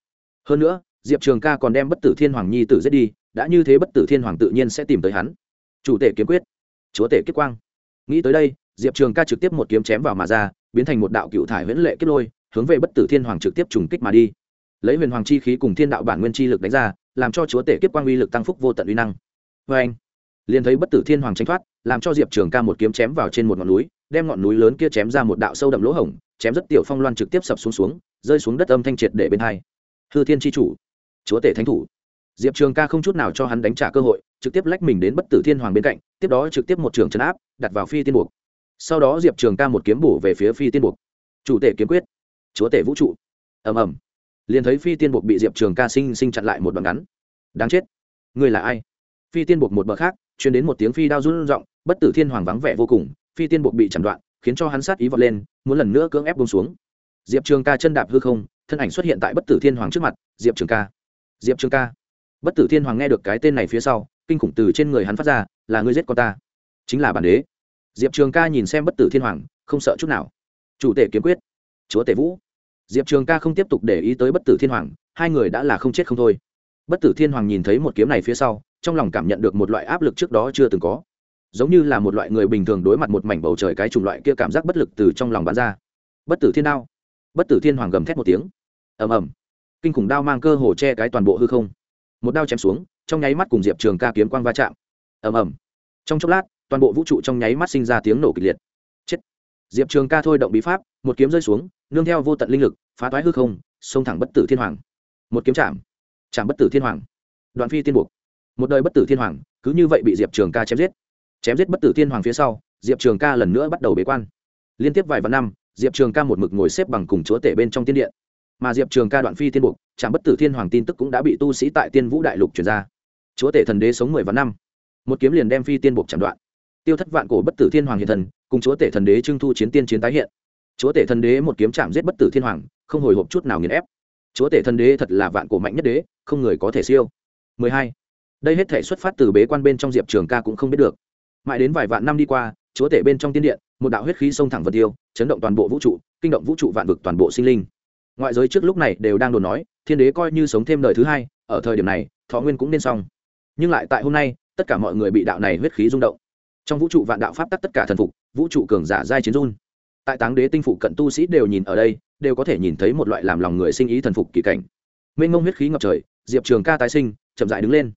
Hơn nữa, diệp trường ca còn đem bất tử thiên hoàng nhi tử giết đi, đã như thế bất tử thiên hoàng tự nhiên sẽ tìm tới hắn chủ tể kiếm quyết. Chúa tể kiếp quang. Nghĩ tới đây, diệp trường ca trực tiếp một kiếm chém vào mà ra, biến thành một đạo cựu thải huyễn lệ kết lôi, hướng về bất tử thiên hoàng trực tiếp trùng kích mà đi. Lấy huyền hoàng chi khí cùng thiên đạo bản nguyên chi lực đánh ra, làm cho chúa tể kiếp quang uy lực tăng phúc vô tận uy năng. Vê anh, liền thấy bất tử thiên hoàng tranh thoát, làm cho diệp trường ca một kiếm chém vào trên một ngọn núi, đem ngọn núi lớn kia chém ra một đạo sâu đậm lỗ hổng, chém rất tiểu phong loan trực tiếp sập xuống xuống, rơi xuống đất âm thanh triệt để bên hai. Hư thiên tri chủ, chúa tể thánh thủ diệp trường ca không chút nào cho hắn đánh trả cơ hội, trực tiếp lách mình đến bất tử thiên hoàng bên cạnh, tiếp đó trực tiếp một trường chấn áp, đặt vào phi tiên buộc. Sau đó diệp trường ca một kiếm bổ về phía phi tiên buộc. Chủ tể kiếm quyết. Chúa tể vũ trụ. Ầm ầm. Liền thấy phi tiên buộc bị diệp trường ca sinh sinh chặn lại một đoạn ngắn. Đáng chết. Người là ai? Phi tiên buộc một bậc khác chuyển đến một tiếng phi đao run r i n g bất tử thiên hoàng vắng vẻ vô cùng, phi tiên buộc bị chặn đoạn, khiến cho hắn sát ý vọt lên, muốn lần nữa cưỡng ép bông xuống. Diệp trường ca chân đạp hư không, thân ảnh xuất hiện tại bất tử thiên hoàng trước mặt, diệp trường ca. Diệp trường ca bất tử thiên hoàng nghe được cái tên này phía sau, kinh khủng từ trên người hắn phát ra, là ngươi giết con ta. Chính là bản đế. Diệp trường ca nhìn xem bất tử thiên hoàng, không sợ chút nào. Chủ tể kiếm quyết, chúa tể vũ. Diệp trường ca không tiếp tục để ý tới bất tử thiên hoàng, hai người đã là không chết không thôi. Bất tử thiên hoàng nhìn thấy một kiếm này phía sau, trong lòng cảm nhận được một loại áp lực trước đó chưa từng có. Giống như là một loại người bình thường đối mặt một mảnh bầu trời cái chủng loại kia cảm giác bất lực từ trong lòng bắn ra. Bất tử thiên đao. Bất tử thiên hoàng gầm thét một tiếng. Ầm ầm. Kinh khủng đao mang cơ hồ che cái toàn bộ hư không một đao chém xuống, trong nháy mắt cùng diệp trường ca kiếm quang va chạm. Ầm ầm. Trong chốc lát, toàn bộ vũ trụ trong nháy mắt sinh ra tiếng nổ kịch liệt. Chết. Diệp trường ca thôi động bí pháp, một kiếm rơi xuống, nương theo vô tận linh lực, phá toái hư không, xông thẳng bất tử thiên hoàng. Một kiếm chạm. Chạm bất tử thiên hoàng. Đoạn phi tiên buộc. Một đời bất tử thiên hoàng, cứ như vậy bị diệp trường ca chém giết. Chém giết bất tử thiên hoàng phía sau, diệp trường ca lần nữa bắt đầu bế quan. Liên tiếp vài vạn năm, diệp trường ca một mực ngồi xếp bằng cùng chúa tể bên trong tiên điện mà diệp trường ca đoạn phi tiên buộc chạm bất tử thiên hoàng tin tức cũng đã bị tu sĩ tại tiên vũ đại lục truyền ra. Chúa tể thần đế sống mười vạn năm. Một kiếm liền đem phi tiên buộc chạm đoạn. Tiêu thất vạn cổ bất tử thiên hoàng hiện thần, cùng chúa tể thần đế trưng thu chiến tiên chiến tái hiện. Chúa tể thần đế một kiếm chạm giết bất tử thiên hoàng, không hồi hộp chút nào nghiền ép. Chúa tể thần đế thật là vạn cổ mạnh nhất đế, không người có thể siêu. 12. đây hết thể xuất phát từ bế quan bên trong diệp trường ca cũng không biết được. Mãi đến vài vạn năm đi qua, chúa tể bên trong tiên điện, một đạo huyết khí sông thẳng vật tiêu, chấn động toàn bộ vũ trụ, kinh động vũ trụ vạn vực toàn bộ sinh linh ngoại giới trước lúc này đều đang đồn nói, thiên đế coi như sống thêm đời thứ hai, ở thời điểm này, thọ nguyên cũng nên xong. Nhưng lại tại hôm nay, tất cả mọi người bị đạo này huyết khí rung động. Trong vũ trụ vạn đạo pháp tắc tất cả thần phục, vũ trụ cường giả giai chiến run. Tại táng đế tinh phụ cận tu sĩ đều nhìn ở đây, đều có thể nhìn thấy một loại làm lòng người sinh ý thần phục kỳ cảnh. Mênh ngông huyết khí ngập trời, diệp trường ca tái sinh, chậm dại đứng lên.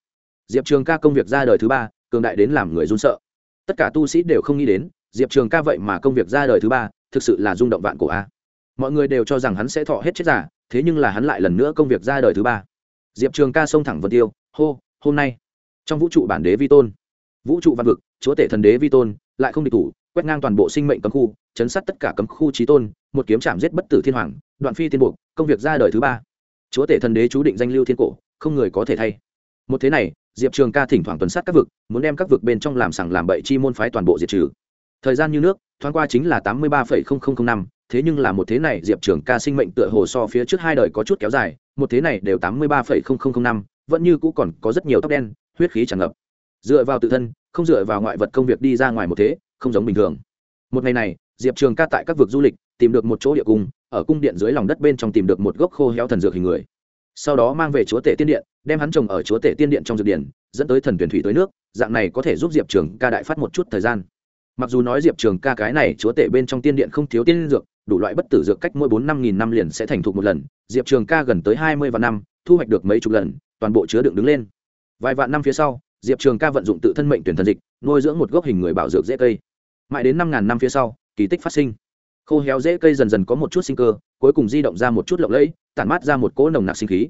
Diệp trường ca công việc ra đời thứ ba, cường đại đến làm người run sợ. Tất cả tu sĩ đều không nghĩ đến, diệp trường ca vậy mà công việc ra đời thứ ba, thực sự là rung động vạn cổ a mọi người đều cho rằng hắn sẽ thọ hết chết giả, thế nhưng là hắn lại lần nữa công việc ra đời thứ ba. Diệp trường ca xông thẳng vân tiêu, hô, hôm nay, trong vũ trụ bản đế vi tôn, vũ trụ văn vực, chúa tể thần đế vi tôn, lại không địch thủ, quét ngang toàn bộ sinh mệnh cấm khu, chấn sát tất cả cấm khu trí tôn, một kiếm chạm giết bất tử thiên hoàng, đoạn phi tiên buộc công việc ra đời thứ ba. Chúa tể thần đế chú định danh lưu thiên cổ, không người có thể thay. Một thế này, diệp trường ca thỉnh thoảng tuần sát các vực, muốn đem các vực bên trong làm sẳng làm bậy chi môn phái toàn bộ diệt trừ. Thời gian như nước, thoáng qua chính là tám mươi ba năm thế nhưng là một thế này, diệp trường ca sinh mệnh tựa hồ so phía trước hai đời có chút kéo dài, một thế này đều tám mươi ba năm, vẫn như cũ còn có rất nhiều tóc đen, huyết khí tràn ngập. Dựa vào tự thân, không dựa vào ngoại vật công việc đi ra ngoài một thế, không giống bình thường. Một ngày này, diệp trường ca tại các vực du lịch, tìm được một chỗ địa cung, ở cung điện dưới lòng đất bên trong tìm được một gốc khô héo thần dược hình người. Sau đó mang về chúa tể tiên điện, đem hắn trồng ở chúa tể tiên điện trong dược điện dẫn tới thần tuyển thủy tới nước, dạng này có thể giúp diệp trường ca đại phát một chút thời gian mặc dù nói diệp trường ca cái này chúa tể bên trong tiên điện không thiếu tiên dược, đủ loại bất tử dược cách mỗi bốn năm nghìn năm liền sẽ thành thục một lần, diệp trường ca gần tới hai mươi vạn năm, thu hoạch được mấy chục lần, toàn bộ chứa đựng đứng lên. Vài vạn năm phía sau, diệp trường ca vận dụng tự thân mệnh tuyển thần dịch, nuôi dưỡng một gốc hình người bảo dược dễ cây. Mãi đến năm ngàn năm phía sau, kỳ tích phát sinh. Khô héo dễ cây dần dần có một chút sinh cơ, cuối cùng di động ra một chút lộng lẫy, tản mát ra một cỗ nồng nặc sinh khí.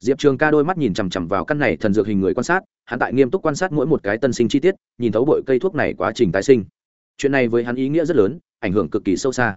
Diệp trường ca đôi mắt nhìn chằm chằm vào căn này thần dược hình người quan sát, hắn tại nghiêm túc quan sát mỗi một cái tân sinh chi tiết, nhìn thấu bội cây thuốc này quá trình tái sinh chuyện này với hắn ý nghĩa rất lớn ảnh hưởng cực kỳ sâu xa.